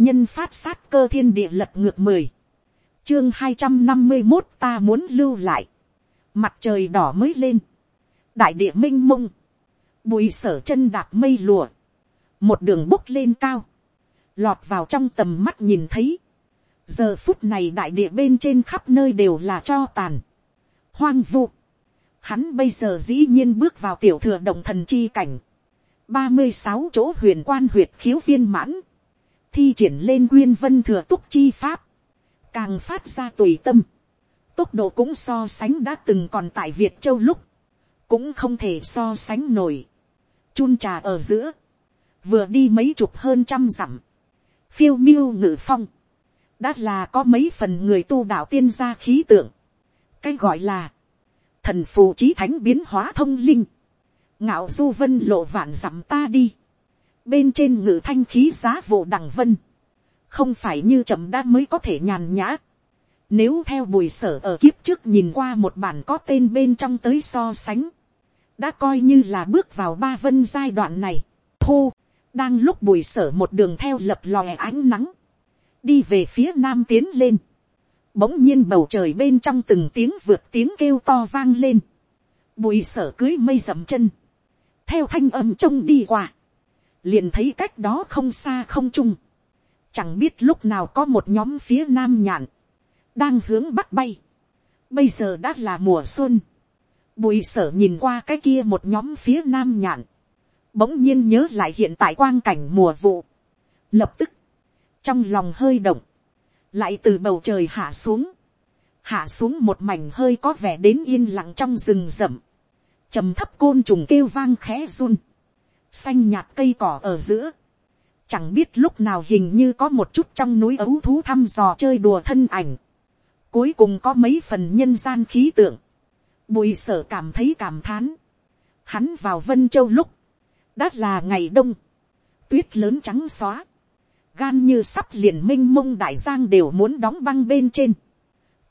nhân phát sát cơ thiên địa lật ngược mười, chương hai trăm năm mươi một ta muốn lưu lại, mặt trời đỏ mới lên, đại địa m i n h mông, bùi sở chân đạp mây lùa, một đường bốc lên cao, lọt vào trong tầm mắt nhìn thấy, giờ phút này đại địa bên trên khắp nơi đều là cho tàn, hoang vu, hắn bây giờ dĩ nhiên bước vào tiểu thừa động thần chi cảnh, ba mươi sáu chỗ huyền quan huyệt khiếu viên mãn, thi triển lên quyên vân thừa túc chi pháp, càng phát ra tùy tâm, tốc độ cũng so sánh đã từng còn tại Việt Châu lúc, cũng không thể so sánh nổi. Chun trà ở giữa, vừa đi mấy chục hơn trăm dặm, phiêu miêu ngự phong, đã là có mấy phần người tu đạo tiên gia khí tượng, cái gọi là, thần phù trí thánh biến hóa thông linh, ngạo du vân lộ vạn dặm ta đi, bên trên ngự thanh khí giá vụ đằng vân, không phải như chậm đã mới có thể nhàn nhã, nếu theo bùi sở ở kiếp trước nhìn qua một bản có tên bên trong tới so sánh. Đã coi như là bước vào ba vân giai đoạn này. Thu, đang lúc bùi sở một đường theo lập lòe ánh nắng. Đi về phía nam tiến lên. Bỗng nhiên bầu trời bên trong từng tiếng vượt tiếng kêu to vang lên. Bùi sở cưới mây dầm chân. Theo thanh âm trông đi qua. Liền thấy cách đó không xa không chung. Chẳng biết lúc nào có một nhóm phía nam nhạn đang hướng bắc bay. Bây giờ đã là mùa xuân. Bùi sở nhìn qua cái kia một nhóm phía nam nhạn. Bỗng nhiên nhớ lại hiện tại quang cảnh mùa vụ. Lập tức, trong lòng hơi động, lại từ bầu trời hạ xuống. Hạ xuống một mảnh hơi có vẻ đến yên lặng trong rừng rậm. trầm thấp côn trùng kêu vang khẽ run. Xanh nhạt cây cỏ ở giữa. Chẳng biết lúc nào hình như có một chút trong núi ấu thú thăm dò chơi đùa thân ảnh. Cuối cùng có mấy phần nhân gian khí tượng, bùi sở cảm thấy cảm thán, hắn vào vân châu lúc, đã là ngày đông, tuyết lớn trắng xóa, gan như sắp liền m i n h mông đại giang đều muốn đóng băng bên trên,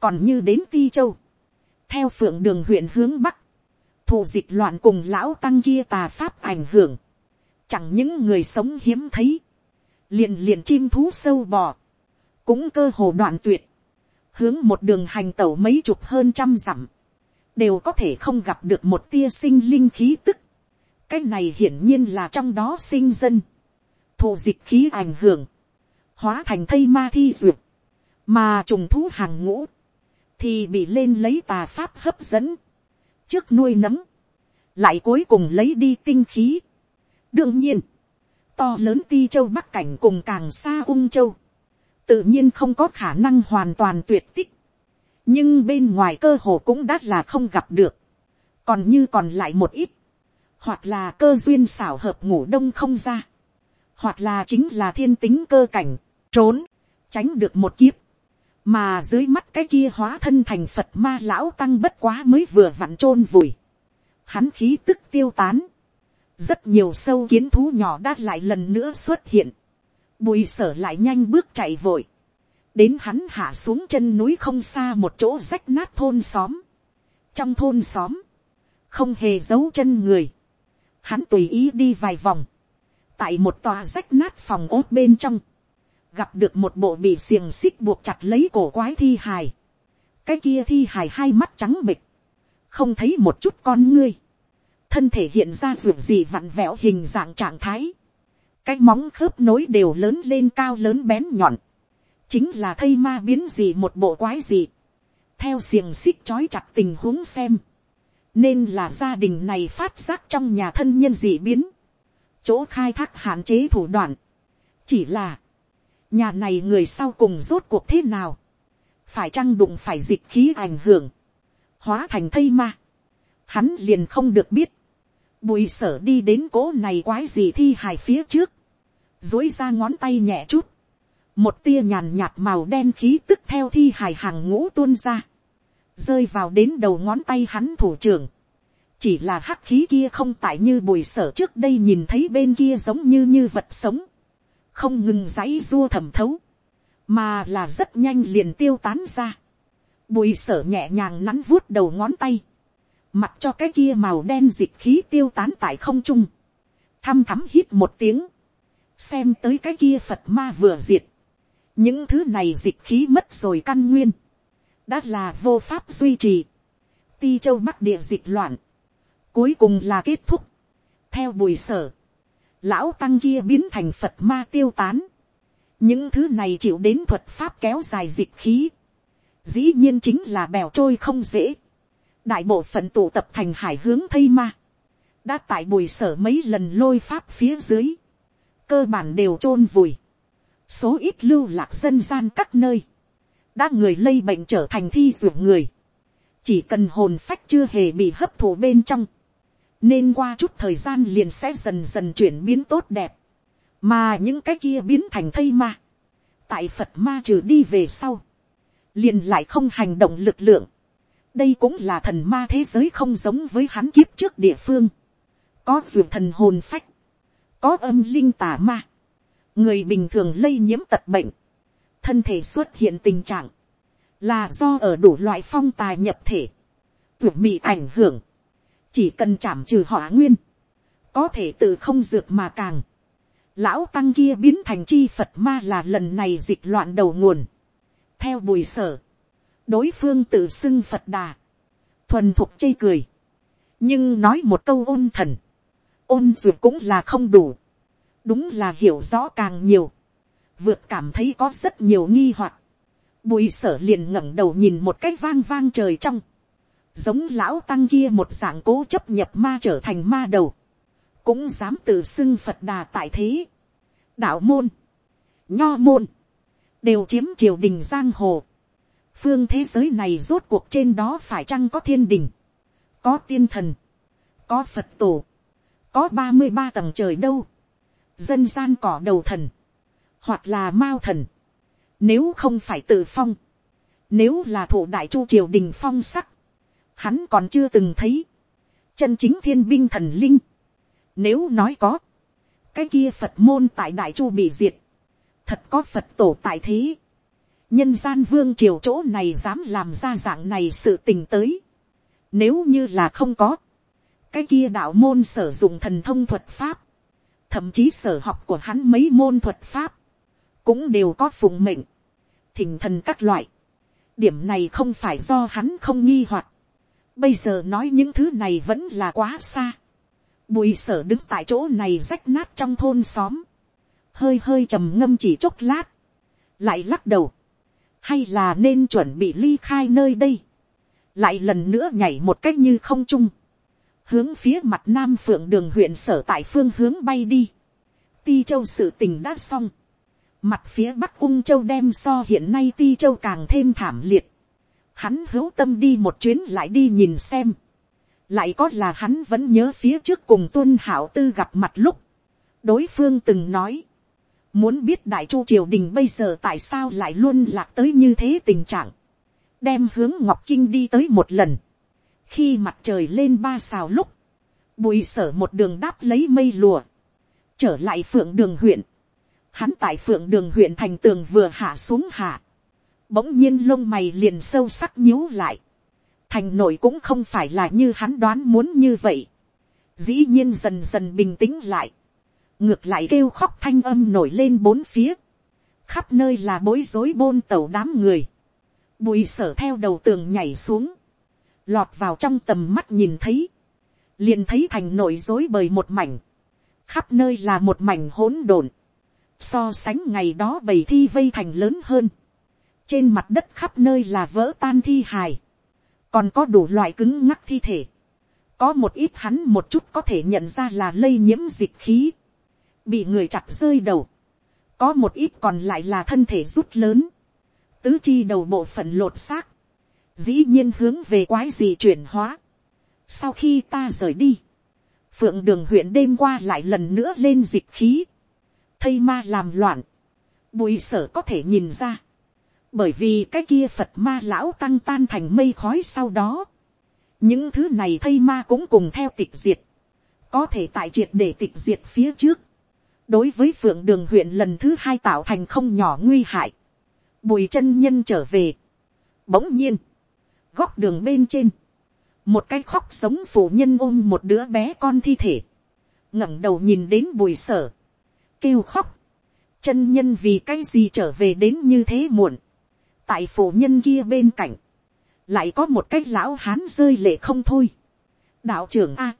còn như đến ti châu, theo phượng đường huyện hướng bắc, thù dịch loạn cùng lão tăng kia tà pháp ảnh hưởng, chẳng những người sống hiếm thấy, liền liền chim thú sâu bò, cũng cơ hồ đoạn tuyệt, hướng một đường hành tẩu mấy chục hơn trăm dặm, đều có thể không gặp được một tia sinh linh khí tức. cái này hiển nhiên là trong đó sinh dân, thụ dịch khí ảnh hưởng, hóa thành thây ma thi duyệt, mà trùng thú hàng ngũ, thì bị lên lấy tà pháp hấp dẫn, trước nuôi nấm, lại cuối cùng lấy đi tinh khí đương nhiên, to lớn ti châu bắc cảnh cùng càng xa ung châu, tự nhiên không có khả năng hoàn toàn tuyệt tích, nhưng bên ngoài cơ hồ cũng đã là không gặp được, còn như còn lại một ít, hoặc là cơ duyên xảo hợp ngủ đông không ra, hoặc là chính là thiên tính cơ cảnh, trốn, tránh được một kiếp, mà dưới mắt cái kia hóa thân thành phật ma lão tăng bất quá mới vừa vặn t r ô n vùi, hắn khí tức tiêu tán, rất nhiều sâu kiến thú nhỏ đã lại lần nữa xuất hiện, Bùi sở lại nhanh bước chạy vội. Đến hắn hạ xuống chân núi không xa một chỗ rách nát thôn xóm. Trong thôn xóm. Không hề giấu chân người. Hắn tùy ý đi vài vòng. Tại một tòa rách nát phòng ốt bên trong. Gặp được một bộ bị xiềng xích buộc chặt lấy cổ quái thi hài. Cái kia thi hài hai mắt trắng bịch. Không thấy một chút con ngươi. Thân thể hiện ra ruột gì vặn vẹo hình dạng trạng thái. Cái móng khớp nối đều lớn lên cao lớn bén nhọn, chính là thây ma biến gì một bộ quái gì, theo xiềng xích trói chặt tình huống xem, nên là gia đình này phát giác trong nhà thân nhân dị biến, chỗ khai thác hạn chế thủ đoạn, chỉ là, nhà này người sau cùng rốt cuộc thế nào, phải chăng đụng phải dịch khí ảnh hưởng, hóa thành thây ma, hắn liền không được biết, bùi sở đi đến cố này quái gì thi hài phía trước, dối ra ngón tay nhẹ chút, một tia nhàn nhạt màu đen khí tức theo thi hài hàng ngũ tuôn ra, rơi vào đến đầu ngón tay hắn thủ trưởng, chỉ là hắc khí kia không tại như bùi sở trước đây nhìn thấy bên kia giống như như vật sống, không ngừng dãy dua thẩm thấu, mà là rất nhanh liền tiêu tán ra. Bùi sở nhẹ nhàng nắn vuốt đầu ngón tay, mặc cho cái kia màu đen dịch khí tiêu tán tại không trung, thăm thắm hít một tiếng, xem tới cái kia phật ma vừa diệt, những thứ này dịch khí mất rồi căn nguyên, đã là vô pháp duy trì, ti châu bắc địa dịch loạn, cuối cùng là kết thúc, theo bùi sở, lão tăng kia biến thành phật ma tiêu tán, những thứ này chịu đến thuật pháp kéo dài dịch khí, dĩ nhiên chính là bèo trôi không dễ, đại bộ phận tụ tập thành hải hướng thây ma, đã tại bùi sở mấy lần lôi pháp phía dưới, cơ bản đều t r ô n vùi, số ít lưu lạc dân gian các nơi, đã người lây bệnh trở thành thi ruộng người, chỉ cần hồn phách chưa hề bị hấp thụ bên trong, nên qua chút thời gian liền sẽ dần dần chuyển biến tốt đẹp, mà những cái kia biến thành thây ma, tại phật ma trừ đi về sau, liền lại không hành động lực lượng, đây cũng là thần ma thế giới không giống với hắn kiếp trước địa phương, có ruột thần hồn phách, có âm linh tà ma, người bình thường lây nhiễm tật bệnh, thân thể xuất hiện tình trạng, là do ở đủ loại phong tài nhập thể, tuyệt mị ảnh hưởng, chỉ cần chảm trừ hỏa nguyên, có thể tự không dược mà càng, lão tăng kia biến thành chi phật ma là lần này dịch loạn đầu nguồn, theo bùi sở, đối phương tự xưng phật đà, thuần thuộc chê cười, nhưng nói một câu ôn thần, ôn dược cũng là không đủ, đúng là hiểu rõ càng nhiều, vượt cảm thấy có rất nhiều nghi hoặc, bùi sở liền ngẩng đầu nhìn một cách vang vang trời trong, giống lão tăng kia một dạng cố chấp nhập ma trở thành ma đầu, cũng dám tự xưng phật đà tại thế, đạo môn, nho môn, đều chiếm triều đình giang hồ, phương thế giới này rốt cuộc trên đó phải chăng có thiên đình, có tiên thần, có phật tổ, có ba mươi ba tầng trời đâu, dân gian cỏ đầu thần, hoặc là mao thần, nếu không phải tự phong, nếu là thủ đại chu triều đình phong sắc, hắn còn chưa từng thấy, chân chính thiên binh thần linh, nếu nói có, cái kia phật môn tại đại chu bị diệt, thật có phật tổ tại thế, nhân gian vương triều chỗ này dám làm ra dạng này sự tình tới, nếu như là không có, cái kia đạo môn sử dụng thần thông thuật pháp, thậm chí sở học của hắn mấy môn thuật pháp, cũng đều có phụng mệnh, thỉnh thần các loại, điểm này không phải do hắn không nghi hoặc, bây giờ nói những thứ này vẫn là quá xa, bùi sở đứng tại chỗ này rách nát trong thôn xóm, hơi hơi trầm ngâm chỉ chốc lát, lại lắc đầu, hay là nên chuẩn bị ly khai nơi đây, lại lần nữa nhảy một cách như không trung, hướng phía mặt nam phượng đường huyện sở tại phương hướng bay đi. Ti châu sự tình đã xong. Mặt phía bắc ung châu đem so hiện nay ti châu càng thêm thảm liệt. Hắn hữu tâm đi một chuyến lại đi nhìn xem. Lại có là hắn vẫn nhớ phía trước cùng tuân hảo tư gặp mặt lúc. Đối phương từng nói. Muốn biết đại chu triều đình bây giờ tại sao lại luôn lạc tới như thế tình trạng. Đem hướng Ngọc Kinh đi tới một lần. Khi mặt trời lên ba xào lúc, bùi sở một đường đáp lấy mây lùa, trở lại phượng đường huyện, hắn tại phượng đường huyện thành tường vừa hạ xuống hạ, bỗng nhiên lông mày liền sâu sắc nhíu lại, thành nội cũng không phải là như hắn đoán muốn như vậy, dĩ nhiên dần dần bình tĩnh lại, ngược lại kêu khóc thanh âm nổi lên bốn phía, khắp nơi là bối rối bôn tàu đám người, bùi sở theo đầu tường nhảy xuống, lọt vào trong tầm mắt nhìn thấy, liền thấy thành nội rối bởi một mảnh, khắp nơi là một mảnh hỗn độn, so sánh ngày đó bầy thi vây thành lớn hơn, trên mặt đất khắp nơi là vỡ tan thi hài, còn có đủ loại cứng ngắc thi thể, có một ít hắn một chút có thể nhận ra là lây nhiễm dịch khí, bị người chặt rơi đầu, có một ít còn lại là thân thể rút lớn, tứ chi đầu bộ phận lột xác, dĩ nhiên hướng về quái gì chuyển hóa. Sau khi ta rời đi, phượng đường huyện đêm qua lại lần nữa lên dịch khí, thây ma làm loạn, bùi sở có thể nhìn ra, bởi vì cái kia phật ma lão tăng tan thành mây khói sau đó, những thứ này thây ma cũng cùng theo tịch diệt, có thể tại triệt để tịch diệt phía trước, đối với phượng đường huyện lần thứ hai tạo thành không nhỏ nguy hại, bùi chân nhân trở về, bỗng nhiên, góc đường bên trên, một cái khóc sống phụ nhân ôm một đứa bé con thi thể, ngẩng đầu nhìn đến bùi sở, kêu khóc, chân nhân vì cái gì trở về đến như thế muộn. tại phụ nhân kia bên cạnh, lại có một cái lão hán rơi lệ không thôi. đạo trưởng a,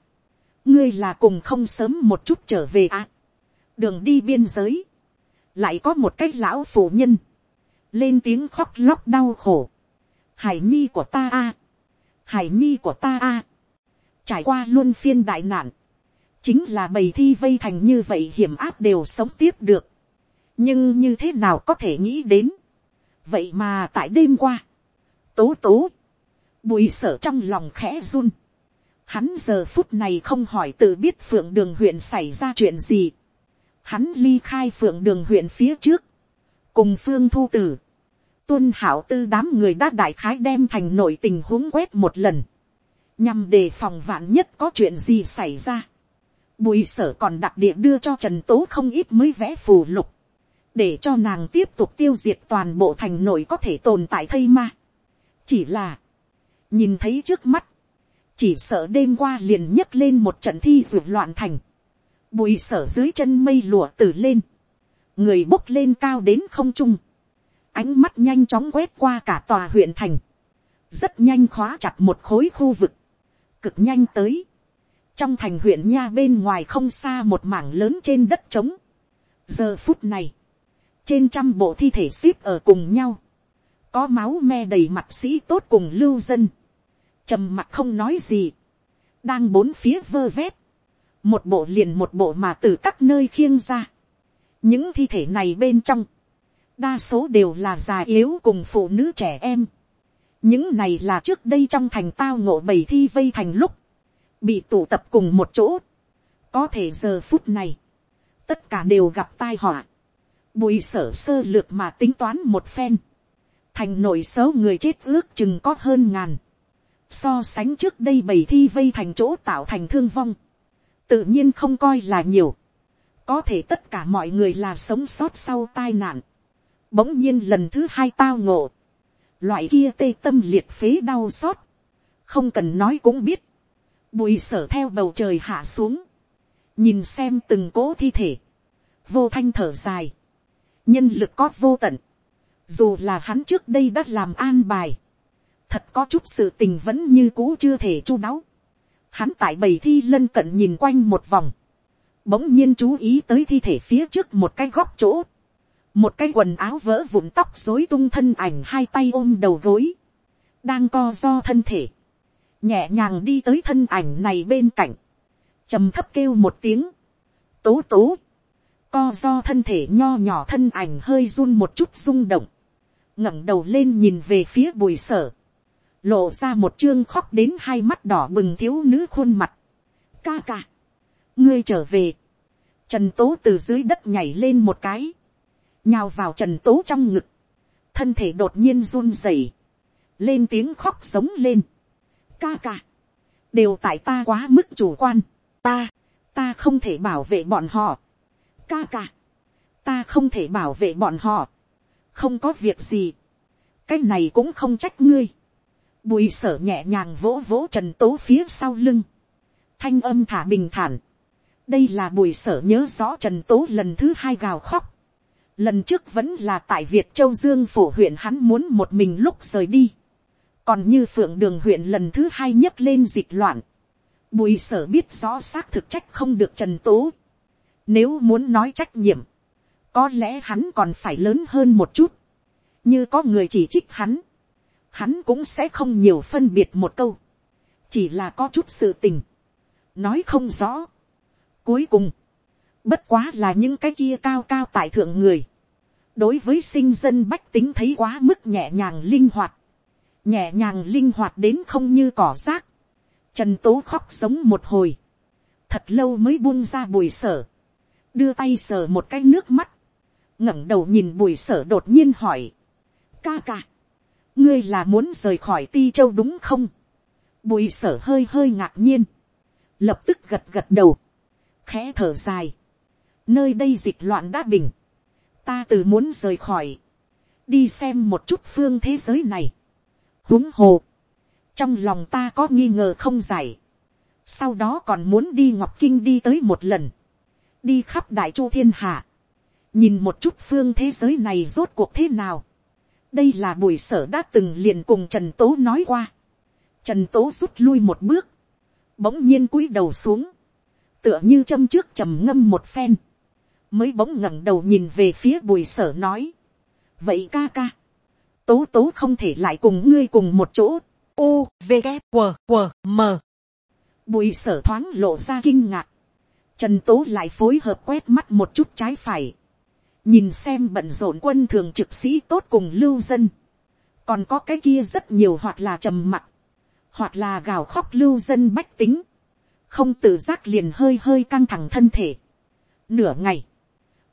ngươi là cùng không sớm một chút trở về a đường đi biên giới, lại có một cái lão phụ nhân, lên tiếng khóc lóc đau khổ. hải nhi của ta a, hải nhi của ta a, trải qua luôn phiên đại nạn, chính là bầy thi vây thành như vậy hiểm áp đều sống tiếp được. nhưng như thế nào có thể nghĩ đến. vậy mà tại đêm qua, tố tố, bùi sở trong lòng khẽ run. hắn giờ phút này không hỏi tự biết phượng đường huyện xảy ra chuyện gì hắn ly khai phượng đường huyện phía trước, cùng phương thu tử, tuân hảo tư đám người đã đại khái đem thành nội tình huống quét một lần, nhằm đề phòng vạn nhất có chuyện gì xảy ra Bùi sở còn đặc địa đưa cho Trần Tố không ít mới vẽ phù lục. Để cho nàng tiếp tục tiêu diệt toàn bộ thành nội có thể tồn tại thây ma. Chỉ là. Nhìn thấy trước mắt. Chỉ sợ đêm qua liền nhấc lên một trận thi ruột loạn thành. Bùi sở dưới chân mây lụa tử lên. Người bốc lên cao đến không trung. Ánh mắt nhanh chóng quét qua cả tòa huyện thành. Rất nhanh khóa chặt một khối khu vực. Cực nhanh tới trong thành huyện nha bên ngoài không xa một mảng lớn trên đất trống. giờ phút này, trên trăm bộ thi thể xếp ở cùng nhau, có máu me đầy mặt sĩ tốt cùng lưu dân, trầm mặt không nói gì, đang bốn phía vơ vét, một bộ liền một bộ mà từ các nơi khiêng ra. những thi thể này bên trong, đa số đều là già yếu cùng phụ nữ trẻ em. những này là trước đây trong thành tao ngộ bầy thi vây thành lúc, bị tụ tập cùng một chỗ, có thể giờ phút này, tất cả đều gặp tai họa, bùi sở sơ lược mà tính toán một phen, thành nội số người chết ước chừng có hơn ngàn, so sánh trước đây bảy thi vây thành chỗ tạo thành thương vong, tự nhiên không coi là nhiều, có thể tất cả mọi người là sống sót sau tai nạn, bỗng nhiên lần thứ hai tao ngộ, loại kia tê tâm liệt phế đau xót, không cần nói cũng biết, bùi sở theo bầu trời hạ xuống, nhìn xem từng cố thi thể, vô thanh thở dài, nhân lực có vô tận, dù là hắn trước đây đã làm an bài, thật có chút sự tình vẫn như cũ chưa thể chu đáo, hắn tại bầy thi lân cận nhìn quanh một vòng, bỗng nhiên chú ý tới thi thể phía trước một cái góc chỗ, một cái quần áo vỡ vụn tóc dối tung thân ảnh hai tay ôm đầu gối, đang co do thân thể, nhẹ nhàng đi tới thân ảnh này bên cạnh, trầm thấp kêu một tiếng, tố tố, co do thân thể nho nhỏ thân ảnh hơi run một chút rung động, ngẩng đầu lên nhìn về phía bùi sở, lộ ra một chương khóc đến hai mắt đỏ bừng thiếu nữ khuôn mặt, ca ca, ngươi trở về, trần tố từ dưới đất nhảy lên một cái, nhào vào trần tố trong ngực, thân thể đột nhiên run rẩy, lên tiếng khóc sống lên, ca ca, đều tại ta quá mức chủ quan, ta, ta không thể bảo vệ bọn họ, ca ca, ta không thể bảo vệ bọn họ, không có việc gì, cái này cũng không trách ngươi, bùi sở nhẹ nhàng vỗ vỗ trần tố phía sau lưng, thanh âm thả bình thản, đây là bùi sở nhớ rõ trần tố lần thứ hai gào khóc, lần trước vẫn là tại việt châu dương phổ huyện hắn muốn một mình lúc rời đi, còn như phượng đường huyện lần thứ hai nhấc lên dịch loạn, bùi sở biết rõ xác thực trách không được trần tố. Nếu muốn nói trách nhiệm, có lẽ hắn còn phải lớn hơn một chút. như có người chỉ trích hắn, hắn cũng sẽ không nhiều phân biệt một câu, chỉ là có chút sự tình, nói không rõ. cuối cùng, bất quá là những cái kia cao cao tại thượng người, đối với sinh dân bách tính thấy quá mức nhẹ nhàng linh hoạt, nhẹ nhàng linh hoạt đến không như cỏ rác. Trần tố khóc sống một hồi, thật lâu mới buông ra bùi sở, đưa tay sờ một cái nước mắt, ngẩng đầu nhìn bùi sở đột nhiên hỏi, ca ca, ngươi là muốn rời khỏi ti châu đúng không, bùi sở hơi hơi ngạc nhiên, lập tức gật gật đầu, khẽ thở dài, nơi đây dịch loạn đã bình, ta từ muốn rời khỏi, đi xem một chút phương thế giới này, huống hồ, trong lòng ta có nghi ngờ không giải, sau đó còn muốn đi ngọc kinh đi tới một lần, đi khắp đại chu thiên hạ, nhìn một chút phương thế giới này rốt cuộc thế nào đây là bùi sở đã từng liền cùng trần tố nói qua. trần tố rút lui một bước, bỗng nhiên cúi đầu xuống, tựa như châm trước trầm ngâm một phen, mới bỗng ngẩng đầu nhìn về phía bùi sở nói. vậy ca ca, tố tố không thể lại cùng ngươi cùng một chỗ. U, V, g W, W, M. Bùi sở thoáng lộ ra kinh ngạc. Trần tố lại phối hợp quét mắt một chút trái phải. Nhìn xem bận rộn quân thường trực sĩ tốt cùng lưu dân. Còn có cái kia rất nhiều hoặc là trầm mặc. Hoặc là gào khóc lưu dân bách tính. Không tự giác liền hơi hơi căng thẳng thân thể. Nửa ngày.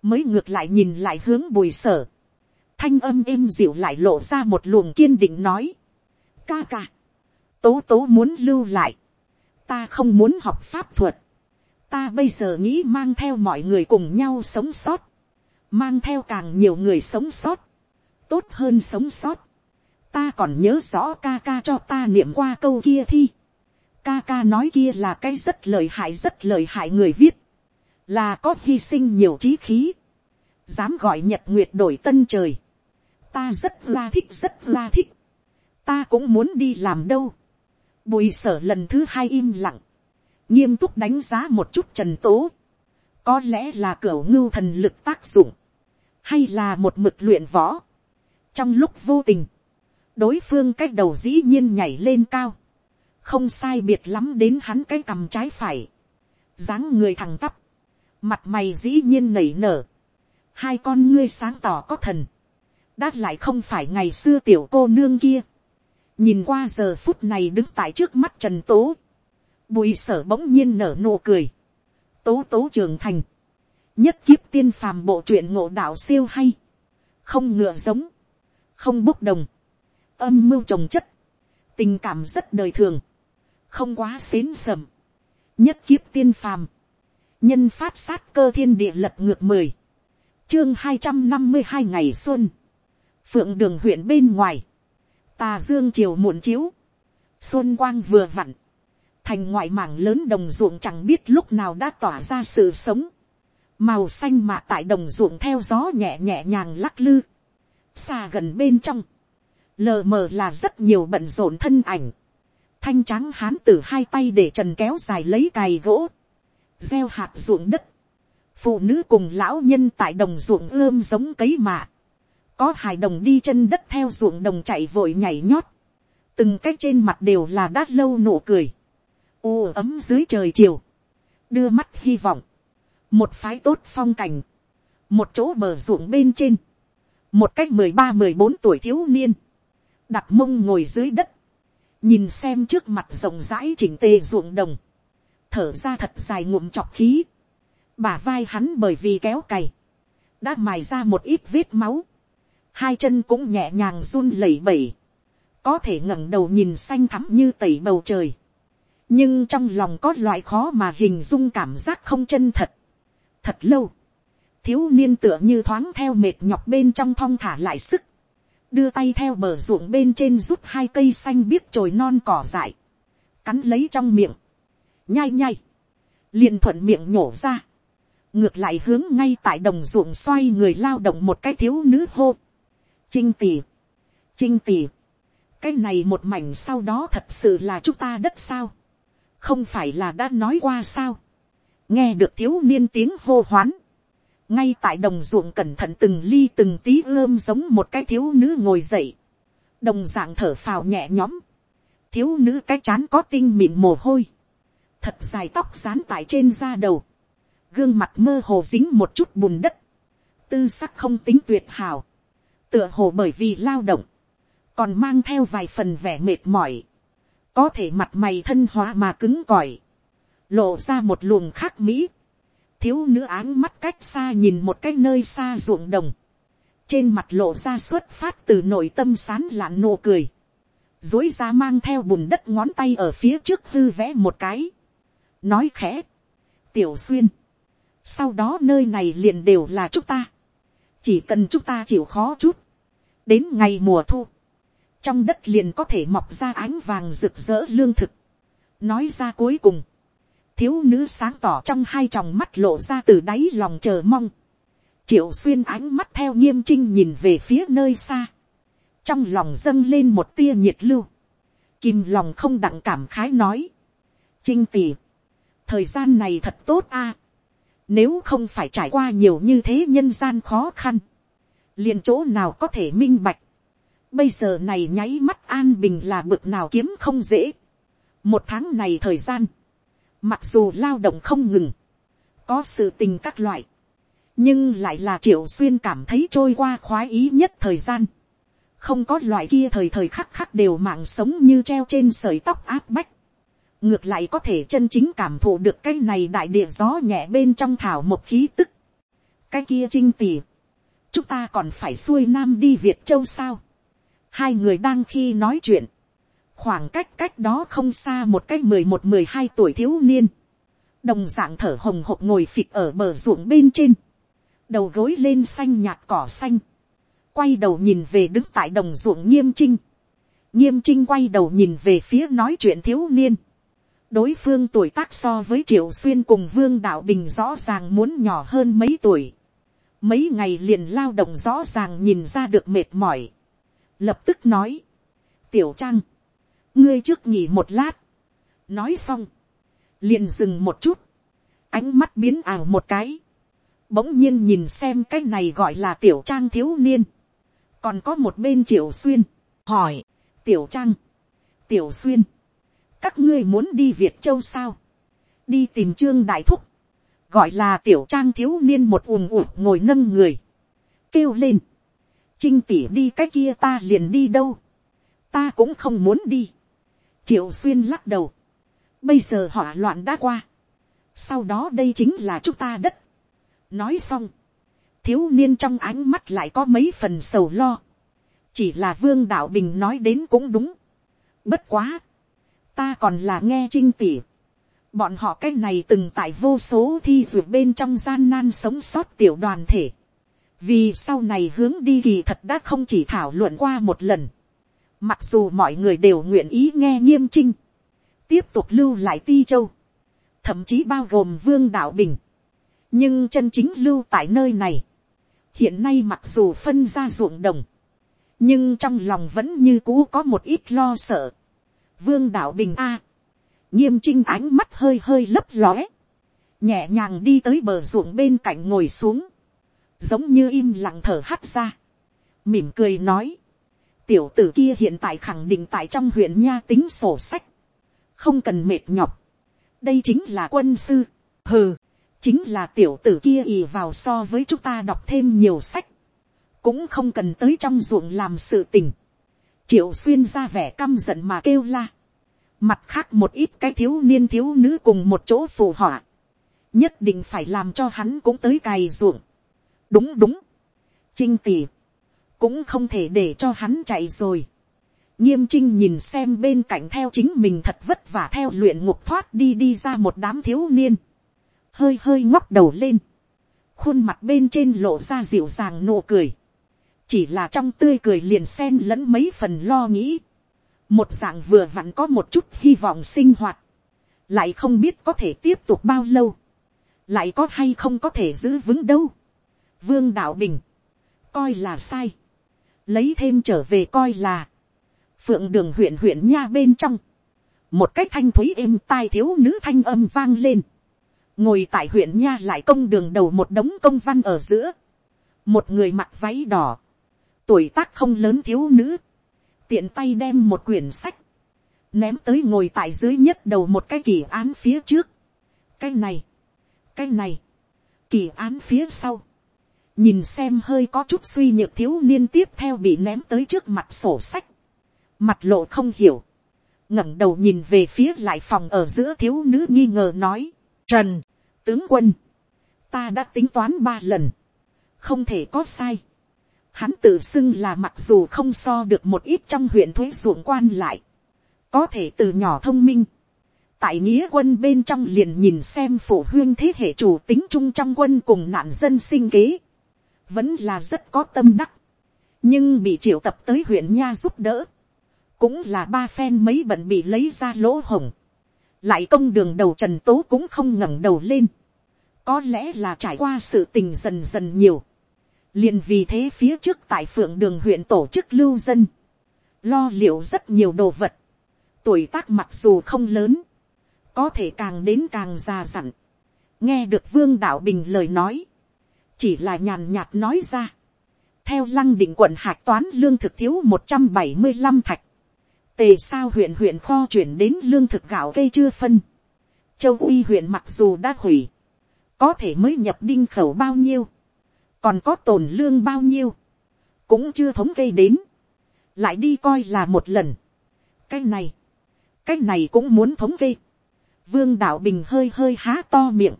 Mới ngược lại nhìn lại hướng bùi sở thanh âm êm dịu lại lộ ra một luồng kiên định nói, ca ca, tố tố muốn lưu lại, ta không muốn học pháp thuật, ta bây giờ nghĩ mang theo mọi người cùng nhau sống sót, mang theo càng nhiều người sống sót, tốt hơn sống sót, ta còn nhớ rõ ca ca cho ta niệm qua câu kia thi, ca ca nói kia là cái rất lợi hại rất lợi hại người viết, là có hy sinh nhiều trí khí, dám gọi nhật nguyệt đổi tân trời, ta rất la thích rất la thích, ta cũng muốn đi làm đâu. Bùi sở lần thứ hai im lặng, nghiêm túc đánh giá một chút trần tố, có lẽ là cửa ngưu thần lực tác dụng, hay là một mực luyện võ. trong lúc vô tình, đối phương cái đầu dĩ nhiên nhảy lên cao, không sai biệt lắm đến hắn cái cằm trái phải, dáng người thẳng tắp, mặt mày dĩ nhiên nảy nở, hai con ngươi sáng tỏ có thần, đã lại không phải ngày xưa tiểu cô nương kia. nhìn qua giờ phút này đứng tại trước mắt trần tố. bùi sở bỗng nhiên nở nụ cười tố tố trường thành. nhất kiếp tiên phàm bộ truyện ngộ đạo siêu hay. không ngựa giống. không bốc đồng. âm mưu trồng chất. tình cảm rất đời thường. không quá xến sầm. nhất kiếp tiên phàm. nhân phát sát cơ thiên địa lật ngược mười chương hai trăm năm mươi hai ngày xuân phượng đường huyện bên ngoài, tà dương chiều muộn chiếu, xuân quang vừa vặn, thành ngoại mảng lớn đồng ruộng chẳng biết lúc nào đã tỏa ra sự sống, màu xanh mạ tại đồng ruộng theo gió nhẹ nhẹ nhàng lắc lư, xa gần bên trong, lờ mờ là rất nhiều bận rộn thân ảnh, thanh trắng hán từ hai tay để trần kéo dài lấy cày gỗ, gieo hạt ruộng đất, phụ nữ cùng lão nhân tại đồng ruộng ươm giống cấy mạ, có hài đồng đi chân đất theo ruộng đồng chạy vội nhảy nhót, từng cái trên mặt đều là đát lâu nụ cười, u ấm dưới trời chiều, đưa mắt hy vọng, một phái tốt phong cảnh, một chỗ bờ ruộng bên trên, một cách mười ba mười bốn tuổi thiếu niên, đặt mông ngồi dưới đất, nhìn xem trước mặt rộng rãi chỉnh tề ruộng đồng, thở ra thật dài ngụm chọc khí, bả vai hắn bởi vì kéo cày, đã mài ra một ít vết máu, hai chân cũng nhẹ nhàng run lẩy bẩy, có thể ngẩng đầu nhìn xanh thắm như tẩy bầu trời, nhưng trong lòng có loại khó mà hình dung cảm giác không chân thật. thật lâu, thiếu niên tựa như thoáng theo mệt nhọc bên trong thong thả lại sức, đưa tay theo bờ ruộng bên trên rút hai cây xanh biếc chồi non cỏ dại, cắn lấy trong miệng, nhai nhai, liền thuận miệng nhổ ra, ngược lại hướng ngay tại đồng ruộng xoay người lao động một cái thiếu nữ hô, Trinh tì, Trinh tì, Cái này một mảnh sau đó thật sự là chúng ta đất sao. Không phải là đã nói qua sao. Nghe được thiếu niên tiếng hô hoán. Ngay tại đồng ruộng cẩn thận từng ly từng tí ươm giống một cái thiếu nữ ngồi dậy. Đồng dạng thở phào nhẹ nhõm. Thiếu nữ cái chán có tinh mịn mồ hôi. Thật dài tóc dán tại trên da đầu. Gương mặt mơ hồ dính một chút bùn đất. Tư sắc không tính tuyệt hảo tựa hồ bởi vì lao động, còn mang theo vài phần vẻ mệt mỏi, có thể mặt mày thân hóa mà cứng cỏi, lộ ra một luồng khác mỹ, thiếu nữ áng mắt cách xa nhìn một cái nơi xa ruộng đồng, trên mặt lộ ra xuất phát từ nội tâm sán lạn nụ cười, dối ra mang theo bùn đất ngón tay ở phía trước hư vẽ một cái, nói khẽ, tiểu xuyên, sau đó nơi này liền đều là chúng ta, chỉ cần chúng ta chịu khó chút, đến ngày mùa thu, trong đất liền có thể mọc ra ánh vàng rực rỡ lương thực. nói ra cuối cùng, thiếu nữ sáng tỏ trong hai tròng mắt lộ ra từ đáy lòng chờ mong, triệu xuyên ánh mắt theo nghiêm trinh nhìn về phía nơi xa, trong lòng dâng lên một tia nhiệt lưu, kim lòng không đặng cảm khái nói, trinh tỉ, thời gian này thật tốt a, nếu không phải trải qua nhiều như thế nhân gian khó khăn, liền chỗ nào có thể minh bạch, bây giờ này nháy mắt an bình là bực nào kiếm không dễ, một tháng này thời gian, mặc dù lao động không ngừng, có sự tình các loại, nhưng lại là triệu xuyên cảm thấy trôi qua khoái ý nhất thời gian, không có loại kia thời thời khắc khắc đều mạng sống như treo trên sợi tóc áp bách, ngược lại có thể chân chính cảm thụ được cái này đại địa gió nhẹ bên trong thảo một khí tức, cái kia trinh tỉ, chúng ta còn phải xuôi nam đi việt châu sao, hai người đang khi nói chuyện, khoảng cách cách đó không xa một cái mười một mười hai tuổi thiếu niên, đồng d ạ n g thở hồng hộc ngồi phịch ở bờ ruộng bên trên, đầu gối lên xanh nhạt cỏ xanh, quay đầu nhìn về đứng tại đồng ruộng nghiêm trinh, nghiêm trinh quay đầu nhìn về phía nói chuyện thiếu niên, đối phương tuổi tác so với triệu xuyên cùng vương đạo bình rõ ràng muốn nhỏ hơn mấy tuổi, mấy ngày liền lao động rõ ràng nhìn ra được mệt mỏi, lập tức nói, tiểu trang, ngươi trước nghỉ một lát, nói xong, liền dừng một chút, ánh mắt biến ảo một cái, bỗng nhiên nhìn xem cái này gọi là tiểu trang thiếu niên, còn có một bên triệu xuyên, hỏi, tiểu trang, tiểu xuyên, các ngươi muốn đi việt châu sao, đi tìm trương đại thúc, gọi là tiểu trang thiếu niên một ùm ùm ngồi nâng người, kêu lên, trinh tỉ đi cái kia ta liền đi đâu, ta cũng không muốn đi, triệu xuyên lắc đầu, bây giờ hỏa loạn đã qua, sau đó đây chính là chúng ta đất. nói xong, thiếu niên trong ánh mắt lại có mấy phần sầu lo, chỉ là vương đạo bình nói đến cũng đúng, bất quá, ta còn là nghe trinh tỉ, bọn họ cái này từng tại vô số thi duyệt bên trong gian nan sống sót tiểu đoàn thể, vì sau này hướng đi kỳ thật đã không chỉ thảo luận qua một lần, Mặc dù mọi người đều nguyện ý nghe nghiêm trinh. Tiếp tục lưu lại ti châu. Thậm chí bao gồm vương đạo bình. Nhưng chân chính lưu tại nơi này. Hiện nay mặc dù phân ra ruộng đồng. Nhưng trong lòng vẫn như cũ có một ít lo sợ. Vương đạo bình A. Nghiêm trinh ánh mắt hơi hơi lấp lóe. Nhẹ nhàng đi tới bờ ruộng bên cạnh ngồi xuống. Giống như im lặng thở hắt ra. Mỉm cười nói. Tiểu tử kia hiện tại khẳng định tại trong huyện nha tính sổ sách, không cần mệt nhọc, đây chính là quân sư, hừ, chính là tiểu tử kia ì vào so với chúng ta đọc thêm nhiều sách, cũng không cần tới trong ruộng làm sự tình, triệu xuyên ra vẻ căm giận mà kêu la, mặt khác một ít cái thiếu niên thiếu nữ cùng một chỗ phù họa, nhất định phải làm cho hắn cũng tới cày ruộng, đúng đúng, trinh tỉ, cũng không thể để cho hắn chạy rồi. nghiêm trinh nhìn xem bên cạnh theo chính mình thật vất vả theo luyện ngục thoát đi đi ra một đám thiếu niên, hơi hơi ngóc đầu lên, khuôn mặt bên trên lộ ra dịu dàng nụ cười, chỉ là trong tươi cười liền xen lẫn mấy phần lo nghĩ, một dạng vừa vặn có một chút hy vọng sinh hoạt, lại không biết có thể tiếp tục bao lâu, lại có hay không có thể giữ vững đâu. Vương đạo bình, coi là sai, lấy thêm trở về coi là, phượng đường huyện huyện nha bên trong, một cách thanh thúy êm tai thiếu nữ thanh âm vang lên, ngồi tại huyện nha lại công đường đầu một đống công văn ở giữa, một người mặc váy đỏ, tuổi tác không lớn thiếu nữ, tiện tay đem một quyển sách, ném tới ngồi tại dưới nhất đầu một cái kỳ án phía trước, cái này, cái này, kỳ án phía sau, nhìn xem hơi có chút suy nhược thiếu niên tiếp theo bị ném tới trước mặt sổ sách, mặt lộ không hiểu, ngẩng đầu nhìn về phía lại phòng ở giữa thiếu nữ nghi ngờ nói, trần, tướng quân, ta đã tính toán ba lần, không thể có sai. Hắn tự xưng là mặc dù không so được một ít trong huyện thuế ruộng quan lại, có thể từ nhỏ thông minh, tại nghĩa quân bên trong liền nhìn xem phổ huyên thế hệ chủ tính chung trong quân cùng nạn dân sinh kế, vẫn là rất có tâm đắc, nhưng bị triệu tập tới huyện nha giúp đỡ, cũng là ba phen mấy bận bị lấy ra lỗ hồng, lại công đường đầu trần tố cũng không ngẩng đầu lên, có lẽ là trải qua sự tình dần dần nhiều, liền vì thế phía trước tại phượng đường huyện tổ chức lưu dân, lo liệu rất nhiều đồ vật, tuổi tác mặc dù không lớn, có thể càng đến càng già dặn, nghe được vương đạo bình lời nói, chỉ là nhàn nhạt nói ra, theo lăng định quận hạc toán lương thực thiếu một trăm bảy mươi năm thạch, tề sao huyện huyện kho chuyển đến lương thực gạo cây chưa phân, châu uy huyện mặc dù đã hủy, có thể mới nhập đinh khẩu bao nhiêu, còn có tồn lương bao nhiêu, cũng chưa thống kê đến, lại đi coi là một lần. cái này, cái này cũng muốn thống kê. vương đạo bình hơi hơi há to miệng,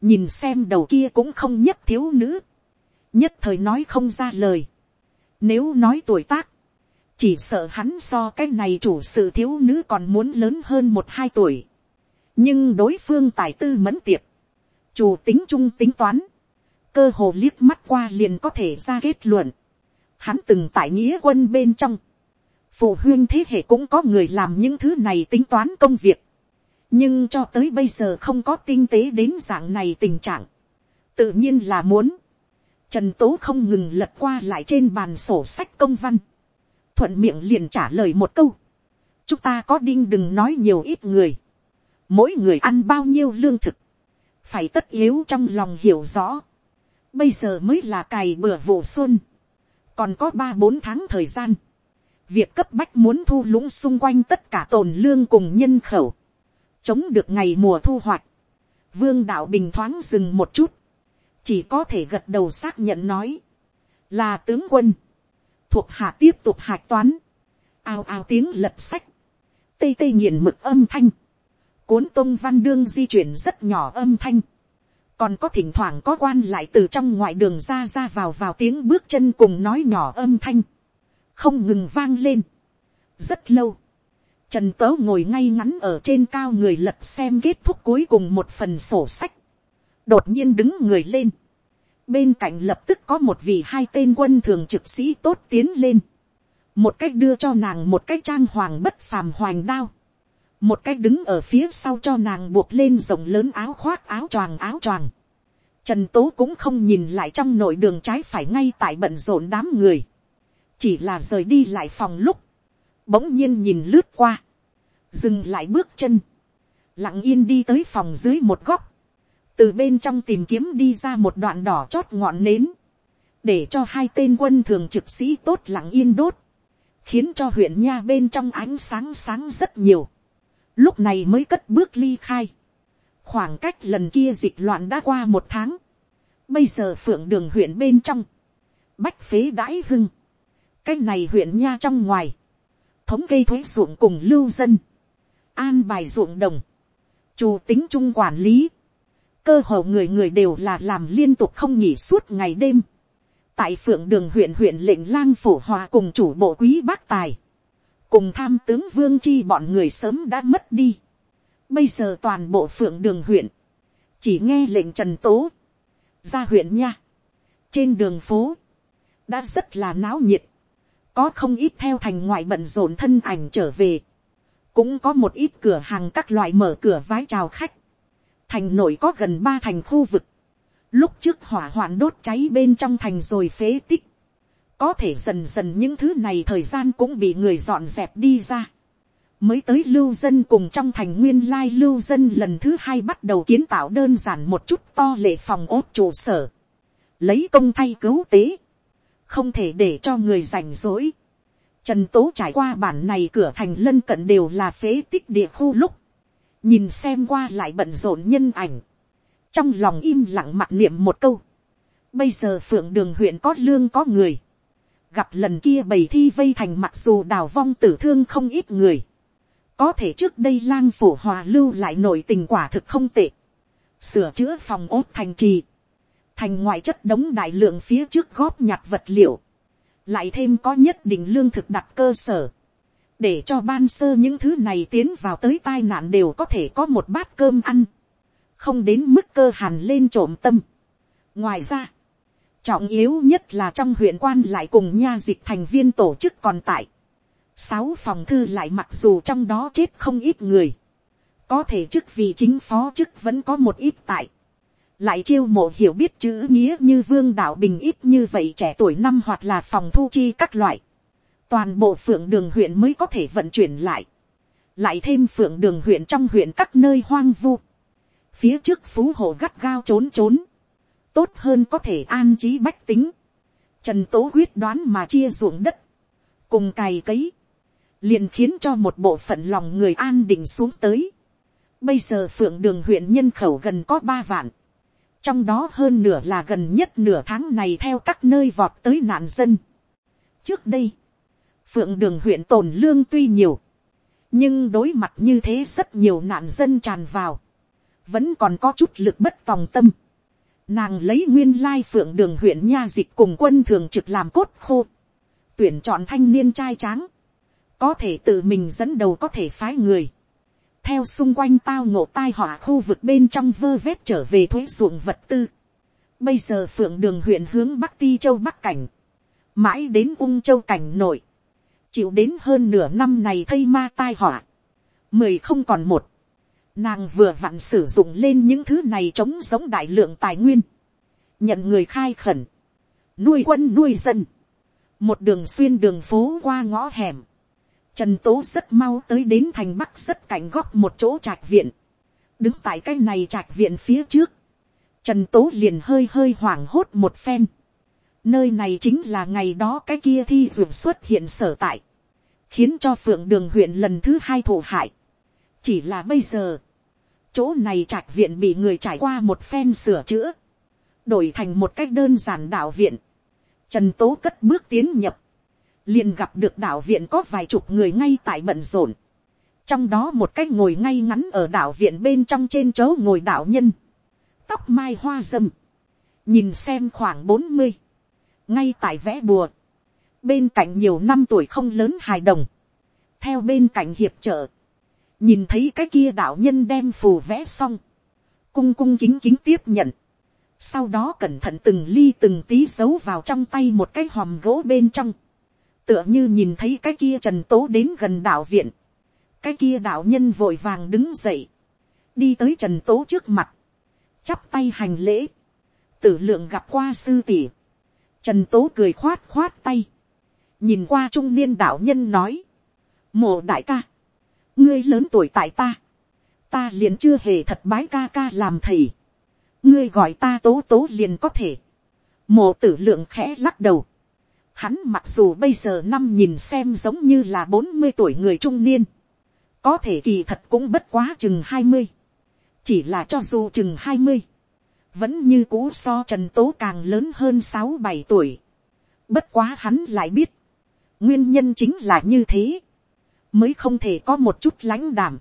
nhìn xem đầu kia cũng không nhất thiếu nữ, nhất thời nói không ra lời. Nếu nói tuổi tác, chỉ sợ hắn so cái này chủ sự thiếu nữ còn muốn lớn hơn một hai tuổi. nhưng đối phương tài tư mẫn tiệp, chủ tính trung tính toán, cơ hồ liếc mắt qua liền có thể ra kết luận. Hắn từng tại nghĩa quân bên trong, phụ huynh thế hệ cũng có người làm những thứ này tính toán công việc nhưng cho tới bây giờ không có tinh tế đến dạng này tình trạng, tự nhiên là muốn, trần tố không ngừng lật qua lại trên bàn sổ sách công văn, thuận miệng liền trả lời một câu, chúng ta có đinh đừng nói nhiều ít người, mỗi người ăn bao nhiêu lương thực, phải tất yếu trong lòng hiểu rõ, bây giờ mới là cày bừa vụ xuân, còn có ba bốn tháng thời gian, việc cấp bách muốn thu lũng xung quanh tất cả tồn lương cùng nhân khẩu, chống được ngày mùa thu hoạch, vương đạo bình thoáng dừng một chút, chỉ có thể gật đầu xác nhận nói, là tướng quân, thuộc hạ tiếp tục hạch toán, ao ao tiếng lật sách, tây tây nghiền mực âm thanh, cuốn tông văn đương di chuyển rất nhỏ âm thanh, còn có thỉnh thoảng có quan lại từ trong ngoại đường ra ra vào vào tiếng bước chân cùng nói nhỏ âm thanh, không ngừng vang lên, rất lâu, Trần tớ ngồi ngay ngắn ở trên cao người lật xem kết thúc cuối cùng một phần sổ sách. Đột nhiên đứng người lên. Bên cạnh lập tức có một vị hai tên quân thường trực sĩ tốt tiến lên. Một cách đưa cho nàng một cách trang hoàng bất phàm hoành đao. Một cách đứng ở phía sau cho nàng buộc lên rộng lớn áo khoác áo choàng áo choàng. Trần Tố cũng không nhìn lại trong nội đường trái phải ngay tại bận rộn đám người. Chỉ là rời đi lại phòng lúc bỗng nhiên nhìn lướt qua, dừng lại bước chân, lặng yên đi tới phòng dưới một góc, từ bên trong tìm kiếm đi ra một đoạn đỏ chót ngọn nến, để cho hai tên quân thường trực sĩ tốt lặng yên đốt, khiến cho huyện nha bên trong ánh sáng sáng rất nhiều, lúc này mới cất bước ly khai, khoảng cách lần kia dịch loạn đã qua một tháng, bây giờ phượng đường huyện bên trong, bách phế đãi hưng, cái này huyện nha trong ngoài, thống gây thuế ruộng cùng lưu dân, an bài ruộng đồng, chủ tính chung quản lý, cơ hồ người người đều là làm liên tục không nghỉ suốt ngày đêm, tại phượng đường huyện huyện lệnh lang phổ hòa cùng chủ bộ quý bác tài, cùng tham tướng vương chi bọn người sớm đã mất đi. Bây giờ toàn bộ phượng đường huyện, chỉ nghe lệnh trần tố, ra huyện nha, trên đường phố, đã rất là náo nhiệt, có không ít theo thành ngoại bận rộn thân ảnh trở về, cũng có một ít cửa hàng các loại mở cửa vái chào khách, thành nội có gần ba thành khu vực, lúc trước hỏa hoạn đốt cháy bên trong thành rồi phế tích, có thể dần dần những thứ này thời gian cũng bị người dọn dẹp đi ra, mới tới lưu dân cùng trong thành nguyên lai lưu dân lần thứ hai bắt đầu kiến tạo đơn giản một chút to lệ phòng ốt trụ sở, lấy công thay cứu tế, không thể để cho người rảnh rỗi. Trần tố trải qua bản này cửa thành lân cận đều là phế tích địa khu lúc, nhìn xem qua lại bận rộn nhân ảnh, trong lòng im lặng mặc niệm một câu. Bây giờ phượng đường huyện có lương có người, gặp lần kia bầy thi vây thành mặc dù đào vong tử thương không ít người, có thể trước đây lang phủ hòa lưu lại nổi tình quả thực không tệ, sửa chữa phòng ốt thành trì, thành ngoại chất đống đại lượng phía trước góp nhặt vật liệu, lại thêm có nhất định lương thực đặt cơ sở, để cho ban sơ những thứ này tiến vào tới tai nạn đều có thể có một bát cơm ăn, không đến mức cơ hàn lên trộm tâm. ngoài ra, trọng yếu nhất là trong huyện quan lại cùng nha dịch thành viên tổ chức còn tại, sáu phòng thư lại mặc dù trong đó chết không ít người, có thể chức vị chính phó chức vẫn có một ít tại, lại chiêu mộ hiểu biết chữ nghĩa như vương đạo bình ít như vậy trẻ tuổi năm hoặc là phòng thu chi các loại, toàn bộ phượng đường huyện mới có thể vận chuyển lại, lại thêm phượng đường huyện trong huyện các nơi hoang vu, phía trước phú hộ gắt gao trốn trốn, tốt hơn có thể an trí bách tính, trần tố quyết đoán mà chia ruộng đất, cùng cày cấy, liền khiến cho một bộ phận lòng người an định xuống tới. Bây giờ phượng đường huyện nhân khẩu gần có ba vạn, trong đó hơn nửa là gần nhất nửa tháng này theo các nơi vọt tới nạn dân. trước đây, phượng đường huyện tồn lương tuy nhiều, nhưng đối mặt như thế rất nhiều nạn dân tràn vào, vẫn còn có chút lực bất tòng tâm. Nàng lấy nguyên lai phượng đường huyện nha dịch cùng quân thường trực làm cốt khô, tuyển chọn thanh niên trai tráng, có thể tự mình dẫn đầu có thể phái người, theo xung quanh tao ngộ tai họa khu vực bên trong vơ vét trở về thuế ruộng vật tư. Bây giờ phượng đường huyện hướng bắc ti châu bắc cảnh, mãi đến ung châu cảnh nội, chịu đến hơn nửa năm này thây ma tai họa, mười không còn một, nàng vừa vặn sử dụng lên những thứ này chống giống đại lượng tài nguyên, nhận người khai khẩn, nuôi quân nuôi dân, một đường xuyên đường phố qua ngõ hẻm, Trần Tố rất mau tới đến thành Bắc rất cạnh góc một chỗ trạch viện. Đứng tại cái này trạch viện phía trước. Trần Tố liền hơi hơi hoảng hốt một phen. Nơi này chính là ngày đó cái kia thi duyệt xuất hiện sở tại. Khiến cho phượng đường huyện lần thứ hai thổ hại. Chỉ là bây giờ. Chỗ này trạch viện bị người trải qua một phen sửa chữa. Đổi thành một cách đơn giản đạo viện. Trần Tố cất bước tiến nhập liền gặp được đạo viện có vài chục người ngay tại bận rộn. trong đó một cái ngồi ngay ngắn ở đạo viện bên trong trên chỗ ngồi đạo nhân. tóc mai hoa râm, nhìn xem khoảng bốn mươi. ngay tại vẽ bùa. bên cạnh nhiều năm tuổi không lớn hài đồng. theo bên cạnh hiệp trợ. nhìn thấy cái kia đạo nhân đem phù vẽ xong. cung cung kính kính tiếp nhận sau đó cẩn thận từng ly từng tí giấu vào trong tay một cái hòm gỗ bên trong tựa như nhìn thấy cái kia trần tố đến gần đạo viện, cái kia đạo nhân vội vàng đứng dậy, đi tới trần tố trước mặt, chắp tay hành lễ, tử lượng gặp qua sư tỷ, trần tố cười khoát khoát tay, nhìn qua trung niên đạo nhân nói, mộ đại ca, ngươi lớn tuổi tại ta, ta liền chưa hề thật bái ca ca làm thầy, ngươi gọi ta tố tố liền có thể, mộ tử lượng khẽ lắc đầu, Hắn mặc dù bây giờ năm nhìn xem giống như là bốn mươi tuổi người trung niên. Có thể kỳ thật cũng bất quá chừng hai mươi Chỉ là cho dù chừng hai mươi Vẫn như cũ so Trần Tố càng lớn hơn sáu bảy tuổi. Bất quá hắn lại biết. Nguyên nhân chính là như thế. Mới không thể có một chút lãnh đảm.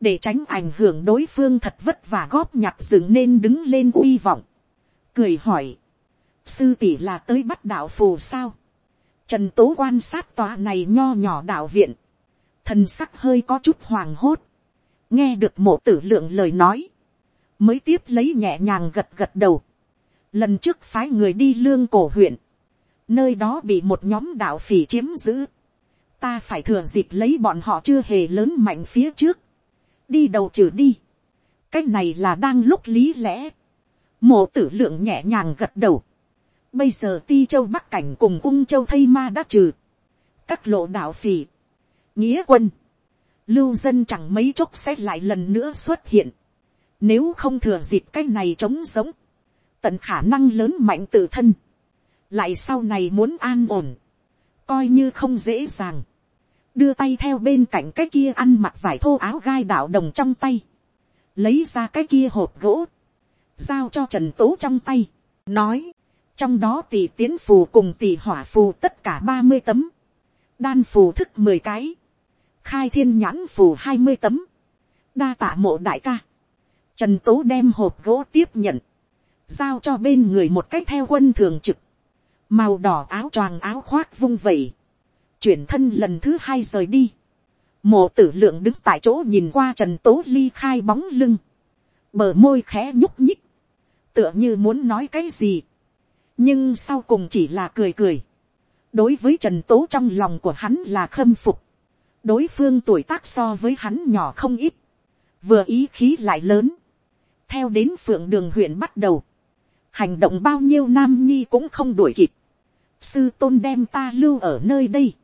Để tránh ảnh hưởng đối phương thật vất vả góp nhặt dựng nên đứng lên uy vọng. Cười hỏi sư tỷ là tới bắt đạo phù sao. Trần tố quan sát tòa này nho nhỏ đạo viện. Thần sắc hơi có chút hoàng hốt. Nghe được mộ tử lượng lời nói. Mới tiếp lấy nhẹ nhàng gật gật đầu. Lần trước phái người đi lương cổ huyện. Nơi đó bị một nhóm đạo phỉ chiếm giữ. Ta phải thừa dịp lấy bọn họ chưa hề lớn mạnh phía trước. Đi đầu trừ đi. Cách này là đang lúc lý lẽ. Mộ tử lượng nhẹ nhàng gật đầu Bây giờ ti châu bắc cảnh cùng ung châu thây ma đã trừ. Các lộ đạo phỉ. Nghĩa quân. Lưu dân chẳng mấy chốc sẽ lại lần nữa xuất hiện. Nếu không thừa dịp cái này trống giống. Tận khả năng lớn mạnh tự thân. Lại sau này muốn an ổn. Coi như không dễ dàng. Đưa tay theo bên cạnh cái kia ăn mặc vải thô áo gai đạo đồng trong tay. Lấy ra cái kia hộp gỗ. Giao cho Trần Tố trong tay. Nói trong đó tỷ tiến phù cùng tỷ hỏa phù tất cả ba mươi tấm, đan phù thức mười cái, khai thiên nhãn phù hai mươi tấm, đa tạ mộ đại ca, trần tố đem hộp gỗ tiếp nhận, giao cho bên người một cách theo quân thường trực, màu đỏ áo choàng áo khoác vung vẩy, chuyển thân lần thứ hai rời đi, mộ tử lượng đứng tại chỗ nhìn qua trần tố ly khai bóng lưng, bờ môi khẽ nhúc nhích, tựa như muốn nói cái gì, nhưng sau cùng chỉ là cười cười. đối với trần tố trong lòng của hắn là khâm phục. đối phương tuổi tác so với hắn nhỏ không ít. vừa ý khí lại lớn. theo đến phượng đường huyện bắt đầu, hành động bao nhiêu nam nhi cũng không đuổi kịp, sư tôn đem ta lưu ở nơi đây,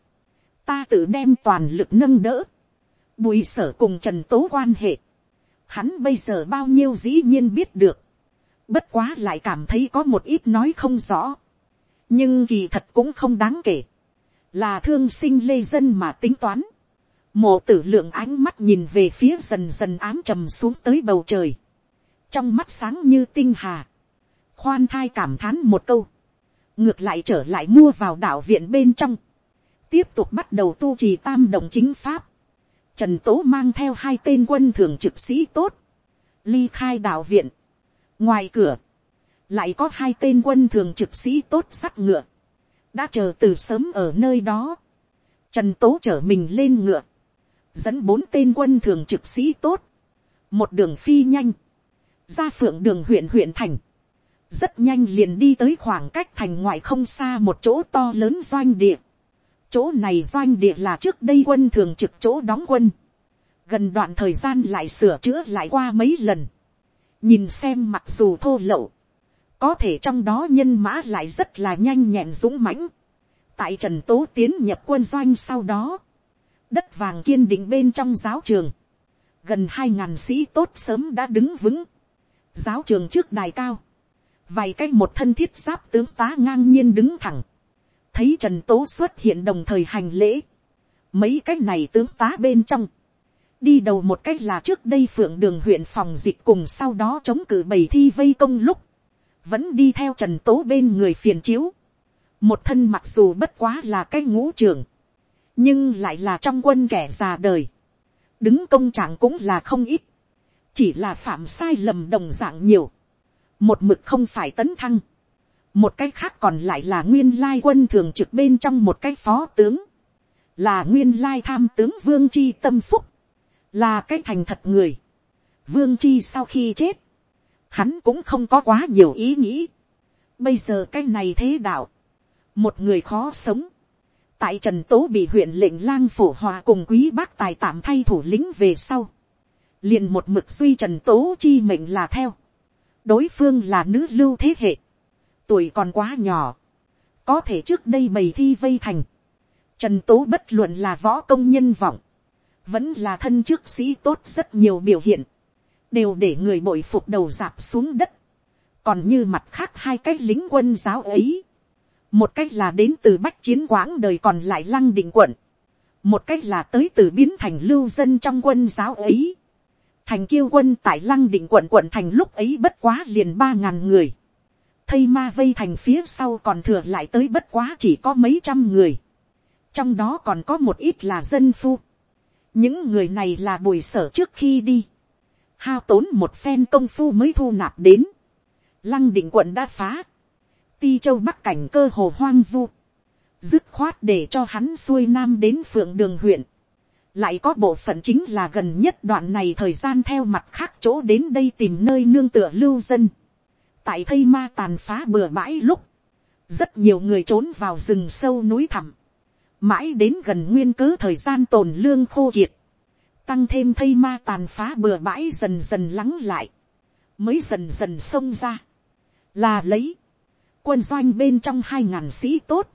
ta tự đem toàn lực nâng đỡ, bùi sở cùng trần tố quan hệ, hắn bây giờ bao nhiêu dĩ nhiên biết được, bất quá lại cảm thấy có một ít nói không rõ, nhưng kỳ thật cũng không đáng kể, là thương sinh lê dân mà tính toán, mộ tử lượng ánh mắt nhìn về phía dần dần ám trầm xuống tới bầu trời, trong mắt sáng như tinh hà, khoan thai cảm thán một câu, ngược lại trở lại mua vào đạo viện bên trong, tiếp tục bắt đầu tu trì tam đồng chính pháp, trần tố mang theo hai tên quân thường trực sĩ tốt, ly khai đạo viện, ngoài cửa, lại có hai tên quân thường trực sĩ tốt sắt ngựa, đã chờ từ sớm ở nơi đó, trần tố chở mình lên ngựa, dẫn bốn tên quân thường trực sĩ tốt, một đường phi nhanh, ra phượng đường huyện huyện thành, rất nhanh liền đi tới khoảng cách thành ngoại không xa một chỗ to lớn doanh địa. chỗ này doanh địa là trước đây quân thường trực chỗ đóng quân. gần đoạn thời gian lại sửa chữa lại qua mấy lần nhìn xem mặc dù thô lậu, có thể trong đó nhân mã lại rất là nhanh nhẹn dũng mãnh. tại trần tố tiến nhập quân doanh sau đó, đất vàng kiên định bên trong giáo trường, gần hai ngàn sĩ tốt sớm đã đứng vững, giáo trường trước đài cao, vài cái một thân thiết giáp tướng tá ngang nhiên đứng thẳng, thấy trần tố xuất hiện đồng thời hành lễ, mấy cái này tướng tá bên trong, đi đầu một cách là trước đây phượng đường huyện phòng dịch cùng sau đó chống cử bầy thi vây công lúc, vẫn đi theo trần tố bên người phiền chiếu, một thân mặc dù bất quá là cái ngũ trường, nhưng lại là trong quân kẻ già đời, đứng công trạng cũng là không ít, chỉ là phạm sai lầm đồng dạng nhiều, một mực không phải tấn thăng, một cái khác còn lại là nguyên lai quân thường trực bên trong một cái phó tướng, là nguyên lai tham tướng vương chi tâm phúc, là cái thành thật người. vương chi sau khi chết, hắn cũng không có quá nhiều ý nghĩ. bây giờ cái này thế đạo, một người khó sống, tại trần tố bị huyện lệnh lang phổ hòa cùng quý bác tài tạm thay thủ lĩnh về sau, liền một mực suy trần tố chi mệnh là theo, đối phương là nữ lưu thế hệ, tuổi còn quá nhỏ, có thể trước đây bày thi vây thành, trần tố bất luận là võ công nhân vọng, vẫn là thân trước sĩ tốt rất nhiều biểu hiện, đều để người bội phục đầu dạp xuống đất, còn như mặt khác hai cái lính quân giáo ấy, một cách là đến từ bách chiến quãng đời còn lại lăng định quận, một cách là tới từ biến thành lưu dân trong quân giáo ấy, thành kiêu quân tại lăng định quận quận thành lúc ấy bất quá liền ba ngàn người. thây ma vây thành phía sau còn thừa lại tới bất quá chỉ có mấy trăm người. trong đó còn có một ít là dân phu những người này là bùi sở trước khi đi. hao tốn một phen công phu mới thu nạp đến. lăng định quận đã phá. ti châu bắc cảnh cơ hồ hoang vu. dứt khoát để cho hắn xuôi nam đến phượng đường huyện lại có bộ phận chính là gần nhất đoạn này thời gian theo mặt khác chỗ đến đây tìm nơi nương tựa lưu dân. tại thây ma tàn phá bừa bãi lúc, rất nhiều người trốn vào rừng sâu núi thẳm, mãi đến gần nguyên cớ thời gian tồn lương khô kiệt, tăng thêm thây ma tàn phá bừa bãi dần dần lắng lại, mới dần dần xông ra, là lấy, quân doanh bên trong hai ngàn sĩ tốt,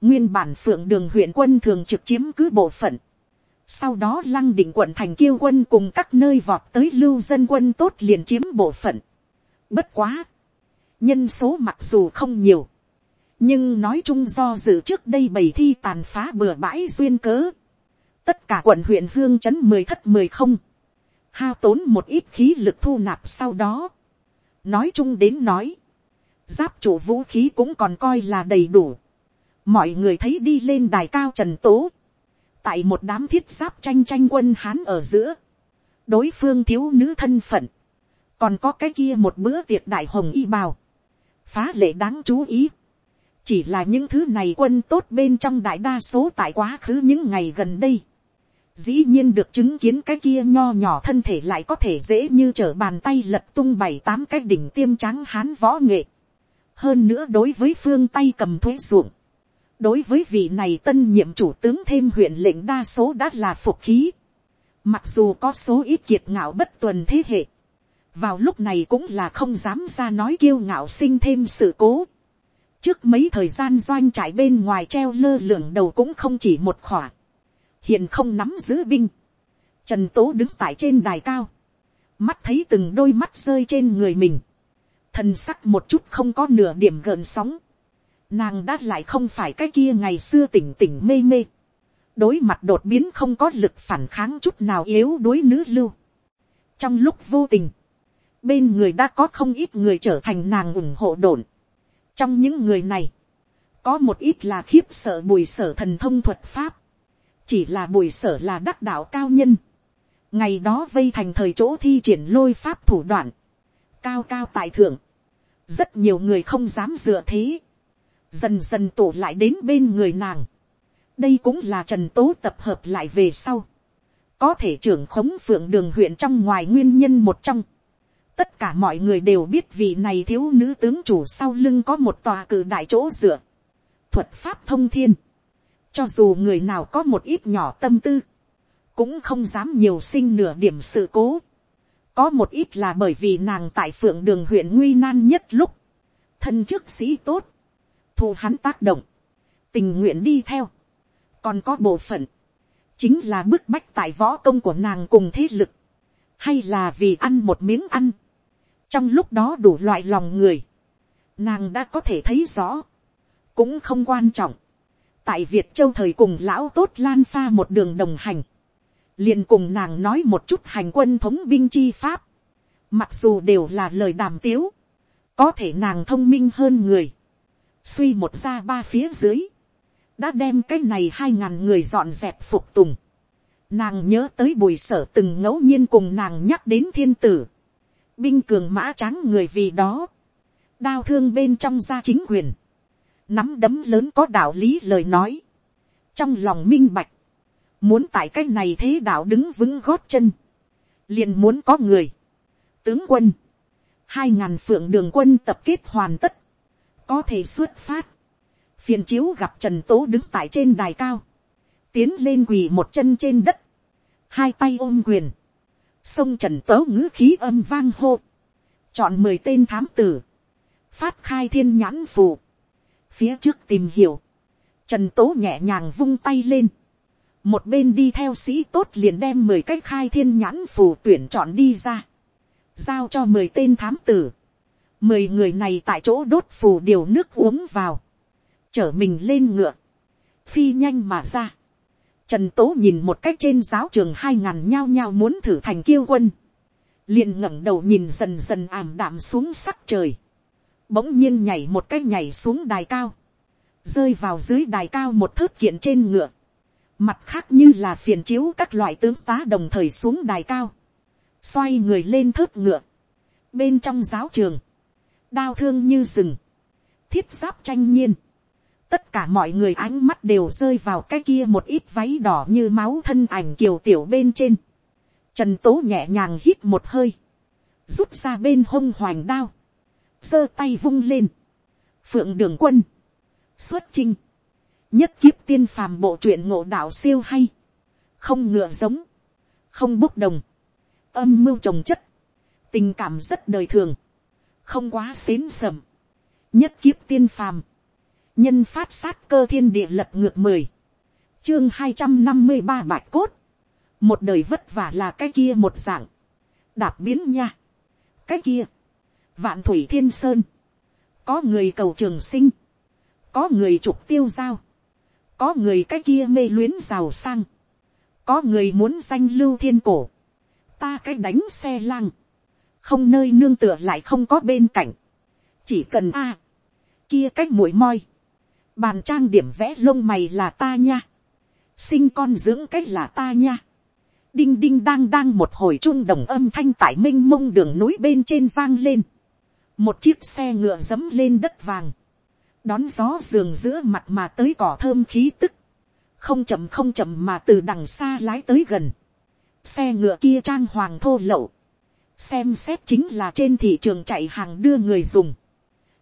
nguyên bản phượng đường huyện quân thường trực chiếm cứ bộ phận, sau đó lăng định quận thành kiêu quân cùng các nơi vọt tới lưu dân quân tốt liền chiếm bộ phận. Bất quá. Nhân số mặc dù không nhiều. Nhưng nói chung do dự trước đây bầy thi tàn phá bừa bãi duyên cớ. Tất cả quận huyện hương chấn mười thất mười không. Hao tốn một ít khí lực thu nạp sau đó. Nói chung đến nói. Giáp chủ vũ khí cũng còn coi là đầy đủ. Mọi người thấy đi lên đài cao trần tố tại một đám thiết giáp tranh tranh quân hán ở giữa, đối phương thiếu nữ thân phận, còn có cái kia một bữa tiệc đại hồng y bào, phá lệ đáng chú ý, chỉ là những thứ này quân tốt bên trong đại đa số tại quá khứ những ngày gần đây, dĩ nhiên được chứng kiến cái kia nho nhỏ thân thể lại có thể dễ như trở bàn tay lật tung bảy tám cái đỉnh tiêm trắng hán võ nghệ, hơn nữa đối với phương tay cầm thuế ruộng, đối với vị này tân nhiệm chủ tướng thêm huyện lệnh đa số đã là phục khí. Mặc dù có số ít kiệt ngạo bất tuần thế hệ. vào lúc này cũng là không dám ra nói kiêu ngạo sinh thêm sự cố trước mấy thời gian doanh trải bên ngoài treo lơ lửng đầu cũng không chỉ một khỏa, hiện không nắm giữ binh, trần tố đứng tại trên đài cao, mắt thấy từng đôi mắt rơi trên người mình, thần sắc một chút không có nửa điểm gợn sóng, nàng đã lại không phải cái kia ngày xưa tỉnh tỉnh mê mê, đối mặt đột biến không có lực phản kháng chút nào yếu đối nữ lưu. trong lúc vô tình, bên người đã có không ít người trở thành nàng ủng hộ đồn trong những người này, có một ít là khiếp sợ bùi sở thần thông thuật pháp, chỉ là bùi sở là đắc đạo cao nhân, ngày đó vây thành thời chỗ thi triển lôi pháp thủ đoạn, cao cao tại thượng, rất nhiều người không dám dựa thế, dần dần tụ lại đến bên người nàng, đây cũng là trần tố tập hợp lại về sau, có thể trưởng khống phượng đường huyện trong ngoài nguyên nhân một trong, tất cả mọi người đều biết vị này thiếu nữ tướng chủ sau lưng có một tòa cử đại chỗ dựa, thuật pháp thông thiên, cho dù người nào có một ít nhỏ tâm tư, cũng không dám nhiều sinh nửa điểm sự cố, có một ít là bởi vì nàng tại phượng đường huyện nguy nan nhất lúc, thân chức sĩ tốt, thu hắn tác động, tình nguyện đi theo, còn có bộ phận, chính là bức bách tại võ công của nàng cùng thế lực, hay là vì ăn một miếng ăn, trong lúc đó đủ loại lòng người, nàng đã có thể thấy rõ, cũng không quan trọng, tại việt châu thời cùng lão tốt lan pha một đường đồng hành, liền cùng nàng nói một chút hành quân thống binh chi pháp, mặc dù đều là lời đàm tiếu, có thể nàng thông minh hơn người, suy một ra ba phía dưới, đã đem cái này hai ngàn người dọn dẹp phục tùng. Nàng nhớ tới bùi sở từng ngẫu nhiên cùng nàng nhắc đến thiên tử. Binh cường mã tráng người vì đó. Đao thương bên trong gia chính quyền. Nắm đấm lớn có đạo lý lời nói. Trong lòng minh bạch. Muốn tại cái này thế đạo đứng vững gót chân. Liền muốn có người. Tướng quân. Hai ngàn phượng đường quân tập kết hoàn tất. Có thể xuất phát phiền chiếu gặp trần tố đứng tại trên đài cao, tiến lên quỳ một chân trên đất, hai tay ôm quyền, sông trần tố ngữ khí âm vang hô, chọn mười tên thám tử, phát khai thiên nhãn phù, phía trước tìm hiểu, trần tố nhẹ nhàng vung tay lên, một bên đi theo sĩ tốt liền đem mười cái khai thiên nhãn phù tuyển chọn đi ra, giao cho mười tên thám tử, mười người này tại chỗ đốt phù điều nước uống vào, chở mình lên ngựa, phi nhanh mà ra. Trần tố nhìn một cách trên giáo trường hai ngàn nhao nhao muốn thử thành kiêu quân, liền ngẩng đầu nhìn dần dần ảm đạm xuống sắc trời, bỗng nhiên nhảy một cái nhảy xuống đài cao, rơi vào dưới đài cao một thớt kiện trên ngựa, mặt khác như là phiền chiếu các loại tướng tá đồng thời xuống đài cao, xoay người lên thớt ngựa, bên trong giáo trường, đao thương như rừng, thiết giáp tranh nhiên, tất cả mọi người ánh mắt đều rơi vào cái kia một ít váy đỏ như máu thân ảnh kiều tiểu bên trên. Trần tố nhẹ nhàng hít một hơi, rút ra bên hông hoành đao, giơ tay vung lên, phượng đường quân, xuất chinh, nhất kiếp tiên phàm bộ truyện ngộ đạo siêu hay, không ngựa giống, không bốc đồng, âm mưu trồng chất, tình cảm rất đời thường, không quá xến sầm, nhất kiếp tiên phàm, nhân phát sát cơ thiên địa lật ngược mười, chương hai trăm năm mươi ba bạch cốt, một đời vất vả là cái kia một dạng, đạp biến nha, cái kia, vạn thủy thiên sơn, có người cầu trường sinh, có người trục tiêu giao, có người cái kia mê luyến giàu sang, có người muốn danh lưu thiên cổ, ta cái đánh xe lang, không nơi nương tựa lại không có bên cạnh, chỉ cần a, kia cách mũi moi, bàn trang điểm vẽ lông mày là ta nha, sinh con dưỡng cách là ta nha, đinh đinh đang đang một hồi trung đồng âm thanh tại m i n h mông đường núi bên trên vang lên, một chiếc xe ngựa dẫm lên đất vàng, đón gió giường giữa mặt mà tới cỏ thơm khí tức, không chậm không chậm mà từ đằng xa lái tới gần, xe ngựa kia trang hoàng thô lậu, xem xét chính là trên thị trường chạy hàng đưa người dùng,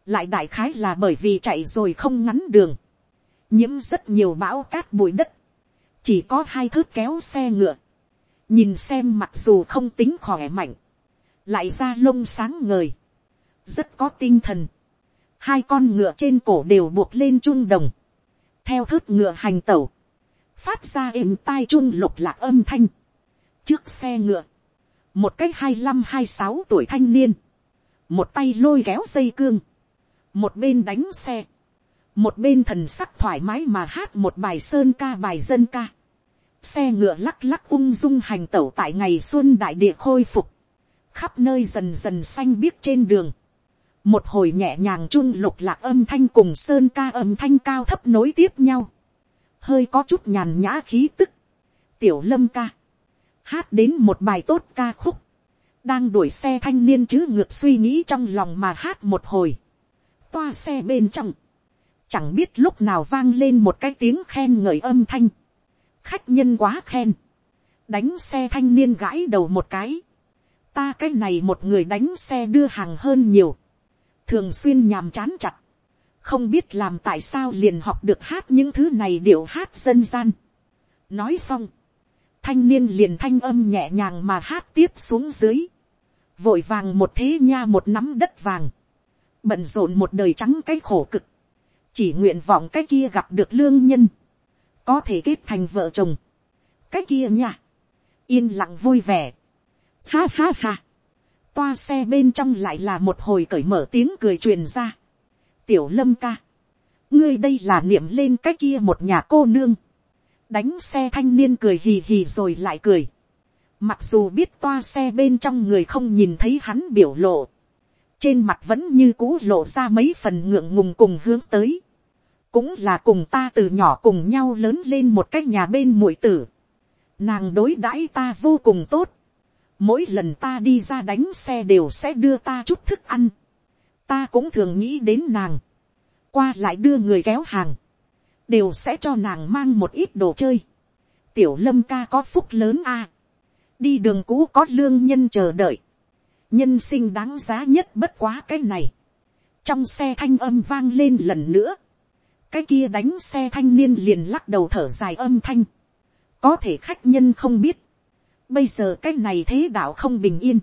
lại đại khái là bởi vì chạy rồi không ngắn đường, nhiễm rất nhiều bão cát bụi đất, chỉ có hai thước kéo xe ngựa, nhìn xem mặc dù không tính khỏe mạnh, lại ra lông sáng ngời, rất có tinh thần, hai con ngựa trên cổ đều buộc lên trung đồng, theo thước ngựa hành tẩu, phát ra êm tai trung lục lạc âm thanh, trước xe ngựa, một cái hai mươi hai sáu tuổi thanh niên, một tay lôi kéo dây cương, một bên đánh xe, một bên thần sắc thoải mái mà hát một bài sơn ca bài dân ca, xe ngựa lắc lắc ung dung hành tẩu tại ngày xuân đại địa khôi phục, khắp nơi dần dần xanh biếc trên đường, một hồi nhẹ nhàng chun lục lạc âm thanh cùng sơn ca âm thanh cao thấp nối tiếp nhau, hơi có chút nhàn nhã khí tức, tiểu lâm ca, hát đến một bài tốt ca khúc, đang đuổi xe thanh niên chứ ngược suy nghĩ trong lòng mà hát một hồi, toa xe bên trong, chẳng biết lúc nào vang lên một cái tiếng khen ngợi âm thanh, khách nhân quá khen, đánh xe thanh niên gãi đầu một cái, ta cái này một người đánh xe đưa hàng hơn nhiều, thường xuyên nhàm chán chặt, không biết làm tại sao liền học được hát những thứ này điệu hát dân gian. nói xong, thanh niên liền thanh âm nhẹ nhàng mà hát tiếp xuống dưới, vội vàng một thế nha một nắm đất vàng, bận rộn một đời trắng cái khổ cực, chỉ nguyện vọng cái kia gặp được lương nhân, có thể kết thành vợ chồng, cái kia nha, yên lặng vui vẻ, ha ha ha, toa xe bên trong lại là một hồi cởi mở tiếng cười truyền ra, tiểu lâm ca, ngươi đây là niệm lên cái kia một nhà cô nương, đánh xe thanh niên cười hì hì rồi lại cười, mặc dù biết toa xe bên trong người không nhìn thấy hắn biểu lộ, trên mặt vẫn như cũ lộ ra mấy phần ngượng ngùng cùng hướng tới, cũng là cùng ta từ nhỏ cùng nhau lớn lên một cái nhà bên muội tử, nàng đối đãi ta vô cùng tốt, mỗi lần ta đi ra đánh xe đều sẽ đưa ta chút thức ăn, ta cũng thường nghĩ đến nàng, qua lại đưa người kéo hàng, đều sẽ cho nàng mang một ít đồ chơi. tiểu lâm ca có phúc lớn a, đi đường cũ có lương nhân chờ đợi, nhân sinh đáng giá nhất bất quá cái này, trong xe thanh âm vang lên lần nữa, cái kia đánh xe thanh niên liền lắc đầu thở dài âm thanh, có thể khách nhân không biết, bây giờ cái này thế đạo không bình yên,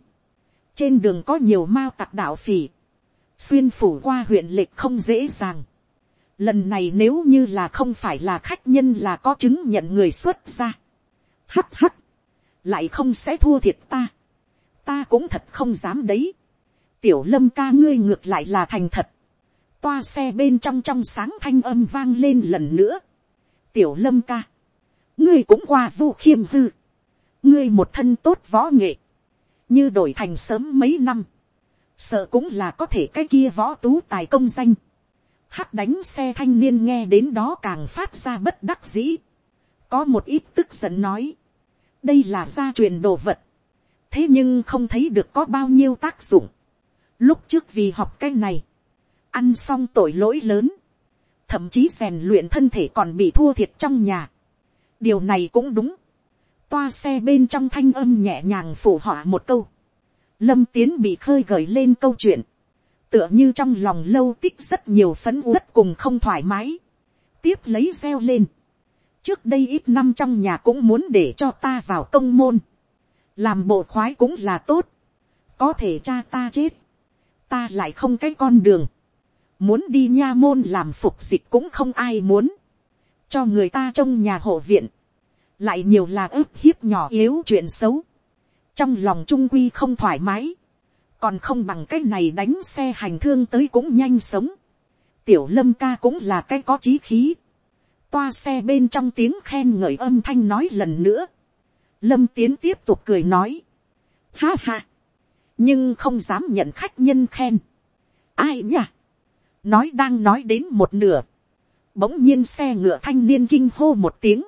trên đường có nhiều mao tặc đạo phỉ, xuyên phủ qua huyện lệch không dễ dàng. Lần này nếu như là không phải là khách nhân là có chứng nhận người xuất ra. hắt hắt Lại không sẽ thua thiệt ta. Ta cũng thật không dám đấy. Tiểu lâm ca ngươi ngược lại là thành thật. Toa xe bên trong trong sáng thanh âm vang lên lần nữa. Tiểu lâm ca. Ngươi cũng qua vô khiêm hư. Ngươi một thân tốt võ nghệ. Như đổi thành sớm mấy năm, sợ cũng là có thể cái kia võ tú tài công danh. hát đánh xe thanh niên nghe đến đó càng phát ra bất đắc dĩ. có một ít tức giận nói. đây là gia truyền đồ vật thế nhưng không thấy được có bao nhiêu tác dụng. lúc trước vì học cái này, ăn xong tội lỗi lớn, thậm chí rèn luyện thân thể còn bị thua thiệt trong nhà. điều này cũng đúng. toa xe bên trong thanh âm nhẹ nhàng phủ họa một câu lâm tiến bị khơi gợi lên câu chuyện, tựa như trong lòng lâu tích rất nhiều phấn uất cùng không thoải mái, tiếp lấy reo lên. trước đây ít năm trong nhà cũng muốn để cho ta vào công môn, làm bộ khoái cũng là tốt, có thể cha ta chết, ta lại không cái con đường, muốn đi nha môn làm phục dịch cũng không ai muốn, cho người ta trong nhà hộ viện, lại nhiều là ức hiếp nhỏ yếu chuyện xấu, trong lòng trung quy không thoải mái, còn không bằng cái này đánh xe hành thương tới cũng nhanh sống. tiểu lâm ca cũng là cái có trí khí. toa xe bên trong tiếng khen ngợi âm thanh nói lần nữa lâm tiến tiếp tục cười nói. ha ha. nhưng không dám nhận khách nhân khen. ai nhỉ? nói đang nói đến một nửa. bỗng nhiên xe ngựa thanh niên kinh hô một tiếng.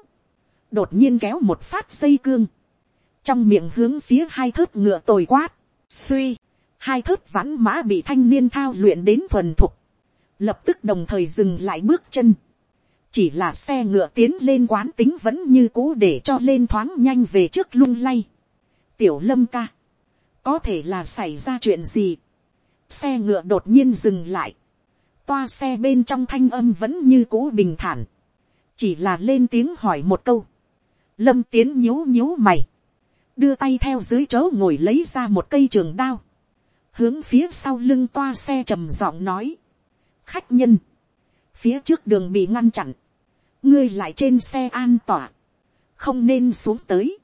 đột nhiên kéo một phát dây cương trong miệng hướng phía hai thớt ngựa tồi quát, suy, hai thớt vãn mã bị thanh niên thao luyện đến thuần thục, lập tức đồng thời dừng lại bước chân, chỉ là xe ngựa tiến lên quán tính vẫn như cũ để cho lên thoáng nhanh về trước lung lay. tiểu lâm ca, có thể là xảy ra chuyện gì, xe ngựa đột nhiên dừng lại, toa xe bên trong thanh âm vẫn như cũ bình thản, chỉ là lên tiếng hỏi một câu, lâm tiến nhíu nhíu mày, đưa tay theo dưới chỗ ngồi lấy ra một cây trường đao, hướng phía sau lưng toa xe trầm giọng nói, khách nhân, phía trước đường bị ngăn chặn, ngươi lại trên xe an tỏa, không nên xuống tới,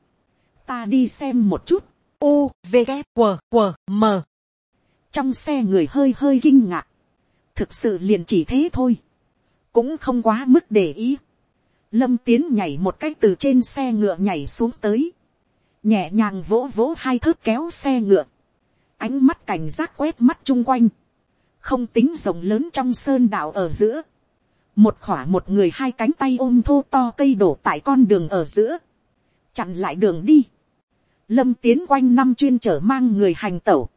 ta đi xem một chút, u v g q q m. Trong xe người hơi hơi kinh ngạc, thực sự liền chỉ thế thôi, cũng không quá mức để ý, lâm tiến nhảy một cách từ trên xe ngựa nhảy xuống tới, nhẹ nhàng vỗ vỗ hai thớt kéo xe ngựa, ánh mắt cảnh giác quét mắt chung quanh, không tính rộng lớn trong sơn đảo ở giữa, một khỏa một người hai cánh tay ôm thô to cây đổ tại con đường ở giữa, chặn lại đường đi, lâm tiến quanh năm chuyên trở mang người hành tẩu,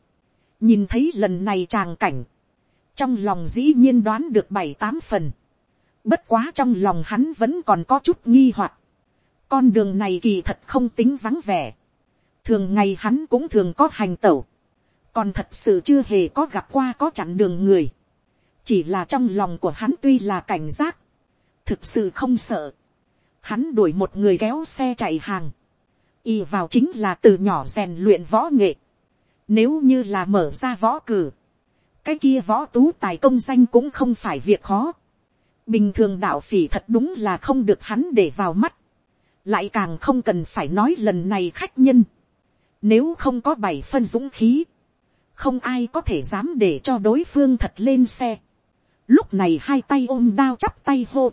nhìn thấy lần này tràng cảnh, trong lòng dĩ nhiên đoán được bảy tám phần, bất quá trong lòng hắn vẫn còn có chút nghi hoặc, con đường này kỳ thật không tính vắng vẻ, thường ngày hắn cũng thường có hành tẩu, còn thật sự chưa hề có gặp qua có chặn đường người, chỉ là trong lòng của hắn tuy là cảnh giác, thực sự không sợ, hắn đuổi một người kéo xe chạy hàng, y vào chính là từ nhỏ rèn luyện võ nghệ, nếu như là mở ra võ cử, cái kia võ tú tài công danh cũng không phải việc khó, bình thường đạo phỉ thật đúng là không được hắn để vào mắt, lại càng không cần phải nói lần này khách nhân, nếu không có bảy phân dũng khí, không ai có thể dám để cho đối phương thật lên xe. Lúc này hai tay ôm đao chắp tay hô.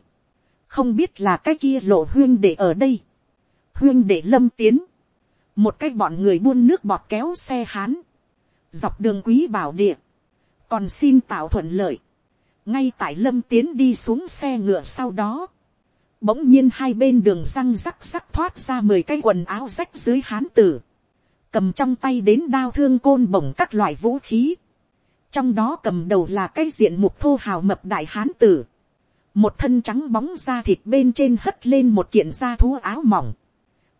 Không biết là cái kia lộ huyên để ở đây. Huyên để lâm tiến. Một cái bọn người buôn nước bọt kéo xe hán. Dọc đường quý bảo địa. Còn xin tạo thuận lợi. Ngay tại lâm tiến đi xuống xe ngựa sau đó. Bỗng nhiên hai bên đường răng rắc rắc thoát ra mười cái quần áo rách dưới hán tử cầm trong tay đến đao thương côn bổng các loại vũ khí, trong đó cầm đầu là cái diện mục thô hào mập đại hán tử, một thân trắng bóng da thịt bên trên hất lên một kiện da thú áo mỏng,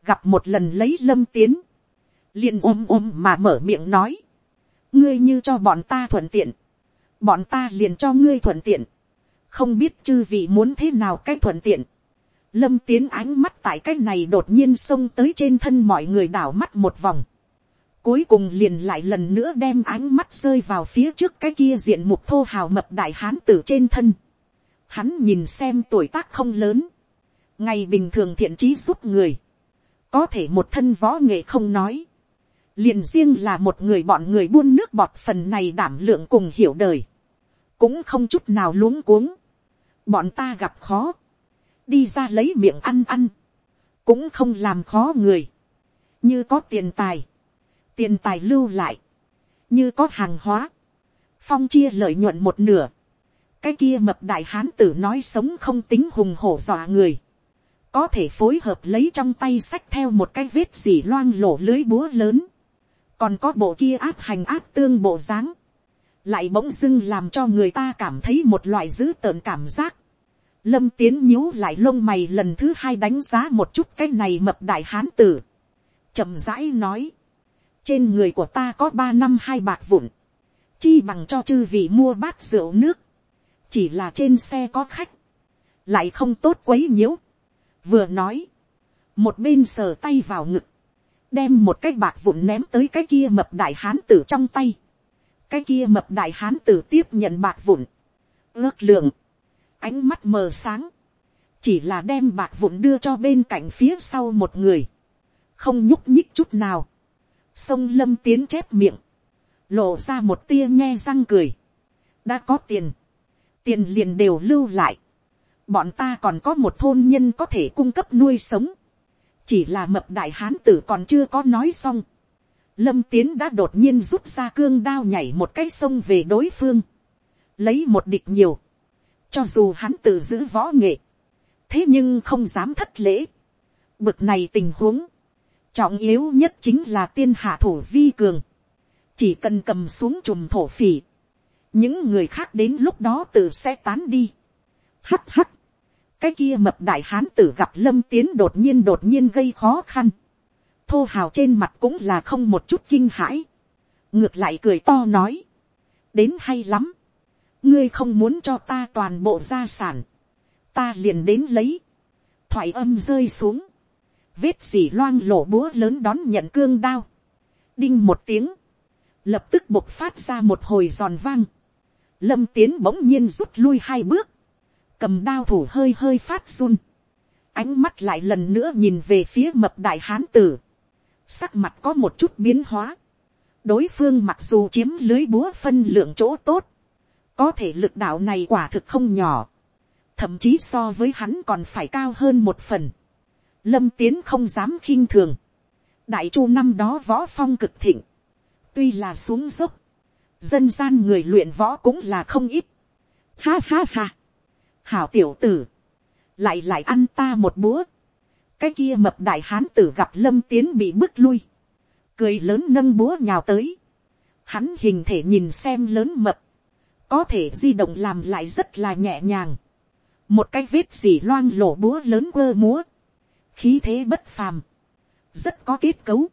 gặp một lần lấy lâm tiến, liền ôm ôm mà mở miệng nói, ngươi như cho bọn ta thuận tiện, bọn ta liền cho ngươi thuận tiện, không biết chư vị muốn thế nào cái thuận tiện, lâm tiến ánh mắt tại cái này đột nhiên xông tới trên thân mọi người đảo mắt một vòng, Cuối cùng liền lại lần nữa đem ánh mắt rơi vào phía trước cái kia diện mục thô hào mập đại hán tử trên thân. Hắn nhìn xem tuổi tác không lớn. Ngày bình thường thiện trí giúp người. Có thể một thân võ nghệ không nói. Liền riêng là một người bọn người buôn nước bọt phần này đảm lượng cùng hiểu đời. Cũng không chút nào luống cuống. Bọn ta gặp khó. Đi ra lấy miệng ăn ăn. Cũng không làm khó người. Như có tiền tài tiền tài lưu lại, như có hàng hóa, phong chia lợi nhuận một nửa, cái kia mập đại hán tử nói sống không tính hùng hổ dọa người, có thể phối hợp lấy trong tay sách theo một cái vết dỉ loang lổ lưới búa lớn, còn có bộ kia áp hành áp tương bộ dáng, lại bỗng dưng làm cho người ta cảm thấy một loại dữ tợn cảm giác. Lâm tiến nhíu lại lông mày lần thứ hai đánh giá một chút cái này mập đại hán tử. chậm rãi nói trên người của ta có ba năm hai bạc vụn, chi bằng cho chư vị mua bát rượu nước, chỉ là trên xe có khách, lại không tốt quấy nhiễu, vừa nói, một bên sờ tay vào ngực, đem một cái bạc vụn ném tới cái kia mập đại hán tử trong tay, cái kia mập đại hán tử tiếp nhận bạc vụn, ước lượng, ánh mắt mờ sáng, chỉ là đem bạc vụn đưa cho bên cạnh phía sau một người, không nhúc nhích chút nào, sông lâm tiến chép miệng, lộ ra một tia nghe răng cười, đã có tiền, tiền liền đều lưu lại, bọn ta còn có một thôn nhân có thể cung cấp nuôi sống, chỉ là mập đại hán tử còn chưa có nói xong, lâm tiến đã đột nhiên rút ra cương đao nhảy một cái sông về đối phương, lấy một địch nhiều, cho dù hắn tự giữ võ nghệ, thế nhưng không dám thất lễ, bực này tình huống, trọng yếu nhất chính là tiên hạ thổ vi cường, chỉ cần cầm xuống chùm thổ phỉ, những người khác đến lúc đó tự sẽ tán đi. hắt hắt, cái kia mập đại hán tử gặp lâm tiến đột nhiên đột nhiên gây khó khăn, thô hào trên mặt cũng là không một chút kinh hãi, ngược lại cười to nói, đến hay lắm, ngươi không muốn cho ta toàn bộ gia sản, ta liền đến lấy, thoại âm rơi xuống, vết xỉ loang lổ búa lớn đón nhận cương đao, đinh một tiếng, lập tức bộc phát ra một hồi giòn vang, lâm tiến bỗng nhiên rút lui hai bước, cầm đao thủ hơi hơi phát run, ánh mắt lại lần nữa nhìn về phía mập đại hán tử, sắc mặt có một chút biến hóa, đối phương mặc dù chiếm lưới búa phân lượng chỗ tốt, có thể lực đạo này quả thực không nhỏ, thậm chí so với hắn còn phải cao hơn một phần, lâm tiến không dám khinh thường, đại chu năm đó võ phong cực thịnh, tuy là xuống dốc, dân gian người luyện võ cũng là không ít. Ha ha ha, hảo tiểu tử, lại lại ăn ta một búa, cái kia mập đại hán tử gặp lâm tiến bị bước lui, cười lớn nâng búa nhào tới, hắn hình thể nhìn xem lớn mập, có thể di động làm lại rất là nhẹ nhàng, một cái vết xỉ loang lổ búa lớn quơ múa, khí thế bất phàm, rất có kết cấu,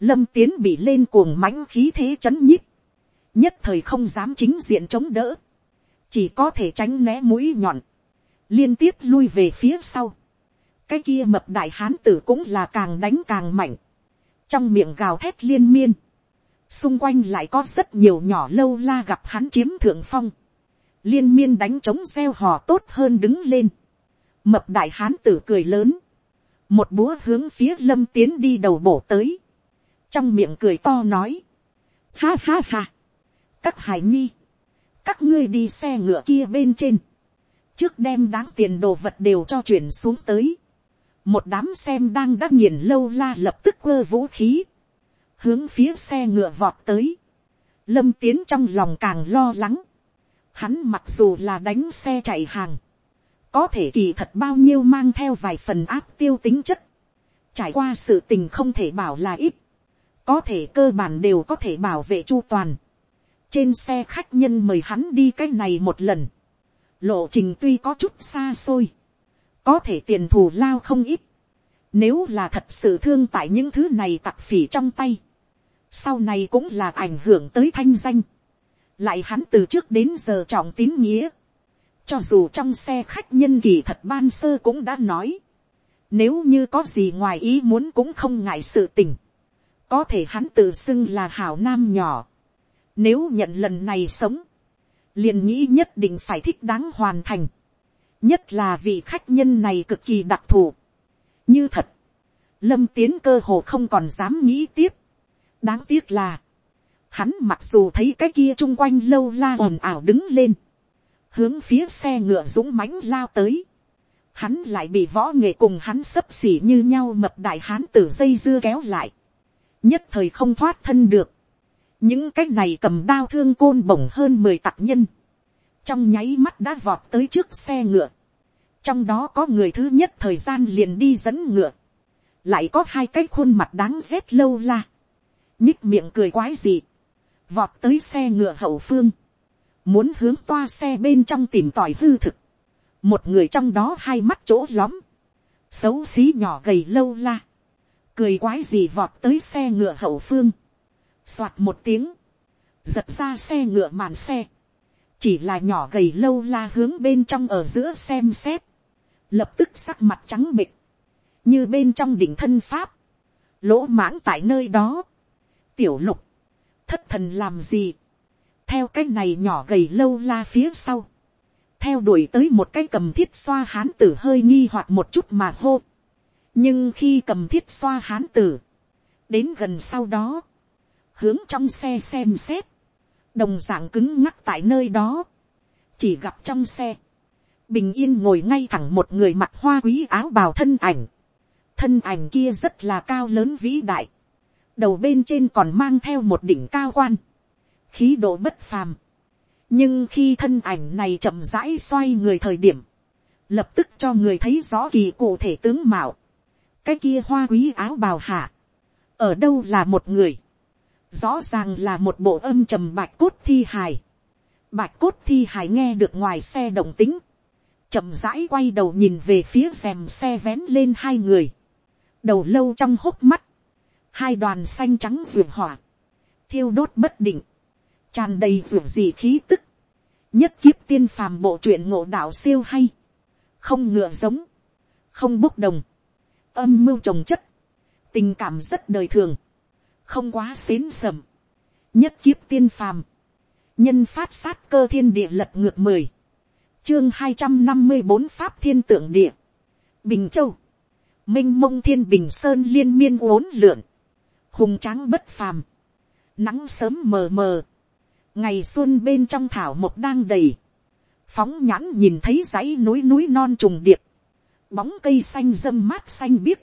lâm tiến bị lên cuồng mãnh khí thế chấn nhít, nhất thời không dám chính diện chống đỡ, chỉ có thể tránh né mũi nhọn, liên tiếp lui về phía sau, cái kia mập đại hán tử cũng là càng đánh càng mạnh, trong miệng gào thét liên miên, xung quanh lại có rất nhiều nhỏ lâu la gặp hắn chiếm thượng phong, liên miên đánh trống gieo hò tốt hơn đứng lên, mập đại hán tử cười lớn, một búa hướng phía lâm tiến đi đầu bổ tới, trong miệng cười to nói, ha ha ha, các hải nhi, các ngươi đi xe ngựa kia bên trên, trước đem đáng tiền đồ vật đều cho chuyển xuống tới, một đám xem đang đắc nghiền lâu la lập tức quơ vũ khí, hướng phía xe ngựa vọt tới, lâm tiến trong lòng càng lo lắng, hắn mặc dù là đánh xe chạy hàng, có thể kỳ thật bao nhiêu mang theo vài phần áp tiêu tính chất, trải qua sự tình không thể bảo là ít, có thể cơ bản đều có thể bảo vệ chu toàn. trên xe khách nhân mời hắn đi cái này một lần, lộ trình tuy có chút xa xôi, có thể tiền thù lao không ít, nếu là thật sự thương tại những thứ này tặc phỉ trong tay, sau này cũng là ảnh hưởng tới thanh danh, lại hắn từ trước đến giờ trọng tín nghĩa, cho dù trong xe khách nhân kỳ thật ban sơ cũng đã nói. Nếu như có gì ngoài ý muốn cũng không ngại sự tình. Có thể hắn tự xưng là hảo nam nhỏ. Nếu nhận lần này sống. Liền nghĩ nhất định phải thích đáng hoàn thành. Nhất là vị khách nhân này cực kỳ đặc thù. Như thật. Lâm tiến cơ hồ không còn dám nghĩ tiếp. Đáng tiếc là. Hắn mặc dù thấy cái kia chung quanh lâu la ồn ảo đứng lên hướng phía xe ngựa dũng mãnh lao tới. Hắn lại bị võ nghệ cùng hắn sấp xỉ như nhau mập đại hán tử dây dưa kéo lại. Nhất thời không thoát thân được. Những cái này cầm đao thương côn bổng hơn mười tặc nhân. Trong nháy mắt đã vọt tới trước xe ngựa. Trong đó có người thứ nhất thời gian liền đi dẫn ngựa. Lại có hai cái khuôn mặt đáng rét lâu la. Nhích miệng cười quái gì. Vọt tới xe ngựa hậu phương muốn hướng toa xe bên trong tìm tòi hư thực, một người trong đó hai mắt chỗ lõm, xấu xí nhỏ gầy lâu la, cười quái gì vọt tới xe ngựa hậu phương, soạt một tiếng, giật ra xe ngựa màn xe, chỉ là nhỏ gầy lâu la hướng bên trong ở giữa xem xét, lập tức sắc mặt trắng bịch, như bên trong đỉnh thân pháp, lỗ mãng tại nơi đó, tiểu lục, thất thần làm gì, theo cái này nhỏ gầy lâu la phía sau, theo đuổi tới một cái cầm thiết xoa hán tử hơi nghi hoặc một chút mà hô. nhưng khi cầm thiết xoa hán tử, đến gần sau đó, hướng trong xe xem xét, đồng d ạ n g cứng ngắc tại nơi đó, chỉ gặp trong xe, bình yên ngồi ngay thẳng một người mặc hoa quý áo bào thân ảnh, thân ảnh kia rất là cao lớn vĩ đại, đầu bên trên còn mang theo một đỉnh cao quan, khí độ bất phàm. nhưng khi thân ảnh này chậm rãi xoay người thời điểm, lập tức cho người thấy rõ kỳ cụ thể tướng mạo. cái kia hoa quý áo bào hạ, ở đâu là một người, rõ ràng là một bộ âm trầm bạch cốt thi hài. bạch cốt thi hài nghe được ngoài xe động tính, chậm rãi quay đầu nhìn về phía rèm xe vén lên hai người, đầu lâu trong hốc mắt, hai đoàn xanh trắng vườn hỏa, thiêu đốt bất định, tràn đầy ruột gì khí tức, nhất kiếp tiên phàm bộ truyện ngộ đạo siêu hay, không ngựa giống, không bốc đồng, âm mưu trồng chất, tình cảm rất đời thường, không quá xến sầm, nhất kiếp tiên phàm, nhân phát sát cơ thiên địa lật ngược mười, chương hai trăm năm mươi bốn pháp thiên tượng địa, bình châu, m i n h mông thiên bình sơn liên miên uốn lượn, hùng tráng bất phàm, nắng sớm mờ mờ, ngày xuân bên trong thảo một đang đầy, phóng nhãn nhìn thấy dãy núi núi non trùng điệp, bóng cây xanh dâm mát xanh biếc,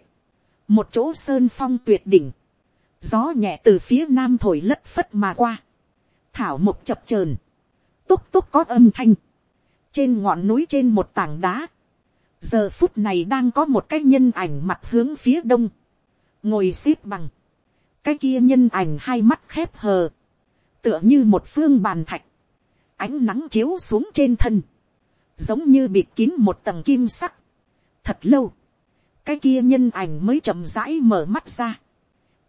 một chỗ sơn phong tuyệt đỉnh, gió nhẹ từ phía nam thổi lất phất mà qua, thảo một chập chờn, túc túc có âm thanh, trên ngọn núi trên một tảng đá, giờ phút này đang có một cái nhân ảnh mặt hướng phía đông, ngồi x ế p bằng, cái kia nhân ảnh hai mắt khép hờ, tựa như một phương bàn thạch, ánh nắng chiếu xuống trên thân, giống như bịt kín một tầng kim sắc. thật lâu, cái kia nhân ảnh mới chậm rãi mở mắt ra,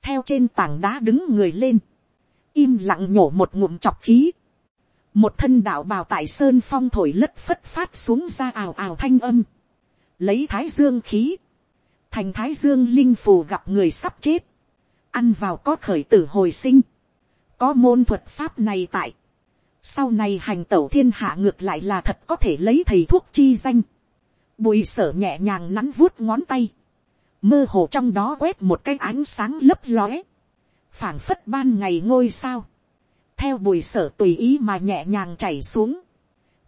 theo trên tảng đá đứng người lên, im lặng nhổ một ngụm chọc khí, một thân đạo bào tại sơn phong thổi lất phất phát xuống ra ào ào thanh âm, lấy thái dương khí, thành thái dương linh phù gặp người sắp chết, ăn vào có khởi tử hồi sinh, có môn thuật pháp này tại, sau này hành tẩu thiên hạ ngược lại là thật có thể lấy thầy thuốc chi danh, bùi sở nhẹ nhàng nắn vuốt ngón tay, mơ hồ trong đó quét một cái ánh sáng lấp lóe, phảng phất ban ngày ngôi sao, theo bùi sở tùy ý mà nhẹ nhàng chảy xuống,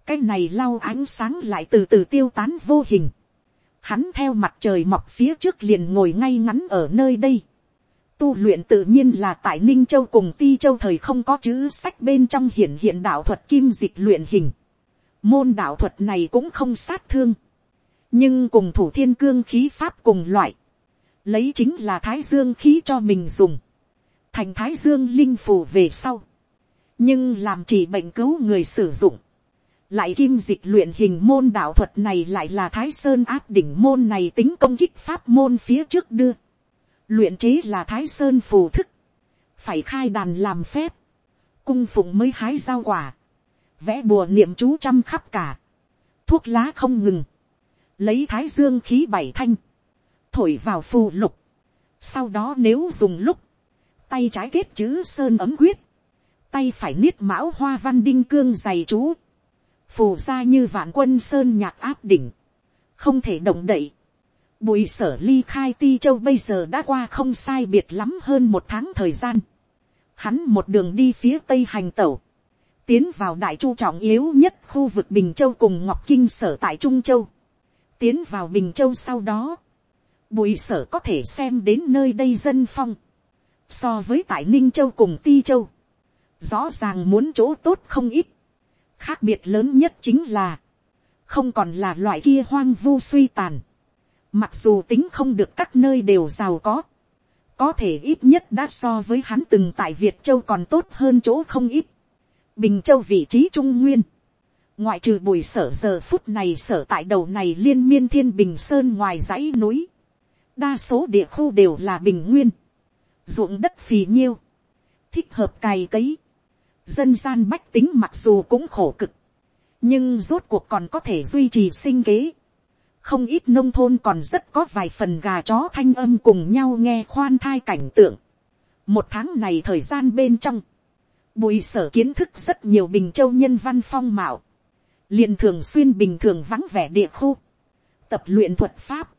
cái này lau ánh sáng lại từ từ tiêu tán vô hình, hắn theo mặt trời mọc phía trước liền ngồi ngay ngắn ở nơi đây, tu luyện tự nhiên là tại ninh châu cùng ti châu thời không có chữ sách bên trong hiển hiện đạo thuật kim dịch luyện hình, môn đạo thuật này cũng không sát thương, nhưng cùng thủ thiên cương khí pháp cùng loại, lấy chính là thái dương khí cho mình dùng, thành thái dương linh phù về sau, nhưng làm chỉ bệnh cứu người sử dụng, lại kim dịch luyện hình môn đạo thuật này lại là thái sơn áp đỉnh môn này tính công kích pháp môn phía trước đưa, luyện chế là thái sơn phù thức, phải khai đàn làm phép, cung phụng mới hái giao quả, vẽ bùa niệm chú trăm khắp cả, thuốc lá không ngừng, lấy thái dương khí bảy thanh, thổi vào phù lục, sau đó nếu dùng lúc, tay trái kết chữ sơn ấm quyết, tay phải niết mão hoa văn đinh cương dày chú, phù ra như vạn quân sơn nhạc áp đỉnh, không thể động đậy. Bùi sở ly khai ti châu bây giờ đã qua không sai biệt lắm hơn một tháng thời gian. Hắn một đường đi phía tây hành tẩu, tiến vào đại chu trọng yếu nhất khu vực bình châu cùng ngọc kinh sở tại trung châu. tiến vào bình châu sau đó, bùi sở có thể xem đến nơi đây dân phong. so với tại ninh châu cùng ti châu, rõ ràng muốn chỗ tốt không ít. khác biệt lớn nhất chính là, không còn là loại kia hoang vu suy tàn mặc dù tính không được các nơi đều giàu có, có thể ít nhất đã so với hắn từng tại việt châu còn tốt hơn chỗ không ít. bình châu vị trí trung nguyên, ngoại trừ bùi sở giờ phút này sở tại đầu này liên miên thiên bình sơn ngoài dãy núi, đa số địa khu đều là bình nguyên, ruộng đất phì nhiêu, thích hợp cày cấy, dân gian bách tính mặc dù cũng khổ cực, nhưng rốt cuộc còn có thể duy trì sinh kế không ít nông thôn còn rất có vài phần gà chó thanh âm cùng nhau nghe khoan thai cảnh tượng. một tháng này thời gian bên trong, bùi sở kiến thức rất nhiều bình châu nhân văn phong mạo, liền thường xuyên bình thường vắng vẻ địa khu, tập luyện thuật pháp.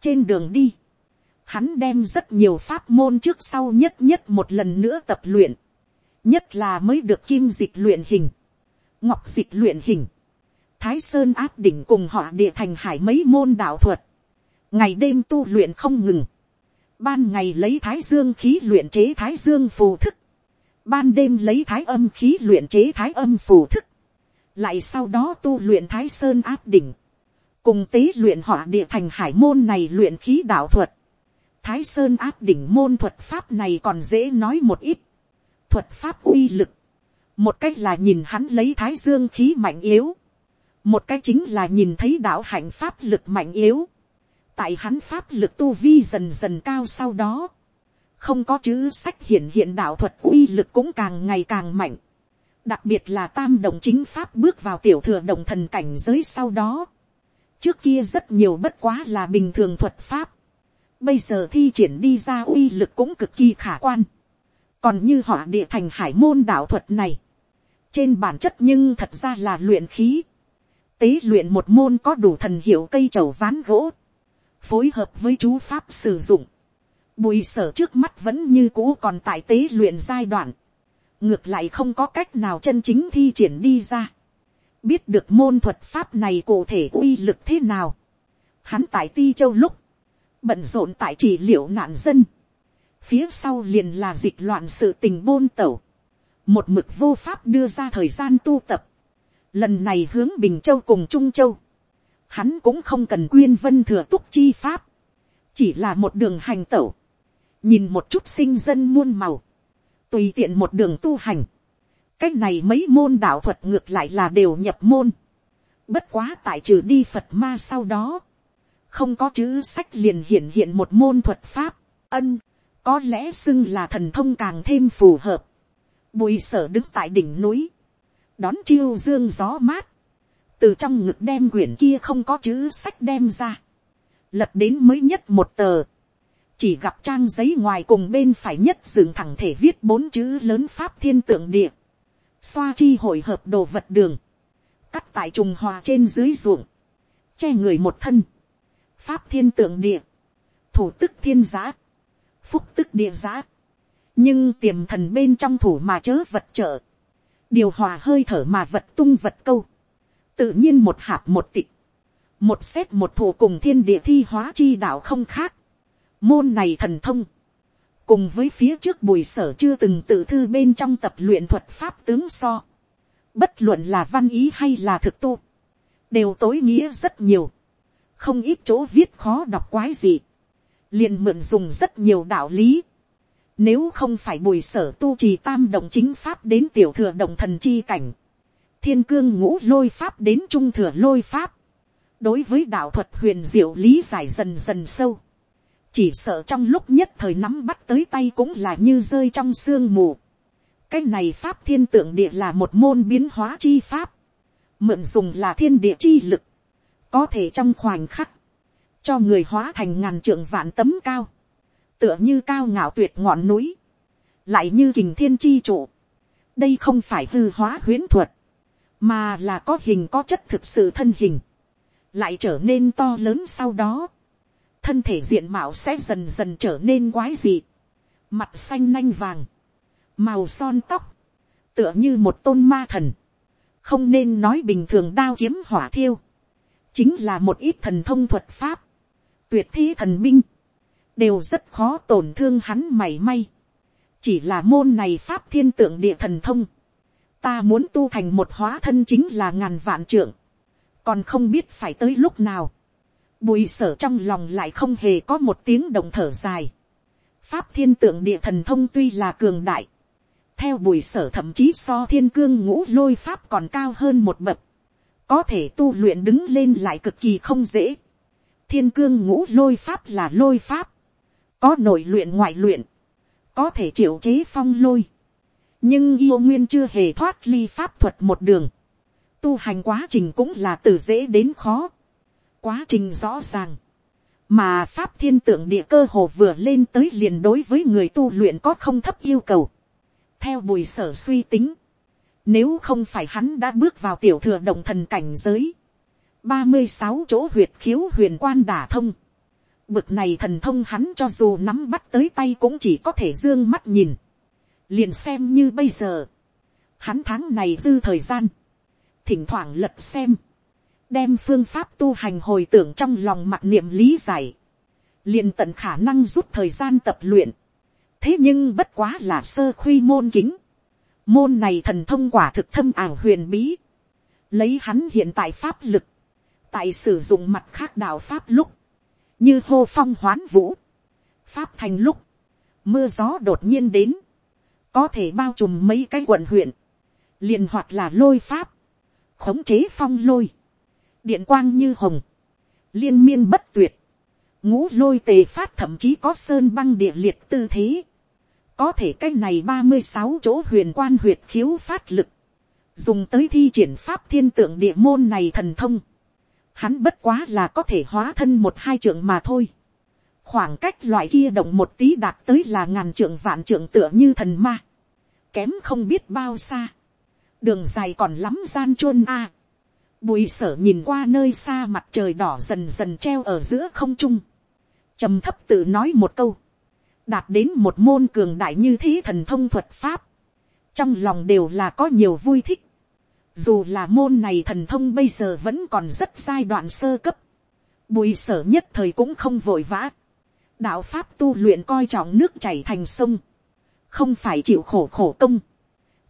trên đường đi, hắn đem rất nhiều pháp môn trước sau nhất nhất một lần nữa tập luyện nhất là mới được kim dịch luyện hình, ngọc dịch luyện hình, thái sơn áp đỉnh cùng họ địa thành hải mấy môn đạo thuật, ngày đêm tu luyện không ngừng, ban ngày lấy thái dương khí luyện chế thái dương phù thức, ban đêm lấy thái âm khí luyện chế thái âm phù thức, lại sau đó tu luyện thái sơn áp đỉnh, cùng tế luyện họ địa thành hải môn này luyện khí đạo thuật, thái sơn áp đỉnh môn thuật pháp này còn dễ nói một ít, thuật pháp uy lực. Một cách là nhìn hắn lấy thái dương khí mạnh yếu. Một cái chính là nhìn thấy đạo hạnh pháp lực mạnh yếu. Tại hắn pháp lực tu vi dần dần cao sau đó. Không có chữ sách hiện hiện đạo thuật uy lực cũng càng ngày càng mạnh. Đặc biệt là tam đồng chính pháp bước vào tiểu thừa đồng thần cảnh giới sau đó. Trước kia rất nhiều bất quá là bình thường thuật pháp. Bây giờ thi triển đi ra uy lực cũng cực kỳ khả quan còn như họ địa thành hải môn đạo thuật này, trên bản chất nhưng thật ra là luyện khí, tế luyện một môn có đủ thần hiệu cây trầu ván gỗ, phối hợp với chú pháp sử dụng, bùi sở trước mắt vẫn như cũ còn tại tế luyện giai đoạn, ngược lại không có cách nào chân chính thi triển đi ra, biết được môn thuật pháp này cụ thể uy lực thế nào, hắn tại ti châu lúc, bận rộn tại chỉ liệu nạn dân, phía sau liền là dịch loạn sự tình bôn tẩu, một mực vô pháp đưa ra thời gian tu tập, lần này hướng bình châu cùng trung châu, hắn cũng không cần quyên vân thừa túc chi pháp, chỉ là một đường hành tẩu, nhìn một chút sinh dân muôn màu, tùy tiện một đường tu hành, cái này mấy môn đạo thuật ngược lại là đều nhập môn, bất quá tại trừ đi phật ma sau đó, không có chữ sách liền hiện hiện một môn thuật pháp, ân, có lẽ xưng là thần thông càng thêm phù hợp, bùi sở đứng tại đỉnh núi, đón chiêu dương gió mát, từ trong ngực đem quyển kia không có chữ sách đem ra, lật đến mới nhất một tờ, chỉ gặp trang giấy ngoài cùng bên phải nhất dựng thẳng thể viết bốn chữ lớn pháp thiên tượng địa, xoa chi hội hợp đồ vật đường, cắt tại trùng hòa trên dưới ruộng, che người một thân, pháp thiên tượng địa, thủ tức thiên giá, phúc tức địa giá, nhưng tiềm thần bên trong thủ mà chớ vật trợ, điều hòa hơi thở mà vật tung vật câu, tự nhiên một hạt một tịch, một xét một thủ cùng thiên địa thi hóa chi đạo không khác, môn này thần thông, cùng với phía trước bùi sở chưa từng tự thư bên trong tập luyện thuật pháp tướng so, bất luận là văn ý hay là thực tu, đều tối nghĩa rất nhiều, không ít chỗ viết khó đọc quái gì, liền mượn dùng rất nhiều đạo lý, nếu không phải bùi sở tu trì tam động chính pháp đến tiểu thừa động thần chi cảnh. Thiên cương ngũ lôi pháp đến trung thừa lôi pháp. Đối với đạo thuật huyền diệu lý giải dần dần sâu. Chỉ sợ trong lúc nhất thời nắm bắt tới tay cũng là như rơi trong sương mù. Cái này pháp thiên tượng địa là một môn biến hóa chi pháp. Mượn dùng là thiên địa chi lực. Có thể trong khoảnh khắc. Cho người hóa thành ngàn trượng vạn tấm cao tựa như cao ngạo tuyệt ngọn núi, lại như kình thiên chi trụ. đây không phải hư hóa huyễn thuật, mà là có hình có chất thực sự thân hình, lại trở nên to lớn sau đó, thân thể diện mạo sẽ dần dần trở nên quái dị, mặt xanh nanh vàng, màu son tóc, tựa như một tôn ma thần, không nên nói bình thường đao kiếm hỏa thiêu, chính là một ít thần thông thuật pháp, tuyệt thi thần binh, đều rất khó tổn thương hắn mảy may. chỉ là môn này pháp thiên tượng địa thần thông. ta muốn tu thành một hóa thân chính là ngàn vạn trưởng. còn không biết phải tới lúc nào. bùi sở trong lòng lại không hề có một tiếng động thở dài. pháp thiên tượng địa thần thông tuy là cường đại. theo bùi sở thậm chí so thiên cương ngũ lôi pháp còn cao hơn một bậc. có thể tu luyện đứng lên lại cực kỳ không dễ. thiên cương ngũ lôi pháp là lôi pháp có nội luyện ngoại luyện, có thể triệu chế phong lôi, nhưng yêu nguyên chưa hề thoát ly pháp thuật một đường, tu hành quá trình cũng là từ dễ đến khó, quá trình rõ ràng, mà pháp thiên tượng địa cơ hồ vừa lên tới liền đối với người tu luyện có không thấp yêu cầu, theo bùi sở suy tính, nếu không phải hắn đã bước vào tiểu thừa động thần cảnh giới, ba mươi sáu chỗ huyệt khiếu huyền quan đả thông, Bực này thần thông hắn cho dù nắm bắt tới tay cũng chỉ có thể dương mắt nhìn. Liền xem như bây giờ. Hắn tháng này dư thời gian. Thỉnh thoảng lật xem. Đem phương pháp tu hành hồi tưởng trong lòng mặc niệm lý giải. Liền tận khả năng rút thời gian tập luyện. Thế nhưng bất quá là sơ khuy môn kính. Môn này thần thông quả thực thâm ảo huyền bí. Lấy hắn hiện tại pháp lực. Tại sử dụng mặt khác đạo pháp lúc như hô phong hoán vũ, pháp thành lúc, mưa gió đột nhiên đến, có thể bao trùm mấy cái quận huyện, liền hoặc là lôi pháp, khống chế phong lôi, điện quang như hồng, liên miên bất tuyệt, ngũ lôi tề phát thậm chí có sơn băng địa liệt tư thế, có thể cái này ba mươi sáu chỗ huyền quan huyệt khiếu phát lực, dùng tới thi triển pháp thiên tượng địa môn này thần thông, hắn bất quá là có thể hóa thân một hai trưởng mà thôi. khoảng cách loại kia động một tí đạt tới là ngàn trượng vạn trượng tựa như thần ma, kém không biết bao xa, đường dài còn lắm gian chuôn a, bùi sở nhìn qua nơi xa mặt trời đỏ dần dần treo ở giữa không trung, trầm thấp tự nói một câu, đạt đến một môn cường đại như thế thần thông thuật pháp, trong lòng đều là có nhiều vui thích, dù là môn này thần thông bây giờ vẫn còn rất giai đoạn sơ cấp, bùi sở nhất thời cũng không vội vã, đạo pháp tu luyện coi trọng nước chảy thành sông, không phải chịu khổ khổ công,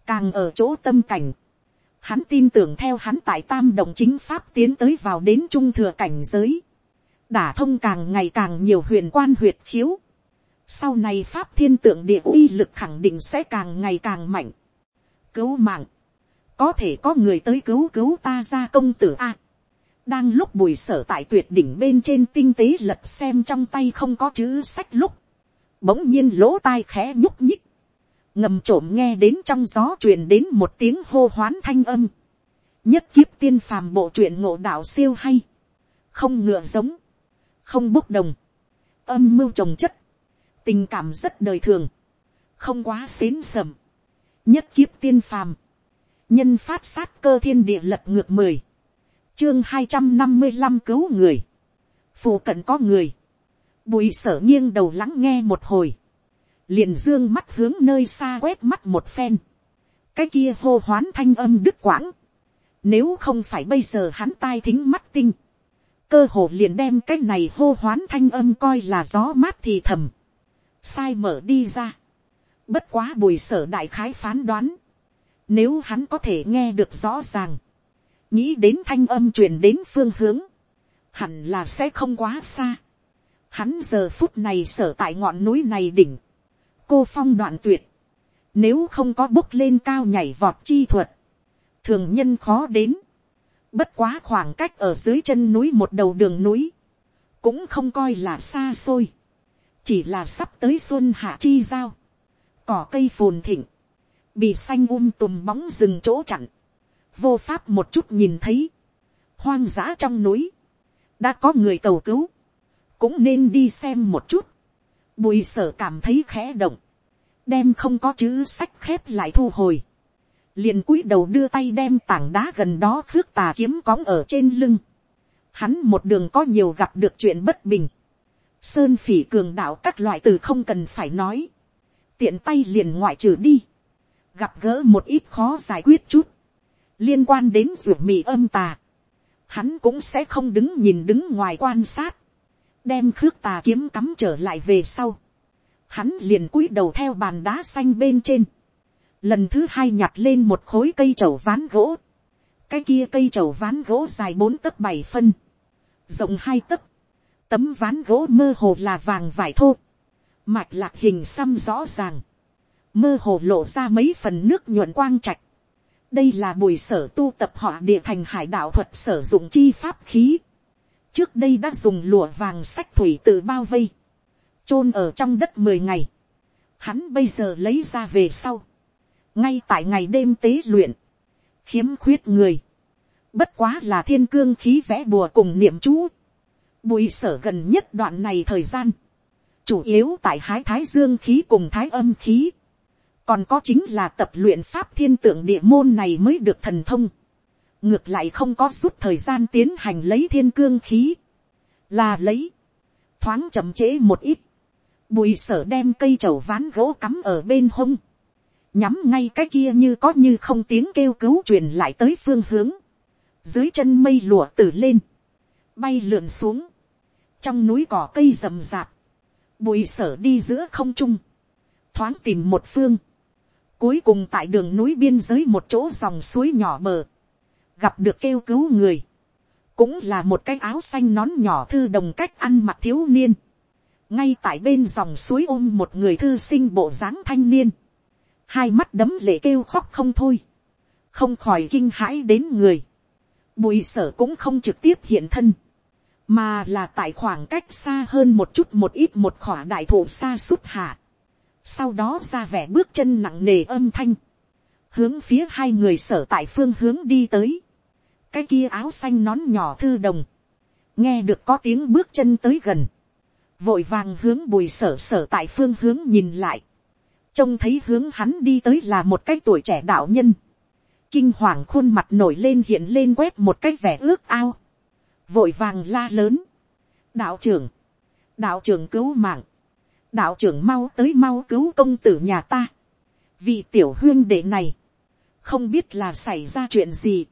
càng ở chỗ tâm cảnh, hắn tin tưởng theo hắn tại tam đồng chính pháp tiến tới vào đến trung thừa cảnh giới, đả thông càng ngày càng nhiều huyền quan huyệt khiếu, sau này pháp thiên tượng địa uy lực khẳng định sẽ càng ngày càng mạnh, cứu mạng, có thể có người tới cứu cứu ta ra công tử a, đang lúc bùi sở tại tuyệt đỉnh bên trên tinh tế lật xem trong tay không có chữ sách lúc, bỗng nhiên lỗ tai khẽ nhúc nhích, ngầm trộm nghe đến trong gió truyền đến một tiếng hô hoán thanh âm, nhất kiếp tiên phàm bộ truyện ngộ đạo siêu hay, không ngựa giống, không bốc đồng, âm mưu trồng chất, tình cảm rất đời thường, không quá xến sầm, nhất kiếp tiên phàm, nhân phát sát cơ thiên địa lật ngược mười, chương hai trăm năm mươi năm cứu người, phù cận có người, bùi sở nghiêng đầu lắng nghe một hồi, liền dương mắt hướng nơi xa quét mắt một phen, cái kia hô hoán thanh âm đứt quãng, nếu không phải bây giờ hắn tai thính mắt tinh, cơ hồ liền đem cái này hô hoán thanh âm coi là gió mát thì thầm, sai mở đi ra, bất quá bùi sở đại khái phán đoán, nếu hắn có thể nghe được rõ ràng, nghĩ đến thanh âm truyền đến phương hướng, hẳn là sẽ không quá xa. Hắn giờ phút này sở tại ngọn núi này đỉnh, cô phong đoạn tuyệt, nếu không có bốc lên cao nhảy vọt chi thuật, thường nhân khó đến, bất quá khoảng cách ở dưới chân núi một đầu đường núi, cũng không coi là xa xôi, chỉ là sắp tới xuân hạ chi giao, cỏ cây phồn thịnh, bị xanh um tùm bóng rừng chỗ chặn, vô pháp một chút nhìn thấy, hoang dã trong núi, đã có người cầu cứu, cũng nên đi xem một chút, bùi sở cảm thấy khẽ động, đem không có chữ sách khép lại thu hồi, liền cúi đầu đưa tay đem tảng đá gần đó khước tà kiếm cóng ở trên lưng, hắn một đường có nhiều gặp được chuyện bất bình, sơn phỉ cường đạo các loại từ không cần phải nói, tiện tay liền ngoại trừ đi, gặp gỡ một ít khó giải quyết chút, liên quan đến ruột mì âm tà, hắn cũng sẽ không đứng nhìn đứng ngoài quan sát, đem khước tà kiếm cắm trở lại về sau, hắn liền cúi đầu theo bàn đá xanh bên trên, lần thứ hai nhặt lên một khối cây trầu ván gỗ, cái kia cây trầu ván gỗ dài bốn tấc bảy phân, rộng hai tấc, tấm ván gỗ mơ hồ là vàng vải thô, mạch lạc hình xăm rõ ràng, mơ hồ lộ ra mấy phần nước nhuận quang trạch, đây là bùi sở tu tập họa địa thành hải đạo thuật sử dụng chi pháp khí. trước đây đã dùng lụa vàng sách thủy tự bao vây, chôn ở trong đất mười ngày. hắn bây giờ lấy ra về sau, ngay tại ngày đêm tế luyện, khiếm khuyết người, bất quá là thiên cương khí vẽ bùa cùng niệm chú. bùi sở gần nhất đoạn này thời gian, chủ yếu tại hái thái dương khí cùng thái âm khí còn có chính là tập luyện pháp thiên tượng địa môn này mới được thần thông, ngược lại không có suốt thời gian tiến hành lấy thiên cương khí, là lấy, thoáng chậm chế một ít, bùi sở đem cây trầu ván gỗ cắm ở bên hông, nhắm ngay cái kia như có như không tiếng kêu cứu truyền lại tới phương hướng, dưới chân mây lụa từ lên, bay lượn xuống, trong núi cỏ cây rầm rạp, bùi sở đi giữa không trung, thoáng tìm một phương, Cuối cùng tại đường núi biên giới một chỗ dòng suối nhỏ bờ. Gặp được kêu cứu người. Cũng là một cái áo xanh nón nhỏ thư đồng cách ăn mặc thiếu niên. Ngay tại bên dòng suối ôm một người thư sinh bộ dáng thanh niên. Hai mắt đấm lệ kêu khóc không thôi. Không khỏi kinh hãi đến người. Bùi sở cũng không trực tiếp hiện thân mà là tại khoảng cách xa hơn một chút một ít một khỏa đại thụ xa sút hạ sau đó ra vẻ bước chân nặng nề âm thanh, hướng phía hai người sở tại phương hướng đi tới, cái kia áo xanh nón nhỏ thư đồng, nghe được có tiếng bước chân tới gần, vội vàng hướng bùi sở sở tại phương hướng nhìn lại, trông thấy hướng hắn đi tới là một cái tuổi trẻ đạo nhân, kinh hoàng khuôn mặt nổi lên hiện lên quét một cái vẻ ước ao, vội vàng la lớn, đạo trưởng, đạo trưởng cứu mạng, đạo trưởng mau tới mau cứu công tử nhà ta, vì tiểu huyên đệ này, không biết là xảy ra chuyện gì,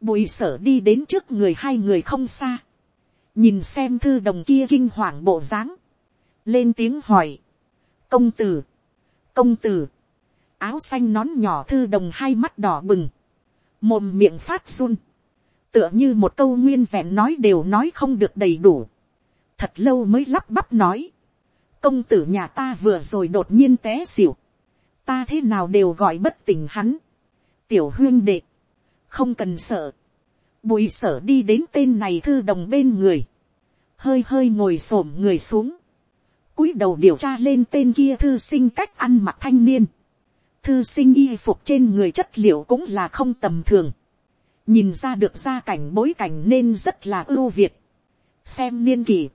bùi sở đi đến trước người hai người không xa, nhìn xem thư đồng kia kinh hoàng bộ dáng, lên tiếng hỏi, công tử, công tử, áo xanh nón nhỏ thư đồng hai mắt đỏ bừng, mồm miệng phát run, tựa như một câu nguyên vẹn nói đều nói không được đầy đủ, thật lâu mới lắp bắp nói, công tử nhà ta vừa rồi đột nhiên té xỉu, ta thế nào đều gọi bất tỉnh hắn, tiểu huyên đệ, không cần sợ, bùi sở đi đến tên này thư đồng bên người, hơi hơi ngồi s ổ m người xuống, cúi đầu điều tra lên tên kia thư sinh cách ăn mặc thanh niên, thư sinh y phục trên người chất liệu cũng là không tầm thường, nhìn ra được gia cảnh bối cảnh nên rất là ưu việt, xem niên kỷ,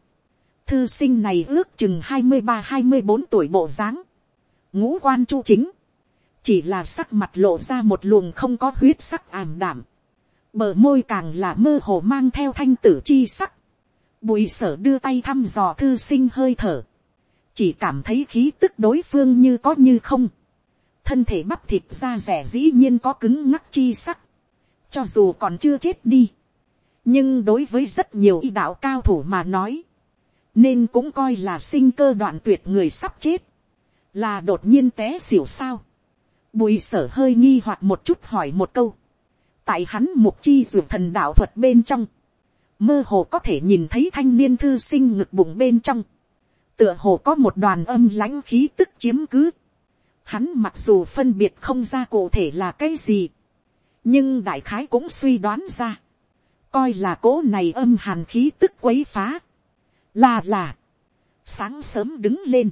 thư sinh này ước chừng hai mươi ba hai mươi bốn tuổi bộ dáng, ngũ quan chu chính, chỉ là sắc mặt lộ ra một luồng không có huyết sắc ảm đảm, bờ môi càng là mơ hồ mang theo thanh tử chi sắc, bùi sở đưa tay thăm dò thư sinh hơi thở, chỉ cảm thấy khí tức đối phương như có như không, thân thể bắp thịt da rẻ dĩ nhiên có cứng ngắc chi sắc, cho dù còn chưa chết đi, nhưng đối với rất nhiều y đạo cao thủ mà nói, nên cũng coi là sinh cơ đoạn tuyệt người sắp chết, là đột nhiên té xỉu sao. Bùi sở hơi nghi hoặc một chút hỏi một câu, tại hắn mục chi ruột thần đạo thuật bên trong, mơ hồ có thể nhìn thấy thanh niên thư sinh ngực bụng bên trong, tựa hồ có một đoàn âm lãnh khí tức chiếm cứ. Hắn mặc dù phân biệt không ra cụ thể là cái gì, nhưng đại khái cũng suy đoán ra, coi là cố này âm hàn khí tức quấy phá, là là, sáng sớm đứng lên,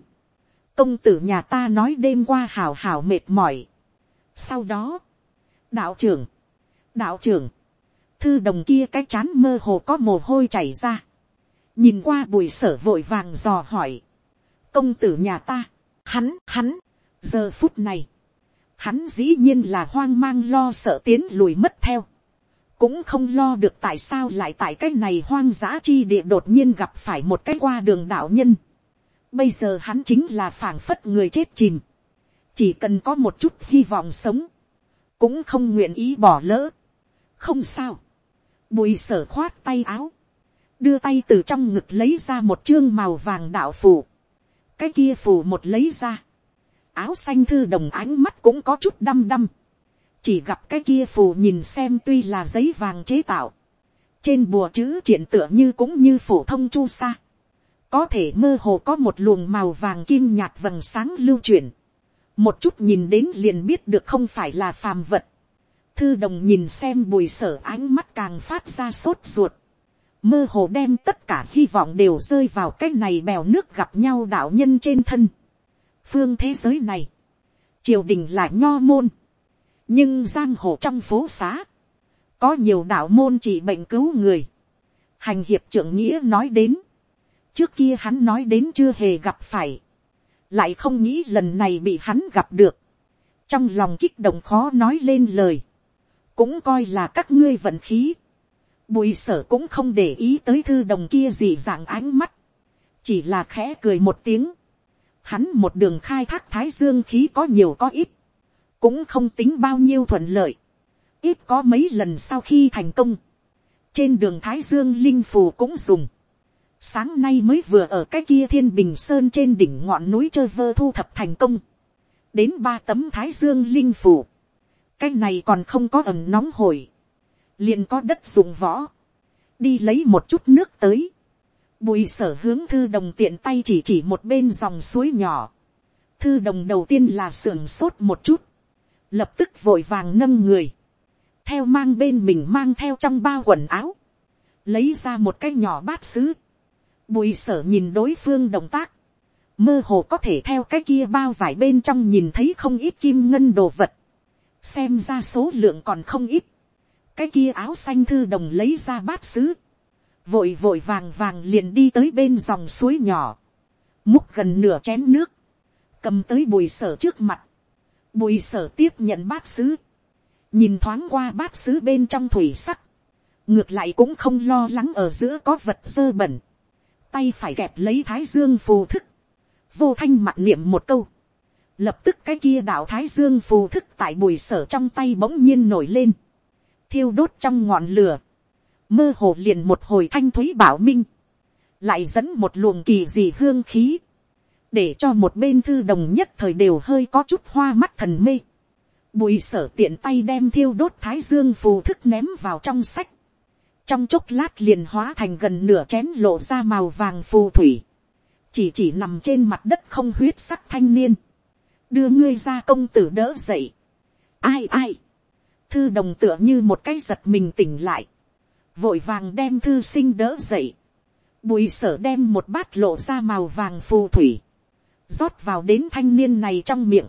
công tử nhà ta nói đêm qua hào hào mệt mỏi. sau đó, đạo trưởng, đạo trưởng, thư đồng kia cái chán mơ hồ có mồ hôi chảy ra, nhìn qua bùi sở vội vàng dò hỏi, công tử nhà ta, hắn hắn, giờ phút này, hắn dĩ nhiên là hoang mang lo sợ tiến lùi mất theo, cũng không lo được tại sao lại tại cái này hoang dã chi địa đột nhiên gặp phải một cái qua đường đạo nhân. Bây giờ hắn chính là phảng phất người chết chìm. Chỉ cần có một chút hy vọng sống. Cũng không nguyện ý bỏ lỡ. Không sao. Bùi sở khoát tay áo. Đưa tay từ trong ngực lấy ra một chương màu vàng đạo phù. Cái kia phù một lấy ra. Áo xanh thư đồng ánh mắt cũng có chút đăm đăm chỉ gặp cái kia phù nhìn xem tuy là giấy vàng chế tạo, trên bùa chữ triển tựa như cũng như phổ thông chu sa, có thể mơ hồ có một luồng màu vàng kim nhạt vầng sáng lưu chuyển, một chút nhìn đến liền biết được không phải là phàm vật, thư đồng nhìn xem bùi sở ánh mắt càng phát ra sốt ruột, mơ hồ đem tất cả hy vọng đều rơi vào cái này bèo nước gặp nhau đạo nhân trên thân. phương thế giới này, triều đình là nho môn, nhưng giang hồ trong phố xá, có nhiều đạo môn trị bệnh cứu người. hành hiệp trưởng nghĩa nói đến, trước kia hắn nói đến chưa hề gặp phải, lại không nghĩ lần này bị hắn gặp được, trong lòng kích động khó nói lên lời, cũng coi là các ngươi vận khí, bùi sở cũng không để ý tới thư đồng kia gì dạng ánh mắt, chỉ là khẽ cười một tiếng, hắn một đường khai thác thái dương khí có nhiều có ít, cũng không tính bao nhiêu thuận lợi, ít có mấy lần sau khi thành công, trên đường thái dương linh phù cũng dùng, sáng nay mới vừa ở cái kia thiên bình sơn trên đỉnh ngọn núi chơi vơ thu thập thành công, đến ba tấm thái dương linh phù, cái này còn không có ẩm nóng hổi, liền có đất dùng võ, đi lấy một chút nước tới, bùi sở hướng thư đồng tiện tay chỉ chỉ một bên dòng suối nhỏ, thư đồng đầu tiên là sưởng sốt một chút, lập tức vội vàng nâng người, theo mang bên mình mang theo trong bao quần áo, lấy ra một cái nhỏ bát xứ, bùi sở nhìn đối phương động tác, mơ hồ có thể theo cái kia bao vải bên trong nhìn thấy không ít kim ngân đồ vật, xem ra số lượng còn không ít, cái kia áo xanh thư đồng lấy ra bát xứ, vội vội vàng vàng liền đi tới bên dòng suối nhỏ, múc gần nửa chén nước, cầm tới bùi sở trước mặt, bùi sở tiếp nhận bát sứ, nhìn thoáng qua bát sứ bên trong thủy sắc, ngược lại cũng không lo lắng ở giữa có vật dơ bẩn, tay phải kẹp lấy thái dương phù thức, vô thanh mặt niệm một câu, lập tức cái kia đạo thái dương phù thức tại bùi sở trong tay bỗng nhiên nổi lên, thiêu đốt trong ngọn lửa, mơ hồ liền một hồi thanh thúy bảo minh, lại dẫn một luồng kỳ dị hương khí, để cho một bên thư đồng nhất thời đều hơi có chút hoa mắt thần mê. Bùi sở tiện tay đem thiêu đốt thái dương phù thức ném vào trong sách. Trong chốc lát liền hóa thành gần nửa chén lộ ra màu vàng phù thủy. Chỉ chỉ nằm trên mặt đất không huyết sắc thanh niên. Đưa ngươi ra công tử đỡ dậy. Ai ai. Thư đồng tựa như một cái giật mình tỉnh lại. Vội vàng đem thư sinh đỡ dậy. Bùi sở đem một bát lộ ra màu vàng phù thủy rót vào đến thanh niên này trong miệng,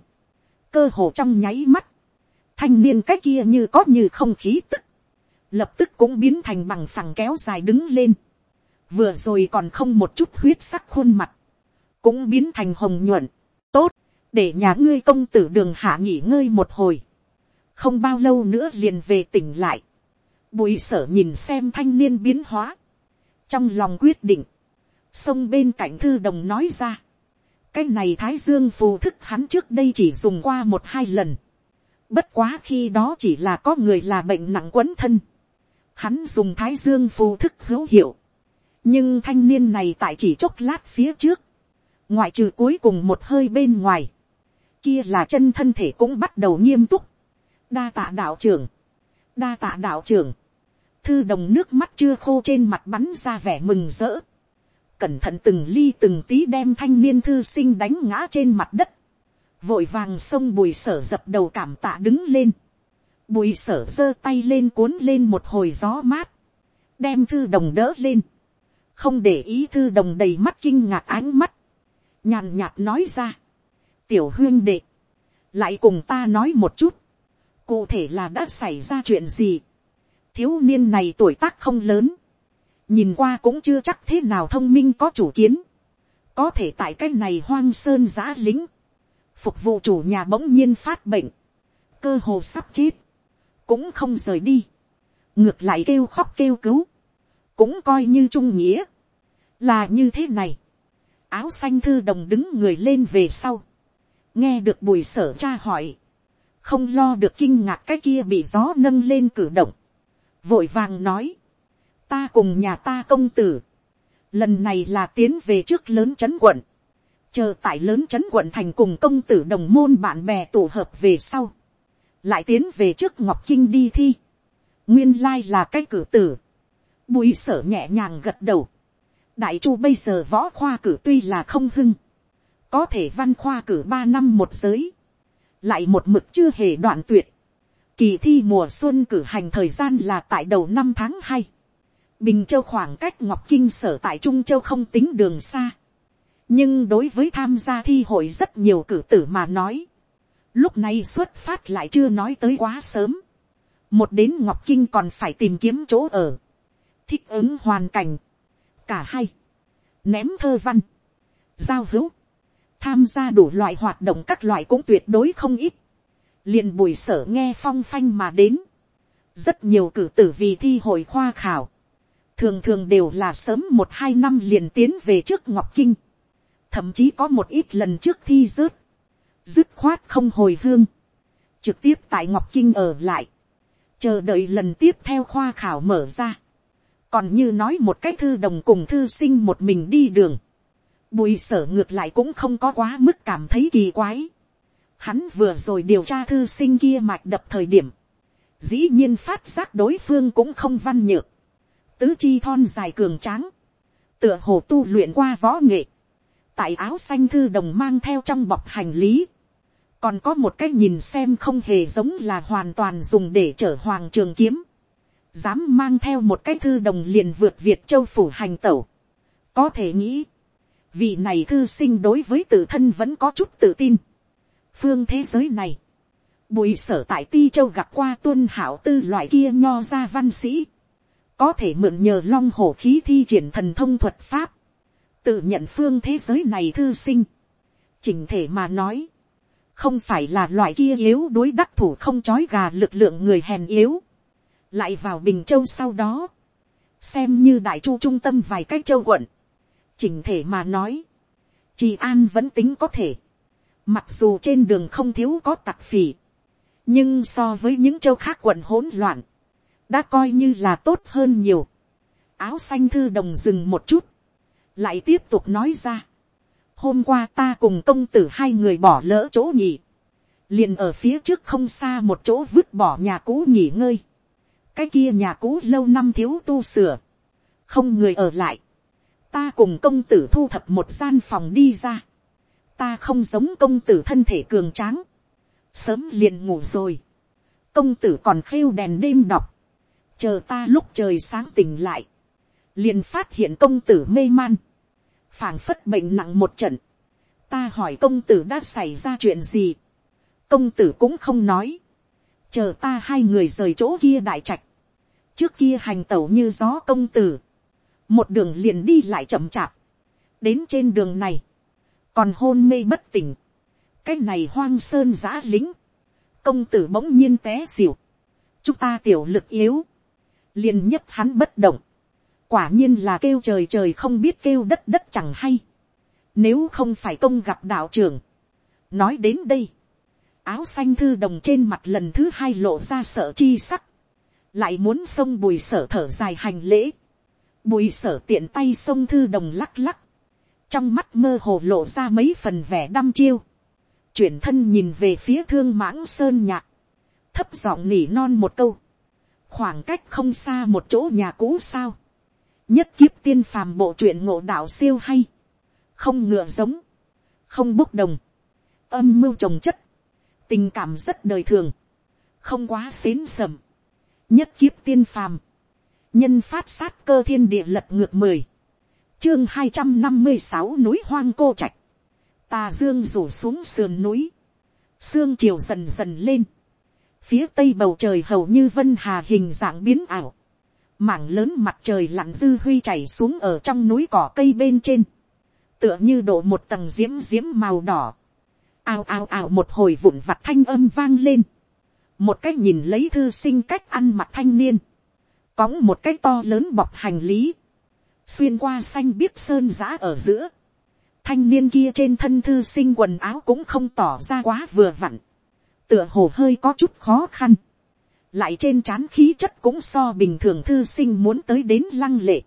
cơ hồ trong nháy mắt, thanh niên cái kia như có như không khí tức, lập tức cũng biến thành bằng phẳng kéo dài đứng lên, vừa rồi còn không một chút huyết sắc khuôn mặt, cũng biến thành hồng nhuận, tốt, để nhà ngươi công tử đường hạ nghỉ ngơi một hồi, không bao lâu nữa liền về tỉnh lại, bùi sở nhìn xem thanh niên biến hóa, trong lòng quyết định, sông bên cạnh thư đồng nói ra, cái này thái dương phù thức hắn trước đây chỉ dùng qua một hai lần. bất quá khi đó chỉ là có người là bệnh nặng quấn thân. hắn dùng thái dương phù thức hữu hiệu. nhưng thanh niên này tại chỉ chốc lát phía trước. ngoại trừ cuối cùng một hơi bên ngoài. kia là chân thân thể cũng bắt đầu nghiêm túc. đa tạ đạo trưởng. đa tạ đạo trưởng. thư đồng nước mắt chưa khô trên mặt bắn ra vẻ mừng rỡ cẩn thận từng ly từng tí đem thanh niên thư sinh đánh ngã trên mặt đất, vội vàng xông bùi sở dập đầu cảm tạ đứng lên, bùi sở giơ tay lên cuốn lên một hồi gió mát, đem thư đồng đỡ lên, không để ý thư đồng đầy mắt kinh ngạc ánh mắt, nhàn nhạt nói ra, tiểu huyên đệ, lại cùng ta nói một chút, cụ thể là đã xảy ra chuyện gì, thiếu niên này tuổi tác không lớn, nhìn qua cũng chưa chắc thế nào thông minh có chủ kiến, có thể tại cái này hoang sơn giã lính, phục vụ chủ nhà bỗng nhiên phát bệnh, cơ hồ sắp chết, cũng không rời đi, ngược lại kêu khóc kêu cứu, cũng coi như trung nghĩa, là như thế này, áo xanh thư đồng đứng người lên về sau, nghe được bùi sở cha hỏi, không lo được kinh ngạc cái kia bị gió nâng lên cử động, vội vàng nói, ta cùng nhà ta công tử, lần này là tiến về trước lớn trấn quận, chờ tại lớn trấn quận thành cùng công tử đồng môn bạn bè tụ hợp về sau, lại tiến về trước ngọc kinh đi thi, nguyên lai là cái cử tử, bùi sở nhẹ nhàng gật đầu, đại chu bây giờ võ khoa cử tuy là không hưng, có thể văn khoa cử ba năm một giới, lại một mực chưa hề đoạn tuyệt, kỳ thi mùa xuân cử hành thời gian là tại đầu năm tháng hai, Bình Châu khoảng cách Ngọc Kinh sở tại Trung Châu không tính đường xa. Nhưng đối với tham gia thi hội rất nhiều cử tử mà nói. Lúc này xuất phát lại chưa nói tới quá sớm. Một đến Ngọc Kinh còn phải tìm kiếm chỗ ở. Thích ứng hoàn cảnh. Cả hai. Ném thơ văn. Giao hữu. Tham gia đủ loại hoạt động các loại cũng tuyệt đối không ít. liền bùi sở nghe phong phanh mà đến. Rất nhiều cử tử vì thi hội khoa khảo thường thường đều là sớm một hai năm liền tiến về trước ngọc kinh, thậm chí có một ít lần trước thi rớt, dứt khoát không hồi hương, trực tiếp tại ngọc kinh ở lại, chờ đợi lần tiếp theo khoa khảo mở ra, còn như nói một cái thư đồng cùng thư sinh một mình đi đường, bùi sở ngược lại cũng không có quá mức cảm thấy kỳ quái, hắn vừa rồi điều tra thư sinh kia mạch đập thời điểm, dĩ nhiên phát giác đối phương cũng không văn nhược, tứ chi thon dài cường tráng, tựa hồ tu luyện qua võ nghệ, tại áo xanh thư đồng mang theo trong bọc hành lý, còn có một cái nhìn xem không hề giống là hoàn toàn dùng để chở hoàng trường kiếm, dám mang theo một cái thư đồng liền vượt việt châu phủ hành tẩu, có thể nghĩ, vị này thư sinh đối với tự thân vẫn có chút tự tin. phương thế giới này, bùi sở tại ti châu gặp qua tuân hảo tư loại kia nho ra văn sĩ, có thể mượn nhờ long hổ khí thi triển thần thông thuật pháp, tự nhận phương thế giới này thư sinh, chỉnh thể mà nói, không phải là loại kia yếu đối đắc thủ không chói gà lực lượng người hèn yếu, lại vào bình châu sau đó, xem như đại chu trung tâm vài cái châu quận, chỉnh thể mà nói, trì an vẫn tính có thể, mặc dù trên đường không thiếu có tặc phỉ, nhưng so với những châu khác quận hỗn loạn, đã coi như là tốt hơn nhiều. áo xanh thư đồng dừng một chút, lại tiếp tục nói ra. hôm qua ta cùng công tử hai người bỏ lỡ chỗ nhỉ, liền ở phía trước không xa một chỗ vứt bỏ nhà cũ nghỉ ngơi. cái kia nhà cũ lâu năm thiếu tu sửa, không người ở lại. ta cùng công tử thu thập một gian phòng đi ra. ta không giống công tử thân thể cường tráng, sớm liền ngủ rồi. công tử còn khêu đèn đêm đọc, chờ ta lúc trời sáng tỉnh lại, liền phát hiện công tử mê man, phảng phất bệnh nặng một trận, ta hỏi công tử đã xảy ra chuyện gì, công tử cũng không nói, chờ ta hai người rời chỗ kia đại trạch, trước kia hành tẩu như gió công tử, một đường liền đi lại chậm chạp, đến trên đường này, còn hôn mê bất tỉnh, cái này hoang sơn giã lính, công tử bỗng nhiên té xỉu, chúng ta tiểu lực yếu, liền nhất hắn bất động, quả nhiên là kêu trời trời không biết kêu đất đất chẳng hay, nếu không phải công gặp đạo trưởng, nói đến đây, áo xanh thư đồng trên mặt lần thứ hai lộ ra sợ chi sắc, lại muốn xông bùi sở thở dài hành lễ, bùi sở tiện tay xông thư đồng lắc lắc, trong mắt mơ hồ lộ ra mấy phần vẻ đăm chiêu, chuyển thân nhìn về phía thương mãng sơn nhạc, thấp giọng nỉ non một câu, khoảng cách không xa một chỗ nhà cũ sao, nhất kiếp tiên phàm bộ truyện ngộ đạo siêu hay, không ngựa giống, không bốc đồng, âm mưu trồng chất, tình cảm rất đời thường, không quá xến sầm, nhất kiếp tiên phàm, nhân phát sát cơ thiên địa lật ngược mười, chương hai trăm năm mươi sáu núi hoang cô trạch, tà dương rủ xuống sườn núi, sương chiều dần dần lên, phía tây bầu trời hầu như vân hà hình dạng biến ảo, mảng lớn mặt trời lặn dư huy chảy xuống ở trong núi cỏ cây bên trên, tựa như đổ một tầng diễm diễm màu đỏ, ao ao ao một hồi vụn vặt thanh âm vang lên, một cách nhìn lấy thư sinh cách ăn mặc thanh niên, cóng một cái to lớn bọc hành lý, xuyên qua xanh biếc sơn giã ở giữa, thanh niên kia trên thân thư sinh quần áo cũng không tỏ ra quá vừa vặn, tựa hồ hơi có chút khó khăn, lại trên trán khí chất cũng so bình thường thư sinh muốn tới đến lăng lệ,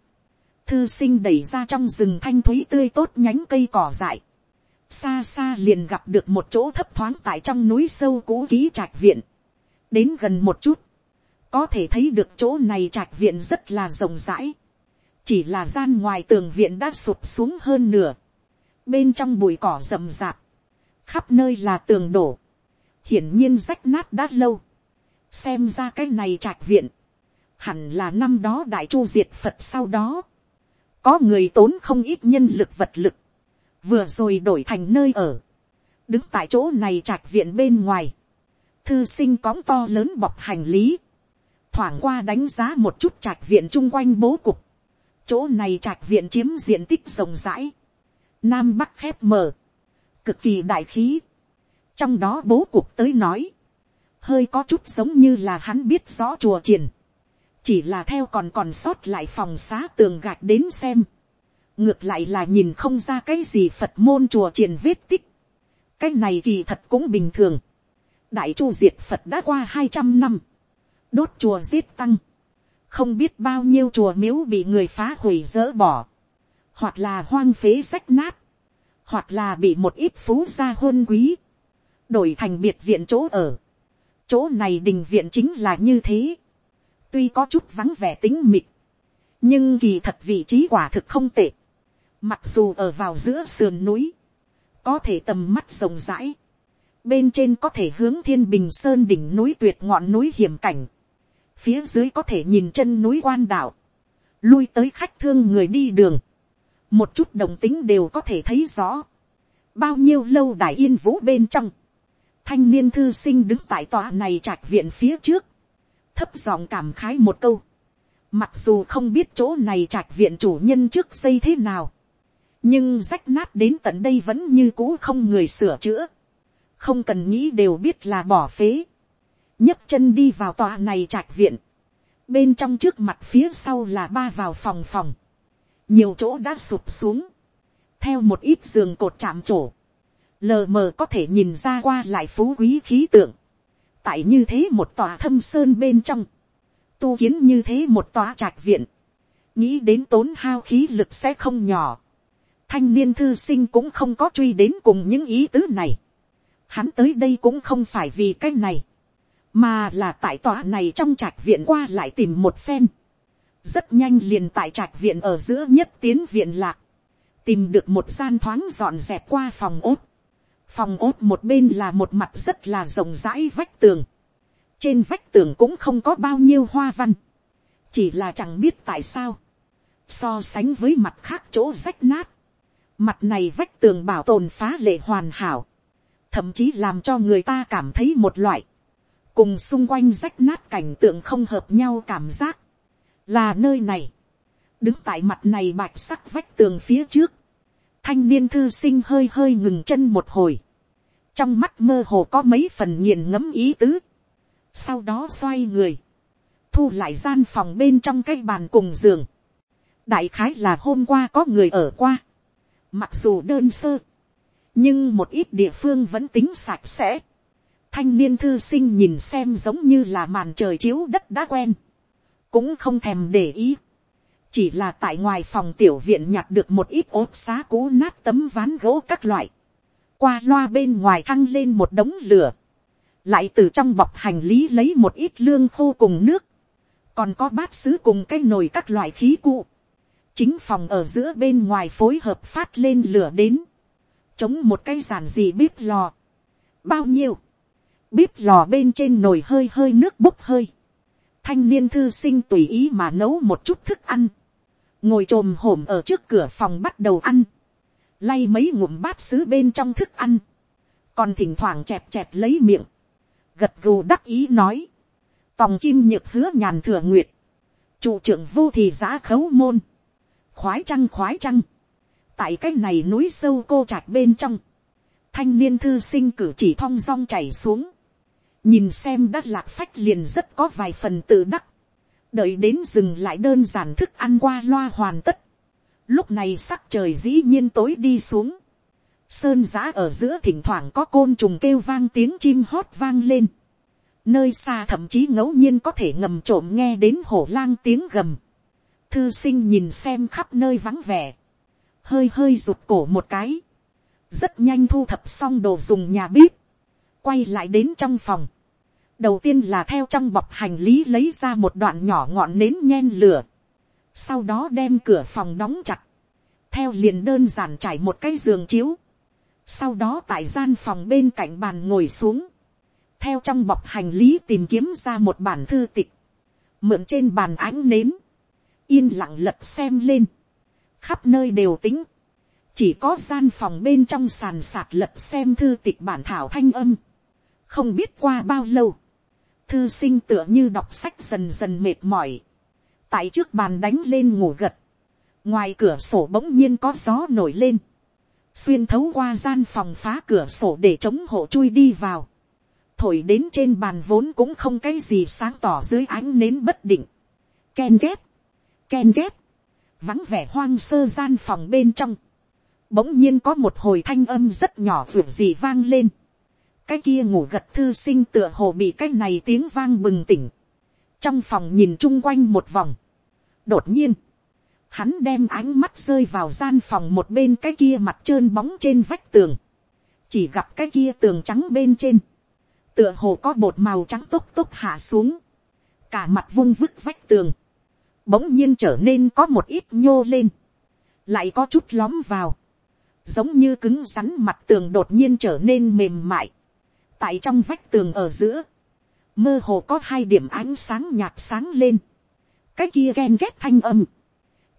thư sinh đẩy ra trong rừng thanh thúy tươi tốt nhánh cây cỏ dại, xa xa liền gặp được một chỗ thấp thoáng tại trong núi sâu cũ ký trạch viện, đến gần một chút, có thể thấy được chỗ này trạch viện rất là rộng rãi, chỉ là gian ngoài tường viện đã sụp xuống hơn nửa, bên trong bụi cỏ rậm rạp, khắp nơi là tường đổ, hiển nhiên rách nát đã lâu, xem ra cái này trạch viện, hẳn là năm đó đại chu diệt phật sau đó, có người tốn không ít nhân lực vật lực, vừa rồi đổi thành nơi ở, đứng tại chỗ này trạch viện bên ngoài, thư sinh cóng to lớn bọc hành lý, thoảng qua đánh giá một chút trạch viện chung quanh bố cục, chỗ này trạch viện chiếm diện tích rộng rãi, nam bắc khép mờ, cực kỳ đại khí, trong đó bố cục tới nói, hơi có chút giống như là hắn biết rõ chùa triển, chỉ là theo còn còn sót lại phòng xá tường gạch đến xem, ngược lại là nhìn không ra cái gì phật môn chùa triển vết tích, cái này kỳ thật cũng bình thường, đại chu diệt phật đã qua hai trăm năm, đốt chùa giết tăng, không biết bao nhiêu chùa miếu bị người phá hủy dỡ bỏ, hoặc là hoang phế rách nát, hoặc là bị một ít phú gia hôn quý, đổi thành biệt viện chỗ ở. chỗ này đình viện chính là như thế. tuy có chút vắng vẻ tính mịt, nhưng kỳ thật vị trí quả thực không tệ. mặc dù ở vào giữa sườn núi, có thể tầm mắt rộng rãi, bên trên có thể hướng thiên bình sơn đỉnh núi tuyệt ngọn núi hiểm cảnh, phía dưới có thể nhìn chân núi quan đạo, lui tới khách thương người đi đường, một chút đồng tính đều có thể thấy rõ, bao nhiêu lâu đại yên vũ bên trong, thanh niên thư sinh đứng tại tòa này trạch viện phía trước, thấp giọng cảm khái một câu, mặc dù không biết chỗ này trạch viện chủ nhân trước xây thế nào, nhưng rách nát đến tận đây vẫn như cũ không người sửa chữa, không cần nghĩ đều biết là bỏ phế, nhấc chân đi vào tòa này trạch viện, bên trong trước mặt phía sau là ba vào phòng phòng, nhiều chỗ đã sụp xuống, theo một ít giường cột chạm trổ, lờ mờ có thể nhìn ra qua lại phú quý khí tượng, tại như thế một tòa thâm sơn bên trong, tu kiến như thế một tòa trạch viện, nghĩ đến tốn hao khí lực sẽ không nhỏ, thanh niên thư sinh cũng không có truy đến cùng những ý tứ này, hắn tới đây cũng không phải vì cái này, mà là tại tòa này trong trạch viện qua lại tìm một phen, rất nhanh liền tại trạch viện ở giữa nhất tiến viện lạc, tìm được một gian thoáng dọn dẹp qua phòng ốt, phòng ốt một bên là một mặt rất là rộng rãi vách tường, trên vách tường cũng không có bao nhiêu hoa văn, chỉ là chẳng biết tại sao, so sánh với mặt khác chỗ rách nát, mặt này vách tường bảo tồn phá lệ hoàn hảo, thậm chí làm cho người ta cảm thấy một loại, cùng xung quanh rách nát cảnh tượng không hợp nhau cảm giác, là nơi này, đứng tại mặt này bạch sắc vách tường phía trước, thanh niên thư sinh hơi hơi ngừng chân một hồi, trong mắt mơ hồ có mấy phần nghiền ngẫm ý tứ, sau đó xoay người, thu lại gian phòng bên trong cái bàn cùng giường, đại khái là hôm qua có người ở qua, mặc dù đơn sơ, nhưng một ít địa phương vẫn tính sạch sẽ, thanh niên thư sinh nhìn xem giống như là màn trời chiếu đất đã quen, cũng không thèm để ý, chỉ là tại ngoài phòng tiểu viện nhặt được một ít ốp xá cũ nát tấm ván gỗ các loại, qua loa bên ngoài thăng lên một đống lửa, lại từ trong bọc hành lý lấy một ít lương khô cùng nước, còn có bát sứ cùng cái nồi các loại khí cụ, chính phòng ở giữa bên ngoài phối hợp phát lên lửa đến, chống một cái giàn gì bếp lò, bao nhiêu, bếp lò bên trên nồi hơi hơi nước bốc hơi, thanh niên thư sinh tùy ý mà nấu một chút thức ăn, ngồi t r ồ m hổm ở trước cửa phòng bắt đầu ăn, lay mấy ngụm bát xứ bên trong thức ăn, còn thỉnh thoảng chẹp chẹp lấy miệng, gật gù đắc ý nói, tòng kim nhược hứa nhàn thừa nguyệt, trụ trưởng vô thì giã khấu môn, khoái trăng khoái trăng, tại cái này núi sâu cô trạch bên trong, thanh niên thư sinh cử chỉ thong dong chảy xuống, nhìn xem đã lạc phách liền rất có vài phần tự đắc, đợi đến dừng lại đơn giản thức ăn qua loa hoàn tất, lúc này sắc trời dĩ nhiên tối đi xuống, sơn giã ở giữa thỉnh thoảng có côn trùng kêu vang tiếng chim hót vang lên, nơi xa thậm chí ngẫu nhiên có thể ngầm trộm nghe đến hổ lang tiếng gầm, thư sinh nhìn xem khắp nơi vắng vẻ, hơi hơi rụt cổ một cái, rất nhanh thu thập xong đồ dùng nhà bếp, quay lại đến trong phòng, đầu tiên là theo trong bọc hành lý lấy ra một đoạn nhỏ ngọn nến nhen lửa, sau đó đem cửa phòng đóng chặt, theo liền đơn giản trải một cái giường chiếu, sau đó tại gian phòng bên cạnh bàn ngồi xuống, theo trong bọc hành lý tìm kiếm ra một bản thư tịch, mượn trên bàn ánh nến, yên lặng lật xem lên, khắp nơi đều tính, chỉ có gian phòng bên trong sàn sạc lật xem thư tịch bản thảo thanh âm, không biết qua bao lâu, thư sinh tựa như đọc sách dần dần mệt mỏi, tại trước bàn đánh lên ngủ gật, ngoài cửa sổ bỗng nhiên có gió nổi lên, xuyên thấu qua gian phòng phá cửa sổ để chống hộ chui đi vào, thổi đến trên bàn vốn cũng không cái gì sáng tỏ dưới ánh nến bất định, ken ghép ken ghép vắng vẻ hoang sơ gian phòng bên trong, bỗng nhiên có một hồi thanh âm rất nhỏ vượt gì vang lên, cái kia ngủ gật thư sinh tựa hồ bị cái này tiếng vang bừng tỉnh, trong phòng nhìn chung quanh một vòng. đột nhiên, hắn đem ánh mắt rơi vào gian phòng một bên cái kia mặt trơn bóng trên vách tường, chỉ gặp cái kia tường trắng bên trên, tựa hồ có bột màu trắng tốc tốc hạ xuống, cả mặt vung vức vách tường, bỗng nhiên trở nên có một ít nhô lên, lại có chút lóm vào, giống như cứng rắn mặt tường đột nhiên trở nên mềm mại, tại trong vách tường ở giữa, mơ hồ có hai điểm ánh sáng nhạt sáng lên, cái kia ghen ghét thanh âm,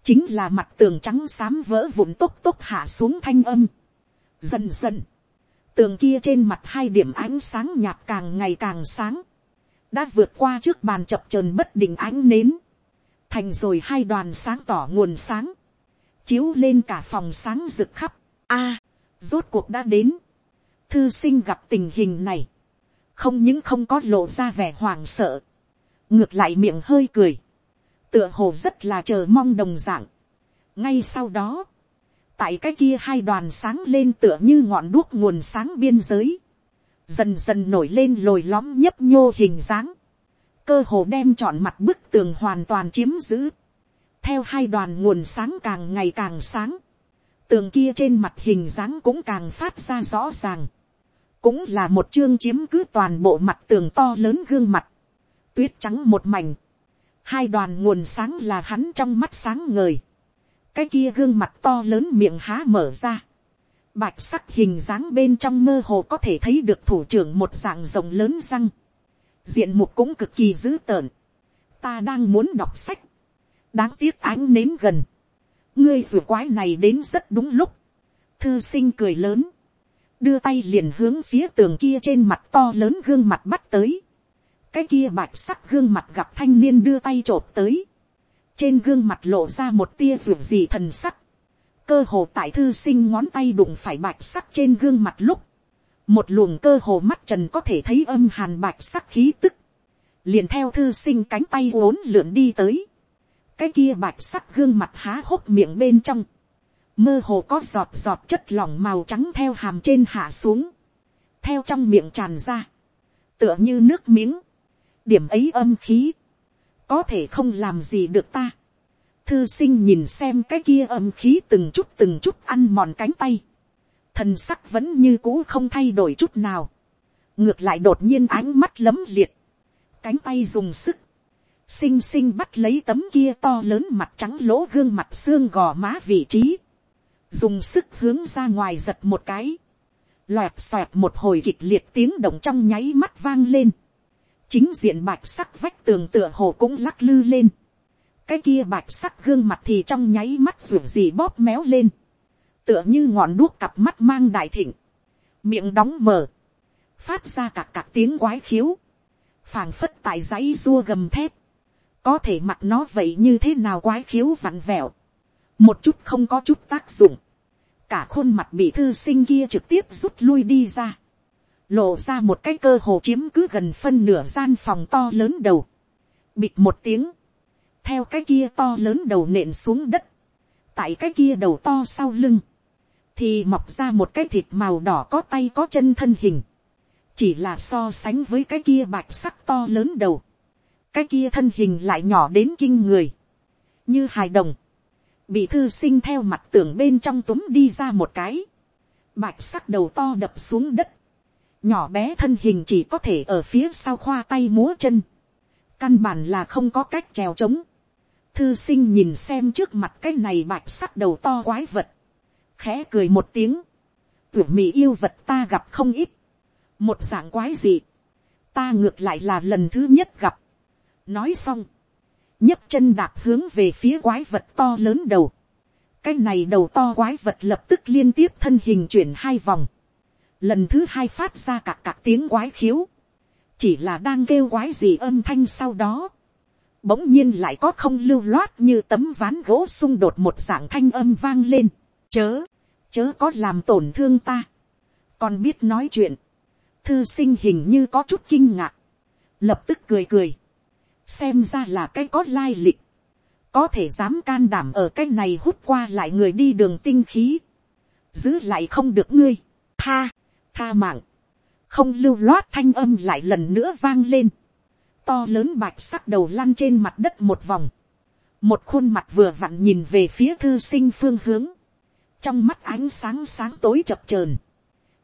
chính là mặt tường trắng xám vỡ vụn tốc tốc hạ xuống thanh âm. Dần dần, tường kia trên mặt hai điểm ánh sáng nhạt càng ngày càng sáng, đã vượt qua trước bàn chập trờn bất định ánh nến, thành rồi hai đoàn sáng tỏ nguồn sáng, chiếu lên cả phòng sáng rực khắp. a, rốt cuộc đã đến thư sinh gặp tình hình này, không những không có lộ ra vẻ hoảng sợ, ngược lại miệng hơi cười, tựa hồ rất là chờ mong đồng dạng. ngay sau đó, tại cái kia hai đoàn sáng lên tựa như ngọn đuốc nguồn sáng biên giới, dần dần nổi lên lồi lõm nhấp nhô hình dáng, cơ hồ đem chọn mặt bức tường hoàn toàn chiếm giữ, theo hai đoàn nguồn sáng càng ngày càng sáng, tường kia trên mặt hình dáng cũng càng phát ra rõ ràng, cũng là một chương chiếm cứ toàn bộ mặt tường to lớn gương mặt, tuyết trắng một mảnh, hai đoàn nguồn sáng là hắn trong mắt sáng ngời, cái kia gương mặt to lớn miệng há mở ra, bạch sắc hình dáng bên trong mơ hồ có thể thấy được thủ trưởng một dạng rồng lớn răng, diện mục cũng cực kỳ dữ tợn, ta đang muốn đọc sách, đáng tiếc ánh nến gần, ngươi rùa quái này đến rất đúng lúc, thư sinh cười lớn, đưa tay liền hướng phía tường kia trên mặt to lớn gương mặt bắt tới, cái kia bạch sắc gương mặt gặp thanh niên đưa tay t r ộ p tới, trên gương mặt lộ ra một tia ruột gì thần sắc, cơ hồ tại thư sinh ngón tay đụng phải bạch sắc trên gương mặt lúc, một luồng cơ hồ mắt trần có thể thấy âm hàn bạch sắc khí tức, liền theo thư sinh cánh tay uốn lượn đi tới, cái kia bạch sắc gương mặt há hốc miệng bên trong, mơ hồ có giọt giọt chất lỏng màu trắng theo hàm trên hạ xuống, theo trong miệng tràn ra, tựa như nước miếng, điểm ấy âm khí, có thể không làm gì được ta. thư sinh nhìn xem cái kia âm khí từng chút từng chút ăn mòn cánh tay, thần sắc vẫn như cũ không thay đổi chút nào, ngược lại đột nhiên ánh mắt lấm liệt, cánh tay dùng sức, xinh xinh bắt lấy tấm kia to lớn mặt trắng lỗ gương mặt xương gò má vị trí, dùng sức hướng ra ngoài giật một cái, loẹt xoẹt một hồi kịch liệt tiếng động trong nháy mắt vang lên, chính diện bạch sắc vách tường tựa hồ cũng lắc lư lên. cái kia bạch sắc gương mặt thì trong nháy mắt ruột gì bóp méo lên. tựa như ngọn đuốc cặp mắt mang đại thịnh. miệng đóng mở. phát ra cả cả tiếng quái khiếu. phảng phất tại dãy dua gầm thép. có thể mặc nó vậy như thế nào quái khiếu vặn vẹo. một chút không có chút tác dụng cả khuôn mặt bị thư sinh kia trực tiếp rút lui đi ra. Lộ ra một cái cơ hồ chiếm cứ gần phân nửa gian phòng to lớn đầu, bịt một tiếng, theo cái kia to lớn đầu nện xuống đất, tại cái kia đầu to sau lưng, thì mọc ra một cái thịt màu đỏ có tay có chân thân hình, chỉ là so sánh với cái kia bạch sắc to lớn đầu, cái kia thân hình lại nhỏ đến kinh người, như hài đồng, bị thư sinh theo mặt tường bên trong túm đi ra một cái, bạch sắc đầu to đập xuống đất, nhỏ bé thân hình chỉ có thể ở phía sau khoa tay múa chân, căn bản là không có cách trèo trống. Thư sinh nhìn xem trước mặt cái này bạch sắc đầu to quái vật, khẽ cười một tiếng, tưởng mỹ yêu vật ta gặp không ít, một dạng quái gì, ta ngược lại là lần thứ nhất gặp. nói xong, nhấc chân đạp hướng về phía quái vật to lớn đầu, cái này đầu to quái vật lập tức liên tiếp thân hình chuyển hai vòng, lần thứ hai phát ra cả cả tiếng quái khiếu, chỉ là đang kêu quái gì âm thanh sau đó, bỗng nhiên lại có không lưu loát như tấm ván gỗ xung đột một dạng thanh âm vang lên, chớ, chớ có làm tổn thương ta, còn biết nói chuyện, thư sinh hình như có chút kinh ngạc, lập tức cười cười, xem ra là cái có lai lịch, có thể dám can đảm ở cái này hút qua lại người đi đường tinh khí, giữ lại không được ngươi, tha, tha mạng, không lưu loát thanh âm lại lần nữa vang lên, to lớn bạch sắc đầu lăn trên mặt đất một vòng, một khuôn mặt vừa vặn nhìn về phía thư sinh phương hướng, trong mắt ánh sáng sáng tối chập chờn,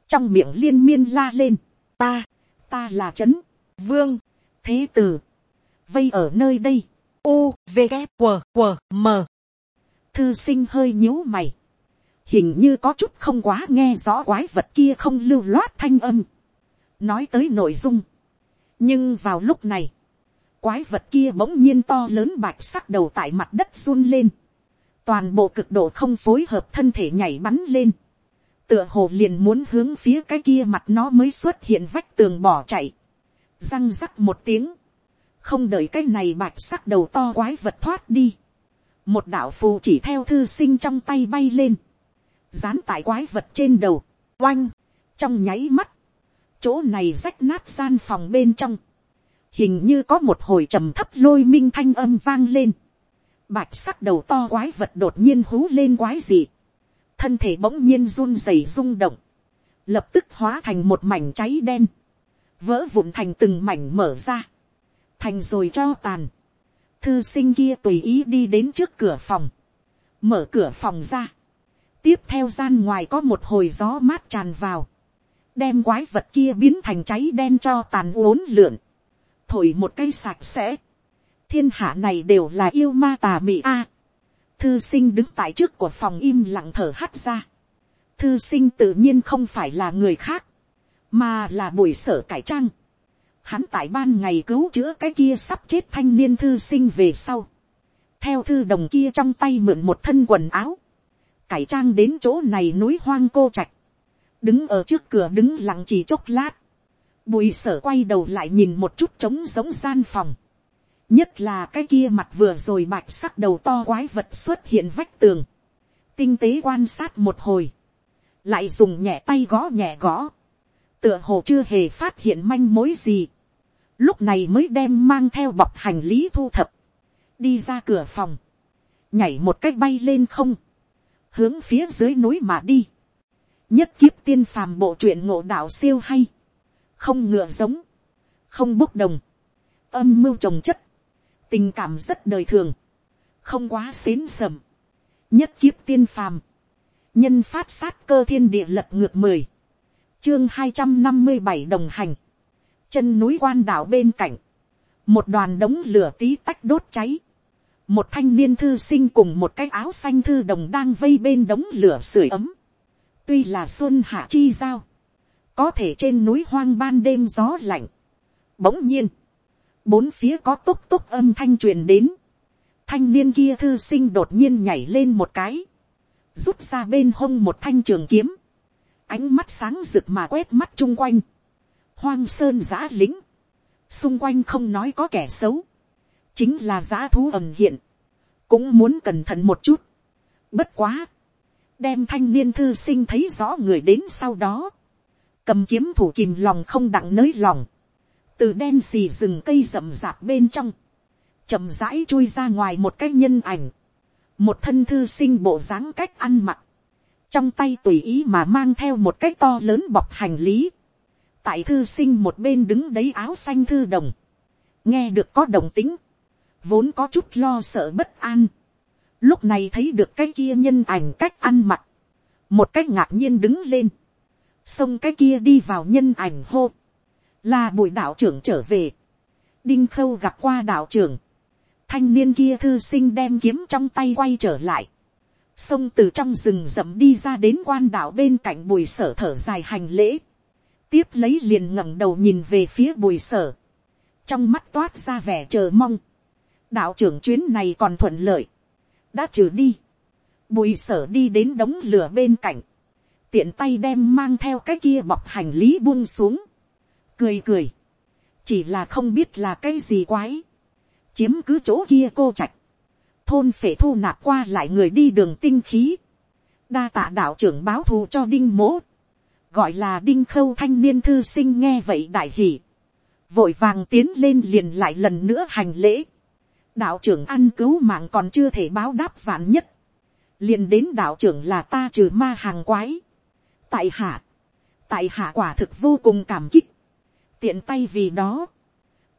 trong miệng liên miên la lên, ta, ta là trấn, vương, thế tử, vây ở nơi đây, u, v, K, q, q, m, thư sinh hơi nhíu mày, hình như có chút không quá nghe rõ quái vật kia không lưu loát thanh âm, nói tới nội dung. nhưng vào lúc này, quái vật kia bỗng nhiên to lớn bạch sắc đầu tại mặt đất run lên, toàn bộ cực độ không phối hợp thân thể nhảy bắn lên, tựa hồ liền muốn hướng phía cái kia mặt nó mới xuất hiện vách tường bỏ chạy, răng rắc một tiếng, không đợi cái này bạch sắc đầu to quái vật thoát đi, một đạo phù chỉ theo thư sinh trong tay bay lên, dán tại quái vật trên đầu, oanh, trong nháy mắt, chỗ này rách nát gian phòng bên trong, hình như có một hồi trầm thấp lôi minh thanh âm vang lên, bạch sắc đầu to quái vật đột nhiên hú lên quái gì, thân thể bỗng nhiên run rẩy rung động, lập tức hóa thành một mảnh cháy đen, vỡ vụn thành từng mảnh mở ra, thành rồi cho tàn, thư sinh kia tùy ý đi đến trước cửa phòng, mở cửa phòng ra, tiếp theo gian ngoài có một hồi gió mát tràn vào, đem quái vật kia biến thành cháy đen cho tàn uốn lượn, thổi một cây sạch sẽ, thiên hạ này đều là yêu ma tà mị a, thư sinh đứng tại trước của phòng im lặng thở hắt ra, thư sinh tự nhiên không phải là người khác, mà là buổi sở cải trang, hắn tại ban ngày cứu chữa cái kia sắp chết thanh niên thư sinh về sau, theo thư đồng kia trong tay mượn một thân quần áo, cải trang đến chỗ này núi hoang cô trạch, đứng ở trước cửa đứng lặng chỉ chốc lát, bùi sở quay đầu lại nhìn một chút trống giống gian phòng, nhất là cái kia mặt vừa rồi bạch sắc đầu to quái vật xuất hiện vách tường, tinh tế quan sát một hồi, lại dùng nhẹ tay gõ nhẹ gõ, tựa hồ chưa hề phát hiện manh mối gì, lúc này mới đem mang theo bọc hành lý thu thập, đi ra cửa phòng, nhảy một cách bay lên không, hướng phía dưới núi mà đi, nhất kiếp tiên phàm bộ truyện ngộ đạo siêu hay, không ngựa giống, không bốc đồng, âm mưu trồng chất, tình cảm rất đời thường, không quá xến sầm, nhất kiếp tiên phàm, nhân phát sát cơ thiên địa lật ngược mười, chương hai trăm năm mươi bảy đồng hành, chân núi quan đảo bên cạnh, một đoàn đống lửa tí tách đốt cháy, một thanh niên thư sinh cùng một cái áo xanh thư đồng đang vây bên đống lửa sưởi ấm, tuy là xuân hạ chi giao, có thể trên núi hoang ban đêm gió lạnh, bỗng nhiên, bốn phía có túc túc âm thanh truyền đến, thanh niên kia thư sinh đột nhiên nhảy lên một cái, rút ra bên hông một thanh trường kiếm, ánh mắt sáng rực mà quét mắt chung quanh, hoang sơn giã lính, xung quanh không nói có kẻ xấu, chính là giã thú ẩm hiện, cũng muốn cẩn thận một chút. Bất quá, đem thanh niên thư sinh thấy rõ người đến sau đó, cầm kiếm thủ kìm lòng không đặng nới lòng, từ đen xì rừng cây rậm rạp bên trong, chậm rãi chui ra ngoài một cái nhân ảnh, một thân thư sinh bộ dáng cách ăn mặc, trong tay tùy ý mà mang theo một cái to lớn bọc hành lý, tại thư sinh một bên đứng đấy áo xanh thư đồng, nghe được có đồng tính, vốn có chút lo sợ bất an, lúc này thấy được cái kia nhân ảnh cách ăn mặc, một cách ngạc nhiên đứng lên, xông cái kia đi vào nhân ảnh hô, là bùi đạo trưởng trở về, đinh khâu gặp qua đạo trưởng, thanh niên kia thư sinh đem kiếm trong tay quay trở lại, xông từ trong rừng rậm đi ra đến quan đạo bên cạnh bùi sở thở dài hành lễ, tiếp lấy liền ngẩng đầu nhìn về phía bùi sở, trong mắt toát ra vẻ chờ mong, đạo trưởng chuyến này còn thuận lợi, đã trừ đi, bùi sở đi đến đống lửa bên cạnh, tiện tay đem mang theo cái kia bọc hành lý buông xuống, cười cười, chỉ là không biết là cái gì quái, chiếm cứ chỗ kia cô chạch, thôn phể thu nạp qua lại người đi đường tinh khí, đa tạ đạo trưởng báo thù cho đinh mỗ. Gọi là đinh khâu thanh niên thư sinh nghe vậy đại hỉ, vội vàng tiến lên liền lại lần nữa hành lễ, đạo trưởng ăn cứu mạng còn chưa thể báo đáp vạn nhất, liền đến đạo trưởng là ta trừ ma hàng quái, tại hạ, tại hạ quả thực vô cùng cảm kích, tiện tay vì đó,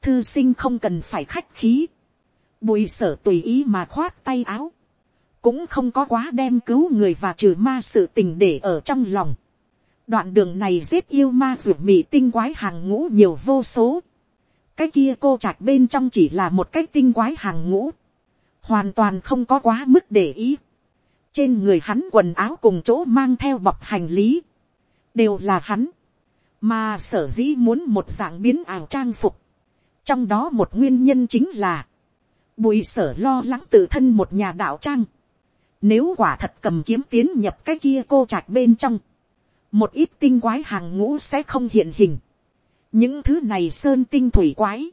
thư sinh không cần phải khách khí, bùi sở tùy ý mà khoát tay áo, cũng không có quá đem cứu người và trừ ma sự tình để ở trong lòng. đoạn đường này giết yêu ma ruột mì tinh quái hàng ngũ nhiều vô số. cái kia cô chạc bên trong chỉ là một cái tinh quái hàng ngũ, hoàn toàn không có quá mức để ý. trên người hắn quần áo cùng chỗ mang theo bọc hành lý, đều là hắn, mà sở dĩ muốn một dạng biến ảo trang phục, trong đó một nguyên nhân chính là, bùi sở lo lắng tự thân một nhà đạo trang, nếu quả thật cầm kiếm tiến nhập cái kia cô trạch bên trong, một ít tinh quái hàng ngũ sẽ không hiện hình. những thứ này sơn tinh thủy quái,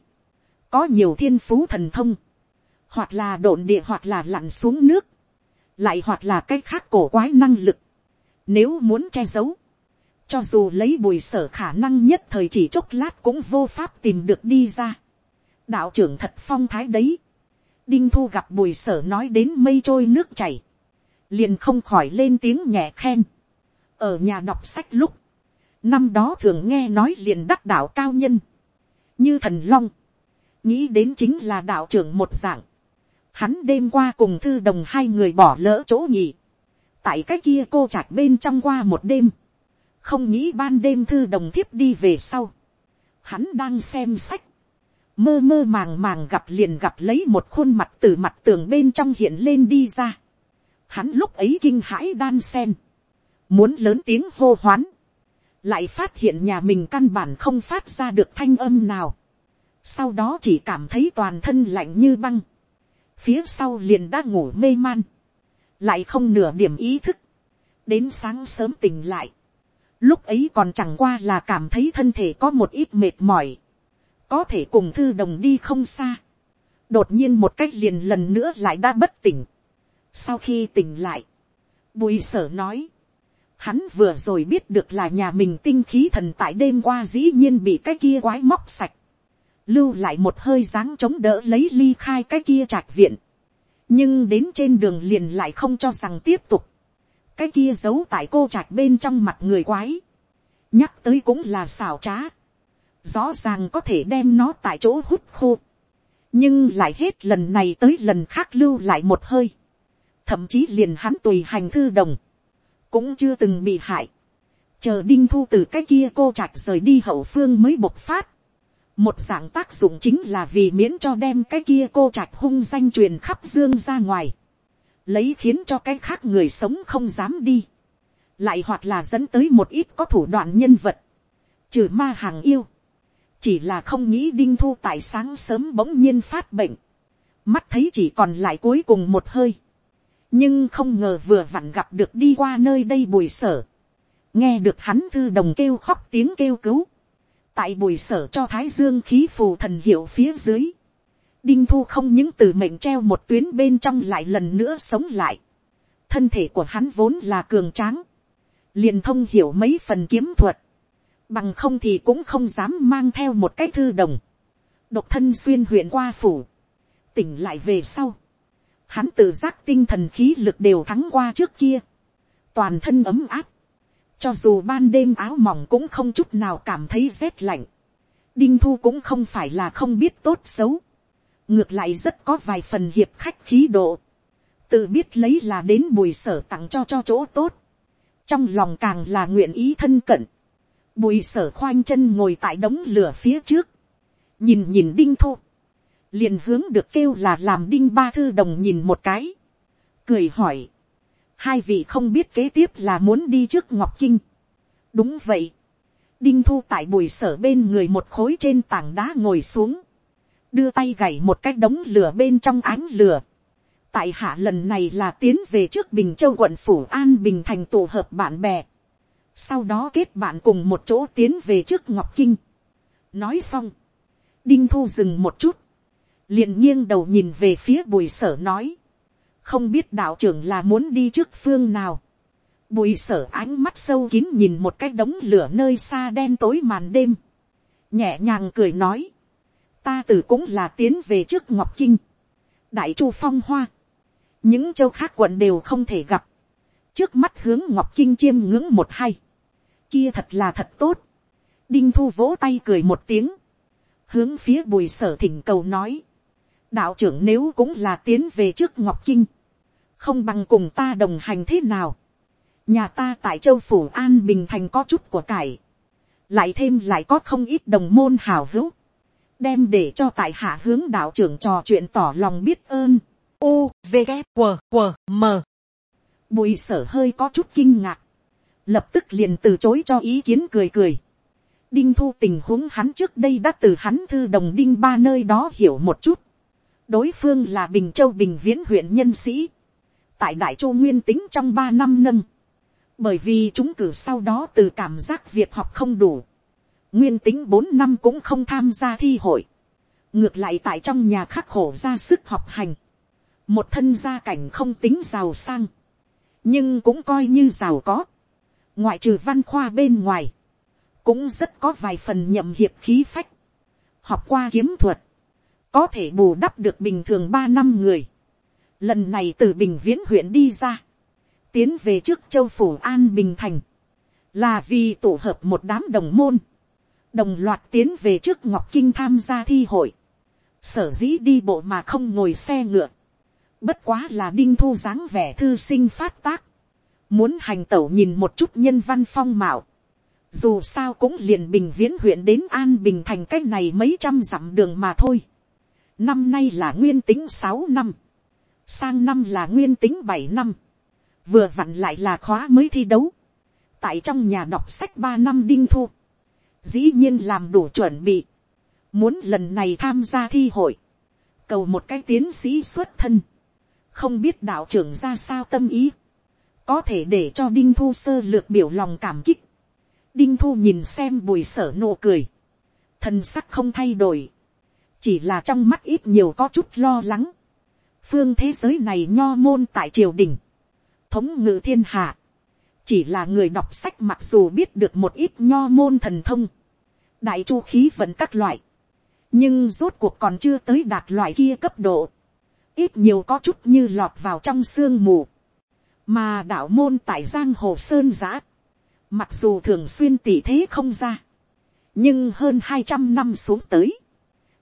có nhiều thiên phú thần thông, hoặc là độn địa hoặc là lặn xuống nước, lại hoặc là cái khác cổ quái năng lực, nếu muốn che giấu, cho dù lấy bùi sở khả năng nhất thời chỉ chốc lát cũng vô pháp tìm được đi ra. đạo trưởng thật phong thái đấy đinh thu gặp bùi sở nói đến mây trôi nước chảy. liền không khỏi lên tiếng nhẹ khen. ở nhà đọc sách lúc, năm đó thường nghe nói liền đắc đạo cao nhân. như thần long, nghĩ đến chính là đạo trưởng một dạng. hắn đêm qua cùng thư đồng hai người bỏ lỡ chỗ nhỉ. tại cái kia cô chạc bên trong qua một đêm không nghĩ ban đêm thư đồng thiếp đi về sau, hắn đang xem sách, mơ mơ màng màng gặp liền gặp lấy một khuôn mặt từ mặt tường bên trong hiện lên đi ra. Hắn lúc ấy kinh hãi đan sen, muốn lớn tiếng hô hoán, lại phát hiện nhà mình căn bản không phát ra được thanh âm nào. Sau đó chỉ cảm thấy toàn thân lạnh như băng, phía sau liền đã ngủ mê man, lại không nửa điểm ý thức, đến sáng sớm tỉnh lại, Lúc ấy còn chẳng qua là cảm thấy thân thể có một ít mệt mỏi. Có thể cùng thư đồng đi không xa. Đột nhiên một cách liền lần nữa lại đã bất tỉnh. Sau khi tỉnh lại. Bùi sở nói. Hắn vừa rồi biết được là nhà mình tinh khí thần tại đêm qua dĩ nhiên bị cái kia quái móc sạch. Lưu lại một hơi dáng chống đỡ lấy ly khai cái kia trạch viện. Nhưng đến trên đường liền lại không cho rằng tiếp tục cái kia giấu tại cô trạch bên trong mặt người quái, nhắc tới cũng là xảo trá, rõ ràng có thể đem nó tại chỗ hút khô, nhưng lại hết lần này tới lần khác lưu lại một hơi, thậm chí liền hắn tùy hành thư đồng, cũng chưa từng bị hại, chờ đinh thu từ cái kia cô trạch rời đi hậu phương mới bộc phát, một dạng tác dụng chính là vì miễn cho đem cái kia cô trạch hung danh truyền khắp dương ra ngoài. Lấy khiến cho cái khác người sống không dám đi, lại hoặc là dẫn tới một ít có thủ đoạn nhân vật, trừ ma hàng yêu, chỉ là không nghĩ đinh thu tại sáng sớm bỗng nhiên phát bệnh, mắt thấy chỉ còn lại cuối cùng một hơi, nhưng không ngờ vừa vặn gặp được đi qua nơi đây bùi sở, nghe được hắn thư đồng kêu khóc tiếng kêu cứu, tại bùi sở cho thái dương khí phù thần hiệu phía dưới, Đinh thu không những từ mệnh treo một tuyến bên trong lại lần nữa sống lại. Thân thể của hắn vốn là cường tráng. liền thông hiểu mấy phần kiếm thuật. Bằng không thì cũng không dám mang theo một cái thư đồng. Độc thân xuyên huyện qua phủ. Tỉnh lại về sau. Hắn tự giác tinh thần khí lực đều thắng qua trước kia. Toàn thân ấm áp. Cho dù ban đêm áo mỏng cũng không chút nào cảm thấy rét lạnh. Đinh thu cũng không phải là không biết tốt xấu ngược lại rất có vài phần hiệp khách khí độ, tự biết lấy là đến bùi sở tặng cho cho chỗ tốt, trong lòng càng là nguyện ý thân cận, bùi sở khoanh chân ngồi tại đống lửa phía trước, nhìn nhìn đinh thu, liền hướng được kêu là làm đinh ba thư đồng nhìn một cái, cười hỏi, hai vị không biết kế tiếp là muốn đi trước ngọc kinh, đúng vậy, đinh thu tại bùi sở bên người một khối trên tảng đá ngồi xuống, đưa tay gảy một cái đống lửa bên trong ánh lửa. tại hạ lần này là tiến về trước bình châu quận phủ an bình thành tổ hợp bạn bè sau đó kết bạn cùng một chỗ tiến về trước ngọc kinh. nói xong, đinh thu dừng một chút, liền nghiêng đầu nhìn về phía bùi sở nói, không biết đạo trưởng là muốn đi trước phương nào. Bùi sở ánh mắt sâu kín nhìn một cái đống lửa nơi xa đen tối màn đêm. Nhẹ nhàng cười nói ta từ cũng là tiến về trước ngọc kinh, đại chu phong hoa, những châu khác quận đều không thể gặp, trước mắt hướng ngọc kinh chiêm ngưỡng một hai, kia thật là thật tốt, đinh thu vỗ tay cười một tiếng, hướng phía bùi sở thỉnh cầu nói, đạo trưởng nếu cũng là tiến về trước ngọc kinh, không bằng cùng ta đồng hành thế nào, nhà ta tại châu phủ an bình thành có chút của cải, lại thêm lại có không ít đồng môn hào hữu, đem để cho tại hạ hướng đạo trưởng trò chuyện tỏ lòng biết ơn. U, V, K, W, W, M. Bùi sở hơi có chút kinh ngạc. Lập tức liền từ chối cho ý kiến cười cười. Đinh thu tình huống hắn trước đây đã từ hắn thư đồng đinh ba nơi đó hiểu một chút. Đối phương là Bình Châu Bình Viễn huyện nhân sĩ. Tại Đại Châu Nguyên tính trong ba năm nâng. Bởi vì chúng cử sau đó từ cảm giác việc học không đủ nguyên tính bốn năm cũng không tham gia thi hội, ngược lại tại trong nhà khắc khổ ra sức học hành, một thân gia cảnh không tính giàu sang, nhưng cũng coi như giàu có, ngoại trừ văn khoa bên ngoài, cũng rất có vài phần nhậm hiệp khí phách, học qua kiếm thuật, có thể bù đắp được bình thường ba năm người, lần này từ bình viễn huyện đi ra, tiến về trước châu phủ an bình thành, là vì tổ hợp một đám đồng môn, đồng loạt tiến về trước ngọc kinh tham gia thi hội, sở dĩ đi bộ mà không ngồi xe ngựa, bất quá là đinh thu dáng vẻ thư sinh phát tác, muốn hành tẩu nhìn một chút nhân văn phong mạo, dù sao cũng liền bình viễn huyện đến an bình thành cái này mấy trăm dặm đường mà thôi. năm nay là nguyên tính sáu năm, sang năm là nguyên tính bảy năm, vừa vặn lại là khóa mới thi đấu, tại trong nhà đọc sách ba năm đinh thu, dĩ nhiên làm đủ chuẩn bị, muốn lần này tham gia thi hội, cầu một cái tiến sĩ xuất thân, không biết đạo trưởng ra sao tâm ý, có thể để cho đinh thu sơ lược biểu lòng cảm kích, Đinh thu nhìn xem bùi sở nụ cười. Thần sắc không thay đổi. Chỉ là trong mắt ít nhiều có chút lo lắng. Phương thế giới này nho môn tại triều đình. Thống ngự thiên hạ. Chỉ là người đọc sách mặc dù biết được một ít nho môn thần thông. Đại chu khí vẫn các loại. Nhưng rốt cuộc còn chưa tới đạt loại kia cấp độ. Ít nhiều có chút như lọt vào trong sương mù. Mà đạo môn tại giang hồ sơn giã Mặc dù thường xuyên tỷ thế không ra. Nhưng hơn hai trăm năm xuống tới.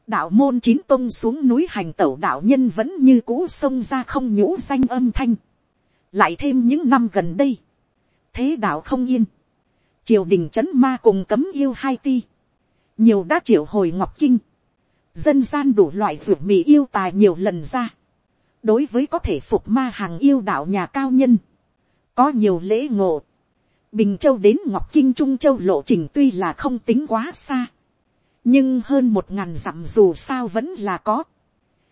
Đạo môn chín tông xuống núi hành tẩu đạo nhân vẫn như cũ sông ra không nhũ danh âm thanh. Lại thêm những năm gần đây. Thế đạo không yên. Triều đình trấn ma cùng cấm yêu hai ti. Nhiều đã triệu hồi ngọc kinh. Dân gian đủ loại ruột mì yêu tài nhiều lần ra. Đối với có thể phục ma hàng yêu đạo nhà cao nhân. Có nhiều lễ ngộ Bình Châu đến Ngọc Kinh Trung Châu lộ trình tuy là không tính quá xa. Nhưng hơn một ngàn dặm dù sao vẫn là có.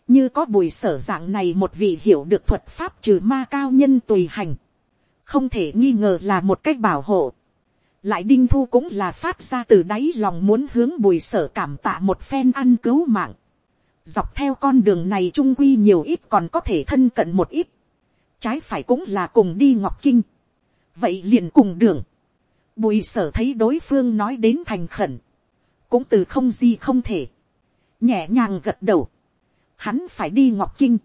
Như có bùi sở dạng này một vị hiểu được thuật pháp trừ ma cao nhân tùy hành. Không thể nghi ngờ là một cách bảo hộ. Lại Đinh Thu cũng là phát ra từ đáy lòng muốn hướng bùi sở cảm tạ một phen ăn cứu mạng. Dọc theo con đường này trung quy nhiều ít còn có thể thân cận một ít. Trái phải cũng là cùng đi Ngọc Kinh. Vậy liền cùng đường, bùi sở thấy đối phương nói đến thành khẩn, cũng từ không gì không thể, nhẹ nhàng gật đầu, hắn phải đi ngọc kinh,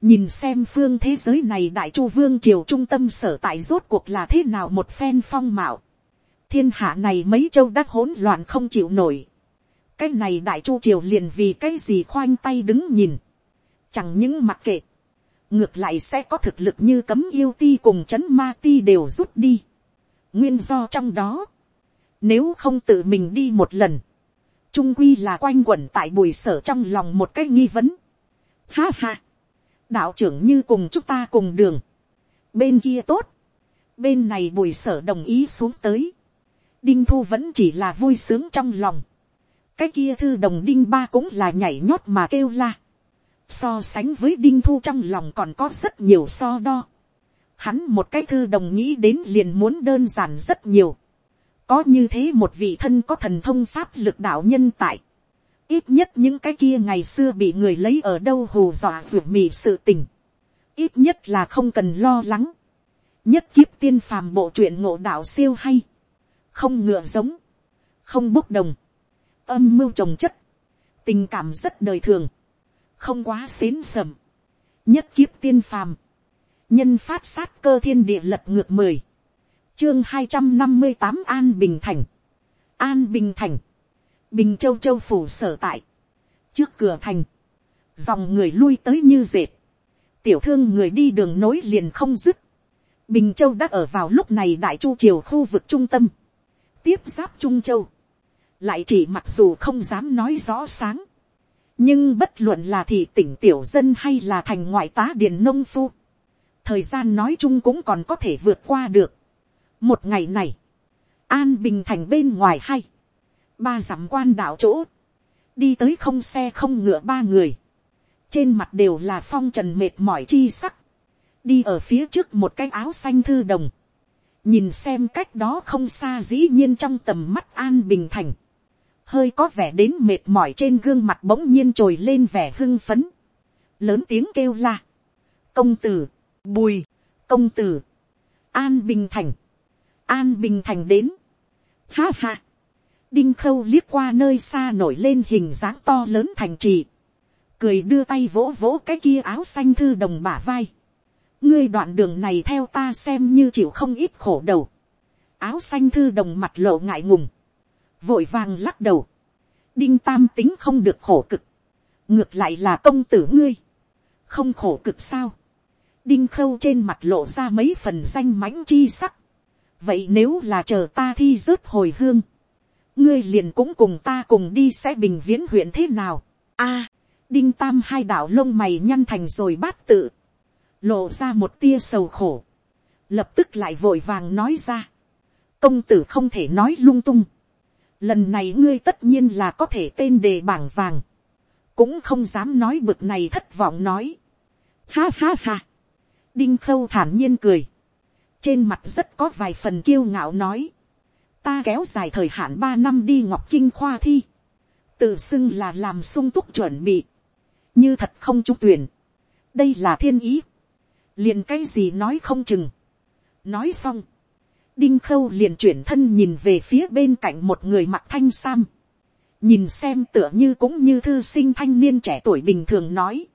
nhìn xem phương thế giới này đại chu vương triều trung tâm sở tại rốt cuộc là thế nào một phen phong mạo, thiên hạ này mấy châu đắc hỗn loạn không chịu nổi, cái này đại chu triều liền vì cái gì khoanh tay đứng nhìn, chẳng những mặc kệ, ngược lại sẽ có thực lực như cấm yêu ti cùng c h ấ n ma ti đều rút đi. nguyên do trong đó, nếu không tự mình đi một lần, trung quy là quanh quẩn tại bùi sở trong lòng một cái nghi vấn. Ha ha, đạo trưởng như cùng chúng ta cùng đường, bên kia tốt, bên này bùi sở đồng ý xuống tới, đinh thu vẫn chỉ là vui sướng trong lòng, cái kia thư đồng đinh ba cũng là nhảy nhót mà kêu la so sánh với đinh thu trong lòng còn có rất nhiều so đo. Hắn một cái thư đồng nghĩ đến liền muốn đơn giản rất nhiều. Có như thế một vị thân có thần thông pháp lực đạo nhân tại. Ít nhất những cái kia ngày xưa bị người lấy ở đâu hù dọa ruột mì sự tình. Ít nhất là không cần lo lắng. Nhất kiếp tiên phàm bộ truyện ngộ đạo siêu hay. Không ngựa giống. Không bốc đồng. Âm mưu trồng chất. Tình cảm rất đời thường không quá xến sầm, nhất kiếp tiên phàm, nhân phát sát cơ thiên địa lật ngược mười, chương hai trăm năm mươi tám an bình thành, an bình thành, bình châu châu phủ sở tại, trước cửa thành, dòng người lui tới như dệt, tiểu thương người đi đường nối liền không dứt, bình châu đã ở vào lúc này đại chu triều khu vực trung tâm, tiếp giáp trung châu, lại chỉ mặc dù không dám nói rõ sáng, nhưng bất luận là thị tỉnh tiểu dân hay là thành ngoại tá điền nông phu, thời gian nói chung cũng còn có thể vượt qua được. một ngày này, an bình thành bên ngoài hay, ba dặm quan đạo chỗ, đi tới không xe không ngựa ba người, trên mặt đều là phong trần mệt mỏi chi sắc, đi ở phía trước một cái áo xanh thư đồng, nhìn xem cách đó không xa dĩ nhiên trong tầm mắt an bình thành, hơi có vẻ đến mệt mỏi trên gương mặt bỗng nhiên trồi lên vẻ hưng phấn, lớn tiếng kêu la, công tử, bùi, công tử, an bình thành, an bình thành đến, ha ha, đinh khâu liếc qua nơi xa nổi lên hình dáng to lớn thành trì, cười đưa tay vỗ vỗ cái kia áo xanh thư đồng bả vai, ngươi đoạn đường này theo ta xem như chịu không ít khổ đầu, áo xanh thư đồng mặt lộ ngại ngùng, vội vàng lắc đầu, đinh tam tính không được khổ cực, ngược lại là công tử ngươi, không khổ cực sao, đinh khâu trên mặt lộ ra mấy phần danh mãnh chi sắc, vậy nếu là chờ ta thi rớt hồi hương, ngươi liền cũng cùng ta cùng đi sẽ bình viễn huyện thế nào, a, đinh tam hai đạo lông mày nhăn thành rồi bát tự, lộ ra một tia sầu khổ, lập tức lại vội vàng nói ra, công tử không thể nói lung tung, lần này ngươi tất nhiên là có thể tên đề bảng vàng, cũng không dám nói bực này thất vọng nói, ha ha ha, đinh khâu thản nhiên cười, trên mặt rất có vài phần kiêu ngạo nói, ta kéo dài thời hạn ba năm đi ngọc kinh khoa thi, tự xưng là làm sung túc chuẩn bị, như thật không trúng tuyển, đây là thiên ý, liền cái gì nói không chừng, nói xong, đinh khâu liền chuyển thân nhìn về phía bên cạnh một người mặc thanh sam, nhìn xem tựa như cũng như thư sinh thanh niên trẻ tuổi bình thường nói,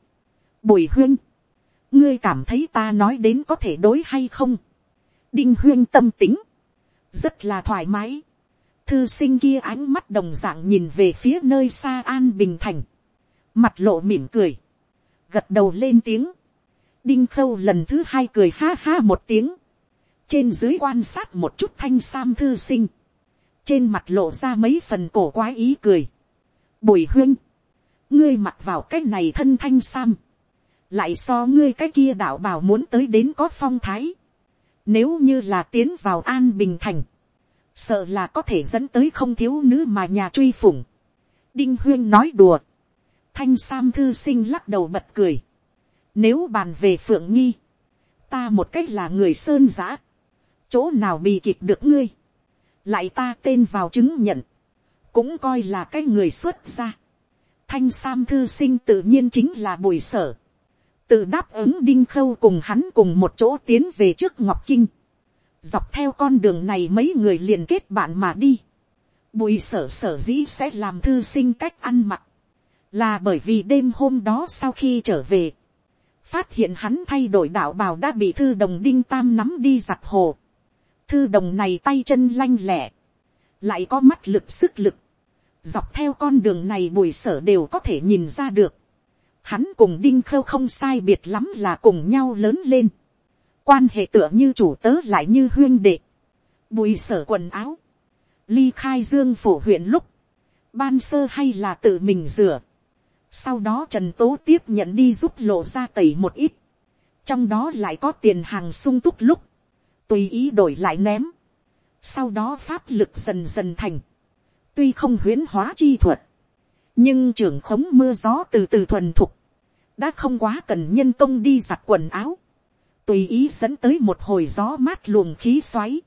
bùi huyên, ngươi cảm thấy ta nói đến có thể đối hay không, đinh huyên tâm tính, rất là thoải mái, thư sinh kia ánh mắt đồng d ạ n g nhìn về phía nơi xa an bình thành, mặt lộ mỉm cười, gật đầu lên tiếng, đinh khâu lần thứ hai cười ha ha một tiếng, trên dưới quan sát một chút thanh sam thư sinh, trên mặt lộ ra mấy phần cổ quái ý cười, bùi huyên, ngươi mặc vào cái này thân thanh sam, lại so ngươi cái kia đạo bảo muốn tới đến có phong thái, nếu như là tiến vào an bình thành. Sợ là có thể dẫn tới không thiếu nữ mà nhà truy phủng. Đinh huyên nói đùa. Thanh Sam thư sinh lắc đầu bật cười. Nếu bàn về phượng nghi. Ta một cách là người sơn giã. Chỗ nào bị kịp được ngươi. Lại ta tên vào chứng nhận. Cũng coi là cái người xuất gia. Thanh Sam thư sinh tự nhiên chính là bùi sở tự đáp ứng đinh khâu cùng hắn cùng một chỗ tiến về trước ngọc kinh. dọc theo con đường này mấy người liền kết bạn mà đi. bùi sở sở dĩ sẽ làm thư sinh cách ăn mặc. là bởi vì đêm hôm đó sau khi trở về, phát hiện hắn thay đổi đạo bào đã bị thư đồng đinh tam nắm đi giặt hồ thư đồng này tay chân lanh lẹ, lại có mắt lực sức lực. dọc theo con đường này bùi sở đều có thể nhìn ra được hắn cùng đinh khâu không sai biệt lắm là cùng nhau lớn lên. quan hệ tựa như chủ tớ lại như huyên đệ. bùi sở quần áo. ly khai dương phủ huyện lúc. ban sơ hay là tự mình rửa. sau đó trần tố tiếp nhận đi giúp lộ ra tẩy một ít. trong đó lại có tiền hàng sung túc lúc tùy ý đổi lại ném. sau đó pháp lực dần dần thành. tuy không huyến hóa chi thuật nhưng trưởng khống mưa gió từ từ thuần thục, đã không quá cần nhân công đi giặt quần áo, tùy ý dẫn tới một hồi gió mát luồng khí xoáy,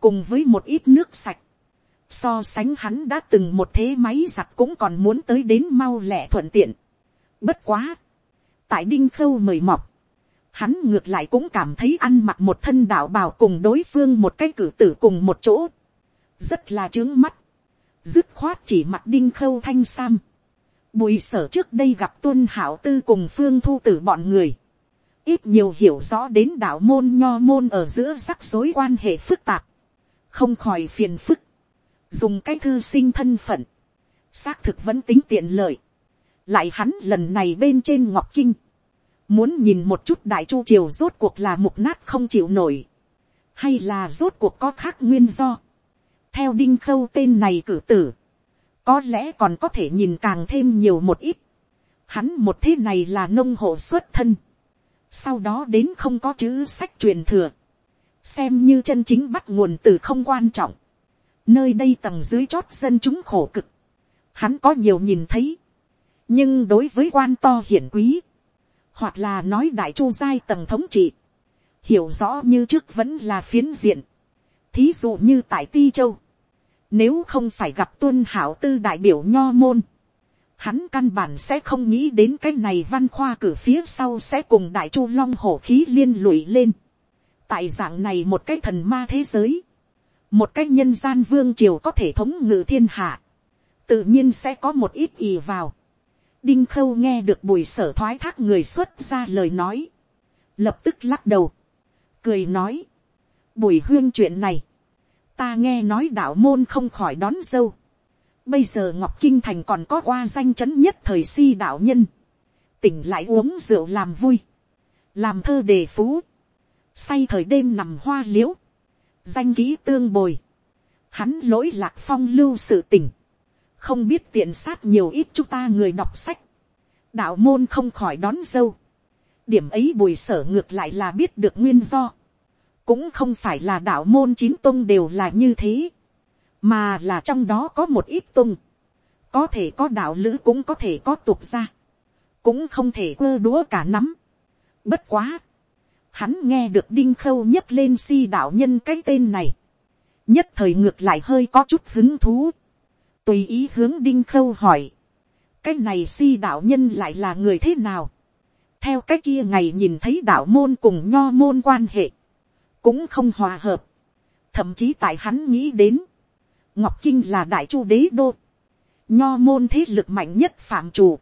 cùng với một ít nước sạch, so sánh hắn đã từng một thế máy giặt cũng còn muốn tới đến mau lẹ thuận tiện. Bất quá, tại đinh khâu mời mọc, hắn ngược lại cũng cảm thấy ăn mặc một thân đạo bào cùng đối phương một cái cử tử cùng một chỗ, rất là trướng mắt, dứt khoát chỉ mặc đinh khâu thanh sam, Bùi sở trước đây gặp tuân hảo tư cùng phương thu tử bọn người. Ít nhiều hiểu rõ đến đạo môn nho môn ở giữa rắc rối quan hệ phức tạp. Không khỏi phiền phức. Dùng cái thư sinh thân phận. Xác thực vẫn tính tiện lợi. Lại hắn lần này bên trên Ngọc Kinh. Muốn nhìn một chút đại chu triều rốt cuộc là mục nát không chịu nổi. Hay là rốt cuộc có khác nguyên do. Theo đinh khâu tên này cử tử, có lẽ còn có thể nhìn càng thêm nhiều một ít. Hắn một thế này là nông hộ xuất thân. Sau đó đến không có chữ sách truyền thừa. Xem như chân chính bắt nguồn từ không quan trọng. Nơi đây tầng dưới chót dân chúng khổ cực. Hắn có nhiều nhìn thấy. Nhưng đối với quan to hiển quý. Hoặc là nói đại chu giai tầng thống trị. Hiểu rõ như trước vẫn là phiến diện. Thí dụ như tại Ti Châu Nếu không phải gặp tuân hảo tư đại biểu nho môn. Hắn căn bản sẽ không nghĩ đến cái này văn khoa cử phía sau sẽ cùng đại chu long hổ khí liên lụy lên. Tại dạng này một cái thần ma thế giới. Một cái nhân gian vương triều có thể thống ngự thiên hạ. Tự nhiên sẽ có một ít ì vào. Đinh khâu nghe được bùi sở thoái thác người xuất ra lời nói. Lập tức lắc đầu. Cười nói. Bùi huyên chuyện này ta nghe nói đạo môn không khỏi đón dâu. Bây giờ Ngọc Kinh Thành còn có qua danh chấn nhất thời si đạo nhân. Tỉnh lại uống rượu làm vui. Làm thơ đề phú. Say thời đêm nằm hoa liễu. Danh ký tương bồi. Hắn lỗi lạc phong lưu sự tỉnh. Không biết tiện sát nhiều ít chúng ta người đọc sách. Đạo môn không khỏi đón dâu. Điểm ấy bùi sở ngược lại là biết được nguyên do. Cũng không phải là đạo môn chín tôn đều là như thế, mà là trong đó có một ít tôn có thể có đạo lữ cũng có thể có tục ra, cũng không thể quơ đúa cả nắm. Bất quá, hắn nghe được đinh khâu nhấc lên si đạo nhân cái tên này, nhất thời ngược lại hơi có chút hứng thú, tùy ý hướng đinh khâu hỏi, cái này si đạo nhân lại là người thế nào, theo cái kia ngày nhìn thấy đạo môn cùng nho môn quan hệ, cũng không hòa hợp. Thậm chí tại hắn nghĩ đến, Ngọc Kinh là đại chu đế đô, nho môn thế lực mạnh nhất phạm chủ,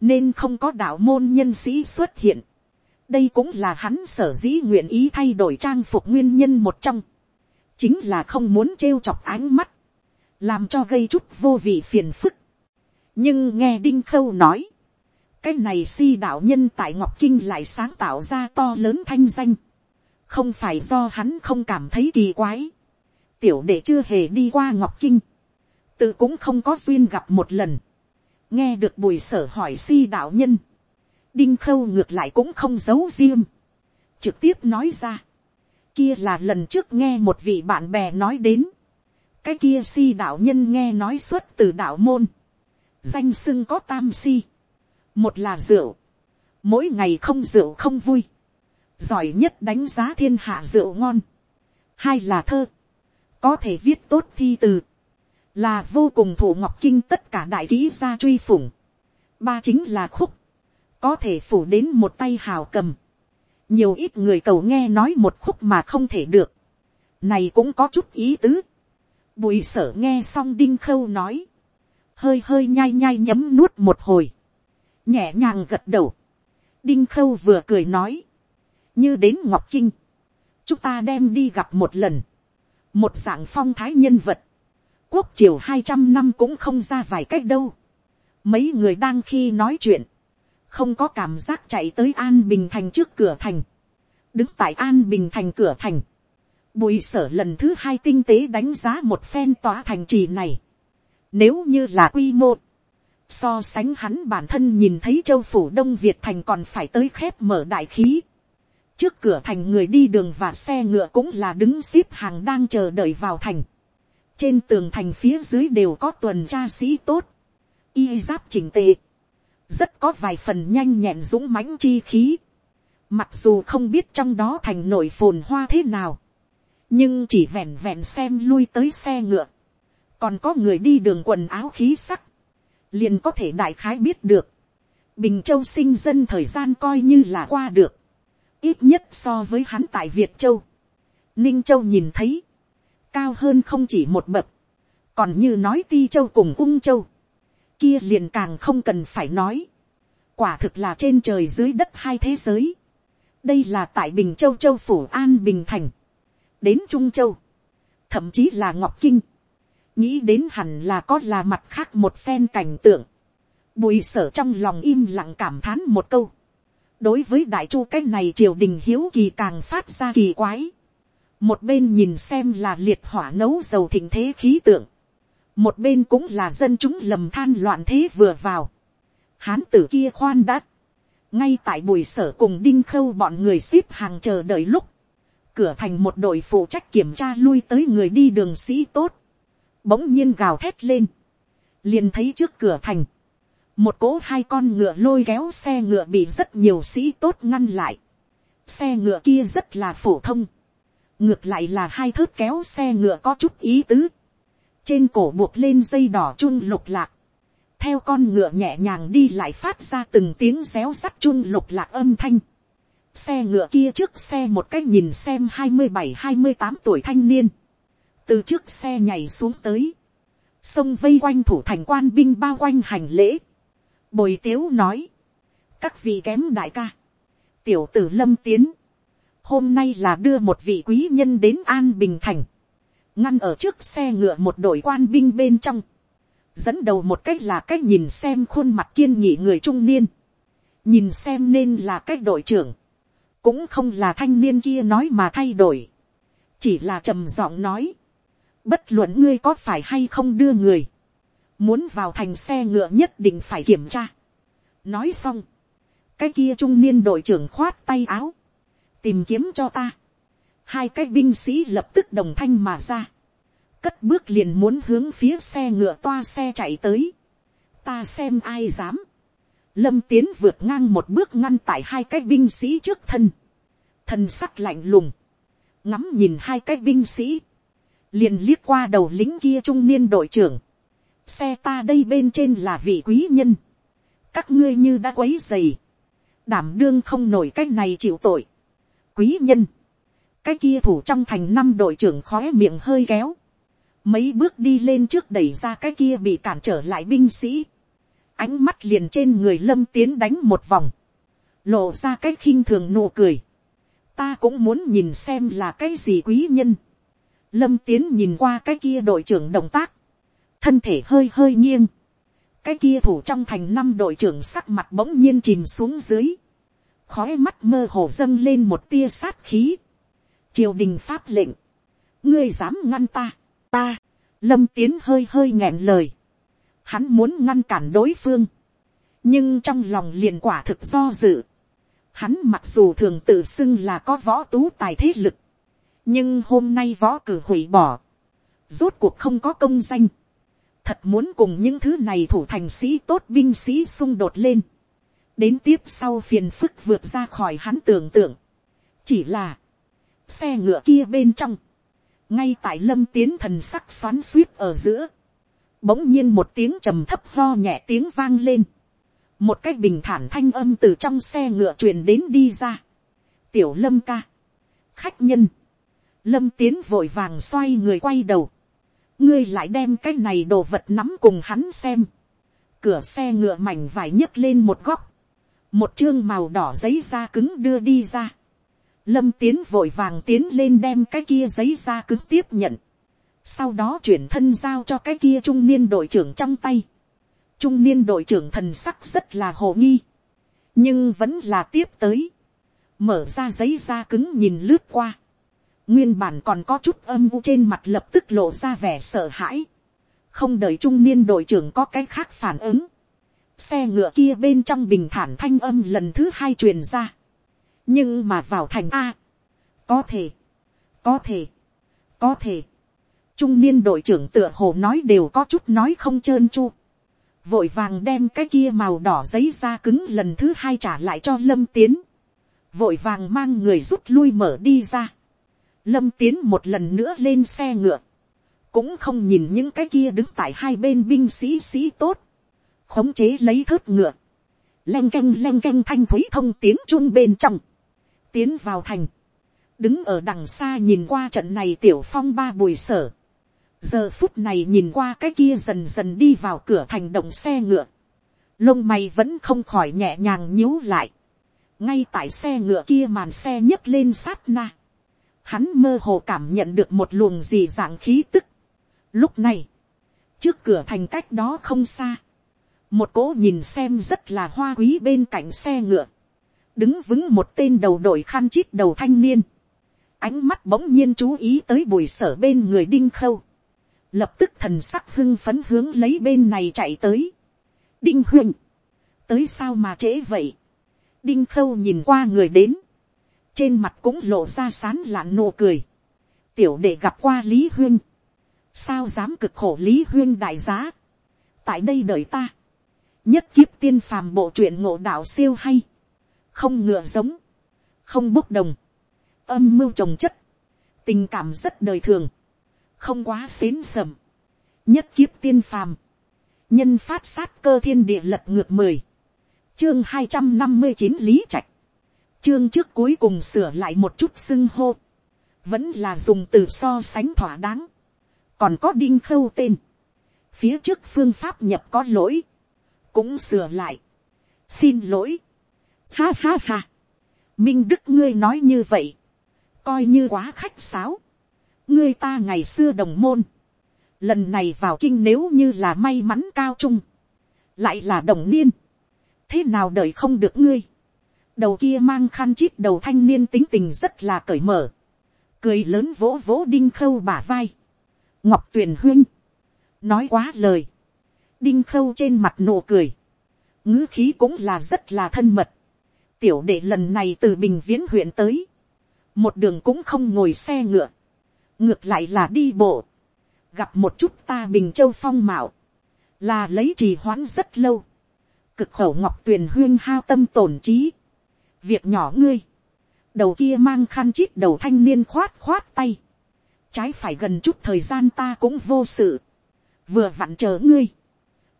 nên không có đạo môn nhân sĩ xuất hiện. đây cũng là hắn sở dĩ nguyện ý thay đổi trang phục nguyên nhân một trong, chính là không muốn trêu chọc ánh mắt, làm cho gây chút vô vị phiền phức. nhưng nghe đinh khâu nói, cái này si đạo nhân tại ngọc kinh lại sáng tạo ra to lớn thanh danh, không phải do hắn không cảm thấy kỳ quái. tiểu đệ chưa hề đi qua ngọc kinh, tự cũng không có duyên gặp một lần. nghe được bùi sở hỏi si đạo nhân, đinh khâu ngược lại cũng không giấu riêng, trực tiếp nói ra. kia là lần trước nghe một vị bạn bè nói đến, cái kia si đạo nhân nghe nói xuất từ đạo môn, danh sưng có tam si, một là rượu, mỗi ngày không rượu không vui, giỏi nhất đánh giá thiên hạ rượu ngon, hai là thơ, có thể viết tốt thi từ, là vô cùng thủ ngọc kinh tất cả đại kỹ gia truy phủng, ba chính là khúc, có thể phủ đến một tay hào cầm, nhiều ít người cầu nghe nói một khúc mà không thể được, này cũng có chút ý tứ, bùi sở nghe xong đinh khâu nói, hơi hơi nhai nhai nhấm nuốt một hồi, nhẹ nhàng gật đầu, đinh khâu vừa cười nói, như đến ngọc kinh, chúng ta đem đi gặp một lần, một dạng phong thái nhân vật, quốc triều hai trăm năm cũng không ra vài cách đâu, mấy người đang khi nói chuyện, không có cảm giác chạy tới an bình thành trước cửa thành, đứng tại an bình thành cửa thành, bùi sở lần thứ hai tinh tế đánh giá một phen tòa thành trì này, nếu như là quy mô, so sánh hắn bản thân nhìn thấy châu phủ đông việt thành còn phải tới khép mở đại khí, trước cửa thành người đi đường và xe ngựa cũng là đứng xếp hàng đang chờ đợi vào thành. trên tường thành phía dưới đều có tuần tra sĩ tốt, y giáp chỉnh tề, rất có vài phần nhanh nhẹn dũng mãnh chi khí. mặc dù không biết trong đó thành nổi phồn hoa thế nào, nhưng chỉ vẹn vẹn xem lui tới xe ngựa, còn có người đi đường quần áo khí sắc, liền có thể đại khái biết được, bình châu sinh dân thời gian coi như là qua được, ít nhất so với hắn tại việt châu, ninh châu nhìn thấy, cao hơn không chỉ một bậc, còn như nói ti châu cùng ung châu, kia liền càng không cần phải nói, quả thực là trên trời dưới đất hai thế giới, đây là tại bình châu châu phủ an bình thành, đến trung châu, thậm chí là ngọc kinh, nghĩ đến hẳn là có là mặt khác một phen cảnh tượng, bùi sở trong lòng im lặng cảm thán một câu, đối với đại chu cái này triều đình hiếu kỳ càng phát ra kỳ quái. một bên nhìn xem là liệt hỏa nấu dầu thịnh thế khí tượng. một bên cũng là dân chúng lầm than loạn thế vừa vào. hán tử kia khoan đã. ngay tại Bùi sở cùng đinh khâu bọn người xếp hàng chờ đợi lúc cửa thành một đội phụ trách kiểm tra lui tới người đi đường sĩ tốt. bỗng nhiên gào thét lên. liền thấy trước cửa thành một cỗ hai con ngựa lôi kéo xe ngựa bị rất nhiều sĩ tốt ngăn lại. xe ngựa kia rất là phổ thông. ngược lại là hai thớt kéo xe ngựa có chút ý tứ. trên cổ buộc lên dây đỏ chun lục lạc, theo con ngựa nhẹ nhàng đi lại phát ra từng tiếng xéo sắt chun lục lạc âm thanh xe ngựa kia trước xe một cách nhìn xem hai mươi bảy hai mươi tám tuổi thanh niên, từ trước xe nhảy xuống tới, sông vây quanh thủ thành quan binh bao quanh hành lễ, bồi tiếu nói, các vị kém đại ca, tiểu tử lâm tiến, hôm nay là đưa một vị quý nhân đến an bình thành, ngăn ở trước xe ngựa một đội quan binh bên trong, dẫn đầu một cách là cách nhìn xem khuôn mặt kiên nghị người trung niên, nhìn xem nên là cách đội trưởng, cũng không là thanh niên kia nói mà thay đổi, chỉ là trầm giọng nói, bất luận ngươi có phải hay không đưa người, muốn vào thành xe ngựa nhất định phải kiểm tra. nói xong, cái kia trung niên đội trưởng khoát tay áo, tìm kiếm cho ta. hai cái binh sĩ lập tức đồng thanh mà ra, cất bước liền muốn hướng phía xe ngựa toa xe chạy tới. ta xem ai dám lâm tiến vượt ngang một bước ngăn tại hai cái binh sĩ trước thân, thân sắc lạnh lùng, ngắm nhìn hai cái binh sĩ, liền liếc qua đầu lính kia trung niên đội trưởng, xe ta đây bên trên là vị quý nhân, các ngươi như đã quấy dày, đảm đương không nổi cái này chịu tội, quý nhân, cái kia thủ trong thành năm đội trưởng khóe miệng hơi kéo, mấy bước đi lên trước đẩy ra cái kia bị cản trở lại binh sĩ, ánh mắt liền trên người lâm tiến đánh một vòng, lộ ra cái khinh thường nụ cười, ta cũng muốn nhìn xem là cái gì quý nhân, lâm tiến nhìn qua cái kia đội trưởng động tác, thân thể hơi hơi nghiêng, cái kia thủ trong thành năm đội trưởng sắc mặt bỗng nhiên chìm xuống dưới, khói mắt mơ hồ dâng lên một tia sát khí, triều đình pháp lệnh, ngươi dám ngăn ta, ta, lâm tiến hơi hơi nghẹn lời, hắn muốn ngăn cản đối phương, nhưng trong lòng liền quả thực do dự, hắn mặc dù thường tự xưng là có võ tú tài thế lực, nhưng hôm nay võ cử hủy bỏ, rốt cuộc không có công danh, thật muốn cùng những thứ này thủ thành sĩ tốt binh sĩ xung đột lên, đến tiếp sau phiền phức vượt ra khỏi hắn tưởng tượng, chỉ là, xe ngựa kia bên trong, ngay tại lâm tiến thần sắc xoắn suýt ở giữa, bỗng nhiên một tiếng trầm thấp lo nhẹ tiếng vang lên, một cái bình thản thanh âm từ trong xe ngựa truyền đến đi ra, tiểu lâm ca, khách nhân, lâm tiến vội vàng xoay người quay đầu, ngươi lại đem cái này đồ vật nắm cùng hắn xem, cửa xe ngựa mảnh vải nhấc lên một góc, một chương màu đỏ giấy da cứng đưa đi ra, lâm tiến vội vàng tiến lên đem cái kia giấy da cứng tiếp nhận, sau đó chuyển thân giao cho cái kia trung niên đội trưởng trong tay, trung niên đội trưởng thần sắc rất là hồ nghi, nhưng vẫn là tiếp tới, mở ra giấy da cứng nhìn lướt qua, nguyên bản còn có chút âm u trên mặt lập tức lộ ra vẻ sợ hãi, không đợi trung niên đội trưởng có cái khác phản ứng, xe ngựa kia bên trong bình thản thanh âm lần thứ hai truyền ra, nhưng mà vào thành a, có thể, có thể, có thể, trung niên đội trưởng tựa hồ nói đều có chút nói không trơn chu, vội vàng đem cái kia màu đỏ giấy ra cứng lần thứ hai trả lại cho lâm tiến, vội vàng mang người rút lui mở đi ra, lâm tiến một lần nữa lên xe ngựa, cũng không nhìn những cái kia đứng tại hai bên binh sĩ sĩ tốt, khống chế lấy thớt ngựa, len canh len canh thanh thúy thông tiếng chuông bên trong, tiến vào thành, đứng ở đằng xa nhìn qua trận này tiểu phong ba bùi sở, giờ phút này nhìn qua cái kia dần dần đi vào cửa thành động xe ngựa, lông mày vẫn không khỏi nhẹ nhàng nhíu lại, ngay tại xe ngựa kia màn xe nhấc lên sát na, hắn mơ hồ cảm nhận được một luồng gì dạng khí tức. Lúc này, trước cửa thành cách đó không xa, một cỗ nhìn xem rất là hoa quý bên cạnh xe ngựa, đứng vững một tên đầu đội khăn chít đầu thanh niên, ánh mắt bỗng nhiên chú ý tới bùi sở bên người đinh khâu, lập tức thần sắc hưng phấn hướng lấy bên này chạy tới. đinh huynh, tới sao mà trễ vậy, đinh khâu nhìn qua người đến, trên mặt cũng lộ ra sán lạn nụ cười. tiểu đệ gặp qua lý huyên, sao dám cực khổ lý huyên đại giá, tại đây đợi ta, nhất kiếp tiên phàm bộ truyện ngộ đạo siêu hay, không ngựa giống, không bốc đồng, âm mưu trồng chất, tình cảm rất đời thường, không quá xến sầm, nhất kiếp tiên phàm, nhân phát sát cơ thiên địa lật ngược mười, chương hai trăm năm mươi chín lý trạch, chương trước cuối cùng sửa lại một chút xưng hô, vẫn là dùng từ so sánh thỏa đáng, còn có đinh khâu tên, phía trước phương pháp nhập có lỗi, cũng sửa lại, xin lỗi, ha ha ha, minh đức ngươi nói như vậy, coi như quá khách sáo, ngươi ta ngày xưa đồng môn, lần này vào kinh nếu như là may mắn cao trung, lại là đồng niên, thế nào đợi không được ngươi, đầu kia mang khăn chít đầu thanh niên tính tình rất là cởi mở, cười lớn vỗ vỗ đinh khâu bả vai, ngọc tuyền huyên, nói quá lời, đinh khâu trên mặt nụ cười, ngữ khí cũng là rất là thân mật, tiểu đệ lần này từ bình viễn huyện tới, một đường cũng không ngồi xe ngựa, ngược lại là đi bộ, gặp một chút ta bình châu phong mạo, là lấy trì hoãn rất lâu, cực khẩu ngọc tuyền huyên hao tâm tổn trí, việc nhỏ ngươi, đầu kia mang khăn chít đầu thanh niên khoát khoát tay, trái phải gần chút thời gian ta cũng vô sự, vừa vặn chờ ngươi,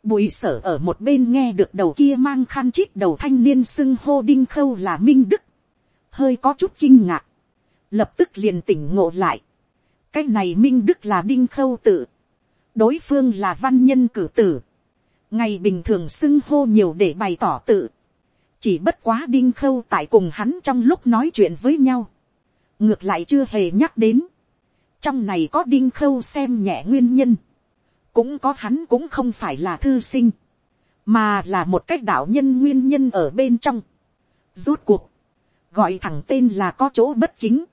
bùi sở ở một bên nghe được đầu kia mang khăn chít đầu thanh niên xưng hô đinh khâu là minh đức, hơi có chút kinh ngạc, lập tức liền tỉnh ngộ lại, cái này minh đức là đinh khâu tự, đối phương là văn nhân cử tử, ngày bình thường xưng hô nhiều để bày tỏ tự, chỉ bất quá đinh khâu tại cùng hắn trong lúc nói chuyện với nhau, ngược lại chưa hề nhắc đến, trong này có đinh khâu xem nhẹ nguyên nhân, cũng có hắn cũng không phải là thư sinh, mà là một cách đạo nhân nguyên nhân ở bên trong. Rốt cuộc, gọi thẳng tên là có chỗ bất chính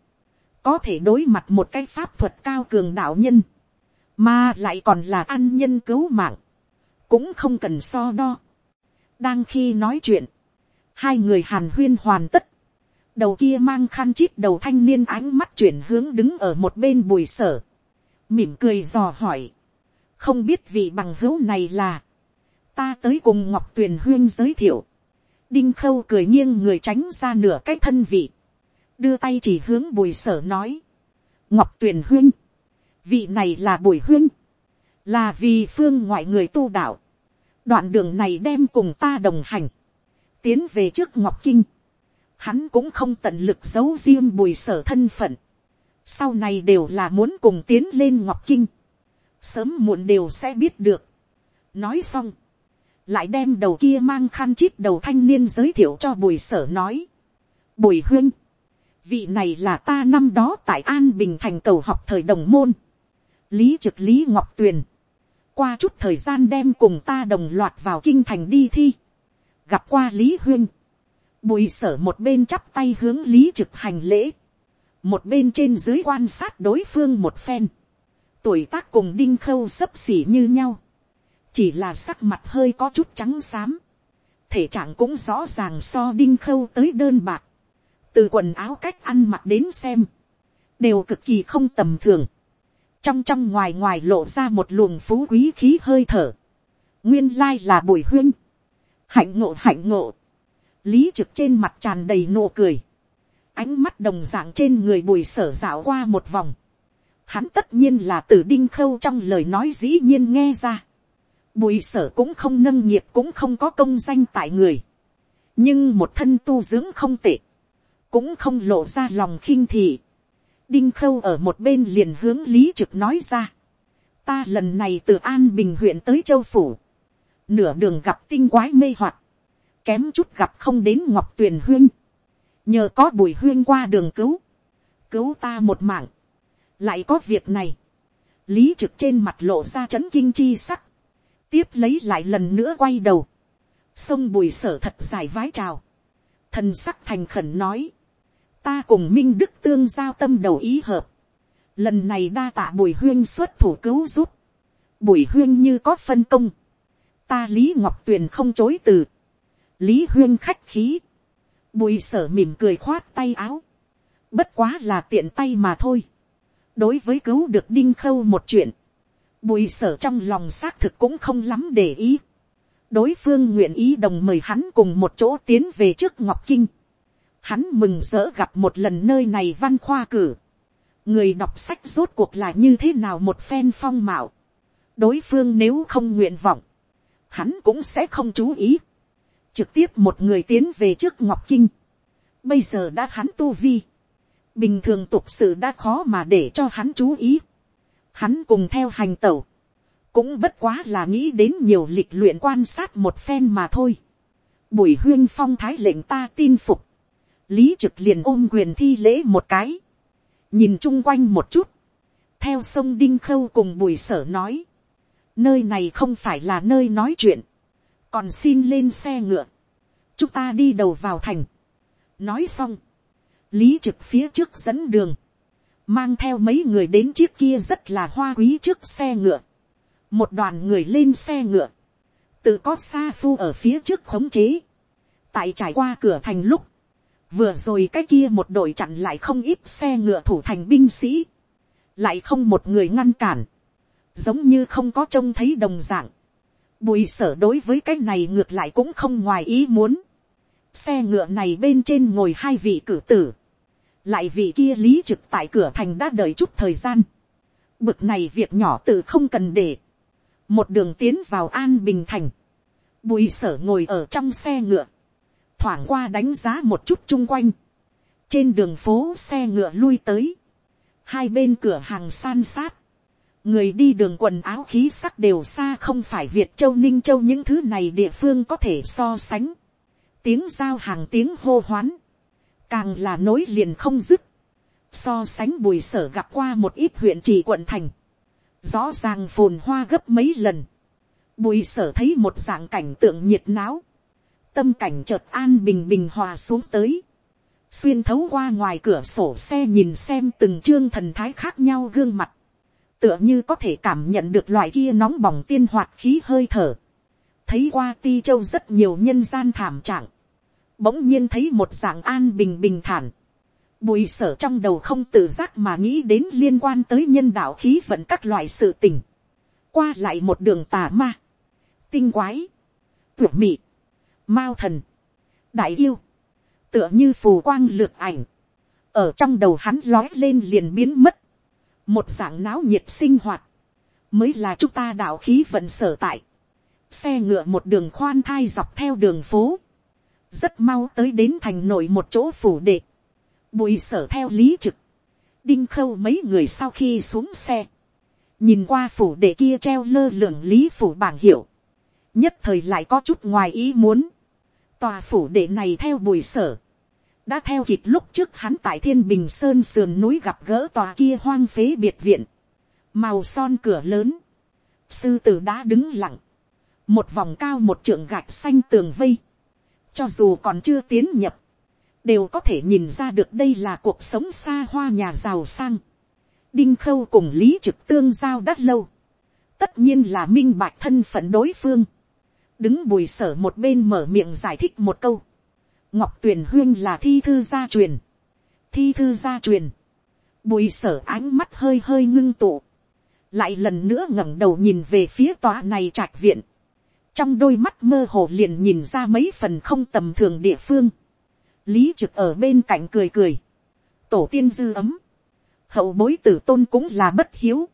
có thể đối mặt một cái pháp thuật cao cường đạo nhân, mà lại còn là ăn nhân cứu mạng, cũng không cần so đo. đang khi nói chuyện, hai người hàn huyên hoàn tất, đầu kia mang khăn chít đầu thanh niên ánh mắt chuyển hướng đứng ở một bên bùi sở, mỉm cười dò hỏi, không biết vị bằng hữu này là, ta tới cùng ngọc tuyền huyên giới thiệu, đinh khâu cười nghiêng người tránh ra nửa cái thân vị, đưa tay chỉ hướng bùi sở nói, ngọc tuyền huyên, vị này là bùi huyên, là vì phương ngoại người tu đạo, đoạn đường này đem cùng ta đồng hành, tiến về trước ngọc kinh, hắn cũng không tận lực giấu riêng bùi sở thân phận, sau này đều là muốn cùng tiến lên ngọc kinh, sớm muộn đều sẽ biết được. nói xong, lại đem đầu kia mang khăn chít đầu thanh niên giới thiệu cho bùi sở nói. bùi huyên, vị này là ta năm đó tại an bình thành cầu học thời đồng môn, lý trực lý ngọc tuyền, qua chút thời gian đem cùng ta đồng loạt vào kinh thành đi thi, gặp qua lý huyên, bùi sở một bên chắp tay hướng lý trực hành lễ, một bên trên dưới quan sát đối phương một phen, tuổi tác cùng đinh khâu sấp xỉ như nhau, chỉ là sắc mặt hơi có chút trắng xám, thể trạng cũng rõ ràng so đinh khâu tới đơn bạc, từ quần áo cách ăn mặc đến xem, đều cực kỳ không tầm thường, trong trong ngoài ngoài lộ ra một luồng phú quý khí hơi thở, nguyên lai là bùi huyên, hạnh ngộ hạnh ngộ, lý trực trên mặt tràn đầy nụ cười, ánh mắt đồng d ạ n g trên người bùi sở dạo qua một vòng, hắn tất nhiên là từ đinh khâu trong lời nói dĩ nhiên nghe ra. Bùi sở cũng không nâng nghiệp cũng không có công danh tại người. Nhưng một thân tu dưỡng không tệ. Cũng không lộ ra lòng khinh thị. Đinh khâu ở một bên liền hướng lý trực nói ra. Ta lần này từ An Bình huyện tới Châu Phủ. Nửa đường gặp tinh quái mê hoặc Kém chút gặp không đến Ngọc Tuyền Huyên. Nhờ có bùi huyên qua đường cứu. Cứu ta một mạng lại có việc này, lý trực trên mặt lộ ra c h ấ n kinh chi sắc, tiếp lấy lại lần nữa quay đầu, sông bùi sở thật dài vái chào, thần sắc thành khẩn nói, ta cùng minh đức tương giao tâm đầu ý hợp, lần này đa tạ bùi huyên xuất thủ cứu giúp, bùi huyên như có phân công, ta lý ngọc tuyền không chối từ, lý huyên khách khí, bùi sở mỉm cười khoát tay áo, bất quá là tiện tay mà thôi, đối với cứu được đinh khâu một chuyện, bùi sở trong lòng xác thực cũng không lắm để ý. đối phương nguyện ý đồng mời hắn cùng một chỗ tiến về trước ngọc kinh hắn mừng rỡ gặp một lần nơi này văn khoa cử. người đọc sách rốt cuộc là như thế nào một phen phong mạo. đối phương nếu không nguyện vọng, hắn cũng sẽ không chú ý, trực tiếp một người tiến về trước ngọc kinh, bây giờ đã hắn tu vi, bình thường tục sự đã khó mà để cho hắn chú ý, hắn cùng theo hành tẩu, cũng bất quá là nghĩ đến nhiều lịch luyện quan sát một phen mà thôi. Bùi huyên phong thái lệnh ta tin phục, lý trực liền ôm quyền thi lễ một cái, nhìn chung quanh một chút, theo sông đinh khâu cùng bùi sở nói, nơi này không phải là nơi nói chuyện, còn xin lên xe ngựa, chúng ta đi đầu vào thành. nói xong, lý trực phía trước dẫn đường, mang theo mấy người đến chiếc kia rất là hoa quý trước xe ngựa, một đoàn người lên xe ngựa, tự có xa phu ở phía trước khống chế, tại trải qua cửa thành lúc, vừa rồi cái kia một đội chặn lại không ít xe ngựa thủ thành binh sĩ, lại không một người ngăn cản, giống như không có trông thấy đồng dạng. Bùi sở đối với cái này ngược lại cũng không ngoài ý muốn. Xe ngựa này bên trên ngồi hai vị cử tử. Lại vị kia lý trực tại cửa thành đã đợi chút thời gian. Bực này việc nhỏ tự không cần để. Một đường tiến vào An Bình Thành. Bùi sở ngồi ở trong xe ngựa. Thoảng qua đánh giá một chút chung quanh. Trên đường phố xe ngựa lui tới. Hai bên cửa hàng san sát người đi đường quần áo khí sắc đều xa không phải việt châu ninh châu những thứ này địa phương có thể so sánh. tiếng giao hàng tiếng hô hoán, càng là nối liền không dứt, so sánh bùi sở gặp qua một ít huyện trì quận thành, rõ ràng phồn hoa gấp mấy lần, bùi sở thấy một dạng cảnh tượng nhiệt náo, tâm cảnh chợt an bình bình hòa xuống tới, xuyên thấu qua ngoài cửa sổ xe nhìn xem từng chương thần thái khác nhau gương mặt, tựa như có thể cảm nhận được loại kia nóng bỏng tiên hoạt khí hơi thở. thấy qua ti châu rất nhiều nhân gian thảm trạng, bỗng nhiên thấy một dạng an bình bình thản. bùi sở trong đầu không tự giác mà nghĩ đến liên quan tới nhân đạo khí vận các loại sự tình. qua lại một đường tà ma, tinh quái, tuyệt mị, mao thần, đại yêu, tựa như phù quang lược ảnh, ở trong đầu hắn lói lên liền biến mất. Một dạng náo nhiệt sinh hoạt, mới là chúng ta đạo khí vận sở tại. Xe ngựa một đường khoan thai dọc theo đường phố, rất mau tới đến thành nội một chỗ phủ đệ, bùi sở theo lý trực, đinh khâu mấy người sau khi xuống xe, nhìn qua phủ đệ kia treo lơ lửng lý phủ bảng hiệu, nhất thời lại có chút ngoài ý muốn, tòa phủ đệ này theo bùi sở, đã theo kịp lúc trước hắn tại thiên bình sơn sườn núi gặp gỡ tòa kia hoang phế biệt viện, màu son cửa lớn, sư tử đã đứng lặng, một vòng cao một trượng gạch xanh tường vây, cho dù còn chưa tiến nhập, đều có thể nhìn ra được đây là cuộc sống xa hoa nhà giàu sang. Đinh khâu cùng lý trực tương giao đắt lâu, tất nhiên là minh bạch thân phận đối phương, đứng bùi sở một bên mở miệng giải thích một câu, ngọc tuyền huyên là thi thư gia truyền, thi thư gia truyền, bùi sở ánh mắt hơi hơi ngưng tụ, lại lần nữa ngẩng đầu nhìn về phía tòa này trạch viện, trong đôi mắt mơ hồ liền nhìn ra mấy phần không tầm thường địa phương, lý trực ở bên cạnh cười cười, tổ tiên dư ấm, hậu bối tử tôn cũng là bất hiếu,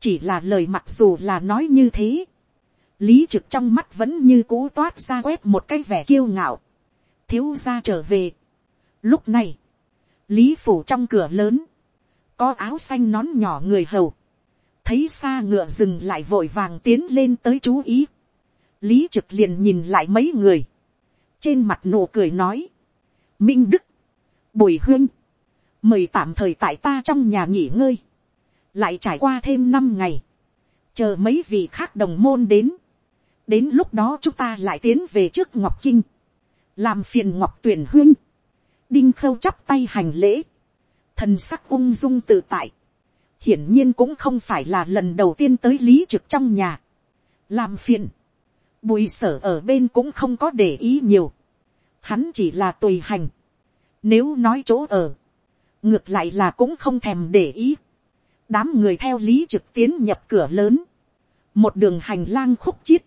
chỉ là lời mặc dù là nói như thế, lý trực trong mắt vẫn như cũ toát ra quét một cái vẻ kiêu ngạo, thiếu gia trở về. Lúc này, lý phủ trong cửa lớn, có áo xanh nón nhỏ người hầu, thấy xa ngựa dừng lại vội vàng tiến lên tới chú ý. lý trực liền nhìn lại mấy người, trên mặt nụ cười nói, minh đức, bùi huyên, mời tạm thời tại ta trong nhà nghỉ ngơi, lại trải qua thêm năm ngày, chờ mấy vị khác đồng môn đến, đến lúc đó chúng ta lại tiến về trước ngọc kinh, làm phiền ngọc tuyển huyên, đinh khâu chắp tay hành lễ, thần sắc ung dung tự tại, hiển nhiên cũng không phải là lần đầu tiên tới lý trực trong nhà, làm phiền, bùi sở ở bên cũng không có để ý nhiều, hắn chỉ là tùy hành, nếu nói chỗ ở, ngược lại là cũng không thèm để ý, đám người theo lý trực tiến nhập cửa lớn, một đường hành lang khúc chiết,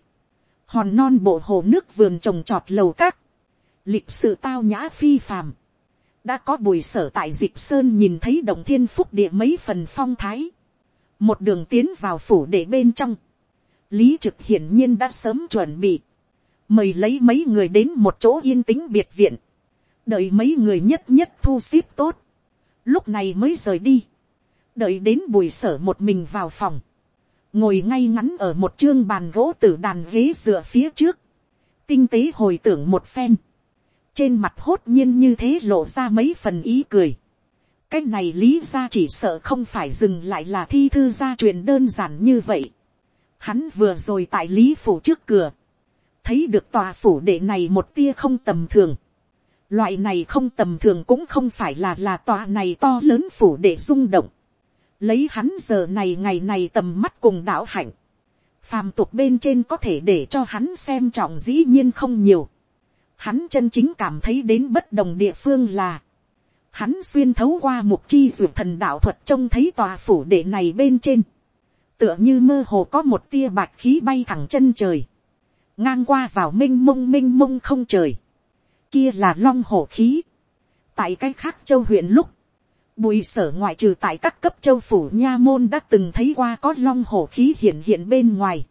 hòn non bộ hồ nước vườn trồng trọt lầu các, lịch sự tao nhã phi phàm, đã có bùi sở tại dịp sơn nhìn thấy đồng thiên phúc địa mấy phần phong thái, một đường tiến vào phủ để bên trong, lý trực hiển nhiên đã sớm chuẩn bị, mời lấy mấy người đến một chỗ yên tĩnh biệt viện, đợi mấy người nhất nhất thu xếp tốt, lúc này mới rời đi, đợi đến bùi sở một mình vào phòng, ngồi ngay ngắn ở một chương bàn gỗ tử đàn ghế dựa phía trước, tinh tế hồi tưởng một phen, trên mặt hốt nhiên như thế lộ ra mấy phần ý cười, cái này lý ra chỉ sợ không phải dừng lại là thi thư gia truyền đơn giản như vậy. Hắn vừa rồi tại lý phủ trước cửa, thấy được tòa phủ đệ này một tia không tầm thường. Loại này không tầm thường cũng không phải là là tòa này to lớn phủ đệ rung động. Lấy hắn giờ này ngày này tầm mắt cùng đạo hạnh. Phàm tục bên trên có thể để cho hắn xem trọng dĩ nhiên không nhiều. Hắn chân chính cảm thấy đến bất đồng địa phương là hắn xuyên thấu qua mục chi ruột thần đạo thuật trông thấy tòa phủ đệ này bên trên, tựa như mơ hồ có một tia bạc khí bay thẳng chân trời, ngang qua vào m i n h mông m i n h mông không trời, kia là long hổ khí, tại cái khác châu huyện lúc, bùi sở ngoại trừ tại các cấp châu phủ nha môn đã từng thấy qua có long hổ khí hiện hiện bên ngoài,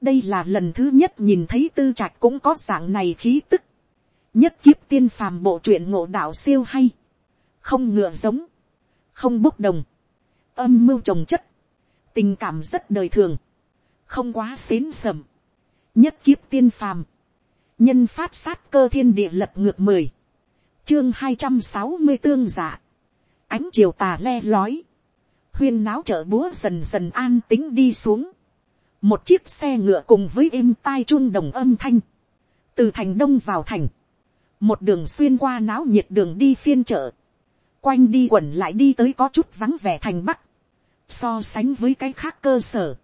đây là lần thứ nhất nhìn thấy tư trạch cũng có dạng này khí tức, nhất kiếp tiên phàm bộ truyện ngộ đạo siêu hay, không ngựa giống, không bốc đồng, âm mưu trồng chất, tình cảm rất đời thường, không quá xến sầm, nhất kiếp tiên phàm, nhân phát sát cơ thiên địa lật ngược mười, chương hai trăm sáu mươi tương giả, dạ ánh chiều tà le lói, huyên náo chợ búa dần dần an tính đi xuống, một chiếc xe ngựa cùng với êm tai chun đồng âm thanh, từ thành đông vào thành, một đường xuyên qua náo nhiệt đường đi phiên chợ, quanh đi quẩn lại đi tới có chút vắng vẻ thành bắc, so sánh với cái khác cơ sở,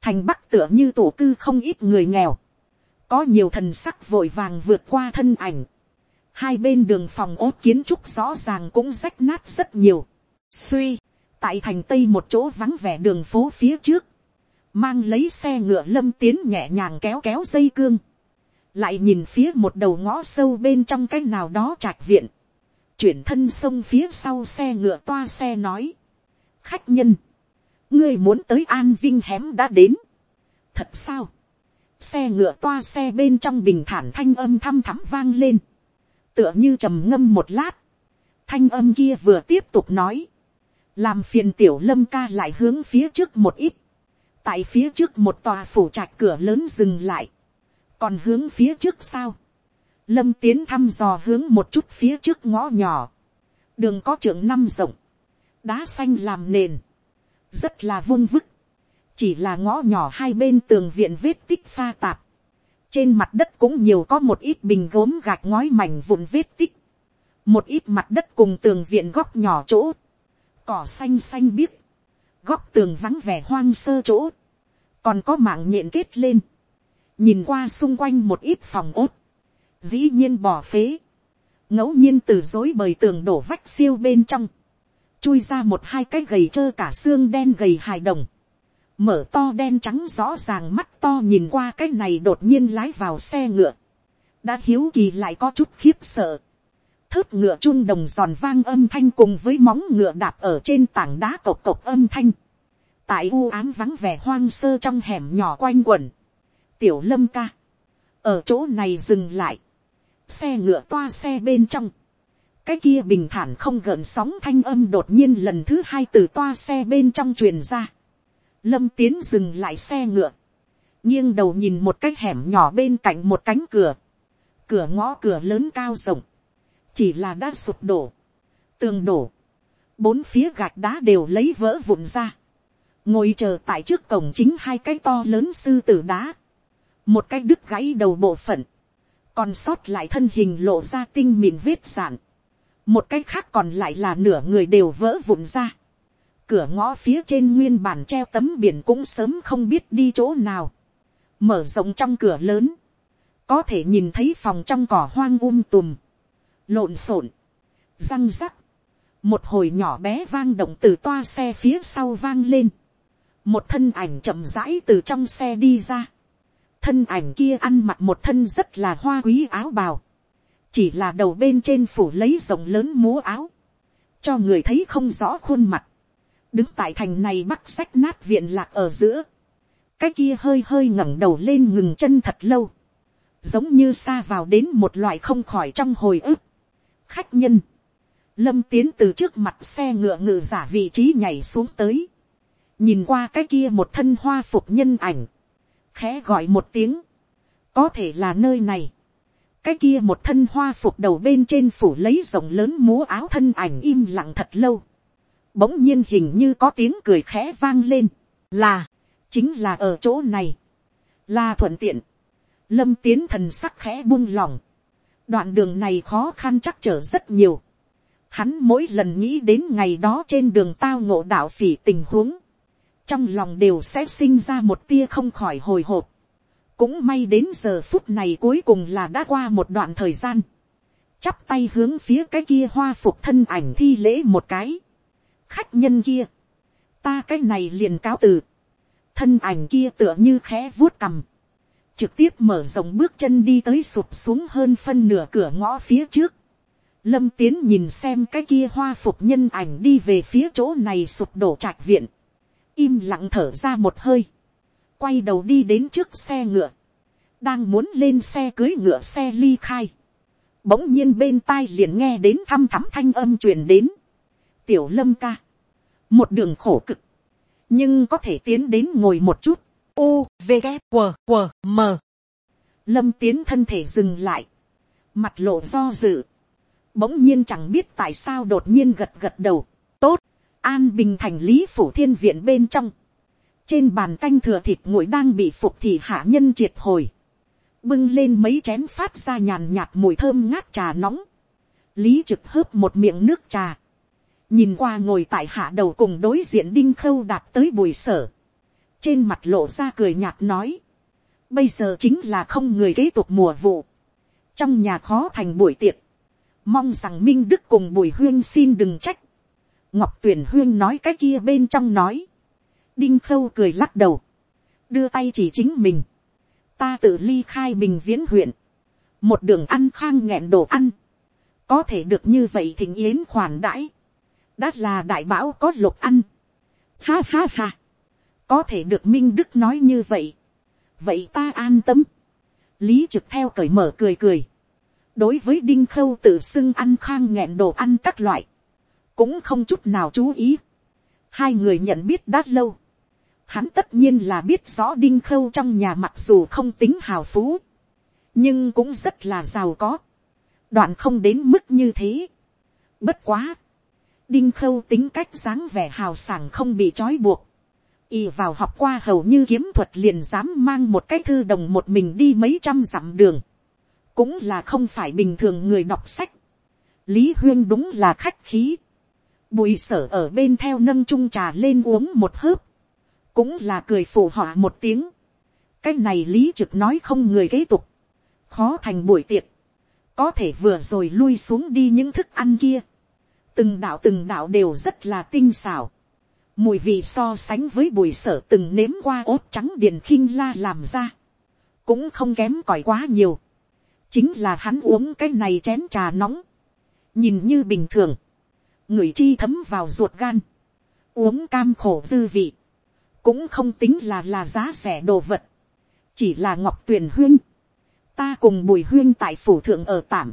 thành bắc tựa như tổ cư không ít người nghèo, có nhiều thần sắc vội vàng vượt qua thân ảnh, hai bên đường phòng ốt kiến trúc rõ ràng cũng rách nát rất nhiều, suy, tại thành tây một chỗ vắng vẻ đường phố phía trước, mang lấy xe ngựa lâm tiến nhẹ nhàng kéo kéo dây cương, lại nhìn phía một đầu ngõ sâu bên trong cái nào đó trạch viện, chuyển thân sông phía sau xe ngựa toa xe nói. khách nhân, ngươi muốn tới an vinh hém đã đến. thật sao, xe ngựa toa xe bên trong bình thản thanh âm thăm thắm vang lên, tựa như trầm ngâm một lát, thanh âm kia vừa tiếp tục nói, làm phiền tiểu lâm ca lại hướng phía trước một ít, tại phía trước một tòa phủ trạch cửa lớn dừng lại, còn hướng phía trước sao, lâm tiến thăm dò hướng một chút phía trước ngõ nhỏ, đường có trưởng năm rộng, đá xanh làm nền, rất là vung vức, chỉ là ngõ nhỏ hai bên tường viện vết tích pha tạp, trên mặt đất cũng nhiều có một ít bình gốm gạch ngói mảnh vụn vết tích, một ít mặt đất cùng tường viện góc nhỏ chỗ, cỏ xanh xanh biếc, góc tường vắng vẻ hoang sơ chỗ, còn có mạng nhện kết lên, nhìn qua xung quanh một ít phòng ốt, dĩ nhiên bỏ phế, ngẫu nhiên từ dối bời tường đổ vách siêu bên trong, chui ra một hai cái gầy trơ cả xương đen gầy hài đồng, mở to đen trắng rõ ràng mắt to nhìn qua cái này đột nhiên lái vào xe ngựa, đã hiếu kỳ lại có chút khiếp sợ, thớt ngựa chun đồng giòn vang âm thanh cùng với móng ngựa đạp ở trên tảng đá cộc cộc âm thanh, tại u ám vắng vẻ hoang sơ trong hẻm nhỏ quanh quẩn, tiểu lâm ca, ở chỗ này dừng lại, xe ngựa toa xe bên trong, cái kia bình thản không gợn sóng thanh âm đột nhiên lần thứ hai từ toa xe bên trong truyền ra. Lâm tiến dừng lại xe ngựa, nghiêng đầu nhìn một cái hẻm nhỏ bên cạnh một cánh cửa, cửa ngõ cửa lớn cao rộng, chỉ là đã sụp đổ, tường đổ, bốn phía gạch đá đều lấy vỡ vụn ra, ngồi chờ tại trước cổng chính hai cái to lớn sư tử đá, một cái đứt gãy đầu bộ phận, còn sót lại thân hình lộ ra tinh mịn vết sản, một cái khác còn lại là nửa người đều vỡ vụn ra, cửa ngõ phía trên nguyên bản treo tấm biển cũng sớm không biết đi chỗ nào, mở rộng trong cửa lớn, có thể nhìn thấy phòng trong cỏ hoang um tùm, lộn xộn, răng rắc, một hồi nhỏ bé vang động từ toa xe phía sau vang lên, một thân ảnh chậm rãi từ trong xe đi ra, thân ảnh kia ăn mặc một thân rất là hoa quý áo bào, chỉ là đầu bên trên phủ lấy rộng lớn múa áo, cho người thấy không rõ khuôn mặt, đứng tại thành này bắt sách nát viện lạc ở giữa, cái kia hơi hơi ngẩng đầu lên ngừng chân thật lâu, giống như xa vào đến một loại không khỏi trong hồi ức. khách nhân, lâm tiến từ trước mặt xe ngựa ngự giả vị trí nhảy xuống tới, nhìn qua cái kia một thân hoa phục nhân ảnh, khẽ gọi một tiếng, có thể là nơi này, cái kia một thân hoa phục đầu bên trên phủ lấy rộng lớn múa áo thân ảnh im lặng thật lâu, bỗng nhiên hình như có tiếng cười khẽ vang lên, là, chính là ở chỗ này, là thuận tiện, lâm tiến thần sắc khẽ buông lỏng, đoạn đường này khó khăn chắc trở rất nhiều, hắn mỗi lần nghĩ đến ngày đó trên đường tao ngộ đạo phỉ tình huống, trong lòng đều sẽ sinh ra một tia không khỏi hồi hộp, cũng may đến giờ phút này cuối cùng là đã qua một đoạn thời gian, chắp tay hướng phía cái kia hoa phục thân ảnh thi lễ một cái, khách nhân kia, ta cái này liền cáo từ, thân ảnh kia tựa như khẽ vuốt cầm, trực tiếp mở rộng bước chân đi tới sụp xuống hơn phân nửa cửa ngõ phía trước. Lâm tiến nhìn xem cái kia hoa phục nhân ảnh đi về phía chỗ này sụp đổ trạch viện. Im lặng thở ra một hơi. Quay đầu đi đến trước xe ngựa. Đang muốn lên xe cưới ngựa xe ly khai. Bỗng nhiên bên tai liền nghe đến thăm thắm thanh âm truyền đến. Tiểu lâm ca. Một đường khổ cực nhưng có thể tiến đến ngồi một chút. U, V, K, W, W, M. Lâm tiến thân thể dừng lại. Mặt lộ do dự. Bỗng nhiên chẳng biết tại sao đột nhiên gật gật đầu. Tốt, an bình thành lý phủ thiên viện bên trong. Trên bàn canh thừa thịt nguội đang bị phục thì hạ nhân triệt hồi. Bưng lên mấy chén phát ra nhàn nhạt mùi thơm ngát trà nóng. Lý trực hớp một miệng nước trà nhìn qua ngồi tại hạ đầu cùng đối diện đinh khâu đạt tới bùi sở, trên mặt lộ ra cười nhạt nói, bây giờ chính là không người kế tục mùa vụ, trong nhà khó thành buổi tiệc, mong rằng minh đức cùng bùi huyên xin đừng trách, ngọc tuyển huyên nói cái kia bên trong nói, đinh khâu cười lắc đầu, đưa tay chỉ chính mình, ta tự ly khai bình viễn huyện, một đường ăn khang nghẹn đồ ăn, có thể được như vậy thỉnh yến khoản đãi, đã là đại bão có lục ăn. Ha ha ha. Có thể được Minh Đức nói như vậy. Vậy ta an tâm. Lý trực theo cởi mở cười cười. Đối với đinh khâu tự xưng ăn khang nghẹn đồ ăn các loại. Cũng không chút nào chú ý. Hai người nhận biết đã lâu. Hắn tất nhiên là biết rõ đinh khâu trong nhà mặc dù không tính hào phú. Nhưng cũng rất là giàu có. Đoạn không đến mức như thế. Bất quá đinh khâu tính cách dáng vẻ hào sảng không bị trói buộc, y vào học qua hầu như kiếm thuật liền dám mang một cái thư đồng một mình đi mấy trăm dặm đường, cũng là không phải bình thường người đọc sách, lý huyên đúng là khách khí, bùi sở ở bên theo nâng trung trà lên uống một hớp, cũng là cười phụ họa một tiếng, cái này lý trực nói không người kế tục, khó thành buổi tiệc, có thể vừa rồi lui xuống đi những thức ăn kia, từng đạo từng đạo đều rất là tinh xảo. Mùi vị so sánh với bùi sở từng nếm qua ốt trắng điền khinh la làm ra. Cũng không kém cỏi quá nhiều. Chính là hắn uống cái này chén trà nóng. Nhìn như bình thường. Người chi thấm vào ruột gan. Uống cam khổ dư vị. Cũng không tính là là giá rẻ đồ vật. Chỉ là ngọc tuyền huyên. Ta cùng bùi huyên tại phủ thượng ở tạm.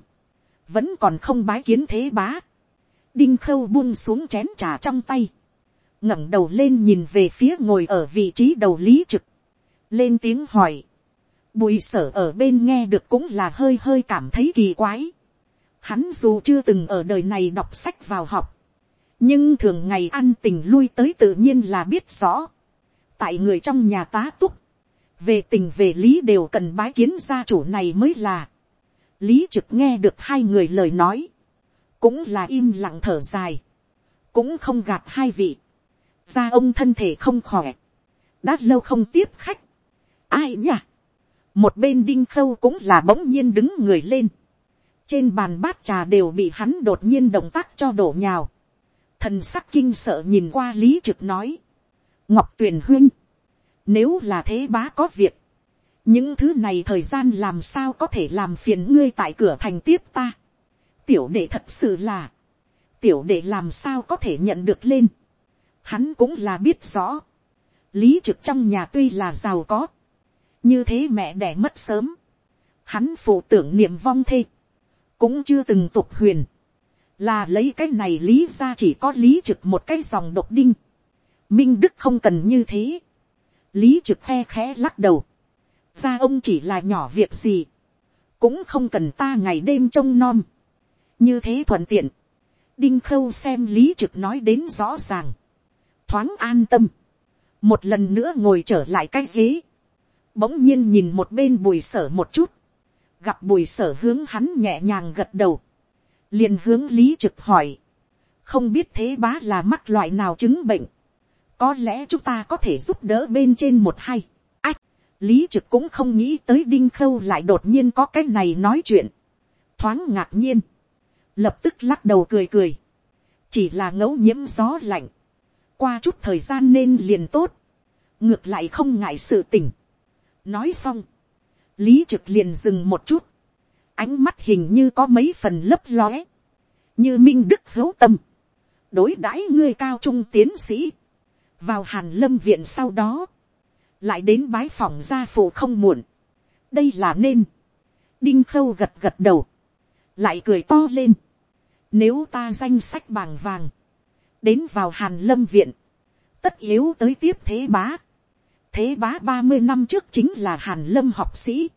Vẫn còn không bái kiến thế bá đinh khâu buông xuống chén trà trong tay, ngẩng đầu lên nhìn về phía ngồi ở vị trí đầu lý trực, lên tiếng hỏi, bùi sở ở bên nghe được cũng là hơi hơi cảm thấy kỳ quái, hắn dù chưa từng ở đời này đọc sách vào học, nhưng thường ngày ăn tình lui tới tự nhiên là biết rõ, tại người trong nhà tá túc, về tình về lý đều cần bái kiến gia chủ này mới là, lý trực nghe được hai người lời nói, cũng là im lặng thở dài, cũng không gạt hai vị, ra ông thân thể không khỏe, đã lâu không tiếp khách, ai nhỉ, một bên đinh khâu cũng là bỗng nhiên đứng người lên, trên bàn bát trà đều bị hắn đột nhiên động tác cho đổ nhào, thần sắc kinh sợ nhìn qua lý trực nói, ngọc tuyền huyên, nếu là thế bá có việc, những thứ này thời gian làm sao có thể làm phiền ngươi tại cửa thành tiếp ta? Tiểu đệ thật sự là, tiểu đệ làm sao có thể nhận được lên. Hắn cũng là biết rõ. lý trực trong nhà tuy là giàu có, như thế mẹ đẻ mất sớm, hắn phụ tưởng niệm vong thê, cũng chưa từng tục huyền, là lấy cái này lý ra chỉ có lý trực một cái dòng độc đinh, minh đức không cần như thế, lý trực khe khẽ lắc đầu, ra ông chỉ là nhỏ việc gì, cũng không cần ta ngày đêm trông nom, như thế thuận tiện, đinh khâu xem lý trực nói đến rõ ràng, thoáng an tâm, một lần nữa ngồi trở lại cái ghế, bỗng nhiên nhìn một bên bùi sở một chút, gặp bùi sở hướng hắn nhẹ nhàng gật đầu, liền hướng lý trực hỏi, không biết thế bá là mắc loại nào chứng bệnh, có lẽ chúng ta có thể giúp đỡ bên trên một hay, ách, lý trực cũng không nghĩ tới đinh khâu lại đột nhiên có cái này nói chuyện, thoáng ngạc nhiên, lập tức lắc đầu cười cười, chỉ là ngẫu nhiễm gió lạnh, qua chút thời gian nên liền tốt, ngược lại không ngại sự tình. nói xong, lý trực liền dừng một chút, ánh mắt hình như có mấy phần lấp lóe, như minh đức hữu tâm, đối đãi ngươi cao trung tiến sĩ, vào hàn lâm viện sau đó, lại đến bái phòng gia phụ không muộn, đây là nên, đinh khâu gật gật đầu, lại cười to lên, nếu ta danh sách bảng vàng, đến vào hàn lâm viện, tất yếu tới tiếp thế bá. thế bá ba mươi năm trước chính là hàn lâm học sĩ,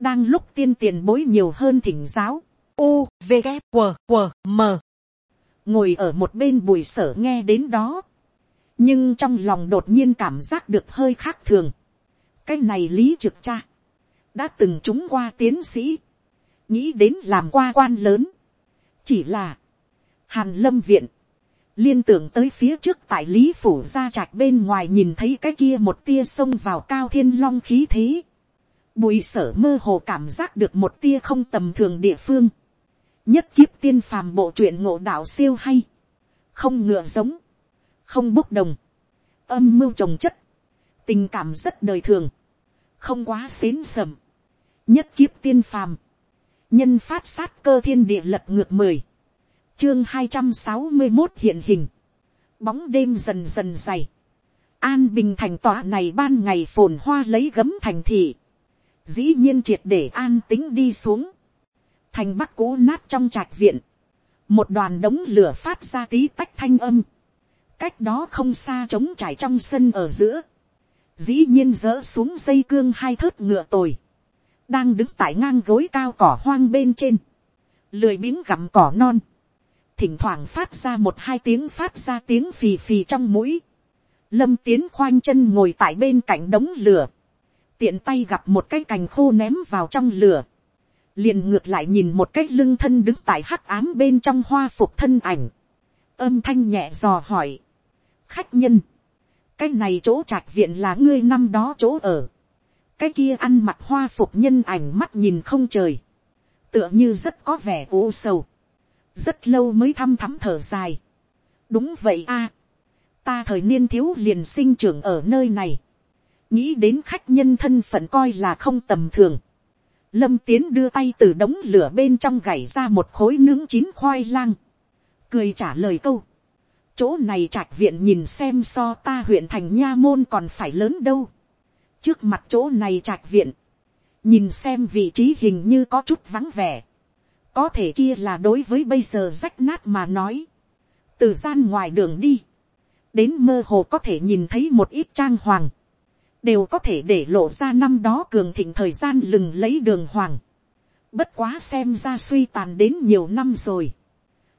đang lúc tiên tiền bối nhiều hơn thỉnh giáo, u v g W, W, m ngồi ở một bên bùi sở nghe đến đó, nhưng trong lòng đột nhiên cảm giác được hơi khác thường. cái này lý trực cha, đã từng trúng qua tiến sĩ, nghĩ đến làm qua quan lớn, chỉ là, hàn lâm viện, liên tưởng tới phía trước tại lý phủ gia trạch bên ngoài nhìn thấy cái kia một tia sông vào cao thiên long khí thế. Bùi sở mơ hồ cảm giác được một tia không tầm thường địa phương. Nhất kiếp tiên phàm bộ truyện ngộ đạo siêu hay. Không ngựa giống. Không bốc đồng. Âm mưu trồng chất. Tình cảm rất đời thường. Không quá xến sầm. Nhất kiếp tiên phàm. Nhân phát sát cơ thiên địa lật ngược mười. Chương hai trăm sáu mươi một hiện hình, bóng đêm dần dần dày, an bình thành tòa này ban ngày phồn hoa lấy gấm thành thị, dĩ nhiên triệt để an tính đi xuống, thành bắc cố nát trong trạch viện, một đoàn đống lửa phát ra tí tách thanh âm, cách đó không xa trống trải trong sân ở giữa, dĩ nhiên dỡ xuống dây cương hai thớt ngựa tồi, đang đứng tại ngang gối cao cỏ hoang bên trên, lười biếng gặm cỏ non, thỉnh thoảng phát ra một hai tiếng phát ra tiếng phì phì trong mũi. Lâm tiến khoanh chân ngồi tại bên cạnh đống lửa. Tiện tay gặp một cái cành khô ném vào trong lửa. Liền ngược lại nhìn một cái lưng thân đứng tại hắc ám bên trong hoa phục thân ảnh. Âm thanh nhẹ dò hỏi. Khách nhân. Cái này chỗ trạch viện là ngươi năm đó chỗ ở. Cái kia ăn mặt hoa phục nhân ảnh mắt nhìn không trời. Tựa như rất có vẻ u sầu rất lâu mới thăm thắm thở dài. đúng vậy a, ta thời niên thiếu liền sinh trưởng ở nơi này, nghĩ đến khách nhân thân phận coi là không tầm thường. lâm tiến đưa tay từ đống lửa bên trong gảy ra một khối nướng chín khoai lang, cười trả lời câu, chỗ này trạch viện nhìn xem so ta huyện thành nha môn còn phải lớn đâu trước mặt chỗ này trạch viện, nhìn xem vị trí hình như có chút vắng vẻ. Có thể kia là đối với bây giờ rách nát mà nói, từ gian ngoài đường đi, đến mơ hồ có thể nhìn thấy một ít trang hoàng, đều có thể để lộ ra năm đó cường thịnh thời gian lừng lấy đường hoàng, bất quá xem ra suy tàn đến nhiều năm rồi,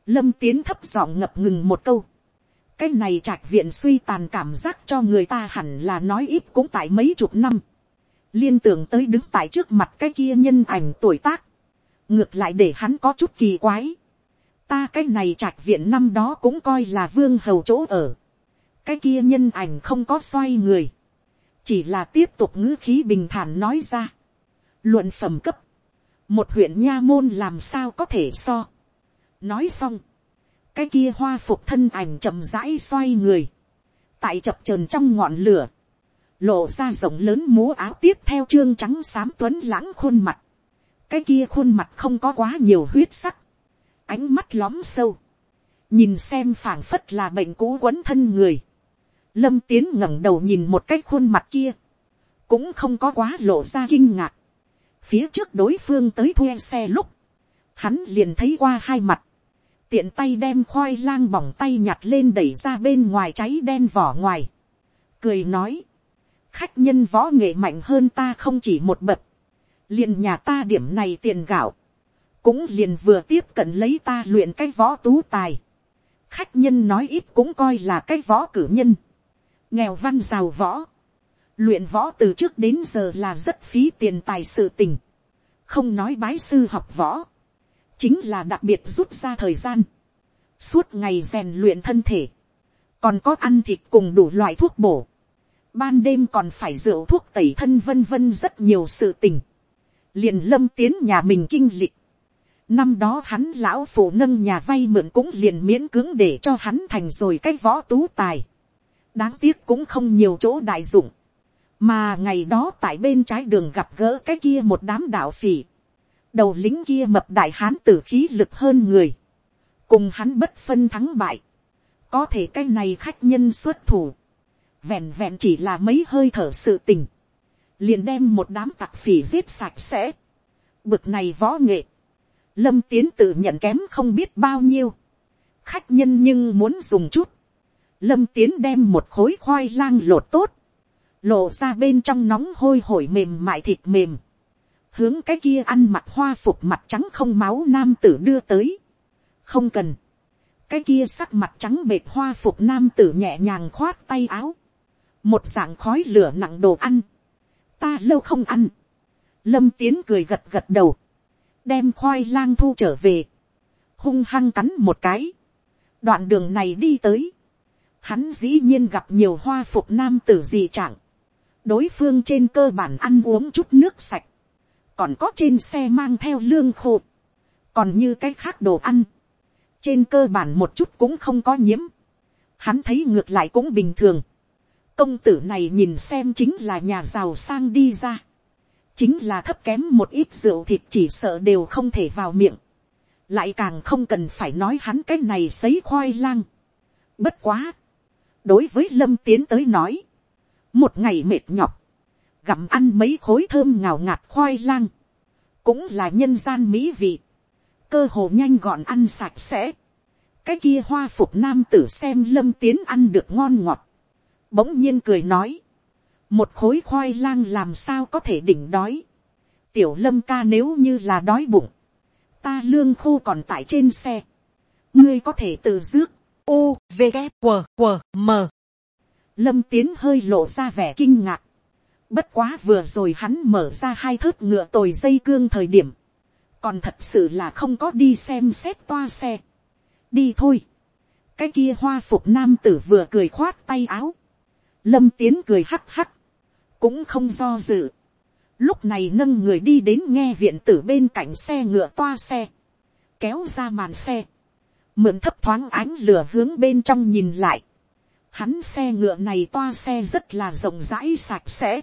lâm tiến thấp giọng ngập ngừng một câu, cái này trạch viện suy tàn cảm giác cho người ta hẳn là nói ít cũng tại mấy chục năm, liên tưởng tới đứng tại trước mặt cái kia nhân ảnh tuổi tác, ngược lại để hắn có chút kỳ quái. ta cái này trạch viện năm đó cũng coi là vương hầu chỗ ở. cái kia nhân ảnh không có xoay người. chỉ là tiếp tục ngữ khí bình thản nói ra. luận phẩm cấp. một huyện nha môn làm sao có thể so. nói xong cái kia hoa phục thân ảnh chậm rãi xoay người. tại chập trờn trong ngọn lửa. lộ ra rộng lớn múa áo tiếp theo trương trắng xám tuấn lãng khuôn mặt cái kia khuôn mặt không có quá nhiều huyết sắc, ánh mắt lóm sâu, nhìn xem phảng phất là bệnh cũ quấn thân người, lâm tiến ngẩng đầu nhìn một cái khuôn mặt kia, cũng không có quá lộ ra kinh ngạc. phía trước đối phương tới thuê xe lúc, hắn liền thấy qua hai mặt, tiện tay đem khoai lang bỏng tay nhặt lên đẩy ra bên ngoài cháy đen vỏ ngoài, cười nói, khách nhân võ nghệ mạnh hơn ta không chỉ một bậc, liền nhà ta điểm này tiền gạo, cũng liền vừa tiếp cận lấy ta luyện cái võ tú tài, khách nhân nói ít cũng coi là cái võ cử nhân, nghèo văn giàu võ, luyện võ từ trước đến giờ là rất phí tiền tài sự tình, không nói bái sư học võ, chính là đặc biệt rút ra thời gian, suốt ngày rèn luyện thân thể, còn có ăn thịt cùng đủ loại thuốc bổ, ban đêm còn phải rượu thuốc tẩy thân vân vân rất nhiều sự tình, liền lâm tiến nhà mình kinh lịch, năm đó hắn lão phụ nâng nhà vay mượn cũng liền miễn cưỡng để cho hắn thành rồi cái võ tú tài, đáng tiếc cũng không nhiều chỗ đại dụng, mà ngày đó tại bên trái đường gặp gỡ cái kia một đám đạo phỉ, đầu lính kia mập đại hán tử khí lực hơn người, cùng hắn bất phân thắng bại, có thể cái này khách nhân xuất thủ, vẹn vẹn chỉ là mấy hơi thở sự tình, liền đem một đám tặc phỉ giết sạch sẽ, bực này võ nghệ, lâm tiến tự nhận kém không biết bao nhiêu, khách nhân nhưng muốn dùng chút, lâm tiến đem một khối khoai lang lột tốt, lộ ra bên trong nóng hôi hổi mềm mại thịt mềm, hướng cái kia ăn mặc hoa phục mặt trắng không máu nam tử đưa tới. không cần, cái kia sắc mặt trắng bệt hoa phục nam tử nhẹ nhàng khoát tay áo, một dạng khói lửa nặng đồ ăn, ta lâu không ăn, lâm tiến cười gật gật đầu, đem khoai lang thu trở về, hung hăng cắn một cái, đoạn đường này đi tới, hắn dĩ nhiên gặp nhiều hoa phục nam tử dị trạng, đối phương trên cơ bản ăn uống chút nước sạch, còn có trên xe mang theo lương khô, còn như cái khác đồ ăn, trên cơ bản một chút cũng không có nhiễm, hắn thấy ngược lại cũng bình thường, công tử này nhìn xem chính là nhà giàu sang đi ra, chính là thấp kém một ít rượu thịt chỉ sợ đều không thể vào miệng, lại càng không cần phải nói hắn cái này sấy khoai lang. Bất quá, đối với lâm tiến tới nói, một ngày mệt nhọc, gặm ăn mấy khối thơm ngào ngạt khoai lang, cũng là nhân gian mỹ vị, cơ hồ nhanh gọn ăn sạch sẽ, cái kia hoa phục nam tử xem lâm tiến ăn được ngon ngọt, bỗng nhiên cười nói, một khối khoai lang làm sao có thể đỉnh đói, tiểu lâm ca nếu như là đói bụng, ta lương khô còn tại trên xe, ngươi có thể tự rước, u v g q q m. Lâm tiến hơi lộ ra vẻ kinh ngạc, bất quá vừa rồi hắn mở ra hai thớt ngựa tồi dây cương thời điểm, còn thật sự là không có đi xem xét toa xe, đi thôi, cái kia hoa phục nam tử vừa cười khoát tay áo, lâm tiến cười hắc hắc, cũng không do dự, lúc này nâng người đi đến nghe viện tử bên cạnh xe ngựa toa xe, kéo ra màn xe, mượn thấp thoáng ánh lửa hướng bên trong nhìn lại, hắn xe ngựa này toa xe rất là rộng rãi sạch sẽ,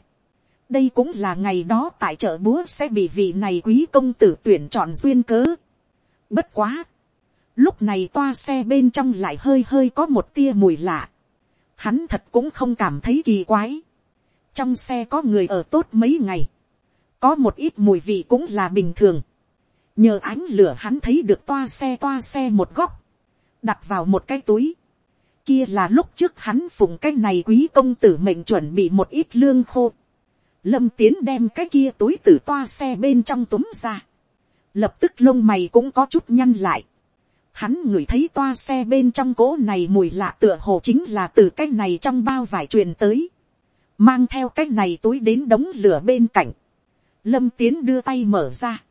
đây cũng là ngày đó tại chợ búa sẽ bị vị này quý công tử tuyển chọn duyên cớ. Bất quá, lúc này toa xe bên trong lại hơi hơi có một tia mùi lạ, hắn thật cũng không cảm thấy kỳ quái, trong xe có người ở tốt mấy ngày, có một ít mùi vị cũng là bình thường, nhờ ánh lửa hắn thấy được toa xe toa xe một góc, đặt vào một cái túi, kia là lúc trước hắn phụng cái này quý công tử mệnh chuẩn bị một ít lương khô, lâm tiến đem cái kia túi từ toa xe bên trong túm ra, lập tức lông mày cũng có chút nhăn lại, hắn ngửi thấy toa xe bên trong cỗ này mùi lạ tựa hồ chính là từ cái này trong bao vải truyền tới. Mang theo cái này túi đến đống lửa bên cạnh, lâm tiến đưa tay mở ra,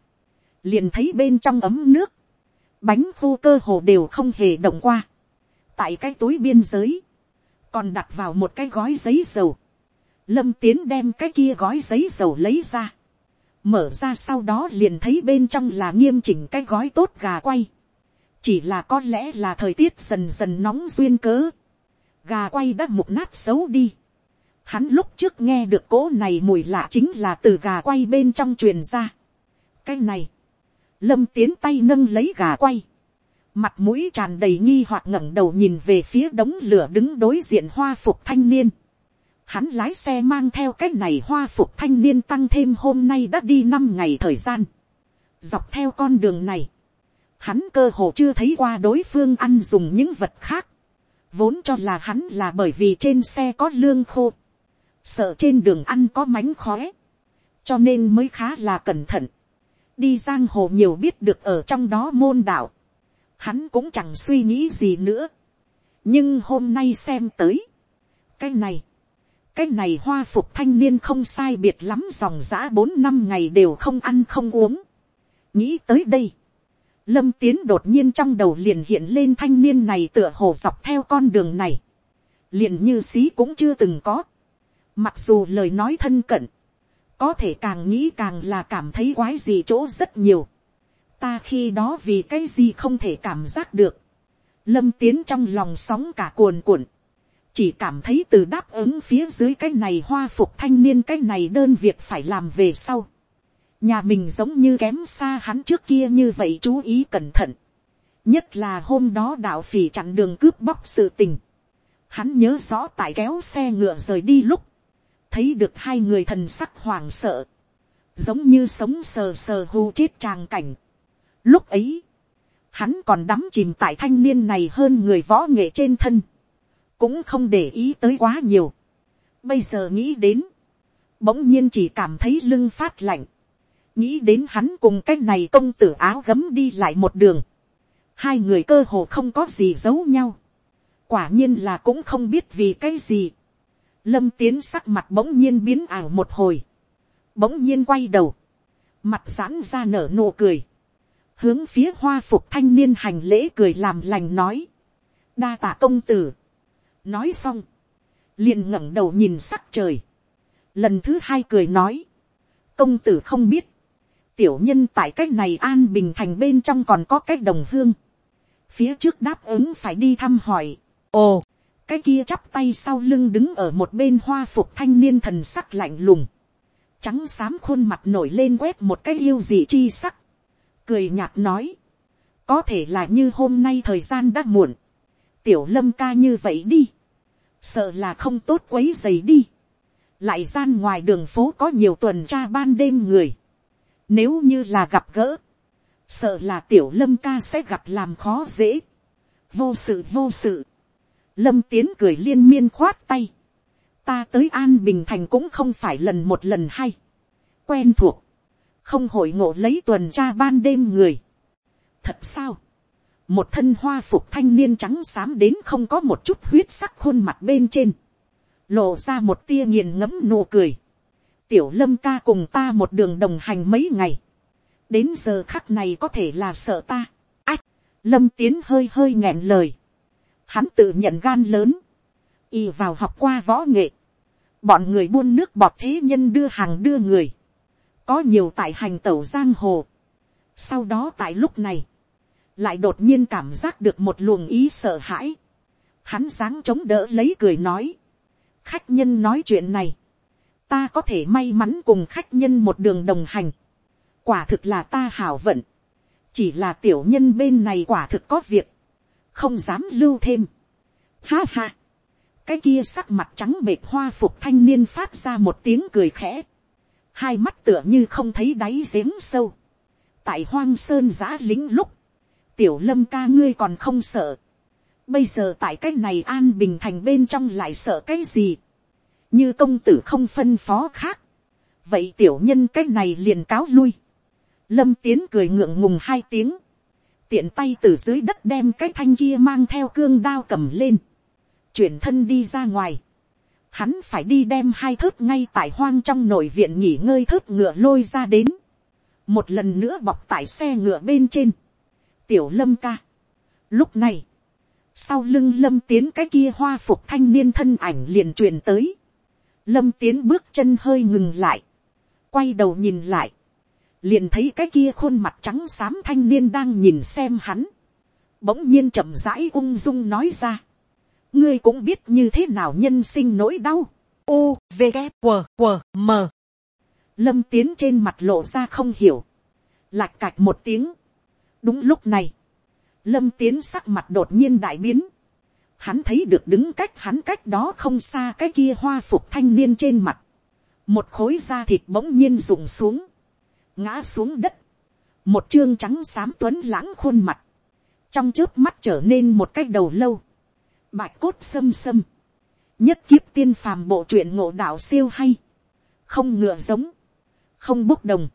liền thấy bên trong ấm nước, bánh khô cơ hồ đều không hề động qua, tại cái túi biên giới, còn đặt vào một cái gói giấy dầu, lâm tiến đem cái kia gói giấy dầu lấy ra, mở ra sau đó liền thấy bên trong là nghiêm chỉnh cái gói tốt gà quay, chỉ là có lẽ là thời tiết dần dần nóng duyên cớ, gà quay đã mục nát xấu đi, Hắn lúc trước nghe được cỗ này mùi lạ chính là từ gà quay bên trong truyền ra. Cái này. Lâm tiến tay nâng lấy gà quay. mặt mũi tràn đầy nghi hoặc ngẩng đầu nhìn về phía đống lửa đứng đối diện hoa phục thanh niên. Hắn lái xe mang theo cái này hoa phục thanh niên tăng thêm hôm nay đã đi năm ngày thời gian. Dọc theo con đường này, hắn cơ hồ chưa thấy qua đối phương ăn dùng những vật khác. Vốn cho là hắn là bởi vì trên xe có lương khô. Sợ trên đường ăn có mánh khóe. Cho nên mới khá là cẩn thận. Đi giang hồ nhiều biết được ở trong đó môn đạo hắn cũng chẳng suy nghĩ gì nữa. nhưng hôm nay xem tới, cái này, cái này hoa phục thanh niên không sai biệt lắm dòng giã bốn năm ngày đều không ăn không uống. nghĩ tới đây, lâm tiến đột nhiên trong đầu liền hiện lên thanh niên này tựa hồ dọc theo con đường này, liền như xí cũng chưa từng có. mặc dù lời nói thân cận, có thể càng nghĩ càng là cảm thấy quái gì chỗ rất nhiều ta khi đó vì cái gì không thể cảm giác được. lâm tiến trong lòng sóng cả cuồn cuộn chỉ cảm thấy từ đáp ứng phía dưới cái này hoa phục thanh niên cái này đơn việc phải làm về sau. nhà mình giống như kém xa hắn trước kia như vậy chú ý cẩn thận. nhất là hôm đó đạo phỉ chặn đường cướp bóc sự tình. hắn nhớ rõ tại kéo xe ngựa rời đi lúc. thấy được hai người thần sắc hoảng sợ giống như sống sờ sờ hù chết tràng cảnh. Lúc ấy, hắn còn đắm chìm tại thanh niên này hơn người võ nghệ trên thân. Cũng không để ý tới quá nhiều. Bây giờ nghĩ đến, bỗng nhiên chỉ cảm thấy lưng phát lạnh. Nghĩ đến hắn cùng cái này công tử áo gấm đi lại một đường. Hai người cơ hồ không có gì giấu nhau. Quả nhiên là cũng không biết vì cái gì. Lâm tiến sắc mặt bỗng nhiên biến ảo một hồi. Bỗng nhiên quay đầu. Mặt giãn ra nở nụ cười hướng phía hoa phục thanh niên hành lễ cười làm lành nói, đa tạ công tử, nói xong, liền ngẩng đầu nhìn sắc trời, lần thứ hai cười nói, công tử không biết, tiểu nhân tại c á c h này an bình thành bên trong còn có cái đồng hương, phía trước đáp ứng phải đi thăm hỏi, ồ, cái kia chắp tay sau lưng đứng ở một bên hoa phục thanh niên thần sắc lạnh lùng, trắng xám khuôn mặt nổi lên quét một cái yêu dị chi sắc, cười nhạt nói, có thể là như hôm nay thời gian đã muộn, tiểu lâm ca như vậy đi, sợ là không tốt quấy dày đi, lại gian ngoài đường phố có nhiều tuần tra ban đêm người, nếu như là gặp gỡ, sợ là tiểu lâm ca sẽ gặp làm khó dễ, vô sự vô sự, lâm tiến cười liên miên khoát tay, ta tới an bình thành cũng không phải lần một lần hay, quen thuộc, không hội ngộ lấy tuần tra ban đêm người. thật sao, một thân hoa phục thanh niên trắng xám đến không có một chút huyết sắc khuôn mặt bên trên, lộ ra một tia nghiền ngẫm nụ cười. tiểu lâm ca cùng ta một đường đồng hành mấy ngày, đến giờ khắc này có thể là sợ ta. ách, lâm tiến hơi hơi nghẹn lời, hắn tự nhận gan lớn, y vào học qua võ nghệ, bọn người buôn nước bọt thế nhân đưa hàng đưa người, có nhiều tại hành tẩu giang hồ. sau đó tại lúc này, lại đột nhiên cảm giác được một luồng ý sợ hãi. hắn dáng chống đỡ lấy cười nói. khách nhân nói chuyện này, ta có thể may mắn cùng khách nhân một đường đồng hành. quả thực là ta hảo vận. chỉ là tiểu nhân bên này quả thực có việc, không dám lưu thêm. ha ha. cái kia sắc mặt trắng bệt hoa phục thanh niên phát ra một tiếng cười khẽ hai mắt tựa như không thấy đáy giếng sâu. tại hoang sơn giã lính lúc, tiểu lâm ca ngươi còn không sợ. bây giờ tại cái này an bình thành bên trong lại sợ cái gì. như công tử không phân phó khác. vậy tiểu nhân cái này liền cáo lui. lâm tiến cười ngượng ngùng hai tiếng. tiện tay từ dưới đất đem cái thanh kia mang theo cương đao cầm lên. chuyển thân đi ra ngoài hắn phải đi đem hai thớt ngay tại hoang trong nội viện nghỉ ngơi thớt ngựa lôi ra đến, một lần nữa bọc tại xe ngựa bên trên, tiểu lâm ca. Lúc này, sau lưng lâm tiến cái kia hoa phục thanh niên thân ảnh liền truyền tới, lâm tiến bước chân hơi ngừng lại, quay đầu nhìn lại, liền thấy cái kia khuôn mặt trắng xám thanh niên đang nhìn xem hắn, bỗng nhiên chậm rãi ung dung nói ra, ngươi cũng biết như thế nào nhân sinh nỗi đau. U, V, K, W, W, M. Lâm tiến trên mặt lộ ra không hiểu. Lạch cạch một tiếng. Đúng lúc này. lâm tiến sắc mặt đột nhiên đại biến, hắn thấy được đứng cách hắn cách đó không xa cái kia hoa phục thanh niên trên mặt, một khối da thịt bỗng nhiên rụng xuống, ngã xuống đất, một chương trắng xám tuấn lãng khuôn mặt, trong trước mắt trở nên một cái đầu lâu, bạch cốt xâm xâm, nhất kiếp tiên phàm bộ truyện ngộ đạo siêu hay, không ngựa giống, không bốc đồng,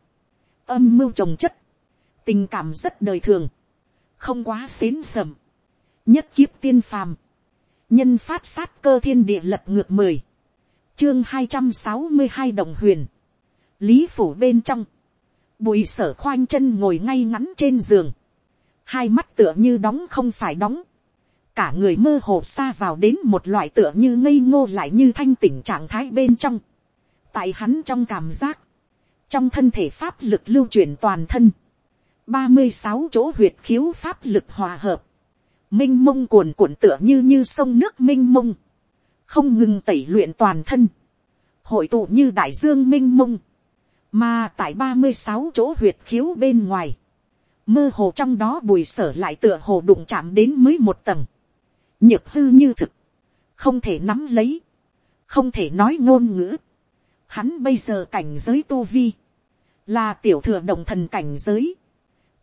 âm mưu trồng chất, tình cảm rất đời thường, không quá xến sầm, nhất kiếp tiên phàm, nhân phát sát cơ thiên địa lật ngược mười, chương hai trăm sáu mươi hai đồng huyền, lý phủ bên trong, bùi sở khoanh chân ngồi ngay ngắn trên giường, hai mắt tựa như đóng không phải đóng, cả người mơ hồ xa vào đến một loại tựa như ngây ngô lại như thanh tỉnh trạng thái bên trong, tại hắn trong cảm giác, trong thân thể pháp lực lưu chuyển toàn thân, ba mươi sáu chỗ huyệt khiếu pháp lực hòa hợp, m i n h mông cuồn cuộn tựa như như sông nước m i n h mông, không ngừng tẩy luyện toàn thân, hội tụ như đại dương m i n h mông, mà tại ba mươi sáu chỗ huyệt khiếu bên ngoài, mơ hồ trong đó bùi sở lại tựa hồ đụng chạm đến mới một tầng, nhược hư như thực, không thể nắm lấy, không thể nói ngôn ngữ, hắn bây giờ cảnh giới tu vi, là tiểu thừa đồng thần cảnh giới,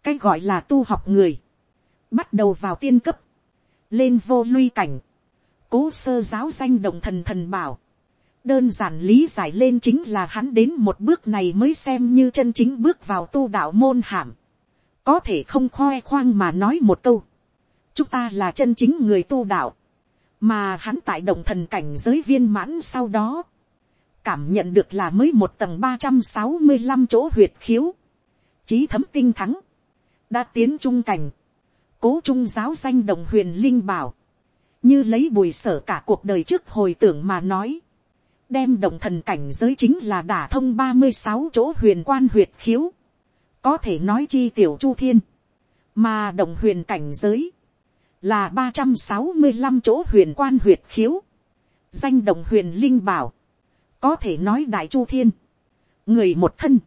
cái gọi là tu học người, bắt đầu vào tiên cấp, lên vô luy cảnh, cố sơ giáo danh đồng thần thần bảo, đơn giản lý giải lên chính là hắn đến một bước này mới xem như chân chính bước vào tu đạo môn hàm, có thể không khoe khoang mà nói một câu, chúng ta là chân chính người tu đạo, mà hắn tại đồng thần cảnh giới viên mãn sau đó, cảm nhận được là mới một tầng ba trăm sáu mươi năm chỗ huyệt khiếu, trí thấm tinh thắng, đã tiến trung cảnh, cố trung giáo danh đồng huyền linh bảo, như lấy bùi sở cả cuộc đời trước hồi tưởng mà nói, đem đồng thần cảnh giới chính là đả thông ba mươi sáu chỗ huyền quan huyệt khiếu, có thể nói chi tiểu chu thiên, mà đồng huyền cảnh giới, là ba trăm sáu mươi năm chỗ huyền quan huyệt khiếu, danh đồng huyền linh bảo, có thể nói đại chu thiên, người một thân,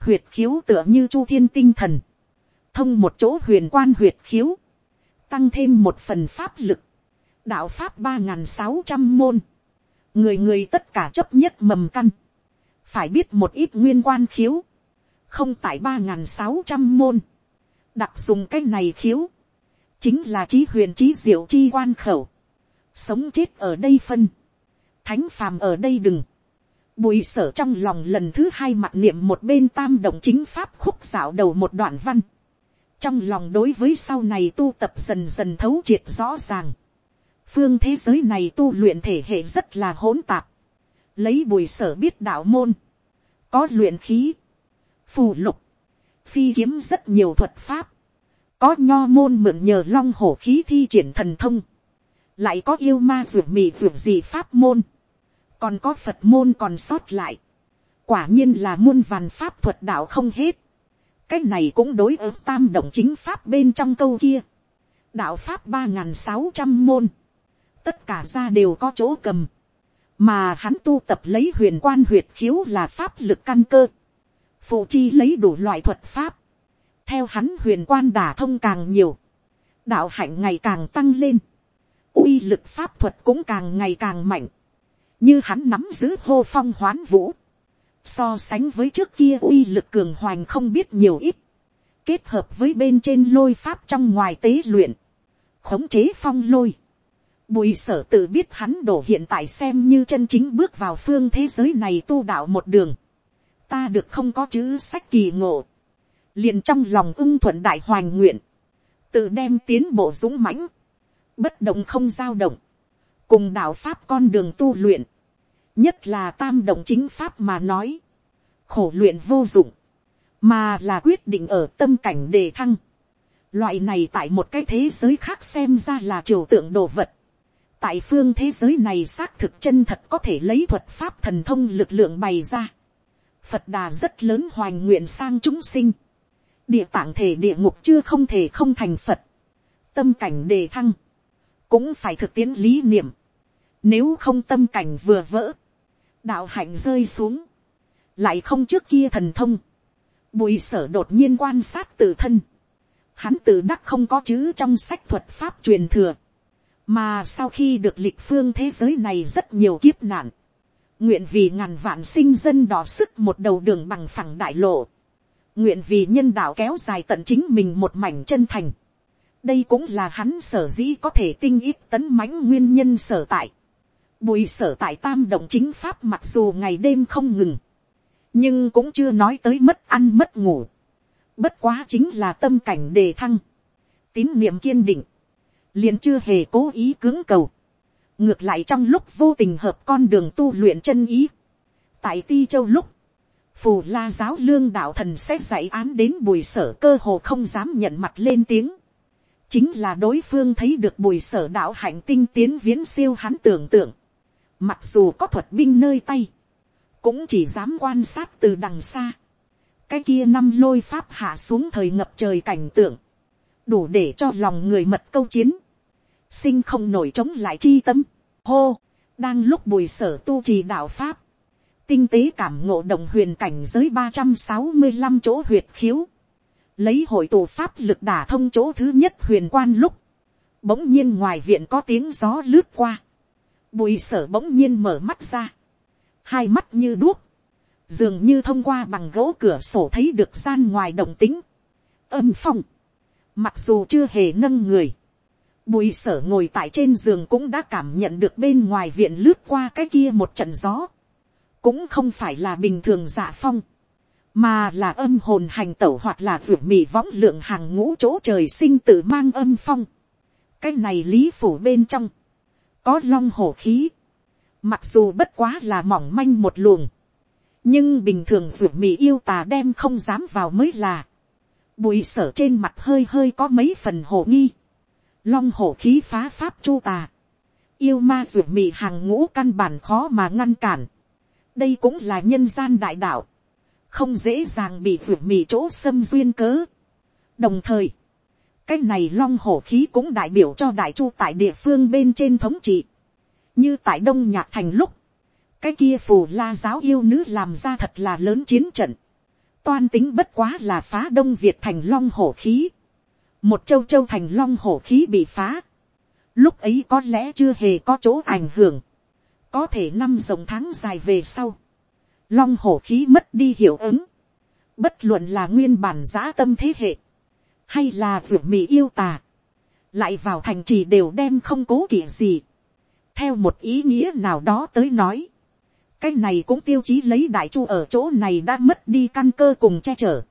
huyệt khiếu tựa như chu thiên tinh thần, thông một chỗ huyền quan huyệt khiếu, tăng thêm một phần pháp lực, đạo pháp ba n g h n sáu trăm môn, người người tất cả chấp nhất mầm căn, phải biết một ít nguyên quan khiếu, không tại ba n g h n sáu trăm môn, đặc dùng cái này khiếu, chính là trí huyền trí diệu chi quan khẩu, sống chết ở đây phân, thánh phàm ở đây đừng, bùi sở trong lòng lần thứ hai mặt niệm một bên tam động chính pháp khúc dạo đầu một đoạn văn, trong lòng đối với sau này tu tập dần dần thấu triệt rõ ràng. phương thế giới này tu luyện thể hệ rất là hỗn tạp. lấy bùi sở biết đạo môn. có luyện khí, phù lục, phi kiếm rất nhiều thuật pháp. có nho môn mượn nhờ long hổ khí thi triển thần thông. lại có yêu ma ruột mì ruột gì pháp môn. còn có phật môn còn sót lại. quả nhiên là muôn vàn pháp thuật đạo không hết cái này cũng đối ứng tam động chính pháp bên trong câu kia. đạo pháp ba n g h n sáu trăm môn, tất cả ra đều có chỗ cầm, mà hắn tu tập lấy huyền quan huyệt khiếu là pháp lực căn cơ, phụ chi lấy đủ loại thuật pháp, theo hắn huyền quan đả thông càng nhiều, đạo hạnh ngày càng tăng lên, uy lực pháp thuật cũng càng ngày càng mạnh, như hắn nắm giữ hô phong hoán vũ, so sánh với trước kia uy lực cường hoành không biết nhiều ít, kết hợp với bên trên lôi pháp trong ngoài tế luyện, khống chế phong lôi, bùi sở tự biết hắn đổ hiện tại xem như chân chính bước vào phương thế giới này tu đạo một đường, ta được không có chữ sách kỳ ngộ, liền trong lòng ưng thuận đại hoàng nguyện, tự đem tiến bộ dũng mãnh, bất động không giao động, cùng đạo pháp con đường tu luyện, nhất là tam động chính pháp mà nói, khổ luyện vô dụng, mà là quyết định ở tâm cảnh đề thăng. Loại này tại một cái thế giới khác xem ra là triều tượng đồ vật. Tại phương thế giới này xác thực chân thật có thể lấy thuật pháp thần thông lực lượng bày ra. Phật đà rất lớn hoành nguyện sang chúng sinh. Địa tạng thể địa ngục chưa không thể không thành Phật. Tâm cảnh đề thăng. Cũng phải thực tiễn lý niệm. Nếu không tâm cảnh vừa vỡ đạo hạnh rơi xuống, lại không trước kia thần thông, bùi sở đột nhiên quan sát tự thân, hắn tự đắc không có chữ trong sách thuật pháp truyền thừa, mà sau khi được lịch phương thế giới này rất nhiều kiếp nạn, nguyện vì ngàn vạn sinh dân đỏ sức một đầu đường bằng phẳng đại lộ, nguyện vì nhân đạo kéo dài tận chính mình một mảnh chân thành, đây cũng là hắn sở dĩ có thể tinh ít tấn mãnh nguyên nhân sở tại. Bùi sở tại tam động chính pháp mặc dù ngày đêm không ngừng, nhưng cũng chưa nói tới mất ăn mất ngủ. Bất quá chính là tâm cảnh đề thăng, tín niệm kiên định, liền chưa hề cố ý cưỡng cầu. Ngược lại trong lúc vô tình hợp con đường tu luyện chân ý. Tại Ti Châu lúc, phù la giáo lương đạo thần xét dạy án đến bùi sở cơ hồ không dám nhận mặt lên tiếng chính là đối phương thấy được bùi sở đạo hạnh tinh tiến viễn siêu hắn tưởng tượng, mặc dù có thuật binh nơi tay, cũng chỉ dám quan sát từ đằng xa, cái kia năm lôi pháp hạ xuống thời ngập trời cảnh tượng, đủ để cho lòng người mật câu chiến, sinh không nổi chống lại chi tâm, hô, đang lúc bùi sở tu trì đạo pháp, tinh tế cảm ngộ đồng huyền cảnh giới ba trăm sáu mươi 365 chỗ huyệt khiếu, lấy hội tù pháp lực đả thông chỗ thứ nhất huyền quan lúc, bỗng nhiên ngoài viện có tiếng gió lướt qua, bùi sở bỗng nhiên mở mắt ra, hai mắt như đuốc, dường như thông qua bằng gỗ cửa sổ thấy được gian ngoài động tính, âm phong, mặc dù chưa hề nâng người, bùi sở ngồi tại trên giường cũng đã cảm nhận được bên ngoài viện lướt qua cái kia một trận gió, cũng không phải là bình thường dạ phong, mà là âm hồn hành tẩu hoặc là ruột mì võng lượng hàng ngũ chỗ trời sinh tự mang âm phong. cái này lý phủ bên trong, có long hổ khí, mặc dù bất quá là mỏng manh một luồng, nhưng bình thường ruột mì yêu tà đem không dám vào mới là, bụi sở trên mặt hơi hơi có mấy phần hổ nghi, long hổ khí phá pháp chu tà, yêu ma ruột mì hàng ngũ căn bản khó mà ngăn cản, đây cũng là nhân gian đại đạo, không dễ dàng bị ruột mì chỗ xâm duyên cớ. đồng thời, cái này long hổ khí cũng đại biểu cho đại chu tại địa phương bên trên thống trị. như tại đông nhạc thành lúc, cái kia phù la giáo yêu nữ làm ra thật là lớn chiến trận. toan tính bất quá là phá đông việt thành long hổ khí. một châu châu thành long hổ khí bị phá. lúc ấy có lẽ chưa hề có chỗ ảnh hưởng. có thể năm dòng tháng dài về sau long hổ khí mất đi hiệu ứng, bất luận là nguyên bản giã tâm thế hệ, hay là ruột mì yêu tà, lại vào thành trì đều đem không cố kỵ gì, theo một ý nghĩa nào đó tới nói, cái này cũng tiêu chí lấy đại chu ở chỗ này đã mất đi căn cơ cùng che chở,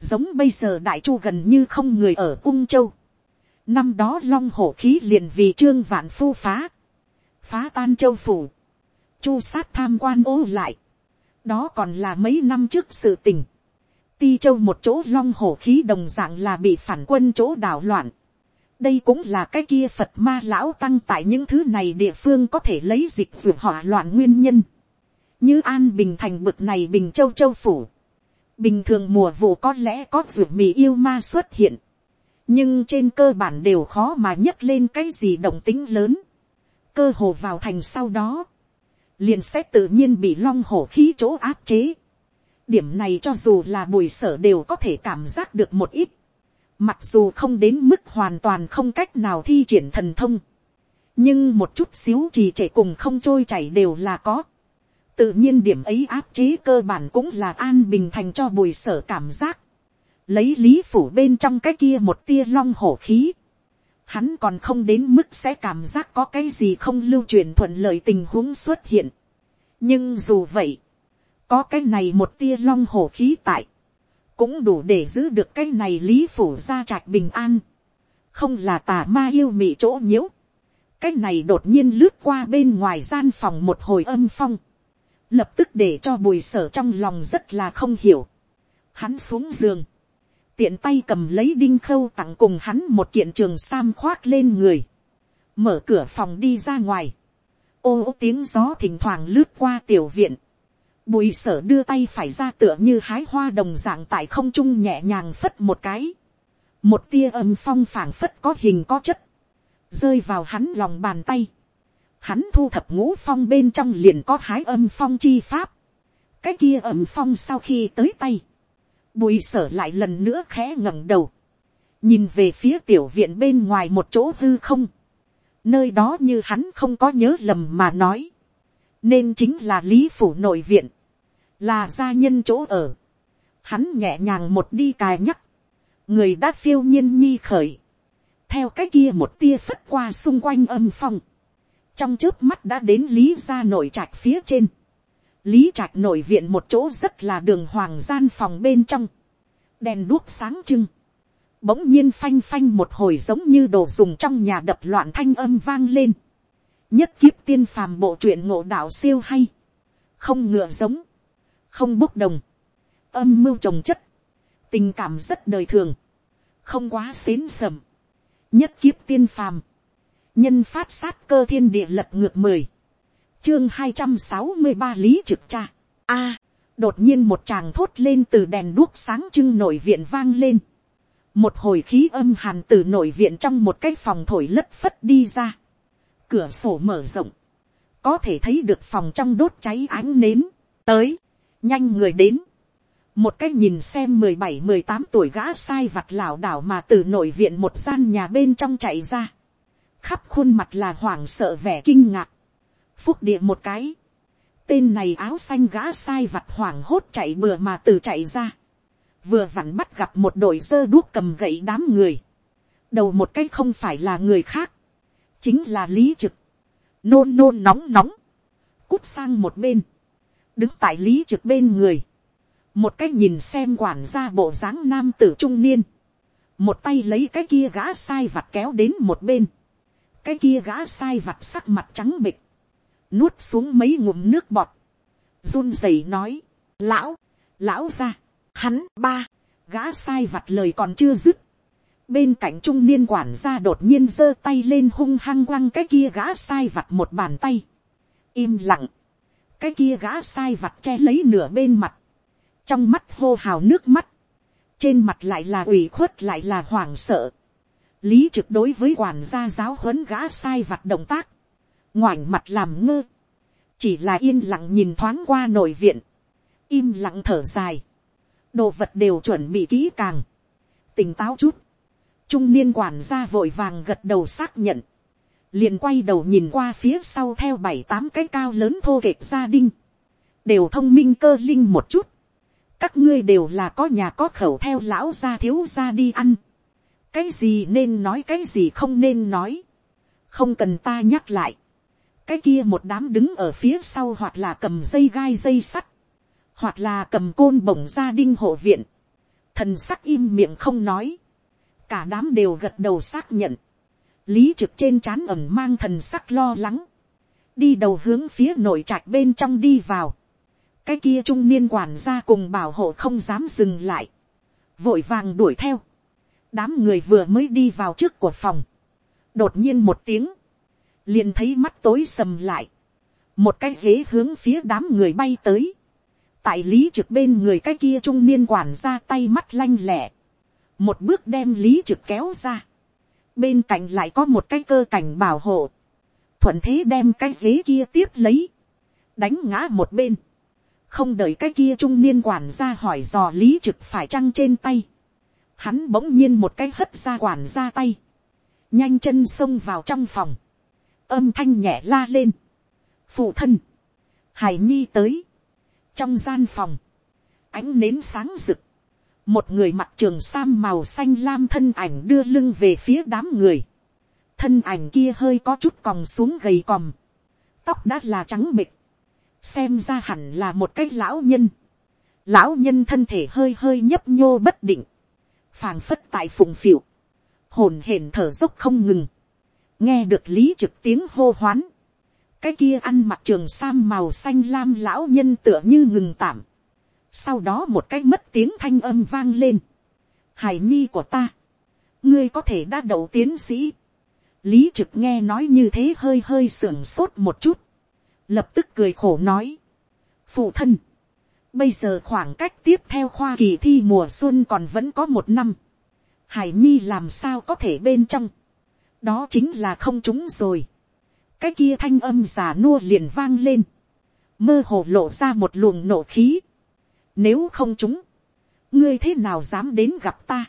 giống bây giờ đại chu gần như không người ở ung châu, năm đó long hổ khí liền vì trương vạn phu phá, phá tan châu phủ, chu sát tham quan ô lại, đó còn là mấy năm trước sự tình. Ti châu một chỗ long hổ khí đồng dạng là bị phản quân chỗ đảo loạn. đây cũng là cái kia phật ma lão tăng tại những thứ này địa phương có thể lấy dịch d hỏa loạn nguyên nhân. như an bình thành bực này bình châu châu phủ. bình thường mùa vụ có lẽ có ruột mì yêu ma xuất hiện. nhưng trên cơ bản đều khó mà nhấc lên cái gì động tính lớn. cơ hồ vào thành sau đó liền sẽ tự nhiên bị long hổ khí chỗ áp chế điểm này cho dù là bùi sở đều có thể cảm giác được một ít. mặc dù không đến mức hoàn toàn không cách nào thi triển thần thông. nhưng một chút xíu trì trệ cùng không trôi chảy đều là có. tự nhiên điểm ấy áp chế cơ bản cũng là an bình thành cho bùi sở cảm giác. lấy lý phủ bên trong cái kia một tia long hổ khí hắn còn không đến mức sẽ cảm giác có cái gì không lưu truyền thuận lợi tình huống xuất hiện. nhưng dù vậy, có cái này một tia long hổ khí tại, cũng đủ để giữ được cái này lý phủ gia trạch bình an, không là tà ma yêu mị chỗ nhiễu, cái này đột nhiên lướt qua bên ngoài gian phòng một hồi âm phong, lập tức để cho bùi sở trong lòng rất là không hiểu, hắn xuống giường, tiện tay cầm lấy đinh khâu tặng cùng hắn một kiện trường sam khoác lên người, mở cửa phòng đi ra ngoài, ô ô tiếng gió thỉnh thoảng lướt qua tiểu viện, bùi sở đưa tay phải ra tựa như hái hoa đồng dạng tại không trung nhẹ nhàng phất một cái, một tia âm phong phảng phất có hình có chất, rơi vào hắn lòng bàn tay, hắn thu thập ngũ phong bên trong liền có hái âm phong chi pháp, cái kia âm phong sau khi tới tay, bùi sở lại lần nữa khẽ ngẩng đầu, nhìn về phía tiểu viện bên ngoài một chỗ hư không, nơi đó như hắn không có nhớ lầm mà nói, nên chính là lý phủ nội viện, là gia nhân chỗ ở, hắn nhẹ nhàng một đi cài nhắc, người đã phiêu nhiên nhi khởi, theo cái kia một tia phất qua xung quanh âm phong, trong trước mắt đã đến lý gia nội trạch phía trên, lý trạch nội viện một chỗ rất là đường hoàng gian phòng bên trong, đèn đuốc sáng trưng, bỗng nhiên phanh phanh một hồi giống như đồ dùng trong nhà đập loạn thanh âm vang lên, nhất kiếp tiên phàm bộ truyện ngộ đạo siêu hay, không ngựa giống, không bốc đồng, âm mưu trồng chất, tình cảm rất đời thường, không quá xến sầm, nhất kiếp tiên phàm, nhân phát sát cơ thiên địa lật ngược mười, chương hai trăm sáu mươi ba lý trực cha, a, đột nhiên một chàng thốt lên từ đèn đuốc sáng trưng nội viện vang lên, một hồi khí âm hàn từ nội viện trong một cái phòng thổi lất phất đi ra, cửa sổ mở rộng, có thể thấy được phòng trong đốt cháy ánh nến, tới, nhanh người đến, một cái nhìn xem mười bảy mười tám tuổi gã sai vặt lảo đảo mà từ nội viện một gian nhà bên trong chạy ra, khắp khuôn mặt là hoảng sợ vẻ kinh ngạc, phúc địa một cái, tên này áo xanh gã sai vặt hoảng hốt chạy bừa mà từ chạy ra, vừa vặn bắt gặp một đội dơ đuốc cầm gậy đám người, đầu một cái không phải là người khác, chính là lý trực, nôn nôn nóng nóng, cút sang một bên, đứng tại lý trực bên người, một cái nhìn xem quản gia bộ dáng nam tử trung niên, một tay lấy cái kia gã sai vặt kéo đến một bên, cái kia gã sai vặt sắc mặt trắng bịch, nuốt xuống mấy ngụm nước bọt, run rẩy nói, lão, lão ra, hắn ba, gã sai vặt lời còn chưa dứt, bên cạnh trung niên quản gia đột nhiên giơ tay lên hung hăng quăng cái kia gã sai vặt một bàn tay, im lặng, cái kia gã sai vặt che lấy nửa bên mặt, trong mắt hô hào nước mắt, trên mặt lại là ủy khuất lại là hoảng sợ, lý trực đối với quản gia giáo huấn gã sai vặt động tác, ngoảnh mặt làm ngơ, chỉ là yên lặng nhìn thoáng qua nội viện, im lặng thở dài, đồ vật đều chuẩn bị kỹ càng, tỉnh táo chút, trung niên quản gia vội vàng gật đầu xác nhận, liền quay đầu nhìn qua phía sau theo bảy tám cái cao lớn thô kệch gia đình, đều thông minh cơ linh một chút, các ngươi đều là có nhà có khẩu theo lão gia thiếu gia đi ăn, cái gì nên nói cái gì không nên nói, không cần ta nhắc lại, cái kia một đám đứng ở phía sau hoặc là cầm dây gai dây sắt, hoặc là cầm côn bổng gia đinh hộ viện, thần sắc im miệng không nói, cả đám đều gật đầu xác nhận, lý trực trên trán ẩm mang thần sắc lo lắng, đi đầu hướng phía nội trạch bên trong đi vào, cái kia trung niên quản gia cùng bảo hộ không dám dừng lại, vội vàng đuổi theo, đám người vừa mới đi vào trước của phòng, đột nhiên một tiếng, liền thấy mắt tối sầm lại, một cái ghế hướng phía đám người bay tới, tại lý trực bên người cái kia trung niên quản ra tay mắt lanh lẹ, một bước đem lý trực kéo ra, bên cạnh lại có một cái cơ cảnh bảo hộ, thuận thế đem cái ghế kia tiếp lấy, đánh ngã một bên, không đợi cái kia trung niên quản gia hỏi dò lý trực phải trăng trên tay, hắn bỗng nhiên một cái hất ra quản ra tay, nhanh chân xông vào trong phòng, âm thanh nhẹ la lên, phụ thân, hải nhi tới, trong gian phòng, ánh nến sáng rực, một người mặc trường sam màu xanh lam thân ảnh đưa lưng về phía đám người, thân ảnh kia hơi có chút còng xuống gầy còm, tóc đã là trắng mịt xem ra hẳn là một cái lão nhân, lão nhân thân thể hơi hơi nhấp nhô bất định, phàng phất tại phụng phịu, hồn hển thở dốc không ngừng, nghe được lý trực tiếng hô hoán, cái kia ăn mặc trường sam màu xanh lam lão nhân tựa như ngừng tạm, sau đó một cái mất tiếng thanh âm vang lên, hải nhi của ta, ngươi có thể đã đậu tiến sĩ, lý trực nghe nói như thế hơi hơi sưởng sốt một chút, lập tức cười khổ nói, phụ thân, bây giờ khoảng cách tiếp theo khoa kỳ thi mùa xuân còn vẫn có một năm, hải nhi làm sao có thể bên trong, đó chính là không chúng rồi, cái kia thanh âm giả nua liền vang lên, mơ hồ lộ ra một luồng nổ khí, nếu không chúng, ngươi thế nào dám đến gặp ta,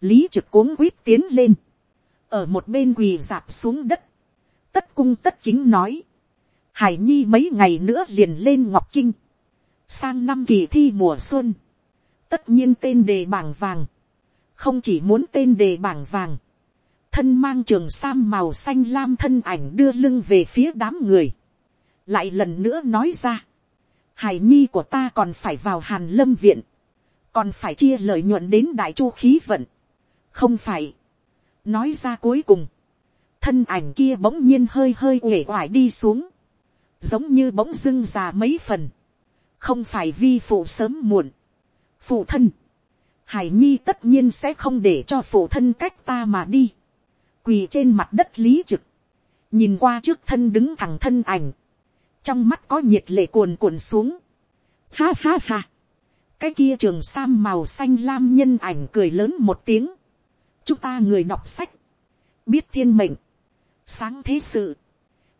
lý trực cuống quýt tiến lên, ở một bên quỳ dạp xuống đất, tất cung tất chính nói, hải nhi mấy ngày nữa liền lên ngọc kinh, sang năm kỳ thi mùa xuân, tất nhiên tên đề bảng vàng, không chỉ muốn tên đề bảng vàng, thân mang trường sam màu xanh lam thân ảnh đưa lưng về phía đám người, lại lần nữa nói ra, hải nhi của ta còn phải vào hàn lâm viện, còn phải chia lợi nhuận đến đại chu khí vận, không phải, nói ra cuối cùng, thân ảnh kia bỗng nhiên hơi hơi uể oải đi xuống, giống như bỗng dưng già mấy phần, không phải vi phụ sớm muộn, phụ thân, hải nhi tất nhiên sẽ không để cho phụ thân cách ta mà đi, quỳ trên mặt đất lý trực, nhìn qua trước thân đứng thẳng thân ảnh, trong mắt có nhiệt lệ cuồn cuộn xuống, ha ha ha, cái kia trường sam màu xanh lam nhân ảnh cười lớn một tiếng, chúng ta người đọc sách, biết thiên mệnh, sáng thế sự,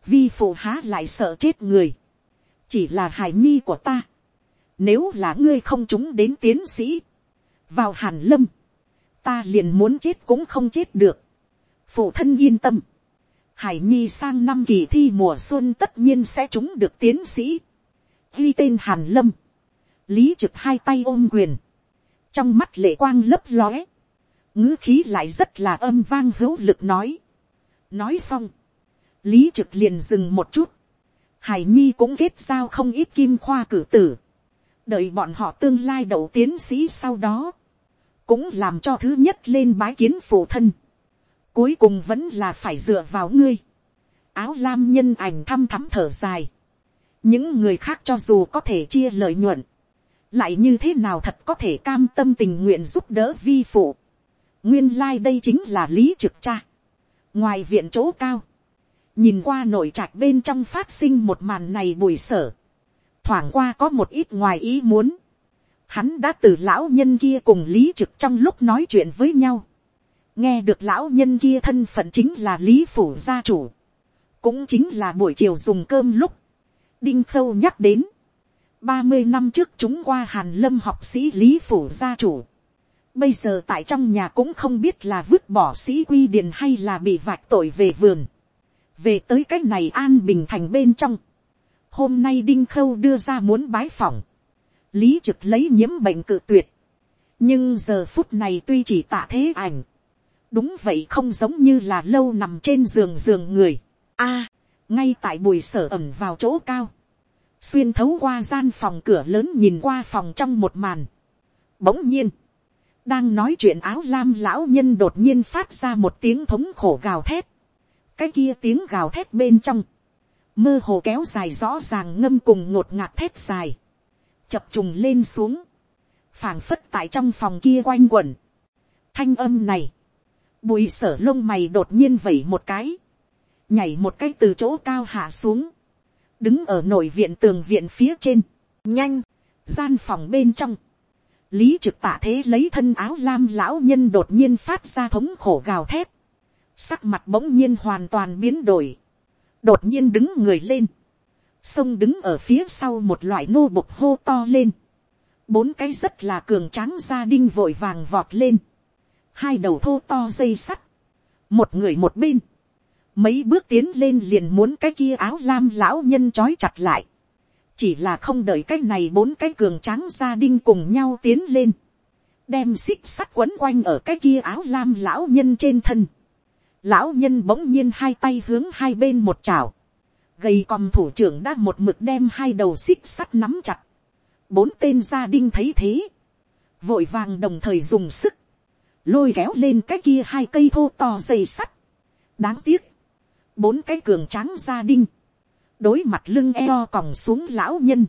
vi phụ há lại sợ chết người, chỉ là hải nhi của ta, nếu là ngươi không chúng đến tiến sĩ, vào hàn lâm, ta liền muốn chết cũng không chết được, phụ thân yên tâm, hải nhi sang năm kỳ thi mùa xuân tất nhiên sẽ trúng được tiến sĩ, ghi tên hàn lâm, lý trực hai tay ôm quyền, trong mắt lệ quang lấp lóe, ngữ khí lại rất là âm vang hữu lực nói. nói xong, lý trực liền dừng một chút, hải nhi cũng kết giao không ít kim khoa cử tử, đợi bọn họ tương lai đậu tiến sĩ sau đó, cũng làm cho thứ nhất lên bái kiến phụ thân, cuối cùng vẫn là phải dựa vào ngươi, áo lam nhân ảnh thăm thắm thở dài, những người khác cho dù có thể chia lợi nhuận, lại như thế nào thật có thể cam tâm tình nguyện giúp đỡ vi phụ. nguyên lai、like、đây chính là lý trực cha. ngoài viện chỗ cao, nhìn qua nội trạch bên trong phát sinh một màn này bùi sở, thoảng qua có một ít ngoài ý muốn. Hắn đã từ lão nhân kia cùng lý trực trong lúc nói chuyện với nhau nghe được lão nhân kia thân phận chính là lý phủ gia chủ. cũng chính là buổi chiều dùng cơm lúc. đinh khâu nhắc đến ba mươi năm trước chúng qua hàn lâm học sĩ lý phủ gia chủ. Bây giờ tại trong nhà cũng không biết là vứt bỏ sĩ quy điền hay là bị vạch tội về vườn. Về tới cách này an bình thành bên trong. Hôm nay Đinh Khâu đưa ra muốn bái phỏng. Lý trực lấy nhiễm bệnh cự tuyệt. Nhưng giờ phút này tuy chỉ tạ thế ảnh. Đúng vậy không giống như là lâu nằm trên giường giường người. a ngay tại bùi sở ẩm vào chỗ cao xuyên thấu qua gian phòng cửa lớn nhìn qua phòng trong một màn. Bỗng nhiên, đang nói chuyện áo lam lão nhân đột nhiên phát ra một tiếng thống khổ gào thét. cái kia tiếng gào thét bên trong, mơ hồ kéo dài rõ ràng ngâm cùng ngột ngạt thét dài, chập trùng lên xuống, phảng phất tại trong phòng kia quanh quẩn. thanh âm này, bùi sở lông mày đột nhiên vẩy một cái, nhảy một cái từ chỗ cao hạ xuống, đứng ở nội viện tường viện phía trên, nhanh, gian phòng bên trong, lý trực tạ thế lấy thân áo lam lão nhân đột nhiên phát ra thống khổ gào thét, sắc mặt bỗng nhiên hoàn toàn biến đổi, đột nhiên đứng người lên, sông đứng ở phía sau một loại nô bục hô to lên, bốn cái rất là cường tráng gia đinh vội vàng vọt lên, hai đầu thô to dây sắt, một người một bên, mấy bước tiến lên liền muốn cái kia áo lam lão nhân trói chặt lại, chỉ là không đợi cái này bốn cái cường tráng gia đinh cùng nhau tiến lên, đem xích sắt quấn quanh ở cái kia áo lam lão nhân trên thân, lão nhân bỗng nhiên hai tay hướng hai bên một chảo, gầy còm thủ trưởng đã một mực đem hai đầu xích sắt nắm chặt, bốn tên gia đinh thấy thế, vội vàng đồng thời dùng sức, lôi kéo lên cái kia hai cây thô to dây sắt. đáng tiếc, bốn cái cường tráng gia đinh, đối mặt lưng eo còng xuống lão nhân,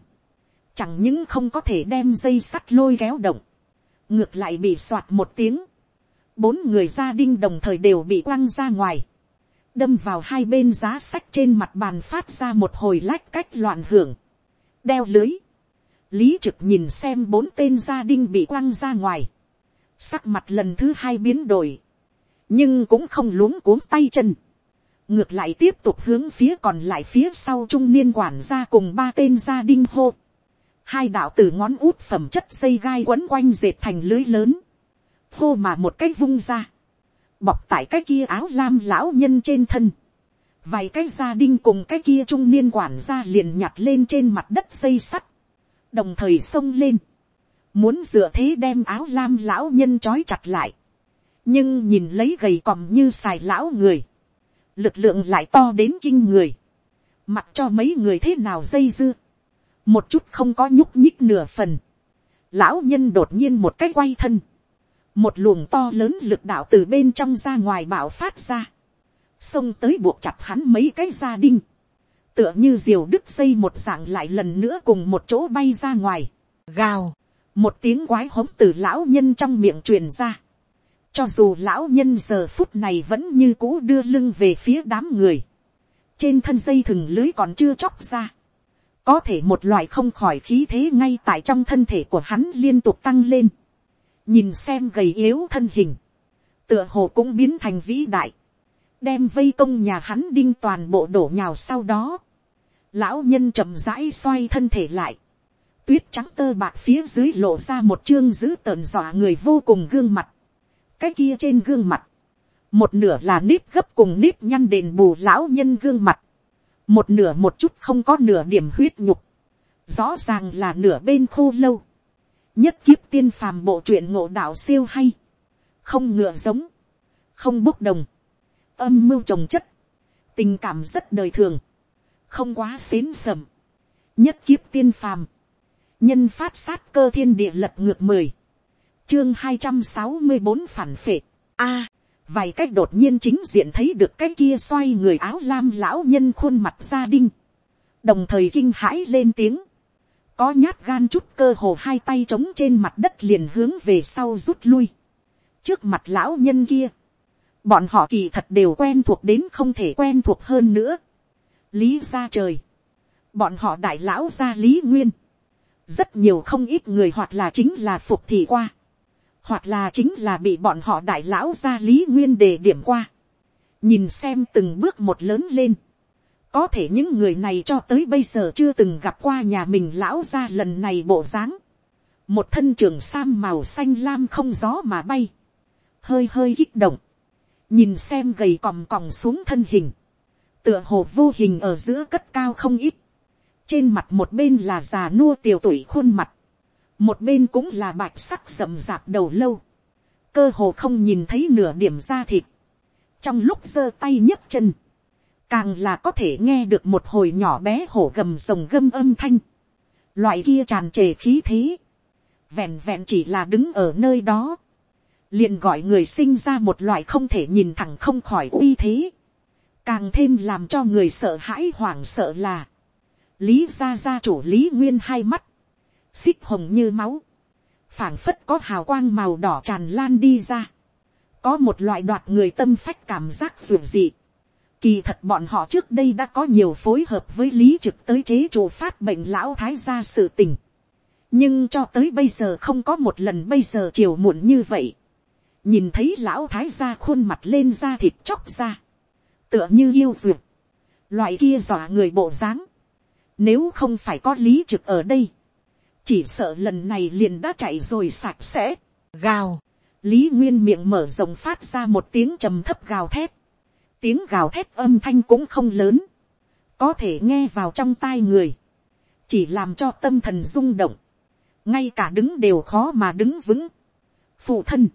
chẳng những không có thể đem dây sắt lôi kéo động, ngược lại bị soạt một tiếng, bốn người gia đinh đồng thời đều bị quăng ra ngoài, đâm vào hai bên giá sách trên mặt bàn phát ra một hồi lách cách loạn hưởng, đeo lưới, lý trực nhìn xem bốn tên gia đinh bị quăng ra ngoài, sắc mặt lần thứ hai biến đổi, nhưng cũng không luống cuống tay chân, ngược lại tiếp tục hướng phía còn lại phía sau trung niên quản gia cùng ba tên gia đinh hô. hai đạo từ ngón út phẩm chất dây gai quấn quanh dệt thành lưới lớn, hô mà một cái vung ra, bọc tại cái kia áo lam lão nhân trên thân, vài cái gia đinh cùng cái kia trung niên quản gia liền nhặt lên trên mặt đất xây sắt, đồng thời xông lên, muốn dựa thế đem áo lam lão nhân trói chặt lại, nhưng nhìn lấy gầy còm như xài lão người, lực lượng lại to đến kinh người, mặc cho mấy người thế nào dây dưa, một chút không có nhúc nhích nửa phần, lão nhân đột nhiên một cái quay thân, một luồng to lớn lực đạo từ bên trong ra ngoài bạo phát ra, xông tới buộc chặt hắn mấy cái gia đình, tựa như diều đứt dây một dạng lại lần nữa cùng một chỗ bay ra ngoài, gào, một tiếng quái hống từ lão nhân trong miệng truyền ra, cho dù lão nhân giờ phút này vẫn như cũ đưa lưng về phía đám người. Trên thân dây thừng lưới còn chưa chóc ra. Có thể một loại không khỏi khí thế ngay tại trong thân thể của hắn liên tục tăng lên. Nhìn xem gầy yếu thân hình. Tựa hồ cũng biến thành vĩ đại. Đem vây công nhà hắn đinh toàn bộ đổ nhào sau đó. Lão nhân chậm rãi xoay thân thể lại. Tuyết trắng tơ bạc phía dưới lộ ra một chương giữ tợn dọa người vô cùng gương mặt. Cái kia trên gương mặt, một nửa là nếp gấp cùng nếp nhăn đền bù lão nhân gương mặt, một nửa một chút không có nửa điểm huyết nhục, rõ ràng là nửa bên khô lâu, nhất kiếp tiên phàm bộ truyện ngộ đạo siêu hay, không ngựa giống, không bốc đồng, âm mưu trồng chất, tình cảm rất đời thường, không quá xến sầm, nhất kiếp tiên phàm, nhân phát sát cơ thiên địa lật ngược mười, chương hai trăm sáu mươi bốn phản phệ. a, vài cách đột nhiên chính diện thấy được cái kia xoay người áo lam lão nhân khuôn mặt gia đình. đồng thời kinh hãi lên tiếng. có nhát gan chút cơ hồ hai tay trống trên mặt đất liền hướng về sau rút lui. trước mặt lão nhân kia, bọn họ kỳ thật đều quen thuộc đến không thể quen thuộc hơn nữa. lý ra trời, bọn họ đại lão ra lý nguyên, rất nhiều không ít người hoặc là chính là phục thị qua. Hoặc là chính là bị bọn họ đại lão gia lý nguyên đề điểm qua, nhìn xem từng bước một lớn lên, có thể những người này cho tới bây giờ chưa từng gặp qua nhà mình lão gia lần này bộ dáng, một thân trường sam màu xanh lam không gió mà bay, hơi hơi kích động, nhìn xem gầy còm còm xuống thân hình, tựa hồ vô hình ở giữa cất cao không ít, trên mặt một bên là già nua tiều tuổi khuôn mặt, một bên cũng là bạch sắc rậm rạp đầu lâu, cơ hồ không nhìn thấy nửa điểm da thịt, trong lúc giơ tay nhấc chân, càng là có thể nghe được một hồi nhỏ bé hổ gầm rồng gâm âm thanh, loại kia tràn trề khí thế, vẹn vẹn chỉ là đứng ở nơi đó, liền gọi người sinh ra một loại không thể nhìn thẳng không khỏi uy thế, càng thêm làm cho người sợ hãi hoảng sợ là, lý gia gia chủ lý nguyên hai mắt, xích hồng như máu, phảng phất có hào quang màu đỏ tràn lan đi ra, có một loại đoạt người tâm phách cảm giác ruột dị. Kỳ thật bọn họ trước đây đã có nhiều phối hợp với lý trực tới chế chủ phát bệnh lão thái gia sự tình. nhưng cho tới bây giờ không có một lần bây giờ chiều muộn như vậy. nhìn thấy lão thái gia khuôn mặt lên da thịt chóc ra, tựa như yêu ruột loại kia dọa người bộ dáng nếu không phải có lý trực ở đây, chỉ sợ lần này liền đã chạy rồi sạch sẽ, gào, lý nguyên miệng mở rộng phát ra một tiếng trầm thấp gào thét, tiếng gào thét âm thanh cũng không lớn, có thể nghe vào trong tai người, chỉ làm cho tâm thần rung động, ngay cả đứng đều khó mà đứng vững. phụ thân,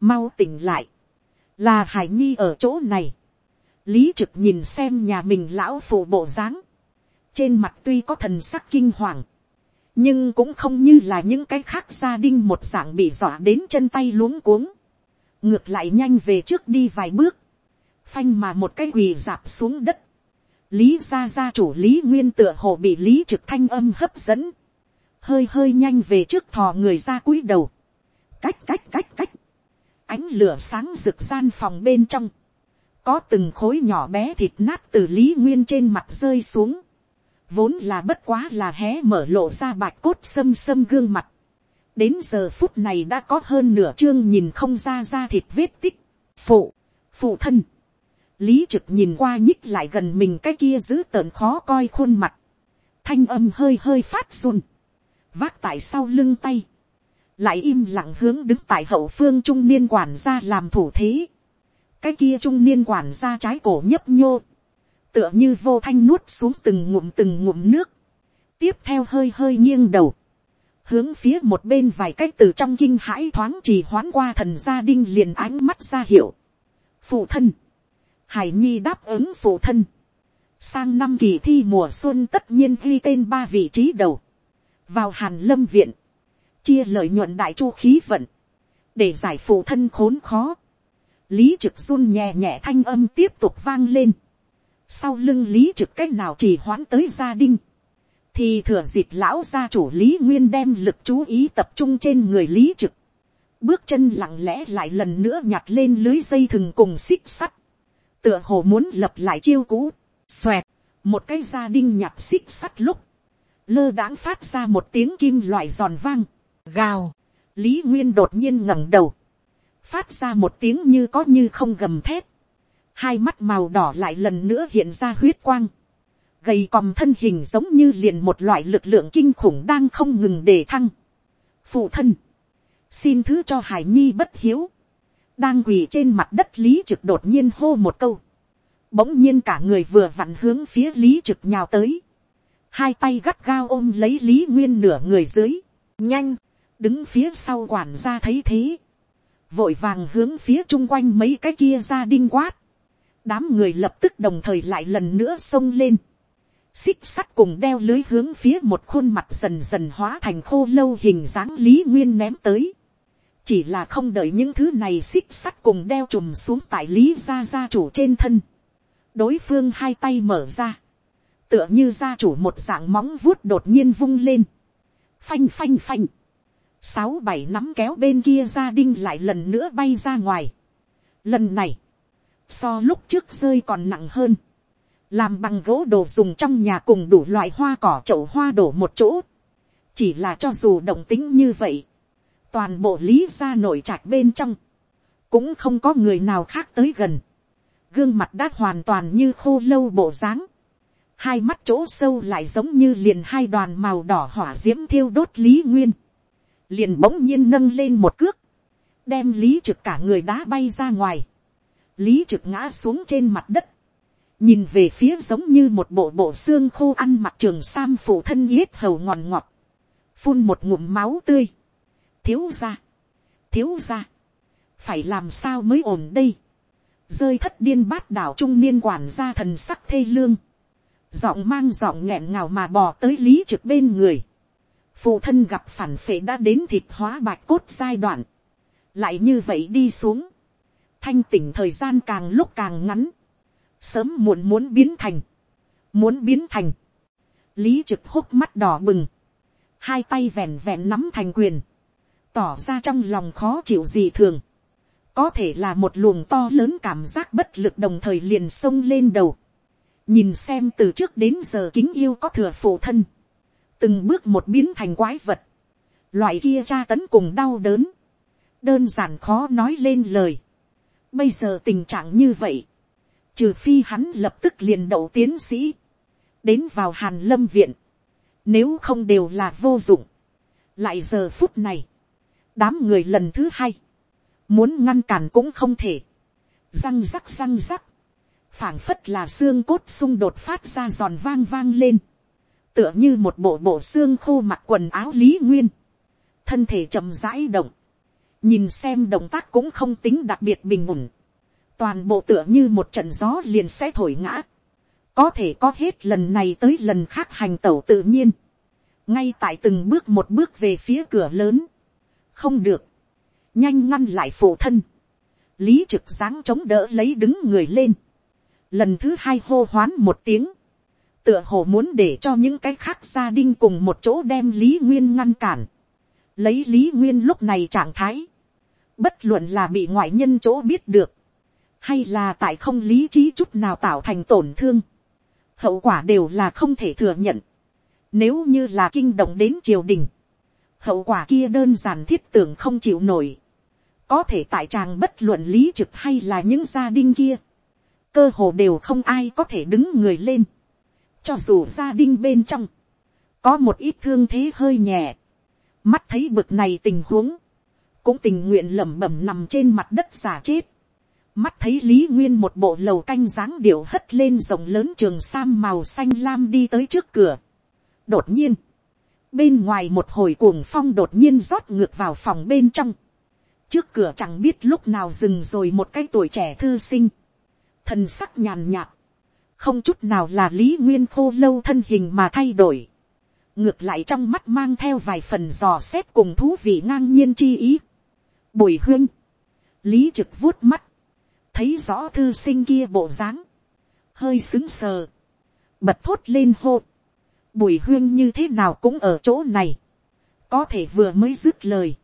mau tỉnh lại, là hải nhi ở chỗ này, lý trực nhìn xem nhà mình lão phụ bộ dáng, trên mặt tuy có thần sắc kinh hoàng, nhưng cũng không như là những cái khác gia đình một dạng bị dọa đến chân tay luống cuống, ngược lại nhanh về trước đi vài bước, phanh mà một cái quỳ dạp xuống đất, lý gia gia chủ lý nguyên tựa hồ bị lý trực thanh âm hấp dẫn, hơi hơi nhanh về trước thò người ra cúi đầu, cách cách cách cách, ánh lửa sáng rực gian phòng bên trong, có từng khối nhỏ bé thịt nát từ lý nguyên trên mặt rơi xuống, vốn là bất quá là hé mở lộ ra bạch cốt xâm xâm gương mặt. đến giờ phút này đã có hơn nửa chương nhìn không ra ra thịt vết tích. phụ, phụ thân. lý trực nhìn qua nhích lại gần mình cái kia giữ tợn khó coi khuôn mặt. thanh âm hơi hơi phát run. vác tại sau lưng tay. lại im lặng hướng đứng tại hậu phương trung niên quản gia làm thủ thế, cái kia trung niên quản gia trái cổ nhấp nhô, tựa như vô thanh nuốt xuống từng ngụm từng ngụm nước, tiếp theo hơi hơi nghiêng đầu, hướng phía một bên vài cách từ trong kinh hãi thoáng trì hoán qua thần gia đinh liền ánh mắt ra hiệu. phụ thân, hải nhi đáp ứng phụ thân, sang năm kỳ thi mùa xuân tất nhiên ghi tên ba vị trí đầu, vào hàn lâm viện, chia lợi nhuận đại chu khí vận, để giải phụ thân khốn khó, lý trực run nhẹ nhẹ thanh âm tiếp tục vang lên, sau lưng lý trực cách nào chỉ hoãn tới gia đình, thì thừa dịp lão gia chủ lý nguyên đem lực chú ý tập trung trên người lý trực, bước chân lặng lẽ lại lần nữa nhặt lên lưới dây thừng cùng xích sắt, tựa hồ muốn lập lại chiêu cũ, xoẹt, một cái gia đinh nhặt xích sắt lúc, lơ đãng phát ra một tiếng kim loại giòn vang, gào, lý nguyên đột nhiên ngẩng đầu, phát ra một tiếng như có như không gầm thét, hai mắt màu đỏ lại lần nữa hiện ra huyết quang, gầy còm thân hình giống như liền một loại lực lượng kinh khủng đang không ngừng đề thăng. phụ thân, xin thứ cho hải nhi bất hiếu, đang quỳ trên mặt đất lý trực đột nhiên hô một câu, bỗng nhiên cả người vừa vặn hướng phía lý trực nhào tới, hai tay gắt gao ôm lấy lý nguyên nửa người dưới, nhanh, đứng phía sau quản ra thấy thế, vội vàng hướng phía chung quanh mấy cái kia ra đinh quát, đám người lập tức đồng thời lại lần nữa xông lên, xích sắt cùng đeo lưới hướng phía một khuôn mặt dần dần hóa thành khô lâu hình dáng lý nguyên ném tới. chỉ là không đợi những thứ này xích sắt cùng đeo trùm xuống tại lý gia gia chủ trên thân. đối phương hai tay mở ra. tựa như gia chủ một dạng móng vuốt đột nhiên vung lên. phanh phanh phanh. sáu bảy nắm kéo bên kia gia đinh lại lần nữa bay ra ngoài. lần này, so lúc trước rơi còn nặng hơn. Làm bằng gỗ đồ dùng trong nhà cùng đủ loại hoa cỏ chậu hoa đổ một chỗ, chỉ là cho dù động tính như vậy, toàn bộ lý ra nổi trạch bên trong, cũng không có người nào khác tới gần, gương mặt đã hoàn toàn như khô lâu bộ dáng, hai mắt chỗ sâu lại giống như liền hai đoàn màu đỏ hỏa d i ễ m thiêu đốt lý nguyên, liền bỗng nhiên nâng lên một cước, đem lý trực cả người đá bay ra ngoài, lý trực ngã xuống trên mặt đất, nhìn về phía giống như một bộ bộ xương khô ăn mặc trường sam phủ thân yết hầu ngòn ngọt, phun một ngụm máu tươi, thiếu ra, thiếu ra, phải làm sao mới ổn đây, rơi thất điên bát đảo trung niên quản gia thần sắc thê lương, giọng mang giọng nghẹn ngào mà bò tới lý trực bên người, phụ thân gặp phản phệ đã đến thịt hóa bạch cốt giai đoạn, lại như vậy đi xuống, thanh tỉnh thời gian càng lúc càng ngắn, sớm muộn muốn biến thành, muốn biến thành, lý trực húc mắt đỏ bừng, hai tay vẹn vẹn nắm thành quyền, tỏ ra trong lòng khó chịu gì thường, có thể là một luồng to lớn cảm giác bất lực đồng thời liền xông lên đầu, nhìn xem từ trước đến giờ kính yêu có thừa phụ thân, từng bước một biến thành quái vật, loại kia tra tấn cùng đau đớn, đơn giản khó nói lên lời. Bây giờ tình trạng như vậy, trừ phi hắn lập tức liền đậu tiến sĩ, đến vào hàn lâm viện, nếu không đều là vô dụng. lại giờ phút này, đám người lần thứ hai, muốn ngăn cản cũng không thể, răng rắc răng rắc, phảng phất là xương cốt xung đột phát ra giòn vang vang lên, tựa như một bộ bộ xương khô mặc quần áo lý nguyên, thân thể chậm rãi động, nhìn xem động tác cũng không tính đặc biệt bình ổn, toàn bộ tựa như một trận gió liền sẽ thổi ngã, có thể có hết lần này tới lần khác hành tẩu tự nhiên, ngay tại từng bước một bước về phía cửa lớn, không được, nhanh ngăn lại phụ thân, lý trực dáng chống đỡ lấy đứng người lên, lần thứ hai hô hoán một tiếng, tựa hồ muốn để cho những cái khác gia đình cùng một chỗ đem lý nguyên ngăn cản, lấy lý nguyên lúc này trạng thái, bất luận là bị ngoại nhân chỗ biết được, hay là tại không lý trí chút nào tạo thành tổn thương, hậu quả đều là không thể thừa nhận. Nếu như là kinh động đến triều đình, hậu quả kia đơn giản thiết tưởng không chịu nổi. Có thể tại tràng bất luận lý trực hay là những gia đình kia, cơ hồ đều không ai có thể đứng người lên. Cho dù gia đình bên trong, có một ít thương thế hơi nhẹ, mắt thấy bực này tình huống, cũng tình nguyện lẩm bẩm nằm trên mặt đất giả chết, mắt thấy lý nguyên một bộ lầu canh dáng điệu hất lên rộng lớn trường sam màu xanh lam đi tới trước cửa. đột nhiên, bên ngoài một hồi cuồng phong đột nhiên rót ngược vào phòng bên trong, trước cửa chẳng biết lúc nào dừng rồi một cái tuổi trẻ thư sinh, thần sắc nhàn nhạt, không chút nào là lý nguyên khô lâu thân hình mà thay đổi, ngược lại trong mắt mang theo vài phần dò xét cùng thú vị ngang nhiên chi ý. Bùi huyên, lý trực vuốt mắt, thấy rõ thư sinh kia bộ dáng, hơi xứng sờ, bật thốt lên hô, bùi huyên như thế nào cũng ở chỗ này, có thể vừa mới dứt lời,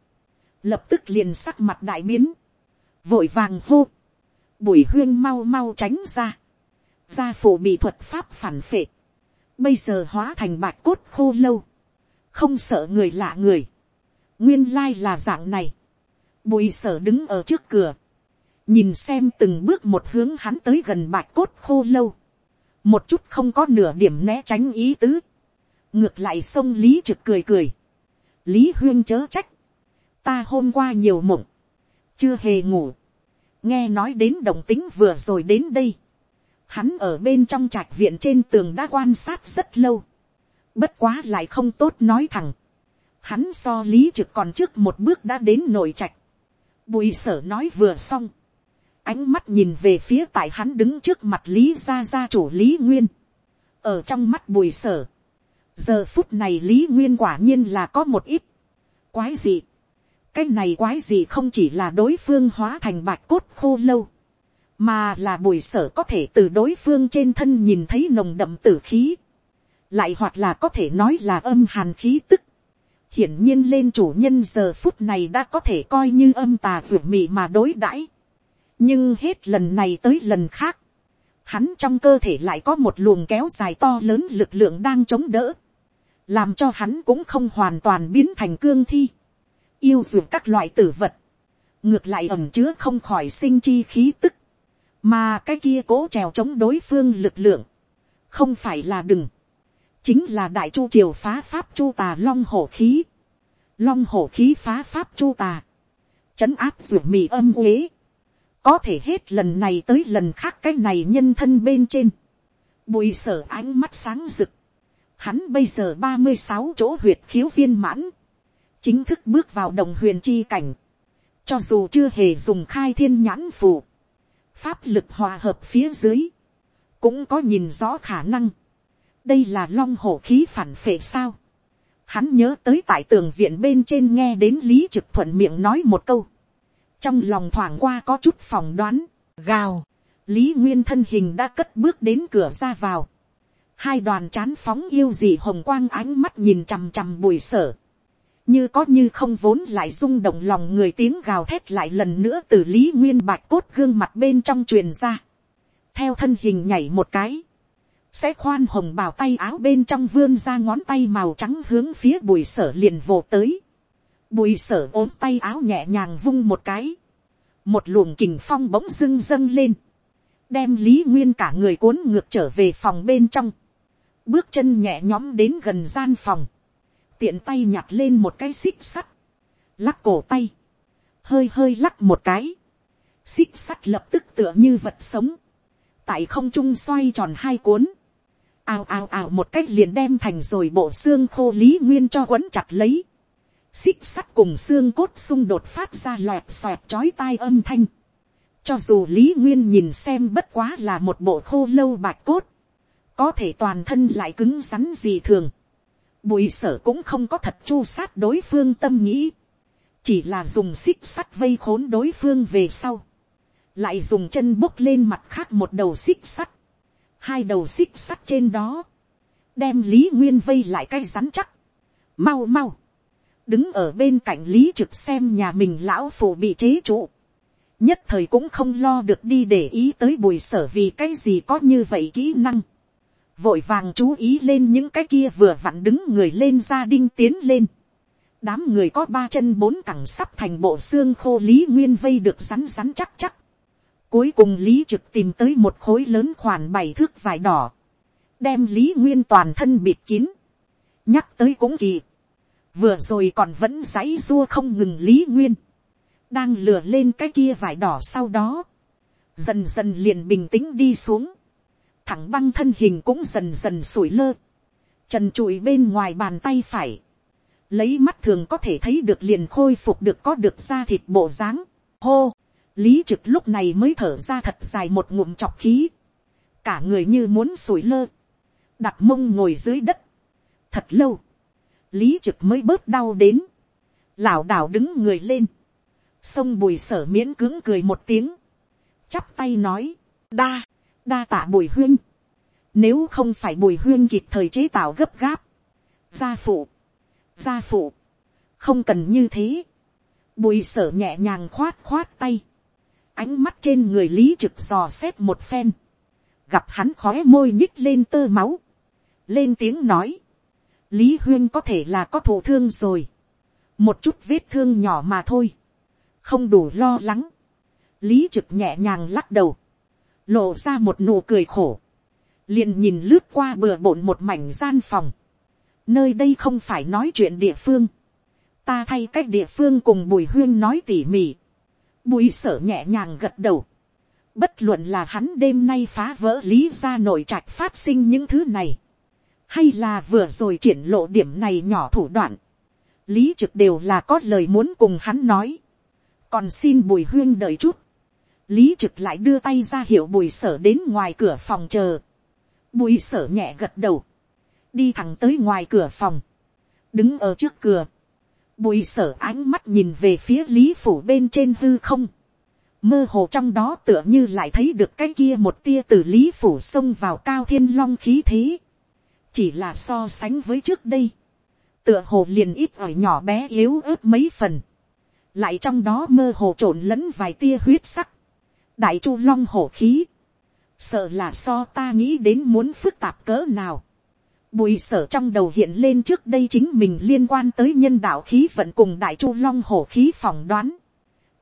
lập tức liền sắc mặt đại biến, vội vàng hô, bùi huyên mau mau tránh ra, gia phủ bị thuật pháp phản phệ, bây giờ hóa thành bạch cốt khô lâu, không sợ người lạ người, nguyên lai là dạng này, bùi sở đứng ở trước cửa, nhìn xem từng bước một hướng hắn tới gần bạch cốt khô lâu, một chút không có nửa điểm né tránh ý tứ, ngược lại sông lý trực cười cười, lý huyên chớ trách, ta hôm qua nhiều mộng, chưa hề ngủ, nghe nói đến đồng tính vừa rồi đến đây, hắn ở bên trong trạch viện trên tường đã quan sát rất lâu, bất quá lại không tốt nói thẳng, hắn so lý trực còn trước một bước đã đến nội trạch, bùi sở nói vừa xong, ánh mắt nhìn về phía tại hắn đứng trước mặt lý gia gia chủ lý nguyên, ở trong mắt bùi sở, giờ phút này lý nguyên quả nhiên là có một ít, quái gì, cái này quái gì không chỉ là đối phương hóa thành bạch cốt khô lâu, mà là bùi sở có thể từ đối phương trên thân nhìn thấy nồng đậm tử khí, lại hoặc là có thể nói là âm hàn khí tức, hiển nhiên lên chủ nhân giờ phút này đã có thể coi như âm tà ruột mị mà đối đãi, nhưng hết lần này tới lần khác, hắn trong cơ thể lại có một luồng kéo dài to lớn lực lượng đang chống đỡ, làm cho hắn cũng không hoàn toàn biến thành cương thi, yêu ruột các loại tử vật, ngược lại ẩm chứa không khỏi sinh chi khí tức, mà cái kia cố trèo chống đối phương lực lượng, không phải là đừng, chính là đại chu triều phá pháp chu tà long hổ khí, long hổ khí phá pháp chu tà, chấn áp ruột mì âm uế, có thể hết lần này tới lần khác cái này nhân thân bên trên, bùi sở ánh mắt sáng rực, hắn bây giờ ba mươi sáu chỗ huyệt khiếu viên mãn, chính thức bước vào đồng huyền chi cảnh, cho dù chưa hề dùng khai thiên nhãn phù, pháp lực hòa hợp phía dưới, cũng có nhìn rõ khả năng, đây là long hổ khí phản phệ sao, hắn nhớ tới tại tường viện bên trên nghe đến lý trực thuận miệng nói một câu, trong lòng thoảng qua có chút phỏng đoán, gào, lý nguyên thân hình đã cất bước đến cửa ra vào, hai đoàn chán phóng yêu dị hồng quang ánh mắt nhìn chằm chằm bùi sở, như có như không vốn lại rung động lòng người tiếng gào thét lại lần nữa từ lý nguyên bạch cốt gương mặt bên trong truyền ra, theo thân hình nhảy một cái, sẽ khoan hồng bào tay áo bên trong vươn ra ngón tay màu trắng hướng phía bùi sở liền vồ tới, bùi sở ốm tay áo nhẹ nhàng vung một cái, một luồng kình phong bỗng dưng dâng lên, đem lý nguyên cả người cuốn ngược trở về phòng bên trong, bước chân nhẹ nhõm đến gần gian phòng, tiện tay nhặt lên một cái xích sắt, lắc cổ tay, hơi hơi lắc một cái, xích sắt lập tức tựa như vật sống, tại không trung xoay tròn hai cuốn, ào ào ào một cách liền đem thành rồi bộ xương khô lý nguyên cho quấn chặt lấy, xích sắt cùng xương cốt xung đột phát ra loẹt xoẹt chói tai âm thanh. Cho dù lý nguyên nhìn xem bất quá là một bộ khô lâu bạch cốt, có thể toàn thân lại cứng rắn gì thường. Bùi sở cũng không có thật chu sát đối phương tâm nghĩ, chỉ là dùng xích sắt vây khốn đối phương về sau, lại dùng chân bốc lên mặt khác một đầu xích sắt, hai đầu xích sắt trên đó, đem lý nguyên vây lại cái rắn chắc, mau mau, đứng ở bên cạnh lý trực xem nhà mình lão phụ bị chế trụ, nhất thời cũng không lo được đi để ý tới bùi sở vì cái gì có như vậy kỹ năng, vội vàng chú ý lên những cái kia vừa vặn đứng người lên gia đinh tiến lên, đám người có ba chân bốn cẳng sắp thành bộ xương khô lý nguyên vây được rắn rắn chắc chắc, cuối cùng lý trực tìm tới một khối lớn khoản bảy thước vải đỏ, đem lý nguyên toàn thân bịt kín, nhắc tới cũng kỳ, vừa rồi còn vẫn giãy rua không ngừng lý nguyên, đang lừa lên cái kia vải đỏ sau đó, dần dần liền bình tĩnh đi xuống, thẳng băng thân hình cũng dần dần sủi lơ, trần trụi bên ngoài bàn tay phải, lấy mắt thường có thể thấy được liền khôi phục được có được da thịt bộ dáng, hô, lý trực lúc này mới thở ra thật dài một ngụm chọc khí, cả người như muốn sủi lơ, đặt mông ngồi dưới đất, thật lâu, lý trực mới bớt đau đến, lảo đảo đứng người lên, sông bùi sở miễn cứng cười một tiếng, chắp tay nói, đa, đa tạ bùi huyên, nếu không phải bùi huyên kịp thời chế tạo gấp gáp, gia phụ, gia phụ, không cần như thế, bùi sở nhẹ nhàng khoát khoát tay, ánh mắt trên người lý trực dò xét một phen, gặp hắn khói môi nhích lên tơ máu, lên tiếng nói, lý huyên có thể là có thổ thương rồi, một chút vết thương nhỏ mà thôi, không đủ lo lắng, lý trực nhẹ nhàng lắc đầu, lộ ra một nụ cười khổ, liền nhìn lướt qua bừa bộn một mảnh gian phòng, nơi đây không phải nói chuyện địa phương, ta thay cách địa phương cùng bùi huyên nói tỉ mỉ, bùi sở nhẹ nhàng gật đầu, bất luận là hắn đêm nay phá vỡ lý ra nội trạch phát sinh những thứ này, hay là vừa rồi triển lộ điểm này nhỏ thủ đoạn, lý trực đều là có lời muốn cùng hắn nói, còn xin bùi huyên đợi chút, lý trực lại đưa tay ra hiệu bùi sở đến ngoài cửa phòng chờ, bùi sở nhẹ gật đầu, đi thẳng tới ngoài cửa phòng, đứng ở trước cửa, bùi sở ánh mắt nhìn về phía lý phủ bên trên hư không, mơ hồ trong đó tựa như lại thấy được cái kia một tia từ lý phủ xông vào cao thiên long khí thế, chỉ là so sánh với trước đây, tựa hồ liền ít ỏi nhỏ bé yếu ớt mấy phần, lại trong đó mơ hồ trộn lẫn vài tia huyết sắc, đại chu long hổ khí, sợ là so ta nghĩ đến muốn phức tạp cỡ nào, Bùi sở trong đầu hiện lên trước đây chính mình liên quan tới nhân đạo khí vận cùng đại chu long hổ khí phỏng đoán.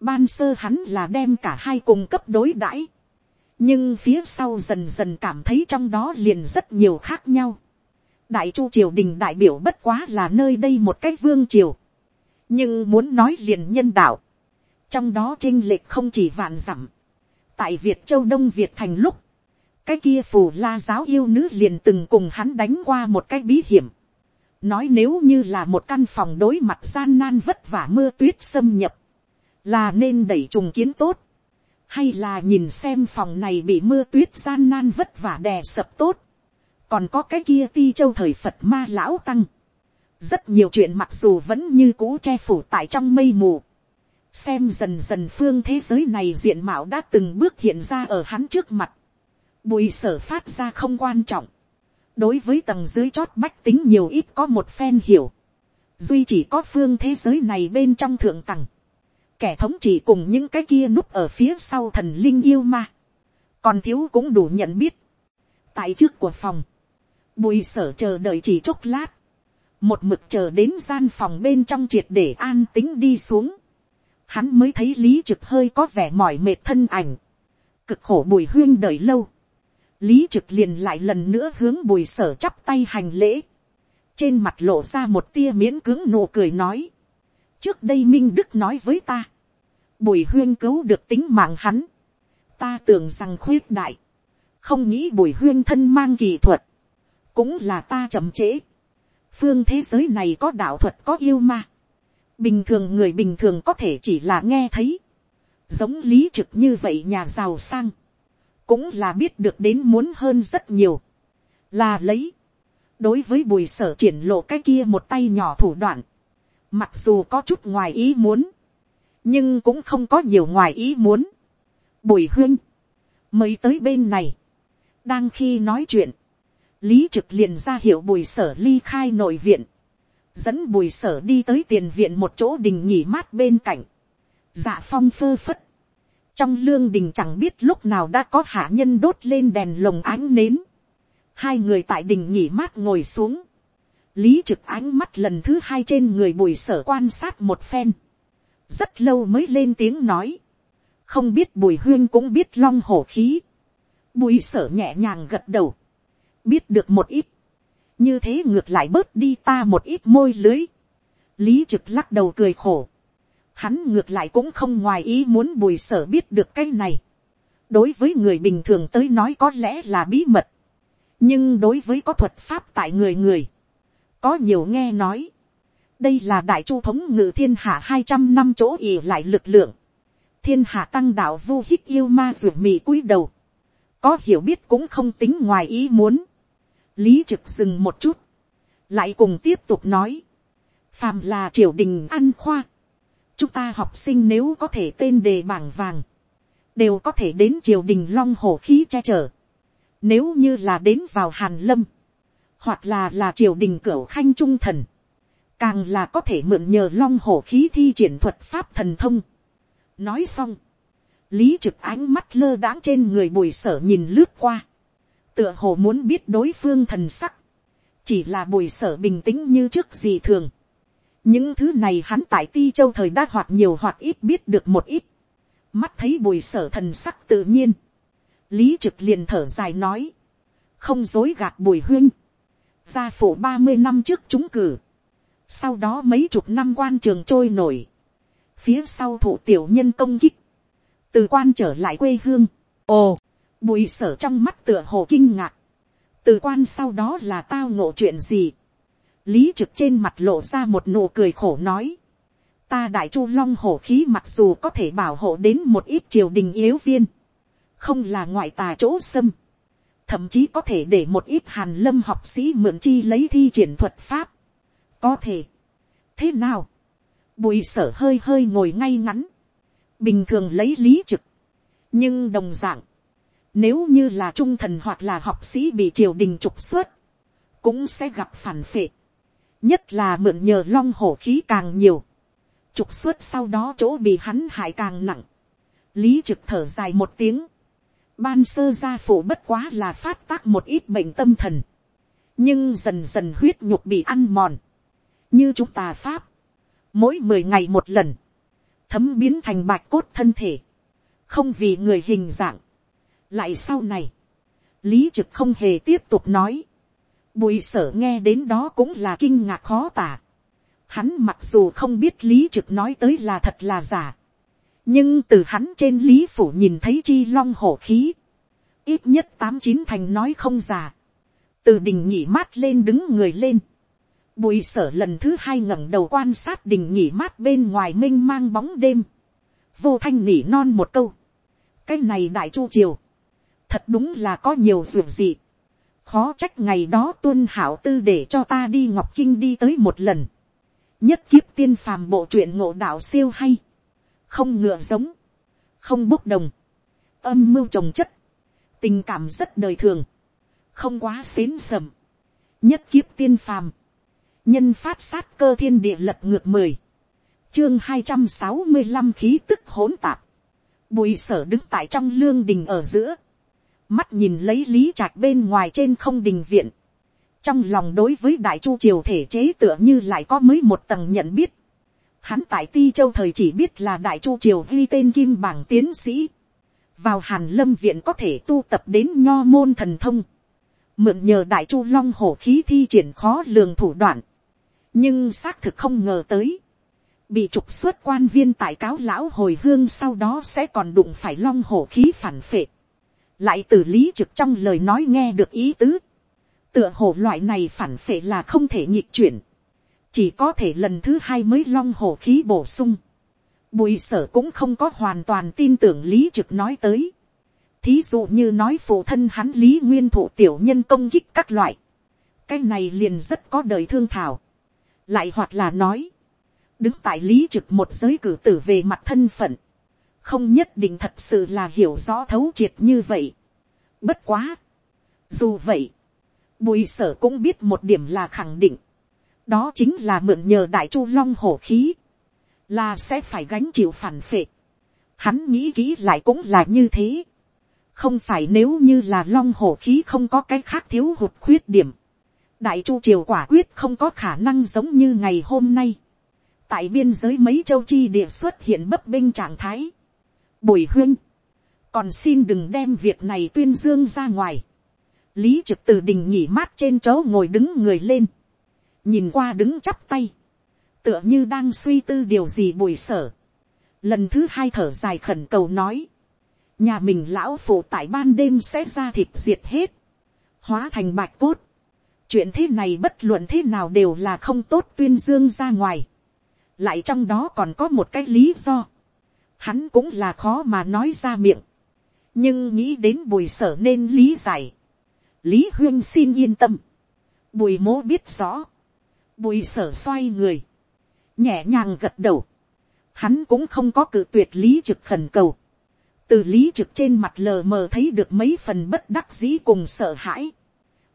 Ban sơ hắn là đem cả hai cùng cấp đối đãi. Nhưng phía sau dần dần cảm thấy trong đó liền rất nhiều khác nhau. Đại chu triều đình đại biểu bất quá là nơi đây một cách vương triều. Nhưng muốn nói liền nhân đạo. Trong đó trinh lệch không chỉ vạn dặm. Tại Việt Châu Đông Việt thành lúc cái kia phù la giáo yêu nữ liền từng cùng hắn đánh qua một cái bí hiểm. nói nếu như là một căn phòng đối mặt gian nan vất vả mưa tuyết xâm nhập, là nên đẩy trùng kiến tốt, hay là nhìn xem phòng này bị mưa tuyết gian nan vất vả đè sập tốt, còn có cái kia ti châu thời phật ma lão tăng, rất nhiều chuyện mặc dù vẫn như cũ che phủ tại trong mây mù, xem dần dần phương thế giới này diện mạo đã từng bước hiện ra ở hắn trước mặt, bùi sở phát ra không quan trọng, đối với tầng dưới chót bách tính nhiều ít có một phen hiểu, duy chỉ có phương thế giới này bên trong thượng tầng, kẻ thống trị cùng những cái kia núp ở phía sau thần linh yêu ma, còn thiếu cũng đủ nhận biết, tại trước của phòng, bùi sở chờ đợi chỉ chốc lát, một mực chờ đến gian phòng bên trong triệt để an tính đi xuống, hắn mới thấy lý trực hơi có vẻ mỏi mệt thân ảnh, cực khổ bùi huyên đợi lâu, lý trực liền lại lần nữa hướng bùi sở chắp tay hành lễ, trên mặt lộ ra một tia miễn cứng nụ cười nói, trước đây minh đức nói với ta, bùi huyên cứu được tính mạng hắn, ta tưởng rằng khuyết đại, không nghĩ bùi huyên thân mang kỳ thuật, cũng là ta chậm trễ, phương thế giới này có đạo thuật có yêu ma, bình thường người bình thường có thể chỉ là nghe thấy, giống lý trực như vậy nhà giàu sang, cũng là biết được đến muốn hơn rất nhiều, là lấy, đối với bùi sở triển lộ cái kia một tay nhỏ thủ đoạn, mặc dù có chút ngoài ý muốn, nhưng cũng không có nhiều ngoài ý muốn. Bùi huyên, mới tới bên này, đang khi nói chuyện, lý trực liền ra hiệu bùi sở ly khai nội viện, dẫn bùi sở đi tới tiền viện một chỗ đình nghỉ mát bên cạnh, dạ phong phơ phất, trong lương đình chẳng biết lúc nào đã có hạ nhân đốt lên đèn lồng ánh nến. hai người tại đình nghỉ mát ngồi xuống. lý trực ánh mắt lần thứ hai trên người bùi sở quan sát một phen. rất lâu mới lên tiếng nói. không biết bùi huyên cũng biết long hổ khí. bùi sở nhẹ nhàng gật đầu. biết được một ít. như thế ngược lại bớt đi ta một ít môi lưới. lý trực lắc đầu cười khổ, hắn ngược lại cũng không ngoài ý muốn bùi sở biết được cái này, đối với người bình thường tới nói có lẽ là bí mật, nhưng đối với có thuật pháp tại người người, có nhiều nghe nói, đây là đại chu thống ngự thiên hạ hai trăm năm chỗ ỉ lại lực lượng, thiên hạ tăng đạo vu hích yêu ma ruột mì cúi đầu, có hiểu biết cũng không tính ngoài ý muốn, lý trực dừng một chút, lại cùng tiếp tục nói, phàm là triều đình ăn khoa, chúng ta học sinh nếu có thể tên đề bảng vàng, đều có thể đến triều đình long hồ khí che chở. Nếu như là đến vào hàn lâm, hoặc là là triều đình cửu khanh trung thần, càng là có thể mượn nhờ long hổ khí thi triển thuật pháp thần thông. nói xong, lý trực ánh mắt lơ đãng trên người bùi sở nhìn lướt qua, tựa hồ muốn biết đối phương thần sắc, chỉ là bùi sở bình tĩnh như trước gì thường những thứ này hắn tại ti châu thời đã hoặc nhiều hoặc ít biết được một ít, mắt thấy bùi sở thần sắc tự nhiên, lý trực liền thở dài nói, không dối gạt bùi huyên, gia phủ ba mươi năm trước chúng cử, sau đó mấy chục năm quan trường trôi nổi, phía sau thủ tiểu nhân công kích, từ quan trở lại quê hương, ồ, bùi sở trong mắt tựa hồ kinh ngạc, từ quan sau đó là tao ngộ chuyện gì, lý trực trên mặt lộ ra một nụ cười khổ nói, ta đại chu long hổ khí mặc dù có thể bảo hộ đến một ít triều đình yếu viên, không là ngoại tà chỗ xâm, thậm chí có thể để một ít hàn lâm học sĩ mượn chi lấy thi triển thuật pháp, có thể. thế nào, bùi sở hơi hơi ngồi ngay ngắn, bình thường lấy lý trực, nhưng đồng d ạ n g nếu như là trung thần hoặc là học sĩ bị triều đình trục xuất, cũng sẽ gặp phản phệ, nhất là mượn nhờ long hổ khí càng nhiều, trục xuất sau đó chỗ bị hắn hại càng nặng, lý trực thở dài một tiếng, ban sơ gia phủ bất quá là phát tác một ít bệnh tâm thần, nhưng dần dần huyết nhục bị ăn mòn, như chúng ta pháp, mỗi mười ngày một lần, thấm biến thành bạch cốt thân thể, không vì người hình dạng. lại sau này, lý trực không hề tiếp tục nói, bùi sở nghe đến đó cũng là kinh ngạc khó tả. hắn mặc dù không biết lý trực nói tới là thật là giả, nhưng từ hắn trên lý phủ nhìn thấy chi long hổ khí, ít nhất tám chín thành nói không giả, từ đình nhị mát lên đứng người lên, Bùi sở lần thứ hai ngẩng đầu quan sát đình nhị mát bên ngoài minh mang bóng đêm. Vô thanh nỉ non một câu. Cái này đại chu triều. Thật đúng là có nhiều dù gì. Khó trách ngày đó tuân hảo tư để cho ta đi Ngọc Kinh đi tới một lần. Nhất kiếp tiên phàm bộ truyện ngộ đạo siêu hay. Không ngựa giống. Không bốc đồng. Âm mưu trồng chất. Tình cảm rất đời thường. Không quá xến sầm. Nhất kiếp tiên phàm nhân phát sát cơ thiên địa lật ngược mười, chương hai trăm sáu mươi năm khí tức hỗn tạp, bùi sở đứng tại trong lương đình ở giữa, mắt nhìn lấy lý trạch bên ngoài trên không đình viện, trong lòng đối với đại chu triều thể chế tựa như lại có mới một tầng nhận biết, hắn tại ti châu thời chỉ biết là đại chu triều ghi tên kim bảng tiến sĩ, vào hàn lâm viện có thể tu tập đến nho môn thần thông, mượn nhờ đại chu long hổ khí thi triển khó lường thủ đoạn, nhưng xác thực không ngờ tới, bị trục xuất quan viên tại cáo lão hồi hương sau đó sẽ còn đụng phải long hổ khí phản phệ, lại từ lý trực trong lời nói nghe được ý tứ, tựa hồ loại này phản phệ là không thể nhịp chuyển, chỉ có thể lần thứ hai mới long hồ khí bổ sung, bùi sở cũng không có hoàn toàn tin tưởng lý trực nói tới, thí dụ như nói phụ thân hắn lý nguyên thủ tiểu nhân công kích các loại, cái này liền rất có đời thương thảo, lại hoặc là nói, đứng tại lý trực một giới cử tử về mặt thân phận, không nhất định thật sự là hiểu rõ thấu triệt như vậy. Bất quá. Dù vậy, bùi sở cũng biết một điểm là khẳng định. Đó chính là mượn nhờ đại chu long hổ khí. Là sẽ phải gánh chịu phản phệ. Hắn nghĩ kỹ lại cũng là như thế. Không phải nếu như là long hổ khí không có cái khác thiếu hụt khuyết điểm đại chu triều quả quyết không có khả năng giống như ngày hôm nay. tại biên giới mấy châu chi địa xuất hiện bấp binh trạng thái bùi huyên, còn xin đừng đem việc này tuyên dương ra ngoài. lý trực từ đình nhỉ mát trên chỗ ngồi đứng người lên. nhìn qua đứng chắp tay. tựa như đang suy tư điều gì bùi sở, lần thứ hai thở dài khẩn cầu nói, nhà mình lão phụ tại ban đêm sẽ ra thịt diệt hết, hóa thành bạch cốt, chuyện thế này bất luận thế nào đều là không tốt tuyên dương ra ngoài, lại trong đó còn có một cái lý do, hắn cũng là khó mà nói ra miệng, nhưng nghĩ đến bùi sở nên lý giải, lý huyên xin yên tâm, bùi mố biết rõ, bùi sở xoay người, nhẹ nhàng gật đầu, hắn cũng không có cự tuyệt lý trực khẩn cầu, từ lý trực trên mặt lờ mờ thấy được mấy phần bất đắc dĩ cùng sợ hãi,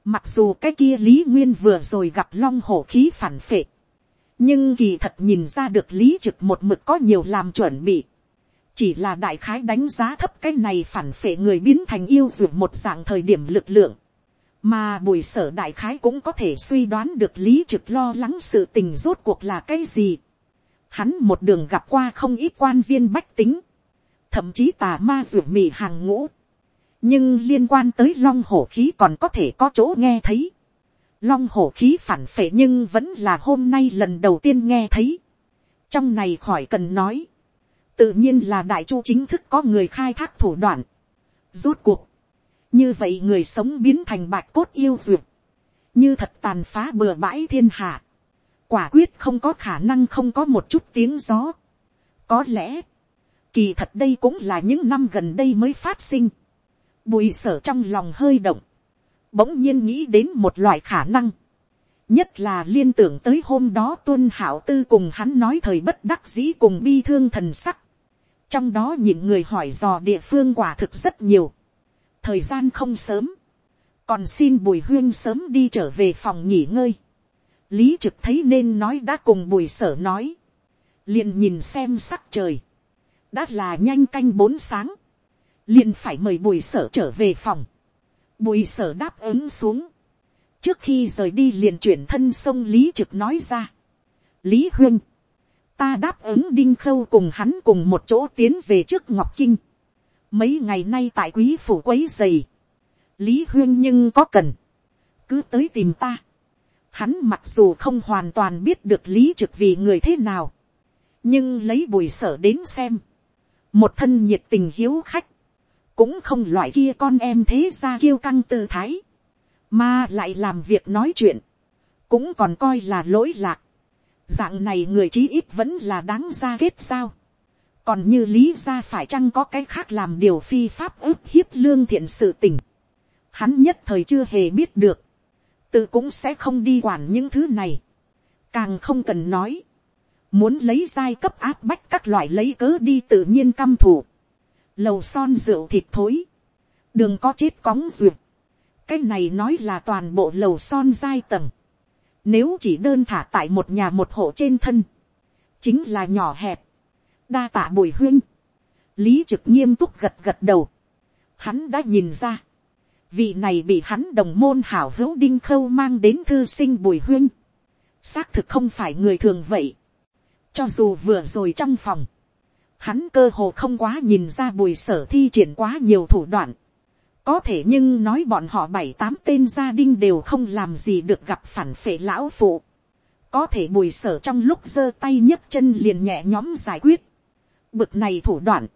mặc dù cái kia lý nguyên vừa rồi gặp long hổ khí phản phệ, nhưng kỳ thật nhìn ra được lý trực một mực có nhiều làm chuẩn bị, chỉ là đại khái đánh giá thấp cái này phản phệ người biến thành yêu d một dạng thời điểm lực lượng, mà bùi sở đại khái cũng có thể suy đoán được lý trực lo lắng sự tình rốt cuộc là cái gì. Hắn một đường gặp qua không ít quan viên bách tính, thậm chí tà ma ruột mì hàng ngũ, nhưng liên quan tới long hổ khí còn có thể có chỗ nghe thấy. Long hổ khí phản phệ nhưng vẫn là hôm nay lần đầu tiên nghe thấy. trong này khỏi cần nói, tự nhiên là đại chu chính thức có người khai thác thủ đoạn. rốt cuộc, như vậy người sống biến thành bạch cốt yêu duyệt, như thật tàn phá bừa bãi thiên hạ, quả quyết không có khả năng không có một chút tiếng gió. có lẽ, kỳ thật đây cũng là những năm gần đây mới phát sinh. bùi sở trong lòng hơi động, bỗng nhiên nghĩ đến một loại khả năng, nhất là liên tưởng tới hôm đó tuân hảo tư cùng hắn nói thời bất đắc dĩ cùng bi thương thần sắc trong đó những người hỏi dò địa phương quả thực rất nhiều. Thời gian không sớm, còn xin bùi huyên sớm đi trở về phòng nghỉ ngơi. lý trực thấy nên nói đã cùng bùi sở nói, liền nhìn xem sắc trời, đã là nhanh canh bốn sáng, liền phải mời bùi sở trở về phòng, bùi sở đáp ứng xuống, trước khi rời đi liền chuyển thân sông lý trực nói ra, lý huyên, ta đáp ứng đinh khâu cùng hắn cùng một chỗ tiến về trước ngọc kinh, mấy ngày nay tại quý phủ quấy dày, lý huyên nhưng có cần, cứ tới tìm ta. Hắn mặc dù không hoàn toàn biết được lý trực vì người thế nào, nhưng lấy bùi sở đến xem, một thân nhiệt tình hiếu khách, cũng không loại kia con em thế ra kiêu căng tư thái, mà lại làm việc nói chuyện, cũng còn coi là lỗi lạc. Dạng này người chí ít vẫn là đáng ra kết sao còn như lý ra phải chăng có cái khác làm điều phi pháp ức hiếp lương thiện sự tình. Hắn nhất thời chưa hề biết được. Tự cũng sẽ không đi quản những thứ này. Càng không cần nói. Muốn lấy giai cấp áp bách các loại lấy cớ đi tự nhiên căm thủ. Lầu son rượu thịt thối. Đường có chết cóng duyệt. Cái này nói là toàn bộ lầu son giai tầng. Nếu chỉ đơn thả tại một nhà một hộ trên thân. Chính là nhỏ hẹp đa tạ bùi huyên. lý trực nghiêm túc gật gật đầu. hắn đã nhìn ra. vị này bị hắn đồng môn hảo hữu đinh khâu mang đến thư sinh bùi huyên. xác thực không phải người thường vậy. cho dù vừa rồi trong phòng, hắn cơ hồ không quá nhìn ra bùi sở thi triển quá nhiều thủ đoạn có thể nhưng nói bọn họ bảy tám tên gia đình đều không làm gì được gặp phản phệ lão phụ. có thể bùi sở trong lúc giơ tay nhấc chân liền nhẹ nhóm giải quyết Bực này thủ đoạn.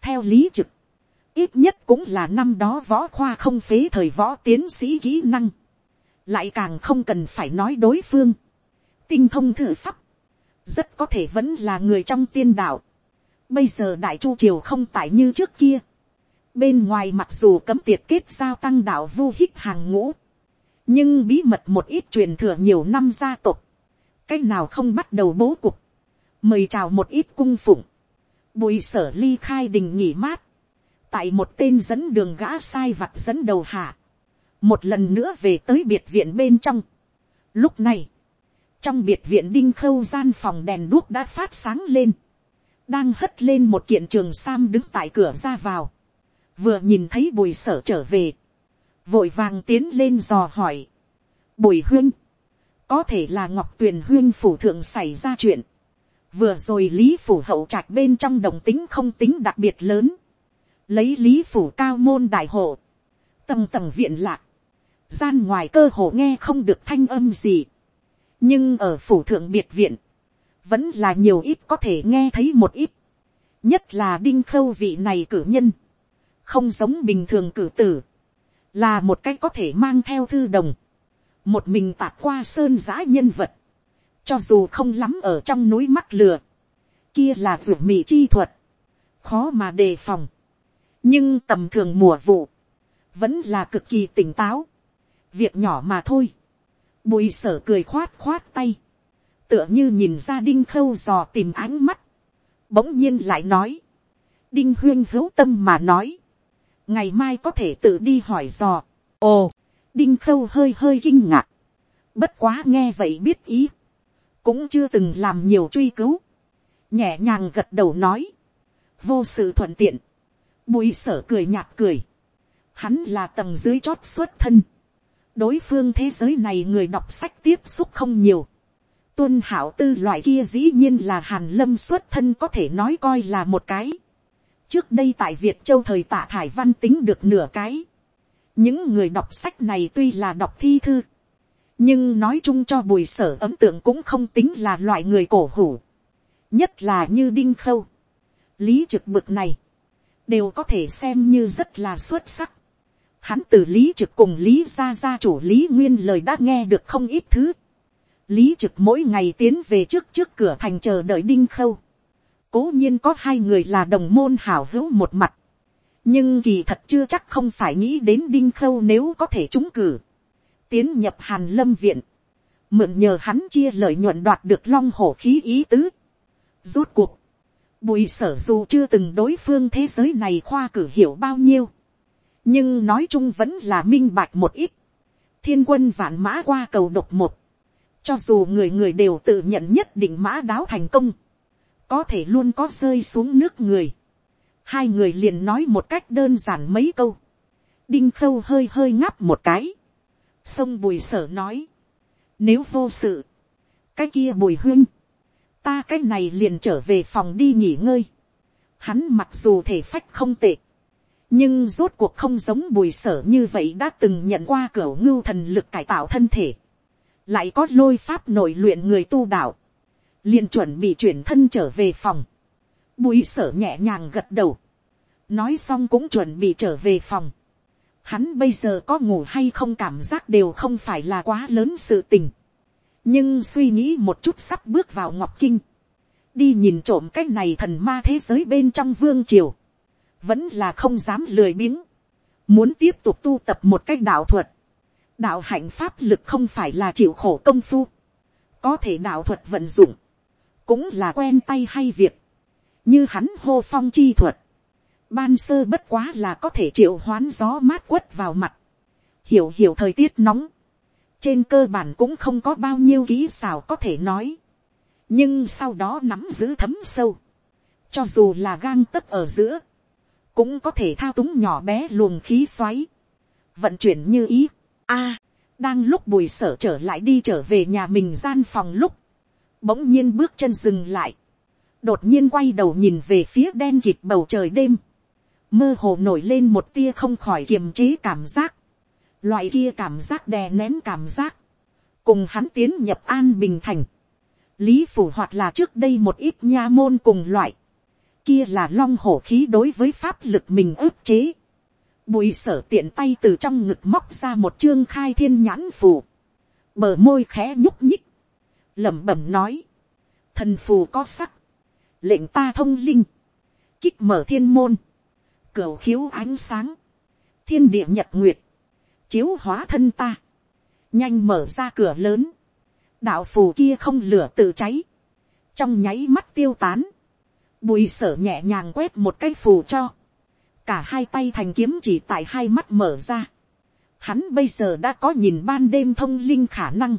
Theo lý trực. Ít nhất cũng là năm đó võ khoa không phế thời võ tiến sĩ kỹ năng. Lại càng không cần phải nói đối phương. Tinh thông thử pháp. Rất có thể vẫn là người trong tiên đạo. Bây giờ đại chu triều không tại như trước kia. Bên ngoài mặc dù cấm tiệt kết giao tăng đạo vu hích hàng ngũ. Nhưng bí mật một ít truyền thừa nhiều năm gia tộc. cái nào không bắt đầu bố cục. Mời chào một ít cung phụng Bùi sở ly khai đình nghỉ mát. Tại một tên dẫn đường gã sai vặt dẫn đầu hạ. Một lần nữa về tới biệt viện bên trong. Lúc này. Trong biệt viện đinh khâu gian phòng đèn đuốc đã phát sáng lên. Đang hất lên một kiện trường sam đứng tại cửa ra vào. Vừa nhìn thấy bùi sở trở về. Vội vàng tiến lên dò hỏi. Bùi huyên. Có thể là ngọc tuyền huyên phủ thượng xảy ra chuyện vừa rồi lý phủ hậu trạch bên trong đồng tính không tính đặc biệt lớn, lấy lý phủ cao môn đại hộ, tầng tầng viện lạc, gian ngoài cơ hồ nghe không được thanh âm gì, nhưng ở phủ thượng biệt viện, vẫn là nhiều ít có thể nghe thấy một ít, nhất là đinh khâu vị này cử nhân, không giống bình thường cử tử, là một cái có thể mang theo thư đồng, một mình tạc qua sơn giã nhân vật, cho dù không lắm ở trong núi mắc lừa, kia là ruột mì chi thuật, khó mà đề phòng, nhưng tầm thường mùa vụ, vẫn là cực kỳ tỉnh táo, việc nhỏ mà thôi, bùi sở cười khoát khoát tay, tựa như nhìn ra đinh khâu dò tìm ánh mắt, bỗng nhiên lại nói, đinh huyên hữu tâm mà nói, ngày mai có thể tự đi hỏi dò, ồ, đinh khâu hơi hơi kinh ngạc, bất quá nghe vậy biết ý, cũng chưa từng làm nhiều truy cứu, nhẹ nhàng gật đầu nói, vô sự thuận tiện, bùi sở cười nhạt cười, hắn là tầng dưới chót xuất thân, đối phương thế giới này người đọc sách tiếp xúc không nhiều, tuân hảo tư loại kia dĩ nhiên là hàn lâm xuất thân có thể nói coi là một cái, trước đây tại việt châu thời tạ thải văn tính được nửa cái, những người đọc sách này tuy là đọc thi thư, nhưng nói chung cho bùi sở ấn tượng cũng không tính là loại người cổ hủ, nhất là như đinh khâu, lý trực bực này, đều có thể xem như rất là xuất sắc. Hắn từ lý trực cùng lý gia gia chủ lý nguyên lời đã nghe được không ít thứ. lý trực mỗi ngày tiến về trước trước cửa thành chờ đợi đinh khâu cố nhiên có hai người là đồng môn hảo hữu một mặt. nhưng kỳ thật chưa chắc không phải nghĩ đến đinh khâu nếu có thể trúng cử. tiến nhập hàn lâm viện. mượn nhờ hắn chia lợi nhuận đoạt được long hổ khí ý tứ. rút cuộc, Bùi sở dù chưa từng đối phương thế giới này khoa cử hiểu bao nhiêu. Nhưng nói chung vẫn là minh bạch một ít. Thiên quân vạn mã qua cầu độc một. Cho dù người người đều tự nhận nhất định mã đáo thành công. Có thể luôn có rơi xuống nước người. Hai người liền nói một cách đơn giản mấy câu. Đinh khâu hơi hơi ngắp một cái. Sông bùi sở nói. Nếu vô sự. Cái kia bùi huynh ta cái này liền trở về phòng đi nghỉ ngơi. Hắn mặc dù thể phách không tệ, nhưng rốt cuộc không giống bùi sở như vậy đã từng nhận qua cửa ngưu thần lực cải tạo thân thể. Lại có lôi pháp nội luyện người tu đạo. Liền chuẩn bị chuyển thân trở về phòng. Bùi sở nhẹ nhàng gật đầu. Nói xong cũng chuẩn bị trở về phòng. Hắn bây giờ có ngủ hay không cảm giác đều không phải là quá lớn sự tình. Nhưng suy nghĩ một chút sắp bước vào ngọc kinh, đi nhìn trộm cái này thần ma thế giới bên trong vương triều, vẫn là không dám lười biếng, muốn tiếp tục tu tập một cách đạo thuật, đạo hạnh pháp lực không phải là chịu khổ công phu, có thể đạo thuật vận dụng, cũng là quen tay hay việc, như hắn hô phong chi thuật, ban sơ bất quá là có thể triệu hoán gió mát quất vào mặt, hiểu hiểu thời tiết nóng, trên cơ bản cũng không có bao nhiêu ký xào có thể nói, nhưng sau đó nắm giữ thấm sâu, cho dù là gang tấc ở giữa, cũng có thể thao túng nhỏ bé luồng khí xoáy, vận chuyển như ý. A, đang lúc bùi sở trở lại đi trở về nhà mình gian phòng lúc, bỗng nhiên bước chân dừng lại, đột nhiên quay đầu nhìn về phía đen kịt bầu trời đêm, mơ hồ nổi lên một tia không khỏi kiềm chế cảm giác, Loại kia cảm giác đè nén cảm giác. Cùng hắn tiến nhập an bình thành. Lý phủ hoặc là trước đây một ít nha môn cùng loại. Kia là long hổ khí đối với pháp lực mình ức chế. Bùi sở tiện tay từ trong ngực móc ra một chương khai thiên nhãn phù. Bờ môi khẽ nhúc nhích lẩm bẩm nói. Thần phù có sắc. Lệnh ta thông linh. Kích mở thiên môn. cửa khiếu ánh sáng. Thiên địa nhật nguyệt chiếu hóa thân ta, nhanh mở ra cửa lớn, đạo phù kia không lửa tự cháy, trong nháy mắt tiêu tán, bùi sở nhẹ nhàng quét một cái phù cho, cả hai tay thành kiếm chỉ tại hai mắt mở ra, hắn bây giờ đã có nhìn ban đêm thông linh khả năng,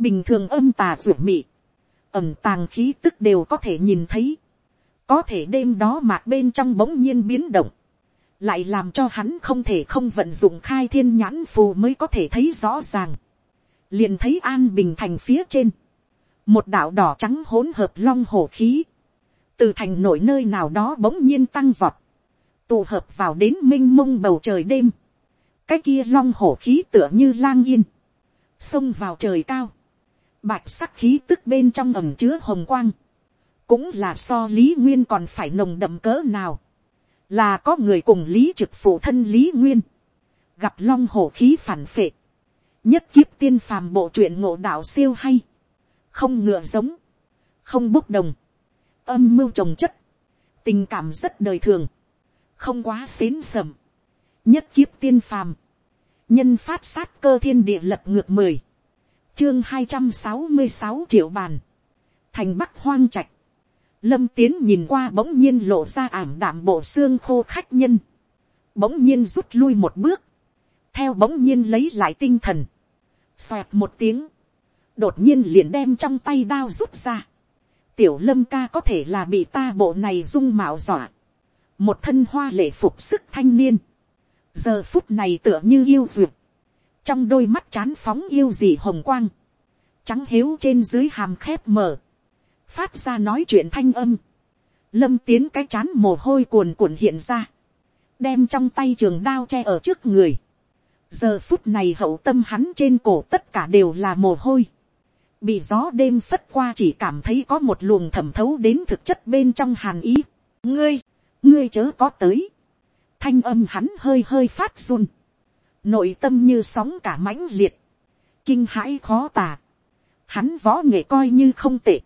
bình thường âm tà ruột mị, ẩm tàng khí tức đều có thể nhìn thấy, có thể đêm đó mạc bên trong bỗng nhiên biến động, lại làm cho hắn không thể không vận dụng khai thiên nhãn phù mới có thể thấy rõ ràng. liền thấy an bình thành phía trên, một đạo đỏ trắng hỗn hợp long hổ khí, từ thành nổi nơi nào đó bỗng nhiên tăng vọt, tụ hợp vào đến m i n h mông bầu trời đêm, cái kia long hổ khí tựa như lang yên, xông vào trời cao, bạch sắc khí tức bên trong ẩm chứa hồng quang, cũng là so lý nguyên còn phải nồng đậm cỡ nào, là có người cùng lý trực phụ thân lý nguyên, gặp long hổ khí phản phệ, nhất kiếp tiên phàm bộ truyện ngộ đạo siêu hay, không ngựa giống, không bốc đồng, âm mưu trồng chất, tình cảm rất đời thường, không quá xến sầm, nhất kiếp tiên phàm, nhân phát sát cơ thiên địa lật ngược mười, chương hai trăm sáu mươi sáu triệu bàn, thành bắc hoang trạch, lâm tiến nhìn qua bỗng nhiên lộ ra ảm đạm bộ xương khô khách nhân, bỗng nhiên rút lui một bước, theo bỗng nhiên lấy lại tinh thần, xoẹt một tiếng, đột nhiên liền đem trong tay đao rút ra, tiểu lâm ca có thể là bị ta bộ này dung mạo dọa, một thân hoa lệ phục sức thanh niên, giờ phút này tựa như yêu duyệt, trong đôi mắt chán phóng yêu gì hồng quang, trắng hếu trên dưới hàm khép mở, phát ra nói chuyện thanh âm, lâm tiến cái chán mồ hôi cuồn cuộn hiện ra, đem trong tay trường đao che ở trước người, giờ phút này hậu tâm hắn trên cổ tất cả đều là mồ hôi, bị gió đêm phất qua chỉ cảm thấy có một luồng thẩm thấu đến thực chất bên trong hàn ý. ngươi, ngươi chớ có tới. thanh âm hắn hơi hơi phát run nội tâm như sóng cả mãnh liệt. kinh hãi khó tả. hắn võ nghệ coi như không tệ.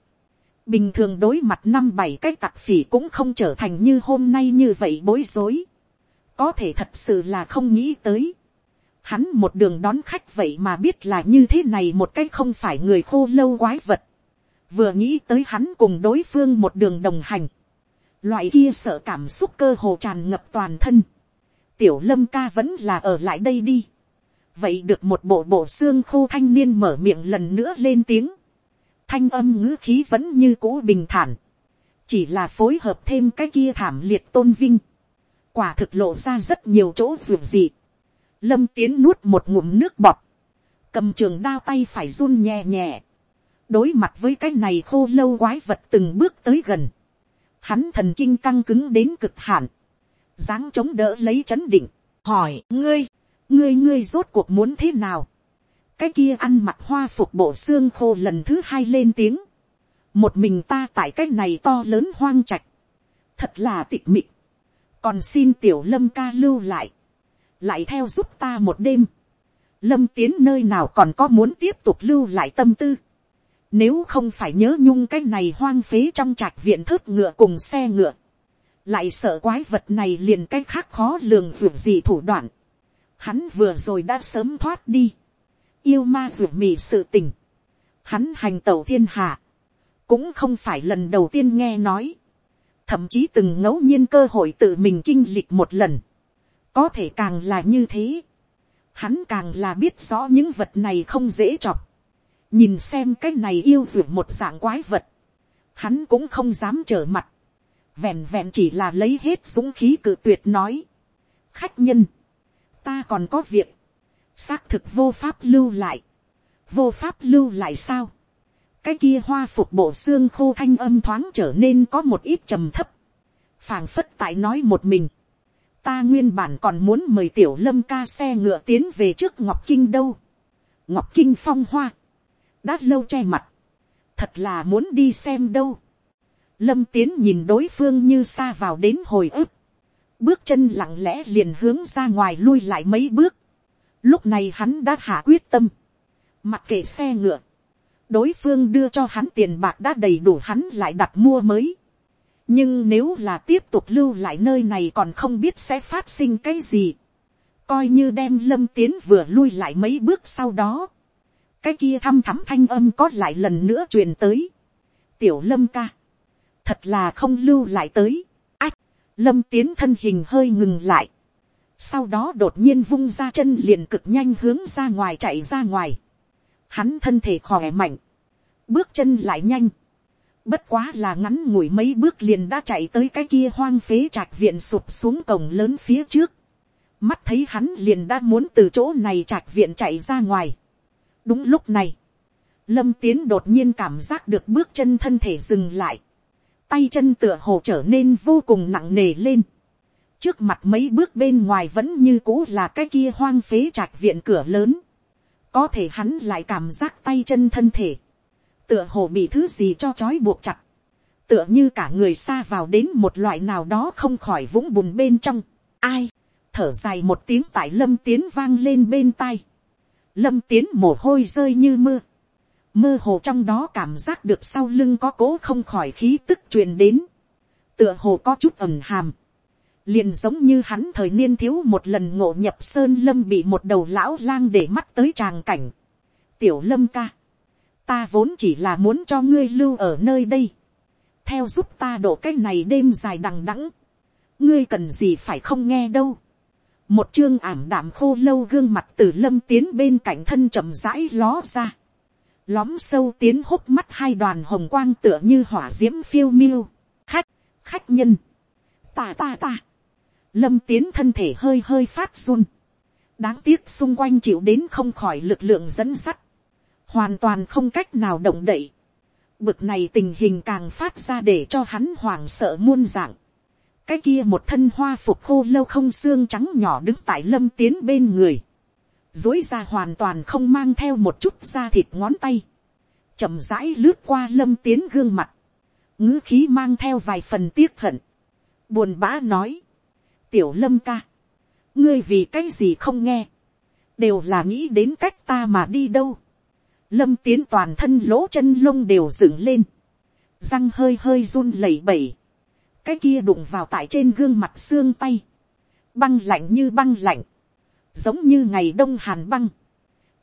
bình thường đối mặt năm bảy cái tặc phỉ cũng không trở thành như hôm nay như vậy bối rối. có thể thật sự là không nghĩ tới hắn một đường đón khách vậy mà biết là như thế này một cái không phải người khô lâu quái vật. vừa nghĩ tới hắn cùng đối phương một đường đồng hành. loại kia sợ cảm xúc cơ hồ tràn ngập toàn thân tiểu lâm ca vẫn là ở lại đây đi. vậy được một bộ bộ xương khô thanh niên mở miệng lần nữa lên tiếng. thanh âm ngữ khí vẫn như cũ bình thản. chỉ là phối hợp thêm cái kia thảm liệt tôn vinh. quả thực lộ ra rất nhiều chỗ ruột dị lâm tiến nuốt một ngụm nước bọt, cầm trường đao tay phải run nhẹ nhẹ, đối mặt với cái này khô lâu quái vật từng bước tới gần, hắn thần kinh căng cứng đến cực hạn, dáng chống đỡ lấy chấn định, hỏi ngươi, ngươi ngươi rốt cuộc muốn thế nào, cái kia ăn mặc hoa phục bộ xương khô lần thứ hai lên tiếng, một mình ta tại cái này to lớn hoang trạch, thật là tịch mịt còn xin tiểu lâm ca lưu lại, lại theo giúp ta một đêm, lâm tiến nơi nào còn có muốn tiếp tục lưu lại tâm tư, nếu không phải nhớ nhung cái này hoang phế trong trạch viện thớt ngựa cùng xe ngựa, lại sợ quái vật này liền cái khác khó lường ruột gì thủ đoạn, hắn vừa rồi đã sớm thoát đi, yêu ma ruột mì sự tình, hắn hành tẩu thiên hạ, cũng không phải lần đầu tiên nghe nói, thậm chí từng ngẫu nhiên cơ hội tự mình kinh lịch một lần, có thể càng là như thế, hắn càng là biết rõ những vật này không dễ chọc, nhìn xem cái này yêu dược một dạng quái vật, hắn cũng không dám trở mặt, vẹn vẹn chỉ là lấy hết dũng khí cự tuyệt nói, khách nhân, ta còn có việc, xác thực vô pháp lưu lại, vô pháp lưu lại sao, cái kia hoa phục bộ xương khô thanh âm thoáng trở nên có một ít trầm thấp, phảng phất tại nói một mình, ta nguyên bản còn muốn mời tiểu lâm ca xe ngựa tiến về trước ngọc kinh đâu. ngọc kinh phong hoa, đã lâu che mặt, thật là muốn đi xem đâu lâm tiến nhìn đối phương như xa vào đến hồi ức, bước chân lặng lẽ liền hướng ra ngoài lui lại mấy bước. lúc này hắn đã hạ quyết tâm, mặc kệ xe ngựa, đối phương đưa cho hắn tiền bạc đã đầy đủ hắn lại đặt mua mới nhưng nếu là tiếp tục lưu lại nơi này còn không biết sẽ phát sinh cái gì. coi như đem lâm tiến vừa lui lại mấy bước sau đó. cái kia thăm thắm thanh âm có lại lần nữa truyền tới. tiểu lâm ca thật là không lưu lại tới. ách, lâm tiến thân hình hơi ngừng lại. sau đó đột nhiên vung ra chân liền cực nhanh hướng ra ngoài chạy ra ngoài. hắn thân thể khỏe mạnh. bước chân lại nhanh Bất quá là ngắn ngủi mấy bước liền đã chạy tới cái kia hoang phế trạch viện sụp xuống cổng lớn phía trước. Mắt thấy hắn liền đã muốn từ chỗ này trạch viện chạy ra ngoài. Đúng lúc này. Lâm Tiến đột nhiên cảm giác được bước chân thân thể dừng lại. Tay chân tựa hồ trở nên vô cùng nặng nề lên. Trước mặt mấy bước bên ngoài vẫn như cũ là cái kia hoang phế trạch viện cửa lớn. Có thể hắn lại cảm giác tay chân thân thể tựa hồ bị thứ gì cho trói buộc chặt, tựa như cả người xa vào đến một loại nào đó không khỏi vũng bùn bên trong. ai, thở dài một tiếng tại lâm tiến vang lên bên tai. lâm tiến mồ hôi rơi như mưa mơ hồ trong đó cảm giác được sau lưng có cố không khỏi khí tức truyền đến. tựa hồ có chút ẩm hàm. liền giống như hắn thời niên thiếu một lần ngộ nhập sơn lâm bị một đầu lão lang để mắt tới tràng cảnh. tiểu lâm ca. ta vốn chỉ là muốn cho ngươi lưu ở nơi đây. theo giúp ta độ cái này đêm dài đằng đẵng. ngươi cần gì phải không nghe đâu một chương ảm đạm khô lâu gương mặt từ lâm tiến bên cạnh thân chậm rãi ló ra, lóm sâu tiến hút mắt hai đoàn hồng quang tựa như hỏa d i ễ m phiêu miêu, khách, khách nhân, ta ta ta, lâm tiến thân thể hơi hơi phát run, đáng tiếc xung quanh chịu đến không khỏi lực lượng dẫn sắt, hoàn toàn không cách nào động đậy, bực này tình hình càng phát ra để cho hắn hoảng sợ muôn dạng, cái kia một thân hoa phục khô lâu không xương trắng nhỏ đứng tại lâm tiến bên người, dối ra hoàn toàn không mang theo một chút da thịt ngón tay, chậm rãi lướt qua lâm tiến gương mặt, ngữ khí mang theo vài phần tiếc hận, buồn bã nói, tiểu lâm ca, ngươi vì cái gì không nghe, đều là nghĩ đến cách ta mà đi đâu, lâm tiến toàn thân lỗ chân lông đều dựng lên, răng hơi hơi run lẩy bẩy, cái kia đụng vào tại trên gương mặt xương tay, băng lạnh như băng lạnh, giống như ngày đông hàn băng,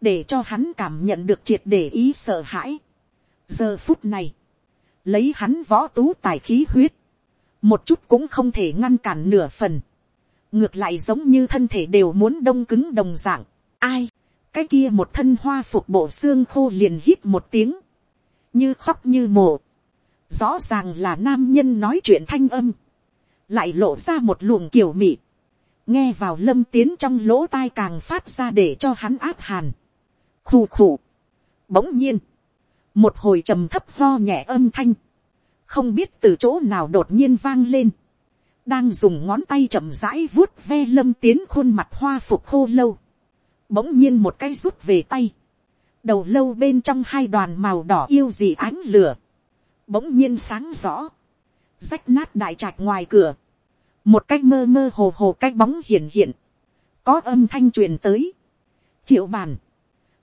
để cho hắn cảm nhận được triệt để ý sợ hãi. giờ phút này, lấy hắn võ tú tài khí huyết, một chút cũng không thể ngăn cản nửa phần, ngược lại giống như thân thể đều muốn đông cứng đồng dạng. ai, cái kia một thân hoa phục bộ xương khô liền hít một tiếng, như khóc như mồ. Rõ ràng là nam nhân nói chuyện thanh âm, lại lộ ra một luồng kiểu mị, nghe vào lâm tiến trong lỗ tai càng phát ra để cho hắn áp hàn, khù khù, bỗng nhiên, một hồi trầm thấp lo nhẹ âm thanh, không biết từ chỗ nào đột nhiên vang lên, đang dùng ngón tay chậm rãi vuốt ve lâm tiến khuôn mặt hoa phục khô lâu, bỗng nhiên một cái rút về tay, đầu lâu bên trong hai đoàn màu đỏ yêu dị ánh lửa, bỗng nhiên sáng rõ, rách nát đại trạch ngoài cửa, một cách mơ mơ hồ hồ cách bóng hiện hiện, có âm thanh truyền tới, triệu bàn,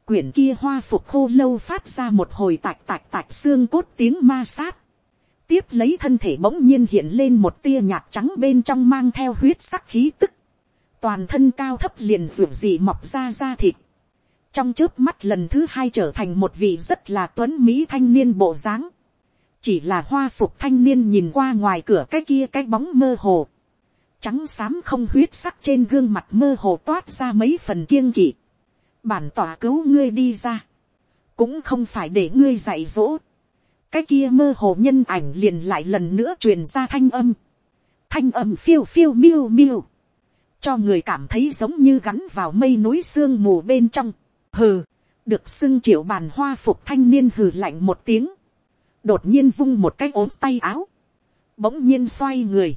quyển kia hoa phục khô lâu phát ra một hồi tạch tạch tạch xương cốt tiếng ma sát, tiếp lấy thân thể bỗng nhiên hiện lên một tia nhạt trắng bên trong mang theo huyết sắc khí tức, toàn thân cao thấp liền ruộng gì mọc ra da thịt, trong trước mắt lần thứ hai trở thành một vị rất là tuấn mỹ thanh niên bộ dáng, chỉ là hoa phục thanh niên nhìn qua ngoài cửa cái kia cái bóng mơ hồ, trắng xám không huyết sắc trên gương mặt mơ hồ toát ra mấy phần kiêng kỵ, bản tỏa cứu ngươi đi ra, cũng không phải để ngươi dạy dỗ, cái kia mơ hồ nhân ảnh liền lại lần nữa truyền ra thanh âm, thanh âm phiêu phiêu miêu miêu, cho người cảm thấy giống như gắn vào mây núi sương mù bên trong, hừ, được xưng triệu bàn hoa phục thanh niên hừ lạnh một tiếng, đột nhiên vung một cái ốm tay áo, bỗng nhiên xoay người,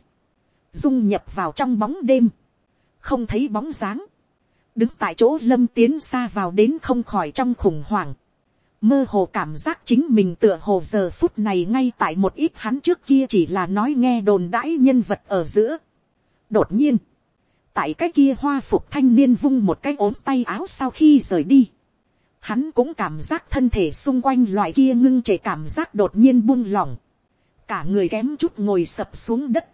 dung nhập vào trong bóng đêm, không thấy bóng dáng, đứng tại chỗ lâm tiến xa vào đến không khỏi trong khủng hoảng, mơ hồ cảm giác chính mình tựa hồ giờ phút này ngay tại một ít hắn trước kia chỉ là nói nghe đồn đãi nhân vật ở giữa. đột nhiên, tại cái kia hoa phục thanh niên vung một cái ốm tay áo sau khi rời đi, hắn cũng cảm giác thân thể xung quanh loại kia ngưng trệ cảm giác đột nhiên buông lỏng, cả người kém chút ngồi sập xuống đất,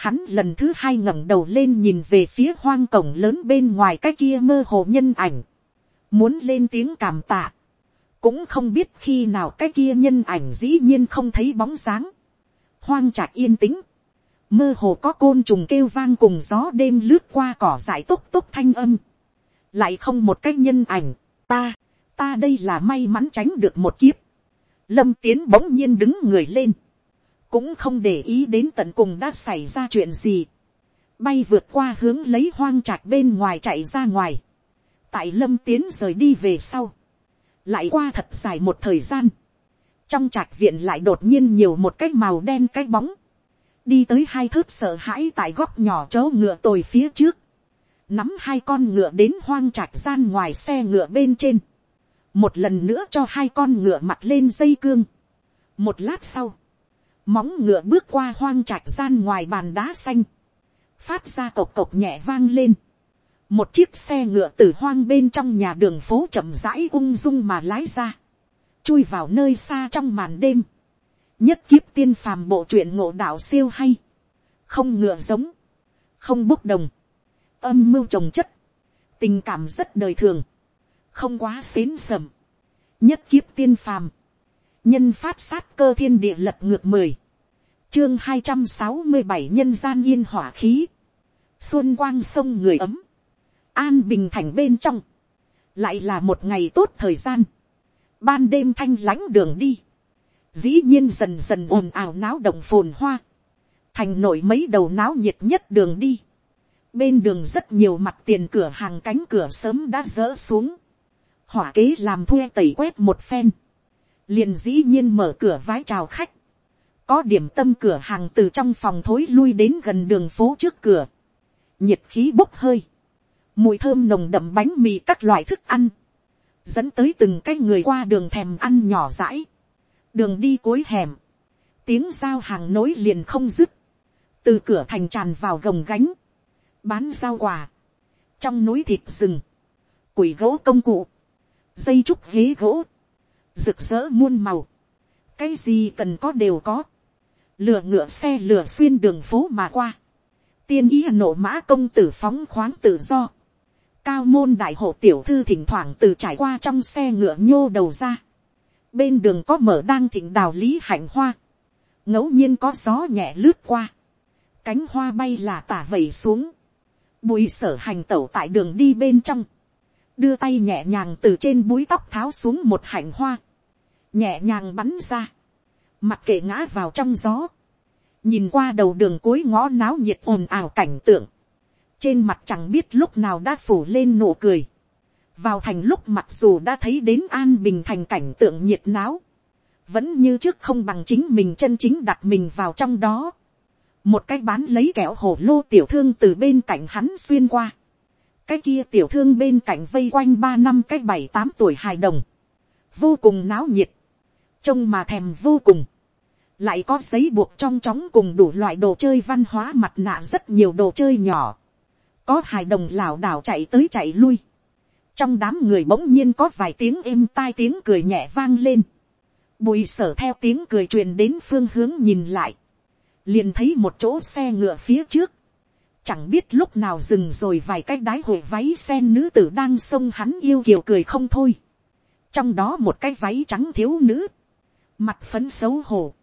hắn lần thứ hai ngẩng đầu lên nhìn về phía hoang cổng lớn bên ngoài cái kia mơ hồ nhân ảnh, muốn lên tiếng cảm tạ, cũng không biết khi nào cái kia nhân ảnh dĩ nhiên không thấy bóng dáng, hoang trạc yên tĩnh, mơ hồ có côn trùng kêu vang cùng gió đêm lướt qua cỏ dại túc túc thanh âm, lại không một cái nhân ảnh, ta, ta đây là may mắn tránh được một kiếp. lâm tiến bỗng nhiên đứng người lên, cũng không để ý đến tận cùng đã xảy ra chuyện gì, bay vượt qua hướng lấy hoang trạch bên ngoài chạy ra ngoài, tại lâm tiến rời đi về sau, lại qua thật dài một thời gian, trong trạch viện lại đột nhiên nhiều một cái màu đen cái bóng, đi tới hai thước sợ hãi tại góc nhỏ chỗ ngựa tồi phía trước, nắm hai con ngựa đến hoang trạch gian ngoài xe ngựa bên trên, một lần nữa cho hai con ngựa mặc lên dây cương. một lát sau, móng ngựa bước qua hoang trạch gian ngoài bàn đá xanh, phát ra cộc cộc nhẹ vang lên. một chiếc xe ngựa từ hoang bên trong nhà đường phố chậm rãi ung dung mà lái ra, chui vào nơi xa trong màn đêm. nhất kiếp tiên phàm bộ truyện ngộ đạo siêu hay, không ngựa giống, không bốc đồng, âm mưu trồng chất, tình cảm rất đời thường, không quá xến sầm, nhất kiếp tiên phàm, nhân phát sát cơ thiên địa lật ngược mười, chương hai trăm sáu mươi bảy nhân gian yên hỏa khí, xuân quang sông người ấm, an bình thành bên trong, lại là một ngày tốt thời gian, ban đêm thanh lãnh đường đi, dĩ nhiên dần dần ồn ào náo động phồn hoa, thành nội mấy đầu náo nhiệt nhất đường đi, bên đường rất nhiều mặt tiền cửa hàng cánh cửa sớm đã dỡ xuống, hỏa kế làm thuê tẩy quét một phen, liền dĩ nhiên mở cửa vái chào khách, có điểm tâm cửa hàng từ trong phòng thối lui đến gần đường phố trước cửa, nhiệt khí bốc hơi, mùi thơm nồng đậm bánh mì các loại thức ăn, dẫn tới từng cái người qua đường thèm ăn nhỏ rãi, đường đi cối hẻm, tiếng giao hàng nối liền không dứt, từ cửa thành tràn vào gồng gánh, bán giao quà, trong núi thịt rừng, quỷ gỗ công cụ, dây trúc ghế gỗ, rực rỡ muôn màu, cái gì cần có đều có, lừa ngựa xe lừa xuyên đường phố mà qua, tiên ý nổ mã công tử phóng khoáng tự do, cao môn đại hộ tiểu thư thỉnh thoảng từ trải qua trong xe ngựa nhô đầu ra, bên đường có mở đang thỉnh đào lý hạnh hoa, ngẫu nhiên có gió nhẹ lướt qua, cánh hoa bay là tả vẩy xuống, bùi sở hành tẩu tại đường đi bên trong, đưa tay nhẹ nhàng từ trên búi tóc tháo xuống một hạnh hoa, nhẹ nhàng bắn ra, mặc kệ ngã vào trong gió, nhìn qua đầu đường cuối ngõ náo nhiệt ồn ào cảnh tượng, trên mặt chẳng biết lúc nào đã phủ lên nụ cười, vào thành lúc mặc dù đã thấy đến an bình thành cảnh tượng nhiệt náo, vẫn như trước không bằng chính mình chân chính đặt mình vào trong đó. một cái bán lấy kẹo hổ lô tiểu thương từ bên cạnh hắn xuyên qua, cái kia tiểu thương bên cạnh vây quanh ba năm cái bảy tám tuổi hài đồng, vô cùng náo nhiệt, trông mà thèm vô cùng, lại có giấy buộc trong chóng cùng đủ loại đồ chơi văn hóa mặt nạ rất nhiều đồ chơi nhỏ, có hài đồng lảo đảo chạy tới chạy lui, trong đám người bỗng nhiên có vài tiếng êm tai tiếng cười nhẹ vang lên, bùi sở theo tiếng cười truyền đến phương hướng nhìn lại, liền thấy một chỗ xe ngựa phía trước, chẳng biết lúc nào dừng rồi vài cái đái hội váy sen nữ tử đang xông hắn yêu kiều cười không thôi. trong đó một cái váy trắng thiếu nữ, mặt phấn xấu hổ,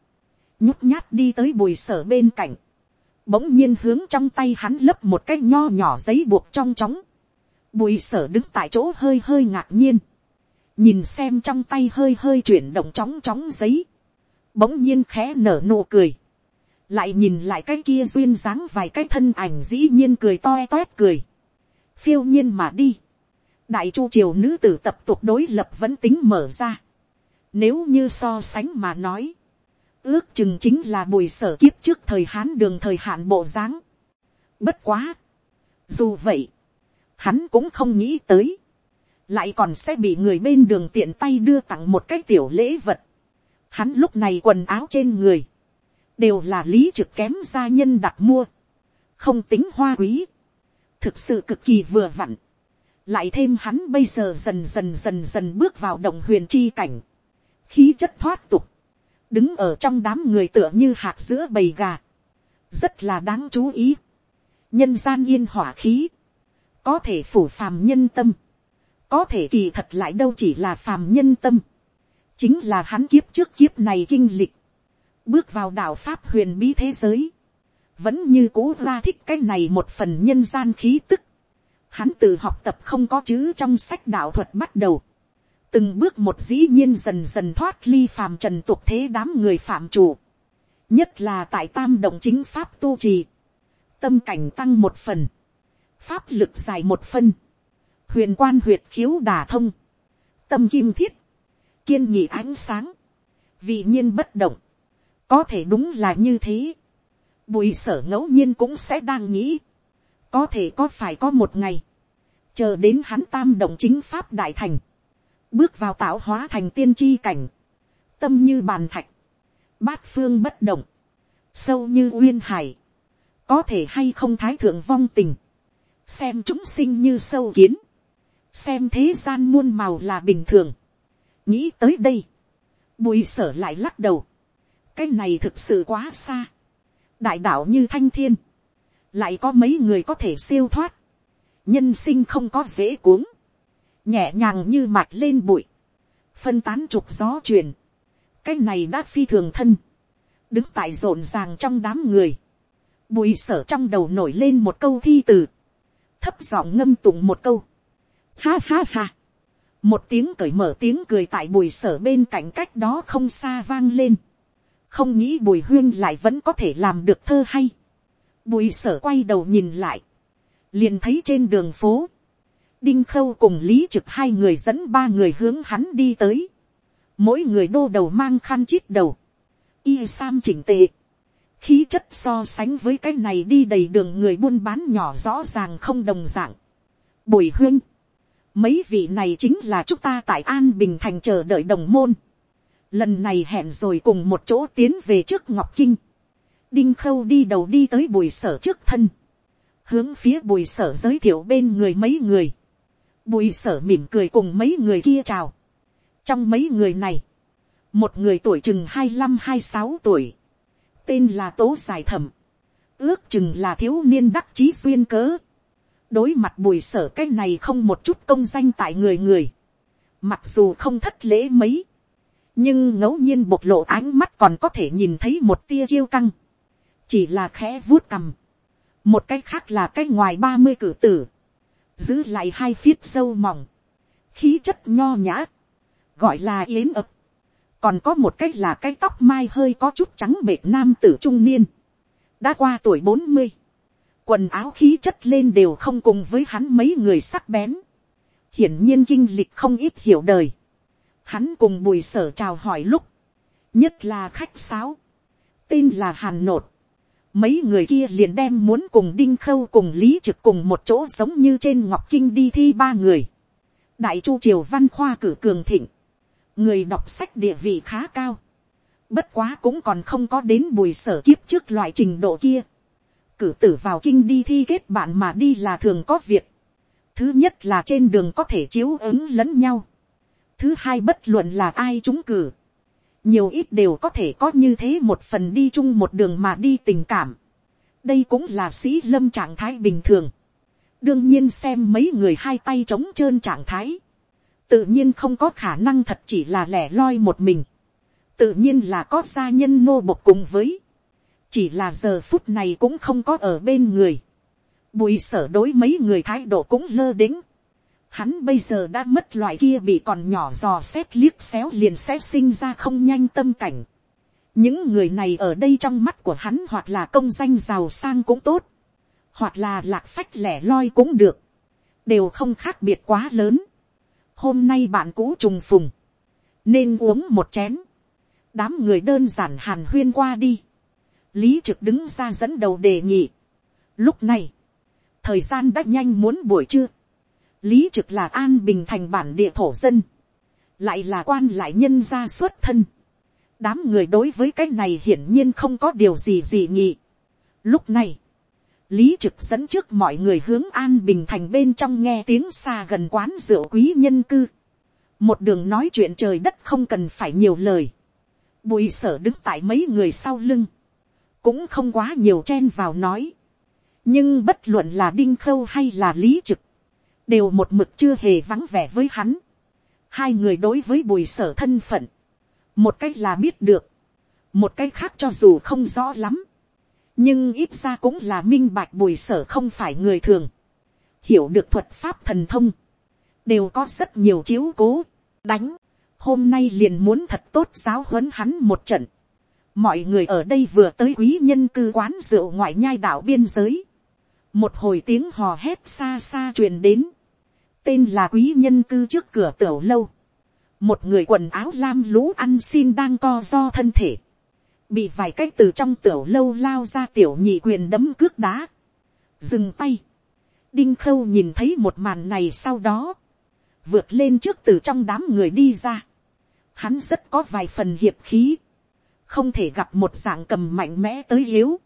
nhút nhát đi tới bùi sở bên cạnh, bỗng nhiên hướng trong tay hắn lấp một cái nho nhỏ giấy buộc trong chóng. Bùi sở đứng tại chỗ hơi hơi ngạc nhiên, nhìn xem trong tay hơi hơi chuyển động chóng chóng giấy, bỗng nhiên khẽ nở nụ cười, lại nhìn lại cái kia duyên dáng vài cái thân ảnh dĩ nhiên cười toe toét cười, phiêu nhiên mà đi, đại chu triều nữ tử tập tục đối lập vẫn tính mở ra, nếu như so sánh mà nói, ước chừng chính là bùi sở kiếp trước thời hán đường thời hạn bộ dáng. Bất quá. Dù vậy, hắn cũng không nghĩ tới. Lại còn sẽ bị người bên đường tiện tay đưa tặng một cái tiểu lễ vật. Hắn lúc này quần áo trên người. Đều là lý trực kém gia nhân đặt mua. Không tính hoa quý. Thực sự cực kỳ vừa vặn. Lại thêm hắn bây giờ dần dần dần dần bước vào động huyền chi cảnh. Khí chất thoát tục đứng ở trong đám người tựa như hạt giữa bầy gà, rất là đáng chú ý. nhân gian yên hỏa khí, có thể phủ phàm nhân tâm, có thể kỳ thật lại đâu chỉ là phàm nhân tâm, chính là hắn kiếp trước kiếp này kinh lịch, bước vào đạo pháp huyền bí thế giới, vẫn như cố ra thích cái này một phần nhân gian khí tức, hắn tự học tập không có chữ trong sách đạo thuật bắt đầu, từng bước một dĩ nhiên dần dần thoát ly phàm trần tục thế đám người phạm chủ, nhất là tại tam động chính pháp tu trì, tâm cảnh tăng một phần, pháp lực dài một phân, huyền quan huyệt khiếu đà thông, tâm kim thiết, kiên nhị ánh sáng, vị nhiên bất động, có thể đúng là như thế, bùi sở ngẫu nhiên cũng sẽ đang nghĩ, có thể có phải có một ngày, chờ đến hắn tam động chính pháp đại thành, bước vào tạo hóa thành tiên tri cảnh, tâm như bàn thạch, bát phương bất động, sâu như uyên hải, có thể hay không thái thượng vong tình, xem chúng sinh như sâu kiến, xem thế gian muôn màu là bình thường, nghĩ tới đây, bùi sở lại lắc đầu, cái này thực sự quá xa, đại đạo như thanh thiên, lại có mấy người có thể siêu thoát, nhân sinh không có dễ cuống, nhẹ nhàng như mạch lên bụi, phân tán trục gió truyền, cái này đã phi thường thân, đứng tại rộn ràng trong đám người, bùi sở trong đầu nổi lên một câu thi từ, thấp giọng ngâm tụng một câu, ha ha ha, một tiếng cởi mở tiếng cười tại bùi sở bên cạnh cách đó không xa vang lên, không nghĩ bùi huyên lại vẫn có thể làm được thơ hay, bùi sở quay đầu nhìn lại, liền thấy trên đường phố, đinh khâu cùng lý trực hai người dẫn ba người hướng hắn đi tới, mỗi người đô đầu mang khăn chít đầu, y sam chỉnh tệ, khí chất so sánh với cái này đi đầy đường người buôn bán nhỏ rõ ràng không đồng dạng. Bùi huyên, mấy vị này chính là chúng ta tại an bình thành chờ đợi đồng môn. lần này hẹn rồi cùng một chỗ tiến về trước ngọc kinh. đinh khâu đi đầu đi tới bùi sở trước thân, hướng phía bùi sở giới thiệu bên người mấy người bùi sở mỉm cười cùng mấy người kia chào. trong mấy người này, một người tuổi chừng hai mươi năm hai sáu tuổi, tên là tố dài thẩm, ước chừng là thiếu niên đắc chí xuyên cớ, đối mặt bùi sở cái này không một chút công danh tại người người, mặc dù không thất lễ mấy, nhưng ngẫu nhiên bộc lộ ánh mắt còn có thể nhìn thấy một tia kiêu căng, chỉ là khẽ vuốt cằm, một cái khác là cái ngoài ba mươi cử tử, giữ lại hai phiết sâu mỏng, khí chất nho nhã, gọi là yến ập, còn có một cách là cái tóc mai hơi có chút trắng bệ nam tử trung niên, đã qua tuổi bốn mươi, quần áo khí chất lên đều không cùng với hắn mấy người sắc bén, hiển nhiên kinh lịch không ít hiểu đời, hắn cùng bùi sở chào hỏi lúc, nhất là khách sáo, tên là hàn nột, mấy người kia liền đem muốn cùng đinh khâu cùng lý trực cùng một chỗ giống như trên ngọc kinh đi thi ba người, đại chu triều văn khoa cử cường thịnh, người đọc sách địa vị khá cao, bất quá cũng còn không có đến bùi sở kiếp trước loại trình độ kia, cử tử vào kinh đi thi kết bạn mà đi là thường có việc, thứ nhất là trên đường có thể chiếu ứng lẫn nhau, thứ hai bất luận là ai trúng cử, nhiều ít đều có thể có như thế một phần đi chung một đường mà đi tình cảm, đây cũng là sĩ lâm trạng thái bình thường, đương nhiên xem mấy người hai tay trống trơn trạng thái, tự nhiên không có khả năng thật chỉ là lẻ loi một mình, tự nhiên là có gia nhân nô bộc cùng với, chỉ là giờ phút này cũng không có ở bên người, bùi sở đối mấy người thái độ cũng lơ đĩnh, hắn bây giờ đã mất loại kia bị còn nhỏ dò xét liếc xéo liền sẽ sinh ra không nhanh tâm cảnh, những người này ở đây trong mắt của hắn hoặc là công danh giàu sang cũng tốt, hoặc là lạc phách lẻ loi cũng được, đều không khác biệt quá lớn. Hôm nay bạn cũ trùng phùng, nên uống một chén, đám người đơn giản hàn huyên qua đi, lý trực đứng ra dẫn đầu đề nghị. Lúc này, thời gian đã nhanh muốn buổi trưa, lý trực là an bình thành bản địa thổ dân, lại là quan lại nhân gia xuất thân, đám người đối với cái này hiển nhiên không có điều gì gì nghị. Lúc này, lý trực dẫn trước mọi người hướng an bình thành bên trong nghe tiếng xa gần quán rượu quý nhân cư. một đường nói chuyện trời đất không cần phải nhiều lời. bùi sở đứng tại mấy người sau lưng. cũng không quá nhiều chen vào nói. nhưng bất luận là đinh khâu hay là lý trực đều một mực chưa hề vắng vẻ với hắn. hai người đối với bùi sở thân phận. một cách là biết được. một cách khác cho dù không rõ lắm nhưng ít ra cũng là minh bạch bùi sở không phải người thường, hiểu được thuật pháp thần thông, đều có rất nhiều chiếu cố, đánh, hôm nay liền muốn thật tốt giáo huấn hắn một trận, mọi người ở đây vừa tới quý nhân cư quán rượu ngoại nhai đảo biên giới, một hồi tiếng hò hét xa xa truyền đến, tên là quý nhân cư trước cửa tiểu lâu, một người quần áo lam lũ ăn xin đang co do thân thể, bị vài cách từ trong tiểu lâu lao ra tiểu nhị quyền đấm cước đá, dừng tay, đinh khâu nhìn thấy một màn này sau đó, vượt lên trước từ trong đám người đi ra, hắn rất có vài phần hiệp khí, không thể gặp một dạng cầm mạnh mẽ tới yếu,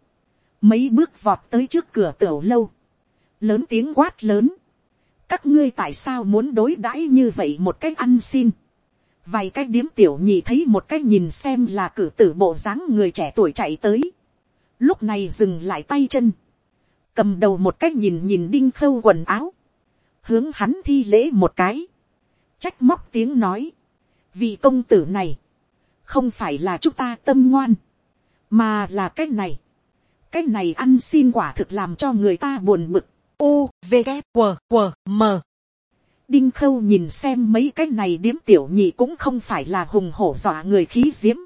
mấy bước vọt tới trước cửa tiểu lâu, lớn tiếng quát lớn, các ngươi tại sao muốn đối đãi như vậy một cách ăn xin, vài cái điếm tiểu nhị thấy một cách nhìn xem là cử tử bộ dáng người trẻ tuổi chạy tới, lúc này dừng lại tay chân, cầm đầu một cách nhìn nhìn đinh khâu quần áo, hướng hắn thi lễ một cái, trách móc tiếng nói, vì công tử này, không phải là chúng ta tâm ngoan, mà là cái này, cái này ăn xin quả thực làm cho người ta buồn bực, u v g q q m đinh khâu nhìn xem mấy cái này điếm tiểu nhị cũng không phải là hùng hổ dọa người khí diễm,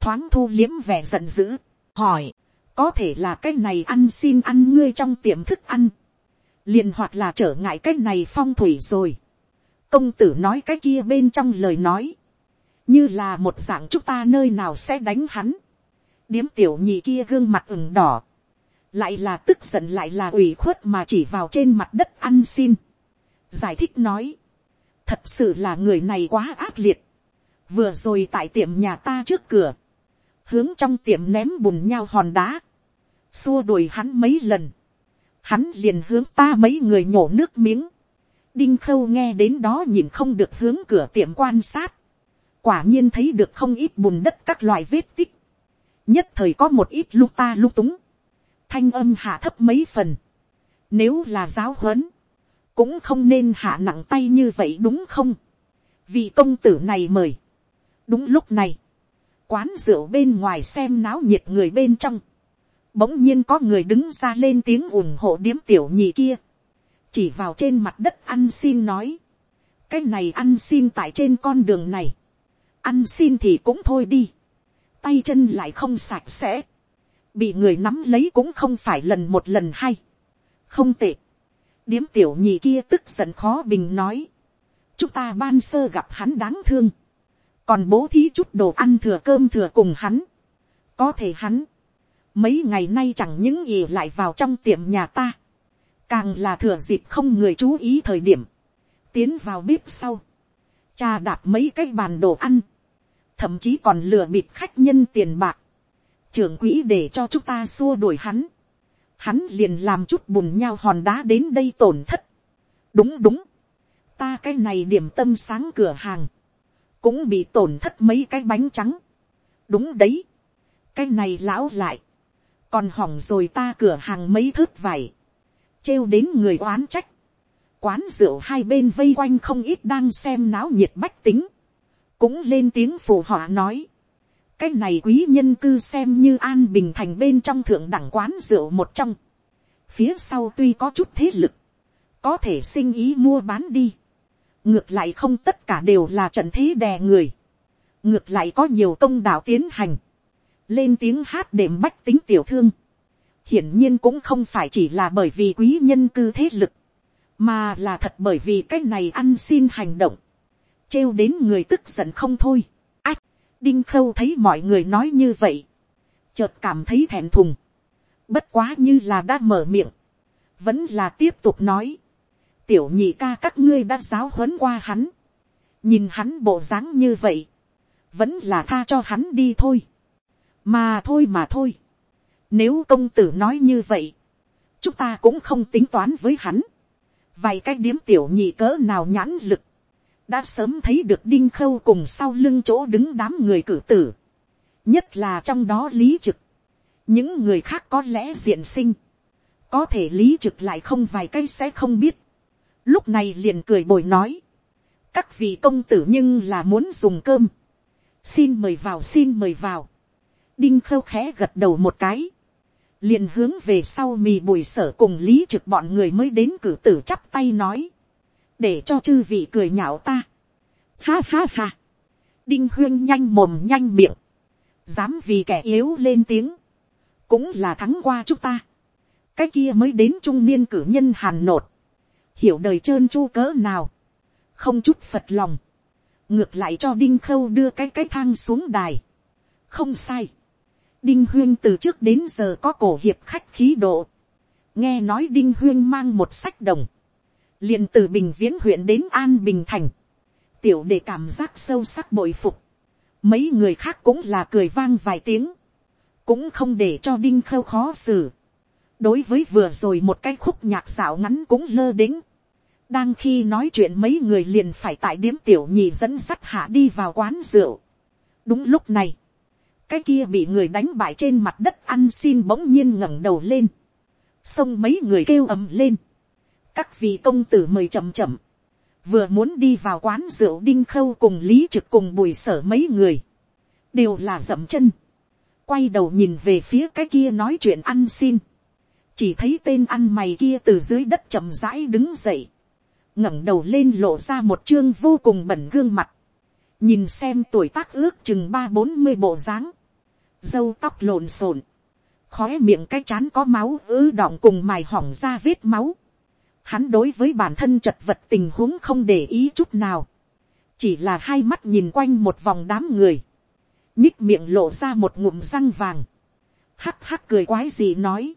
thoáng thu liếm vẻ giận dữ, hỏi, có thể là cái này ăn xin ăn ngươi trong tiệm thức ăn, liền hoặc là trở ngại cái này phong thủy rồi. công tử nói cái kia bên trong lời nói, như là một dạng chúng ta nơi nào sẽ đánh hắn. điếm tiểu nhị kia gương mặt ửng đỏ, lại là tức giận lại là ủy khuất mà chỉ vào trên mặt đất ăn xin. giải thích nói, thật sự là người này quá ác liệt, vừa rồi tại tiệm nhà ta trước cửa, hướng trong tiệm ném bùn nhau hòn đá, xua đuổi hắn mấy lần, hắn liền hướng ta mấy người nhổ nước miếng, đinh khâu nghe đến đó nhìn không được hướng cửa tiệm quan sát, quả nhiên thấy được không ít bùn đất các loại vết tích, nhất thời có một ít lúc ta lúc túng, thanh âm hạ thấp mấy phần, nếu là giáo huấn, cũng không nên hạ nặng tay như vậy đúng không, vì công tử này mời, đúng lúc này, quán rượu bên ngoài xem náo nhiệt người bên trong, bỗng nhiên có người đứng ra lên tiếng ủng hộ điếm tiểu nhị kia, chỉ vào trên mặt đất ăn xin nói, cái này ăn xin tại trên con đường này, ăn xin thì cũng thôi đi, tay chân lại không sạch sẽ, bị người nắm lấy cũng không phải lần một lần hay, không tệ, điếm tiểu nhị kia tức giận khó bình nói, chúng ta ban sơ gặp hắn đáng thương, còn bố thí chút đồ ăn thừa cơm thừa cùng hắn, có thể hắn, mấy ngày nay chẳng những ì lại vào trong tiệm nhà ta, càng là thừa dịp không người chú ý thời điểm, tiến vào bếp sau, cha đạp mấy cái bàn đồ ăn, thậm chí còn lừa bịp khách nhân tiền bạc, trưởng quỹ để cho chúng ta xua đuổi hắn, hắn liền làm chút bùn nhau hòn đá đến đây tổn thất. đúng đúng, ta cái này điểm tâm sáng cửa hàng, cũng bị tổn thất mấy cái bánh trắng. đúng đấy, cái này lão lại, còn hỏng rồi ta cửa hàng mấy thớt vải, trêu đến người oán trách, quán rượu hai bên vây quanh không ít đang xem náo nhiệt bách tính, cũng lên tiếng phù họa nói, cái này quý nhân cư xem như an bình thành bên trong thượng đẳng quán rượu một trong, phía sau tuy có chút thế lực, có thể sinh ý mua bán đi, ngược lại không tất cả đều là trận thế đè người, ngược lại có nhiều công đạo tiến hành, lên tiếng hát đệm bách tính tiểu thương, hiển nhiên cũng không phải chỉ là bởi vì quý nhân cư thế lực, mà là thật bởi vì cái này ăn xin hành động, trêu đến người tức giận không thôi. Đinh khâu thấy mọi người nói như vậy, chợt cảm thấy thèm thùng, bất quá như là đã mở miệng, vẫn là tiếp tục nói, tiểu nhị ca các ngươi đã giáo huấn qua hắn, nhìn hắn bộ dáng như vậy, vẫn là tha cho hắn đi thôi, mà thôi mà thôi, nếu công tử nói như vậy, chúng ta cũng không tính toán với hắn, vài cái điếm tiểu nhị cỡ nào nhãn lực, đã sớm thấy được đinh khâu cùng sau lưng chỗ đứng đám người cử tử, nhất là trong đó lý trực, những người khác có lẽ diện sinh, có thể lý trực lại không vài cái sẽ không biết, lúc này liền cười bồi nói, các vị công tử nhưng là muốn dùng cơm, xin mời vào xin mời vào, đinh khâu khẽ gật đầu một cái, liền hướng về sau mì bùi sở cùng lý trực bọn người mới đến cử tử chắp tay nói, để cho chư vị cười nhạo ta. Ha ha ha, đinh huyên nhanh mồm nhanh miệng, dám vì kẻ yếu lên tiếng, cũng là thắng qua chúng ta. cái kia mới đến trung niên cử nhân hàn nột, hiểu đời trơn chu cỡ nào, không chút phật lòng, ngược lại cho đinh khâu đưa cái cái thang xuống đài. không sai, đinh huyên từ trước đến giờ có cổ hiệp khách khí độ, nghe nói đinh huyên mang một sách đồng, liền từ bình viễn huyện đến an bình thành, tiểu để cảm giác sâu sắc bội phục, mấy người khác cũng là cười vang vài tiếng, cũng không để cho đinh khâu khó xử. đối với vừa rồi một cái khúc nhạc xảo ngắn cũng lơ đĩnh, đang khi nói chuyện mấy người liền phải tại điếm tiểu nhị dẫn sắt hạ đi vào quán rượu. đúng lúc này, cái kia bị người đánh bại trên mặt đất ăn xin bỗng nhiên ngẩng đầu lên, xông mấy người kêu ầm lên, các vị công tử mời chậm chậm, vừa muốn đi vào quán rượu đinh khâu cùng lý trực cùng bùi sở mấy người, đều là dậm chân, quay đầu nhìn về phía cái kia nói chuyện ăn xin, chỉ thấy tên ăn mày kia từ dưới đất chậm rãi đứng dậy, ngẩng đầu lên lộ ra một chương vô cùng bẩn gương mặt, nhìn xem tuổi tác ước chừng ba bốn mươi bộ dáng, dâu tóc lộn xộn, khói miệng cái chán có máu ứ đọng cùng mài hỏng ra vết máu, hắn đối với bản thân chật vật tình huống không để ý chút nào, chỉ là hai mắt nhìn quanh một vòng đám người, nhích miệng lộ ra một ngụm răng vàng, hắc hắc cười quái gì nói,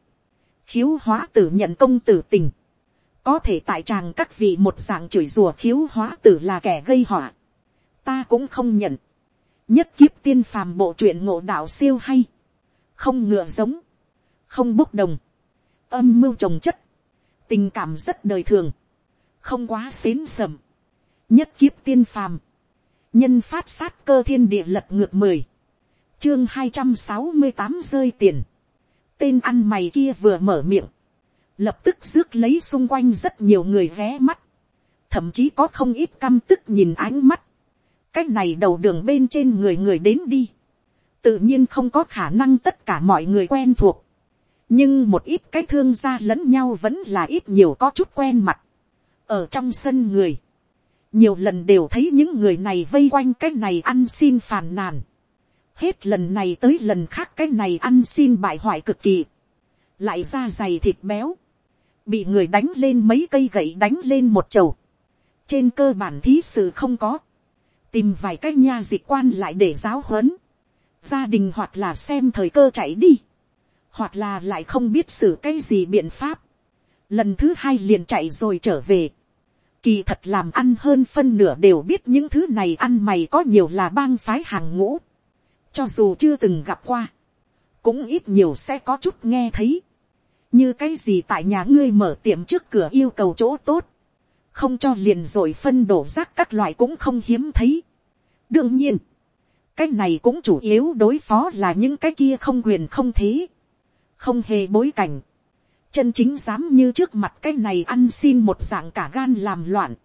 khiếu hóa tử nhận công tử tình, có thể tại tràng các vị một dạng chửi rùa khiếu hóa tử là kẻ gây họa, ta cũng không nhận, nhất kiếp tiên phàm bộ truyện ngộ đạo siêu hay, không ngựa giống, không bốc đồng, âm mưu trồng chất, tình cảm rất đời thường, không quá xến sầm, nhất kiếp tiên phàm, nhân phát sát cơ thiên địa lật ngược mười, chương hai trăm sáu mươi tám rơi tiền, tên ăn mày kia vừa mở miệng, lập tức rước lấy xung quanh rất nhiều người ghé mắt, thậm chí có không ít căm tức nhìn ánh mắt, cái này đầu đường bên trên người người đến đi, tự nhiên không có khả năng tất cả mọi người quen thuộc, nhưng một ít cái thương gia lẫn nhau vẫn là ít nhiều có chút quen mặt, ở trong sân người, nhiều lần đều thấy những người này vây quanh cái này ăn xin phàn nàn, hết lần này tới lần khác cái này ăn xin bại hoại cực kỳ, lại da dày thịt béo, bị người đánh lên mấy cây gậy đánh lên một chầu, trên cơ bản thí sự không có, tìm vài cái nha dịch quan lại để giáo huấn, gia đình hoặc là xem thời cơ chạy đi, hoặc là lại không biết xử cái gì biện pháp, lần thứ hai liền chạy rồi trở về, kỳ thật làm ăn hơn phân nửa đều biết những thứ này ăn mày có nhiều là bang phái hàng ngũ, cho dù chưa từng gặp qua, cũng ít nhiều sẽ có chút nghe thấy, như cái gì tại nhà ngươi mở tiệm trước cửa yêu cầu chỗ tốt, không cho liền rồi phân đổ rác các loại cũng không hiếm thấy. đương nhiên, cái này cũng chủ yếu đối phó là những cái kia không quyền không thế, không hề bối cảnh, chân chính dám như trước mặt cái này ăn xin một dạng cả gan làm loạn,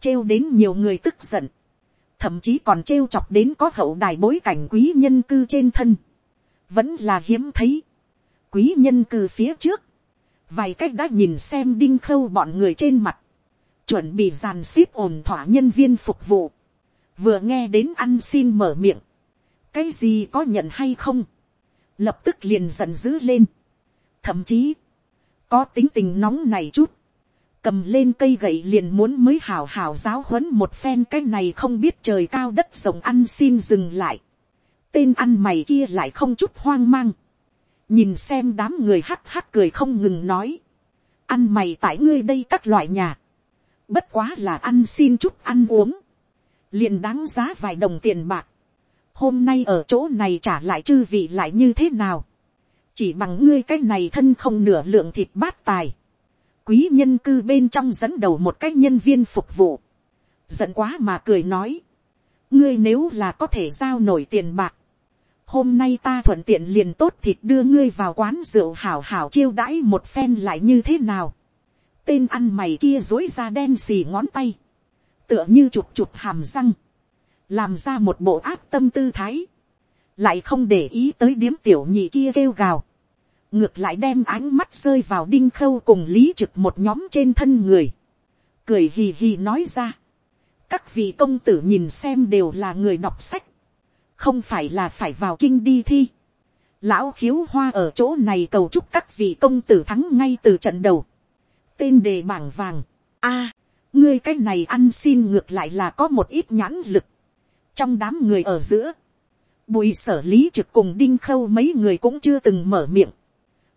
trêu đến nhiều người tức giận, thậm chí còn trêu chọc đến có hậu đài bối cảnh quý nhân cư trên thân, vẫn là hiếm thấy, quý nhân cư phía trước, vài cách đã nhìn xem đinh khâu bọn người trên mặt, chuẩn bị dàn xếp ổn thỏa nhân viên phục vụ, vừa nghe đến ăn xin mở miệng, cái gì có nhận hay không, lập tức liền giận dữ lên, thậm chí, có tính tình nóng này chút, cầm lên cây gậy liền muốn mới hào hào giáo huấn một phen cái này không biết trời cao đất rộng ăn xin dừng lại. Tên ăn mày kia lại không chút hoang mang. Nhìn xem đám người hắc hắc cười không ngừng nói. Ăn mày tại ngươi đây các loại nhà. Bất quá là ăn xin chút ăn uống. Liền đáng giá vài đồng tiền bạc. Hôm nay ở chỗ này trả lại chư vị lại như thế nào. Chỉ bằng ngươi cái này thân không nửa lượng thịt bát tài quý nhân cư bên trong dẫn đầu một cái nhân viên phục vụ. giận quá mà cười nói. ngươi nếu là có thể giao nổi tiền bạc. hôm nay ta thuận tiện liền tốt thịt đưa ngươi vào quán rượu hảo hảo chiêu đãi một phen lại như thế nào. tên ăn mày kia dối ra đen xì ngón tay. tựa như chụp chụp hàm răng làm ra một bộ áp tâm tư thái. lại không để ý tới điếm tiểu nhị kia kêu gào ngược lại đem ánh mắt rơi vào đinh khâu cùng lý trực một nhóm trên thân người, cười hì hì nói ra, các vị công tử nhìn xem đều là người đọc sách, không phải là phải vào kinh đi thi. Lão khiếu hoa ở chỗ này cầu chúc các vị công tử thắng ngay từ trận đầu. Tên đề bảng vàng. a ngươi cái này ăn xin ngược lại là có một ít nhãn lực. Trong đám người ở giữa, bùi sở lý trực cùng đinh khâu mấy người cũng chưa từng mở miệng.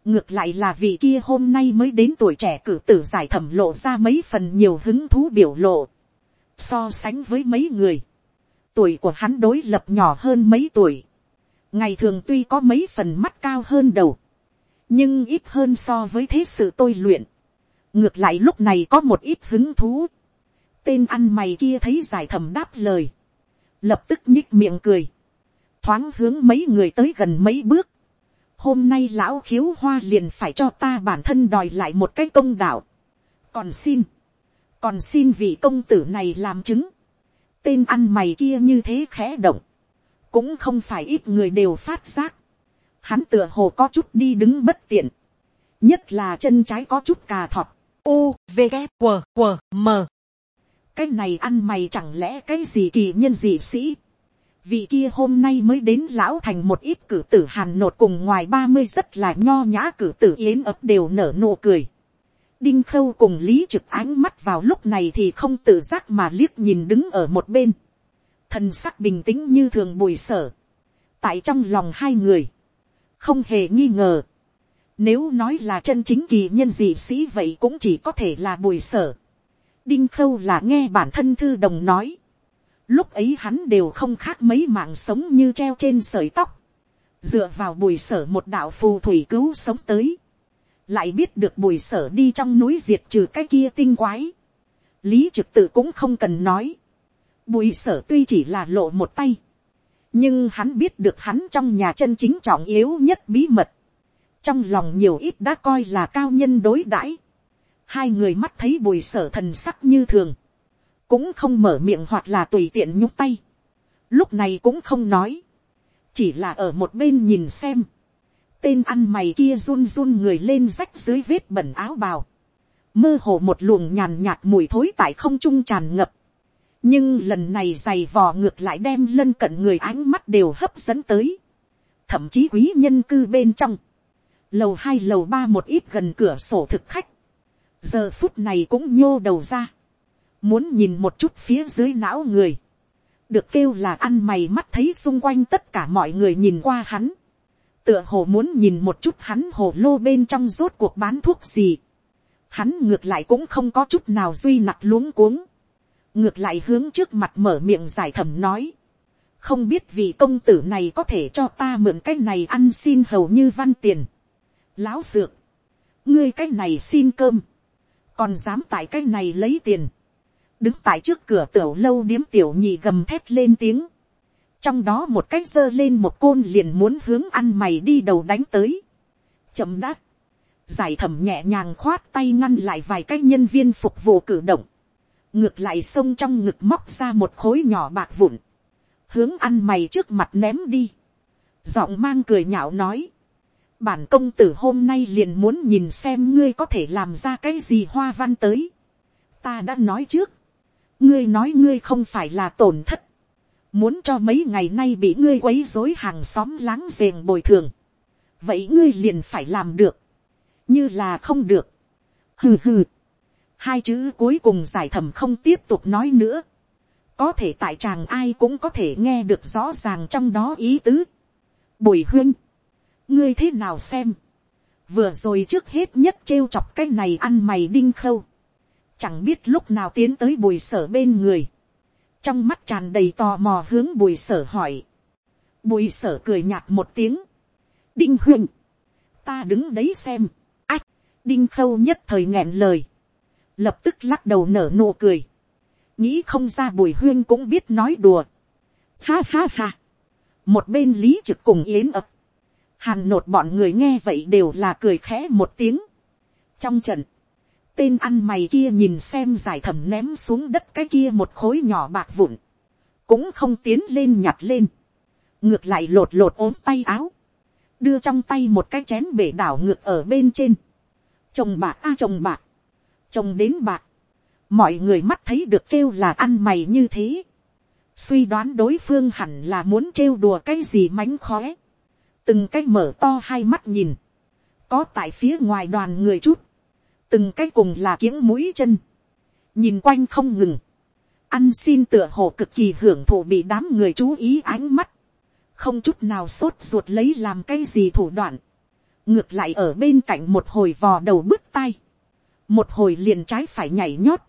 Ngược lại là vị kia hôm nay mới đến tuổi trẻ cử tử giải thẩm lộ ra mấy phần nhiều hứng thú biểu lộ, so sánh với mấy người, tuổi của hắn đối lập nhỏ hơn mấy tuổi, ngày thường tuy có mấy phần mắt cao hơn đầu, nhưng ít hơn so với thế sự tôi luyện, ngược lại lúc này có một ít hứng thú, tên ăn mày kia thấy giải thẩm đáp lời, lập tức nhích miệng cười, thoáng hướng mấy người tới gần mấy bước, hôm nay lão khiếu hoa liền phải cho ta bản thân đòi lại một cái công đạo, còn xin, còn xin vị công tử này làm chứng, tên ăn mày kia như thế khẽ động, cũng không phải ít người đều phát giác, hắn tựa hồ có chút đi đứng bất tiện, nhất là chân trái có chút cà thọt, u v g q q m cái này ăn mày chẳng lẽ cái gì kỳ nhân dị sĩ vị kia hôm nay mới đến lão thành một ít cử tử hàn nột cùng ngoài ba mươi rất là nho nhã cử tử yến ấp đều nở nụ cười. đinh khâu cùng lý trực ánh mắt vào lúc này thì không tự giác mà liếc nhìn đứng ở một bên. thần sắc bình tĩnh như thường bùi sở. tại trong lòng hai người, không hề nghi ngờ. nếu nói là chân chính kỳ nhân dị sĩ vậy cũng chỉ có thể là bùi sở đinh khâu là nghe bản thân thư đồng nói Lúc ấy hắn đều không khác mấy mạng sống như treo trên sợi tóc. Dựa vào bùi sở một đạo phù thủy cứu sống tới. Lại biết được bùi sở đi trong núi diệt trừ cái kia tinh quái. Lý trực tự cũng không cần nói. Bùi sở tuy chỉ là lộ một tay. Nhưng hắn biết được hắn trong nhà chân chính trọng yếu nhất bí mật. Trong lòng nhiều ít đã coi là cao nhân đối đãi Hai người mắt thấy bùi sở thần sắc như thường. Cũng không mở miệng hoặc là tùy tiện nhúc tay, lúc này cũng không nói, chỉ là ở một bên nhìn xem, tên ăn mày kia run run người lên rách dưới vết bẩn áo bào, mơ hồ một luồng nhàn nhạt mùi thối tại không trung tràn ngập, nhưng lần này giày vò ngược lại đem lân cận người ánh mắt đều hấp dẫn tới, thậm chí quý nhân cư bên trong, lầu hai lầu ba một ít gần cửa sổ thực khách, giờ phút này cũng nhô đầu ra, muốn nhìn một chút phía dưới não người, được kêu là ăn mày mắt thấy xung quanh tất cả mọi người nhìn qua hắn, tựa hồ muốn nhìn một chút hắn hồ lô bên trong rốt cuộc bán thuốc gì, hắn ngược lại cũng không có chút nào duy nặc luống cuống, ngược lại hướng trước mặt mở miệng giải thẩm nói, không biết vì công tử này có thể cho ta mượn cái này ăn xin hầu như văn tiền, láo dược, ngươi cái này xin cơm, còn dám tại cái này lấy tiền, đứng tại trước cửa tiểu lâu điếm tiểu nhị gầm thét lên tiếng. trong đó một cái giơ lên một côn liền muốn hướng ăn mày đi đầu đánh tới. chậm đáp. giải thẩm nhẹ nhàng khoát tay ngăn lại vài cái nhân viên phục vụ cử động. ngược lại xông trong ngực móc ra một khối nhỏ bạc vụn. hướng ăn mày trước mặt ném đi. giọng mang cười nhạo nói bản công tử hôm nay liền muốn nhìn xem ngươi có thể làm ra cái gì hoa văn tới. ta đã nói trước. Ngươi nói ngươi không phải là tổn thất, muốn cho mấy ngày nay bị ngươi quấy dối hàng xóm láng giềng bồi thường, vậy ngươi liền phải làm được, như là không được, hừ hừ, hai chữ cuối cùng giải thẩm không tiếp tục nói nữa, có thể tại chàng ai cũng có thể nghe được rõ ràng trong đó ý tứ. Bùi huyên, ngươi thế nào xem, vừa rồi trước hết nhất trêu chọc cái này ăn mày đinh khâu, chẳng biết lúc nào tiến tới bùi sở bên người, trong mắt tràn đầy tò mò hướng bùi sở hỏi, bùi sở cười nhạt một tiếng, đinh huynh, ta đứng đấy xem, ách, đinh khâu nhất thời nghẹn lời, lập tức lắc đầu nở nụ cười, nghĩ không ra bùi huyên cũng biết nói đùa, ha ha ha, một bên lý trực cùng yến ập, hàn nột bọn người nghe vậy đều là cười khẽ một tiếng, trong trận, Tên ăn mày kia nhìn xem giải thẩm ném xuống đất cái kia một khối nhỏ bạc vụn. Cũng không tiến lên nhặt lên. Ngược lại lột lột ốm tay áo. Đưa trong tay một cái chén bể đảo ngược ở bên trên. Chồng bạc a à, chồng bạc. Chồng đến bạc. Mọi người mắt thấy được kêu là ăn mày như thế. Suy đoán đối phương hẳn là muốn trêu đùa cái gì mánh khóe. Từng cái mở to hai mắt nhìn. Có tại phía ngoài đoàn người chút. Từng cái cùng là kiếng mũi chân, nhìn quanh không ngừng, ăn xin tựa hồ cực kỳ hưởng thụ bị đám người chú ý ánh mắt, không chút nào sốt ruột lấy làm cái gì thủ đoạn, ngược lại ở bên cạnh một hồi vò đầu bứt tay, một hồi liền trái phải nhảy nhót,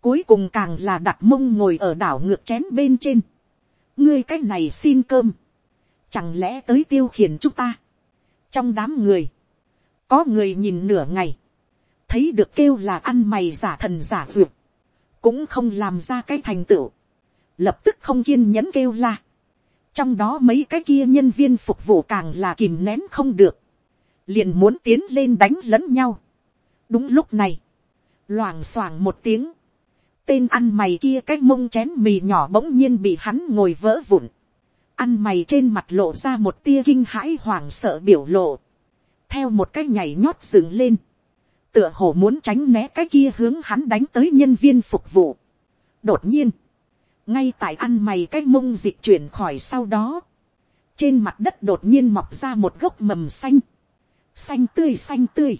cuối cùng càng là đặt mông ngồi ở đảo ngược chén bên trên, ngươi cái này xin cơm, chẳng lẽ tới tiêu khiển chúng ta, trong đám người, có người nhìn nửa ngày, thấy được kêu là ăn mày giả thần giả duyệt, cũng không làm ra cái thành tựu, lập tức không kiên nhẫn kêu la. trong đó mấy cái kia nhân viên phục vụ càng là kìm nén không được, liền muốn tiến lên đánh lẫn nhau. đúng lúc này, loảng xoảng một tiếng, tên ăn mày kia cái mông chén mì nhỏ bỗng nhiên bị hắn ngồi vỡ vụn, ăn mày trên mặt lộ ra một tia kinh hãi hoảng sợ biểu lộ, theo một cái nhảy nhót dựng lên, tựa hồ muốn tránh né cái kia hướng hắn đánh tới nhân viên phục vụ. đột nhiên, ngay tại ăn mày cái mông dịch chuyển khỏi sau đó, trên mặt đất đột nhiên mọc ra một gốc mầm xanh, xanh tươi xanh tươi,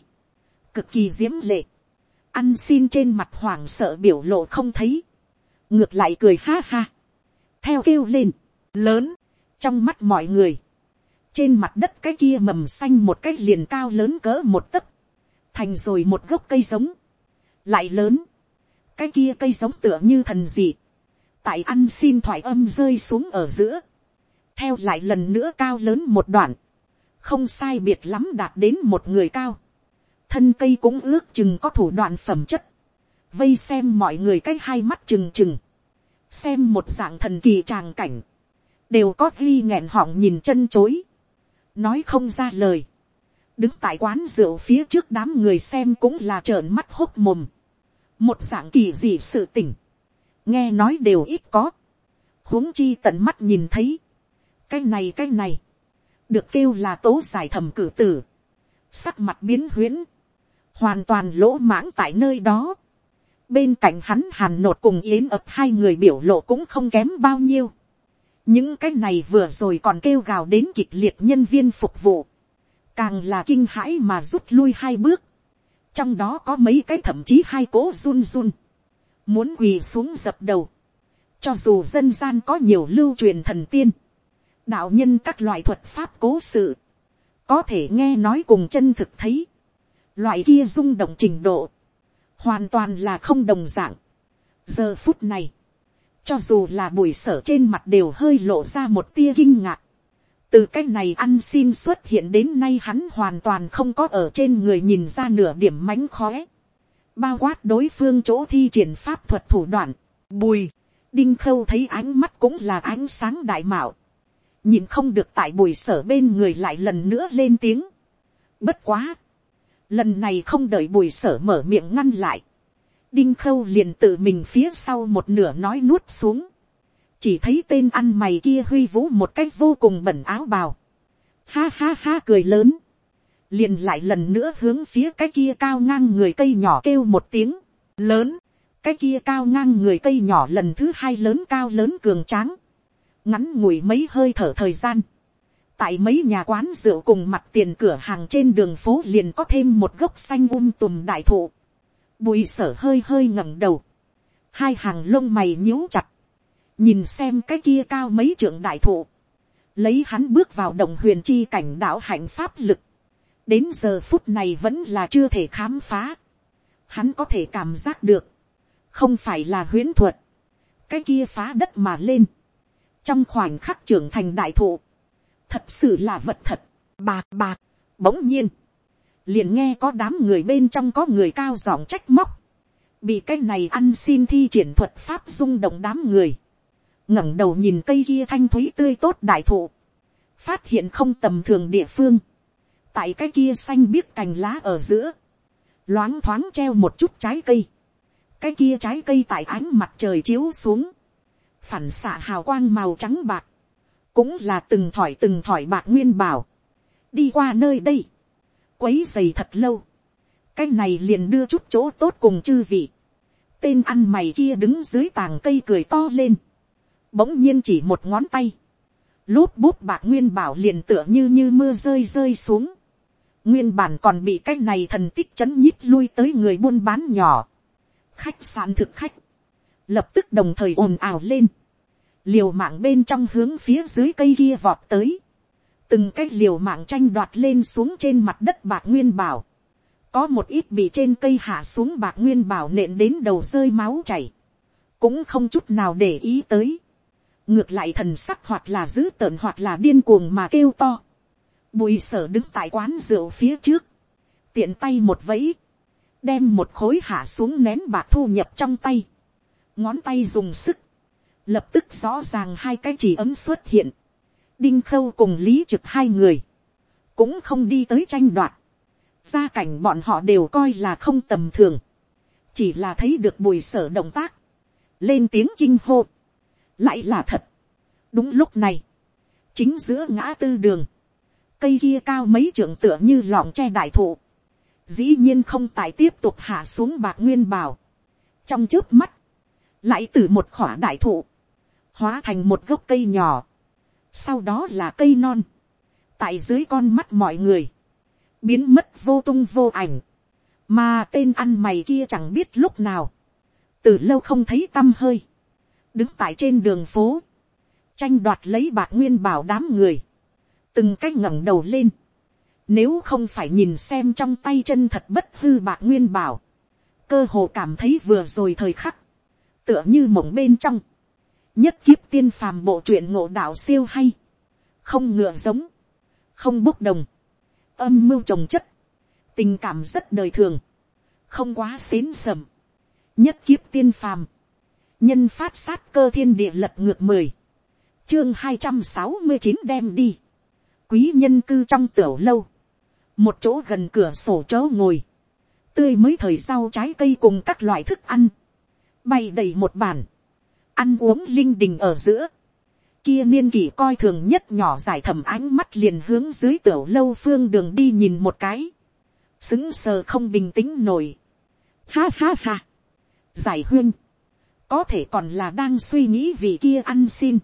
cực kỳ diễm lệ, ăn xin trên mặt hoảng sợ biểu lộ không thấy, ngược lại cười ha ha, theo kêu lên, lớn, trong mắt mọi người, trên mặt đất cái kia mầm xanh một cái liền cao lớn cỡ một tấc, thành rồi một gốc cây giống, lại lớn, cái kia cây giống tựa như thần dị, tại ăn xin thoải âm rơi xuống ở giữa, theo lại lần nữa cao lớn một đoạn, không sai biệt lắm đạt đến một người cao, thân cây cũng ước chừng có thủ đoạn phẩm chất, vây xem mọi người cái hai mắt chừng chừng, xem một dạng thần kỳ tràng cảnh, đều có ghi nghẹn họng nhìn chân chối, nói không ra lời, đứng tại quán rượu phía trước đám người xem cũng là trợn mắt hốc mồm, một dạng kỳ dị sự tỉnh, nghe nói đều ít có, huống chi tận mắt nhìn thấy, cái này cái này, được kêu là tố giải thầm cử tử, sắc mặt biến huyễn, hoàn toàn lỗ mãng tại nơi đó, bên cạnh hắn hàn nột cùng yến ập hai người biểu lộ cũng không kém bao nhiêu, những cái này vừa rồi còn kêu gào đến kịch liệt nhân viên phục vụ, càng là kinh hãi mà rút lui hai bước, trong đó có mấy cái thậm chí hai cố run run, muốn quỳ xuống dập đầu, cho dù dân gian có nhiều lưu truyền thần tiên, đạo nhân các loại thuật pháp cố sự, có thể nghe nói cùng chân thực thấy, loại kia rung động trình độ, hoàn toàn là không đồng dạng. giờ phút này, cho dù là bùi sở trên mặt đều hơi lộ ra một tia kinh ngạc, từ cái này ăn xin xuất hiện đến nay hắn hoàn toàn không có ở trên người nhìn ra nửa điểm mánh khóe, bao quát đối phương chỗ thi triển pháp thuật thủ đoạn, bùi, đinh khâu thấy ánh mắt cũng là ánh sáng đại mạo, nhìn không được tại bùi sở bên người lại lần nữa lên tiếng, bất quá, lần này không đợi bùi sở mở miệng ngăn lại, đinh khâu liền tự mình phía sau một nửa nói nuốt xuống, chỉ thấy tên ăn mày kia huy vũ một cách vô cùng bẩn áo bào, ha ha ha cười lớn, liền lại lần nữa hướng phía cái kia cao ngang người cây nhỏ kêu một tiếng, lớn, cái kia cao ngang người cây nhỏ lần thứ hai lớn cao lớn cường tráng, ngắn ngủi mấy hơi thở thời gian, tại mấy nhà quán rượu cùng mặt tiền cửa hàng trên đường phố liền có thêm một gốc xanh um tùm đại thụ, bùi sở hơi hơi ngẩng đầu, hai hàng lông mày nhíu chặt, nhìn xem cái kia cao mấy trưởng đại thụ, lấy hắn bước vào đồng huyền chi cảnh đạo hạnh pháp lực, đến giờ phút này vẫn là chưa thể khám phá, hắn có thể cảm giác được, không phải là huyễn thuật, cái kia phá đất mà lên, trong khoảnh khắc trưởng thành đại thụ, thật sự là vật thật, bạc bạc, bỗng nhiên, liền nghe có đám người bên trong có người cao giọng trách móc, bị cái này ăn xin thi triển thuật pháp rung động đám người, ngẩng đầu nhìn cây kia thanh thúy tươi tốt đại thụ, phát hiện không tầm thường địa phương, tại cái kia xanh biếc cành lá ở giữa, loáng thoáng treo một chút trái cây, cái kia trái cây tại ánh mặt trời chiếu xuống, phản xạ hào quang màu trắng bạc, cũng là từng thỏi từng thỏi bạc nguyên bảo, đi qua nơi đây, quấy dày thật lâu, cái này liền đưa chút chỗ tốt cùng chư vị, tên ăn mày kia đứng dưới tàng cây cười to lên, bỗng nhiên chỉ một ngón tay, lốp bút bạc nguyên bảo liền tựa như như mưa rơi rơi xuống, nguyên bản còn bị cái này thần tích chấn nhíp lui tới người buôn bán nhỏ, khách sạn thực khách, lập tức đồng thời ồn ào lên, liều mạng bên trong hướng phía dưới cây kia vọt tới, từng cái liều mạng tranh đoạt lên xuống trên mặt đất bạc nguyên bảo, có một ít bị trên cây hạ xuống bạc nguyên bảo nện đến đầu rơi máu chảy, cũng không chút nào để ý tới, ngược lại thần sắc hoặc là dữ tợn hoặc là điên cuồng mà kêu to, bùi sở đứng tại quán rượu phía trước, tiện tay một vẫy, đem một khối hạ xuống nén bạc thu nhập trong tay, ngón tay dùng sức, lập tức rõ ràng hai cái chỉ ấm xuất hiện, đinh khâu cùng lý trực hai người, cũng không đi tới tranh đoạt, gia cảnh bọn họ đều coi là không tầm thường, chỉ là thấy được bùi sở động tác, lên tiếng kinh hô, lại là thật. đúng lúc này, chính giữa ngã tư đường, cây kia cao mấy trưởng tựa như lọng tre đại thụ, dĩ nhiên không tại tiếp tục hạ xuống bạc nguyên bảo, trong trước mắt, lại từ một khỏa đại thụ, hóa thành một gốc cây nhỏ, sau đó là cây non, tại dưới con mắt mọi người, biến mất vô tung vô ảnh, mà tên ăn mày kia chẳng biết lúc nào, từ lâu không thấy t â m hơi, đứng tại trên đường phố, tranh đoạt lấy bạc nguyên bảo đám người, từng cách ngẩng đầu lên, nếu không phải nhìn xem trong tay chân thật bất hư bạc nguyên bảo, cơ hồ cảm thấy vừa rồi thời khắc, tựa như mộng bên trong, nhất kiếp tiên phàm bộ truyện ngộ đạo siêu hay, không ngựa giống, không bốc đồng, âm mưu trồng chất, tình cảm rất đời thường, không quá xến sầm, nhất kiếp tiên phàm, nhân phát sát cơ thiên địa lật ngược mười, chương hai trăm sáu mươi chín đem đi, quý nhân cư trong tiểu lâu, một chỗ gần cửa sổ chớ ngồi, tươi mới thời sau trái cây cùng các loại thức ăn, bay đầy một bàn, ăn uống linh đình ở giữa, kia niên kỷ coi thường nhất nhỏ giải thầm ánh mắt liền hướng dưới tiểu lâu phương đường đi nhìn một cái, xứng sờ không bình tĩnh nổi, ha ha ha, giải huyên, có thể còn là đang suy nghĩ vì kia ăn xin.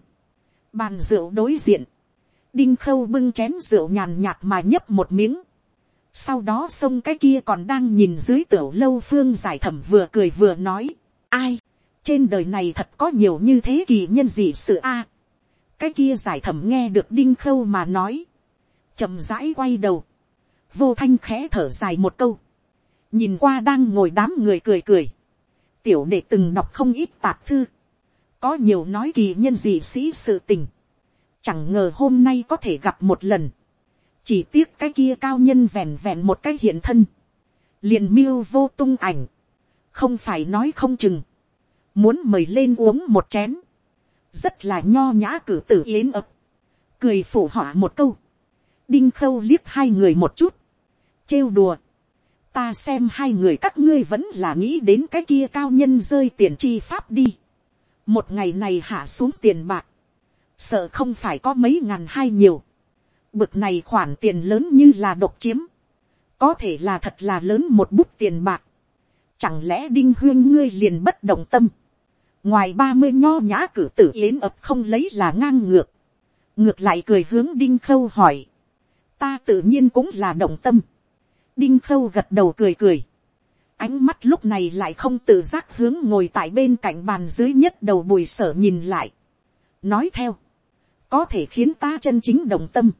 Bàn rượu đối diện, đinh khâu bưng chén rượu nhàn nhạt mà nhấp một miếng. Sau đó xông cái kia còn đang nhìn dưới tiểu lâu phương giải thẩm vừa cười vừa nói, ai, trên đời này thật có nhiều như thế kỳ nhân dị sự a. cái kia giải thẩm nghe được đinh khâu mà nói, chậm rãi quay đầu, vô thanh khẽ thở dài một câu, nhìn qua đang ngồi đám người cười cười, tiểu đệ từng đọc không ít tạp thư, có nhiều nói kỳ nhân dị sĩ sự tình, chẳng ngờ hôm nay có thể gặp một lần, chỉ tiếc cái kia cao nhân vẹn vẹn một cái hiện thân, liền miêu vô tung ảnh, không phải nói không chừng, muốn mời lên uống một chén, rất là nho nhã cử tử yến ập, cười phủ họa một câu, đinh khâu liếc hai người một chút, trêu đùa, ta xem hai người các ngươi vẫn là nghĩ đến cái kia cao nhân rơi tiền chi pháp đi. một ngày này hạ xuống tiền bạc, sợ không phải có mấy ngàn hai nhiều. bực này khoản tiền lớn như là độc chiếm, có thể là thật là lớn một bút tiền bạc. chẳng lẽ đinh huyên ngươi liền bất động tâm ngoài ba mươi nho nhã cử tử yến ập không lấy là ngang ngược. ngược lại cười hướng đinh khâu hỏi. ta tự nhiên cũng là động tâm Đinh khâu gật đầu cười cười. Ánh mắt lúc này lại không tự giác hướng ngồi tại bên cạnh bàn dưới nhất đầu bùi sở nhìn lại. Nói theo. Có thể khiến ta chân chính động tâm.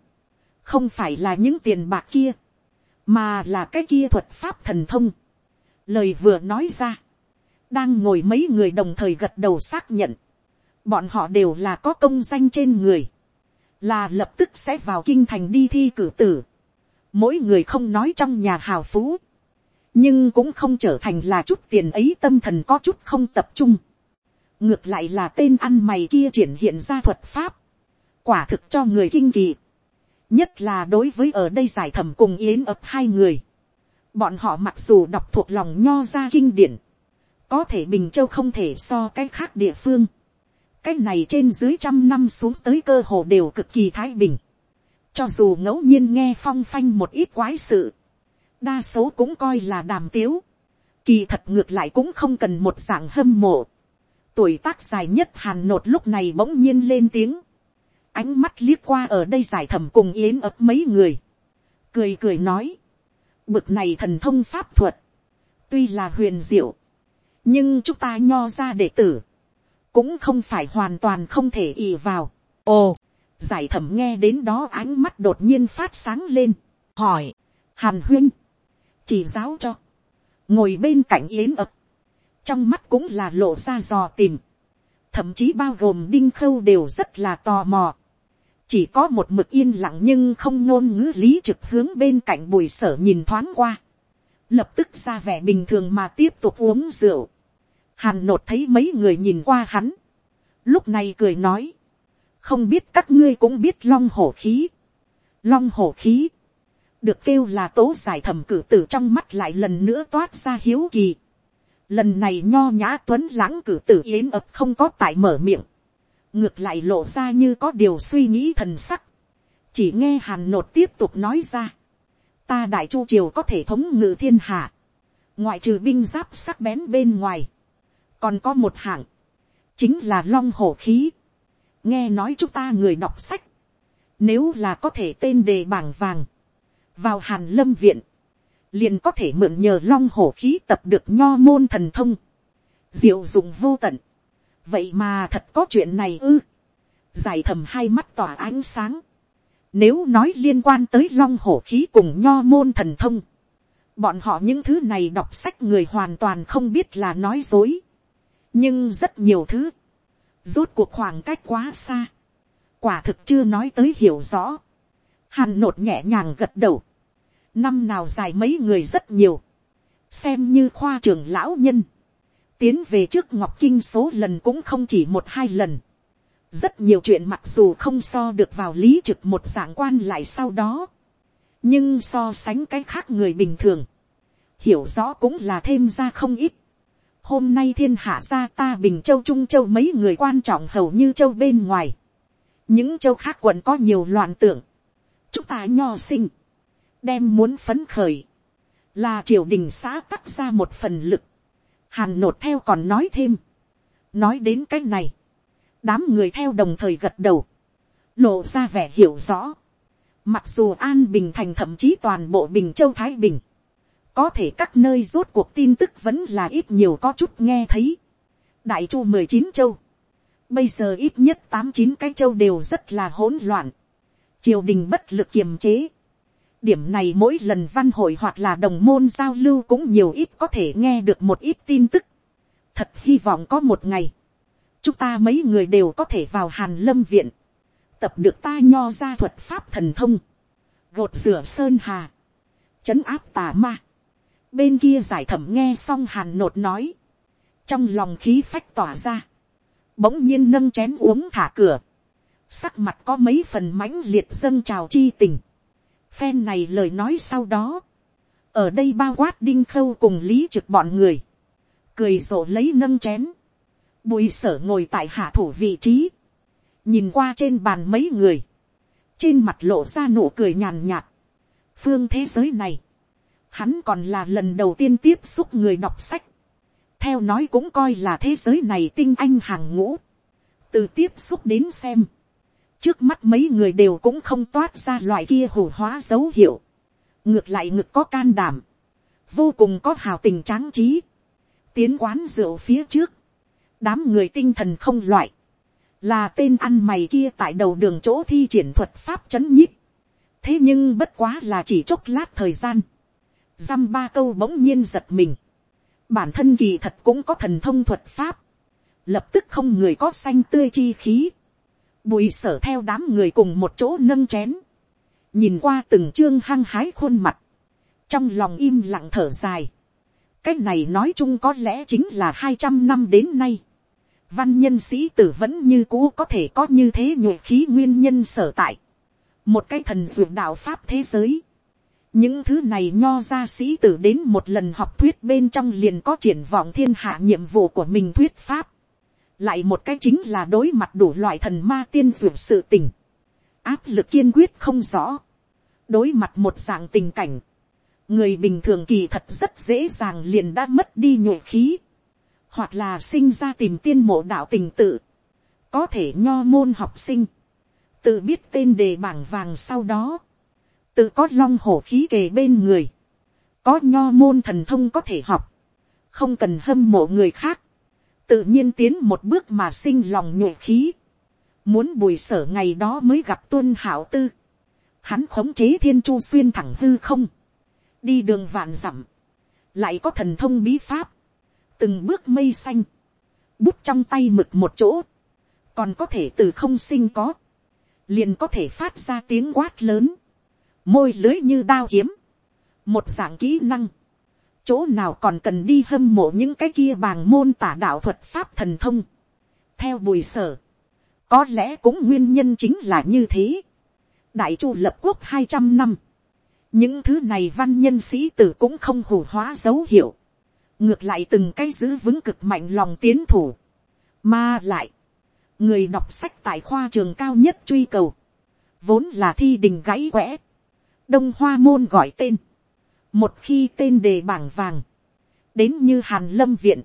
Không phải là những tiền bạc kia. Mà là cái kia thuật pháp thần thông. Lời vừa nói ra. Đang ngồi mấy người đồng thời gật đầu xác nhận. Bọn họ đều là có công danh trên người. Là lập tức sẽ vào kinh thành đi thi cử tử mỗi người không nói trong nhà hào phú, nhưng cũng không trở thành là chút tiền ấy tâm thần có chút không tập trung. ngược lại là tên ăn mày kia triển hiện ra thuật pháp, quả thực cho người kinh kỳ. nhất là đối với ở đây giải thẩm cùng yến ập hai người. bọn họ mặc dù đọc thuộc lòng nho ra kinh điển, có thể bình châu không thể so cái khác địa phương. cái này trên dưới trăm năm xuống tới cơ hồ đều cực kỳ thái bình cho dù ngẫu nhiên nghe phong phanh một ít quái sự. Đa số cũng coi là đàm tiếu. Kỳ thật ngược lại cũng không cần một dạng hâm mộ. Tuổi tác dài nhất hàn nột lúc này bỗng nhiên lên tiếng. Ánh mắt liếc qua ở đây giải thẩm cùng yến ấp mấy người. Cười cười nói. Bực này thần thông pháp thuật. Tuy là huyền diệu. Nhưng chúng ta nho ra đệ tử. Cũng không phải hoàn toàn không thể ì vào. Ồ giải thẩm nghe đến đó ánh mắt đột nhiên phát sáng lên, hỏi, hàn huyên, chỉ giáo cho, ngồi bên cạnh yến ập, trong mắt cũng là lộ ra dò tìm, thậm chí bao gồm đinh khâu đều rất là tò mò, chỉ có một mực yên lặng nhưng không ngôn ngữ lý trực hướng bên cạnh bùi sở nhìn thoáng qua, lập tức ra vẻ bình thường mà tiếp tục uống rượu, hàn nột thấy mấy người nhìn qua hắn, lúc này cười nói, không biết các ngươi cũng biết long hổ khí, long hổ khí, được kêu là tố giải thẩm cử tử trong mắt lại lần nữa toát ra hiếu kỳ. Lần này nho nhã tuấn lãng cử tử yến ập không có tại mở miệng. Ngược lại lộ ra như có điều suy nghĩ thần sắc. Chỉ nghe hàn nột tiếp tục nói ra. Ta đại chu triều có thể thống ngự thiên hạ. Ngoại trừ binh giáp sắc bén bên ngoài. Còn có một hạng. Chính là long hổ khí. Nghe nói chúng ta người đọc sách. Nếu là có thể tên đề bảng vàng vào hàn lâm viện, liền có thể mượn nhờ long hổ khí tập được nho môn thần thông, diệu dụng vô tận, vậy mà thật có chuyện này ư, giải thầm hai mắt tỏa ánh sáng, nếu nói liên quan tới long hổ khí cùng nho môn thần thông, bọn họ những thứ này đọc sách người hoàn toàn không biết là nói dối, nhưng rất nhiều thứ, rốt cuộc khoảng cách quá xa, quả thực chưa nói tới hiểu rõ, hàn nột nhẹ nhàng gật đầu, năm nào dài mấy người rất nhiều, xem như khoa trưởng lão nhân, tiến về trước ngọc kinh số lần cũng không chỉ một hai lần, rất nhiều chuyện mặc dù không so được vào lý trực một dạng quan lại sau đó, nhưng so sánh cái khác người bình thường, hiểu rõ cũng là thêm ra không ít. Hôm nay thiên hạ gia ta bình châu trung châu mấy người quan trọng hầu như châu bên ngoài. Những châu khác quận có nhiều loạn tưởng chúng ta nho sinh, đem muốn phấn khởi, là triều đình xã cắt ra một phần lực, hàn nột theo còn nói thêm, nói đến cái này, đám người theo đồng thời gật đầu, lộ ra vẻ hiểu rõ, mặc dù an bình thành thậm chí toàn bộ bình châu thái bình, có thể các nơi rốt cuộc tin tức vẫn là ít nhiều có chút nghe thấy, đại chu mười chín châu, bây giờ ít nhất tám chín cái châu đều rất là hỗn loạn, triều đình bất lực kiềm chế. điểm này mỗi lần văn hội hoặc là đồng môn giao lưu cũng nhiều ít có thể nghe được một ít tin tức. thật hy vọng có một ngày, chúng ta mấy người đều có thể vào hàn lâm viện, tập được ta nho ra thuật pháp thần thông, gột rửa sơn hà, trấn áp tà ma bên kia giải thẩm nghe xong hàn nột nói, trong lòng khí phách tỏa ra, bỗng nhiên nâng chén uống thả cửa, sắc mặt có mấy phần mãnh liệt dâng trào chi tình. Phen này lời nói sau đó, ở đây bao quát đinh khâu cùng lý trực bọn người, cười rộ lấy nâng chén, bùi sở ngồi tại hạ thủ vị trí, nhìn qua trên bàn mấy người, trên mặt lộ ra nụ cười nhàn nhạt, phương thế giới này, hắn còn là lần đầu tiên tiếp xúc người đọc sách, theo nói cũng coi là thế giới này tinh anh hàng ngũ, từ tiếp xúc đến xem, trước mắt mấy người đều cũng không toát ra loại kia hủ hóa dấu hiệu, ngược lại ngực có can đảm, vô cùng có hào tình tráng trí, tiến quán rượu phía trước, đám người tinh thần không loại, là tên ăn mày kia tại đầu đường chỗ thi triển thuật pháp c h ấ n nhíp, thế nhưng bất quá là chỉ chốc lát thời gian, dăm ba câu bỗng nhiên giật mình, bản thân kỳ thật cũng có thần thông thuật pháp, lập tức không người có xanh tươi chi khí, bùi sở theo đám người cùng một chỗ nâng chén, nhìn qua từng chương hăng hái khuôn mặt, trong lòng im lặng thở dài, cái này nói chung có lẽ chính là hai trăm năm đến nay, văn nhân sĩ tử vẫn như cũ có thể có như thế nhuệ khí nguyên nhân sở tại, một cái thần dược đạo pháp thế giới, những thứ này nho ra sĩ tử đến một lần học thuyết bên trong liền có triển vọng thiên hạ nhiệm vụ của mình thuyết pháp, lại một cái chính là đối mặt đủ loại thần ma tiên duyệt sự tình, áp lực kiên quyết không rõ, đối mặt một dạng tình cảnh, người bình thường kỳ thật rất dễ dàng liền đã mất đi nhuệ khí, hoặc là sinh ra tìm tiên mộ đạo tình tự, có thể nho môn học sinh, tự biết tên đề bảng vàng sau đó, tự có long hổ khí kề bên người, có nho môn thần thông có thể học, không cần hâm mộ người khác, tự nhiên tiến một bước mà sinh lòng nhuệ khí. muốn bùi sở ngày đó mới gặp tuân hảo tư, hắn khống chế thiên chu xuyên thẳng hư không, đi đường vạn dặm, lại có thần thông bí pháp, từng bước mây xanh, bút trong tay mực một chỗ, còn có thể từ không sinh có, liền có thể phát ra tiếng quát lớn, môi lưới như đao kiếm, một dạng kỹ năng, chỗ nào còn cần đi hâm mộ những cái kia bàng môn tả đạo thuật pháp thần thông. theo bùi sở, có lẽ cũng nguyên nhân chính là như thế. đại chu lập quốc hai trăm năm, những thứ này văn nhân sĩ tử cũng không hủ hóa dấu hiệu, ngược lại từng cái giữ vững cực mạnh lòng tiến thủ, mà lại, người đọc sách tại khoa trường cao nhất truy cầu, vốn là thi đình gãy quẽ, đông hoa môn gọi tên, một khi tên đề bảng vàng, đến như hàn lâm viện,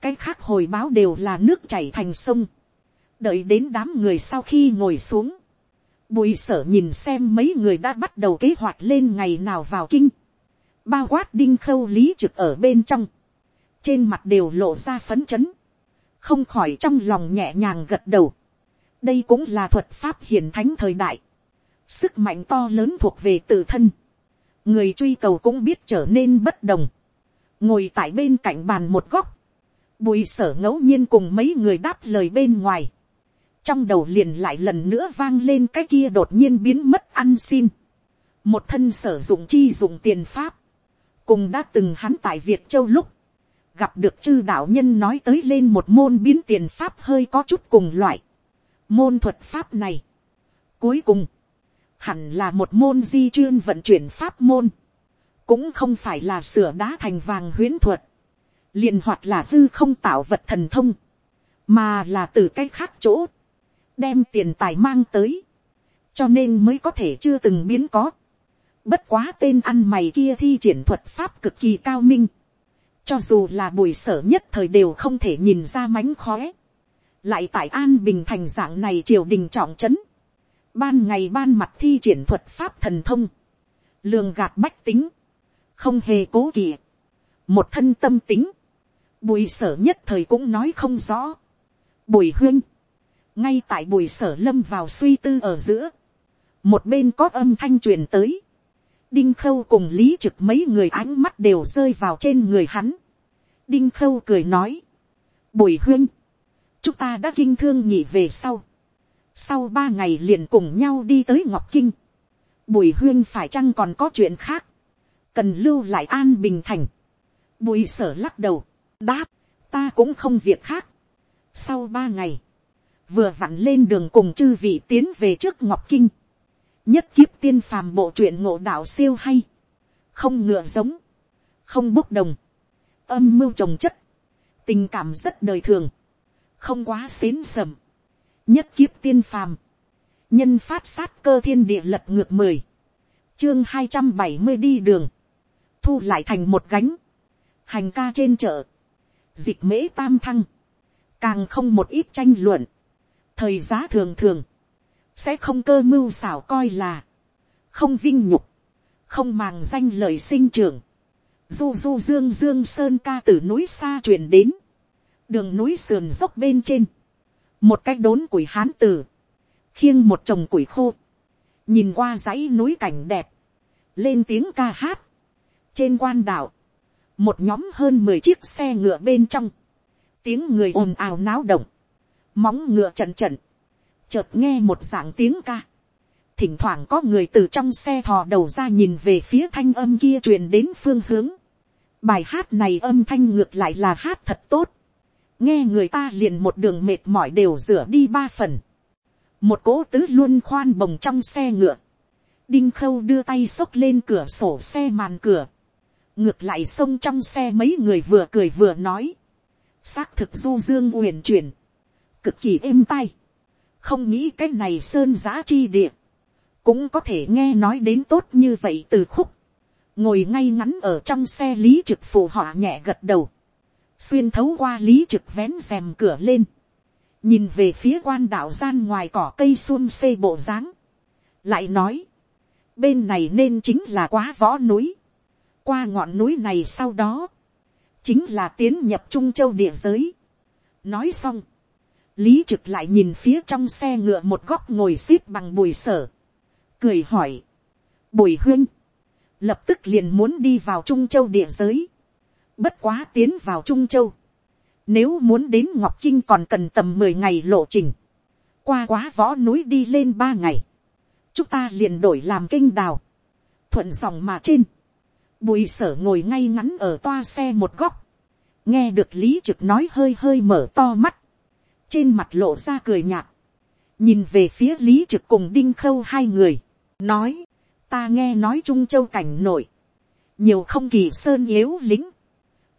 cái khác hồi báo đều là nước chảy thành sông, đợi đến đám người sau khi ngồi xuống, bùi sở nhìn xem mấy người đã bắt đầu kế hoạch lên ngày nào vào kinh, bao quát đinh khâu lý trực ở bên trong, trên mặt đều lộ ra phấn chấn, không khỏi trong lòng nhẹ nhàng gật đầu, đây cũng là thuật pháp hiền thánh thời đại, sức mạnh to lớn thuộc về tự thân, người truy cầu cũng biết trở nên bất đồng, ngồi tại bên cạnh bàn một góc, bùi sở ngẫu nhiên cùng mấy người đáp lời bên ngoài, trong đầu liền lại lần nữa vang lên cái kia đột nhiên biến mất ăn xin, một thân sử dụng chi dụng tiền pháp, cùng đã từng hắn tại việt châu lúc, gặp được chư đạo nhân nói tới lên một môn biến tiền pháp hơi có chút cùng loại, môn thuật pháp này, cuối cùng, hẳn là một môn di chuyên vận chuyển pháp môn, cũng không phải là sửa đá thành vàng huyến thuật, liền hoặc là hư không tạo vật thần thông, mà là từ cái khác chỗ, đem tiền tài mang tới, cho nên mới có thể chưa từng biến có. Bất quá tên ăn mày kia thi triển thuật pháp cực kỳ cao minh, cho dù là bùi sở nhất thời đều không thể nhìn ra mánh khóe, lại tại an bình thành dạng này triều đình trọng trấn, ban ngày ban mặt thi triển thuật pháp thần thông, lường gạt bách tính, không hề cố kỵ, một thân tâm tính, bùi sở nhất thời cũng nói không rõ, bùi huyên, ngay tại bùi sở lâm vào suy tư ở giữa, một bên có âm thanh truyền tới, đinh khâu cùng lý trực mấy người ánh mắt đều rơi vào trên người hắn, đinh khâu cười nói, bùi huyên, chúng ta đã kinh thương nhị về sau, sau ba ngày liền cùng nhau đi tới ngọc kinh, bùi huyên phải chăng còn có chuyện khác, cần lưu lại an bình thành, bùi sở lắc đầu, đáp, ta cũng không việc khác. sau ba ngày, vừa vặn lên đường cùng chư vị tiến về trước ngọc kinh, nhất kiếp tiên phàm bộ truyện ngộ đạo siêu hay, không ngựa giống, không bốc đồng, âm mưu trồng chất, tình cảm rất đời thường, không quá xến sầm, nhất kiếp tiên phàm, nhân phát sát cơ thiên địa lật ngược mười, chương hai trăm bảy mươi đi đường, thu lại thành một gánh, hành ca trên chợ, dịch mễ tam thăng, càng không một ít tranh luận, thời giá thường thường, sẽ không cơ mưu xảo coi là, không vinh nhục, không màng danh lời sinh trưởng, du du dương dương sơn ca từ núi xa truyền đến, đường núi sườn dốc bên trên, một cái đốn củi hán tử, khiêng một chồng củi khô, nhìn qua dãy núi cảnh đẹp, lên tiếng ca hát, trên quan đảo, một nhóm hơn mười chiếc xe ngựa bên trong, tiếng người ồn ào náo động, móng ngựa trận trận, chợt nghe một dạng tiếng ca, thỉnh thoảng có người từ trong xe thò đầu ra nhìn về phía thanh âm kia truyền đến phương hướng, bài hát này âm thanh ngược lại là hát thật tốt, nghe người ta liền một đường mệt mỏi đều rửa đi ba phần, một cố tứ luôn khoan bồng trong xe ngựa, đinh khâu đưa tay xốc lên cửa sổ xe màn cửa, ngược lại xông trong xe mấy người vừa cười vừa nói, xác thực du dương uyển chuyển, cực kỳ êm tay, không nghĩ cái này sơn giá chi địa, cũng có thể nghe nói đến tốt như vậy từ khúc, ngồi ngay ngắn ở trong xe lý trực phù họ nhẹ gật đầu, xuyên thấu qua lý trực vén rèm cửa lên, nhìn về phía quan đạo gian ngoài cỏ cây xuông xê bộ dáng, lại nói, bên này nên chính là quá võ núi, qua ngọn núi này sau đó, chính là tiến nhập trung châu địa giới. nói xong, lý trực lại nhìn phía trong xe ngựa một góc ngồi x ế p bằng bùi sở, cười hỏi, bùi huyên lập tức liền muốn đi vào trung châu địa giới, bất quá tiến vào trung châu, nếu muốn đến ngọc kinh còn cần tầm mười ngày lộ trình, qua quá võ núi đi lên ba ngày, chúng ta liền đổi làm kinh đào, thuận dòng mà trên, bùi sở ngồi ngay ngắn ở toa xe một góc, nghe được lý trực nói hơi hơi mở to mắt, trên mặt lộ ra cười nhạt, nhìn về phía lý trực cùng đinh khâu hai người, nói, ta nghe nói trung châu cảnh nổi, nhiều không kỳ sơn yếu lính,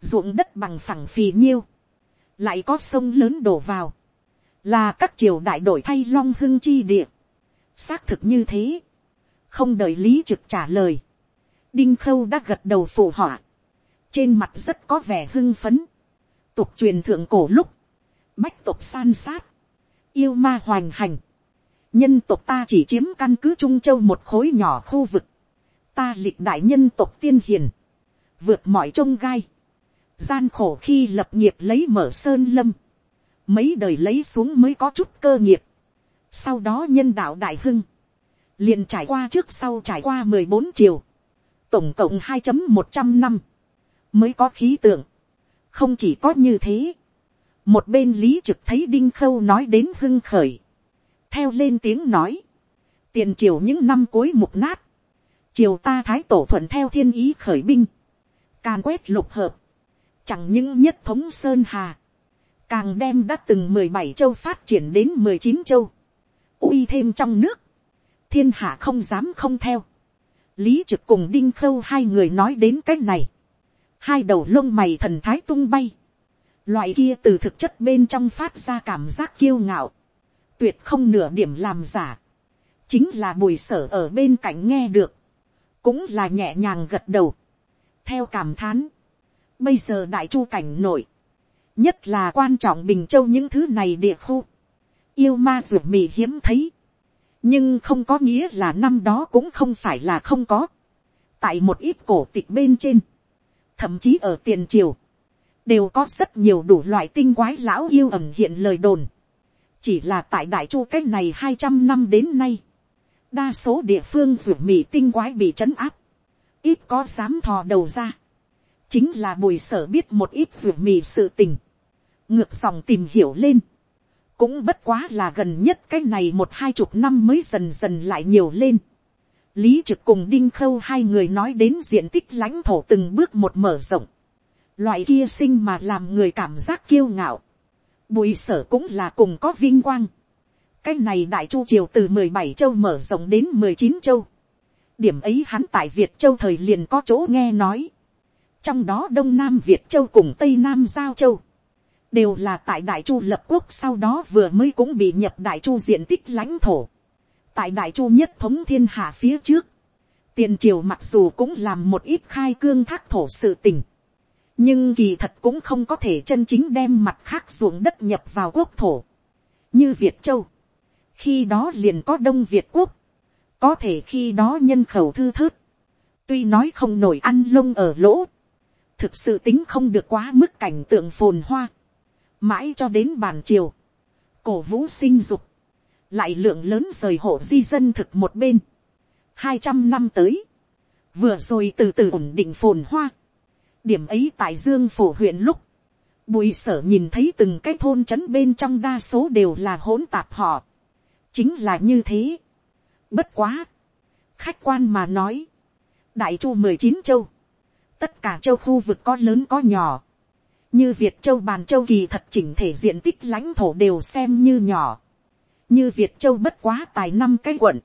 ruộng đất bằng phẳng phì nhiêu, lại có sông lớn đổ vào, là các triều đại đổi thay long hưng chi địa, xác thực như thế, không đợi lý trực trả lời, đinh khâu đã gật đầu phụ họa, trên mặt rất có vẻ hưng phấn, tục truyền thượng cổ lúc, bách tục san sát, yêu ma hoành hành, nhân tộc ta chỉ chiếm căn cứ trung châu một khối nhỏ khu vực, ta lịch đại nhân tộc tiên hiền, vượt mọi trông gai, gian khổ khi lập nghiệp lấy mở sơn lâm, mấy đời lấy xuống mới có chút cơ nghiệp, sau đó nhân đạo đại hưng, liền trải qua trước sau trải qua mười bốn chiều, tổng cộng hai một trăm năm, mới có khí tượng, không chỉ có như thế, một bên lý trực thấy đinh khâu nói đến hưng khởi, theo lên tiếng nói, tiền triều những năm cuối mục nát, triều ta thái tổ thuận theo thiên ý khởi binh, càn quét lục hợp, chẳng những nhất thống sơn hà, càng đem đã từng mười bảy châu phát triển đến mười chín châu, uy thêm trong nước, thiên hạ không dám không theo, lý trực cùng đinh khâu hai người nói đến c á c h này, hai đầu lông mày thần thái tung bay, loại kia từ thực chất bên trong phát ra cảm giác kiêu ngạo, tuyệt không nửa điểm làm giả, chính là bùi sở ở bên cạnh nghe được, cũng là nhẹ nhàng gật đầu, theo cảm thán, bây giờ đại chu cảnh nổi, nhất là quan trọng bình châu những thứ này địa khu, yêu ma ruột mì hiếm thấy, nhưng không có nghĩa là năm đó cũng không phải là không có. tại một ít cổ tịch bên trên, thậm chí ở tiền triều, đều có rất nhiều đủ loại tinh quái lão yêu ẩm hiện lời đồn. chỉ là tại đại chu cái này hai trăm năm đến nay, đa số địa phương ruột mì tinh quái bị trấn áp, ít có dám thò đầu ra chính là bùi sở biết một ít ruột mì sự tình, ngược dòng tìm hiểu lên cũng bất quá là gần nhất cái này một hai chục năm mới dần dần lại nhiều lên. lý trực cùng đinh khâu hai người nói đến diện tích lãnh thổ từng bước một mở rộng. loại kia sinh mà làm người cảm giác kiêu ngạo. bùi sở cũng là cùng có vinh quang. cái này đại chu triều từ mười bảy châu mở rộng đến mười chín châu. điểm ấy hắn tại việt châu thời liền có chỗ nghe nói trong đó đông nam việt châu cùng tây nam giao châu. Đều là tại đại chu lập quốc sau đó vừa mới cũng bị nhập đại chu diện tích lãnh thổ. tại đại chu nhất thống thiên hạ phía trước, tiền triều mặc dù cũng làm một ít khai cương thác thổ sự tình, nhưng kỳ thật cũng không có thể chân chính đem mặt khác ruộng đất nhập vào quốc thổ, như việt châu, khi đó liền có đông việt quốc, có thể khi đó nhân khẩu thư thớt, tuy nói không nổi ăn lông ở lỗ, thực sự tính không được quá mức cảnh tượng phồn hoa, mãi cho đến bàn chiều, cổ vũ sinh dục, lại lượng lớn rời hộ di dân thực một bên, hai trăm năm tới, vừa rồi từ từ ổn định phồn hoa, điểm ấy tại dương phổ huyện lúc, bùi sở nhìn thấy từng cái thôn trấn bên trong đa số đều là hỗn tạp họ, chính là như thế, bất quá, khách quan mà nói, đại chu mười chín châu, tất cả châu khu vực có lớn có nhỏ, như việt châu bàn châu kỳ thật chỉnh thể diện tích lãnh thổ đều xem như nhỏ, như việt châu bất quá tài năm cái quận,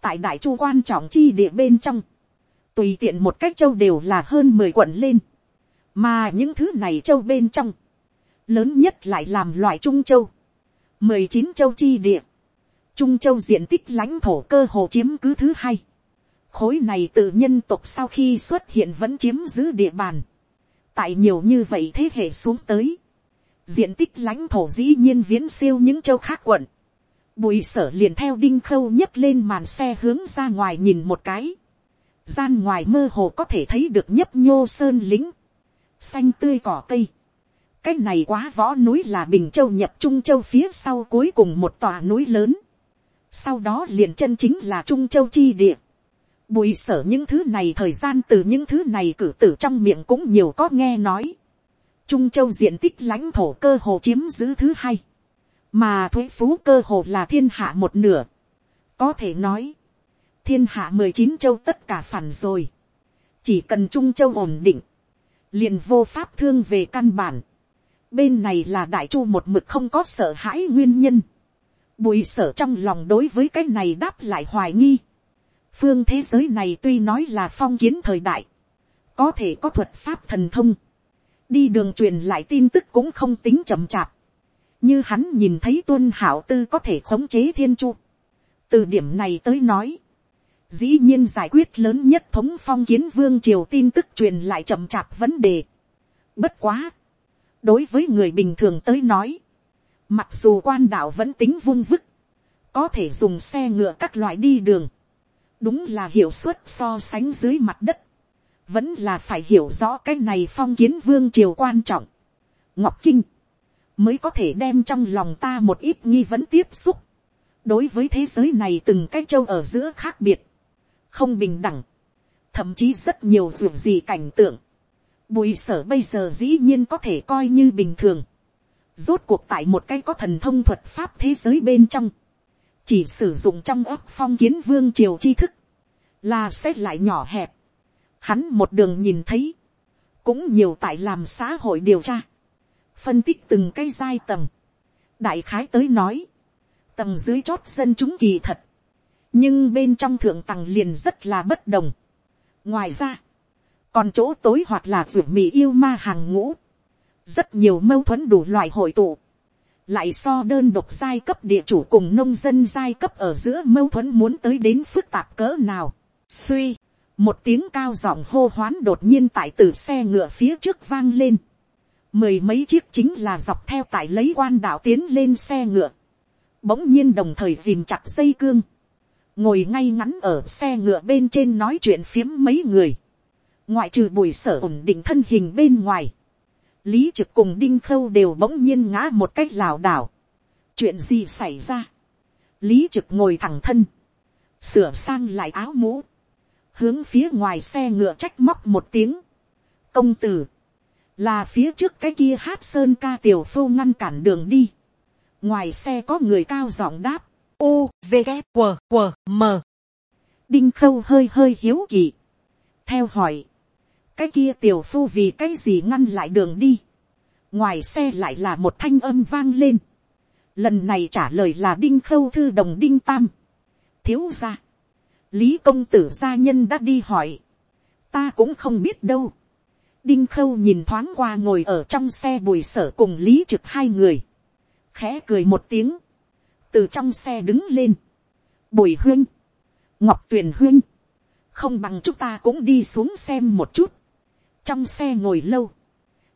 tại đại chu quan trọng chi địa bên trong, tùy tiện một cách châu đều là hơn mười quận lên, mà những thứ này châu bên trong, lớn nhất lại làm loại trung châu, mười chín châu chi địa, trung châu diện tích lãnh thổ cơ hồ chiếm cứ thứ hai, khối này từ nhân tộc sau khi xuất hiện vẫn chiếm giữ địa bàn, tại nhiều như vậy thế hệ xuống tới, diện tích lãnh thổ dĩ nhiên viễn siêu những châu khác quận, bùi sở liền theo đinh khâu nhấc lên màn xe hướng ra ngoài nhìn một cái, gian ngoài mơ hồ có thể thấy được nhấp nhô sơn lính, xanh tươi cỏ cây, cái này quá võ núi là bình châu nhập trung châu phía sau cuối cùng một tòa núi lớn. sau đó liền chân chính là trung châu chi địa bùi sở những thứ này thời gian từ những thứ này cử tử trong miệng cũng nhiều có nghe nói. trung châu diện tích lãnh thổ cơ hồ chiếm giữ thứ hai. mà thuế phú cơ hồ là thiên hạ một nửa. có thể nói, thiên hạ mười chín châu tất cả phản rồi. chỉ cần trung châu ổn định, liền vô pháp thương về căn bản bên này là đại chu một mực không có sợ hãi nguyên nhân. bùi sở trong lòng đối với cái này đáp lại hoài nghi phương thế giới này tuy nói là phong kiến thời đại, có thể có thuật pháp thần thông, đi đường truyền lại tin tức cũng không tính chậm chạp. như hắn nhìn thấy tuân hảo tư có thể khống chế thiên chu. từ điểm này tới nói, dĩ nhiên giải quyết lớn nhất thống phong kiến vương triều tin tức truyền lại chậm chạp vấn đề. bất quá, đối với người bình thường tới nói, mặc dù quan đạo vẫn tính vung vức, có thể dùng xe ngựa các loại đi đường, đúng là hiệu suất so sánh dưới mặt đất, vẫn là phải hiểu rõ cái này phong kiến vương triều quan trọng. ngọc kinh, mới có thể đem trong lòng ta một ít nghi vấn tiếp xúc, đối với thế giới này từng cái châu ở giữa khác biệt, không bình đẳng, thậm chí rất nhiều dù gì cảnh tượng, Bùi sở bây giờ dĩ nhiên có thể coi như bình thường. Rốt cuộc tại một cái có thần thông thuật pháp thế giới bên trong. Chỉ sử dụng trong ấp phong kiến vương triều tri thức. Là xét lại nhỏ hẹp. Hắn một đường nhìn thấy. Cũng nhiều tại làm xã hội điều tra. Phân tích từng cái giai tầng. Đại khái tới nói. Tầng dưới chót dân chúng kỳ thật. Nhưng bên trong thượng tầng liền rất là bất đồng. Ngoài ra còn chỗ tối hoặc là ruột mì yêu ma hàng ngũ, rất nhiều mâu thuẫn đủ loại hội tụ, lại so đơn độc giai cấp địa chủ cùng nông dân giai cấp ở giữa mâu thuẫn muốn tới đến phức tạp cỡ nào. Suy, một tiếng cao giọng hô hoán đột nhiên tại từ xe ngựa phía trước vang lên. Mười mấy chiếc chính là dọc theo tại lấy quan đạo tiến lên xe ngựa. Bỗng nhiên đồng thời dìm chặt dây cương. Ngồi ngay ngắn ở xe ngựa bên trên nói chuyện phiếm mấy người ngoại trừ bùi sở ổn định thân hình bên ngoài, lý trực cùng đinh khâu đều bỗng nhiên ngã một cách lảo đảo. chuyện gì xảy ra, lý trực ngồi thẳng thân, sửa sang lại áo mũ, hướng phía ngoài xe ngựa trách móc một tiếng, công tử, là phía trước cái kia hát sơn ca tiểu phô ngăn cản đường đi, ngoài xe có người cao giọng đáp, u v g q q m. Đinh khâu hơi hơi hiếu kỳ, theo hỏi, cái kia tiểu phu vì cái gì ngăn lại đường đi, ngoài xe lại là một thanh âm vang lên, lần này trả lời là đinh khâu thư đồng đinh tam, thiếu ra, lý công tử gia nhân đã đi hỏi, ta cũng không biết đâu, đinh khâu nhìn thoáng qua ngồi ở trong xe bùi sở cùng lý trực hai người, khẽ cười một tiếng, từ trong xe đứng lên, bùi huyên, ngọc tuyền huyên, không bằng chúng ta cũng đi xuống xem một chút, trong xe ngồi lâu,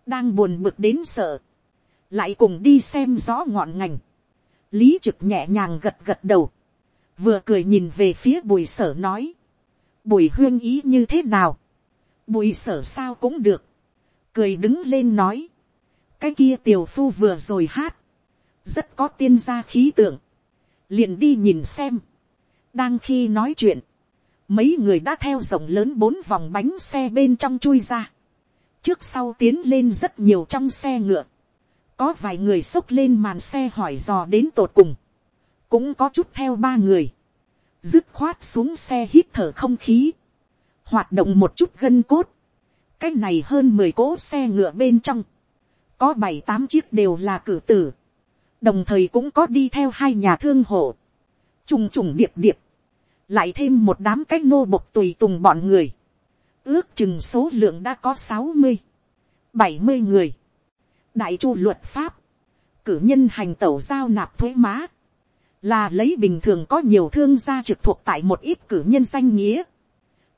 đang buồn bực đến sợ, lại cùng đi xem rõ ngọn ngành, lý trực nhẹ nhàng gật gật đầu, vừa cười nhìn về phía bùi sở nói, bùi huyên ý như thế nào, bùi sở sao cũng được, cười đứng lên nói, cái kia tiều phu vừa rồi hát, rất có tiên gia khí tượng, liền đi nhìn xem, đang khi nói chuyện, mấy người đã theo rộng lớn bốn vòng bánh xe bên trong chui ra, trước sau tiến lên rất nhiều trong xe ngựa, có vài người xốc lên màn xe hỏi dò đến tột cùng, cũng có chút theo ba người, dứt khoát xuống xe hít thở không khí, hoạt động một chút gân cốt, cái này hơn mười cỗ xe ngựa bên trong, có bảy tám chiếc đều là cử tử, đồng thời cũng có đi theo hai nhà thương hộ, trùng trùng điệp điệp, lại thêm một đám cái nô bộc tùy tùng bọn người, ước chừng số lượng đã có sáu mươi, bảy mươi người. đại chu luật pháp, cử nhân hành tẩu giao nạp thuế má, là lấy bình thường có nhiều thương gia trực thuộc tại một ít cử nhân danh nghĩa,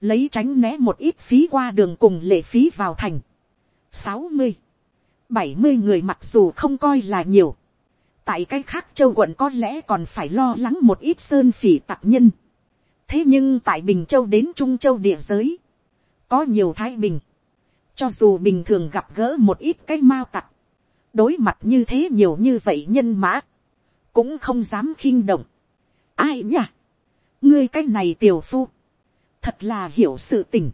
lấy tránh né một ít phí qua đường cùng lệ phí vào thành. sáu mươi, bảy mươi người mặc dù không coi là nhiều, tại cái khác châu quận có lẽ còn phải lo lắng một ít sơn phỉ tặc nhân. thế nhưng tại bình châu đến trung châu địa giới, có nhiều thái bình, cho dù bình thường gặp gỡ một ít cái mao tặc, đối mặt như thế nhiều như vậy nhân mã, cũng không dám khinh động. ai nhỉ, ngươi cái này tiểu phu, thật là hiểu sự tình,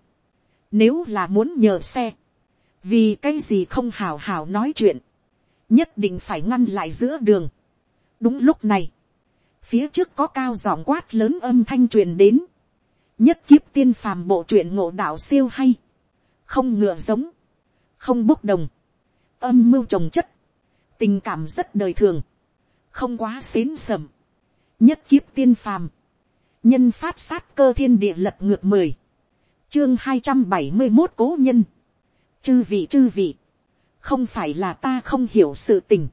nếu là muốn nhờ xe, vì cái gì không hào hào nói chuyện, nhất định phải ngăn lại giữa đường. đúng lúc này, phía trước có cao giọng quát lớn âm thanh truyền đến, nhất kiếp tiên phàm bộ truyện ngộ đạo siêu hay, không ngựa giống, không bốc đồng, âm mưu trồng chất, tình cảm rất đời thường, không quá xến sầm, nhất kiếp tiên phàm, nhân phát sát cơ thiên địa lật ngược mười, chương hai trăm bảy mươi một cố nhân, chư vị chư vị, không phải là ta không hiểu sự tình,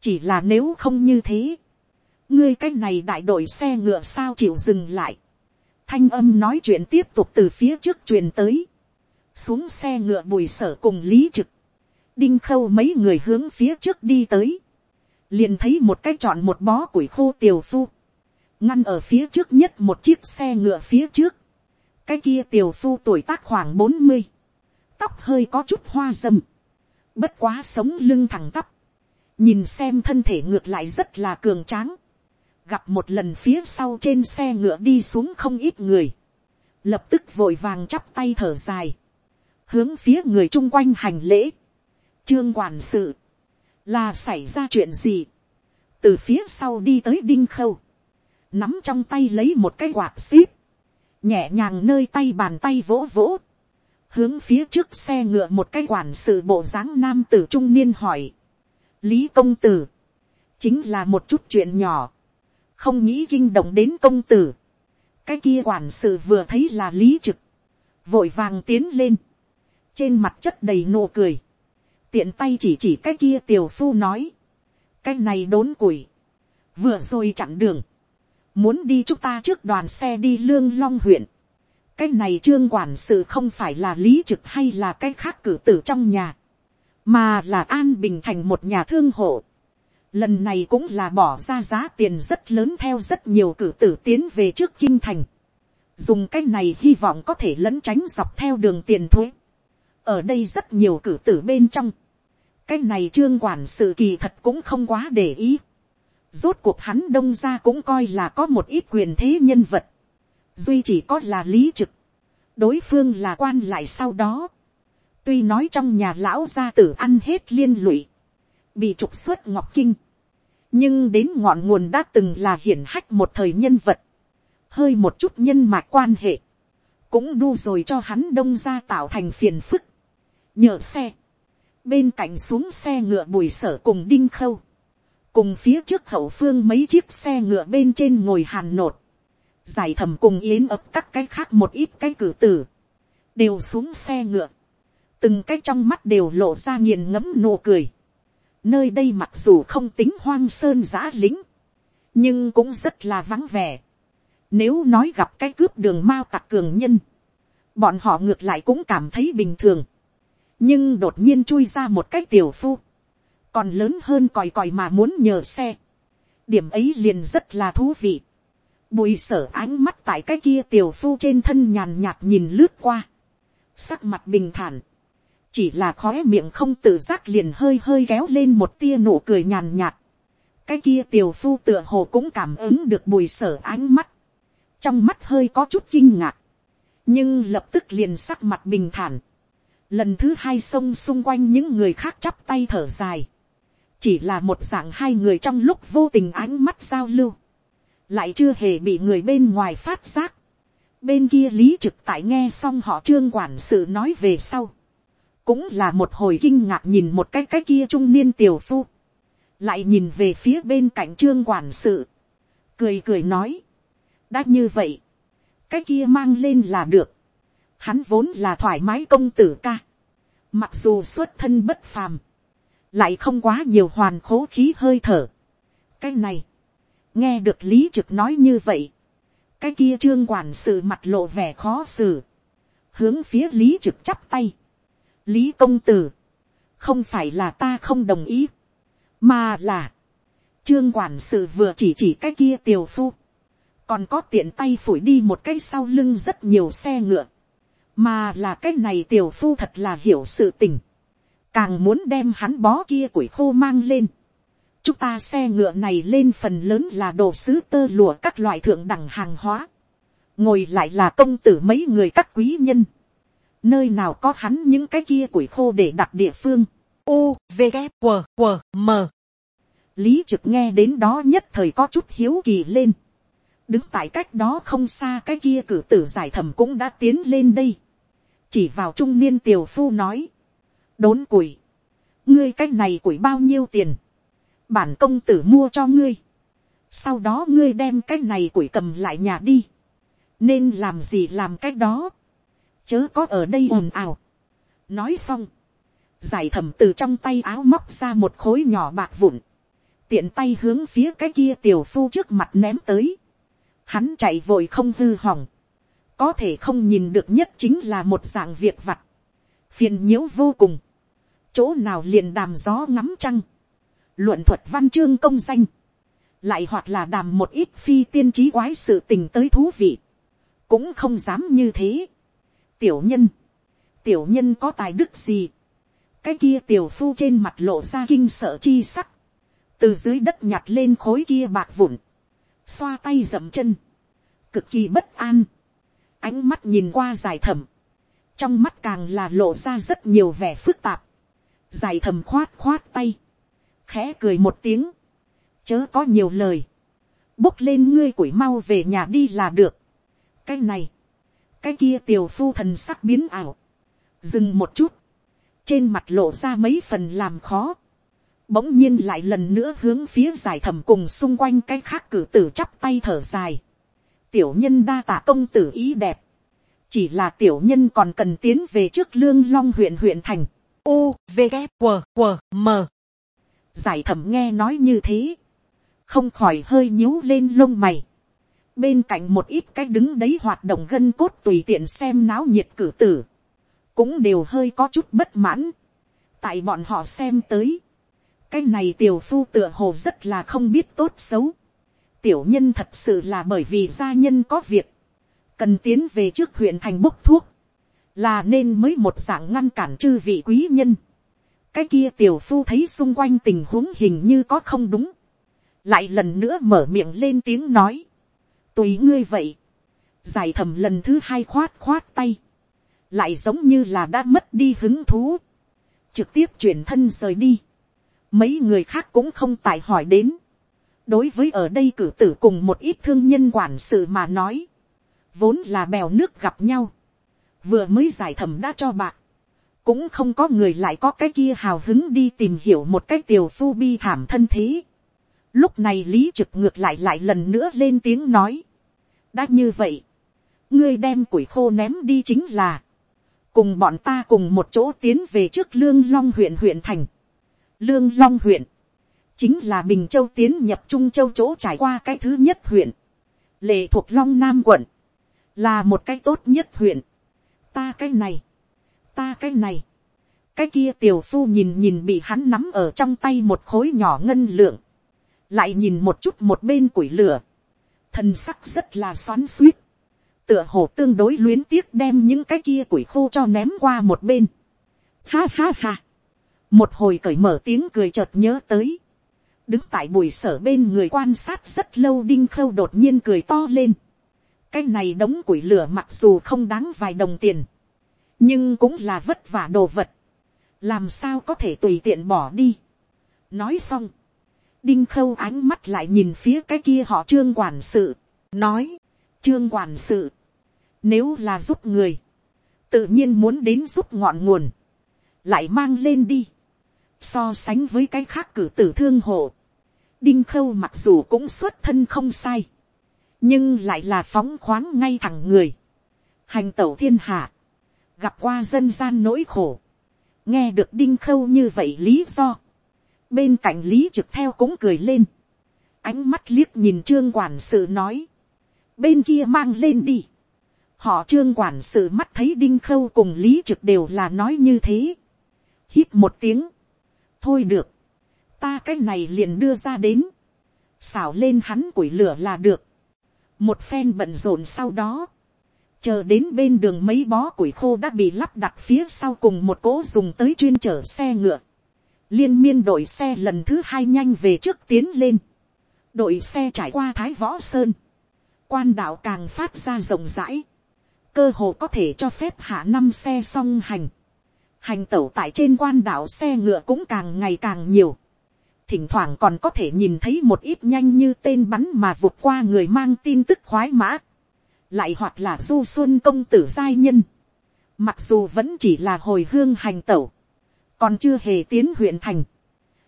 chỉ là nếu không như thế, ngươi cái này đại đội xe ngựa sao chịu dừng lại, thanh âm nói chuyện tiếp tục từ phía trước truyền tới, xuống xe ngựa bùi sở cùng lý trực, đinh khâu mấy người hướng phía trước đi tới, liền thấy một cái chọn một bó củi khô tiều phu, ngăn ở phía trước nhất một chiếc xe ngựa phía trước, cái kia tiều phu tuổi tác khoảng bốn mươi, tóc hơi có chút hoa dâm, bất quá sống lưng thẳng tắp, nhìn xem thân thể ngược lại rất là cường tráng, gặp một lần phía sau trên xe ngựa đi xuống không ít người, lập tức vội vàng chắp tay thở dài, hướng phía người chung quanh hành lễ, trương quản sự, là xảy ra chuyện gì, từ phía sau đi tới đinh khâu, nắm trong tay lấy một cái quạt xíp, nhẹ nhàng nơi tay bàn tay vỗ vỗ, hướng phía trước xe ngựa một cái quản sự bộ dáng nam tử trung niên hỏi, lý công tử, chính là một chút chuyện nhỏ, không nghĩ kinh động đến công tử, cái kia quản sự vừa thấy là lý trực, vội vàng tiến lên, trên mặt chất đầy nụ cười, tiện tay chỉ chỉ cái kia tiều phu nói, cái này đốn củi, vừa rồi chặn đường, muốn đi chúng ta trước đoàn xe đi lương long huyện, cái này trương quản sự không phải là lý trực hay là cái khác cử tử trong nhà, mà là an bình thành một nhà thương hộ. Lần này cũng là bỏ ra giá tiền rất lớn theo rất nhiều cử tử tiến về trước kinh thành. Dùng cái này hy vọng có thể lẫn tránh dọc theo đường tiền thuế. Ở đây rất nhiều cử tử bên trong. Cái này trương quản sự kỳ thật cũng không quá để ý. Rốt cuộc hắn đông ra cũng coi là có một ít quyền thế nhân vật. Duy chỉ có là lý trực, đối phương là quan lại sau đó, tuy nói trong nhà lão gia tử ăn hết liên lụy, bị trục xuất ngọc kinh, nhưng đến ngọn nguồn đã từng là hiển hách một thời nhân vật, hơi một chút nhân mạch quan hệ, cũng đu rồi cho hắn đông ra tạo thành phiền phức, nhờ xe, bên cạnh xuống xe ngựa bùi sở cùng đinh khâu, cùng phía trước hậu phương mấy chiếc xe ngựa bên trên ngồi hàn nột, giải thầm cùng yến ập các cái khác một ít cái cử tử, đều xuống xe ngựa, từng cái trong mắt đều lộ ra nghiền ngẫm nụ cười. Nơi đây mặc dù không tính hoang sơn giã lính, nhưng cũng rất là vắng vẻ. Nếu nói gặp cái cướp đường mao tặc cường nhân, bọn họ ngược lại cũng cảm thấy bình thường nhưng đột nhiên chui ra một cái tiểu phu, còn lớn hơn còi còi mà muốn nhờ xe. điểm ấy liền rất là thú vị bùi sở ánh mắt tại cái kia tiểu phu trên thân nhàn nhạt nhìn lướt qua. Sắc mặt bình thản. Chỉ là khói miệng không tự giác liền hơi hơi kéo lên một tia nụ cười nhàn nhạt. Cái kia tiểu phu tựa hồ cũng cảm ứng được bùi sở ánh mắt. Trong mắt hơi có chút kinh ngạc. Nhưng lập tức liền sắc mặt bình thản. Lần thứ hai xông xung quanh những người khác chắp tay thở dài. Chỉ là một dạng hai người trong lúc vô tình ánh mắt giao lưu lại chưa hề bị người bên ngoài phát giác. bên kia lý trực tại nghe xong họ trương quản sự nói về sau. cũng là một hồi kinh ngạc nhìn một cái cái kia trung niên tiểu phu. lại nhìn về phía bên cạnh trương quản sự. cười cười nói. đã như vậy. cái kia mang lên là được hắn vốn là thoải mái công tử ca. mặc dù xuất thân bất phàm. lại không quá nhiều hoàn khố khí hơi thở. cái này nghe được lý trực nói như vậy, cái kia trương quản sự mặt lộ vẻ khó xử, hướng phía lý trực chắp tay, lý công tử, không phải là ta không đồng ý, mà là, trương quản sự vừa chỉ chỉ cái kia tiều phu, còn có tiện tay phủi đi một cái sau lưng rất nhiều xe ngựa, mà là cái này tiểu phu thật là hiểu sự tình, càng muốn đem hắn bó kia củi khô mang lên. chúng ta xe ngựa này lên phần lớn là đồ sứ tơ lụa các loại thượng đẳng hàng hóa. ngồi lại là công tử mấy người các quý nhân. nơi nào có hắn những cái kia củi khô để đặt địa phương. U, V, g q W, M. Lý trực nghe đến đó nhất thời có chút hiếu kỳ lên. Đứng tại cách đó không xa cái kia cử tử giải thẩm cũng đã tiến lên đây. Chỉ vào trung niên tiểu phu nói. Đốn củi. Ngươi cách này củi bao nhiêu tiền. Bản công tử mua cho ngươi. Sau đó ngươi đem cái này củi cầm lại nhà đi. Nên làm gì làm cách đó. Chớ có ở đây ồn ào. Nói xong. Giải thẩm từ trong tay áo móc ra một khối nhỏ bạc vụn tiện tay hướng phía cái kia tiểu phu trước mặt ném tới. Hắn chạy vội không hư hỏng. Có thể không nhìn được nhất chính là một dạng việc vặt. Phiền nhiễu vô cùng. Chỗ nào liền đàm gió ngắm trăng. Luận thuật văn chương công danh. Lại hoặc là đàm một ít phi tiên trí quái sự tình tới thú vị. Cũng không dám như thế. Tiểu nhân. Tiểu nhân có tài đức gì. Cái kia tiểu phu trên mặt lộ ra kinh sợ chi sắc từ dưới đất nhặt lên khối kia bạc vụn, xoa tay dậm chân, cực kỳ bất an, ánh mắt nhìn qua giải thầm, trong mắt càng là lộ ra rất nhiều vẻ phức tạp, Giải thầm khoát khoát tay, khẽ cười một tiếng, chớ có nhiều lời, bốc lên ngươi củi mau về nhà đi là được, cái này, cái kia tiều phu thần sắc biến ảo, dừng một chút, trên mặt lộ ra mấy phần làm khó, bỗng nhiên lại lần nữa hướng phía giải thẩm cùng xung quanh cái khác cử tử chắp tay thở dài tiểu nhân đa tạ công tử ý đẹp. chỉ là tiểu nhân còn cần tiến về trước lương long huyện huyện thành. u v K, W, W, m giải thẩm nghe nói như thế. không khỏi hơi nhíu lên lông mày. bên cạnh một ít cái đứng đấy hoạt động gân cốt tùy tiện xem náo nhiệt cử tử. cũng đều hơi có chút bất mãn. tại bọn họ xem tới cái này tiểu phu tựa hồ rất là không biết tốt xấu tiểu nhân thật sự là bởi vì gia nhân có việc, cần tiến về trước huyện thành bốc thuốc, là nên mới một dạng ngăn cản chư vị quý nhân. cái kia tiểu phu thấy xung quanh tình huống hình như có không đúng, lại lần nữa mở miệng lên tiếng nói, tùy ngươi vậy, giải thầm lần thứ hai khoát khoát tay, lại giống như là đã mất đi hứng thú, trực tiếp chuyển thân rời đi. Mấy người khác cũng không tại hỏi đến đối với ở đây cử tử cùng một ít thương nhân quản sự mà nói, vốn là bèo nước gặp nhau, vừa mới giải thẩm đã cho bạc, cũng không có người lại có cái kia hào hứng đi tìm hiểu một cái tiều phu bi thảm thân thế. lúc này lý trực ngược lại lại lần nữa lên tiếng nói, đã như vậy, ngươi đem củi khô ném đi chính là, cùng bọn ta cùng một chỗ tiến về trước lương long huyện huyện thành, Lương Long huyện. Chính là Bình Châu tiến nhập Trung Châu chỗ trải qua cái thứ nhất huyện. Lệ thuộc Long Nam quận. Là một cái tốt nhất huyện. Ta cái này. Ta cái này. Cái kia tiểu phu nhìn nhìn bị hắn nắm ở trong tay một khối nhỏ ngân lượng. Lại nhìn một chút một bên củi lửa. Thần sắc rất là xoắn suýt tựa hồ tương đối luyến tiếc đem những cái kia củi khô cho ném qua một bên. Ha ha ha một hồi cởi mở tiếng cười chợt nhớ tới, đứng tại bùi sở bên người quan sát rất lâu đinh khâu đột nhiên cười to lên, cái này đống củi lửa mặc dù không đáng vài đồng tiền, nhưng cũng là vất vả đồ vật, làm sao có thể tùy tiện bỏ đi. nói xong, đinh khâu ánh mắt lại nhìn phía cái kia họ trương quản sự, nói, trương quản sự, nếu là giúp người, tự nhiên muốn đến giúp ngọn nguồn, lại mang lên đi. So sánh với cái khác cử tử thương hộ. Đinh khâu mặc dù cũng xuất thân không sai. Nhưng lại là phóng khoáng ngay thẳng người. Hành tẩu thiên hạ. Gặp qua dân gian nỗi khổ. Nghe được đinh khâu như vậy lý do. Bên cạnh lý trực theo cũng cười lên. Ánh mắt liếc nhìn trương quản sự nói. Bên kia mang lên đi. Họ trương quản sự mắt thấy đinh khâu cùng lý trực đều là nói như thế. Hít một tiếng thôi được, ta cái này liền đưa ra đến, xảo lên hắn củi lửa là được, một phen bận rộn sau đó, chờ đến bên đường mấy bó củi khô đã bị lắp đặt phía sau cùng một cỗ dùng tới chuyên chở xe ngựa. liên miên đội xe lần thứ hai nhanh về trước tiến lên. đội xe trải qua thái võ sơn. quan đạo càng phát ra rộng rãi. cơ hồ có thể cho phép hạ năm xe song hành. hành tẩu tại trên quan đạo xe ngựa cũng càng ngày càng nhiều thỉnh thoảng còn có thể nhìn thấy một ít nhanh như tên bắn mà vụt qua người mang tin tức khoái mã. Lại hoặc là du xuân công tử giai nhân, mặc dù vẫn chỉ là hồi hương hành tẩu, còn chưa hề tiến huyện thành,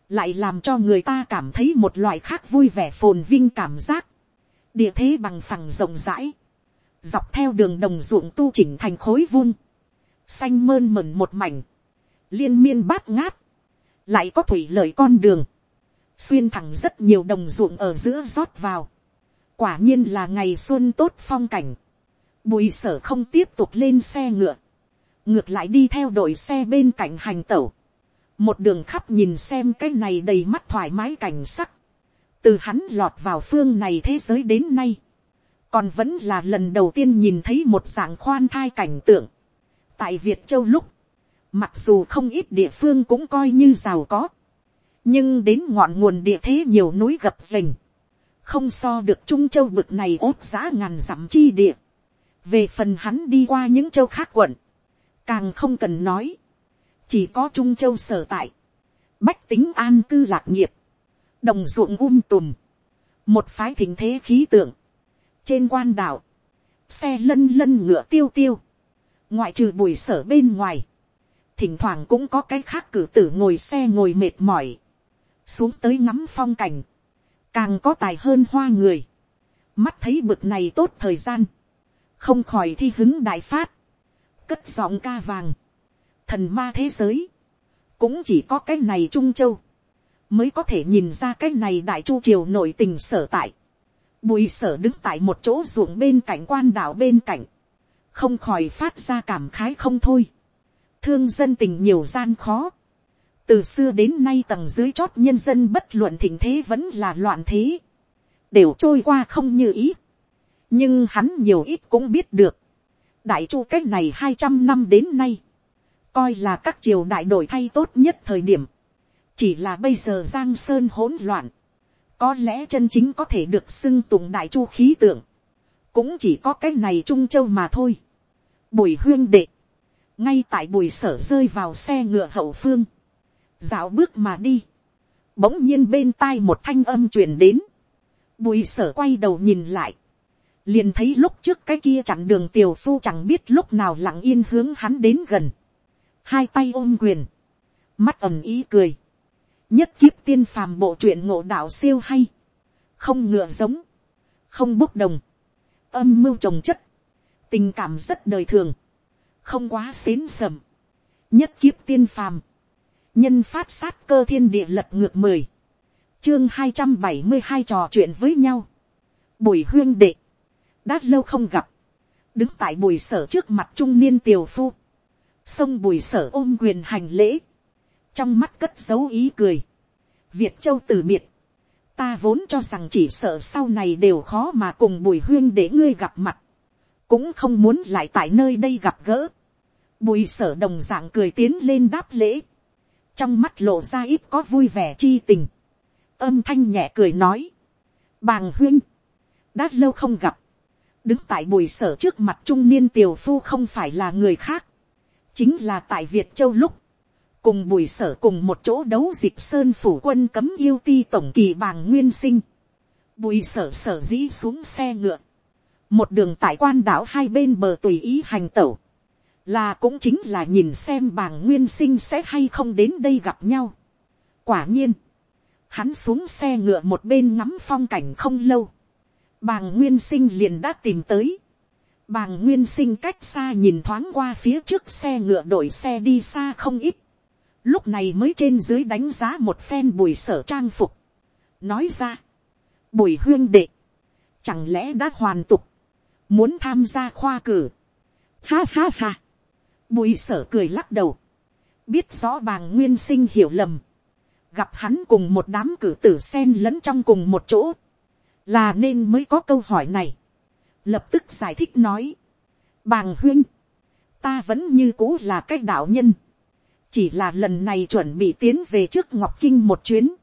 lại làm cho người ta cảm thấy một loại khác vui vẻ phồn vinh cảm giác, địa thế bằng phẳng rộng rãi, dọc theo đường đồng ruộng tu chỉnh thành khối vuông, xanh mơn mẩn một mảnh, liên miên bát ngát, lại có thủy lợi con đường, xuyên thẳng rất nhiều đồng ruộng ở giữa rót vào, quả nhiên là ngày xuân tốt phong cảnh, bùi sở không tiếp tục lên xe ngựa, ngược lại đi theo đội xe bên cạnh hành tẩu, một đường khắp nhìn xem cái này đầy mắt thoải mái cảnh sắc, từ hắn lọt vào phương này thế giới đến nay, còn vẫn là lần đầu tiên nhìn thấy một dạng khoan thai cảnh tượng, tại việt châu lúc, mặc dù không ít địa phương cũng coi như giàu có, nhưng đến ngọn nguồn địa thế nhiều núi gập rình, không so được trung châu bực này ốt giá ngàn dặm chi địa. về phần hắn đi qua những châu khác quận, càng không cần nói, chỉ có trung châu sở tại, bách tính an cư lạc nghiệp, đồng ruộng um tùm, một phái thình thế khí tượng, trên quan đảo, xe lân lân ngựa tiêu tiêu, ngoại trừ bùi sở bên ngoài, thỉnh thoảng cũng có cái khác cử tử ngồi xe ngồi mệt mỏi, xuống tới ngắm phong cảnh, càng có tài hơn hoa người, mắt thấy bực này tốt thời gian, không khỏi thi hứng đại phát, cất giọng ca vàng, thần ma thế giới, cũng chỉ có cái này trung châu, mới có thể nhìn ra cái này đại chu triều nội tình sở tại, bùi sở đứng tại một chỗ ruộng bên cạnh quan đảo bên cạnh, không khỏi phát ra cảm khái không thôi, thương dân tình nhiều gian khó, từ xưa đến nay tầng dưới chót nhân dân bất luận thịnh thế vẫn là loạn thế, đều trôi qua không như ý. nhưng hắn nhiều ít cũng biết được, đại chu cách này hai trăm năm đến nay, coi là các triều đại đổi thay tốt nhất thời điểm, chỉ là bây giờ giang sơn hỗn loạn, có lẽ chân chính có thể được xưng tụng đại chu khí tượng, cũng chỉ có cái này trung châu mà thôi. Bùi huyên đệ, ngay tại bùi sở rơi vào xe ngựa hậu phương, dạo bước mà đi, bỗng nhiên bên tai một thanh âm truyền đến, bùi sở quay đầu nhìn lại, liền thấy lúc trước cái kia chặn đường tiều phu chẳng biết lúc nào lặng yên hướng hắn đến gần, hai tay ôm quyền, mắt ầm ý cười, nhất kiếp tiên phàm bộ truyện ngộ đạo siêu hay, không ngựa giống, không bốc đồng, âm mưu trồng chất, tình cảm rất đời thường, không quá xến sầm, nhất kiếp tiên phàm, nhân phát sát cơ thiên địa lật ngược mười, chương hai trăm bảy mươi hai trò chuyện với nhau, bùi huyên đệ, đã lâu không gặp, đứng tại bùi sở trước mặt trung niên tiều phu, sông bùi sở ôm quyền hành lễ, trong mắt cất dấu ý cười, việt châu từ biệt, ta vốn cho rằng chỉ sợ sau này đều khó mà cùng bùi huyên để ngươi gặp mặt, cũng không muốn lại tại nơi đây gặp gỡ, bùi sở đồng d ạ n g cười tiến lên đáp lễ, trong mắt lộ ra ít có vui vẻ chi tình, âm thanh nhẹ cười nói, bàng huyên, đã lâu không gặp, đứng tại bùi sở trước mặt trung niên tiều phu không phải là người khác, chính là tại việt châu lúc, cùng bùi sở cùng một chỗ đấu dịp sơn phủ quân cấm yêu ti tổng kỳ bàng nguyên sinh, bùi sở sở dĩ xuống xe ngựa, một đường tại quan đảo hai bên bờ tùy ý hành tẩu, là cũng chính là nhìn xem bàng nguyên sinh sẽ hay không đến đây gặp nhau. quả nhiên, hắn xuống xe ngựa một bên ngắm phong cảnh không lâu, bàng nguyên sinh liền đã tìm tới. bàng nguyên sinh cách xa nhìn thoáng qua phía trước xe ngựa đổi xe đi xa không ít. lúc này mới trên dưới đánh giá một phen bùi sở trang phục. nói ra, bùi huyên đệ, chẳng lẽ đã hoàn tục, muốn tham gia khoa cử. ha ha ha Bùi sở cười lắc đầu. Biết rõ bàng nguyên sinh hiểu lầm. Gặp hắn cùng một đám cử tử sen lẫn trong cùng một chỗ. Là nên mới có câu hỏi này. Lập tức giải thích nói. bàng huyên, ta vẫn như cũ là cái đạo nhân, chỉ là lần này chuẩn bị tiến về trước ngọc kinh một chuyến,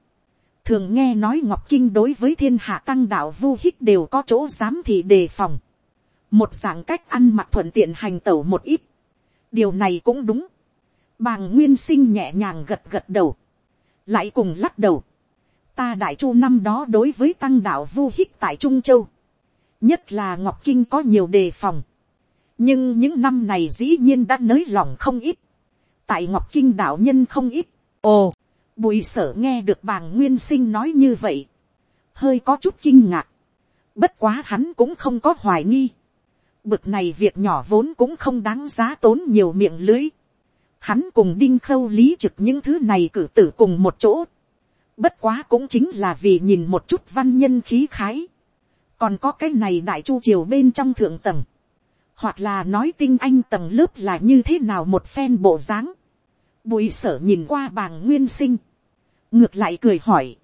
thường nghe nói ngọc kinh đối với thiên hạ tăng đạo vu hích đều có chỗ giám thị đề phòng, một dạng cách ăn mặc thuận tiện hành tẩu một ít, điều này cũng đúng, bàng nguyên sinh nhẹ nhàng gật gật đầu, lại cùng lắc đầu, ta đại chu năm đó đối với tăng đạo vu hích tại trung châu, nhất là ngọc kinh có nhiều đề phòng, nhưng những năm này dĩ nhiên đã nới lòng không ít, tại ngọc kinh đạo nhân không ít, ồ, bùi sở nghe được bàng nguyên sinh nói như vậy, hơi có chút kinh ngạc, bất quá hắn cũng không có hoài nghi, bực này việc nhỏ vốn cũng không đáng giá tốn nhiều miệng lưới, hắn cùng đinh khâu lý trực những thứ này cử tử cùng một chỗ, bất quá cũng chính là vì nhìn một chút văn nhân khí khái, còn có cái này đại chu triều bên trong thượng tầng, hoặc là nói tinh anh tầng lớp là như thế nào một phen bộ dáng. Bùi sở nhìn qua bàng nguyên sinh, ngược lại cười hỏi,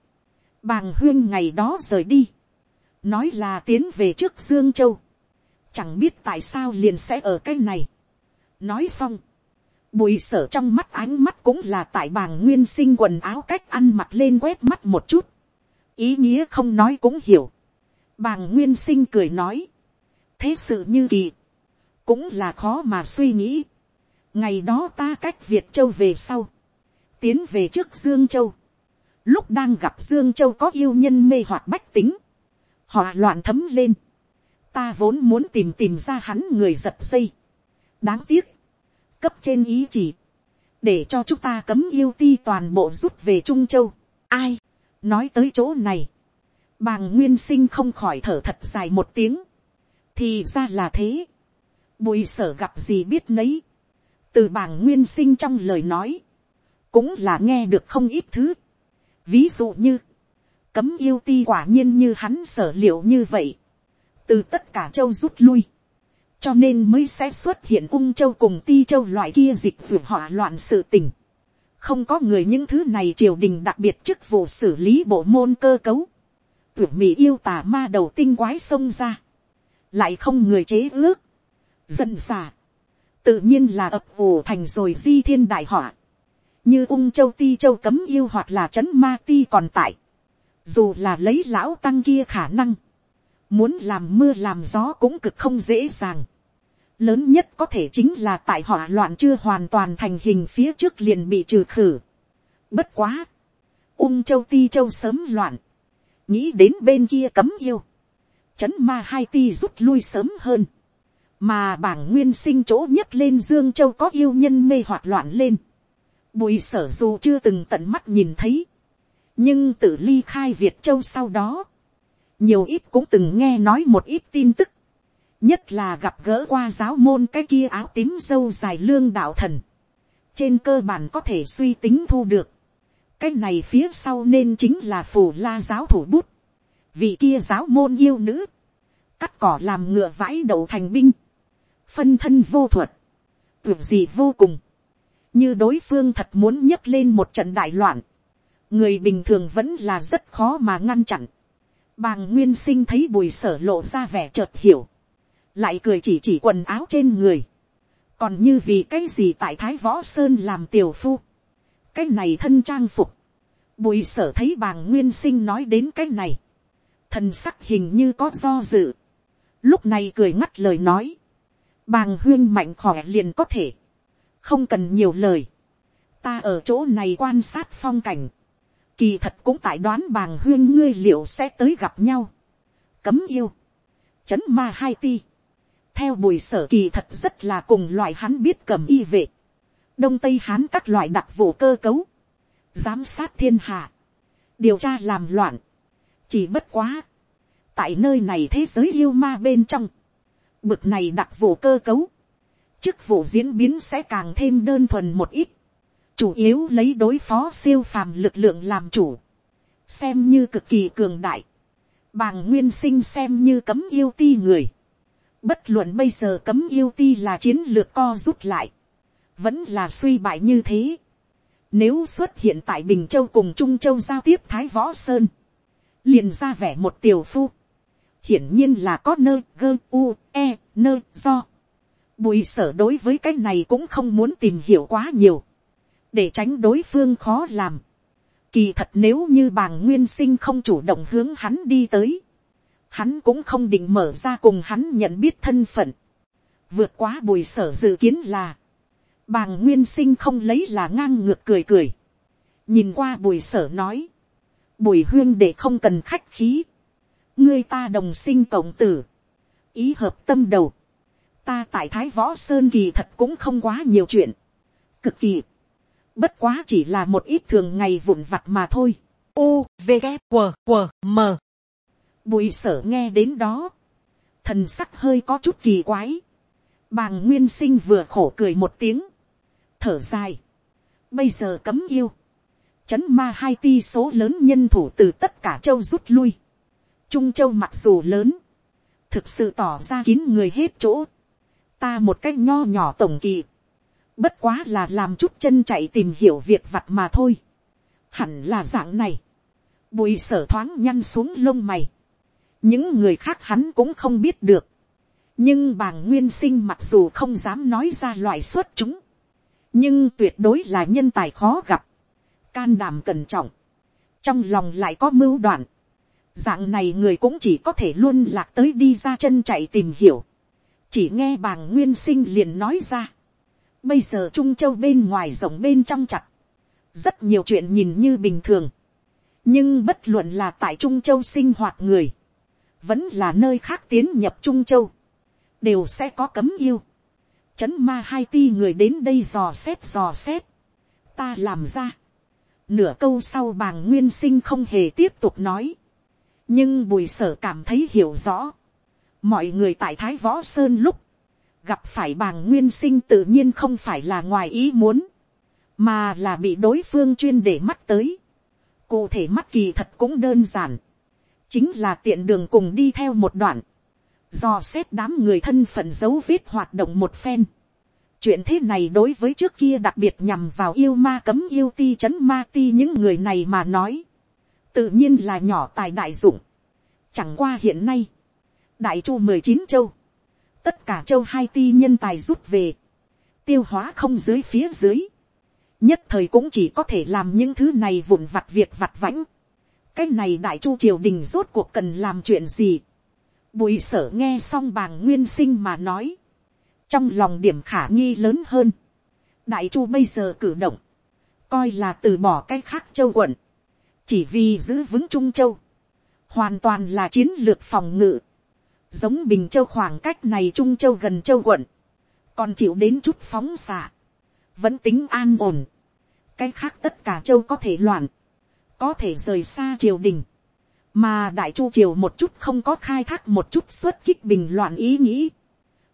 bàng huyên ngày đó rời đi, nói là tiến về trước dương châu, chẳng biết tại sao liền sẽ ở cái này. nói xong, bùi sở trong mắt ánh mắt cũng là tại bàng nguyên sinh quần áo cách ăn mặc lên quét mắt một chút, ý nghĩa không nói cũng hiểu. bàng nguyên sinh cười nói, thế sự như kỳ, cũng là khó mà suy nghĩ. ngày đó ta cách việt châu về sau, tiến về trước dương châu, lúc đang gặp dương châu có yêu nhân mê hoặc bách tính, họ loạn thấm lên, ta vốn muốn tìm tìm ra hắn người giật dây. đáng tiếc, cấp trên ý chỉ, để cho chúng ta cấm yêu ti toàn bộ rút về trung châu. ai, nói tới chỗ này, bàng nguyên sinh không khỏi thở thật dài một tiếng, thì ra là thế, bùi sở gặp gì biết nấy, từ bàng nguyên sinh trong lời nói, cũng là nghe được không ít thứ. ví dụ như, cấm yêu ti quả nhiên như hắn sở liệu như vậy, từ tất cả châu rút lui, cho nên mới sẽ xuất hiện ung châu cùng ti châu loại kia dịch vượt hỏa loạn sự tình. không có người những thứ này triều đình đặc biệt chức vụ xử lý bộ môn cơ cấu, tuyển mỹ yêu tà ma đầu tinh quái xông ra, lại không người chế ước, dần xà, tự nhiên là ập ủ thành rồi di thiên đại họa, như ung châu ti châu cấm yêu hoặc là trấn ma ti còn tại, dù là lấy lão tăng kia khả năng, muốn làm mưa làm gió cũng cực không dễ dàng. lớn nhất có thể chính là tại họa loạn chưa hoàn toàn thành hình phía trước liền bị trừ khử. bất quá, ung châu ti châu sớm loạn, nghĩ đến bên kia cấm yêu, chấn ma hai ti rút lui sớm hơn, mà bảng nguyên sinh chỗ nhất lên dương châu có yêu nhân mê hoạt loạn lên, bùi sở dù chưa từng tận mắt nhìn thấy, nhưng tự ly khai việt châu sau đó, nhiều ít cũng từng nghe nói một ít tin tức, nhất là gặp gỡ qua giáo môn cái kia áo tím dâu dài lương đạo thần, trên cơ bản có thể suy tính thu được, cái này phía sau nên chính là phù la giáo thủ bút, vị kia giáo môn yêu nữ, cắt cỏ làm ngựa vãi đầu thành binh, phân thân vô thuật, tưởng gì vô cùng, như đối phương thật muốn nhấc lên một trận đại loạn, người bình thường vẫn là rất khó mà ngăn chặn. Bàng nguyên sinh thấy bùi sở lộ ra vẻ chợt hiểu. Lại cười chỉ chỉ quần áo trên người. Còn như vì cái gì tại Thái Võ Sơn làm tiểu phu. Cái này thân trang phục. Bùi sở thấy bàng nguyên sinh nói đến cái này. Thần sắc hình như có do dự. Lúc này cười ngắt lời nói. Bàng huyên mạnh khỏe liền có thể. Không cần nhiều lời. Ta ở chỗ này quan sát phong cảnh kỳ thật cũng tại đoán bàng huyên ngươi liệu sẽ tới gặp nhau. cấm yêu, chấn ma hai ti, theo bùi sở kỳ thật rất là cùng loại hắn biết cầm y vệ, đông tây hán các loại đặc vụ cơ cấu, giám sát thiên hạ, điều tra làm loạn, chỉ bất quá, tại nơi này thế giới yêu ma bên trong, bực này đặc vụ cơ cấu, chức vụ diễn biến sẽ càng thêm đơn thuần một ít, chủ yếu lấy đối phó siêu phàm lực lượng làm chủ, xem như cực kỳ cường đại, bàng nguyên sinh xem như cấm yêu ti người, bất luận bây giờ cấm yêu ti là chiến lược co rút lại, vẫn là suy bại như thế. Nếu xuất hiện tại Bình Châu cùng Trung Châu giao tiếp Thái Võ Sơn, liền ra vẻ một tiểu phu, hiển nhiên là có nơi gơ u e nơi do. Bùi sở đối với cái này cũng không muốn tìm hiểu quá nhiều, để tránh đối phương khó làm. Kỳ thật nếu như bàng nguyên sinh không chủ động hướng hắn đi tới, hắn cũng không định mở ra cùng hắn nhận biết thân phận. vượt quá bùi sở dự kiến là, bàng nguyên sinh không lấy là ngang ngược cười cười. nhìn qua bùi sở nói, bùi huyên để không cần khách khí, ngươi ta đồng sinh cộng tử, ý hợp tâm đầu, ta tại thái võ sơn kỳ thật cũng không quá nhiều chuyện, cực kỳ, bất quá chỉ là một ít thường ngày vụn vặt mà thôi. U, V, K, W, W, M. Bùi sở nghe đến đó, thần sắc hơi có chút kỳ quái. Bàng nguyên sinh vừa khổ cười một tiếng, thở dài. Bây giờ cấm yêu, chấn ma hai ti số lớn nhân thủ từ tất cả châu rút lui. Trung châu mặc dù lớn, thực sự tỏ ra kín người hết chỗ. Ta một cách nho nhỏ tổng kỳ, bất quá là làm chút chân chạy tìm hiểu việc vặt mà thôi. Hẳn là dạng này. Bùi sở thoáng nhăn xuống lông mày. Những người khác hắn cũng không biết được. Nhưng bàng nguyên sinh mặc dù không dám nói ra loại xuất chúng. Nhưng tuyệt đối là nhân tài khó gặp. Can đảm cẩn trọng. Trong lòng lại có mưu đoạn. Dạng này người cũng chỉ có thể luôn lạc tới đi ra chân chạy tìm hiểu. Chỉ nghe bàng nguyên sinh liền nói ra Bây giờ Trung Châu bên ngoài rộng bên trong chặt. Rất nhiều chuyện nhìn như bình thường. Nhưng bất luận là tại Trung Châu sinh hoạt người. Vẫn là nơi khác tiến nhập Trung Châu. Đều sẽ có cấm yêu. Chấn ma hai ti người đến đây dò xét dò xét. Ta làm ra. Nửa câu sau bàng nguyên sinh không hề tiếp tục nói. Nhưng bùi sở cảm thấy hiểu rõ. Mọi người tại Thái Võ Sơn lúc gặp phải bàng nguyên sinh tự nhiên không phải là ngoài ý muốn, mà là bị đối phương chuyên để mắt tới. cụ thể mắt kỳ thật cũng đơn giản, chính là tiện đường cùng đi theo một đoạn, do xét đám người thân phận dấu vết hoạt động một phen. chuyện thế này đối với trước kia đặc biệt nhằm vào yêu ma cấm yêu ti c h ấ n ma ti những người này mà nói, tự nhiên là nhỏ tài đại dụng. chẳng qua hiện nay, đại chu mười chín châu, tất cả châu hai ti nhân tài rút về, tiêu hóa không dưới phía dưới, nhất thời cũng chỉ có thể làm những thứ này vụn vặt việc vặt vãnh. cái này đại chu triều đình rốt cuộc cần làm chuyện gì. bùi sở nghe xong bàng nguyên sinh mà nói, trong lòng điểm khả nghi lớn hơn. đại chu bây giờ cử động, coi là từ bỏ cái khác châu quận, chỉ vì giữ vững trung châu, hoàn toàn là chiến lược phòng ngự giống bình châu khoảng cách này trung châu gần châu quận, còn chịu đến chút phóng xạ, vẫn tính an ổn, cái khác tất cả châu có thể loạn, có thể rời xa triều đình, mà đại chu triều một chút không có khai thác một chút xuất kích bình loạn ý nghĩ,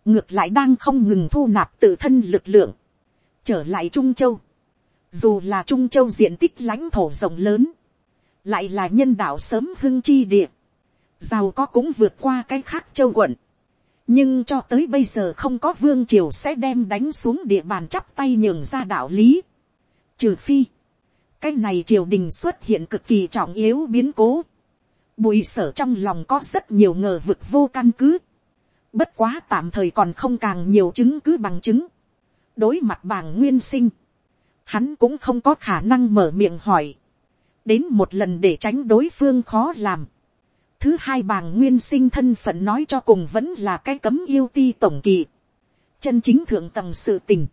ngược lại đang không ngừng thu nạp tự thân lực lượng, trở lại trung châu, dù là trung châu diện tích lãnh thổ rộng lớn, lại là nhân đạo sớm hưng chi địa, giàu có cũng vượt qua cái khác châu quận. nhưng cho tới bây giờ không có vương triều sẽ đem đánh xuống địa bàn chắp tay nhường ra đạo lý. trừ phi, cái này triều đình xuất hiện cực kỳ trọng yếu biến cố. bùi sở trong lòng có rất nhiều ngờ vực vô căn cứ. bất quá tạm thời còn không càng nhiều chứng cứ bằng chứng. đối mặt bàng nguyên sinh, hắn cũng không có khả năng mở miệng hỏi. đến một lần để tránh đối phương khó làm Thứ hai bàng nguyên sinh thân phận nói cho cùng vẫn là cái cấm yêu ti tổng kỳ. Chân chính thượng tầng sự tình.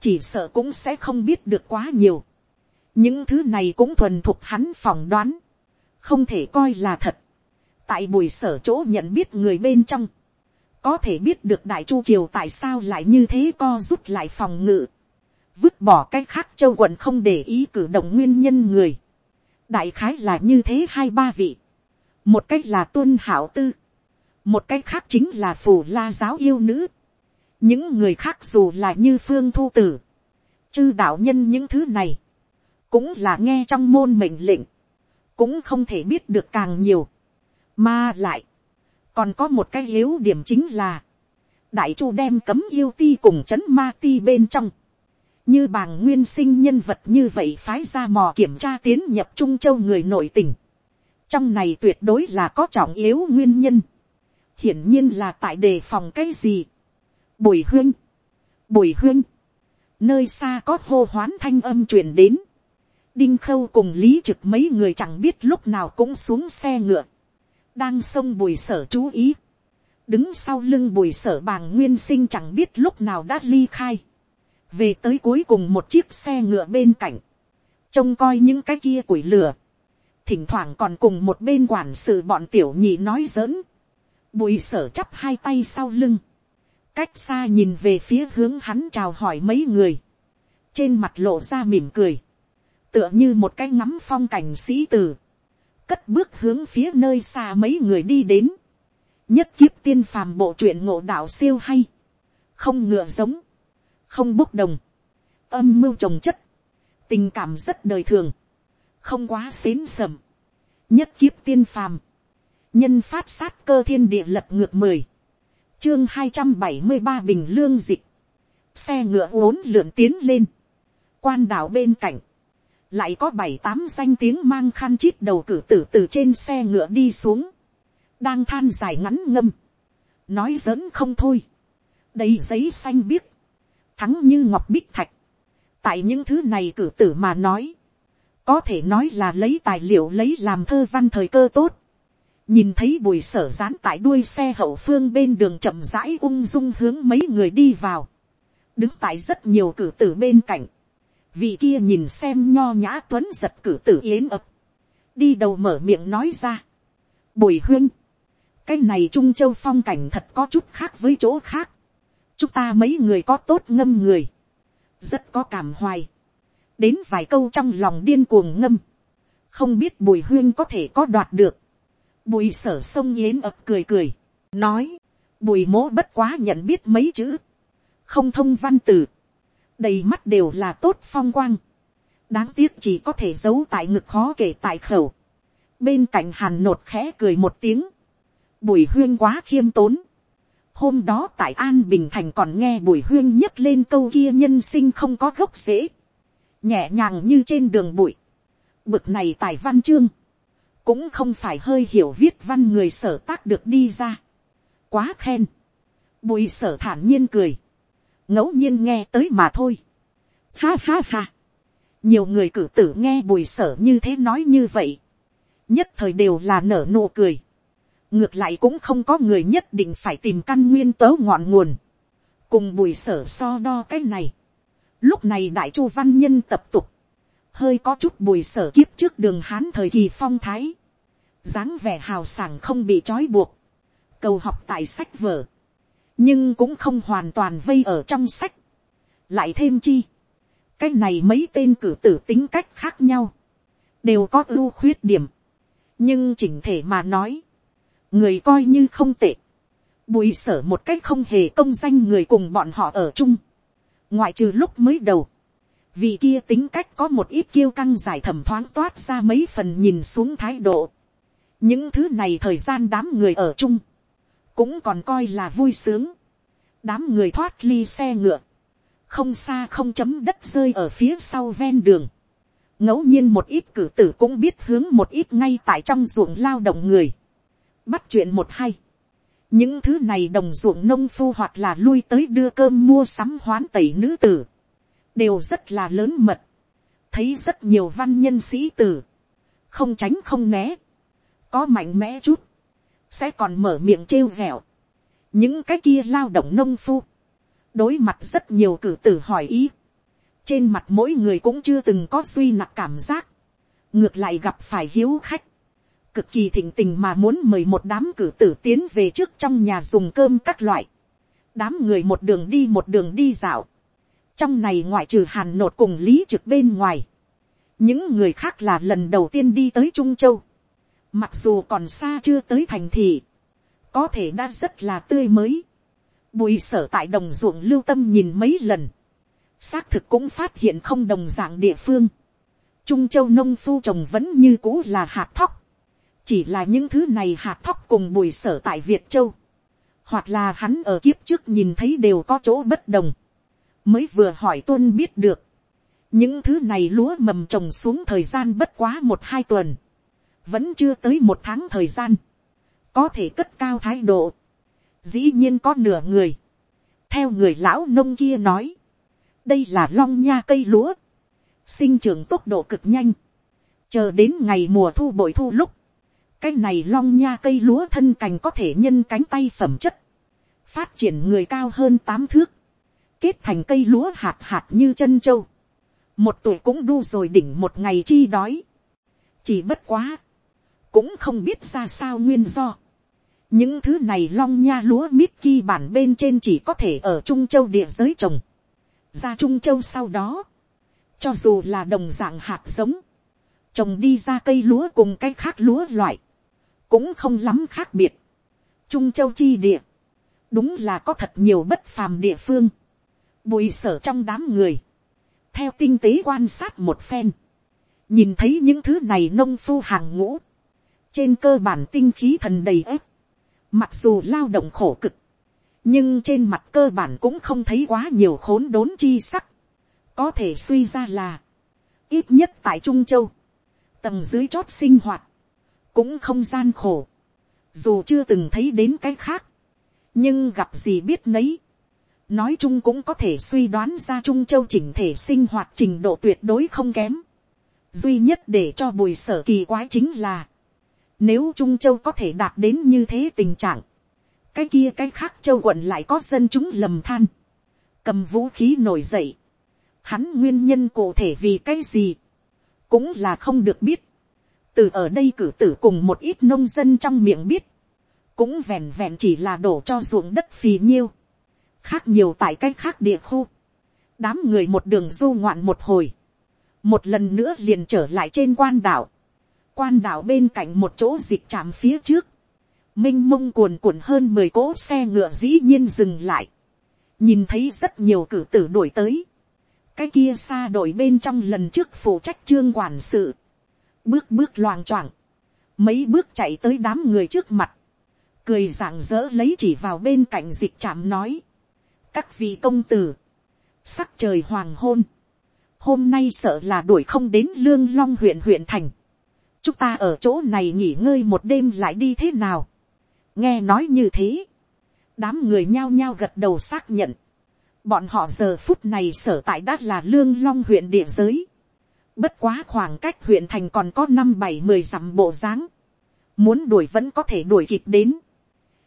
Chỉ sợ cũng sẽ không biết được quá nhiều. Những thứ này cũng thuần thuộc hắn phỏng đoán. Không thể coi là thật. Tại buổi sở chỗ nhận biết người bên trong. Có thể biết được đại chu triều tại sao lại như thế co rút lại phòng ngự. Vứt bỏ cái khác châu quận không để ý cử động nguyên nhân người. Đại khái là như thế hai ba vị một cách là tuân hảo tư, một cách khác chính là phù la giáo yêu nữ, những người khác dù là như phương thu tử, chư đạo nhân những thứ này, cũng là nghe trong môn mệnh lệnh, cũng không thể biết được càng nhiều, mà lại, còn có một cái yếu điểm chính là, đại chu đem cấm yêu ti cùng c h ấ n ma ti bên trong, như bàng nguyên sinh nhân vật như vậy phái ra mò kiểm tra tiến nhập trung châu người nội tình, trong này tuyệt đối là có trọng yếu nguyên nhân, hiển nhiên là tại đề phòng cái gì. bùi huyên, bùi huyên, nơi xa có hô hoán thanh âm truyền đến, đinh khâu cùng lý trực mấy người chẳng biết lúc nào cũng xuống xe ngựa, đang xông bùi sở chú ý, đứng sau lưng bùi sở bàng nguyên sinh chẳng biết lúc nào đã ly khai, về tới cuối cùng một chiếc xe ngựa bên cạnh, trông coi những cái kia củi lửa, thỉnh thoảng còn cùng một bên quản sự bọn tiểu nhị nói giỡn, bùi sở chắp hai tay sau lưng, cách xa nhìn về phía hướng hắn chào hỏi mấy người, trên mặt lộ ra mỉm cười, tựa như một cái ngắm phong cảnh sĩ tử, cất bước hướng phía nơi xa mấy người đi đến, nhất kiếp tiên phàm bộ truyện ngộ đạo siêu hay, không ngựa giống, không bốc đồng, âm mưu trồng chất, tình cảm rất đời thường, không quá xến sầm, nhất kiếp tiên phàm, nhân phát sát cơ thiên địa lật ngược mười, chương hai trăm bảy mươi ba bình lương dịch, xe ngựa uốn lượn tiến lên, quan đảo bên cạnh, lại có bảy tám danh tiếng mang khăn chít đầu cử tử từ trên xe ngựa đi xuống, đang than dài ngắn ngâm, nói giỡn không thôi, đầy giấy xanh biếc, thắng như ngọc bích thạch, tại những thứ này cử tử mà nói, có thể nói là lấy tài liệu lấy làm thơ văn thời cơ tốt, nhìn thấy bùi sở dán tại đuôi xe hậu phương bên đường chậm rãi ung dung hướng mấy người đi vào, đứng tại rất nhiều cử tử bên cạnh, vị kia nhìn xem nho nhã tuấn giật cử tử yến ập, đi đầu mở miệng nói ra, bùi huyên, cái này trung châu phong cảnh thật có chút khác với chỗ khác, chúng ta mấy người có tốt ngâm người, rất có cảm hoài, đến vài câu trong lòng điên cuồng ngâm, không biết bùi huyên có thể có đoạt được, bùi sở sông yến ập cười cười, nói, bùi mố bất quá nhận biết mấy chữ, không thông văn từ, đầy mắt đều là tốt phong quang, đáng tiếc chỉ có thể giấu tại ngực khó kể tại khẩu, bên cạnh hàn nột khẽ cười một tiếng, bùi huyên quá khiêm tốn, hôm đó tại an bình thành còn nghe bùi huyên nhấc lên câu kia nhân sinh không có gốc rễ, nhẹ nhàng như trên đường bụi, bực này tài văn chương, cũng không phải hơi hiểu viết văn người sở tác được đi ra, quá khen, bùi sở thản nhiên cười, ngẫu nhiên nghe tới mà thôi. Ha ha ha. nhiều người cử tử nghe bùi sở như thế nói như vậy. nhất thời đều là nở nụ cười. ngược lại cũng không có người nhất định phải tìm căn nguyên tớ ngọn nguồn. cùng bùi sở so đo cái này lúc này đại chu văn nhân tập tục. hơi có chút bùi sở kiếp trước đường hán thời kỳ phong thái. dáng vẻ hào sảng không bị trói buộc. cầu học tại sách vở nhưng cũng không hoàn toàn vây ở trong sách. lại thêm chi, cái này mấy tên cử tử tính cách khác nhau, đều có ưu khuyết điểm, nhưng chỉnh thể mà nói, người coi như không tệ, bùi sở một cách không hề công danh người cùng bọn họ ở chung, ngoại trừ lúc mới đầu, vì kia tính cách có một ít kiêu căng giải thẩm thoáng toát ra mấy phần nhìn xuống thái độ, những thứ này thời gian đám người ở chung, cũng còn coi là vui sướng. đám người thoát ly xe ngựa, không xa không chấm đất rơi ở phía sau ven đường. ngẫu nhiên một ít cử tử cũng biết hướng một ít ngay tại trong ruộng lao động người. bắt chuyện một hay những thứ này đồng ruộng nông phu hoặc là lui tới đưa cơm mua sắm hoán tẩy nữ tử, đều rất là lớn mật. thấy rất nhiều văn nhân sĩ tử, không tránh không né, có mạnh mẽ chút, sẽ còn mở miệng trêu vẹo. những cái kia lao động nông phu, đối mặt rất nhiều cử tử hỏi ý, trên mặt mỗi người cũng chưa từng có suy nặc cảm giác, ngược lại gặp phải hiếu khách, cực kỳ thịnh tình mà muốn mời một đám cử tử tiến về trước trong nhà dùng cơm các loại, đám người một đường đi một đường đi dạo, trong này ngoại trừ hàn nột cùng lý trực bên ngoài, những người khác là lần đầu tiên đi tới trung châu, Mặc dù còn xa chưa tới thành thị. Có thể đã rất là tươi mới. Bùi sở tại đồng ruộng lưu tâm nhìn mấy lần. Xác thực cũng phát hiện không đồng dạng địa phương. Trung châu nông phu trồng vẫn như cũ là hạt thóc. Chỉ là những thứ này hạt thóc cùng bùi sở tại Việt Châu. Hoặc là hắn ở kiếp trước nhìn thấy đều có chỗ bất đồng. Mới vừa hỏi tuân biết được. Những thứ này lúa mầm trồng xuống thời gian bất quá một hai tuần. Vẫn chưa tới một tháng thời gian, có thể cất cao thái độ, dĩ nhiên có nửa người, theo người lão nông kia nói, đây là long nha cây lúa, sinh trưởng tốc độ cực nhanh, chờ đến ngày mùa thu bội thu lúc, cái này long nha cây lúa thân cành có thể nhân cánh tay phẩm chất, phát triển người cao hơn tám thước, kết thành cây lúa hạt hạt như chân trâu, một tuổi cũng đu rồi đỉnh một ngày chi đói, chỉ bất quá, cũng không biết ra sao nguyên do. những thứ này long nha lúa mít ki bản bên trên chỉ có thể ở trung châu địa giới trồng, ra trung châu sau đó, cho dù là đồng dạng hạt giống, trồng đi ra cây lúa cùng cái khác lúa loại, cũng không lắm khác biệt. Trung châu chi địa, đúng là có thật nhiều bất phàm địa phương, bùi sở trong đám người, theo tinh tế quan sát một phen, nhìn thấy những thứ này nông phu hàng ngũ, trên cơ bản tinh khí thần đầy ếp, mặc dù lao động khổ cực, nhưng trên mặt cơ bản cũng không thấy quá nhiều khốn đốn chi sắc, có thể suy ra là, ít nhất tại trung châu, tầng dưới chót sinh hoạt, cũng không gian khổ, dù chưa từng thấy đến cái khác, nhưng gặp gì biết nấy, nói chung cũng có thể suy đoán ra trung châu chỉnh thể sinh hoạt trình độ tuyệt đối không kém. duy nhất để cho bùi sở kỳ quái chính là, nếu trung châu có thể đạt đến như thế tình trạng, cái kia cái khác châu quận lại có dân chúng lầm than, cầm vũ khí nổi dậy, hắn nguyên nhân cụ thể vì cái gì, cũng là không được biết từ ở đây cử tử cùng một ít nông dân trong miệng biết, cũng vẹn vẹn chỉ là đổ cho ruộng đất phì nhiêu, khác nhiều tại cái khác địa khu, đám người một đường du ngoạn một hồi, một lần nữa liền trở lại trên quan đảo, quan đảo bên cạnh một chỗ dịch chạm phía trước, m i n h mông cuồn cuộn hơn mười cỗ xe ngựa dĩ nhiên dừng lại, nhìn thấy rất nhiều cử tử đuổi tới, cái kia xa đội bên trong lần trước phụ trách trương quản sự, bước bước loàng choạng, mấy bước chạy tới đám người trước mặt, cười rạng rỡ lấy chỉ vào bên cạnh dịch chạm nói, các vị công tử, sắc trời hoàng hôn, hôm nay sợ là đuổi không đến lương long huyện huyện thành, chúng ta ở chỗ này nghỉ ngơi một đêm lại đi thế nào, nghe nói như thế, đám người nhao nhao gật đầu xác nhận, bọn họ giờ phút này sở tại đã là lương long huyện địa giới, bất quá khoảng cách huyện thành còn có năm bảy mười dặm bộ dáng, muốn đuổi vẫn có thể đuổi kịp đến,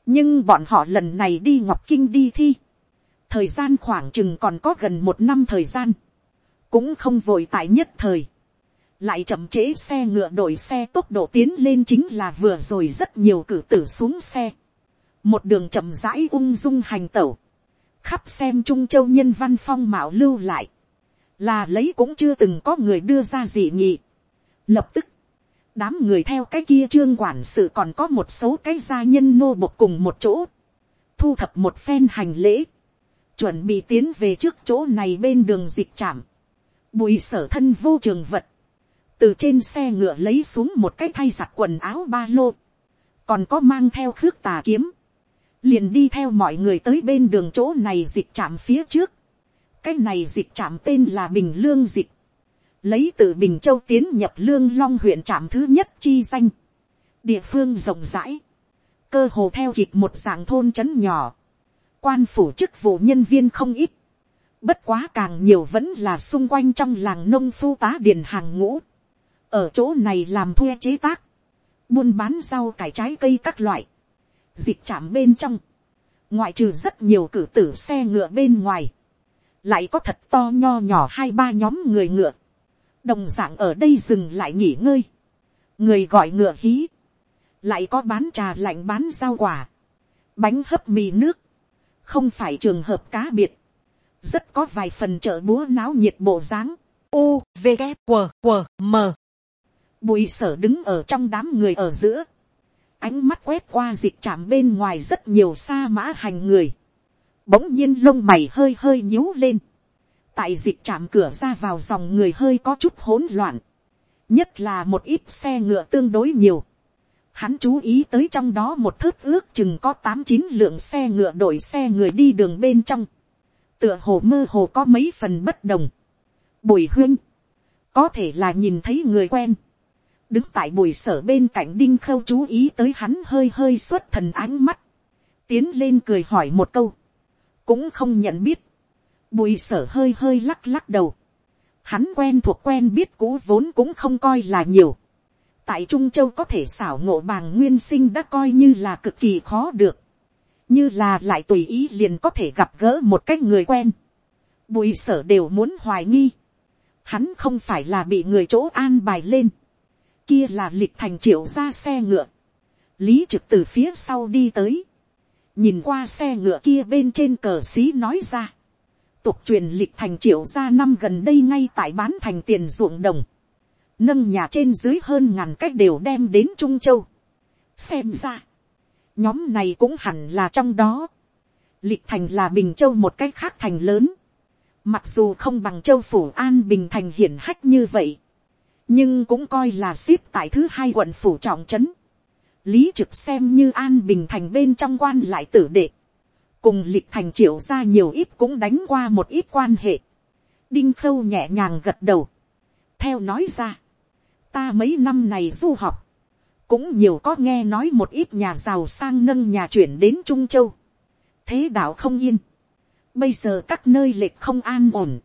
nhưng bọn họ lần này đi ngọc kinh đi thi, thời gian khoảng chừng còn có gần một năm thời gian, cũng không vội tại nhất thời, lại chậm trễ xe ngựa đổi xe tốc độ tiến lên chính là vừa rồi rất nhiều cử tử xuống xe, một đường chậm rãi ung dung hành tẩu, khắp xem trung châu nhân văn phong mạo lưu lại, là lấy cũng chưa từng có người đưa ra dị nghị. Lập tức, đám người theo cái kia trương quản sự còn có một số cái gia nhân nô bộc cùng một chỗ, thu thập một phen hành lễ, chuẩn bị tiến về trước chỗ này bên đường dịch chạm, bùi sở thân vô trường vật, từ trên xe ngựa lấy xuống một cái thay giặt quần áo ba lô, còn có mang theo khước tà kiếm, liền đi theo mọi người tới bên đường chỗ này dịch chạm phía trước, cái này dịch trạm tên là bình lương dịch, lấy từ bình châu tiến nhập lương long huyện trạm thứ nhất chi danh, địa phương rộng rãi, cơ hồ theo kịp một dạng thôn trấn nhỏ, quan phủ chức vụ nhân viên không ít, bất quá càng nhiều vẫn là xung quanh trong làng nông phu tá điền hàng ngũ, ở chỗ này làm thuê chế tác, buôn bán rau cải trái cây các loại, dịch chạm bên trong, ngoại trừ rất nhiều cử tử xe ngựa bên ngoài, lại có thật to nho nhỏ hai ba nhóm người ngựa, đồng d ạ n g ở đây dừng lại nghỉ ngơi, người gọi ngựa hí, lại có bán trà lạnh bán rau quả, bánh hấp mì nước, không phải trường hợp cá biệt, rất có vài phần chợ búa náo nhiệt bộ dáng, u v g q q m. Bùi sở đứng ở trong đám người ở giữa, ánh mắt quét qua dịch trạm bên ngoài rất nhiều xa mã hành người, bỗng nhiên lông mày hơi hơi nhíu lên, tại dịch trạm cửa ra vào dòng người hơi có chút hỗn loạn, nhất là một ít xe ngựa tương đối nhiều, hắn chú ý tới trong đó một thước ước chừng có tám chín lượng xe ngựa đổi xe người đi đường bên trong, tựa hồ mơ hồ có mấy phần bất đồng. Bùi huyên, có thể là nhìn thấy người quen, đứng tại bùi sở bên cạnh đinh khâu chú ý tới hắn hơi hơi xuất thần ánh mắt, tiến lên cười hỏi một câu, cũng không nhận biết, bùi sở hơi hơi lắc lắc đầu, hắn quen thuộc quen biết cũ vốn cũng không coi là nhiều, tại trung châu có thể xảo ngộ bàng nguyên sinh đã coi như là cực kỳ khó được, như là lại tùy ý liền có thể gặp gỡ một cái người quen, bùi sở đều muốn hoài nghi, hắn không phải là bị người chỗ an bài lên, kia là lịch thành triệu ra xe ngựa, lý trực từ phía sau đi tới, nhìn qua xe ngựa kia bên trên cờ xí nói ra, tục truyền lịch thành triệu ra năm gần đây ngay tại bán thành tiền ruộng đồng, nâng nhà trên dưới hơn ngàn cách đều đem đến trung châu. xem ra, nhóm này cũng hẳn là trong đó. lịch thành là bình châu một cách khác thành lớn, mặc dù không bằng châu phủ an bình thành hiển hách như vậy, nhưng cũng coi là ship tại thứ hai quận phủ trọng trấn lý trực xem như an bình thành bên trong quan lại tử đệ, cùng lịch thành triệu ra nhiều ít cũng đánh qua một ít quan hệ. đinh khâu nhẹ nhàng gật đầu, theo nói ra, ta mấy năm này du học, cũng nhiều có nghe nói một ít nhà giàu sang nâng nhà chuyển đến trung châu, thế đạo không yên, bây giờ các nơi lệch không an ổn,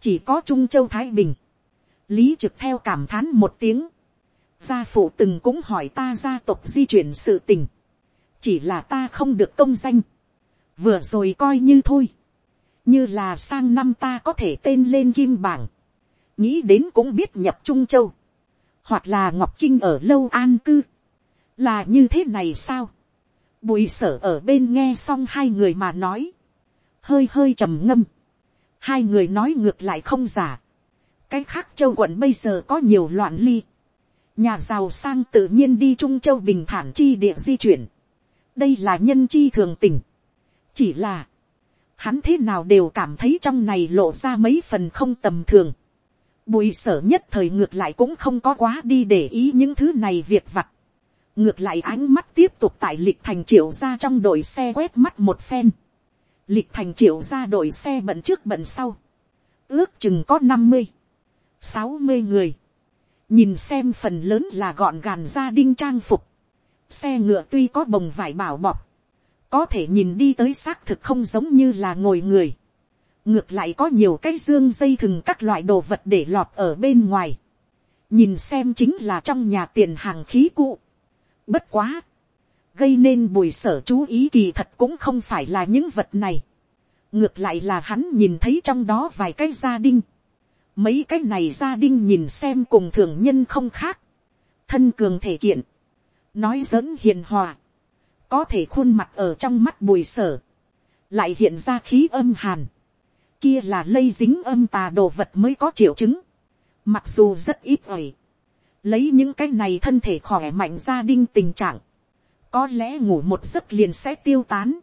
chỉ có trung châu thái bình, lý trực theo cảm thán một tiếng, gia phụ từng cũng hỏi ta gia tộc di chuyển sự tình, chỉ là ta không được công danh, vừa rồi coi như thôi, như là sang năm ta có thể tên lên kim bảng, nghĩ đến cũng biết nhập trung châu, hoặc là ngọc kinh ở lâu an cư, là như thế này sao, bùi sở ở bên nghe xong hai người mà nói, hơi hơi trầm ngâm, hai người nói ngược lại không giả, cái khác châu quận bây giờ có nhiều loạn ly, nhà giàu sang tự nhiên đi trung châu bình thản chi địa di chuyển, đây là nhân chi thường tình, chỉ là, hắn thế nào đều cảm thấy trong này lộ ra mấy phần không tầm thường, Bùi sở nhất thời ngược lại cũng không có quá đi để ý những thứ này việc vặt. Ngược lại ánh mắt tiếp tục tại lịch thành triệu ra trong đội xe quét mắt một phen. Lịch thành triệu ra đội xe bận trước bận sau. Ước chừng có năm mươi, sáu mươi người. Nhìn xem phần lớn là gọn gàn gia đinh trang phục. Xe ngựa tuy có bồng vải bảo bọc. Có thể nhìn đi tới xác thực không giống như là ngồi người ngược lại có nhiều cái dương dây thừng các loại đồ vật để lọt ở bên ngoài, nhìn xem chính là trong nhà tiền hàng khí cụ. Bất quá, gây nên bùi sở chú ý kỳ thật cũng không phải là những vật này, ngược lại là hắn nhìn thấy trong đó vài cái gia đình, mấy cái này gia đình nhìn xem cùng thường nhân không khác, thân cường thể kiện, nói dẫn hiền hòa, có thể khuôn mặt ở trong mắt bùi sở, lại hiện ra khí âm hàn, kia là lây dính âm tà đồ vật mới có triệu chứng, mặc dù rất ít ỏi, lấy những cái này thân thể khỏe mạnh gia đình tình trạng, có lẽ ngủ một giấc liền sẽ tiêu tán,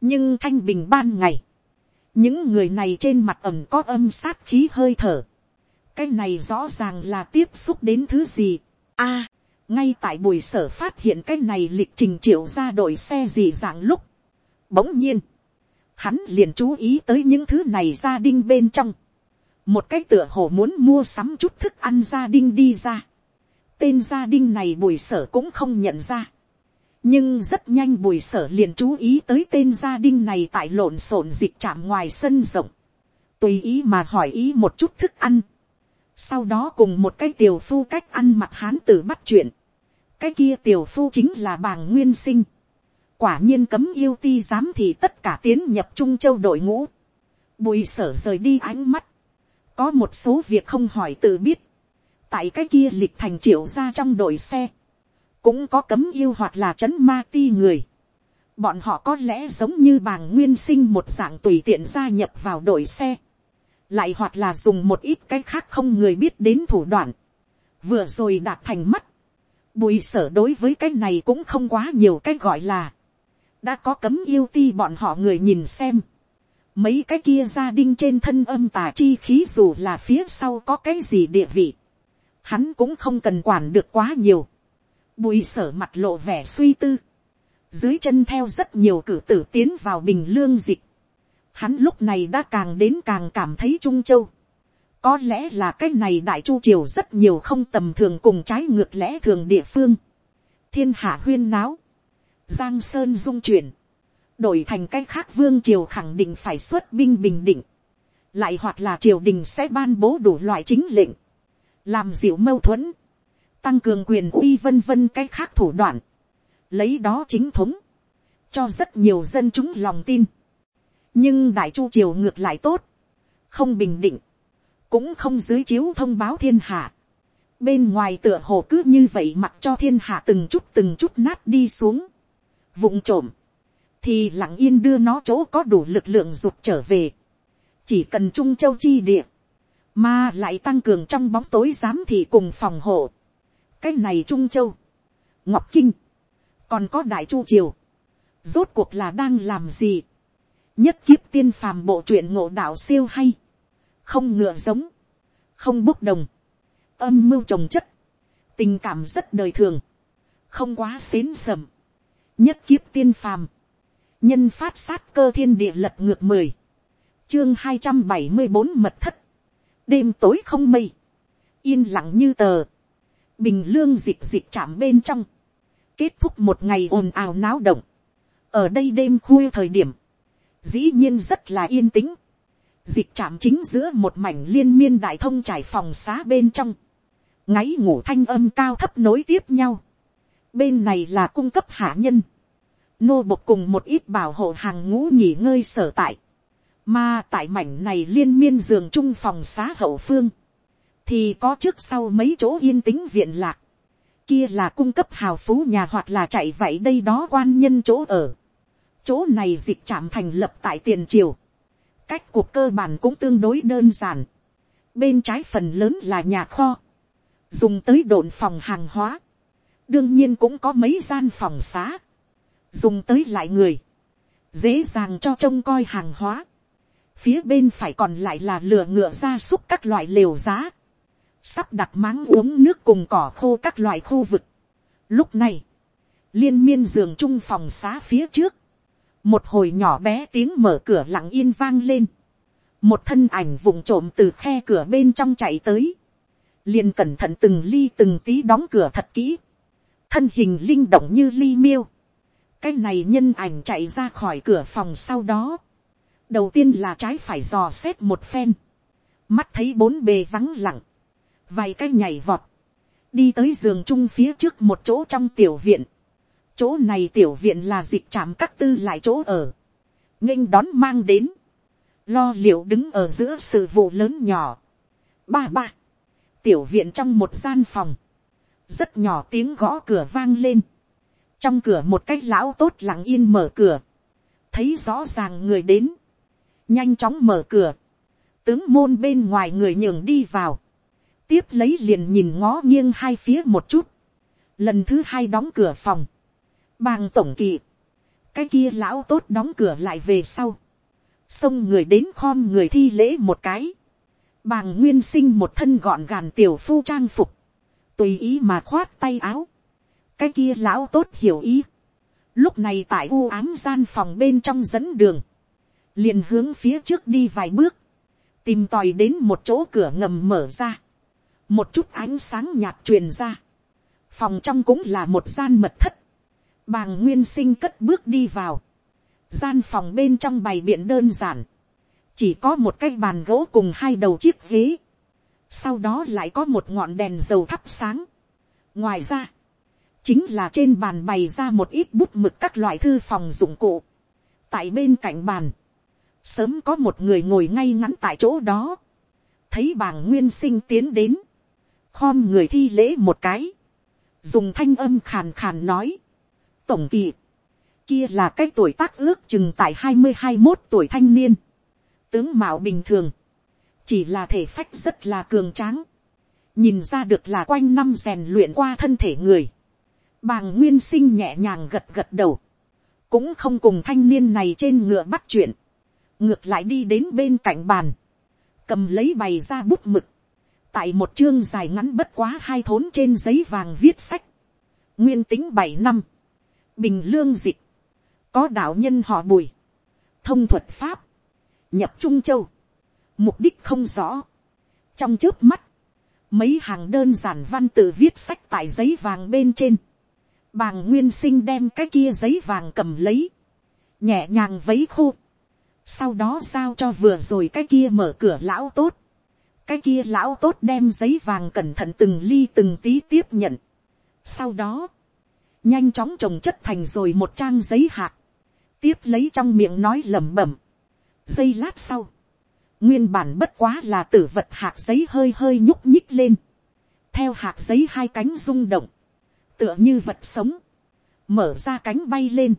nhưng thanh bình ban ngày, những người này trên mặt ẩm có âm sát khí hơi thở, cái này rõ ràng là tiếp xúc đến thứ gì. a, ngay tại buổi sở phát hiện cái này lịch trình triệu ra đội xe gì dạng lúc, bỗng nhiên, hắn liền chú ý tới những thứ này gia đình bên trong. một cái tựa hồ muốn mua sắm chút thức ăn gia đình đi ra. tên gia đình này buổi sở cũng không nhận ra nhưng rất nhanh bùi sở liền chú ý tới tên gia đình này tại lộn xộn dịch chạm ngoài sân rộng. tùy ý mà hỏi ý một chút thức ăn. sau đó cùng một cái tiểu phu cách ăn mặc hán tử bắt chuyện. cái kia tiểu phu chính là bàng nguyên sinh quả nhiên cấm yêu ti dám thì tất cả tiến nhập trung châu đội ngũ. bùi sở rời đi ánh mắt. có một số việc không hỏi tự biết. tại cái kia lịch thành triệu ra trong đội xe cũng có cấm yêu hoặc là c ma ti người. bọn họ có lẽ giống như bàng nguyên sinh một dạng tùy tiện gia nhập vào đội xe. lại hoặc là dùng một ít cái khác không người biết đến thủ đoạn. vừa rồi đạt thành mắt. Bùi sở đối với cái này cũng không quá nhiều cái gọi là đã có cấm yêu ti bọn họ người nhìn xem. Mấy cái kia gia đình trên thân âm tà chi khí dù là phía sau có cái gì địa vị. Hắn cũng không cần quản được quá nhiều. Bùi sở mặt lộ vẻ suy tư. Dưới chân theo rất nhiều cử tử tiến vào bình lương dịch. Hắn lúc này đã càng đến càng cảm thấy trung châu. Có lẽ là cái này đại chu triều rất nhiều không tầm thường cùng trái ngược lẽ thường địa phương. Thiên hạ huyên náo Giang Sơn dung chuyển. đổi thành cái khác vương triều khẳng định phải xuất binh bình định, lại hoặc là triều đình sẽ ban bố đủ loại chính lệnh, làm dịu mâu thuẫn, tăng cường quyền uy vân vân cái khác thủ đoạn, lấy đó chính thống, cho rất nhiều dân chúng lòng tin. nhưng đại chu triều ngược lại tốt, không bình định, cũng không dưới chiếu thông báo thiên hạ. bên ngoài tựa hồ cứ như vậy mặc cho thiên hạ từng chút từng chút nát đi xuống, vụng trộm, thì lặng yên đưa nó chỗ có đủ lực lượng rụt trở về, chỉ cần trung châu chi địa, mà lại tăng cường trong bóng tối giám thị cùng phòng hộ cái này trung châu, ngọc kinh, còn có đại chu triều, rốt cuộc là đang làm gì, nhất kiếp tiên phàm bộ truyện ngộ đạo siêu hay, không ngựa giống, không bốc đồng, âm mưu trồng chất, tình cảm rất đời thường, không quá xến sầm, nhất kiếp tiên phàm, nhân phát sát cơ thiên địa lật ngược mười, chương hai trăm bảy mươi bốn mật thất, đêm tối không mây, yên lặng như tờ, bình lương dịch dịch chạm bên trong, kết thúc một ngày ồn ào náo động, ở đây đêm khuya thời điểm, dĩ nhiên rất là yên tĩnh, dịch chạm chính giữa một mảnh liên miên đại thông trải phòng xá bên trong, ngáy ngủ thanh âm cao thấp nối tiếp nhau, bên này là cung cấp hạ nhân, nô bộc cùng một ít bảo hộ hàng ngũ nghỉ ngơi sở tại, mà tại mảnh này liên miên giường chung phòng xá hậu phương, thì có trước sau mấy chỗ yên tĩnh viện lạc, kia là cung cấp hào phú nhà hoặc là chạy vậy đây đó quan nhân chỗ ở. chỗ này dịch trạm thành lập tại tiền triều, cách cuộc cơ bản cũng tương đối đơn giản, bên trái phần lớn là nhà kho, dùng tới đồn phòng hàng hóa, đương nhiên cũng có mấy gian phòng xá, dùng tới lại người, dễ dàng cho trông coi hàng hóa, phía bên phải còn lại là lửa ngựa gia súc các loại lều giá, sắp đặt máng uống nước cùng cỏ khô các loại khu vực. Lúc này, liên miên giường chung phòng xá phía trước, một hồi nhỏ bé tiếng mở cửa lặng yên vang lên, một thân ảnh vùng trộm từ khe cửa bên trong chạy tới, liền cẩn thận từng ly từng tí đóng cửa thật kỹ, thân hình linh động như ly miêu, cái này nhân ảnh chạy ra khỏi cửa phòng sau đó, đầu tiên là trái phải dò xét một phen, mắt thấy bốn bề vắng lặng, vài cái nhảy vọt, đi tới giường chung phía trước một chỗ trong tiểu viện, chỗ này tiểu viện là dịch chạm các tư lại chỗ ở, nghênh đón mang đến, lo liệu đứng ở giữa sự vụ lớn nhỏ, ba ba, tiểu viện trong một gian phòng, rất nhỏ tiếng gõ cửa vang lên, trong cửa một cái lão tốt lặng yên mở cửa, thấy rõ ràng người đến, nhanh chóng mở cửa, tướng môn bên ngoài người nhường đi vào, tiếp lấy liền nhìn ngó nghiêng hai phía một chút, lần thứ hai đóng cửa phòng, bàng tổng kỵ, cái kia lão tốt đóng cửa lại về sau, xông người đến khom người thi lễ một cái, bàng nguyên sinh một thân gọn gàn tiểu phu trang phục, tùy ý mà khoát tay áo, cái kia lão tốt hiểu ý, lúc này tại u ám gian phòng bên trong dẫn đường, liền hướng phía trước đi vài bước, tìm tòi đến một chỗ cửa ngầm mở ra, một chút ánh sáng nhạt truyền ra, phòng trong cũng là một gian mật thất, bàng nguyên sinh cất bước đi vào, gian phòng bên trong bày biện đơn giản, chỉ có một cái bàn gỗ cùng hai đầu chiếc ghế, sau đó lại có một ngọn đèn dầu thắp sáng. ngoài ra, chính là trên bàn bày ra một ít bút mực các loại thư phòng dụng cụ. tại bên cạnh bàn, sớm có một người ngồi ngay ngắn tại chỗ đó, thấy bàng nguyên sinh tiến đến, khom người thi lễ một cái, dùng thanh âm khàn khàn nói, tổng kỳ, kia là cái tuổi tác ước chừng tại hai mươi hai một tuổi thanh niên, tướng mạo bình thường, chỉ là thể phách rất là cường tráng, nhìn ra được là quanh năm rèn luyện qua thân thể người, bàng nguyên sinh nhẹ nhàng gật gật đầu, cũng không cùng thanh niên này trên ngựa bắt chuyện, ngược lại đi đến bên cạnh bàn, cầm lấy bày ra bút mực, tại một chương dài ngắn bất quá hai thốn trên giấy vàng viết sách, nguyên tính bảy năm, bình lương dịch, có đạo nhân họ bùi, thông thuật pháp, nhập trung châu, mục đích không rõ, trong trước mắt, mấy hàng đơn giản văn tự viết sách tại giấy vàng bên trên, bàng nguyên sinh đem cái kia giấy vàng cầm lấy, nhẹ nhàng vấy khô, sau đó giao cho vừa rồi cái kia mở cửa lão tốt, cái kia lão tốt đem giấy vàng cẩn thận từng ly từng tí tiếp nhận, sau đó, nhanh chóng trồng chất thành rồi một trang giấy hạt, tiếp lấy trong miệng nói lẩm bẩm, giây lát sau, nguyên bản bất quá là tử vật hạt giấy hơi hơi nhúc nhích lên, theo hạt giấy hai cánh rung động, tựa như vật sống, mở ra cánh bay lên,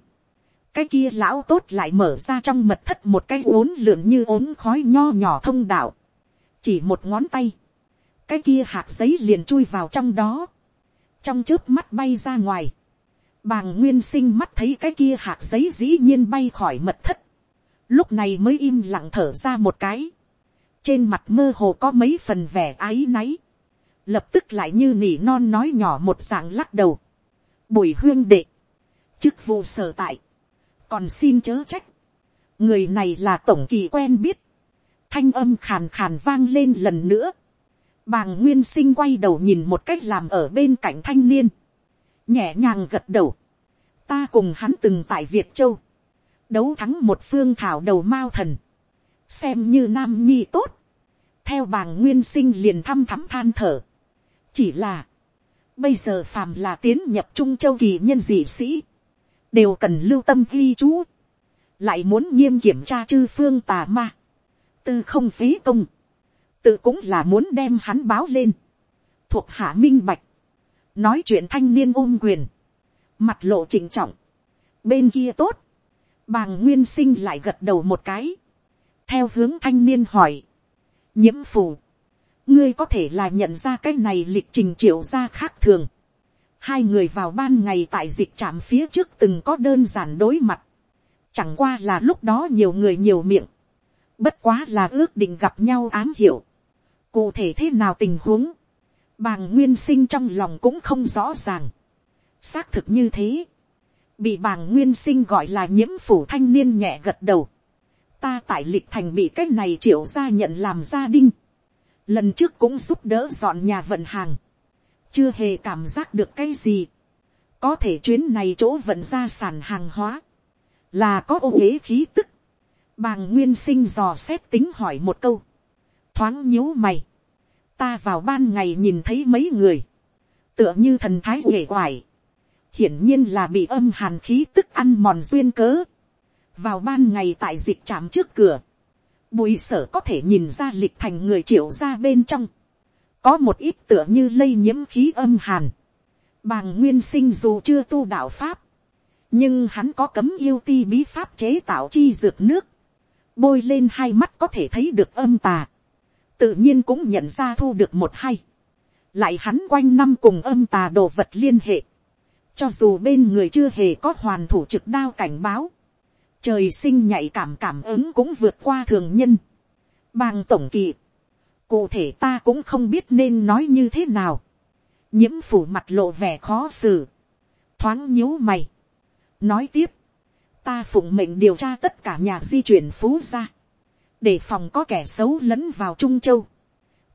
cái kia lão tốt lại mở ra trong mật thất một cái ốn lượn như ốn khói nho nhỏ thông đạo, chỉ một ngón tay, cái kia hạt giấy liền chui vào trong đó, trong trước mắt bay ra ngoài, bàng nguyên sinh mắt thấy cái kia hạt giấy dĩ nhiên bay khỏi mật thất, lúc này mới im lặng thở ra một cái, trên mặt mơ hồ có mấy phần vẻ áy náy, lập tức lại như nỉ non nói nhỏ một dạng lắc đầu, bùi huyên đệ, chức vụ sở tại, còn xin chớ trách, người này là tổng kỳ quen biết, thanh âm khàn khàn vang lên lần nữa, bàng nguyên sinh quay đầu nhìn một cách làm ở bên cạnh thanh niên, nhẹ nhàng gật đầu, ta cùng hắn từng tại việt châu, đấu thắng một phương thảo đầu mao thần, xem như nam nhi tốt, theo bàng nguyên sinh liền thăm thắm than thở, chỉ là, bây giờ phàm là tiến nhập trung châu kỳ nhân dị sĩ, đều cần lưu tâm ghi chú, lại muốn nghiêm kiểm tra chư phương tà ma, tư không phí công, tự cũng là muốn đem hắn báo lên, thuộc hạ minh bạch, nói chuyện thanh niên ôm quyền, mặt lộ trịnh trọng, bên kia tốt, bàng nguyên sinh lại gật đầu một cái, theo hướng thanh niên hỏi, nhiễm phù, ngươi có thể là nhận ra cái này lịch trình triệu ra khác thường, hai người vào ban ngày tại dịch trạm phía trước từng có đơn giản đối mặt, chẳng qua là lúc đó nhiều người nhiều miệng, bất quá là ước định gặp nhau ám hiểu, cụ thể thế nào tình huống, bàng nguyên sinh trong lòng cũng không rõ ràng, xác thực như thế, bị bàng nguyên sinh gọi là nhiễm phủ thanh niên nhẹ gật đầu, ta tại lịch thành bị cái này triệu ra nhận làm gia đình, lần trước cũng giúp đỡ dọn nhà vận hàng, chưa hề cảm giác được cái gì, có thể chuyến này chỗ vận ra sản hàng hóa, là có ô uế khí tức, bàng nguyên sinh dò xét tính hỏi một câu, thoáng nhíu mày, ta vào ban ngày nhìn thấy mấy người, tựa như thần thái uể oải, hiển nhiên là bị âm hàn khí tức ăn mòn duyên cớ, vào ban ngày tại dịch trạm trước cửa, bùi sở có thể nhìn ra lịch thành người triệu ra bên trong, có một ít tựa như lây nhiễm khí âm hàn, bàng nguyên sinh dù chưa tu đạo pháp, nhưng hắn có cấm yêu ti bí pháp chế tạo chi dược nước, bôi lên hai mắt có thể thấy được âm tà, tự nhiên cũng nhận ra thu được một hay, lại hắn quanh năm cùng âm tà đồ vật liên hệ, cho dù bên người chưa hề có hoàn thủ trực đao cảnh báo, trời sinh nhạy cảm cảm ứng cũng vượt qua thường nhân. Bàng tổng kỳ, cụ thể ta cũng không biết nên nói như thế nào. nhiễm phủ mặt lộ vẻ khó xử, thoáng nhíu mày. nói tiếp, ta phụng mệnh điều tra tất cả nhà di chuyển phú ra, để phòng có kẻ xấu lẫn vào trung châu.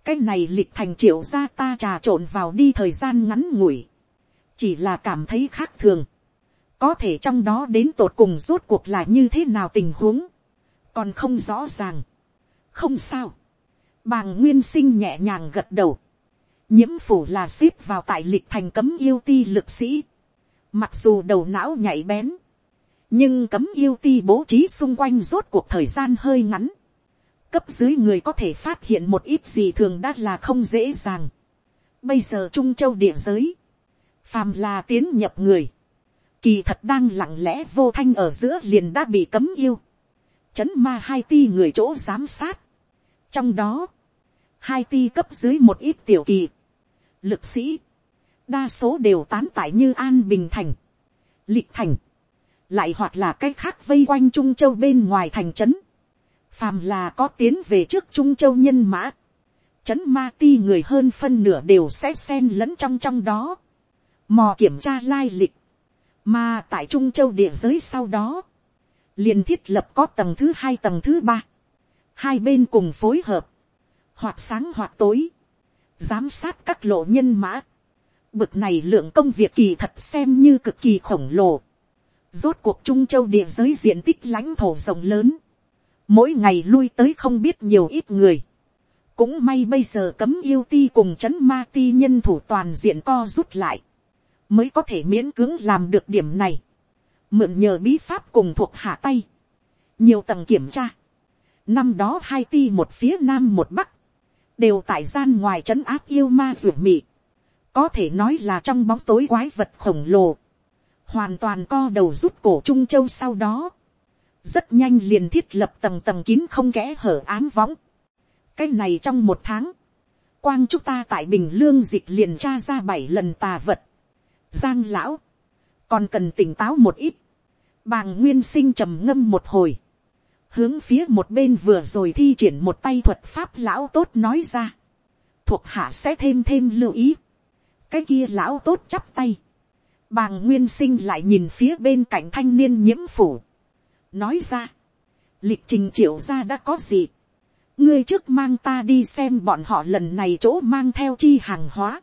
cái này lịch thành triệu gia ta trà trộn vào đi thời gian ngắn ngủi, chỉ là cảm thấy khác thường có thể trong đó đến tột cùng rốt cuộc là như thế nào tình huống, còn không rõ ràng. không sao, bàng nguyên sinh nhẹ nhàng gật đầu, nhiễm phủ là ship vào tại lịch thành cấm yêu ti lực sĩ, mặc dù đầu não nhạy bén, nhưng cấm yêu ti bố trí xung quanh rốt cuộc thời gian hơi ngắn, cấp dưới người có thể phát hiện một ít gì thường đã là không dễ dàng. Bây giờ Trung Châu địa giới, phàm là tiến nhập người, kỳ thật đang lặng lẽ vô thanh ở giữa liền đã bị cấm yêu, chấn ma hai ti người chỗ giám sát, trong đó, hai ti cấp dưới một ít tiểu kỳ, lực sĩ, đa số đều tán tại như an bình thành, lịch thành, lại hoặc là cái khác vây quanh trung châu bên ngoài thành trấn, phàm là có tiến về trước trung châu nhân mã, trấn ma ti người hơn phân nửa đều sẽ xen lẫn trong trong đó, mò kiểm tra lai lịch, mà tại Trung Châu địa giới sau đó, liền thiết lập có tầng thứ hai tầng thứ ba. Hai bên cùng phối hợp, hoặc sáng hoặc tối, giám sát các lộ nhân mã. Bực này lượng công việc kỳ thật xem như cực kỳ khổng lồ. Rốt cuộc Trung Châu địa giới diện tích lãnh thổ rộng lớn. Mỗi ngày lui tới không biết nhiều ít người. Cũng may bây giờ cấm yêu ti cùng chấn ma ti nhân thủ toàn diện co rút lại. Mới có thể miễn cưỡng làm được điểm này. Mượn nhờ bí pháp cùng thuộc hạ tay. Nhiều tầng kiểm tra. Năm đó hai ti một phía nam một bắc. Đều tại gian ngoài trấn áp yêu ma rủi mị. Có thể nói là trong bóng tối quái vật khổng lồ hoàn toàn co đầu rút cổ trung châu sau đó, rất nhanh liền thiết lập tầng tầng kín không kẽ hở ám võng. cái này trong một tháng, quang chúng ta tại bình lương dịch liền tra ra bảy lần tà vật. giang lão, còn cần tỉnh táo một ít. bàng nguyên sinh trầm ngâm một hồi, hướng phía một bên vừa rồi thi triển một tay thuật pháp lão tốt nói ra, thuộc hạ sẽ thêm thêm lưu ý. cái kia lão tốt chắp tay, Bàng nguyên sinh lại nhìn phía bên cạnh thanh niên nhiễm phủ. Nói ra. Lịch trình triệu ra đã có gì. Ngươi trước mang ta đi xem bọn họ lần này chỗ mang theo chi hàng hóa.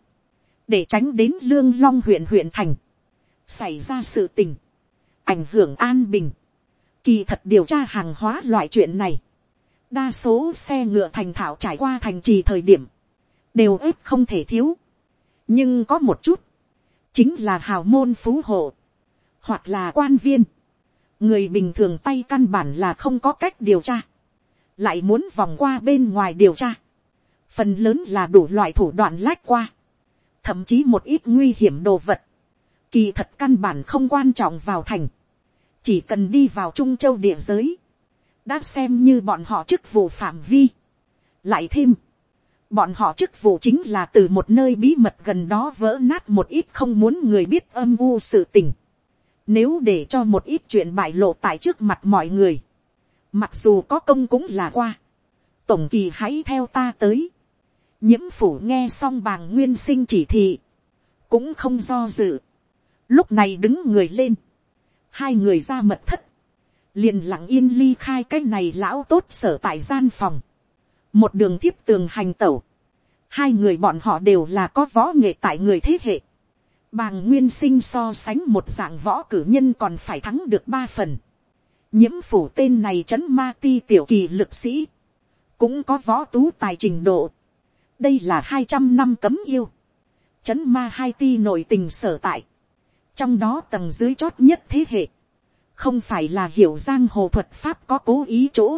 Để tránh đến lương long huyện huyện thành. Xảy ra sự tình. Ảnh hưởng an bình. Kỳ thật điều tra hàng hóa loại chuyện này. Đa số xe ngựa thành thảo trải qua thành trì thời điểm. Đều ít không thể thiếu. Nhưng có một chút chính là hào môn phú hộ, hoặc là quan viên, người bình thường tay căn bản là không có cách điều tra, lại muốn vòng qua bên ngoài điều tra, phần lớn là đủ loại thủ đoạn lách qua, thậm chí một ít nguy hiểm đồ vật, kỳ thật căn bản không quan trọng vào thành, chỉ cần đi vào trung châu địa giới, đã xem như bọn họ chức vụ phạm vi, lại thêm, Bọn họ chức vụ chính là từ một nơi bí mật gần đó vỡ nát một ít không muốn người biết âm u sự tình. Nếu để cho một ít chuyện bại lộ tại trước mặt mọi người. Mặc dù có công cũng là qua. Tổng kỳ hãy theo ta tới. Nhiễm phủ nghe xong bàng nguyên sinh chỉ thị. Cũng không do dự. Lúc này đứng người lên. Hai người ra mật thất. Liền lặng yên ly khai cái này lão tốt sở tại gian phòng một đường thiếp tường hành tẩu, hai người bọn họ đều là có võ nghệ tại người thế hệ, bàng nguyên sinh so sánh một dạng võ cử nhân còn phải thắng được ba phần, nhiễm phủ tên này trấn ma ti tiểu kỳ lực sĩ, cũng có võ tú tài trình độ, đây là hai trăm năm cấm yêu, Trấn ma hai ti nội tình sở tại, trong đó tầng dưới chót nhất thế hệ, không phải là hiểu giang hồ thuật pháp có cố ý chỗ,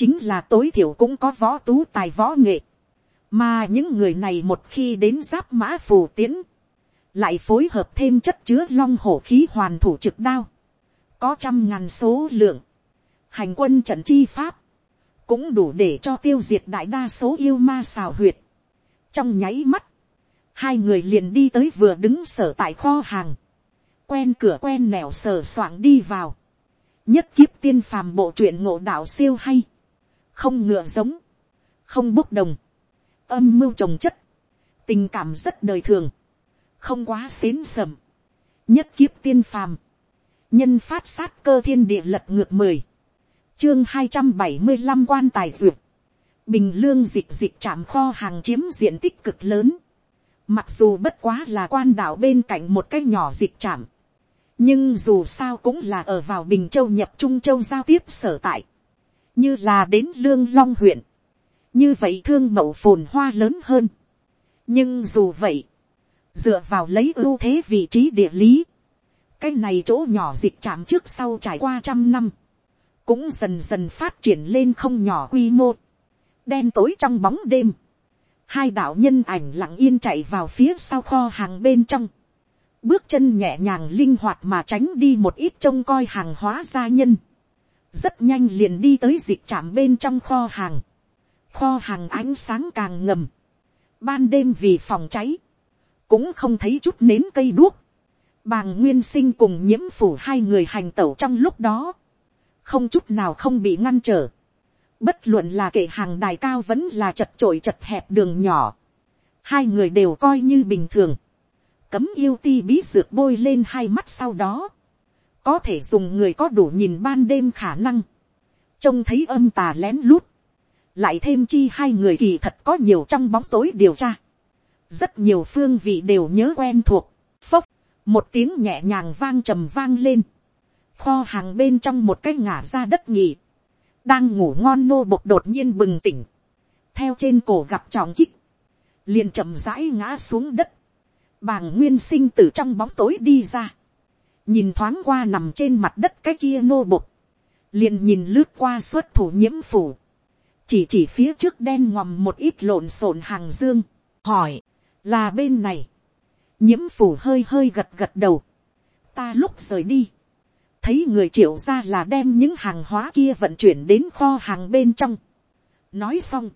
chính là tối thiểu cũng có võ tú tài võ nghệ, mà những người này một khi đến giáp mã phù tiến, lại phối hợp thêm chất chứa long hổ khí hoàn thủ trực đao, có trăm ngàn số lượng, hành quân trận chi pháp, cũng đủ để cho tiêu diệt đại đa số yêu ma xào huyệt. trong nháy mắt, hai người liền đi tới vừa đứng sở tại kho hàng, quen cửa quen nẻo sờ soạng đi vào, nhất kiếp tiên phàm bộ truyện ngộ đạo siêu hay, không ngựa giống, không bốc đồng, âm mưu trồng chất, tình cảm rất đời thường, không quá xến sầm, nhất kiếp tiên phàm, nhân phát sát cơ thiên địa lật ngược mười, chương hai trăm bảy mươi năm quan tài duyệt, bình lương dịch dịch chạm kho hàng chiếm diện tích cực lớn, mặc dù bất quá là quan đảo bên cạnh một cái nhỏ dịch chạm, nhưng dù sao cũng là ở vào bình châu nhập trung châu giao tiếp sở tại, như là đến lương long huyện, như vậy thương mậu phồn hoa lớn hơn. nhưng dù vậy, dựa vào lấy ưu thế vị trí địa lý, cái này chỗ nhỏ dịch chạm trước sau trải qua trăm năm, cũng dần dần phát triển lên không nhỏ quy mô, đen tối trong bóng đêm, hai đạo nhân ảnh lặng yên chạy vào phía sau kho hàng bên trong, bước chân nhẹ nhàng linh hoạt mà tránh đi một ít trông coi hàng hóa gia nhân, rất nhanh liền đi tới dịch trạm bên trong kho hàng, kho hàng ánh sáng càng ngầm, ban đêm vì phòng cháy, cũng không thấy chút nến cây đuốc, bàng nguyên sinh cùng nhiễm phủ hai người hành tẩu trong lúc đó, không chút nào không bị ngăn trở, bất luận là kệ hàng đài cao vẫn là chật trội chật hẹp đường nhỏ, hai người đều coi như bình thường, cấm yêu ti bí dược bôi lên hai mắt sau đó, có thể dùng người có đủ nhìn ban đêm khả năng, trông thấy âm tà lén lút, lại thêm chi hai người kỳ thật có nhiều trong bóng tối điều tra, rất nhiều phương vị đều nhớ quen thuộc, phốc, một tiếng nhẹ nhàng vang trầm vang lên, kho hàng bên trong một cái ngả ra đất nhì, đang ngủ ngon nô bộc đột nhiên bừng tỉnh, theo trên cổ gặp trọng kích, liền chậm rãi ngã xuống đất, bàng nguyên sinh từ trong bóng tối đi ra, nhìn thoáng qua nằm trên mặt đất cái kia nô bục, liền nhìn lướt qua xuất thủ nhiễm phủ, chỉ chỉ phía trước đen ngòm một ít lộn xộn hàng dương, hỏi, là bên này, nhiễm phủ hơi hơi gật gật đầu, ta lúc rời đi, thấy người triệu ra là đem những hàng hóa kia vận chuyển đến kho hàng bên trong. nói xong,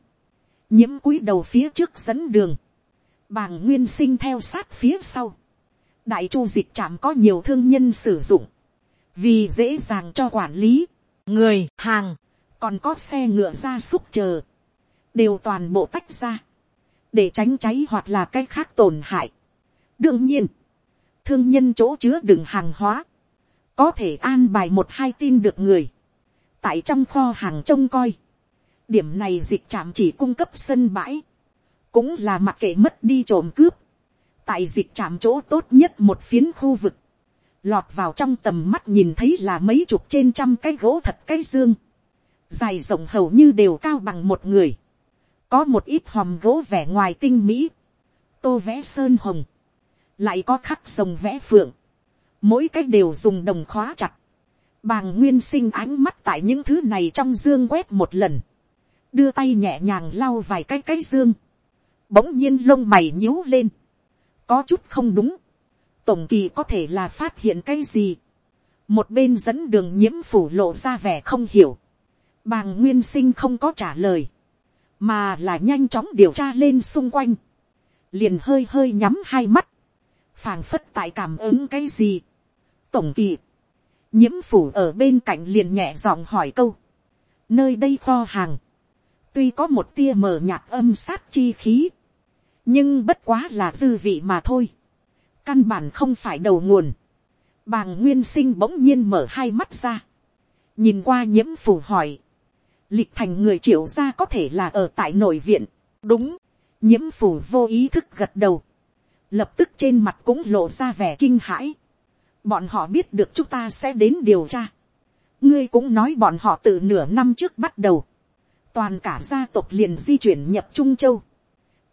nhiễm cúi đầu phía trước dẫn đường, bàng nguyên sinh theo sát phía sau, đại chu dịch trạm có nhiều thương nhân sử dụng, vì dễ dàng cho quản lý, người, hàng, còn có xe ngựa ra xúc chờ, đều toàn bộ tách ra, để tránh cháy hoặc là cái khác tổn hại. đương nhiên, thương nhân chỗ chứa đựng hàng hóa, có thể an bài một hai tin được người, tại trong kho hàng trông coi, điểm này dịch trạm chỉ cung cấp sân bãi, cũng là mặc kệ mất đi trộm cướp, tại dịch trạm chỗ tốt nhất một phiến khu vực, lọt vào trong tầm mắt nhìn thấy là mấy chục trên trăm cái gỗ thật cái dương, dài rộng hầu như đều cao bằng một người, có một ít hòm gỗ vẻ ngoài tinh mỹ, tô vẽ sơn hồng, lại có khắc sông vẽ phượng, mỗi cái đều dùng đồng khóa chặt, bàng nguyên sinh ánh mắt tại những thứ này trong dương quét một lần, đưa tay nhẹ nhàng lau vài cái cái dương, bỗng nhiên lông mày nhíu lên, có chút không đúng, tổng kỳ có thể là phát hiện cái gì, một bên dẫn đường nhiễm phủ lộ ra vẻ không hiểu, bàng nguyên sinh không có trả lời, mà là nhanh chóng điều tra lên xung quanh, liền hơi hơi nhắm hai mắt, phảng phất tại cảm ứng cái gì. tổng kỳ, nhiễm phủ ở bên cạnh liền nhẹ giọng hỏi câu, nơi đây kho hàng, tuy có một tia mờ nhạt âm sát chi khí, nhưng bất quá là dư vị mà thôi, căn bản không phải đầu nguồn, bàng nguyên sinh bỗng nhiên mở hai mắt ra, nhìn qua nhiễm phủ hỏi, lịch thành người triệu gia có thể là ở tại nội viện, đúng, nhiễm phủ vô ý thức gật đầu, lập tức trên mặt cũng lộ ra vẻ kinh hãi. bọn họ biết được chúng ta sẽ đến điều tra. ngươi cũng nói bọn họ từ nửa năm trước bắt đầu, toàn cả gia tộc liền di chuyển nhập trung châu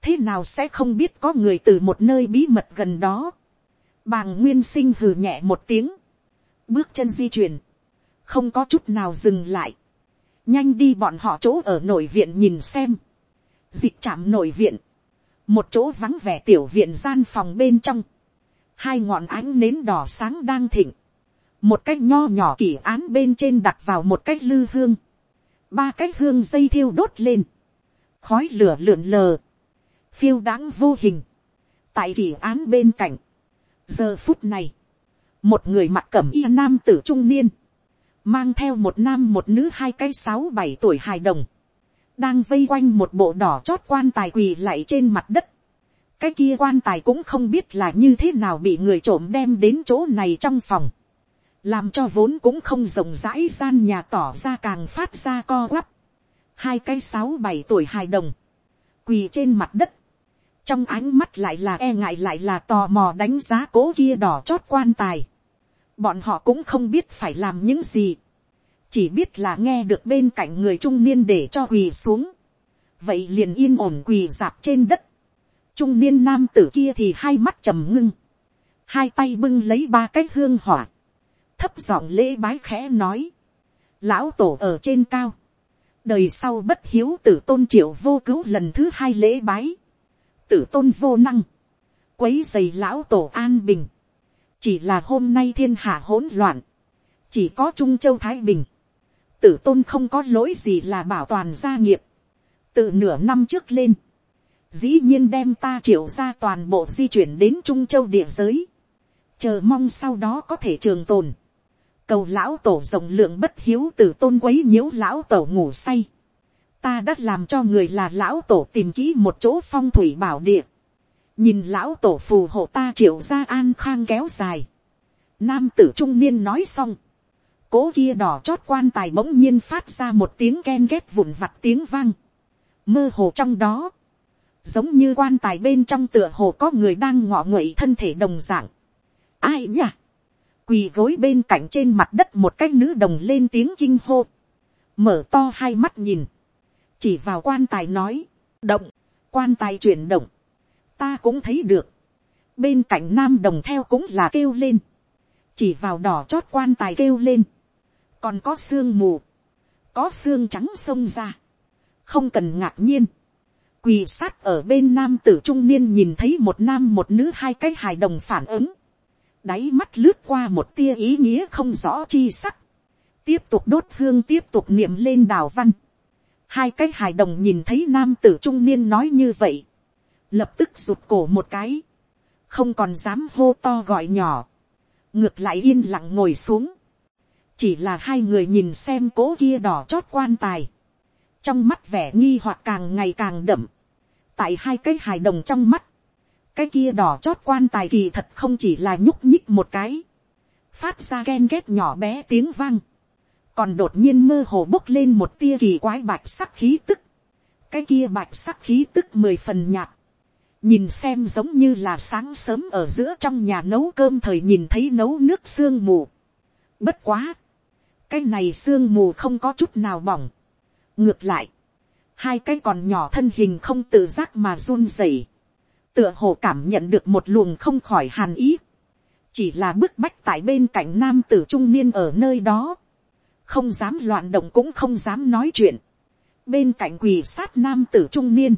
thế nào sẽ không biết có người từ một nơi bí mật gần đó. bàng nguyên sinh hừ nhẹ một tiếng, bước chân di chuyển, không có chút nào dừng lại, nhanh đi bọn họ chỗ ở nội viện nhìn xem, dịch chạm nội viện, một chỗ vắng vẻ tiểu viện gian phòng bên trong, hai ngọn ánh nến đỏ sáng đang thịnh, một cái nho nhỏ kỳ án bên trên đặt vào một cái lư hương, ba cái hương dây thiêu đốt lên, khói lửa lượn lờ, phiêu đáng vô hình, tại kỳ án bên cạnh, giờ phút này, một người mặc cẩm y nam tử trung niên, mang theo một nam một nữ hai cái sáu bảy tuổi hài đồng, đang vây quanh một bộ đỏ chót quan tài quỳ lại trên mặt đất. cái kia quan tài cũng không biết là như thế nào bị người trộm đem đến chỗ này trong phòng, làm cho vốn cũng không rộng rãi gian nhà tỏ ra càng phát ra co quắp. hai cái sáu bảy tuổi hài đồng, quỳ trên mặt đất, trong ánh mắt lại là e ngại lại là tò mò đánh giá cố kia đỏ chót quan tài. bọn họ cũng không biết phải làm những gì. Chỉ biết là nghe được bên cạnh người trung niên để cho quỳ xuống, vậy liền yên ổn quỳ dạp trên đất, trung niên nam tử kia thì hai mắt trầm ngưng, hai tay bưng lấy ba cái hương hỏa, thấp giọng lễ bái khẽ nói, lão tổ ở trên cao, đời sau bất hiếu tử tôn triệu vô cứu lần thứ hai lễ bái, tử tôn vô năng, quấy dày lão tổ an bình, chỉ là hôm nay thiên hạ hỗn loạn, chỉ có trung châu thái bình, tử tôn không có lỗi gì là bảo toàn gia nghiệp. từ nửa năm trước lên, dĩ nhiên đem ta triệu ra toàn bộ di chuyển đến trung châu địa giới, chờ mong sau đó có thể trường tồn. cầu lão tổ rộng lượng bất hiếu tử tôn quấy nhiễu lão tổ ngủ say ta đã làm cho người là lão tổ tìm kỹ một chỗ phong thủy bảo địa. nhìn lão tổ phù hộ ta triệu ra an khang kéo dài. nam tử trung niên nói xong cố kia đỏ chót quan tài bỗng nhiên phát ra một tiếng ken ghét vụn vặt tiếng vang. Mơ hồ trong đó, giống như quan tài bên trong tựa hồ có người đang ngọ nguậy thân thể đồng dạng. Ai nhỉ? quỳ gối bên cạnh trên mặt đất một cái nữ đồng lên tiếng kinh hô, mở to hai mắt nhìn, chỉ vào quan tài nói, động, quan tài chuyển động, ta cũng thấy được, bên cạnh nam đồng theo cũng là kêu lên, chỉ vào đỏ chót quan tài kêu lên, còn có sương mù, có xương trắng xông ra, không cần ngạc nhiên, quỳ sát ở bên nam tử trung niên nhìn thấy một nam một nữ hai cái hài đồng phản ứng, đáy mắt lướt qua một tia ý nghĩa không rõ chi sắc, tiếp tục đốt hương tiếp tục niệm lên đào văn, hai cái hài đồng nhìn thấy nam tử trung niên nói như vậy, lập tức rụt cổ một cái, không còn dám hô to gọi nhỏ, ngược lại yên lặng ngồi xuống, chỉ là hai người nhìn xem cố kia đỏ chót quan tài, trong mắt vẻ nghi hoặc càng ngày càng đậm, tại hai cái hài đồng trong mắt, cái kia đỏ chót quan tài kỳ thật không chỉ là nhúc nhích một cái, phát ra ghen ghét nhỏ bé tiếng vang, còn đột nhiên mơ hồ bốc lên một tia kỳ quái bạch sắc khí tức, cái kia bạch sắc khí tức mười phần nhạt, nhìn xem giống như là sáng sớm ở giữa trong nhà nấu cơm thời nhìn thấy nấu nước sương mù. Bất quá, cái này sương mù không có chút nào bỏng. ngược lại, hai cái còn nhỏ thân hình không tự giác mà run rẩy, tựa hồ cảm nhận được một luồng không khỏi hàn ý, chỉ là bức bách tại bên cạnh nam tử trung niên ở nơi đó, không dám loạn động cũng không dám nói chuyện, bên cạnh quỳ sát nam tử trung niên,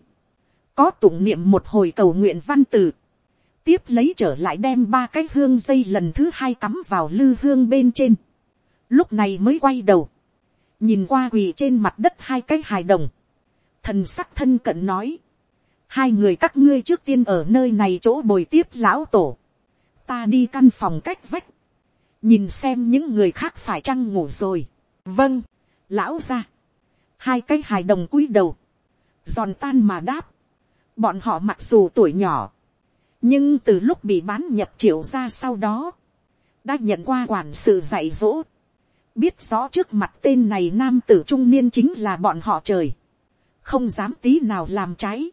có tụng niệm một hồi cầu nguyện văn tử, tiếp lấy trở lại đem ba cái hương dây lần thứ hai cắm vào lư hương bên trên, lúc này mới quay đầu, nhìn qua quỳ trên mặt đất hai cái hài đồng, thần sắc thân cận nói, hai người các ngươi trước tiên ở nơi này chỗ bồi tiếp lão tổ, ta đi căn phòng cách vách, nhìn xem những người khác phải chăng ngủ rồi, vâng, lão ra, hai cái hài đồng cúi đầu, giòn tan mà đáp, bọn họ mặc dù tuổi nhỏ, nhưng từ lúc bị bán nhập triệu ra sau đó, đã nhận qua quản sự dạy dỗ, biết rõ trước mặt tên này nam tử trung niên chính là bọn họ trời, không dám tí nào làm cháy,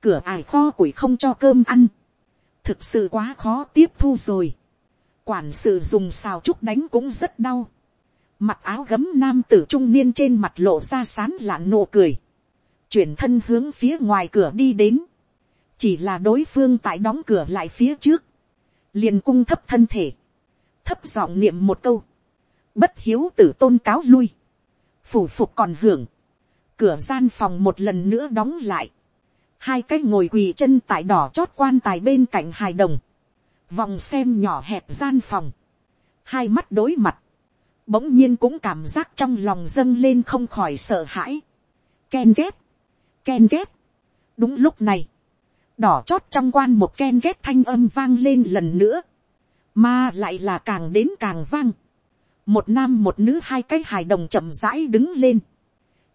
cửa ải kho củi không cho cơm ăn, thực sự quá khó tiếp thu rồi, quản sự dùng xào trúc đánh cũng rất đau, mặc áo gấm nam tử trung niên trên mặt lộ ra sán lạn nụ cười, chuyển thân hướng phía ngoài cửa đi đến, chỉ là đối phương tại đóng cửa lại phía trước, liền cung thấp thân thể, thấp giọng niệm một câu, bất hiếu tử tôn cáo lui, phủ phục còn hưởng, cửa gian phòng một lần nữa đóng lại, hai cái ngồi quỳ chân tại đỏ chót quan tài bên cạnh hài đồng, vòng xem nhỏ hẹp gian phòng, hai mắt đối mặt, bỗng nhiên cũng cảm giác trong lòng dâng lên không khỏi sợ hãi, ken ghét, ken ghét. đúng lúc này, đỏ chót trong quan một ken ghét thanh âm vang lên lần nữa, mà lại là càng đến càng vang. một nam một nữ hai cái hài đồng chậm rãi đứng lên,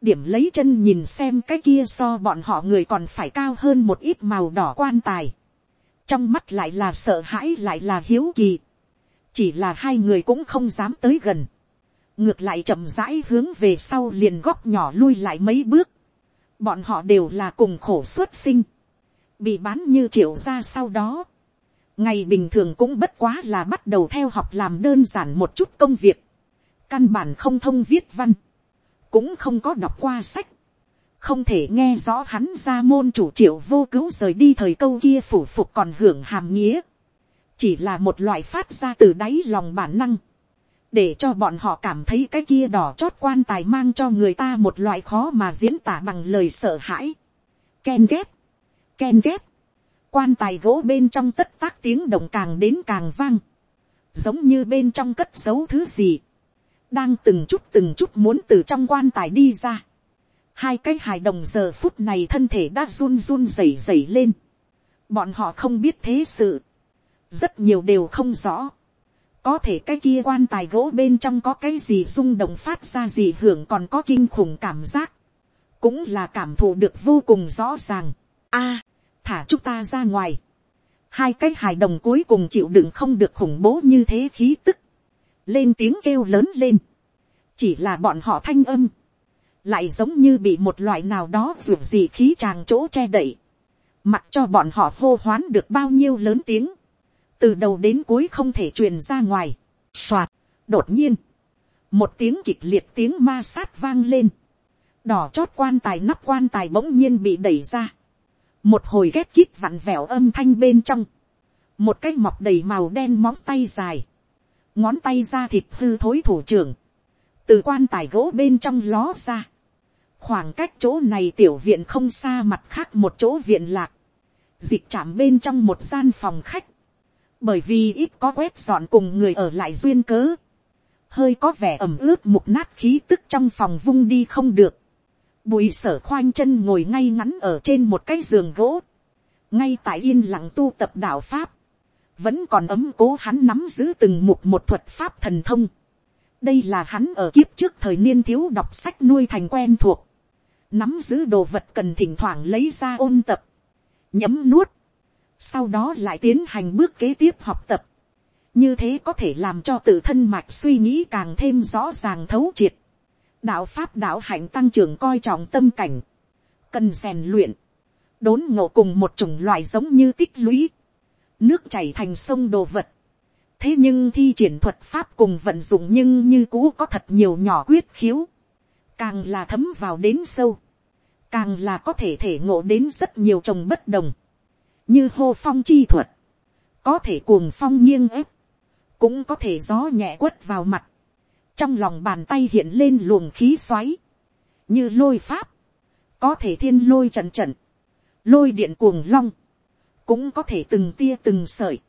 điểm lấy chân nhìn xem cái kia so bọn họ người còn phải cao hơn một ít màu đỏ quan tài. trong mắt lại là sợ hãi lại là hiếu kỳ. chỉ là hai người cũng không dám tới gần ngược lại chậm rãi hướng về sau liền góc nhỏ lui lại mấy bước. bọn họ đều là cùng khổ xuất sinh. bị bán như triệu ra sau đó. ngày bình thường cũng bất quá là bắt đầu theo học làm đơn giản một chút công việc. căn bản không thông viết văn cũng không có đọc qua sách, không thể nghe rõ hắn ra môn chủ triệu vô cứu rời đi thời câu kia phủ phục còn hưởng hàm nghĩa, chỉ là một loại phát ra từ đáy lòng bản năng, để cho bọn họ cảm thấy cái kia đỏ chót quan tài mang cho người ta một loại khó mà diễn tả bằng lời sợ hãi. Ken ghép ken ghép quan tài gỗ bên trong tất tác tiếng động càng đến càng vang, giống như bên trong cất giấu thứ gì đang từng chút từng chút muốn từ trong quan tài đi ra. hai cái hài đồng giờ phút này thân thể đã run run rẩy rẩy lên. bọn họ không biết thế sự. rất nhiều đều không rõ có thể cái kia quan tài gỗ bên trong có cái gì rung động phát ra gì hưởng còn có kinh khủng cảm giác. cũng là cảm thụ được vô cùng rõ ràng. a, thả chúng ta ra ngoài. hai cái hài đồng cuối cùng chịu đựng không được khủng bố như thế khí tức lên tiếng kêu lớn lên, chỉ là bọn họ thanh âm, lại giống như bị một loại nào đó ruột gì khí tràng chỗ che đậy, mặc cho bọn họ hô hoán được bao nhiêu lớn tiếng, từ đầu đến cuối không thể truyền ra ngoài, soạt, đột nhiên, một tiếng kịch liệt tiếng ma sát vang lên, đỏ chót quan tài nắp quan tài bỗng nhiên bị đẩy ra, một hồi ghét kít vặn vẹo âm thanh bên trong, một cái mọc đầy màu đen móng tay dài, ngón tay ra thịt hư thối thủ trưởng, từ quan tài gỗ bên trong ló ra, khoảng cách chỗ này tiểu viện không xa mặt khác một chỗ viện lạc, dịch chạm bên trong một gian phòng khách, bởi vì ít có quét dọn cùng người ở lại duyên cớ, hơi có vẻ ẩm ướt mục nát khí tức trong phòng vung đi không được, bùi sở khoanh chân ngồi ngay ngắn ở trên một cái giường gỗ, ngay tại yên lặng tu tập đạo pháp, vẫn còn ấm cố hắn nắm giữ từng mục một thuật pháp thần thông. đây là hắn ở kiếp trước thời niên thiếu đọc sách nuôi thành quen thuộc, nắm giữ đồ vật cần thỉnh thoảng lấy ra ôn tập, nhấm nuốt, sau đó lại tiến hành bước kế tiếp học tập, như thế có thể làm cho tự thân mạch suy nghĩ càng thêm rõ ràng thấu triệt, đạo pháp đạo hạnh tăng trưởng coi trọng tâm cảnh, cần rèn luyện, đốn ngộ cùng một chủng loại giống như tích lũy, nước chảy thành sông đồ vật. thế nhưng thi triển thuật pháp cùng vận dụng nhưng như cũ có thật nhiều nhỏ quyết khiếu, càng là thấm vào đến sâu, càng là có thể thể ngộ đến rất nhiều chồng bất đồng, như hô phong chi thuật, có thể cuồng phong nghiêng ép, cũng có thể gió nhẹ quất vào mặt, trong lòng bàn tay hiện lên luồng khí xoáy, như lôi pháp, có thể thiên lôi trần trận, lôi điện cuồng long, cũng có thể từng tia từng sợi,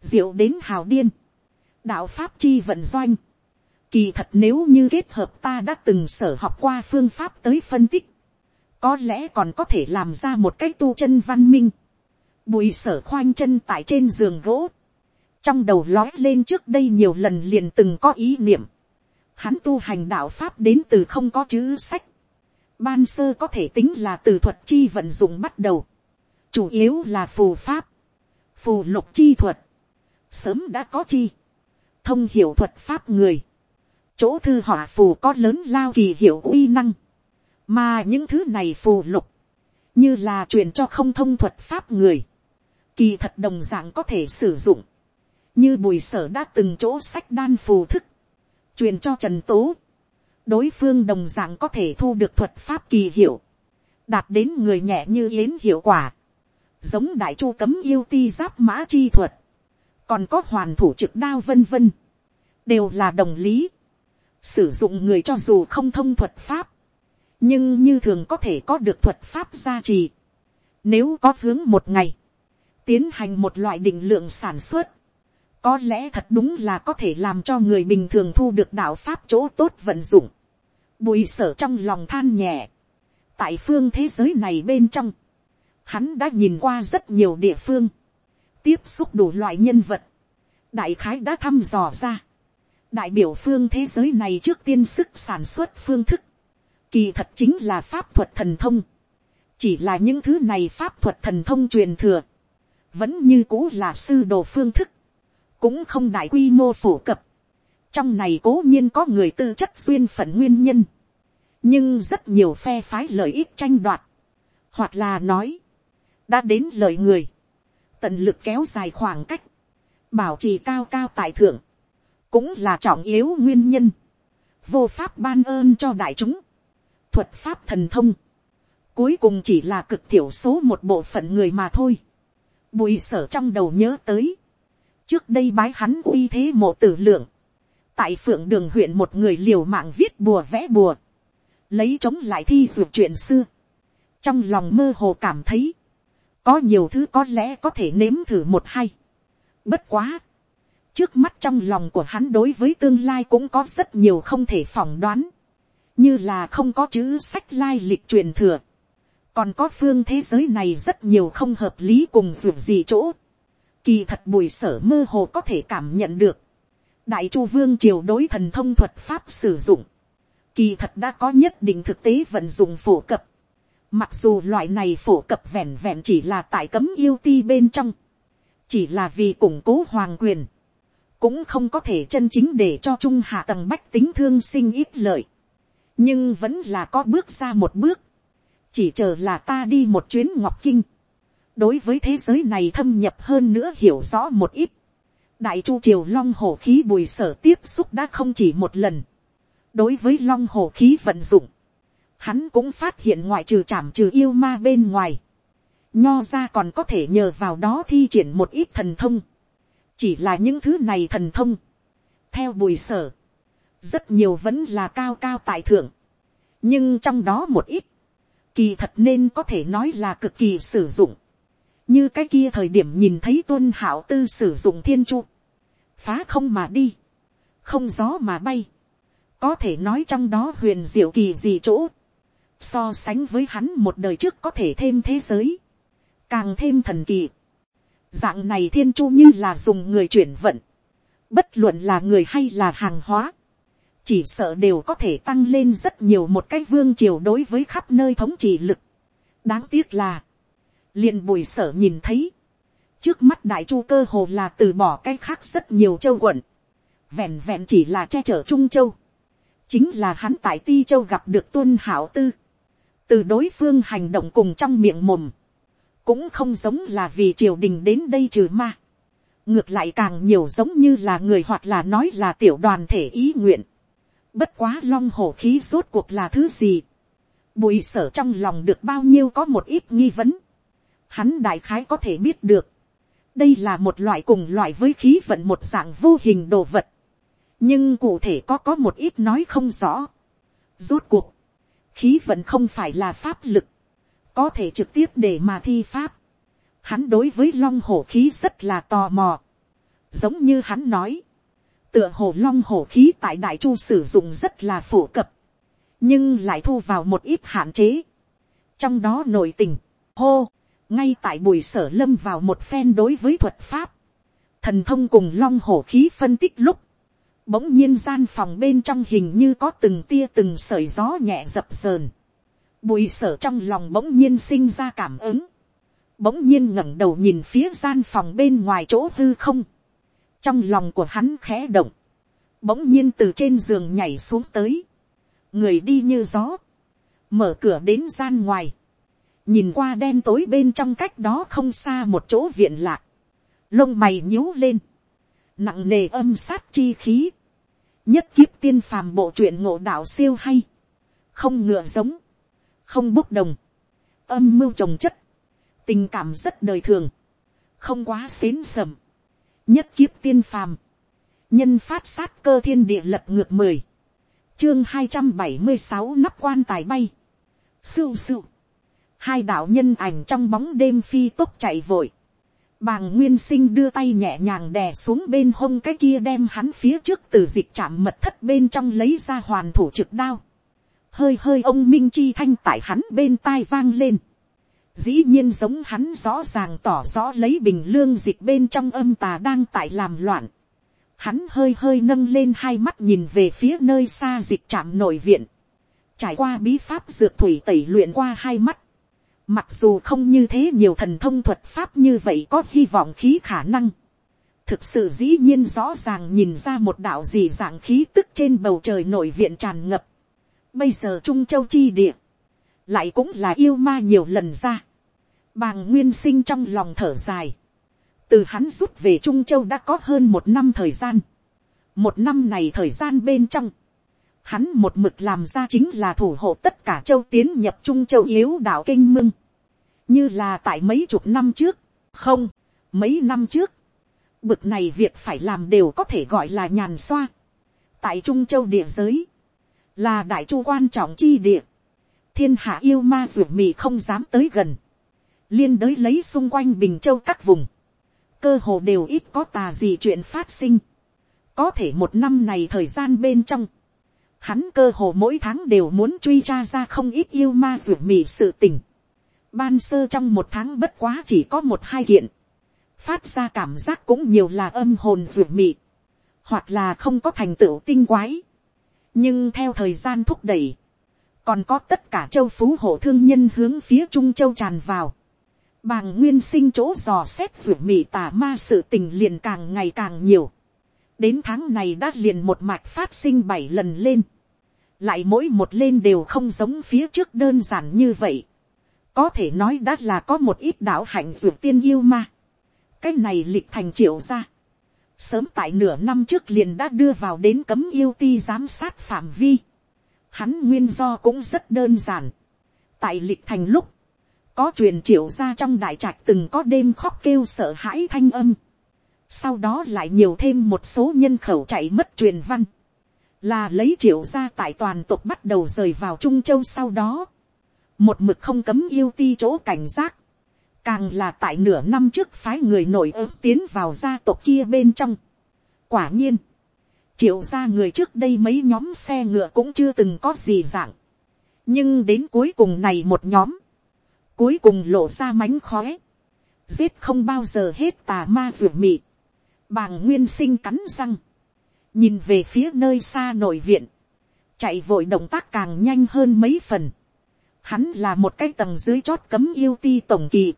diệu đến hào điên, đạo pháp chi vận doanh, kỳ thật nếu như kết hợp ta đã từng sở học qua phương pháp tới phân tích, có lẽ còn có thể làm ra một cách tu chân văn minh, bùi sở khoanh chân tại trên giường gỗ, trong đầu lói lên trước đây nhiều lần liền từng có ý niệm, hắn tu hành đạo pháp đến từ không có chữ sách, ban sơ có thể tính là từ thuật chi vận dụng bắt đầu, chủ yếu là phù pháp, phù lục chi thuật, sớm đã có chi, thông hiểu thuật pháp người, chỗ thư họa phù có lớn lao kỳ hiệu uy năng, mà những thứ này phù lục, như là truyền cho không thông thuật pháp người, kỳ thật đồng dạng có thể sử dụng, như bùi sở đã từng chỗ sách đan phù thức, truyền cho trần tố, đối phương đồng dạng có thể thu được thuật pháp kỳ hiệu, đạt đến người nhẹ như yến hiệu quả, giống đại chu cấm yêu ti giáp mã chi thuật, còn có hoàn thủ trực đao vân vân, đều là đồng lý. Sử dụng người cho dù không thông thuật pháp, nhưng như thường có thể có được thuật pháp gia trì. Nếu có hướng một ngày, tiến hành một loại định lượng sản xuất, có lẽ thật đúng là có thể làm cho người bình thường thu được đạo pháp chỗ tốt vận dụng. Bùi sở trong lòng than nhẹ. Tại phương thế giới này bên trong, hắn đã nhìn qua rất nhiều địa phương, tiếp xúc đủ loại nhân vật, đại khái đã thăm dò ra, đại biểu phương thế giới này trước tiên sức sản xuất phương thức, kỳ thật chính là pháp thuật thần thông, chỉ là những thứ này pháp thuật thần thông truyền thừa, vẫn như cũ là sư đồ phương thức, cũng không đại quy mô phổ cập, trong này cố nhiên có người tư chất duyên phận nguyên nhân, nhưng rất nhiều phe phái lợi ích tranh đoạt, hoặc là nói, đã đến lời người, tận lực kéo dài khoảng cách, bảo trì cao cao tại thượng, cũng là trọng yếu nguyên nhân, vô pháp ban ơn cho đại chúng, thuật pháp thần thông, cuối cùng chỉ là cực thiểu số một bộ phận người mà thôi, bùi sở trong đầu nhớ tới, trước đây bái hắn uy thế mộ tử lượng, tại phượng đường huyện một người liều mạng viết bùa vẽ bùa, lấy chống lại thi dược chuyện xưa, trong lòng mơ hồ cảm thấy, có nhiều thứ có lẽ có thể nếm thử một hay. Bất quá. Trước mắt trong lòng của hắn đối với tương lai cũng có rất nhiều không thể phỏng đoán. Như là không có chữ sách lai lịch truyền thừa. Còn có phương thế giới này rất nhiều không hợp lý cùng dù gì chỗ. Kỳ thật bùi sở mơ hồ có thể cảm nhận được. Đại chu vương triều đối thần thông thuật pháp sử dụng. Kỳ thật đã có nhất định thực tế vận dụng phổ cập Mặc dù loại này phổ cập vẹn vẹn chỉ là tại cấm yêu ti bên trong. Chỉ là vì củng cố hoàng quyền. Cũng không có thể chân chính để cho trung hạ tầng bách tính thương sinh ít lợi. Nhưng vẫn là có bước ra một bước. Chỉ chờ là ta đi một chuyến ngọc kinh. Đối với thế giới này thâm nhập hơn nữa hiểu rõ một ít. đại chu triều long hổ khí bùi sở tiếp xúc đã không chỉ một lần. đối với long hổ khí vận dụng, hắn cũng phát hiện ngoại trừ chảm trừ yêu ma bên ngoài. nho ra còn có thể nhờ vào đó thi triển một ít thần thông. chỉ là những thứ này thần thông. theo bùi sở, rất nhiều vẫn là cao cao tại thượng. nhưng trong đó một ít, kỳ thật nên có thể nói là cực kỳ sử dụng. Như cái kia thời điểm nhìn thấy tuân hảo tư sử dụng thiên chu, phá không mà đi, không gió mà bay, có thể nói trong đó huyền diệu kỳ gì chỗ, so sánh với hắn một đời trước có thể thêm thế giới, càng thêm thần kỳ. Dạng này thiên chu như là dùng người chuyển vận, bất luận là người hay là hàng hóa, chỉ sợ đều có thể tăng lên rất nhiều một cái vương triều đối với khắp nơi thống trị lực. đáng tiếc là, liền bùi sở nhìn thấy, trước mắt đại chu cơ hồ là từ bỏ cái khác rất nhiều châu quận, vẹn vẹn chỉ là che chở trung châu, chính là hắn tại ti châu gặp được tuân hảo tư, từ đối phương hành động cùng trong miệng mồm, cũng không giống là vì triều đình đến đây trừ ma, ngược lại càng nhiều giống như là người hoặc là nói là tiểu đoàn thể ý nguyện, bất quá long hổ khí rốt cuộc là thứ gì, bùi sở trong lòng được bao nhiêu có một ít nghi vấn, hắn đại khái có thể biết được, đây là một loại cùng loại với khí vận một dạng vô hình đồ vật, nhưng cụ thể có có một ít nói không rõ. Rốt cuộc, khí vận không phải là pháp lực, có thể trực tiếp để mà thi pháp. Hắn đối với long hổ khí rất là tò mò. Giống như hắn nói, tựa hồ long hổ khí tại đại chu sử dụng rất là phổ cập, nhưng lại thu vào một ít hạn chế. Trong đó nổi tình, hô, ngay tại bùi sở lâm vào một phen đối với thuật pháp, thần thông cùng long hổ khí phân tích lúc, bỗng nhiên gian phòng bên trong hình như có từng tia từng sợi gió nhẹ dập sờn, bùi sở trong lòng bỗng nhiên sinh ra cảm ứng, bỗng nhiên ngẩng đầu nhìn phía gian phòng bên ngoài chỗ hư không, trong lòng của hắn khẽ động, bỗng nhiên từ trên giường nhảy xuống tới, người đi như gió, mở cửa đến gian ngoài, nhìn qua đen tối bên trong cách đó không xa một chỗ viện lạc, lông mày nhíu lên, nặng nề âm sát chi khí, nhất kiếp tiên phàm bộ truyện ngộ đạo siêu hay, không ngựa giống, không bốc đồng, âm mưu trồng chất, tình cảm rất đời thường, không quá xến sầm, nhất kiếp tiên phàm, nhân phát sát cơ thiên địa lập ngược mười, chương hai trăm bảy mươi sáu nắp quan tài bay, sưu sưu, hai đạo nhân ảnh trong bóng đêm phi tốc chạy vội. Bàng nguyên sinh đưa tay nhẹ nhàng đè xuống bên hông cái kia đem hắn phía trước từ dịch chạm mật thất bên trong lấy ra hoàn thủ trực đao. Hơi hơi ông Minh Chi thanh tại hắn bên tai vang lên. Dĩ nhiên giống hắn rõ ràng tỏ rõ lấy bình lương dịch bên trong âm tà đang tại làm loạn. Hắn hơi hơi nâng lên hai mắt nhìn về phía nơi xa dịch chạm nội viện. Trải qua bí pháp dược thủy tẩy luyện qua hai mắt Mặc dù không như thế nhiều thần thông thuật pháp như vậy có hy vọng khí khả năng. Thực sự dĩ nhiên rõ ràng nhìn ra một đạo gì dạng khí tức trên bầu trời nội viện tràn ngập. Bây giờ Trung Châu chi địa. Lại cũng là yêu ma nhiều lần ra. Bàng nguyên sinh trong lòng thở dài. Từ hắn rút về Trung Châu đã có hơn một năm thời gian. Một năm này thời gian bên trong hắn một mực làm ra chính là thủ hộ tất cả châu tiến nhập trung châu yếu đạo kinh mưng, như là tại mấy chục năm trước, không, mấy năm trước, bực này việc phải làm đều có thể gọi là nhàn xoa, tại trung châu địa giới, là đại chu quan trọng chi địa, thiên hạ yêu ma ruột mì không dám tới gần, liên đới lấy xung quanh bình châu các vùng, cơ hồ đều ít có tà gì chuyện phát sinh, có thể một năm này thời gian bên trong, hắn cơ hồ mỗi tháng đều muốn truy tra ra không ít yêu ma ruột mì sự tình. Ban sơ trong một tháng bất quá chỉ có một hai kiện. Phát ra cảm giác cũng nhiều là âm hồn ruột mì. Hoặc là không có thành tựu tinh quái. Nhưng theo thời gian thúc đẩy. Còn có tất cả châu phú hộ thương nhân hướng phía Trung Châu tràn vào. Bàng nguyên sinh chỗ dò xét ruột mì tà ma sự tình liền càng ngày càng nhiều. Đến tháng này đã liền một mạch phát sinh bảy lần lên, lại mỗi một lên đều không giống phía trước đơn giản như vậy, có thể nói đã là có một ít đạo hạnh ruột tiên yêu ma, cái này lịch thành triệu ra, sớm tại nửa năm trước liền đã đưa vào đến cấm yêu ti giám sát phạm vi. Hắn nguyên do cũng rất đơn giản. tại lịch thành lúc, có truyền triệu ra trong đại trạch từng có đêm khóc kêu sợ hãi thanh âm. sau đó lại nhiều thêm một số nhân khẩu chạy mất truyền văn. là lấy triệu ra tại toàn tộc bắt đầu rời vào trung châu sau đó. một mực không cấm yêu ti chỗ cảnh giác càng là tại nửa năm trước phái người nổi ớt tiến vào gia tộc kia bên trong. quả nhiên, triệu ra người trước đây mấy nhóm xe ngựa cũng chưa từng có gì dạng. nhưng đến cuối cùng này một nhóm, cuối cùng lộ ra mánh khói giết không bao giờ hết tà ma ruột mị, bàng nguyên sinh cắn răng, nhìn về phía nơi xa nội viện, chạy vội động tác càng nhanh hơn mấy phần, hắn là một cái tầng dưới chót cấm yêu ti tổng kỳ,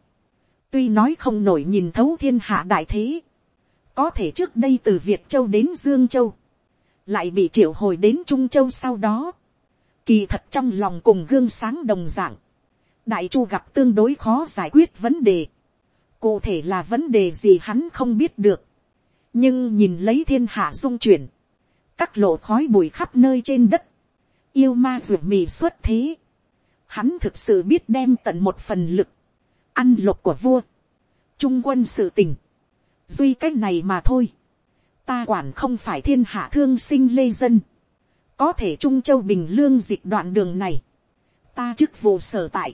tuy nói không nổi nhìn thấu thiên hạ đại thế, có thể trước đây từ việt châu đến dương châu, lại bị triệu hồi đến trung châu sau đó, kỳ thật trong lòng cùng gương sáng đồng dạng, đại chu gặp tương đối khó giải quyết vấn đề, cụ thể là vấn đề gì hắn không biết được, nhưng nhìn lấy thiên hạ dung chuyển, các lộ khói bụi khắp nơi trên đất, yêu ma ruột mì xuất thế, hắn thực sự biết đem tận một phần lực, ăn lục của vua, trung quân sự tình, duy c á c h này mà thôi, ta quản không phải thiên hạ thương sinh lê dân, có thể trung châu bình lương dịch đoạn đường này, ta chức vụ sở tại,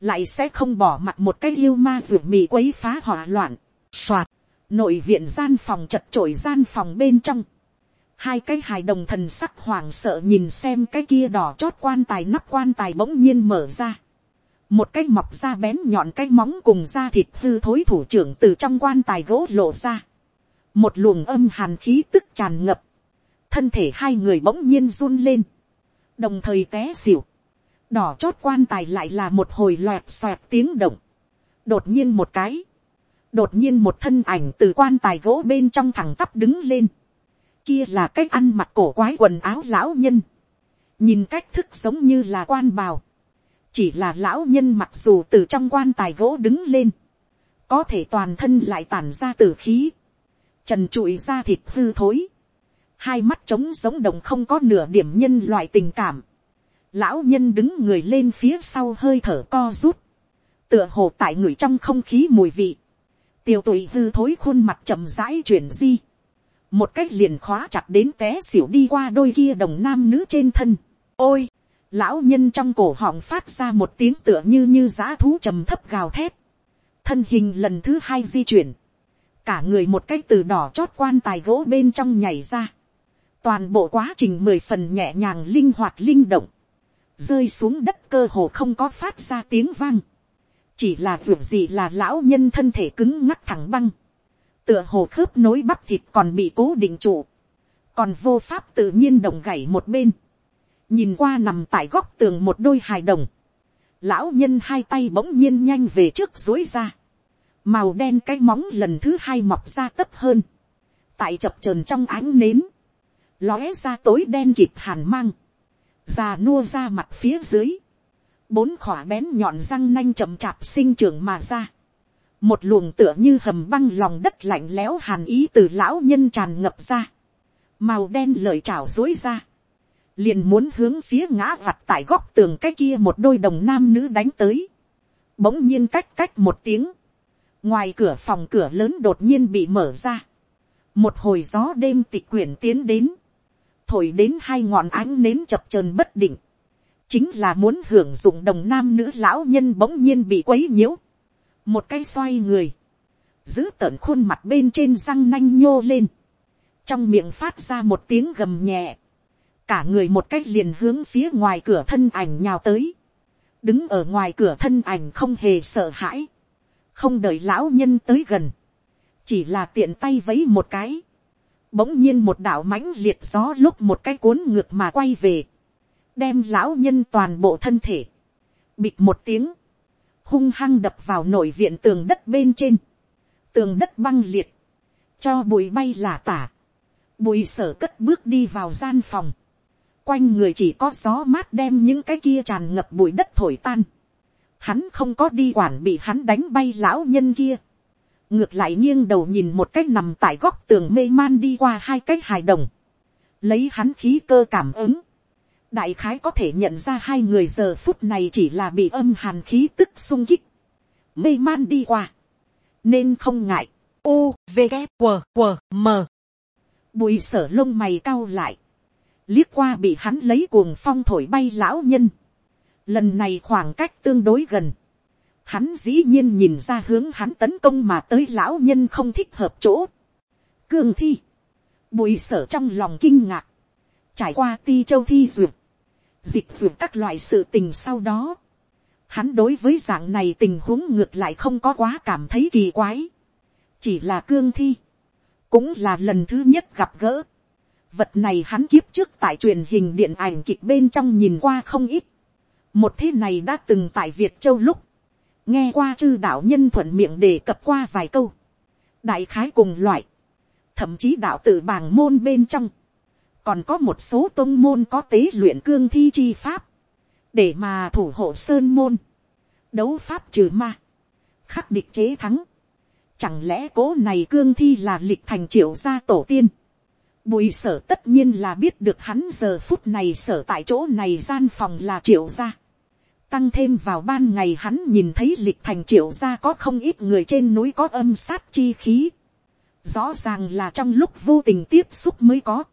lại sẽ không bỏ mặt một cái yêu ma ruột mì quấy phá hỏa loạn, soạt, nội viện gian phòng chật trội gian phòng bên trong, hai cái hài đồng thần sắc hoàng sợ nhìn xem cái kia đỏ chót quan tài nắp quan tài bỗng nhiên mở ra, một cái mọc da bén nhọn cái móng cùng da thịt hư thối thủ trưởng từ trong quan tài gỗ lộ ra. một luồng âm hàn khí tức tràn ngập. thân thể hai người bỗng nhiên run lên. đồng thời té xỉu đỏ chót quan tài lại là một hồi loẹt xoẹt tiếng động. đột nhiên một cái. đột nhiên một thân ảnh từ quan tài gỗ bên trong thẳng tắp đứng lên. kia là cách ăn mặc cổ quái quần áo lão nhân. nhìn cách thức giống như là quan bào chỉ là lão nhân mặc dù từ trong quan tài gỗ đứng lên, có thể toàn thân lại tản ra tử khí, trần trụi ra thịt hư thối, hai mắt trống giống đồng không có nửa điểm nhân loại tình cảm, lão nhân đứng người lên phía sau hơi thở co rút, tựa hồ tại người trong không khí mùi vị, tiêu tụy hư thối khuôn mặt chậm rãi chuyển di, một cách liền khóa chặt đến té xỉu đi qua đôi kia đồng nam nữ trên thân. ôi, lão nhân trong cổ họng phát ra một tiếng tựa như như giá thú trầm thấp gào thét, thân hình lần thứ hai di chuyển, cả người một cái từ đỏ chót quan tài gỗ bên trong nhảy ra, toàn bộ quá trình mười phần nhẹ nhàng linh hoạt linh động, rơi xuống đất cơ hồ không có phát ra tiếng vang, chỉ là ruột gì là lão nhân thân thể cứng ngắc thẳng băng, tựa hồ khớp nối bắp thịt còn bị cố định trụ, còn vô pháp tự nhiên động gảy một bên, nhìn qua nằm tại góc tường một đôi hài đồng, lão nhân hai tay bỗng nhiên nhanh về trước dối ra, màu đen cái móng lần thứ hai mọc ra tấp hơn, tại chập trờn trong ánh nến, lóe ra tối đen kịp hàn mang, già nua ra mặt phía dưới, bốn khỏa bén nhọn răng nanh chậm chạp sinh trưởng mà ra, một luồng tựa như hầm băng lòng đất lạnh lẽo hàn ý từ lão nhân tràn ngập ra, màu đen lời trào dối ra, liền muốn hướng phía ngã vặt tại góc tường cái kia một đôi đồng nam nữ đánh tới. Bỗng nhiên cách cách một tiếng. Ngoài cửa phòng cửa lớn đột nhiên bị mở ra. Một hồi gió đêm tịch quyển tiến đến. Thổi đến hai ngọn ánh nến chập chờn bất định. Chính là muốn hưởng dụng đồng nam nữ lão nhân bỗng nhiên bị quấy nhiễu. Một cái xoay người. Giữ tợn khuôn mặt bên trên răng nanh nhô lên. Trong miệng phát ra một tiếng gầm nhẹ cả người một cách liền hướng phía ngoài cửa thân ảnh nhào tới, đứng ở ngoài cửa thân ảnh không hề sợ hãi, không đợi lão nhân tới gần, chỉ là tiện tay vấy một cái, bỗng nhiên một đạo mãnh liệt gió lúc một cái cuốn ngược mà quay về, đem lão nhân toàn bộ thân thể, bịt một tiếng, hung hăng đập vào nội viện tường đất bên trên, tường đất băng liệt, cho bụi bay là tả, bụi sở cất bước đi vào gian phòng, quanh người chỉ có gió mát đem những cái kia tràn ngập bụi đất thổi tan. Hắn không có đi quản bị hắn đánh bay lão nhân kia ngược lại nghiêng đầu nhìn một cái nằm tại góc tường mê man đi qua hai cái hài đồng, lấy hắn khí cơ cảm ứng, đại khái có thể nhận ra hai người giờ phút này chỉ là bị âm hàn khí tức sung kích, mê man đi qua, nên không ngại, u v q q m. Bùi sở lông mày cao lại, liếc qua bị hắn lấy cuồng phong thổi bay lão nhân, lần này khoảng cách tương đối gần, hắn dĩ nhiên nhìn ra hướng hắn tấn công mà tới lão nhân không thích hợp chỗ. Cương thi, bùi sở trong lòng kinh ngạc, trải qua ti châu thi duyệt, dịch duyệt các loại sự tình sau đó, hắn đối với dạng này tình huống ngược lại không có quá cảm thấy kỳ quái, chỉ là cương thi, cũng là lần thứ nhất gặp gỡ. Vật này hắn kiếp trước tại truyền hình điện ảnh kịch bên trong nhìn qua không ít. Một thế này đã từng tại Việt Châu lúc. Nghe qua chư đạo nhân thuận miệng đề cập qua vài câu. Đại khái cùng loại. Thậm chí đạo tử bảng môn bên trong. Còn có một số tôn môn có tế luyện cương thi chi pháp. Để mà thủ hộ sơn môn. Đấu pháp trừ ma. Khắc địch chế thắng Chẳng lẽ cố này cương thi là lịch thành triệu gia tổ tiên. Bùi sở tất nhiên là biết được hắn giờ phút này sở tại chỗ này gian phòng là triệu gia. Tăng thêm vào ban ngày hắn nhìn thấy lịch thành triệu gia có không ít người trên núi có âm sát chi khí. Rõ ràng là trong lúc vô tình tiếp xúc mới có.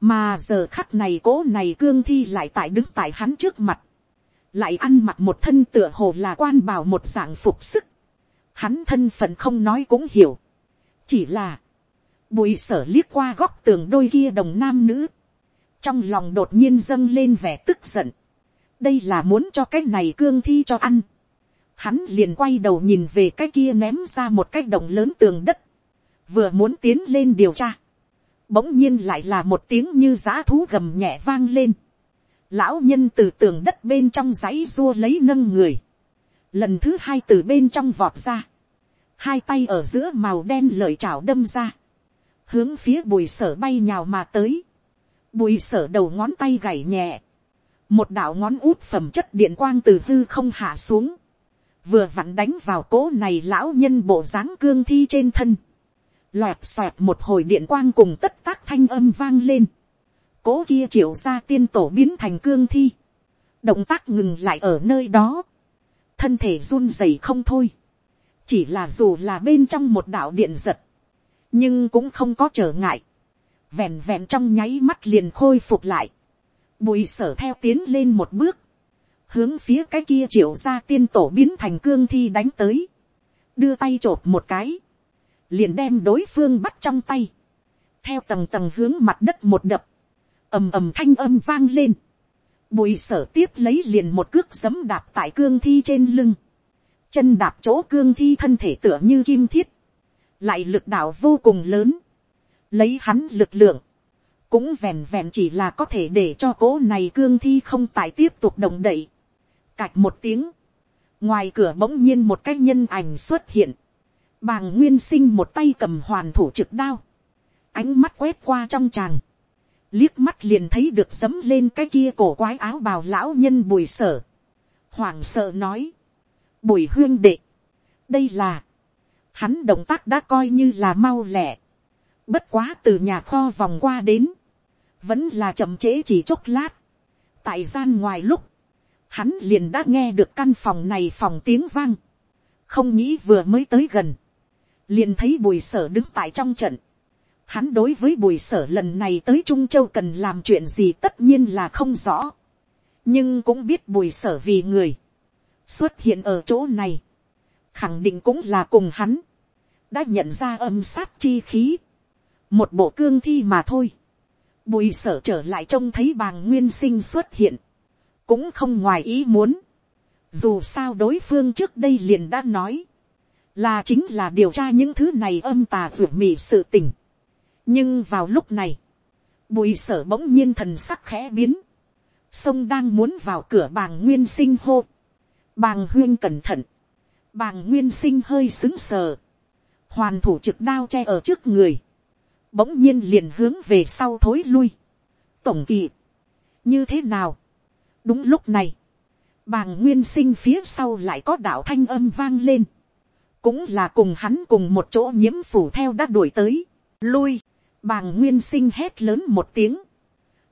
Mà giờ khắc này cố này cương thi lại tại đứng tại hắn trước mặt. Lại ăn mặc một thân tựa hồ là quan bảo một dạng phục sức hắn thân phận không nói cũng hiểu, chỉ là, bùi sở liếc qua góc tường đôi kia đồng nam nữ, trong lòng đột nhiên dâng lên vẻ tức giận, đây là muốn cho cái này cương thi cho ăn, hắn liền quay đầu nhìn về cái kia ném ra một cái đồng lớn tường đất, vừa muốn tiến lên điều tra, bỗng nhiên lại là một tiếng như giá thú gầm nhẹ vang lên, lão nhân từ tường đất bên trong giấy rua lấy nâng người, lần thứ hai từ bên trong vọt ra, hai tay ở giữa màu đen lợi chảo đâm ra, hướng phía bùi sở bay nhào mà tới, bùi sở đầu ngón tay gảy nhẹ, một đạo ngón út phẩm chất điện quang từ hư không hạ xuống, vừa vặn đánh vào cố này lão nhân bộ dáng cương thi trên thân, loẹt xoẹt một hồi điện quang cùng tất tác thanh âm vang lên, cố kia triệu ra tiên tổ biến thành cương thi, động tác ngừng lại ở nơi đó, thân thể run rẩy không thôi, chỉ là dù là bên trong một đạo điện giật, nhưng cũng không có trở ngại, vẹn vẹn trong nháy mắt liền khôi phục lại, bùi sở theo tiến lên một bước, hướng phía cái kia triệu ra tiên tổ biến thành cương thi đánh tới, đưa tay chộp một cái, liền đem đối phương bắt trong tay, theo tầng tầng hướng mặt đất một đập, ầm ầm thanh âm vang lên, bùi sở tiếp lấy liền một cước giấm đạp tại cương thi trên lưng, chân đạp chỗ cương thi thân thể tựa như kim thiết, lại lực đạo vô cùng lớn, lấy hắn lực lượng, cũng vẹn vẹn chỉ là có thể để cho cố này cương thi không tại tiếp tục động đậy. Cạch một tiếng, ngoài cửa bỗng nhiên một cái nhân ảnh xuất hiện, bàng nguyên sinh một tay cầm hoàn thủ trực đao, ánh mắt quét qua trong tràng, liếc mắt liền thấy được dấm lên cái kia cổ quái áo bào lão nhân bùi sở, hoảng sợ nói, bùi huyên đệ, đây là, hắn động tác đã coi như là mau lẹ, bất quá từ nhà kho vòng qua đến, vẫn là chậm trễ chỉ chốc lát, tại gian ngoài lúc, hắn liền đã nghe được căn phòng này phòng tiếng vang, không nghĩ vừa mới tới gần, liền thấy bùi sở đứng tại trong trận, hắn đối với bùi sở lần này tới trung châu cần làm chuyện gì tất nhiên là không rõ, nhưng cũng biết bùi sở vì người, xuất hiện ở chỗ này, khẳng định cũng là cùng hắn, đã nhận ra âm sát chi khí, một bộ cương thi mà thôi, bùi sở trở lại trông thấy bàng nguyên sinh xuất hiện, cũng không ngoài ý muốn, dù sao đối phương trước đây liền đã nói, là chính là điều tra những thứ này âm tà ruột mị sự tình. nhưng vào lúc này, bùi sở bỗng nhiên thần sắc khẽ biến, sông đang muốn vào cửa bàng nguyên sinh hô, Bàng huyên cẩn thận. Bàng nguyên sinh hơi xứng sờ. Hoàn thủ trực đao che ở trước người. Bỗng nhiên liền hướng về sau thối lui. Tổng kỳ. Như thế nào? Đúng lúc này. Bàng nguyên sinh phía sau lại có đạo thanh âm vang lên. cũng là cùng hắn cùng một chỗ nhiễm phủ theo đã đuổi tới, lui, bàng nguyên sinh hét lớn một tiếng,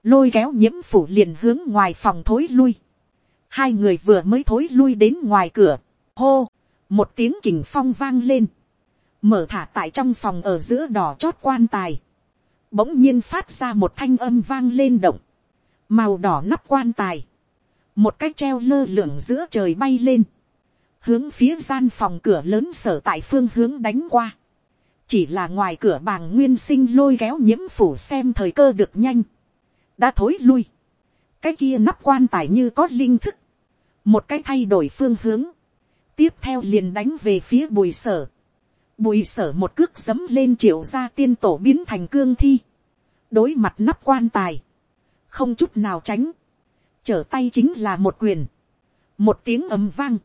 lôi kéo nhiễm phủ liền hướng ngoài phòng thối lui, hai người vừa mới thối lui đến ngoài cửa, hô, một tiếng kình phong vang lên, mở thả tại trong phòng ở giữa đỏ chót quan tài, bỗng nhiên phát ra một thanh âm vang lên động, màu đỏ nắp quan tài, một cái treo lơ lửng giữa trời bay lên, hướng phía gian phòng cửa lớn sở tại phương hướng đánh qua, chỉ là ngoài cửa bàng nguyên sinh lôi kéo nhiễm phủ xem thời cơ được nhanh, đã thối lui, cái kia nắp quan tài như có linh thức, một cái thay đổi phương hướng, tiếp theo liền đánh về phía bùi sở, bùi sở một cước dấm lên triệu ra tiên tổ biến thành cương thi, đối mặt nắp quan tài, không chút nào tránh, trở tay chính là một quyền, một tiếng ầm vang,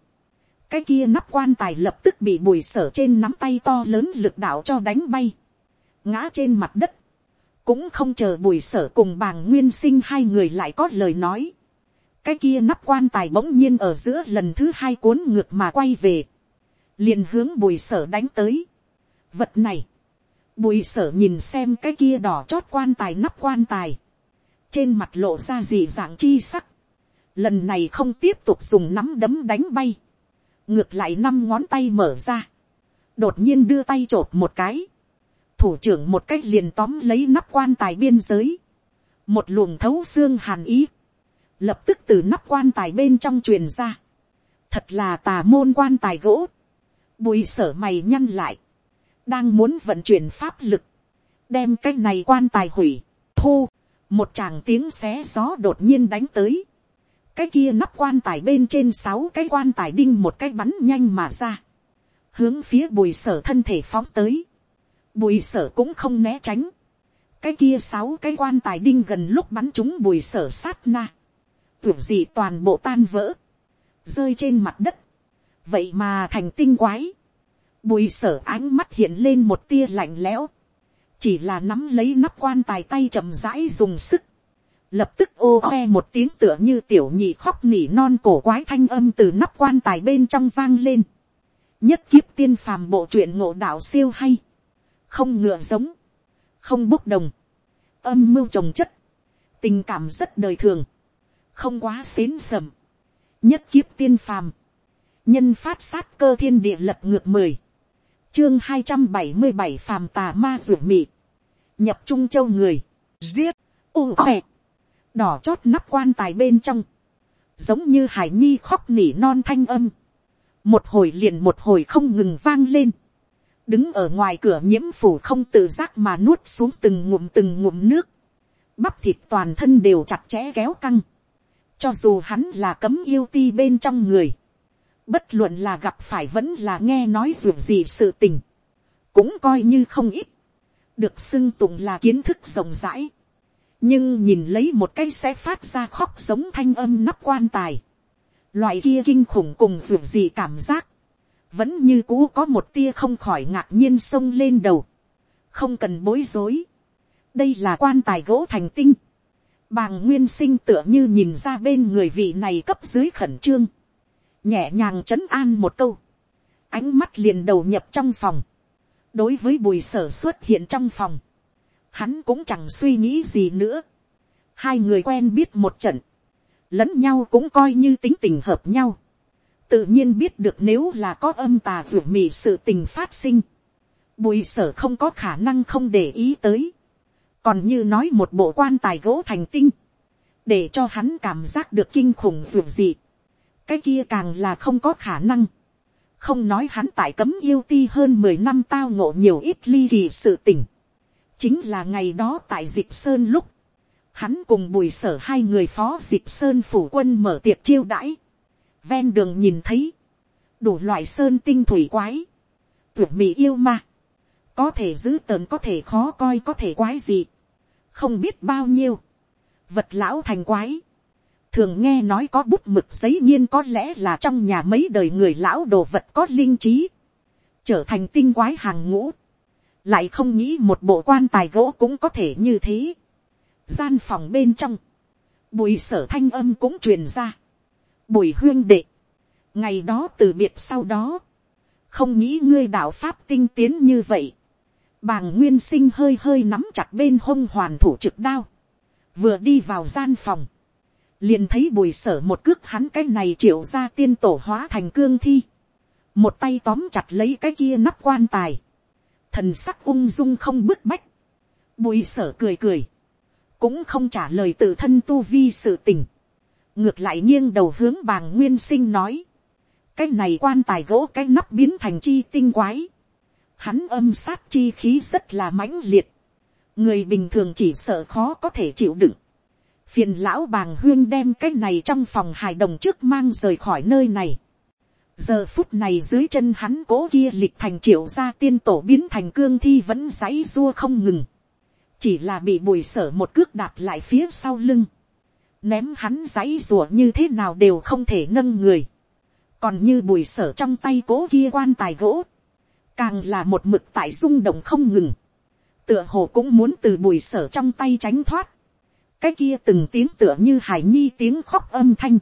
cái kia nắp quan tài lập tức bị bùi sở trên nắm tay to lớn lực đạo cho đánh bay, ngã trên mặt đất, cũng không chờ bùi sở cùng bàng nguyên sinh hai người lại có lời nói, cái kia nắp quan tài bỗng nhiên ở giữa lần thứ hai cuốn ngược mà quay về, liền hướng bùi sở đánh tới. Vật này, bùi sở nhìn xem cái kia đỏ chót quan tài nắp quan tài, trên mặt lộ ra dị dạng chi sắc, lần này không tiếp tục dùng nắm đấm đánh bay, ngược lại năm ngón tay mở ra, đột nhiên đưa tay t r ộ p một cái, thủ trưởng một cách liền tóm lấy nắp quan tài biên giới, một luồng thấu xương hàn ý, lập tức từ nắp quan tài bên trong truyền ra, thật là tà môn quan tài gỗ, bùi sở mày nhăn lại, đang muốn vận chuyển pháp lực, đem cái này quan tài hủy, thu, một chàng tiếng xé gió đột nhiên đánh tới, cái kia nắp quan tài bên trên sáu cái quan tài đinh một cái bắn nhanh mà ra, hướng phía bùi sở thân thể phóng tới, bùi sở cũng không né tránh, cái kia sáu cái quan tài đinh gần lúc bắn chúng bùi sở sát na, tưởng gì toàn bộ tan vỡ, rơi trên mặt đất, vậy mà thành tinh quái, bùi sở ánh mắt hiện lên một tia lạnh lẽo, chỉ là nắm lấy nắp quan tài tay chậm rãi dùng sức, lập tức ô oe một tiếng tựa như tiểu nhị khóc nỉ non cổ quái thanh âm từ nắp quan tài bên trong vang lên. nhất kiếp tiên phàm bộ truyện ngộ đạo siêu hay, không ngựa giống, không bốc đồng, âm mưu trồng chất, tình cảm rất đời thường, không quá xến sầm, nhất kiếp tiên phàm, nhân phát sát cơ thiên địa lật ngược mười, chương hai trăm bảy mươi bảy phàm tà ma ruột mị, nhập trung châu người, giết, u khoe, đỏ chót nắp quan tài bên trong, giống như hải nhi khóc nỉ non thanh âm, một hồi liền một hồi không ngừng vang lên, đứng ở ngoài cửa nhiễm phủ không tự giác mà nuốt xuống từng ngụm từng ngụm nước, bắp thịt toàn thân đều chặt chẽ kéo căng, cho dù hắn là cấm yêu ti bên trong người, bất luận là gặp phải vẫn là nghe nói dù gì sự tình, cũng coi như không ít, được xưng tụng là kiến thức rộng rãi, nhưng nhìn lấy một cái sẽ phát ra khóc giống thanh âm nắp quan tài, loại kia kinh khủng cùng dù gì cảm giác, vẫn như cũ có một tia không khỏi ngạc nhiên sông lên đầu, không cần bối rối, đây là quan tài gỗ thành tinh, bàng nguyên sinh tựa như nhìn ra bên người vị này cấp dưới khẩn trương, nhẹ nhàng trấn an một câu, ánh mắt liền đầu nhập trong phòng, đối với bùi sở xuất hiện trong phòng, hắn cũng chẳng suy nghĩ gì nữa. Hai người quen biết một trận, lẫn nhau cũng coi như tính tình hợp nhau. Tự nhiên biết được nếu là có âm tà vượt mị sự tình phát sinh. Bùi sở không có khả năng không để ý tới. Còn như nói một bộ quan tài gỗ thành tinh. Để cho hắn cảm giác được kinh khủng vượt gì. Cái kia càng là không có khả năng. Không nói hắn tại cấm yêu ti hơn mười năm tao ngộ nhiều ít ly kỳ sự tình. Chính là ngày đó tại diệp sơn lúc, hắn cùng bùi sở hai người phó diệp sơn phủ quân mở tiệc chiêu đãi, ven đường nhìn thấy, đủ loại sơn tinh thủy quái, tuyệt mỹ yêu ma, có thể giữ tờn có thể khó coi có thể quái gì, không biết bao nhiêu, vật lão thành quái, thường nghe nói có bút mực giấy nhiên có lẽ là trong nhà mấy đời người lão đồ vật có linh trí, trở thành tinh quái hàng ngũ, lại không nghĩ một bộ quan tài gỗ cũng có thể như thế. gian phòng bên trong, bùi sở thanh âm cũng truyền ra. bùi huyên đệ, ngày đó từ biệt sau đó, không nghĩ ngươi đạo pháp tinh tiến như vậy. bàng nguyên sinh hơi hơi nắm chặt bên hông hoàn thủ trực đao, vừa đi vào gian phòng, liền thấy bùi sở một cước hắn cái này triệu ra tiên tổ hóa thành cương thi, một tay tóm chặt lấy cái kia nắp quan tài, thần sắc ung dung không bức bách, bùi sở cười cười, cũng không trả lời tự thân tu vi sự tình, ngược lại nghiêng đầu hướng bàng nguyên sinh nói, cái này quan tài gỗ cái nắp biến thành chi tinh quái, hắn âm sát chi khí rất là mãnh liệt, người bình thường chỉ sợ khó có thể chịu đựng, phiền lão bàng huyên đem cái này trong phòng hài đồng trước mang rời khỏi nơi này, giờ phút này dưới chân hắn cố kia lịch thành triệu gia tiên tổ biến thành cương thi vẫn giấy dua không ngừng, chỉ là bị bùi sở một cước đạp lại phía sau lưng, ném hắn giấy rùa như thế nào đều không thể nâng người, còn như bùi sở trong tay cố kia quan tài gỗ, càng là một mực tại rung động không ngừng, tựa hồ cũng muốn từ bùi sở trong tay tránh thoát, cái kia từng tiếng tựa như hải nhi tiếng khóc âm thanh,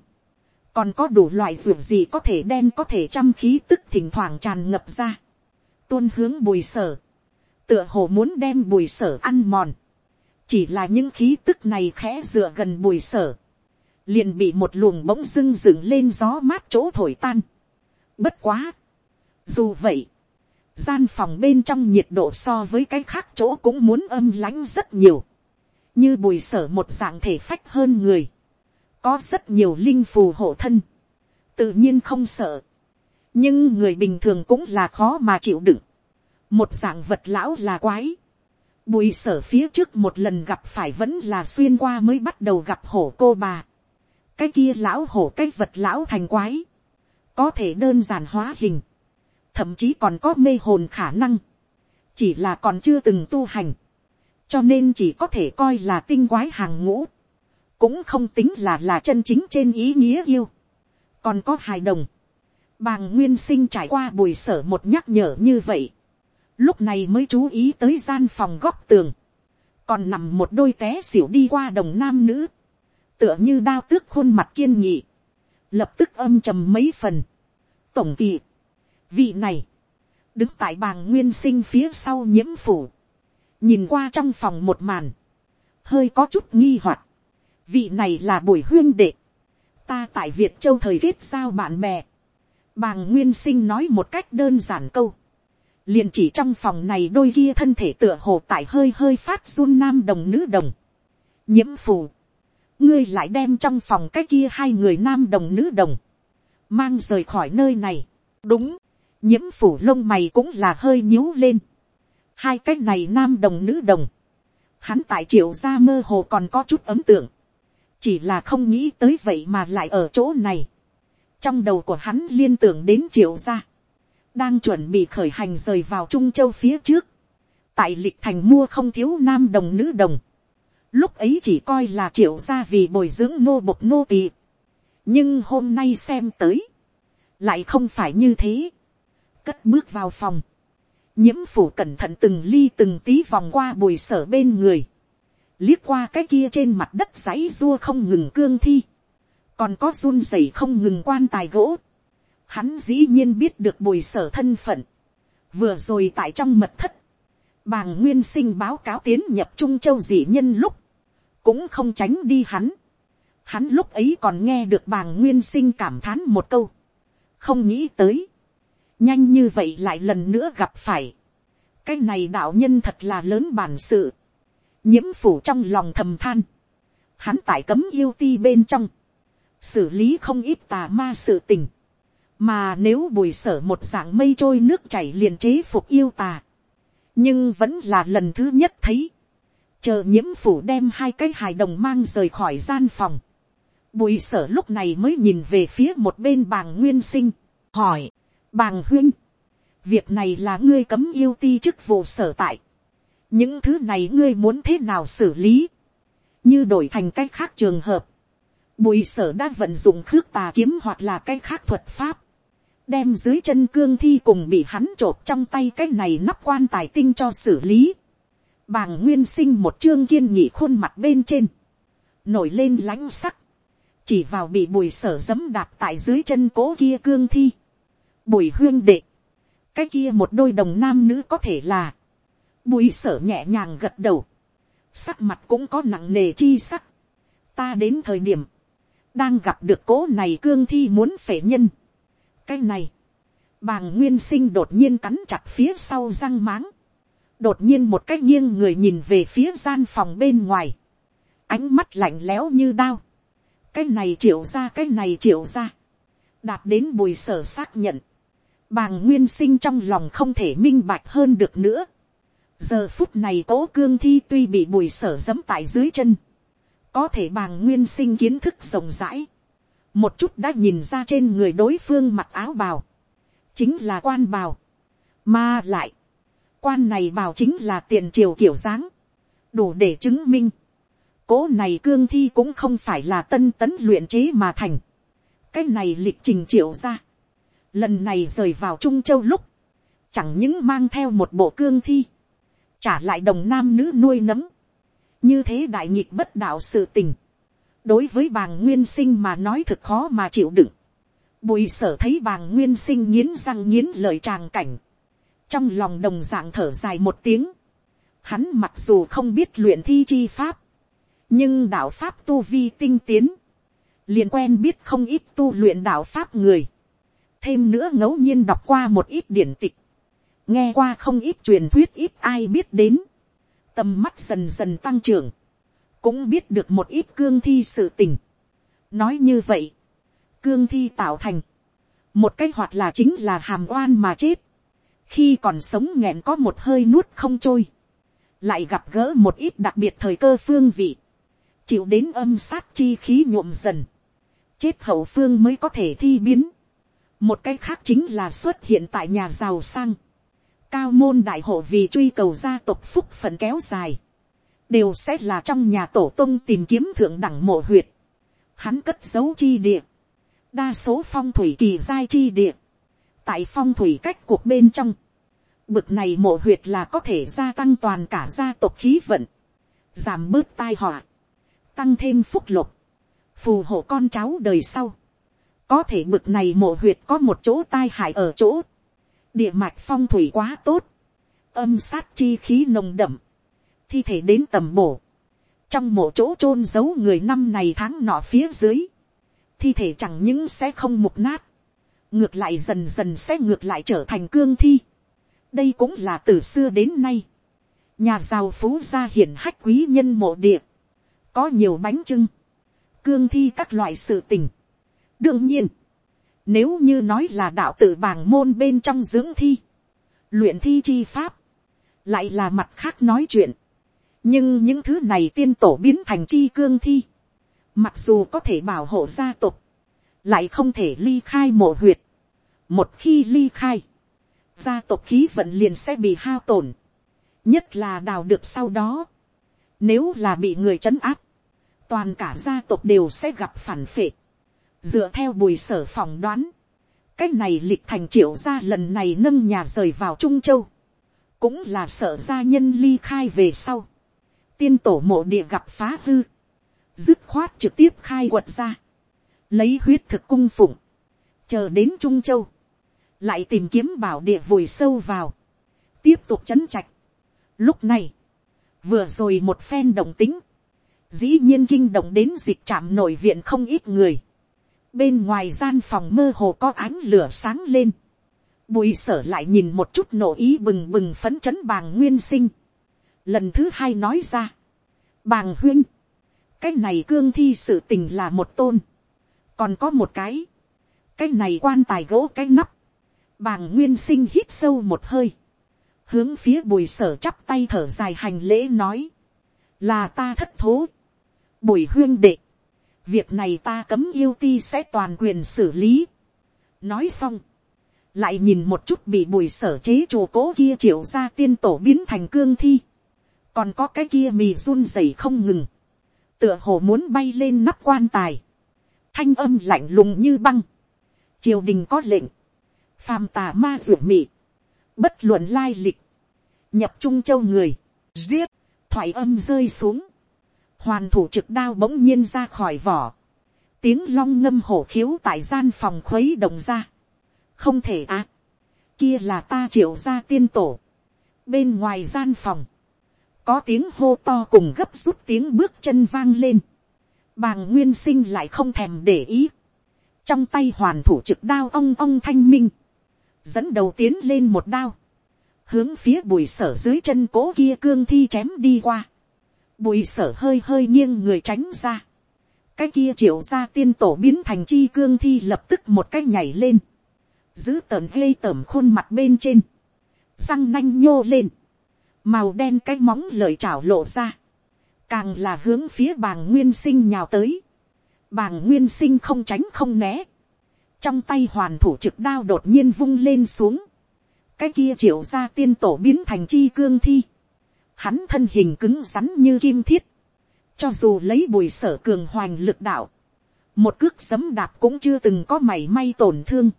còn có đủ loại ruột gì có thể đen có thể trăm khí tức thỉnh thoảng tràn ngập ra, tuôn hướng bùi sở, tựa hồ muốn đem bùi sở ăn mòn, chỉ là những khí tức này khẽ dựa gần bùi sở, liền bị một luồng bỗng dưng dựng lên gió mát chỗ thổi tan. Bất quá. Dù vậy, gian phòng bên trong nhiệt độ so với cái khác chỗ cũng muốn âm lãnh rất nhiều. Như bùi sở một dạng thể phách hơn người. Có rất nhiều linh phù hộ thân. Tự nhiên không sợ. Nhưng người bình thường cũng là khó mà chịu đựng. Một dạng vật lão là quái. Bùi sở phía trước một lần gặp phải vẫn là xuyên qua mới bắt đầu gặp hổ cô bà cái kia lão hổ cái vật lão thành quái, có thể đơn giản hóa hình, thậm chí còn có mê hồn khả năng, chỉ là còn chưa từng tu hành, cho nên chỉ có thể coi là tinh quái hàng ngũ, cũng không tính là là chân chính trên ý nghĩa yêu, còn có hài đồng, bàng nguyên sinh trải qua bùi sở một nhắc nhở như vậy, lúc này mới chú ý tới gian phòng góc tường, còn nằm một đôi té xỉu đi qua đồng nam nữ, tựa như đao tước khuôn mặt kiên nghị, lập tức âm trầm mấy phần. tổng kỳ, vị này, đứng tại bàng nguyên sinh phía sau nhiễm phủ, nhìn qua trong phòng một màn, hơi có chút nghi hoặc, vị này là buổi huyên đệ, ta tại việt châu thời kết giao bạn bè, bàng nguyên sinh nói một cách đơn giản câu, liền chỉ trong phòng này đôi kia thân thể tựa hồ tại hơi hơi phát run nam đồng nữ đồng, nhiễm phù, ngươi lại đem trong phòng cái kia hai người nam đồng nữ đồng, mang rời khỏi nơi này. đúng, nhiễm phủ lông mày cũng là hơi nhíu lên hai cái này nam đồng nữ đồng, hắn tại triệu gia mơ hồ còn có chút ấm tượng, chỉ là không nghĩ tới vậy mà lại ở chỗ này. trong đầu của hắn liên tưởng đến triệu gia, đang chuẩn bị khởi hành rời vào trung châu phía trước, tại lịch thành mua không thiếu nam đồng nữ đồng, lúc ấy chỉ coi là triệu gia vì bồi dưỡng nô bộc nô tỳ. nhưng hôm nay xem tới, lại không phải như thế. cất bước vào phòng, nhiễm phủ cẩn thận từng ly từng tí vòng qua bùi sở bên người, liếc qua cái kia trên mặt đất dãy dua không ngừng cương thi, còn có run rẩy không ngừng quan tài gỗ. Hắn dĩ nhiên biết được bùi sở thân phận, vừa rồi tại trong mật thất, bàng nguyên sinh báo cáo tiến nhập trung châu dị nhân lúc, cũng không tránh đi hắn. Hắn lúc ấy còn nghe được bàng nguyên sinh cảm thán một câu. Không nghĩ tới. Nhanh như vậy lại lần nữa gặp phải. Cái này đạo nhân thật là lớn bản sự. Nhiễm phủ trong lòng thầm than. Hắn tại cấm yêu ti bên trong. Xử lý không ít tà ma sự tình. Mà nếu bùi sở một dạng mây trôi nước chảy liền chế phục yêu tà. Nhưng vẫn là lần thứ nhất thấy chờ nhiễm phủ đem hai cái hài đồng mang rời khỏi gian phòng. Bùi sở lúc này mới nhìn về phía một bên bàng nguyên sinh, hỏi, bàng huyên, việc này là ngươi cấm yêu ti chức vụ sở tại. những thứ này ngươi muốn thế nào xử lý, như đổi thành cách khác trường hợp. Bùi sở đã vận dụng khước tà kiếm hoặc là cách khác thuật pháp. Đem dưới chân cương thi cùng bị hắn trộp trong tay cái này nắp quan tài tinh cho xử lý bàng nguyên sinh một chương kiên nhị khuôn mặt bên trên, nổi lên lãnh sắc, chỉ vào bị bùi sở dấm đạp tại dưới chân cố kia cương thi. Bùi huyên đệ, cái kia một đôi đồng nam nữ có thể là, bùi sở nhẹ nhàng gật đầu, sắc mặt cũng có nặng nề chi sắc, ta đến thời điểm, đang gặp được cố này cương thi muốn phể nhân. cái này, bàng nguyên sinh đột nhiên cắn chặt phía sau răng máng, đột nhiên một cách nghiêng người nhìn về phía gian phòng bên ngoài, ánh mắt lạnh lẽo như đao, cái này triệu ra cái này triệu ra, đạt đến bùi sở xác nhận, bàng nguyên sinh trong lòng không thể minh bạch hơn được nữa, giờ phút này cố cương thi tuy bị bùi sở dẫm tại dưới chân, có thể bàng nguyên sinh kiến thức rộng rãi, một chút đã nhìn ra trên người đối phương mặc áo bào, chính là quan bào, mà lại, quan này bào chính là tiền triều kiểu dáng, đủ để chứng minh, cố này cương thi cũng không phải là tân tấn luyện chế mà thành, cái này lịch trình triệu ra, lần này rời vào trung châu lúc, chẳng những mang theo một bộ cương thi, trả lại đồng nam nữ nuôi nấm, như thế đại nhịp bất đạo sự tình, đối với bàng nguyên sinh mà nói thực khó mà chịu đựng, bùi sở thấy bàng nguyên sinh nghiến răng nghiến lời tràng cảnh, trong lòng đồng d ạ n g thở dài một tiếng, hắn mặc dù không biết luyện thi chi pháp, nhưng đạo pháp tu vi tinh tiến, liền quen biết không ít tu luyện đạo pháp người, thêm nữa ngẫu nhiên đọc qua một ít điển tịch, nghe qua không ít truyền thuyết ít ai biết đến, tầm mắt dần dần tăng trưởng, cũng biết được một ít cương thi sự tình. nói như vậy, cương thi tạo thành, một cái hoạt là chính là hàm oan mà chết, khi còn sống nghẹn có một hơi nuốt không trôi, lại gặp gỡ một ít đặc biệt thời cơ phương vị, chịu đến âm sát chi khí nhuộm dần, chết hậu phương mới có thể thi biến một cái khác chính là xuất hiện tại nhà giàu sang, cao môn đại hộ vì truy cầu gia tộc phúc phận kéo dài, đều sẽ là trong nhà tổ tông tìm kiếm thượng đẳng mộ huyệt, hắn cất dấu chi địa, đa số phong thủy kỳ giai chi địa, tại phong thủy cách cuộc bên trong, bực này mộ huyệt là có thể gia tăng toàn cả gia tộc khí vận, giảm bớt tai họa, tăng thêm phúc lộc, phù hộ con cháu đời sau, có thể bực này mộ huyệt có một chỗ tai hại ở chỗ, địa mạch phong thủy quá tốt, âm sát chi khí nồng đậm, thi thể đến tầm bổ, trong mộ chỗ chôn giấu người năm này tháng nọ phía dưới, thi thể chẳng những sẽ không mục nát, ngược lại dần dần sẽ ngược lại trở thành cương thi. đây cũng là từ xưa đến nay, nhà giàu phú gia hiển hách quý nhân mộ địa, có nhiều bánh trưng, cương thi các loại sự tình đương nhiên, nếu như nói là đạo tự bảng môn bên trong dưỡng thi, luyện thi chi pháp, lại là mặt khác nói chuyện. nhưng những thứ này tiên tổ biến thành chi cương thi, mặc dù có thể bảo hộ gia tộc, lại không thể ly khai mộ huyệt. một khi ly khai, gia tộc khí vận liền sẽ bị hao tổn, nhất là đào được sau đó. Nếu là bị người trấn áp, toàn cả gia tộc đều sẽ gặp phản phệ dựa theo bùi sở phỏng đoán, cái này lịch thành triệu gia lần này nâng nhà rời vào trung châu, cũng là sợ gia nhân ly khai về sau, tiên tổ mộ địa gặp phá hư, dứt khoát trực tiếp khai quật ra, lấy huyết thực cung phụng, chờ đến trung châu, lại tìm kiếm bảo địa vùi sâu vào, tiếp tục chấn trạch. Lúc này, vừa rồi một phen động tính, dĩ nhiên kinh động đến dịch trạm nội viện không ít người, bên ngoài gian phòng mơ hồ có ánh lửa sáng lên, bùi sở lại nhìn một chút nổ ý bừng bừng phấn chấn bàng nguyên sinh, lần thứ hai nói ra, bàng huyên, cái này cương thi sự tình là một tôn, còn có một cái, cái này quan tài gỗ cái nắp, bàng nguyên sinh hít sâu một hơi, hướng phía bùi sở chắp tay thở dài hành lễ nói, là ta thất thố, bùi huyên đệ, việc này ta cấm yêu ti sẽ toàn quyền xử lý. nói xong, lại nhìn một chút bị bùi sở chế chùa cố kia triệu ra tiên tổ biến thành cương thi, còn có cái kia mì run rẩy không ngừng, tựa hồ muốn bay lên nắp quan tài, thanh âm lạnh lùng như băng, triều đình có lệnh, phàm tà ma ruột mị, bất luận lai lịch, nhập trung châu người, giết, thoại âm rơi xuống, hoàn thủ trực đao bỗng nhiên ra khỏi vỏ, tiếng long ngâm hổ khiếu tại gian phòng khuấy động ra, không thể à, kia là ta triệu ra tiên tổ, bên ngoài gian phòng, có tiếng hô to cùng gấp rút tiếng bước chân vang lên, bàng nguyên sinh lại không thèm để ý, trong tay hoàn thủ trực đao ong ong thanh minh, dẫn đầu tiến lên một đao, hướng phía bùi sở dưới chân cố kia cương thi chém đi qua, bùi sở hơi hơi nghiêng người tránh ra, cái kia triệu ra tiên tổ biến thành chi cương thi lập tức một cái nhảy lên, giữ tờn ghê tởm khuôn mặt bên trên, răng nanh nhô lên, màu đen cái móng lời chảo lộ ra, càng là hướng phía bàng nguyên sinh nhào tới, bàng nguyên sinh không tránh không né, trong tay hoàn thủ trực đao đột nhiên vung lên xuống, cái kia triệu ra tiên tổ biến thành chi cương thi, hắn thân hình cứng rắn như kim thiết, cho dù lấy bùi sở cường hoành lực đạo, một cước sấm đạp cũng chưa từng có mảy may tổn thương,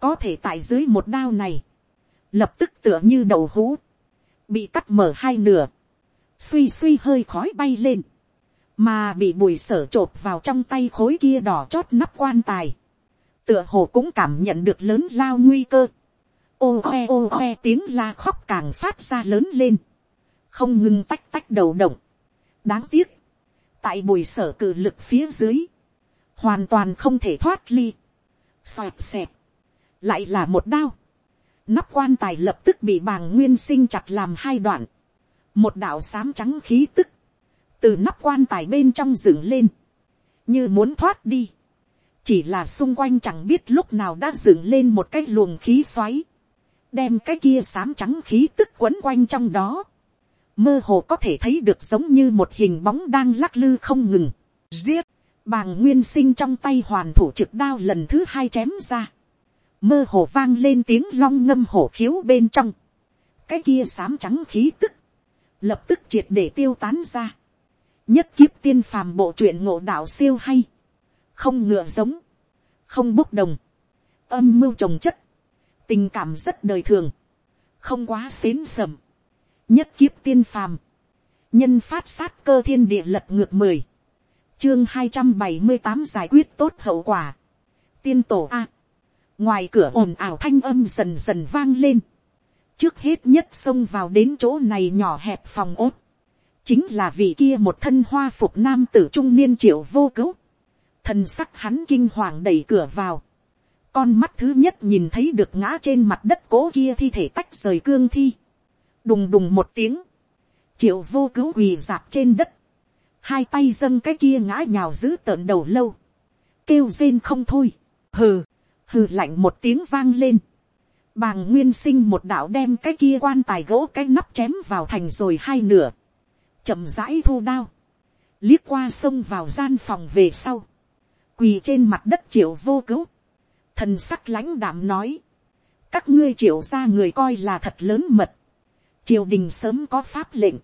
có thể tại dưới một đao này, lập tức tựa như đầu hũ, bị cắt mở hai nửa, suy suy hơi khói bay lên, mà bị bùi sở t r ộ p vào trong tay khối kia đỏ chót nắp quan tài, tựa hồ cũng cảm nhận được lớn lao nguy cơ, ô oe ô oe tiếng la khóc càng phát ra lớn lên, không ngừng tách tách đầu động, đáng tiếc, tại bùi sở cử lực phía dưới, hoàn toàn không thể thoát ly, xoẹt xẹp, lại là một đao, nắp quan tài lập tức bị bàng nguyên sinh chặt làm hai đoạn, một đạo xám trắng khí tức, từ nắp quan tài bên trong dựng lên, như muốn thoát đi, chỉ là xung quanh chẳng biết lúc nào đã dựng lên một cái luồng khí xoáy, đem cái kia xám trắng khí tức quấn quanh trong đó, mơ hồ có thể thấy được giống như một hình bóng đang lắc lư không ngừng, giết, bàng nguyên sinh trong tay hoàn thủ trực đao lần thứ hai chém ra, mơ hồ vang lên tiếng long ngâm hổ khiếu bên trong, cái kia xám trắng khí tức, lập tức triệt để tiêu tán ra. nhất kiếp tiên phàm bộ truyện ngộ đạo siêu hay, không ngựa giống, không bốc đồng, âm mưu trồng chất, tình cảm rất đời thường, không quá xến sầm, nhất kiếp tiên phàm, nhân phát sát cơ thiên địa lật ngược mười, chương hai trăm bảy mươi tám giải quyết tốt hậu quả, tiên tổ a, ngoài cửa ồn ào thanh âm dần dần vang lên, trước hết nhất xông vào đến chỗ này nhỏ hẹp phòng ốt, chính là vị kia một thân hoa phục nam tử trung niên triệu vô cứu, thần sắc hắn kinh hoàng đẩy cửa vào, con mắt thứ nhất nhìn thấy được ngã trên mặt đất cố kia thi thể tách rời cương thi, đùng đùng một tiếng, triệu vô cứu quỳ dạp trên đất, hai tay dâng cái kia ngã nhào giữ tợn đầu lâu, kêu rên không thôi, hừ, hừ lạnh một tiếng vang lên, Bàng nguyên sinh một đạo đem cái kia quan tài gỗ cái nắp chém vào thành rồi hai nửa. chậm rãi thu đao. Liếc qua sông vào gian phòng về sau. Quỳ trên mặt đất triệu vô cứu. Thần sắc lãnh đảm nói. Các ngươi triệu ra người coi là thật lớn mật. Triều đình sớm có pháp lệnh.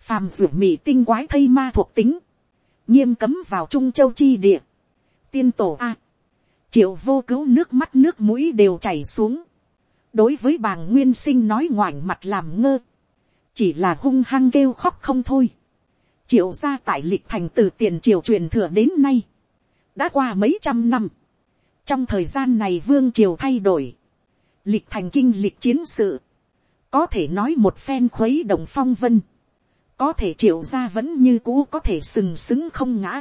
Phàm rủ mị tinh quái thây ma thuộc tính. Nghiêm cấm vào Trung Châu Chi địa. Tiên tổ A. Triệu vô cứu nước mắt nước mũi đều chảy xuống đối với bàng nguyên sinh nói ngoảnh mặt làm ngơ, chỉ là hung hăng kêu khóc không thôi. triệu gia tại lịch thành từ tiền triều truyền thừa đến nay, đã qua mấy trăm năm. trong thời gian này vương triều thay đổi, lịch thành kinh lịch chiến sự, có thể nói một phen khuấy động phong vân, có thể triệu gia vẫn như cũ có thể sừng sững không ngã.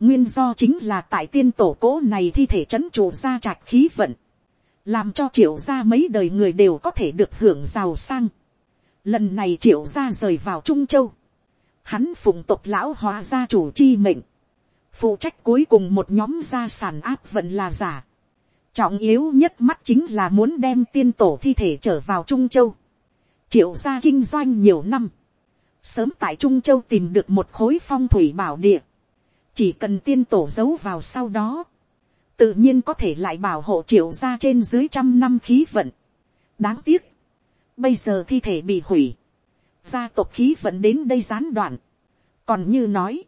nguyên do chính là tại tiên tổ cố này thi thể c h ấ n trụ gia trạch khí vận, làm cho triệu gia mấy đời người đều có thể được hưởng giàu sang. Lần này triệu gia rời vào Trung Châu. Hắn phụng tộc lão hóa gia chủ chi mệnh. Phụ trách cuối cùng một nhóm gia sản áp vận là giả. Trọng yếu nhất mắt chính là muốn đem tiên tổ thi thể trở vào Trung Châu. Triệu gia kinh doanh nhiều năm. Sớm tại Trung Châu tìm được một khối phong thủy bảo địa. Chỉ cần tiên tổ giấu vào sau đó tự nhiên có thể lại bảo hộ triệu gia trên dưới trăm năm khí vận. đáng tiếc, bây giờ thi thể bị hủy, gia tộc khí vận đến đây gián đoạn. còn như nói,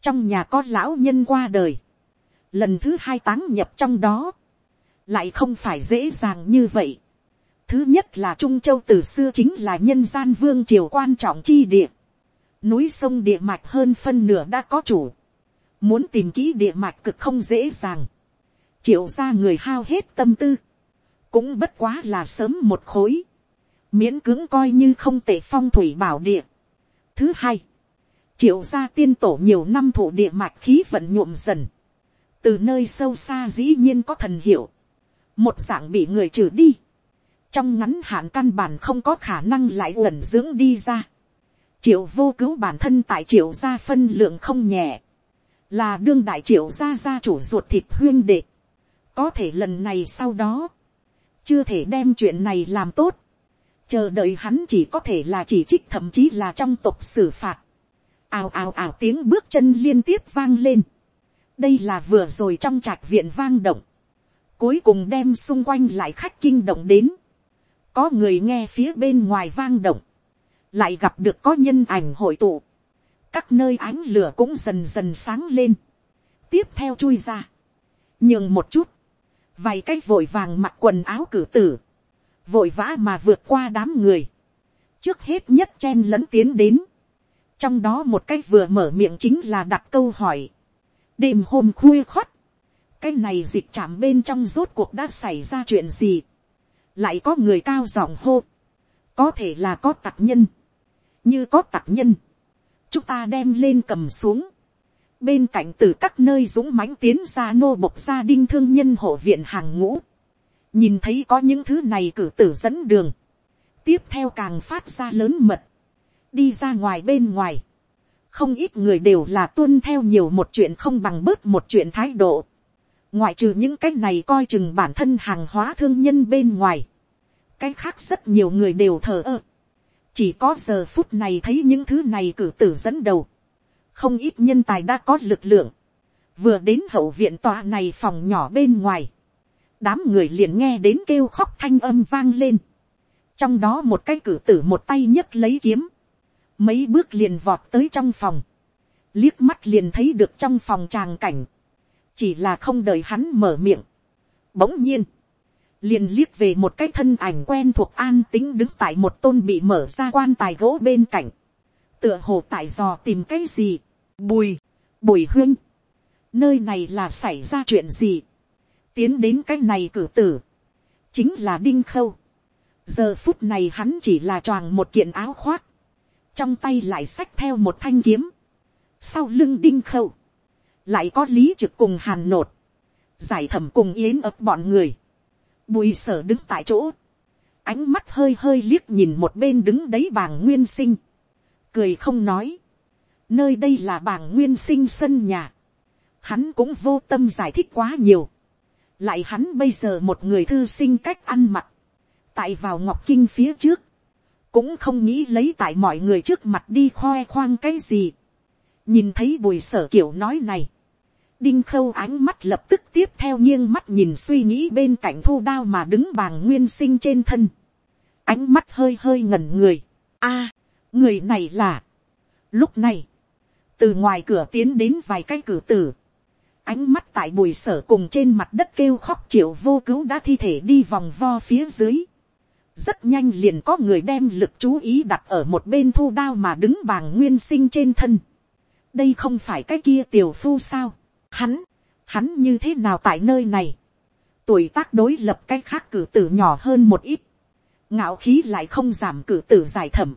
trong nhà có lão nhân qua đời, lần thứ hai táng nhập trong đó, lại không phải dễ dàng như vậy thứ nhất là trung châu từ xưa chính là nhân gian vương triều quan trọng chi địa, núi sông địa mạch hơn phân nửa đã có chủ, muốn tìm kỹ địa mạch cực không dễ dàng. Triệu ra người hao hết tâm tư, cũng bất quá là sớm một khối, miễn cưỡng coi như không tệ phong thủy bảo địa. Thứ hai, triệu gia tiên tổ nhiều năm thủ địa mạch khí vận nhuộm dần, từ nơi sâu xa dĩ nhiên có thần hiệu, một dạng bị người trừ đi, trong ngắn hạn căn bản không có khả năng lại ẩn dưỡng đi ra. triệu vô cứu bản thân tại triệu gia phân lượng không nhẹ, là đương đại triệu gia gia chủ ruột thịt huyên đệ. có thể lần này sau đó, chưa thể đem chuyện này làm tốt, chờ đợi hắn chỉ có thể là chỉ trích thậm chí là trong tục xử phạt. ào ào ào tiếng bước chân liên tiếp vang lên. đây là vừa rồi trong trạch viện vang động. cuối cùng đem xung quanh lại khách kinh động đến có người nghe phía bên ngoài vang động. lại gặp được có nhân ảnh hội tụ. các nơi ánh lửa cũng dần dần sáng lên. tiếp theo chui ra. nhường một chút. vài cách vội vàng mặc quần áo cử tử vội vã mà vượt qua đám người, trước hết nhất chen lẫn tiến đến, trong đó một cái vừa mở miệng chính là đặt câu hỏi, đêm hôm khuya khoắt, cái này dịch chạm bên trong rốt cuộc đã xảy ra chuyện gì, lại có người cao giọng hô, có thể là có tặc nhân, như có tặc nhân, chúng ta đem lên cầm xuống, bên cạnh từ các nơi dũng mãnh tiến ra nô bộc gia đinh thương nhân hộ viện hàng ngũ, nhìn thấy có những thứ này cử tử dẫn đường, tiếp theo càng phát ra lớn mật, đi ra ngoài bên ngoài, không ít người đều là tuân theo nhiều một chuyện không bằng bớt một chuyện thái độ, ngoại trừ những cái này coi chừng bản thân hàng hóa thương nhân bên ngoài, cái khác rất nhiều người đều thờ ơ, chỉ có giờ phút này thấy những thứ này cử tử dẫn đầu, không ít nhân tài đã có lực lượng, vừa đến hậu viện tòa này phòng nhỏ bên ngoài, đám người liền nghe đến kêu khóc thanh âm vang lên. trong đó một cái cử tử một tay nhấc lấy kiếm, mấy bước liền vọt tới trong phòng, liếc mắt liền thấy được trong phòng tràng cảnh, chỉ là không đợi hắn mở miệng. bỗng nhiên, liền liếc về một cái thân ảnh quen thuộc an tính đứng tại một tôn bị mở ra quan tài gỗ bên cạnh, tựa hồ tại dò tìm cái gì, bùi, bùi huyên, nơi này là xảy ra chuyện gì, tiến đến cái này cử tử, chính là đinh khâu. giờ phút này hắn chỉ là choàng một kiện áo khoác, trong tay lại xách theo một thanh kiếm, sau lưng đinh khâu, lại có lý trực cùng hàn nột, giải thẩm cùng yến ập bọn người, bùi sở đứng tại chỗ, ánh mắt hơi hơi liếc nhìn một bên đứng đấy bàng nguyên sinh, cười không nói, nơi đây là bàng nguyên sinh sân nhà, hắn cũng vô tâm giải thích quá nhiều, lại hắn bây giờ một người thư sinh cách ăn mặc, tại vào ngọc kinh phía trước, cũng không nghĩ lấy tại mọi người trước mặt đi khoe khoang cái gì. nhìn thấy bùi sở kiểu nói này, đinh khâu ánh mắt lập tức tiếp theo nghiêng mắt nhìn suy nghĩ bên cạnh thu đao mà đứng bàng nguyên sinh trên thân, ánh mắt hơi hơi ngẩn người, a, người này là, lúc này, từ ngoài cửa tiến đến vài cái cử tử, ánh mắt tại bùi sở cùng trên mặt đất kêu khóc triệu vô cứu đã thi thể đi vòng vo phía dưới. rất nhanh liền có người đem lực chú ý đặt ở một bên thu đao mà đứng bàng nguyên sinh trên thân. đây không phải cái kia tiểu phu sao hắn, hắn như thế nào tại nơi này. tuổi tác đối lập cái khác cử tử nhỏ hơn một ít. ngạo khí lại không giảm cử tử giải thẩm.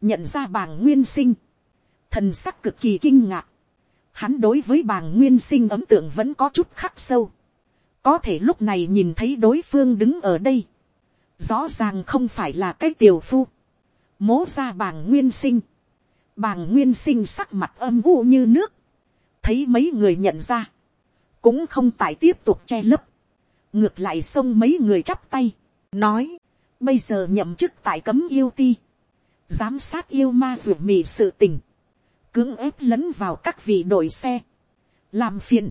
nhận ra bàng nguyên sinh. thần sắc cực kỳ kinh ngạc hắn đối với bàng nguyên sinh ấm tượng vẫn có chút khắc sâu. có thể lúc này nhìn thấy đối phương đứng ở đây. rõ ràng không phải là cái tiểu phu. mố ra bàng nguyên sinh. bàng nguyên sinh sắc mặt âm u như nước thấy mấy người nhận ra. cũng không tại tiếp tục che lấp. ngược lại xông mấy người chắp tay. nói, bây giờ nhậm chức tại cấm yêu ti. giám sát yêu ma ruột mì sự tình cưỡng ép lấn vào các vị đội xe, làm phiền,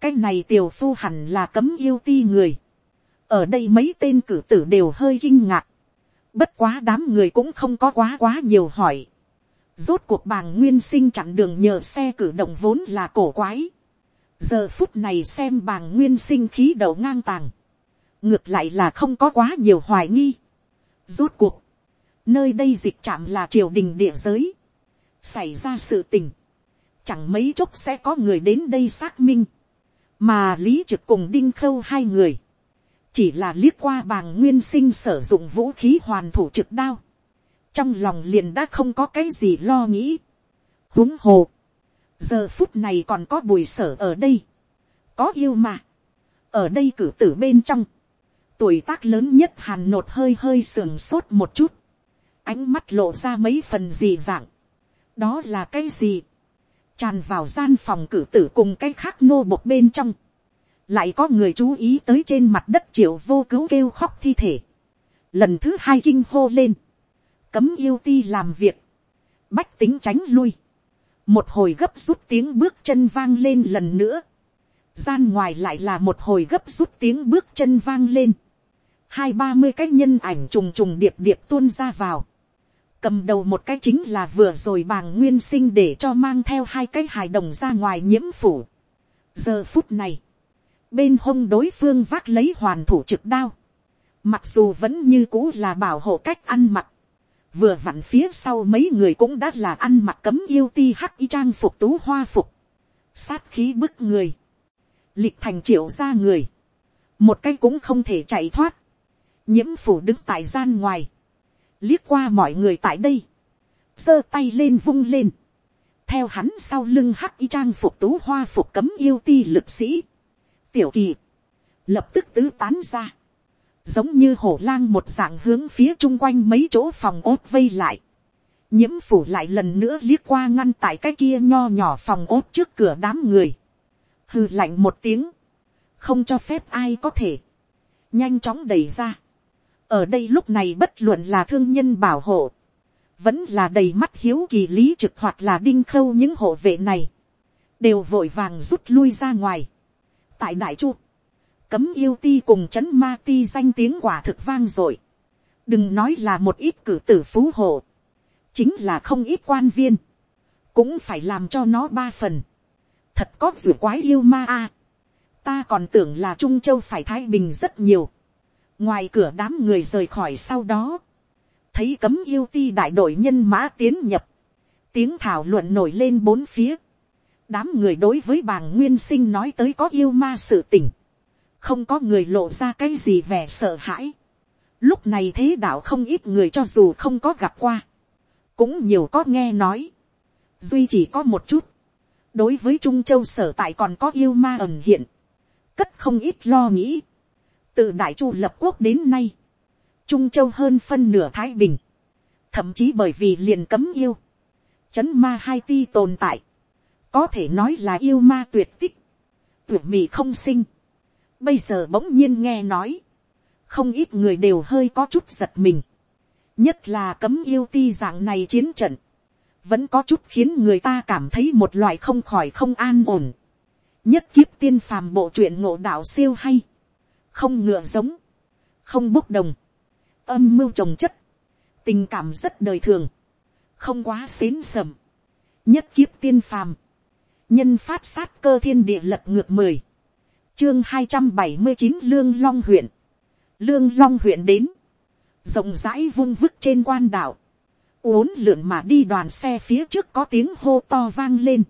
cái này tiểu phu hẳn là cấm yêu ti người, ở đây mấy tên cử tử đều hơi kinh ngạc, bất quá đám người cũng không có quá quá nhiều hỏi, rốt cuộc bàng nguyên sinh chặn đường nhờ xe cử động vốn là cổ quái, giờ phút này xem bàng nguyên sinh khí đầu ngang tàng, ngược lại là không có quá nhiều hoài nghi, rốt cuộc, nơi đây dịch chạm là triều đình địa giới, xảy ra sự tình, chẳng mấy chốc sẽ có người đến đây xác minh, mà lý trực cùng đinh khâu hai người, chỉ là liếc qua bàng nguyên sinh sử dụng vũ khí hoàn thủ trực đao, trong lòng liền đã không có cái gì lo nghĩ. huống hồ, giờ phút này còn có bùi sở ở đây, có yêu mà, ở đây cử tử bên trong, tuổi tác lớn nhất hàn nột hơi hơi sườn sốt một chút, ánh mắt lộ ra mấy phần gì dạng, đó là cái gì, tràn vào gian phòng cử tử cùng cái khác nô bộc bên trong, lại có người chú ý tới trên mặt đất triệu vô cứu kêu khóc thi thể, lần thứ hai kinh hô lên, cấm yêu ti làm việc, bách tính tránh lui, một hồi gấp rút tiếng bước chân vang lên lần nữa, gian ngoài lại là một hồi gấp rút tiếng bước chân vang lên, hai ba mươi cái nhân ảnh trùng trùng điệp điệp tuôn ra vào, cầm đầu một cái chính là vừa rồi bàng nguyên sinh để cho mang theo hai cái hài đồng ra ngoài nhiễm phủ. giờ phút này, bên hông đối phương vác lấy hoàn thủ trực đao, mặc dù vẫn như cũ là bảo hộ cách ăn mặc, vừa vặn phía sau mấy người cũng đã là ăn mặc cấm yêu ti hắc y trang phục tú hoa phục, sát khí bức người, lịch thành triệu ra người, một cái cũng không thể chạy thoát, nhiễm phủ đứng tại gian ngoài, liếc qua mọi người tại đây, giơ tay lên vung lên, theo hắn sau lưng hắc y trang phục tú hoa phục cấm yêu ti lực sĩ, tiểu kỳ, lập tức tứ tán ra, giống như hổ lang một dạng hướng phía chung quanh mấy chỗ phòng ốt vây lại, nhiễm phủ lại lần nữa liếc qua ngăn tại cái kia nho nhỏ phòng ốt trước cửa đám người, hư lạnh một tiếng, không cho phép ai có thể, nhanh chóng đẩy ra, ở đây lúc này bất luận là thương nhân bảo hộ, vẫn là đầy mắt hiếu kỳ lý trực hoặc là đinh khâu những hộ vệ này, đều vội vàng rút lui ra ngoài. tại đại chu, cấm yêu ti cùng c h ấ n ma ti danh tiếng quả thực vang r ộ i đừng nói là một ít cử tử phú hộ, chính là không ít quan viên, cũng phải làm cho nó ba phần, thật có rủi quái yêu ma a, ta còn tưởng là trung châu phải thái bình rất nhiều, ngoài cửa đám người rời khỏi sau đó, thấy cấm yêu ti đại đội nhân mã tiến nhập, tiếng thảo luận nổi lên bốn phía, đám người đối với bàng nguyên sinh nói tới có yêu ma sự tình, không có người lộ ra cái gì vẻ sợ hãi. Lúc này thế đạo không ít người cho dù không có gặp qua, cũng nhiều có nghe nói, duy chỉ có một chút, đối với trung châu sở tại còn có yêu ma ẩn hiện, cất không ít lo nghĩ, từ đại chu lập quốc đến nay, trung châu hơn phân nửa thái bình, thậm chí bởi vì liền cấm yêu, chấn ma hai ti tồn tại, có thể nói là yêu ma tuyệt tích, tuyệt mị không sinh. Bây giờ bỗng nhiên nghe nói, không ít người đều hơi có chút giật mình, nhất là cấm yêu ti dạng này chiến trận, vẫn có chút khiến người ta cảm thấy một loại không khỏi không an ổn. nhất kiếp tiên phàm bộ truyện ngộ đạo siêu hay, không ngựa giống, không bốc đồng, âm mưu trồng chất, tình cảm rất đời thường, không quá xến sầm, nhất kiếp tiên phàm, nhân phát sát cơ thiên địa lật ngược mười, chương hai trăm bảy mươi chín lương long huyện, lương long huyện đến, rộng rãi vung vức trên quan đảo, uốn lượn mà đi đoàn xe phía trước có tiếng hô to vang lên,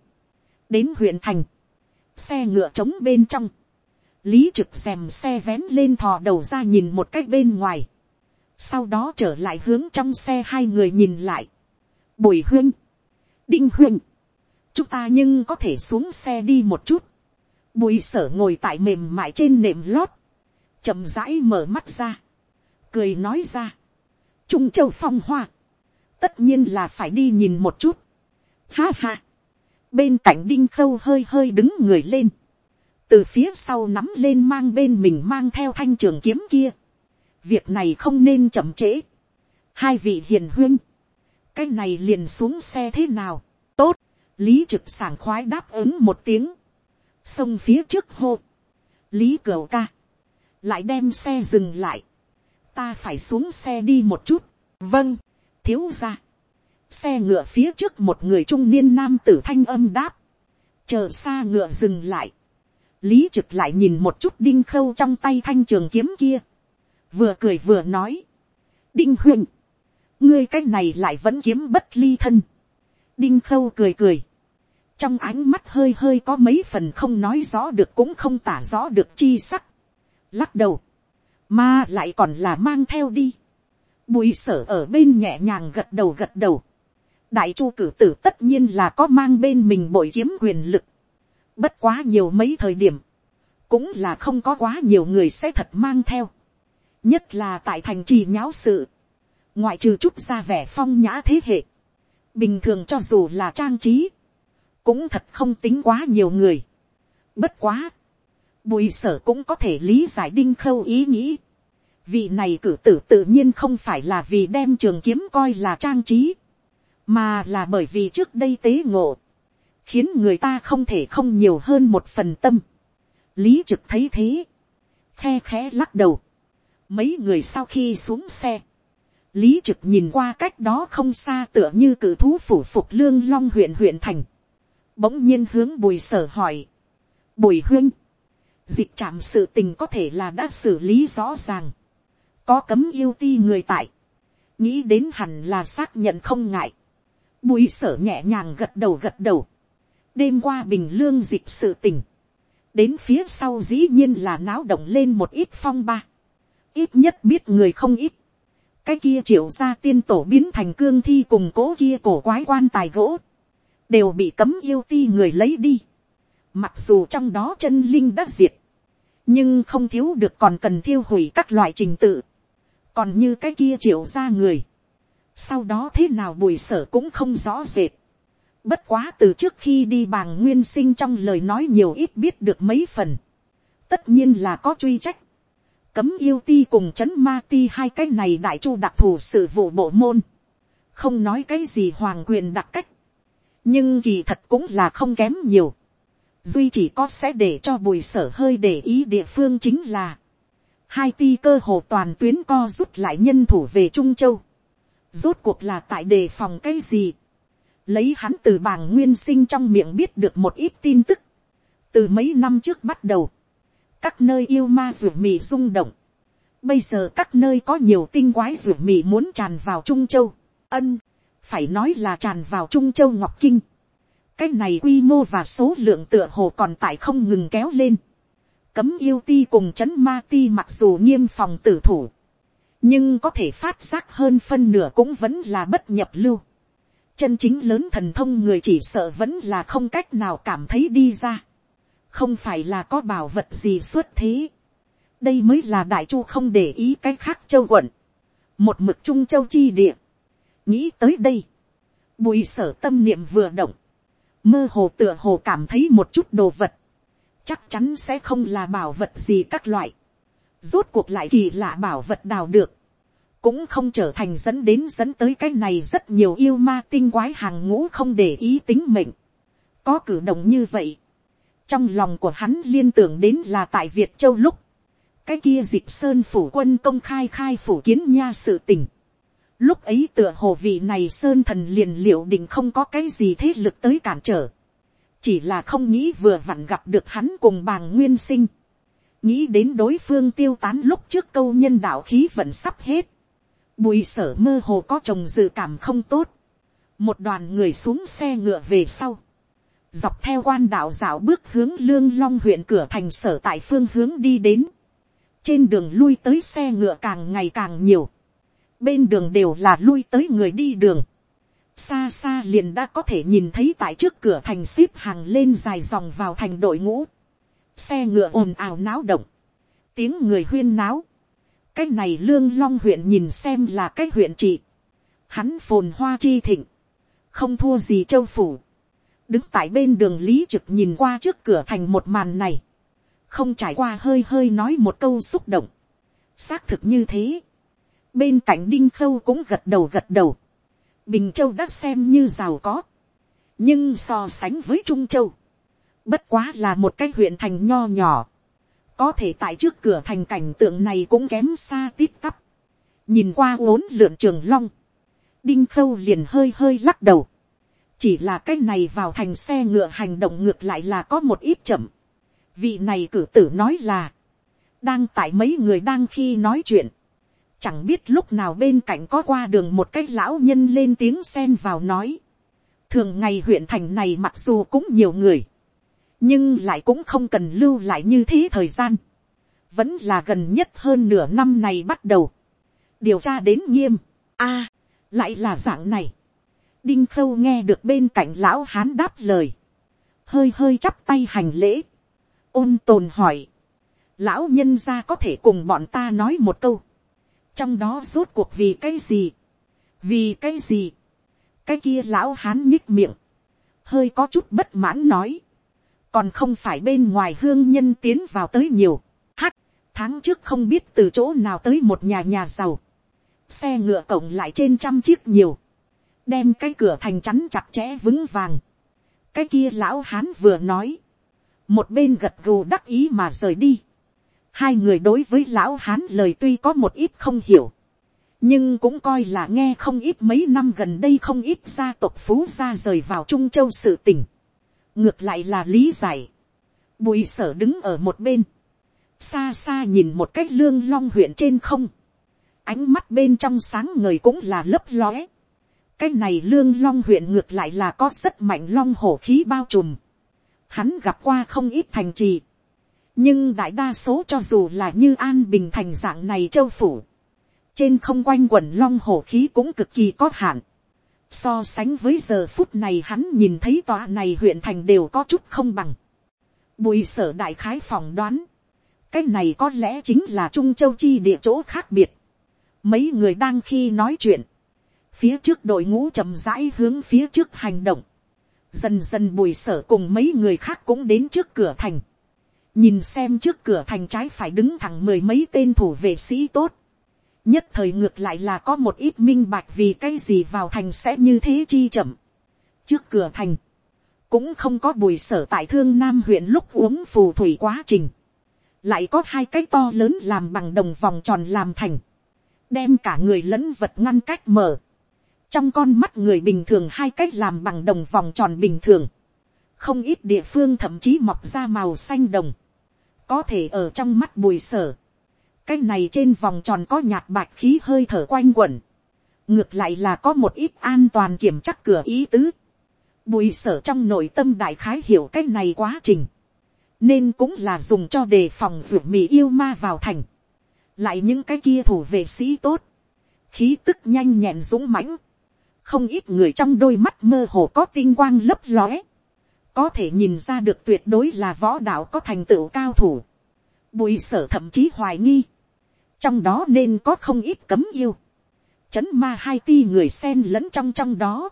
đến huyện thành, xe ngựa trống bên trong, lý trực xèm xe vén lên thò đầu ra nhìn một cách bên ngoài, sau đó trở lại hướng trong xe hai người nhìn lại, bùi huyên, đinh huyên, chúng ta nhưng có thể xuống xe đi một chút, bùi sở ngồi tại mềm mại trên nệm lót, chậm rãi mở mắt ra, cười nói ra, trung châu phong hoa, tất nhiên là phải đi nhìn một chút, ha ha, bên cạnh đinh khâu hơi hơi đứng người lên, từ phía sau nắm lên mang bên mình mang theo thanh trường kiếm kia. việc này không nên chậm trễ. hai vị hiền huyên, cái này liền xuống xe thế nào, tốt, lý trực sảng khoái đáp ứng một tiếng, xông phía trước hô, lý cửu ca, lại đem xe dừng lại, ta phải xuống xe đi một chút, vâng, thiếu ra, xe ngựa phía trước một người trung niên nam tử thanh âm đáp, chờ xa ngựa dừng lại, lý trực lại nhìn một chút đinh khâu trong tay thanh trường kiếm kia, vừa cười vừa nói, đinh huynh, ngươi cái này lại vẫn kiếm bất ly thân, đinh khâu cười cười, trong ánh mắt hơi hơi có mấy phần không nói rõ được cũng không tả rõ được chi sắc, lắc đầu, mà lại còn là mang theo đi. bùi sở ở bên nhẹ nhàng gật đầu gật đầu. đại chu cử tử tất nhiên là có mang bên mình bội kiếm quyền lực. bất quá nhiều mấy thời điểm, cũng là không có quá nhiều người sẽ thật mang theo. nhất là tại thành trì nháo sự, ngoại trừ chút ra vẻ phong nhã thế hệ, bình thường cho dù là trang trí, cũng thật không tính quá nhiều người. bất quá, bùi sở cũng có thể lý giải đinh khâu ý nghĩ. vị này cử tử tự nhiên không phải là vì đem trường kiếm coi là trang trí, mà là bởi vì trước đây tế ngộ, khiến người ta không thể không nhiều hơn một phần tâm. lý trực thấy thế, khe khẽ lắc đầu, mấy người sau khi xuống xe, lý trực nhìn qua cách đó không xa tựa như cử thú phủ phục lương long huyện huyện thành, bỗng nhiên hướng bùi sở hỏi, bùi huyên, dịch trạm sự tình có thể là đã xử lý rõ ràng, có cấm yêu ti người tại, nghĩ đến hẳn là xác nhận không ngại, bùi sở nhẹ nhàng gật đầu gật đầu, đêm qua bình lương dịch sự tình, đến phía sau dĩ nhiên là náo động lên một ít phong ba, ít nhất biết người không ít, cái kia triệu ra tiên tổ biến thành cương thi cùng cố kia cổ quái quan tài gỗ, đều bị cấm yêu ti người lấy đi. Mặc dù trong đó chân linh đã diệt, nhưng không thiếu được còn cần thiêu hủy các loại trình tự. còn như cái kia triệu ra người, sau đó thế nào bùi sở cũng không rõ rệt. bất quá từ trước khi đi bàng nguyên sinh trong lời nói nhiều ít biết được mấy phần. tất nhiên là có truy trách. cấm yêu ti cùng c h ấ n ma ti hai cái này đại chu đặc thù sự vụ bộ môn. không nói cái gì hoàng quyền đặc cách nhưng kỳ thật cũng là không kém nhiều. duy chỉ có sẽ để cho bùi sở hơi để ý địa phương chính là, hai ti cơ hồ toàn tuyến co rút lại nhân thủ về trung châu. rốt cuộc là tại đề phòng cái gì. lấy hắn từ bảng nguyên sinh trong miệng biết được một ít tin tức. từ mấy năm trước bắt đầu, các nơi yêu ma ruột mì rung động. bây giờ các nơi có nhiều tinh quái ruột mì muốn tràn vào trung châu. ân phải nói là tràn vào trung châu ngọc kinh. cái này quy mô và số lượng tựa hồ còn tại không ngừng kéo lên. cấm yêu ti cùng c h ấ n ma ti mặc dù nghiêm phòng tử thủ, nhưng có thể phát giác hơn phân nửa cũng vẫn là bất nhập lưu. chân chính lớn thần thông người chỉ sợ vẫn là không cách nào cảm thấy đi ra. không phải là có bảo vật gì xuất thế. đây mới là đại chu không để ý cái khác châu quận. một mực trung châu chi địa nghĩ tới đây, bùi sở tâm niệm vừa động, mơ hồ tựa hồ cảm thấy một chút đồ vật, chắc chắn sẽ không là bảo vật gì các loại, rốt cuộc lại kỳ lạ bảo vật đào được, cũng không trở thành dẫn đến dẫn tới cái này rất nhiều yêu ma tinh quái hàng ngũ không để ý tính mệnh. có cử động như vậy, trong lòng của hắn liên tưởng đến là tại việt châu lúc, cái kia dịp sơn phủ quân công khai khai phủ kiến nha sự tình, Lúc ấy tựa hồ vị này sơn thần liền liệu định không có cái gì thế lực tới cản trở. Chỉ là không nghĩ vừa vặn gặp được hắn cùng bàng nguyên sinh. Nghĩ đến đối phương tiêu tán lúc trước câu nhân đạo khí vẫn sắp hết. Bùi sở mơ hồ có chồng dự cảm không tốt. Một đoàn người xuống xe ngựa về sau. Dọc theo quan đạo dạo bước hướng lương long huyện cửa thành sở tại phương hướng đi đến. Trên đường lui tới xe ngựa càng ngày càng nhiều bên đường đều là lui tới người đi đường. xa xa liền đã có thể nhìn thấy tại trước cửa thành ship hàng lên dài dòng vào thành đội ngũ. xe ngựa ồn ào náo động. tiếng người huyên náo. cái này lương long huyện nhìn xem là cái huyện trị. hắn phồn hoa chi thịnh. không thua gì châu phủ. đứng tại bên đường lý trực nhìn qua trước cửa thành một màn này. không trải qua hơi hơi nói một câu xúc động. xác thực như thế bên cạnh đinh khâu cũng gật đầu gật đầu. bình châu đã xem như giàu có. nhưng so sánh với trung châu, bất quá là một cái huyện thành nho nhỏ. có thể tại trước cửa thành cảnh tượng này cũng kém xa tít tắp. nhìn qua uốn lượn trường long, đinh khâu liền hơi hơi lắc đầu. chỉ là cái này vào thành xe ngựa hành động ngược lại là có một ít chậm. vị này cử tử nói là, đang tại mấy người đang khi nói chuyện, Chẳng biết lúc nào bên cạnh có qua đường một cái lão nhân lên tiếng xen vào nói. Thường ngày huyện thành này mặc dù cũng nhiều người. Nhưng lại cũng không cần lưu lại như thế thời gian. vẫn là gần nhất hơn nửa năm này bắt đầu, điều tra đến nghiêm, a, lại là dạng này, đinh khâu nghe được bên cạnh lão hán đáp lời, hơi hơi chắp tay hành lễ, ôn tồn hỏi, lão nhân gia có thể cùng bọn ta nói một câu, trong đó rốt cuộc vì cái gì, vì cái gì, cái kia lão hán nhích miệng, hơi có chút bất mãn nói, còn không phải bên ngoài hương nhân tiến vào tới nhiều, hắc, tháng trước không biết từ chỗ nào tới một nhà nhà giàu, xe ngựa cổng lại trên trăm chiếc nhiều, đem cái cửa thành chắn chặt chẽ vững vàng, cái kia lão hán vừa nói, một bên gật gù đắc ý mà rời đi, hai người đối với lão hán lời tuy có một ít không hiểu, nhưng cũng coi là nghe không ít mấy năm gần đây không ít gia tộc phú gia rời vào trung châu sự tình ngược lại là lý giải, bùi sở đứng ở một bên, xa xa nhìn một cách lương long huyện trên không, ánh mắt bên trong sáng người cũng là lấp lóe, cái này lương long huyện ngược lại là có rất mạnh long hổ khí bao trùm, hắn gặp qua không ít thành trì, nhưng đại đa số cho dù là như an bình thành dạng này châu phủ, trên không quanh quẩn long hổ khí cũng cực kỳ có hạn. So sánh với giờ phút này hắn nhìn thấy tòa này huyện thành đều có chút không bằng. Bùi sở đại khái phỏng đoán. Cái này có lẽ chính là Trung Châu Chi địa chỗ khác biệt. Mấy người đang khi nói chuyện. Phía trước đội ngũ chậm rãi hướng phía trước hành động. Dần dần bùi sở cùng mấy người khác cũng đến trước cửa thành nhìn xem trước cửa thành trái phải đứng thẳng mười mấy tên thủ vệ sĩ tốt, nhất thời ngược lại là có một ít minh bạch vì cái gì vào thành sẽ như thế chi chậm. trước cửa thành, cũng không có bùi sở tại thương nam huyện lúc uống phù thủy quá trình, lại có hai cái to lớn làm bằng đồng vòng tròn làm thành, đem cả người lẫn vật ngăn cách mở, trong con mắt người bình thường hai cách làm bằng đồng vòng tròn bình thường, không ít địa phương thậm chí mọc ra màu xanh đồng, có thể ở trong mắt bùi sở, cái này trên vòng tròn có nhạt bạch khí hơi thở quanh quẩn, ngược lại là có một ít an toàn kiểm chắc cửa ý tứ, bùi sở trong nội tâm đại khái hiểu cái này quá trình, nên cũng là dùng cho đề phòng ruột mì yêu ma vào thành, lại những cái kia thủ vệ sĩ tốt, khí tức nhanh nhẹn dũng mãnh, không ít người trong đôi mắt mơ hồ có tinh quang lấp lóe, có thể nhìn ra được tuyệt đối là võ đạo có thành tựu cao thủ. Bùi sở thậm chí hoài nghi. Trong đó nên có không ít cấm yêu. Chấn ma hai ti người sen lẫn trong trong đó.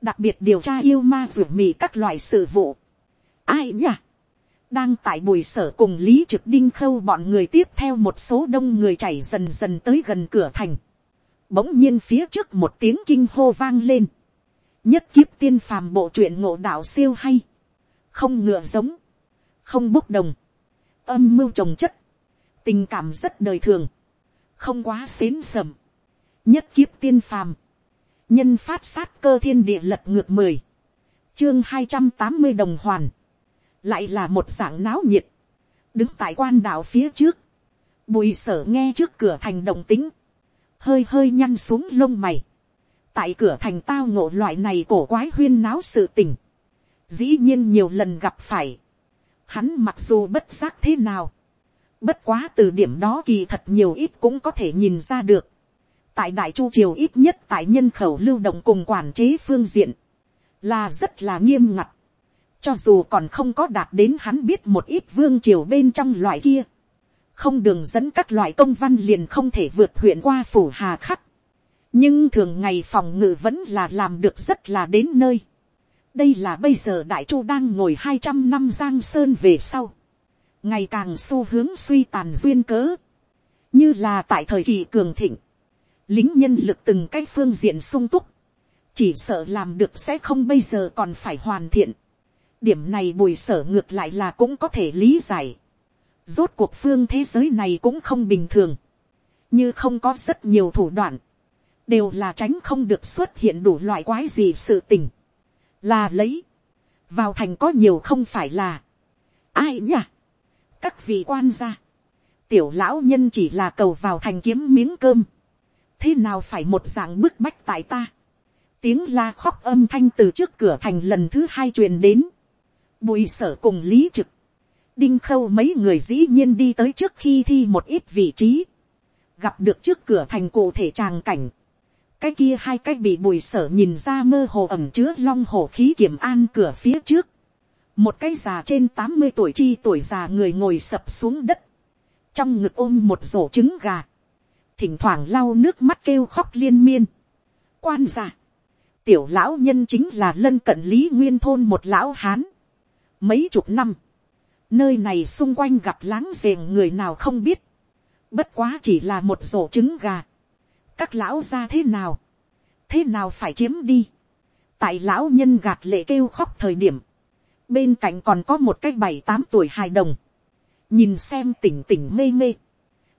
Đặc biệt điều tra yêu ma rửa mì các loại sự vụ. Ai nhỉ? Đang tại bùi sở cùng Lý Trực Đinh Khâu bọn người tiếp theo một số đông người chảy dần dần tới gần cửa thành. Bỗng nhiên phía trước một tiếng kinh hô vang lên nhất kiếp tiên phàm bộ truyện ngộ đạo siêu hay, không ngựa giống, không bốc đồng, âm mưu trồng chất, tình cảm rất đời thường, không quá xến sầm, nhất kiếp tiên phàm, nhân phát sát cơ thiên địa lật ngược mười, chương hai trăm tám mươi đồng hoàn, lại là một dạng náo nhiệt, đứng tại quan đạo phía trước, bùi sở nghe trước cửa thành đồng tính, hơi hơi nhăn xuống lông mày, tại cửa thành tao ngộ loại này cổ quái huyên náo sự tình, dĩ nhiên nhiều lần gặp phải, hắn mặc dù bất giác thế nào, bất quá từ điểm đó kỳ thật nhiều ít cũng có thể nhìn ra được, tại đại chu triều ít nhất tại nhân khẩu lưu động cùng quản chế phương diện, là rất là nghiêm ngặt, cho dù còn không có đạt đến hắn biết một ít vương triều bên trong loại kia, không đường dẫn các loại công văn liền không thể vượt huyện qua phủ hà khắc, nhưng thường ngày phòng ngự vẫn là làm được rất là đến nơi. đây là bây giờ đại chu đang ngồi hai trăm năm giang sơn về sau, ngày càng xu hướng suy tàn duyên cớ, như là tại thời kỳ cường thịnh, lính nhân lực từng cái phương diện sung túc, chỉ sợ làm được sẽ không bây giờ còn phải hoàn thiện. điểm này bùi sở ngược lại là cũng có thể lý giải. rốt cuộc phương thế giới này cũng không bình thường, như không có rất nhiều thủ đoạn, đều là tránh không được xuất hiện đủ loại quái gì sự tình, là lấy, vào thành có nhiều không phải là, ai nhỉ, các vị quan gia, tiểu lão nhân chỉ là cầu vào thành kiếm miếng cơm, thế nào phải một dạng bức bách tại ta, tiếng la khóc âm thanh từ trước cửa thành lần thứ hai truyền đến, bùi sở cùng lý trực, đinh khâu mấy người dĩ nhiên đi tới trước khi thi một ít vị trí, gặp được trước cửa thành cụ thể tràng cảnh, cái kia hai cái bị bùi sở nhìn ra mơ hồ ẩm chứa long hồ khí kiểm an cửa phía trước, một cái già trên tám mươi tuổi chi tuổi già người ngồi sập xuống đất, trong ngực ôm một rổ trứng gà, thỉnh thoảng lau nước mắt kêu khóc liên miên. quan giả tiểu lão nhân chính là lân cận lý nguyên thôn một lão hán, mấy chục năm, nơi này xung quanh gặp láng giềng người nào không biết, bất quá chỉ là một rổ trứng gà, các lão ra thế nào, thế nào phải chiếm đi, tại lão nhân gạt lệ kêu khóc thời điểm, bên cạnh còn có một cái bảy tám tuổi hài đồng, nhìn xem tỉnh tỉnh mê mê,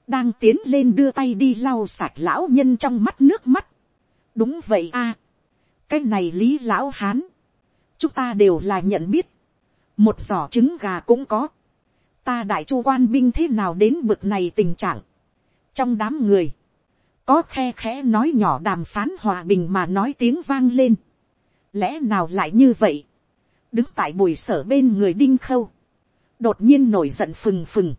đang tiến lên đưa tay đi lau sạch lão nhân trong mắt nước mắt. đúng vậy a, cái này lý lão hán, chúng ta đều là nhận biết, một giỏ trứng gà cũng có, ta đại chu quan binh thế nào đến bực này tình trạng, trong đám người, có khe khẽ nói nhỏ đàm phán hòa bình mà nói tiếng vang lên, lẽ nào lại như vậy, đứng tại bùi sở bên người đinh khâu, đột nhiên nổi giận phừng phừng,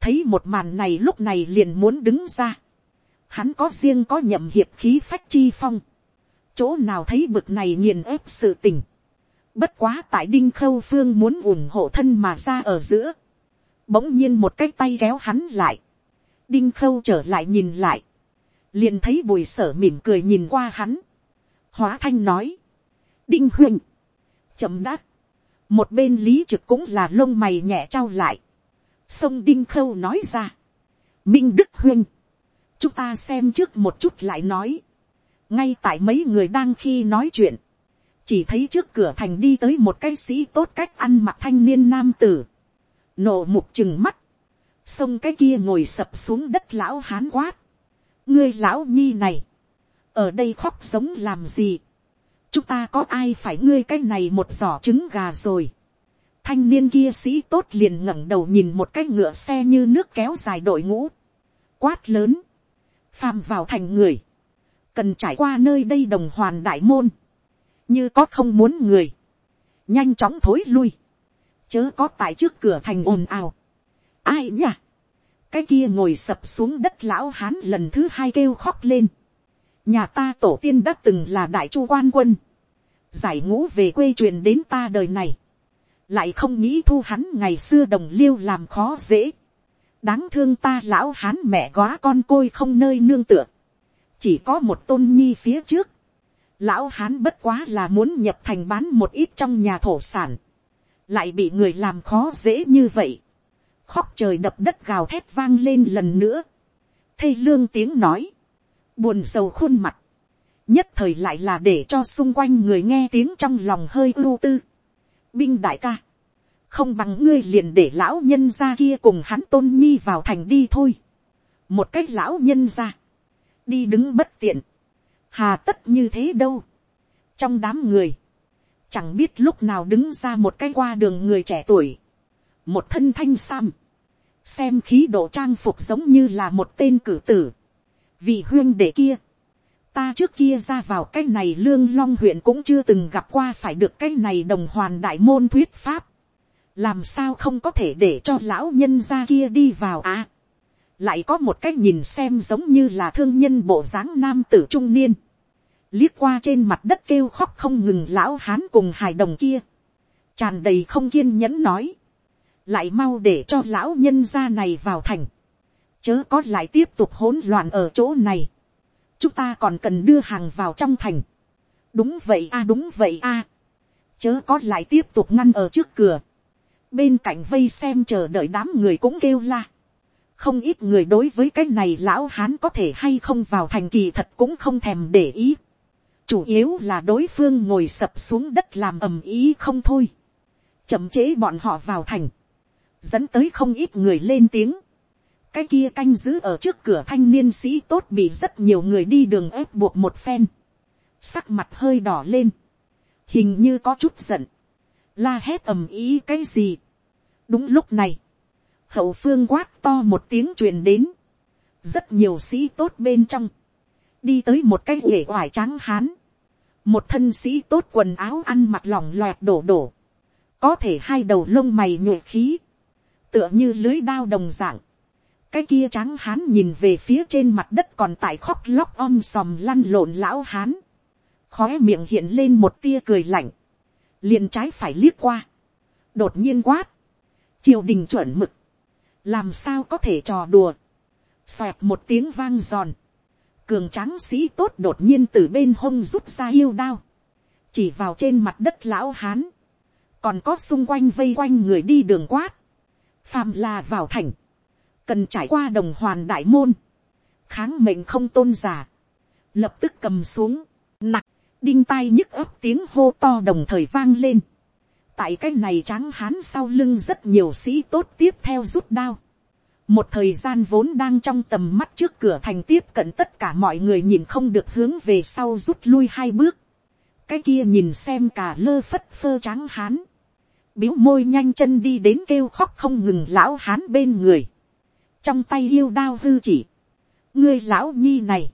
thấy một màn này lúc này liền muốn đứng ra, hắn có riêng có nhậm hiệp khí phách chi phong, chỗ nào thấy bực này nghiền ép sự tình, bất quá tại đinh khâu phương muốn ủng hộ thân mà ra ở giữa, bỗng nhiên một cái tay kéo hắn lại, đinh khâu trở lại nhìn lại, liền thấy bùi sở mỉm cười nhìn qua hắn, hóa thanh nói, đinh huynh, chậm đáp, một bên lý trực cũng là lông mày nhẹ trao lại, sông đinh khâu nói ra, minh đức huynh, chúng ta xem trước một chút lại nói, ngay tại mấy người đang khi nói chuyện, chỉ thấy trước cửa thành đi tới một cái sĩ tốt cách ăn mặc thanh niên nam tử, nổ mục chừng mắt, sông cái kia ngồi sập xuống đất lão hán quát, ngươi lão nhi này, ở đây khóc sống làm gì, chúng ta có ai phải ngươi cái này một giỏ trứng gà rồi. thanh niên kia sĩ tốt liền ngẩng đầu nhìn một cái ngựa xe như nước kéo dài đội ngũ. quát lớn. phàm vào thành người. cần trải qua nơi đây đồng hoàn đại môn. như có không muốn người. nhanh chóng thối lui. chớ có tại trước cửa thành ồn ào. ai nhỉ? Cái kia ngồi sập xuống đất lão hán lần thứ hai kêu khóc lên. nhà ta tổ tiên đã từng là đại chu quan quân. Giải ngũ về quê truyền đến ta đời này, lại không nghĩ thu hắn ngày xưa đồng liêu làm khó dễ, đáng thương ta lão hán mẹ góa con côi không nơi nương tựa, chỉ có một tôn nhi phía trước, lão hán bất quá là muốn nhập thành bán một ít trong nhà thổ sản, lại bị người làm khó dễ như vậy, khóc trời đập đất gào thét vang lên lần nữa, thê lương tiếng nói, buồn sầu khuôn mặt, nhất thời lại là để cho xung quanh người nghe tiếng trong lòng hơi ưu tư. binh đại ca, không bằng ngươi liền để lão nhân ra kia cùng hắn tôn nhi vào thành đi thôi. một cách lão nhân ra, đi đứng bất tiện, hà tất như thế đâu. trong đám người, chẳng biết lúc nào đứng ra một cái qua đường người trẻ tuổi, một thân thanh sam, xem khí độ trang phục giống như là một tên cử tử, vì huyên đệ kia, ta trước kia ra vào cái này lương long huyện cũng chưa từng gặp qua phải được cái này đồng hoàn đại môn thuyết pháp. làm sao không có thể để cho lão nhân ra kia đi vào à. lại có một cái nhìn xem giống như là thương nhân bộ dáng nam tử trung niên. liếc qua trên mặt đất kêu khóc không ngừng lão hán cùng hài đồng kia. tràn đầy không kiên nhẫn nói lại mau để cho lão nhân gia này vào thành. chớ có lại tiếp tục hỗn loạn ở chỗ này chúng ta còn cần đưa hàng vào trong thành. đúng vậy a, đúng vậy a. chớ có lại tiếp tục ngăn ở trước cửa. bên cạnh vây xem chờ đợi đám người cũng kêu la. không ít người đối với cái này lão hán có thể hay không vào thành kỳ thật cũng không thèm để ý. chủ yếu là đối phương ngồi sập xuống đất làm ầm ý không thôi. chậm chế bọn họ vào thành dẫn tới không ít người lên tiếng. Cái kia canh giữ ở trước cửa thanh niên sĩ tốt bị rất nhiều người đi đường ép buộc một phen, sắc mặt hơi đỏ lên, hình như có chút giận, la hét ầm ý cái gì. đúng lúc này, hậu phương quát to một tiếng truyền đến, rất nhiều sĩ tốt bên trong, đi tới một cái ghệ oải trắng hán, một thân sĩ tốt quần áo ăn mặc lỏng loẹt đổ đổ, có thể hai đầu lông mày nhuệ khí, tựa như lưới đao đồng dạng, cái kia trắng hán nhìn về phía trên mặt đất còn tại khóc lóc om sòm lăn lộn lão hán, khóe miệng hiện lên một tia cười lạnh, liền trái phải liếc qua, đột nhiên quát, triều đình chuẩn mực, làm sao có thể trò đùa, xoẹt một tiếng vang giòn, cường tráng sĩ tốt đột nhiên từ bên hông rút ra yêu đao, chỉ vào trên mặt đất lão hán, còn có xung quanh vây quanh người đi đường quát, phàm là vào thành, cần trải qua đồng hoàn đại môn, kháng mệnh không tôn giả, lập tức cầm xuống, nặc, đinh tai nhức ấp tiếng hô to đồng thời vang lên, tại cái này tráng hán sau lưng rất nhiều sĩ tốt tiếp theo rút đao, một thời gian vốn đang trong tầm mắt trước cửa thành tiếp cận tất cả mọi người nhìn không được hướng về sau rút lui hai bước, cái kia nhìn xem cả lơ phất phơ tráng hán, biếu môi nhanh chân đi đến kêu khóc không ngừng lão hán bên người, trong tay yêu đao hư chỉ, ngươi lão nhi này,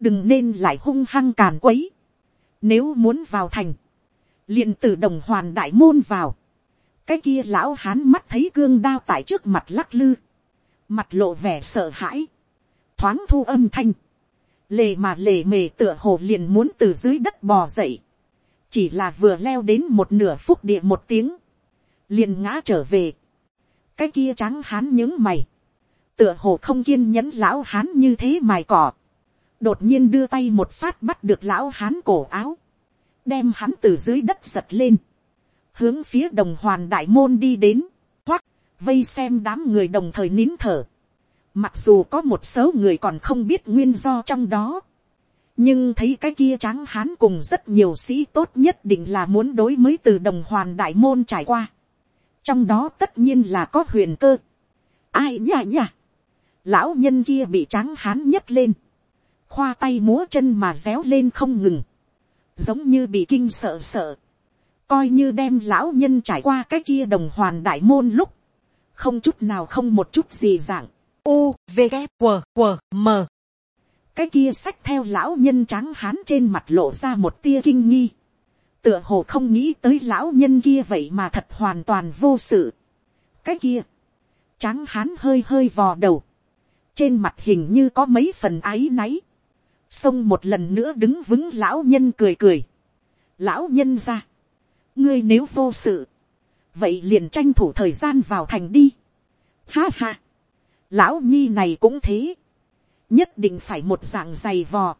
đừng nên lại hung hăng càn quấy, nếu muốn vào thành, liền từ đồng hoàn đại môn vào, cái kia lão hán mắt thấy cương đao tại trước mặt lắc lư, mặt lộ vẻ sợ hãi, thoáng thu âm thanh, lề mà lề mề tựa hồ liền muốn từ dưới đất bò dậy, chỉ là vừa leo đến một nửa phút địa một tiếng, liền ngã trở về, cái kia trắng hán những mày, tựa hồ không kiên nhẫn lão hán như thế mài cỏ, đột nhiên đưa tay một phát bắt được lão hán cổ áo, đem hắn từ dưới đất giật lên, hướng phía đồng hoàn đại môn đi đến, hoắc, vây xem đám người đồng thời nín thở, mặc dù có một số người còn không biết nguyên do trong đó, nhưng thấy cái kia tráng hán cùng rất nhiều sĩ tốt nhất định là muốn đối mới từ đồng hoàn đại môn trải qua, trong đó tất nhiên là có huyền cơ, ai nhả nhả, lão nhân kia bị tráng hán nhấc lên, khoa tay múa chân mà réo lên không ngừng, giống như bị kinh sợ sợ, coi như đem lão nhân trải qua cái kia đồng hoàn đại môn lúc, không chút nào không một chút gì dạng, u v g q q m. Cái kia sách theo lão nhân tráng hán trên mặt lộ ra một tia kinh nghi, tựa hồ không nghĩ tới lão nhân kia vậy mà thật hoàn toàn vô sự. cái kia, tráng hán hơi hơi vò đầu, trên mặt hình như có mấy phần áy náy, xông một lần nữa đứng vững lão nhân cười cười, lão nhân ra, ngươi nếu vô sự, vậy liền tranh thủ thời gian vào thành đi. Ha ha, lão nhi này cũng thế, nhất định phải một dạng dày vò,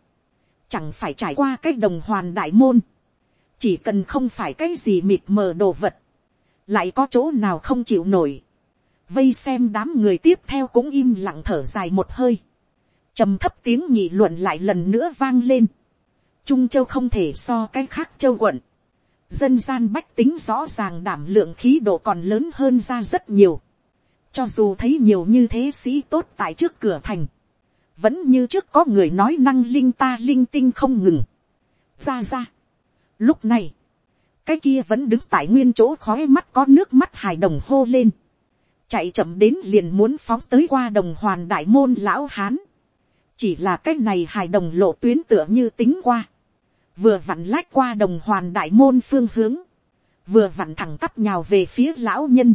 chẳng phải trải qua cái đồng hoàn đại môn, chỉ cần không phải cái gì mịt mờ đồ vật, lại có chỗ nào không chịu nổi, vây xem đám người tiếp theo cũng im lặng thở dài một hơi, trầm thấp tiếng nhị luận lại lần nữa vang lên, trung châu không thể so cái khác châu quận, dân gian bách tính rõ ràng đảm lượng khí độ còn lớn hơn ra rất nhiều, cho dù thấy nhiều như thế sĩ tốt tại trước cửa thành, vẫn như trước có người nói năng linh ta linh tinh không ngừng. ra ra lúc này, cái kia vẫn đứng tại nguyên chỗ khói mắt có nước mắt hài đồng hô lên chạy chậm đến liền muốn phóng tới qua đồng hoàn đại môn lão hán. chỉ là cái này hài đồng lộ tuyến tựa như tính qua. vừa vặn lách qua đồng hoàn đại môn phương hướng. vừa vặn thẳng tắp nhào về phía lão nhân.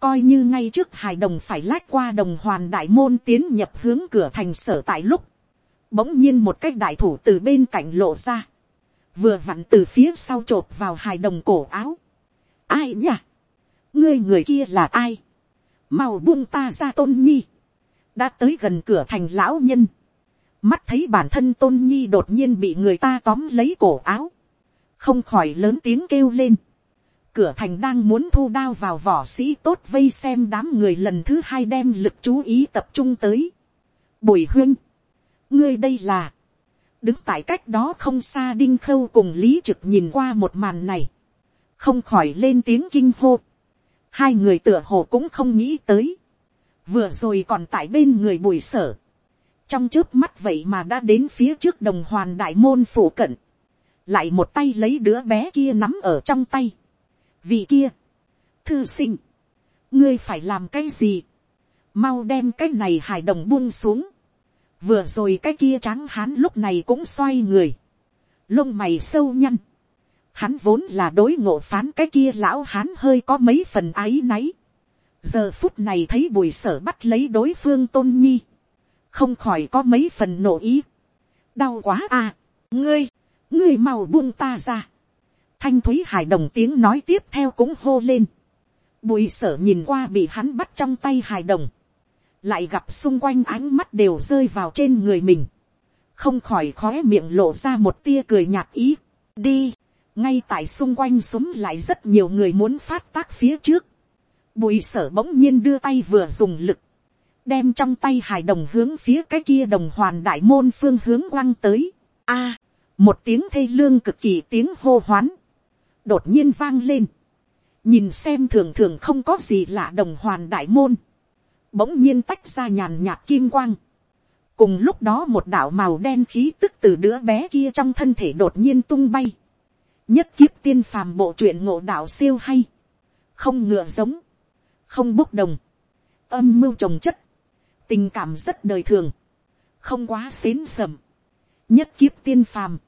coi như ngay trước hài đồng phải lách qua đồng hoàn đại môn tiến nhập hướng cửa thành sở tại lúc. bỗng nhiên một cái đại thủ từ bên cạnh lộ ra vừa vặn từ phía sau chộp vào hài đồng cổ áo. ai nhỉ? ngươi người kia là ai? mau buông ta ra tôn nhi, đã tới gần cửa thành lão nhân, mắt thấy bản thân tôn nhi đột nhiên bị người ta tóm lấy cổ áo, không khỏi lớn tiếng kêu lên, cửa thành đang muốn thu đao vào vỏ sĩ tốt vây xem đám người lần thứ hai đem lực chú ý tập trung tới. Bùi huyên, ngươi đây là, đứng tại cách đó không xa đinh khâu cùng lý trực nhìn qua một màn này, không khỏi lên tiếng kinh hô. Hai người tựa hồ cũng không nghĩ tới, vừa rồi còn tại bên người bùi sở, trong trước mắt vậy mà đã đến phía trước đồng hoàn đại môn phủ cận, lại một tay lấy đứa bé kia nắm ở trong tay, vì kia, thư sinh, ngươi phải làm cái gì, mau đem cái này hài đồng buông xuống, vừa rồi cái kia trắng hán lúc này cũng xoay người, lông mày sâu nhăn, Hắn vốn là đối ngộ phán cái kia lão hán hơi có mấy phần áy náy. giờ phút này thấy bùi sở bắt lấy đối phương tôn nhi, không khỏi có mấy phần nổ ý, đau quá à, ngươi, ngươi mau buông ta ra, thanh thúy hải đồng tiếng nói tiếp theo cũng hô lên, bùi sở nhìn qua bị hắn bắt trong tay hải đồng, lại gặp xung quanh ánh mắt đều rơi vào trên người mình, không khỏi khói miệng lộ ra một tia cười nhạt ý, đi, ngay tại xung quanh súng lại rất nhiều người muốn phát tác phía trước, bùi sở bỗng nhiên đưa tay vừa dùng lực, đem trong tay hài đồng hướng phía cái kia đồng hoàn đại môn phương hướng quăng tới. A, một tiếng thê lương cực kỳ tiếng hô hoán, đột nhiên vang lên, nhìn xem thường thường không có gì lạ đồng hoàn đại môn, bỗng nhiên tách ra nhàn nhạt kim quang, cùng lúc đó một đạo màu đen khí tức từ đứa bé kia trong thân thể đột nhiên tung bay, nhất kiếp tiên phàm bộ truyện ngộ đạo siêu hay, không ngựa giống, không bốc đồng, âm mưu trồng chất, tình cảm rất đời thường, không quá xến sầm, nhất kiếp tiên phàm,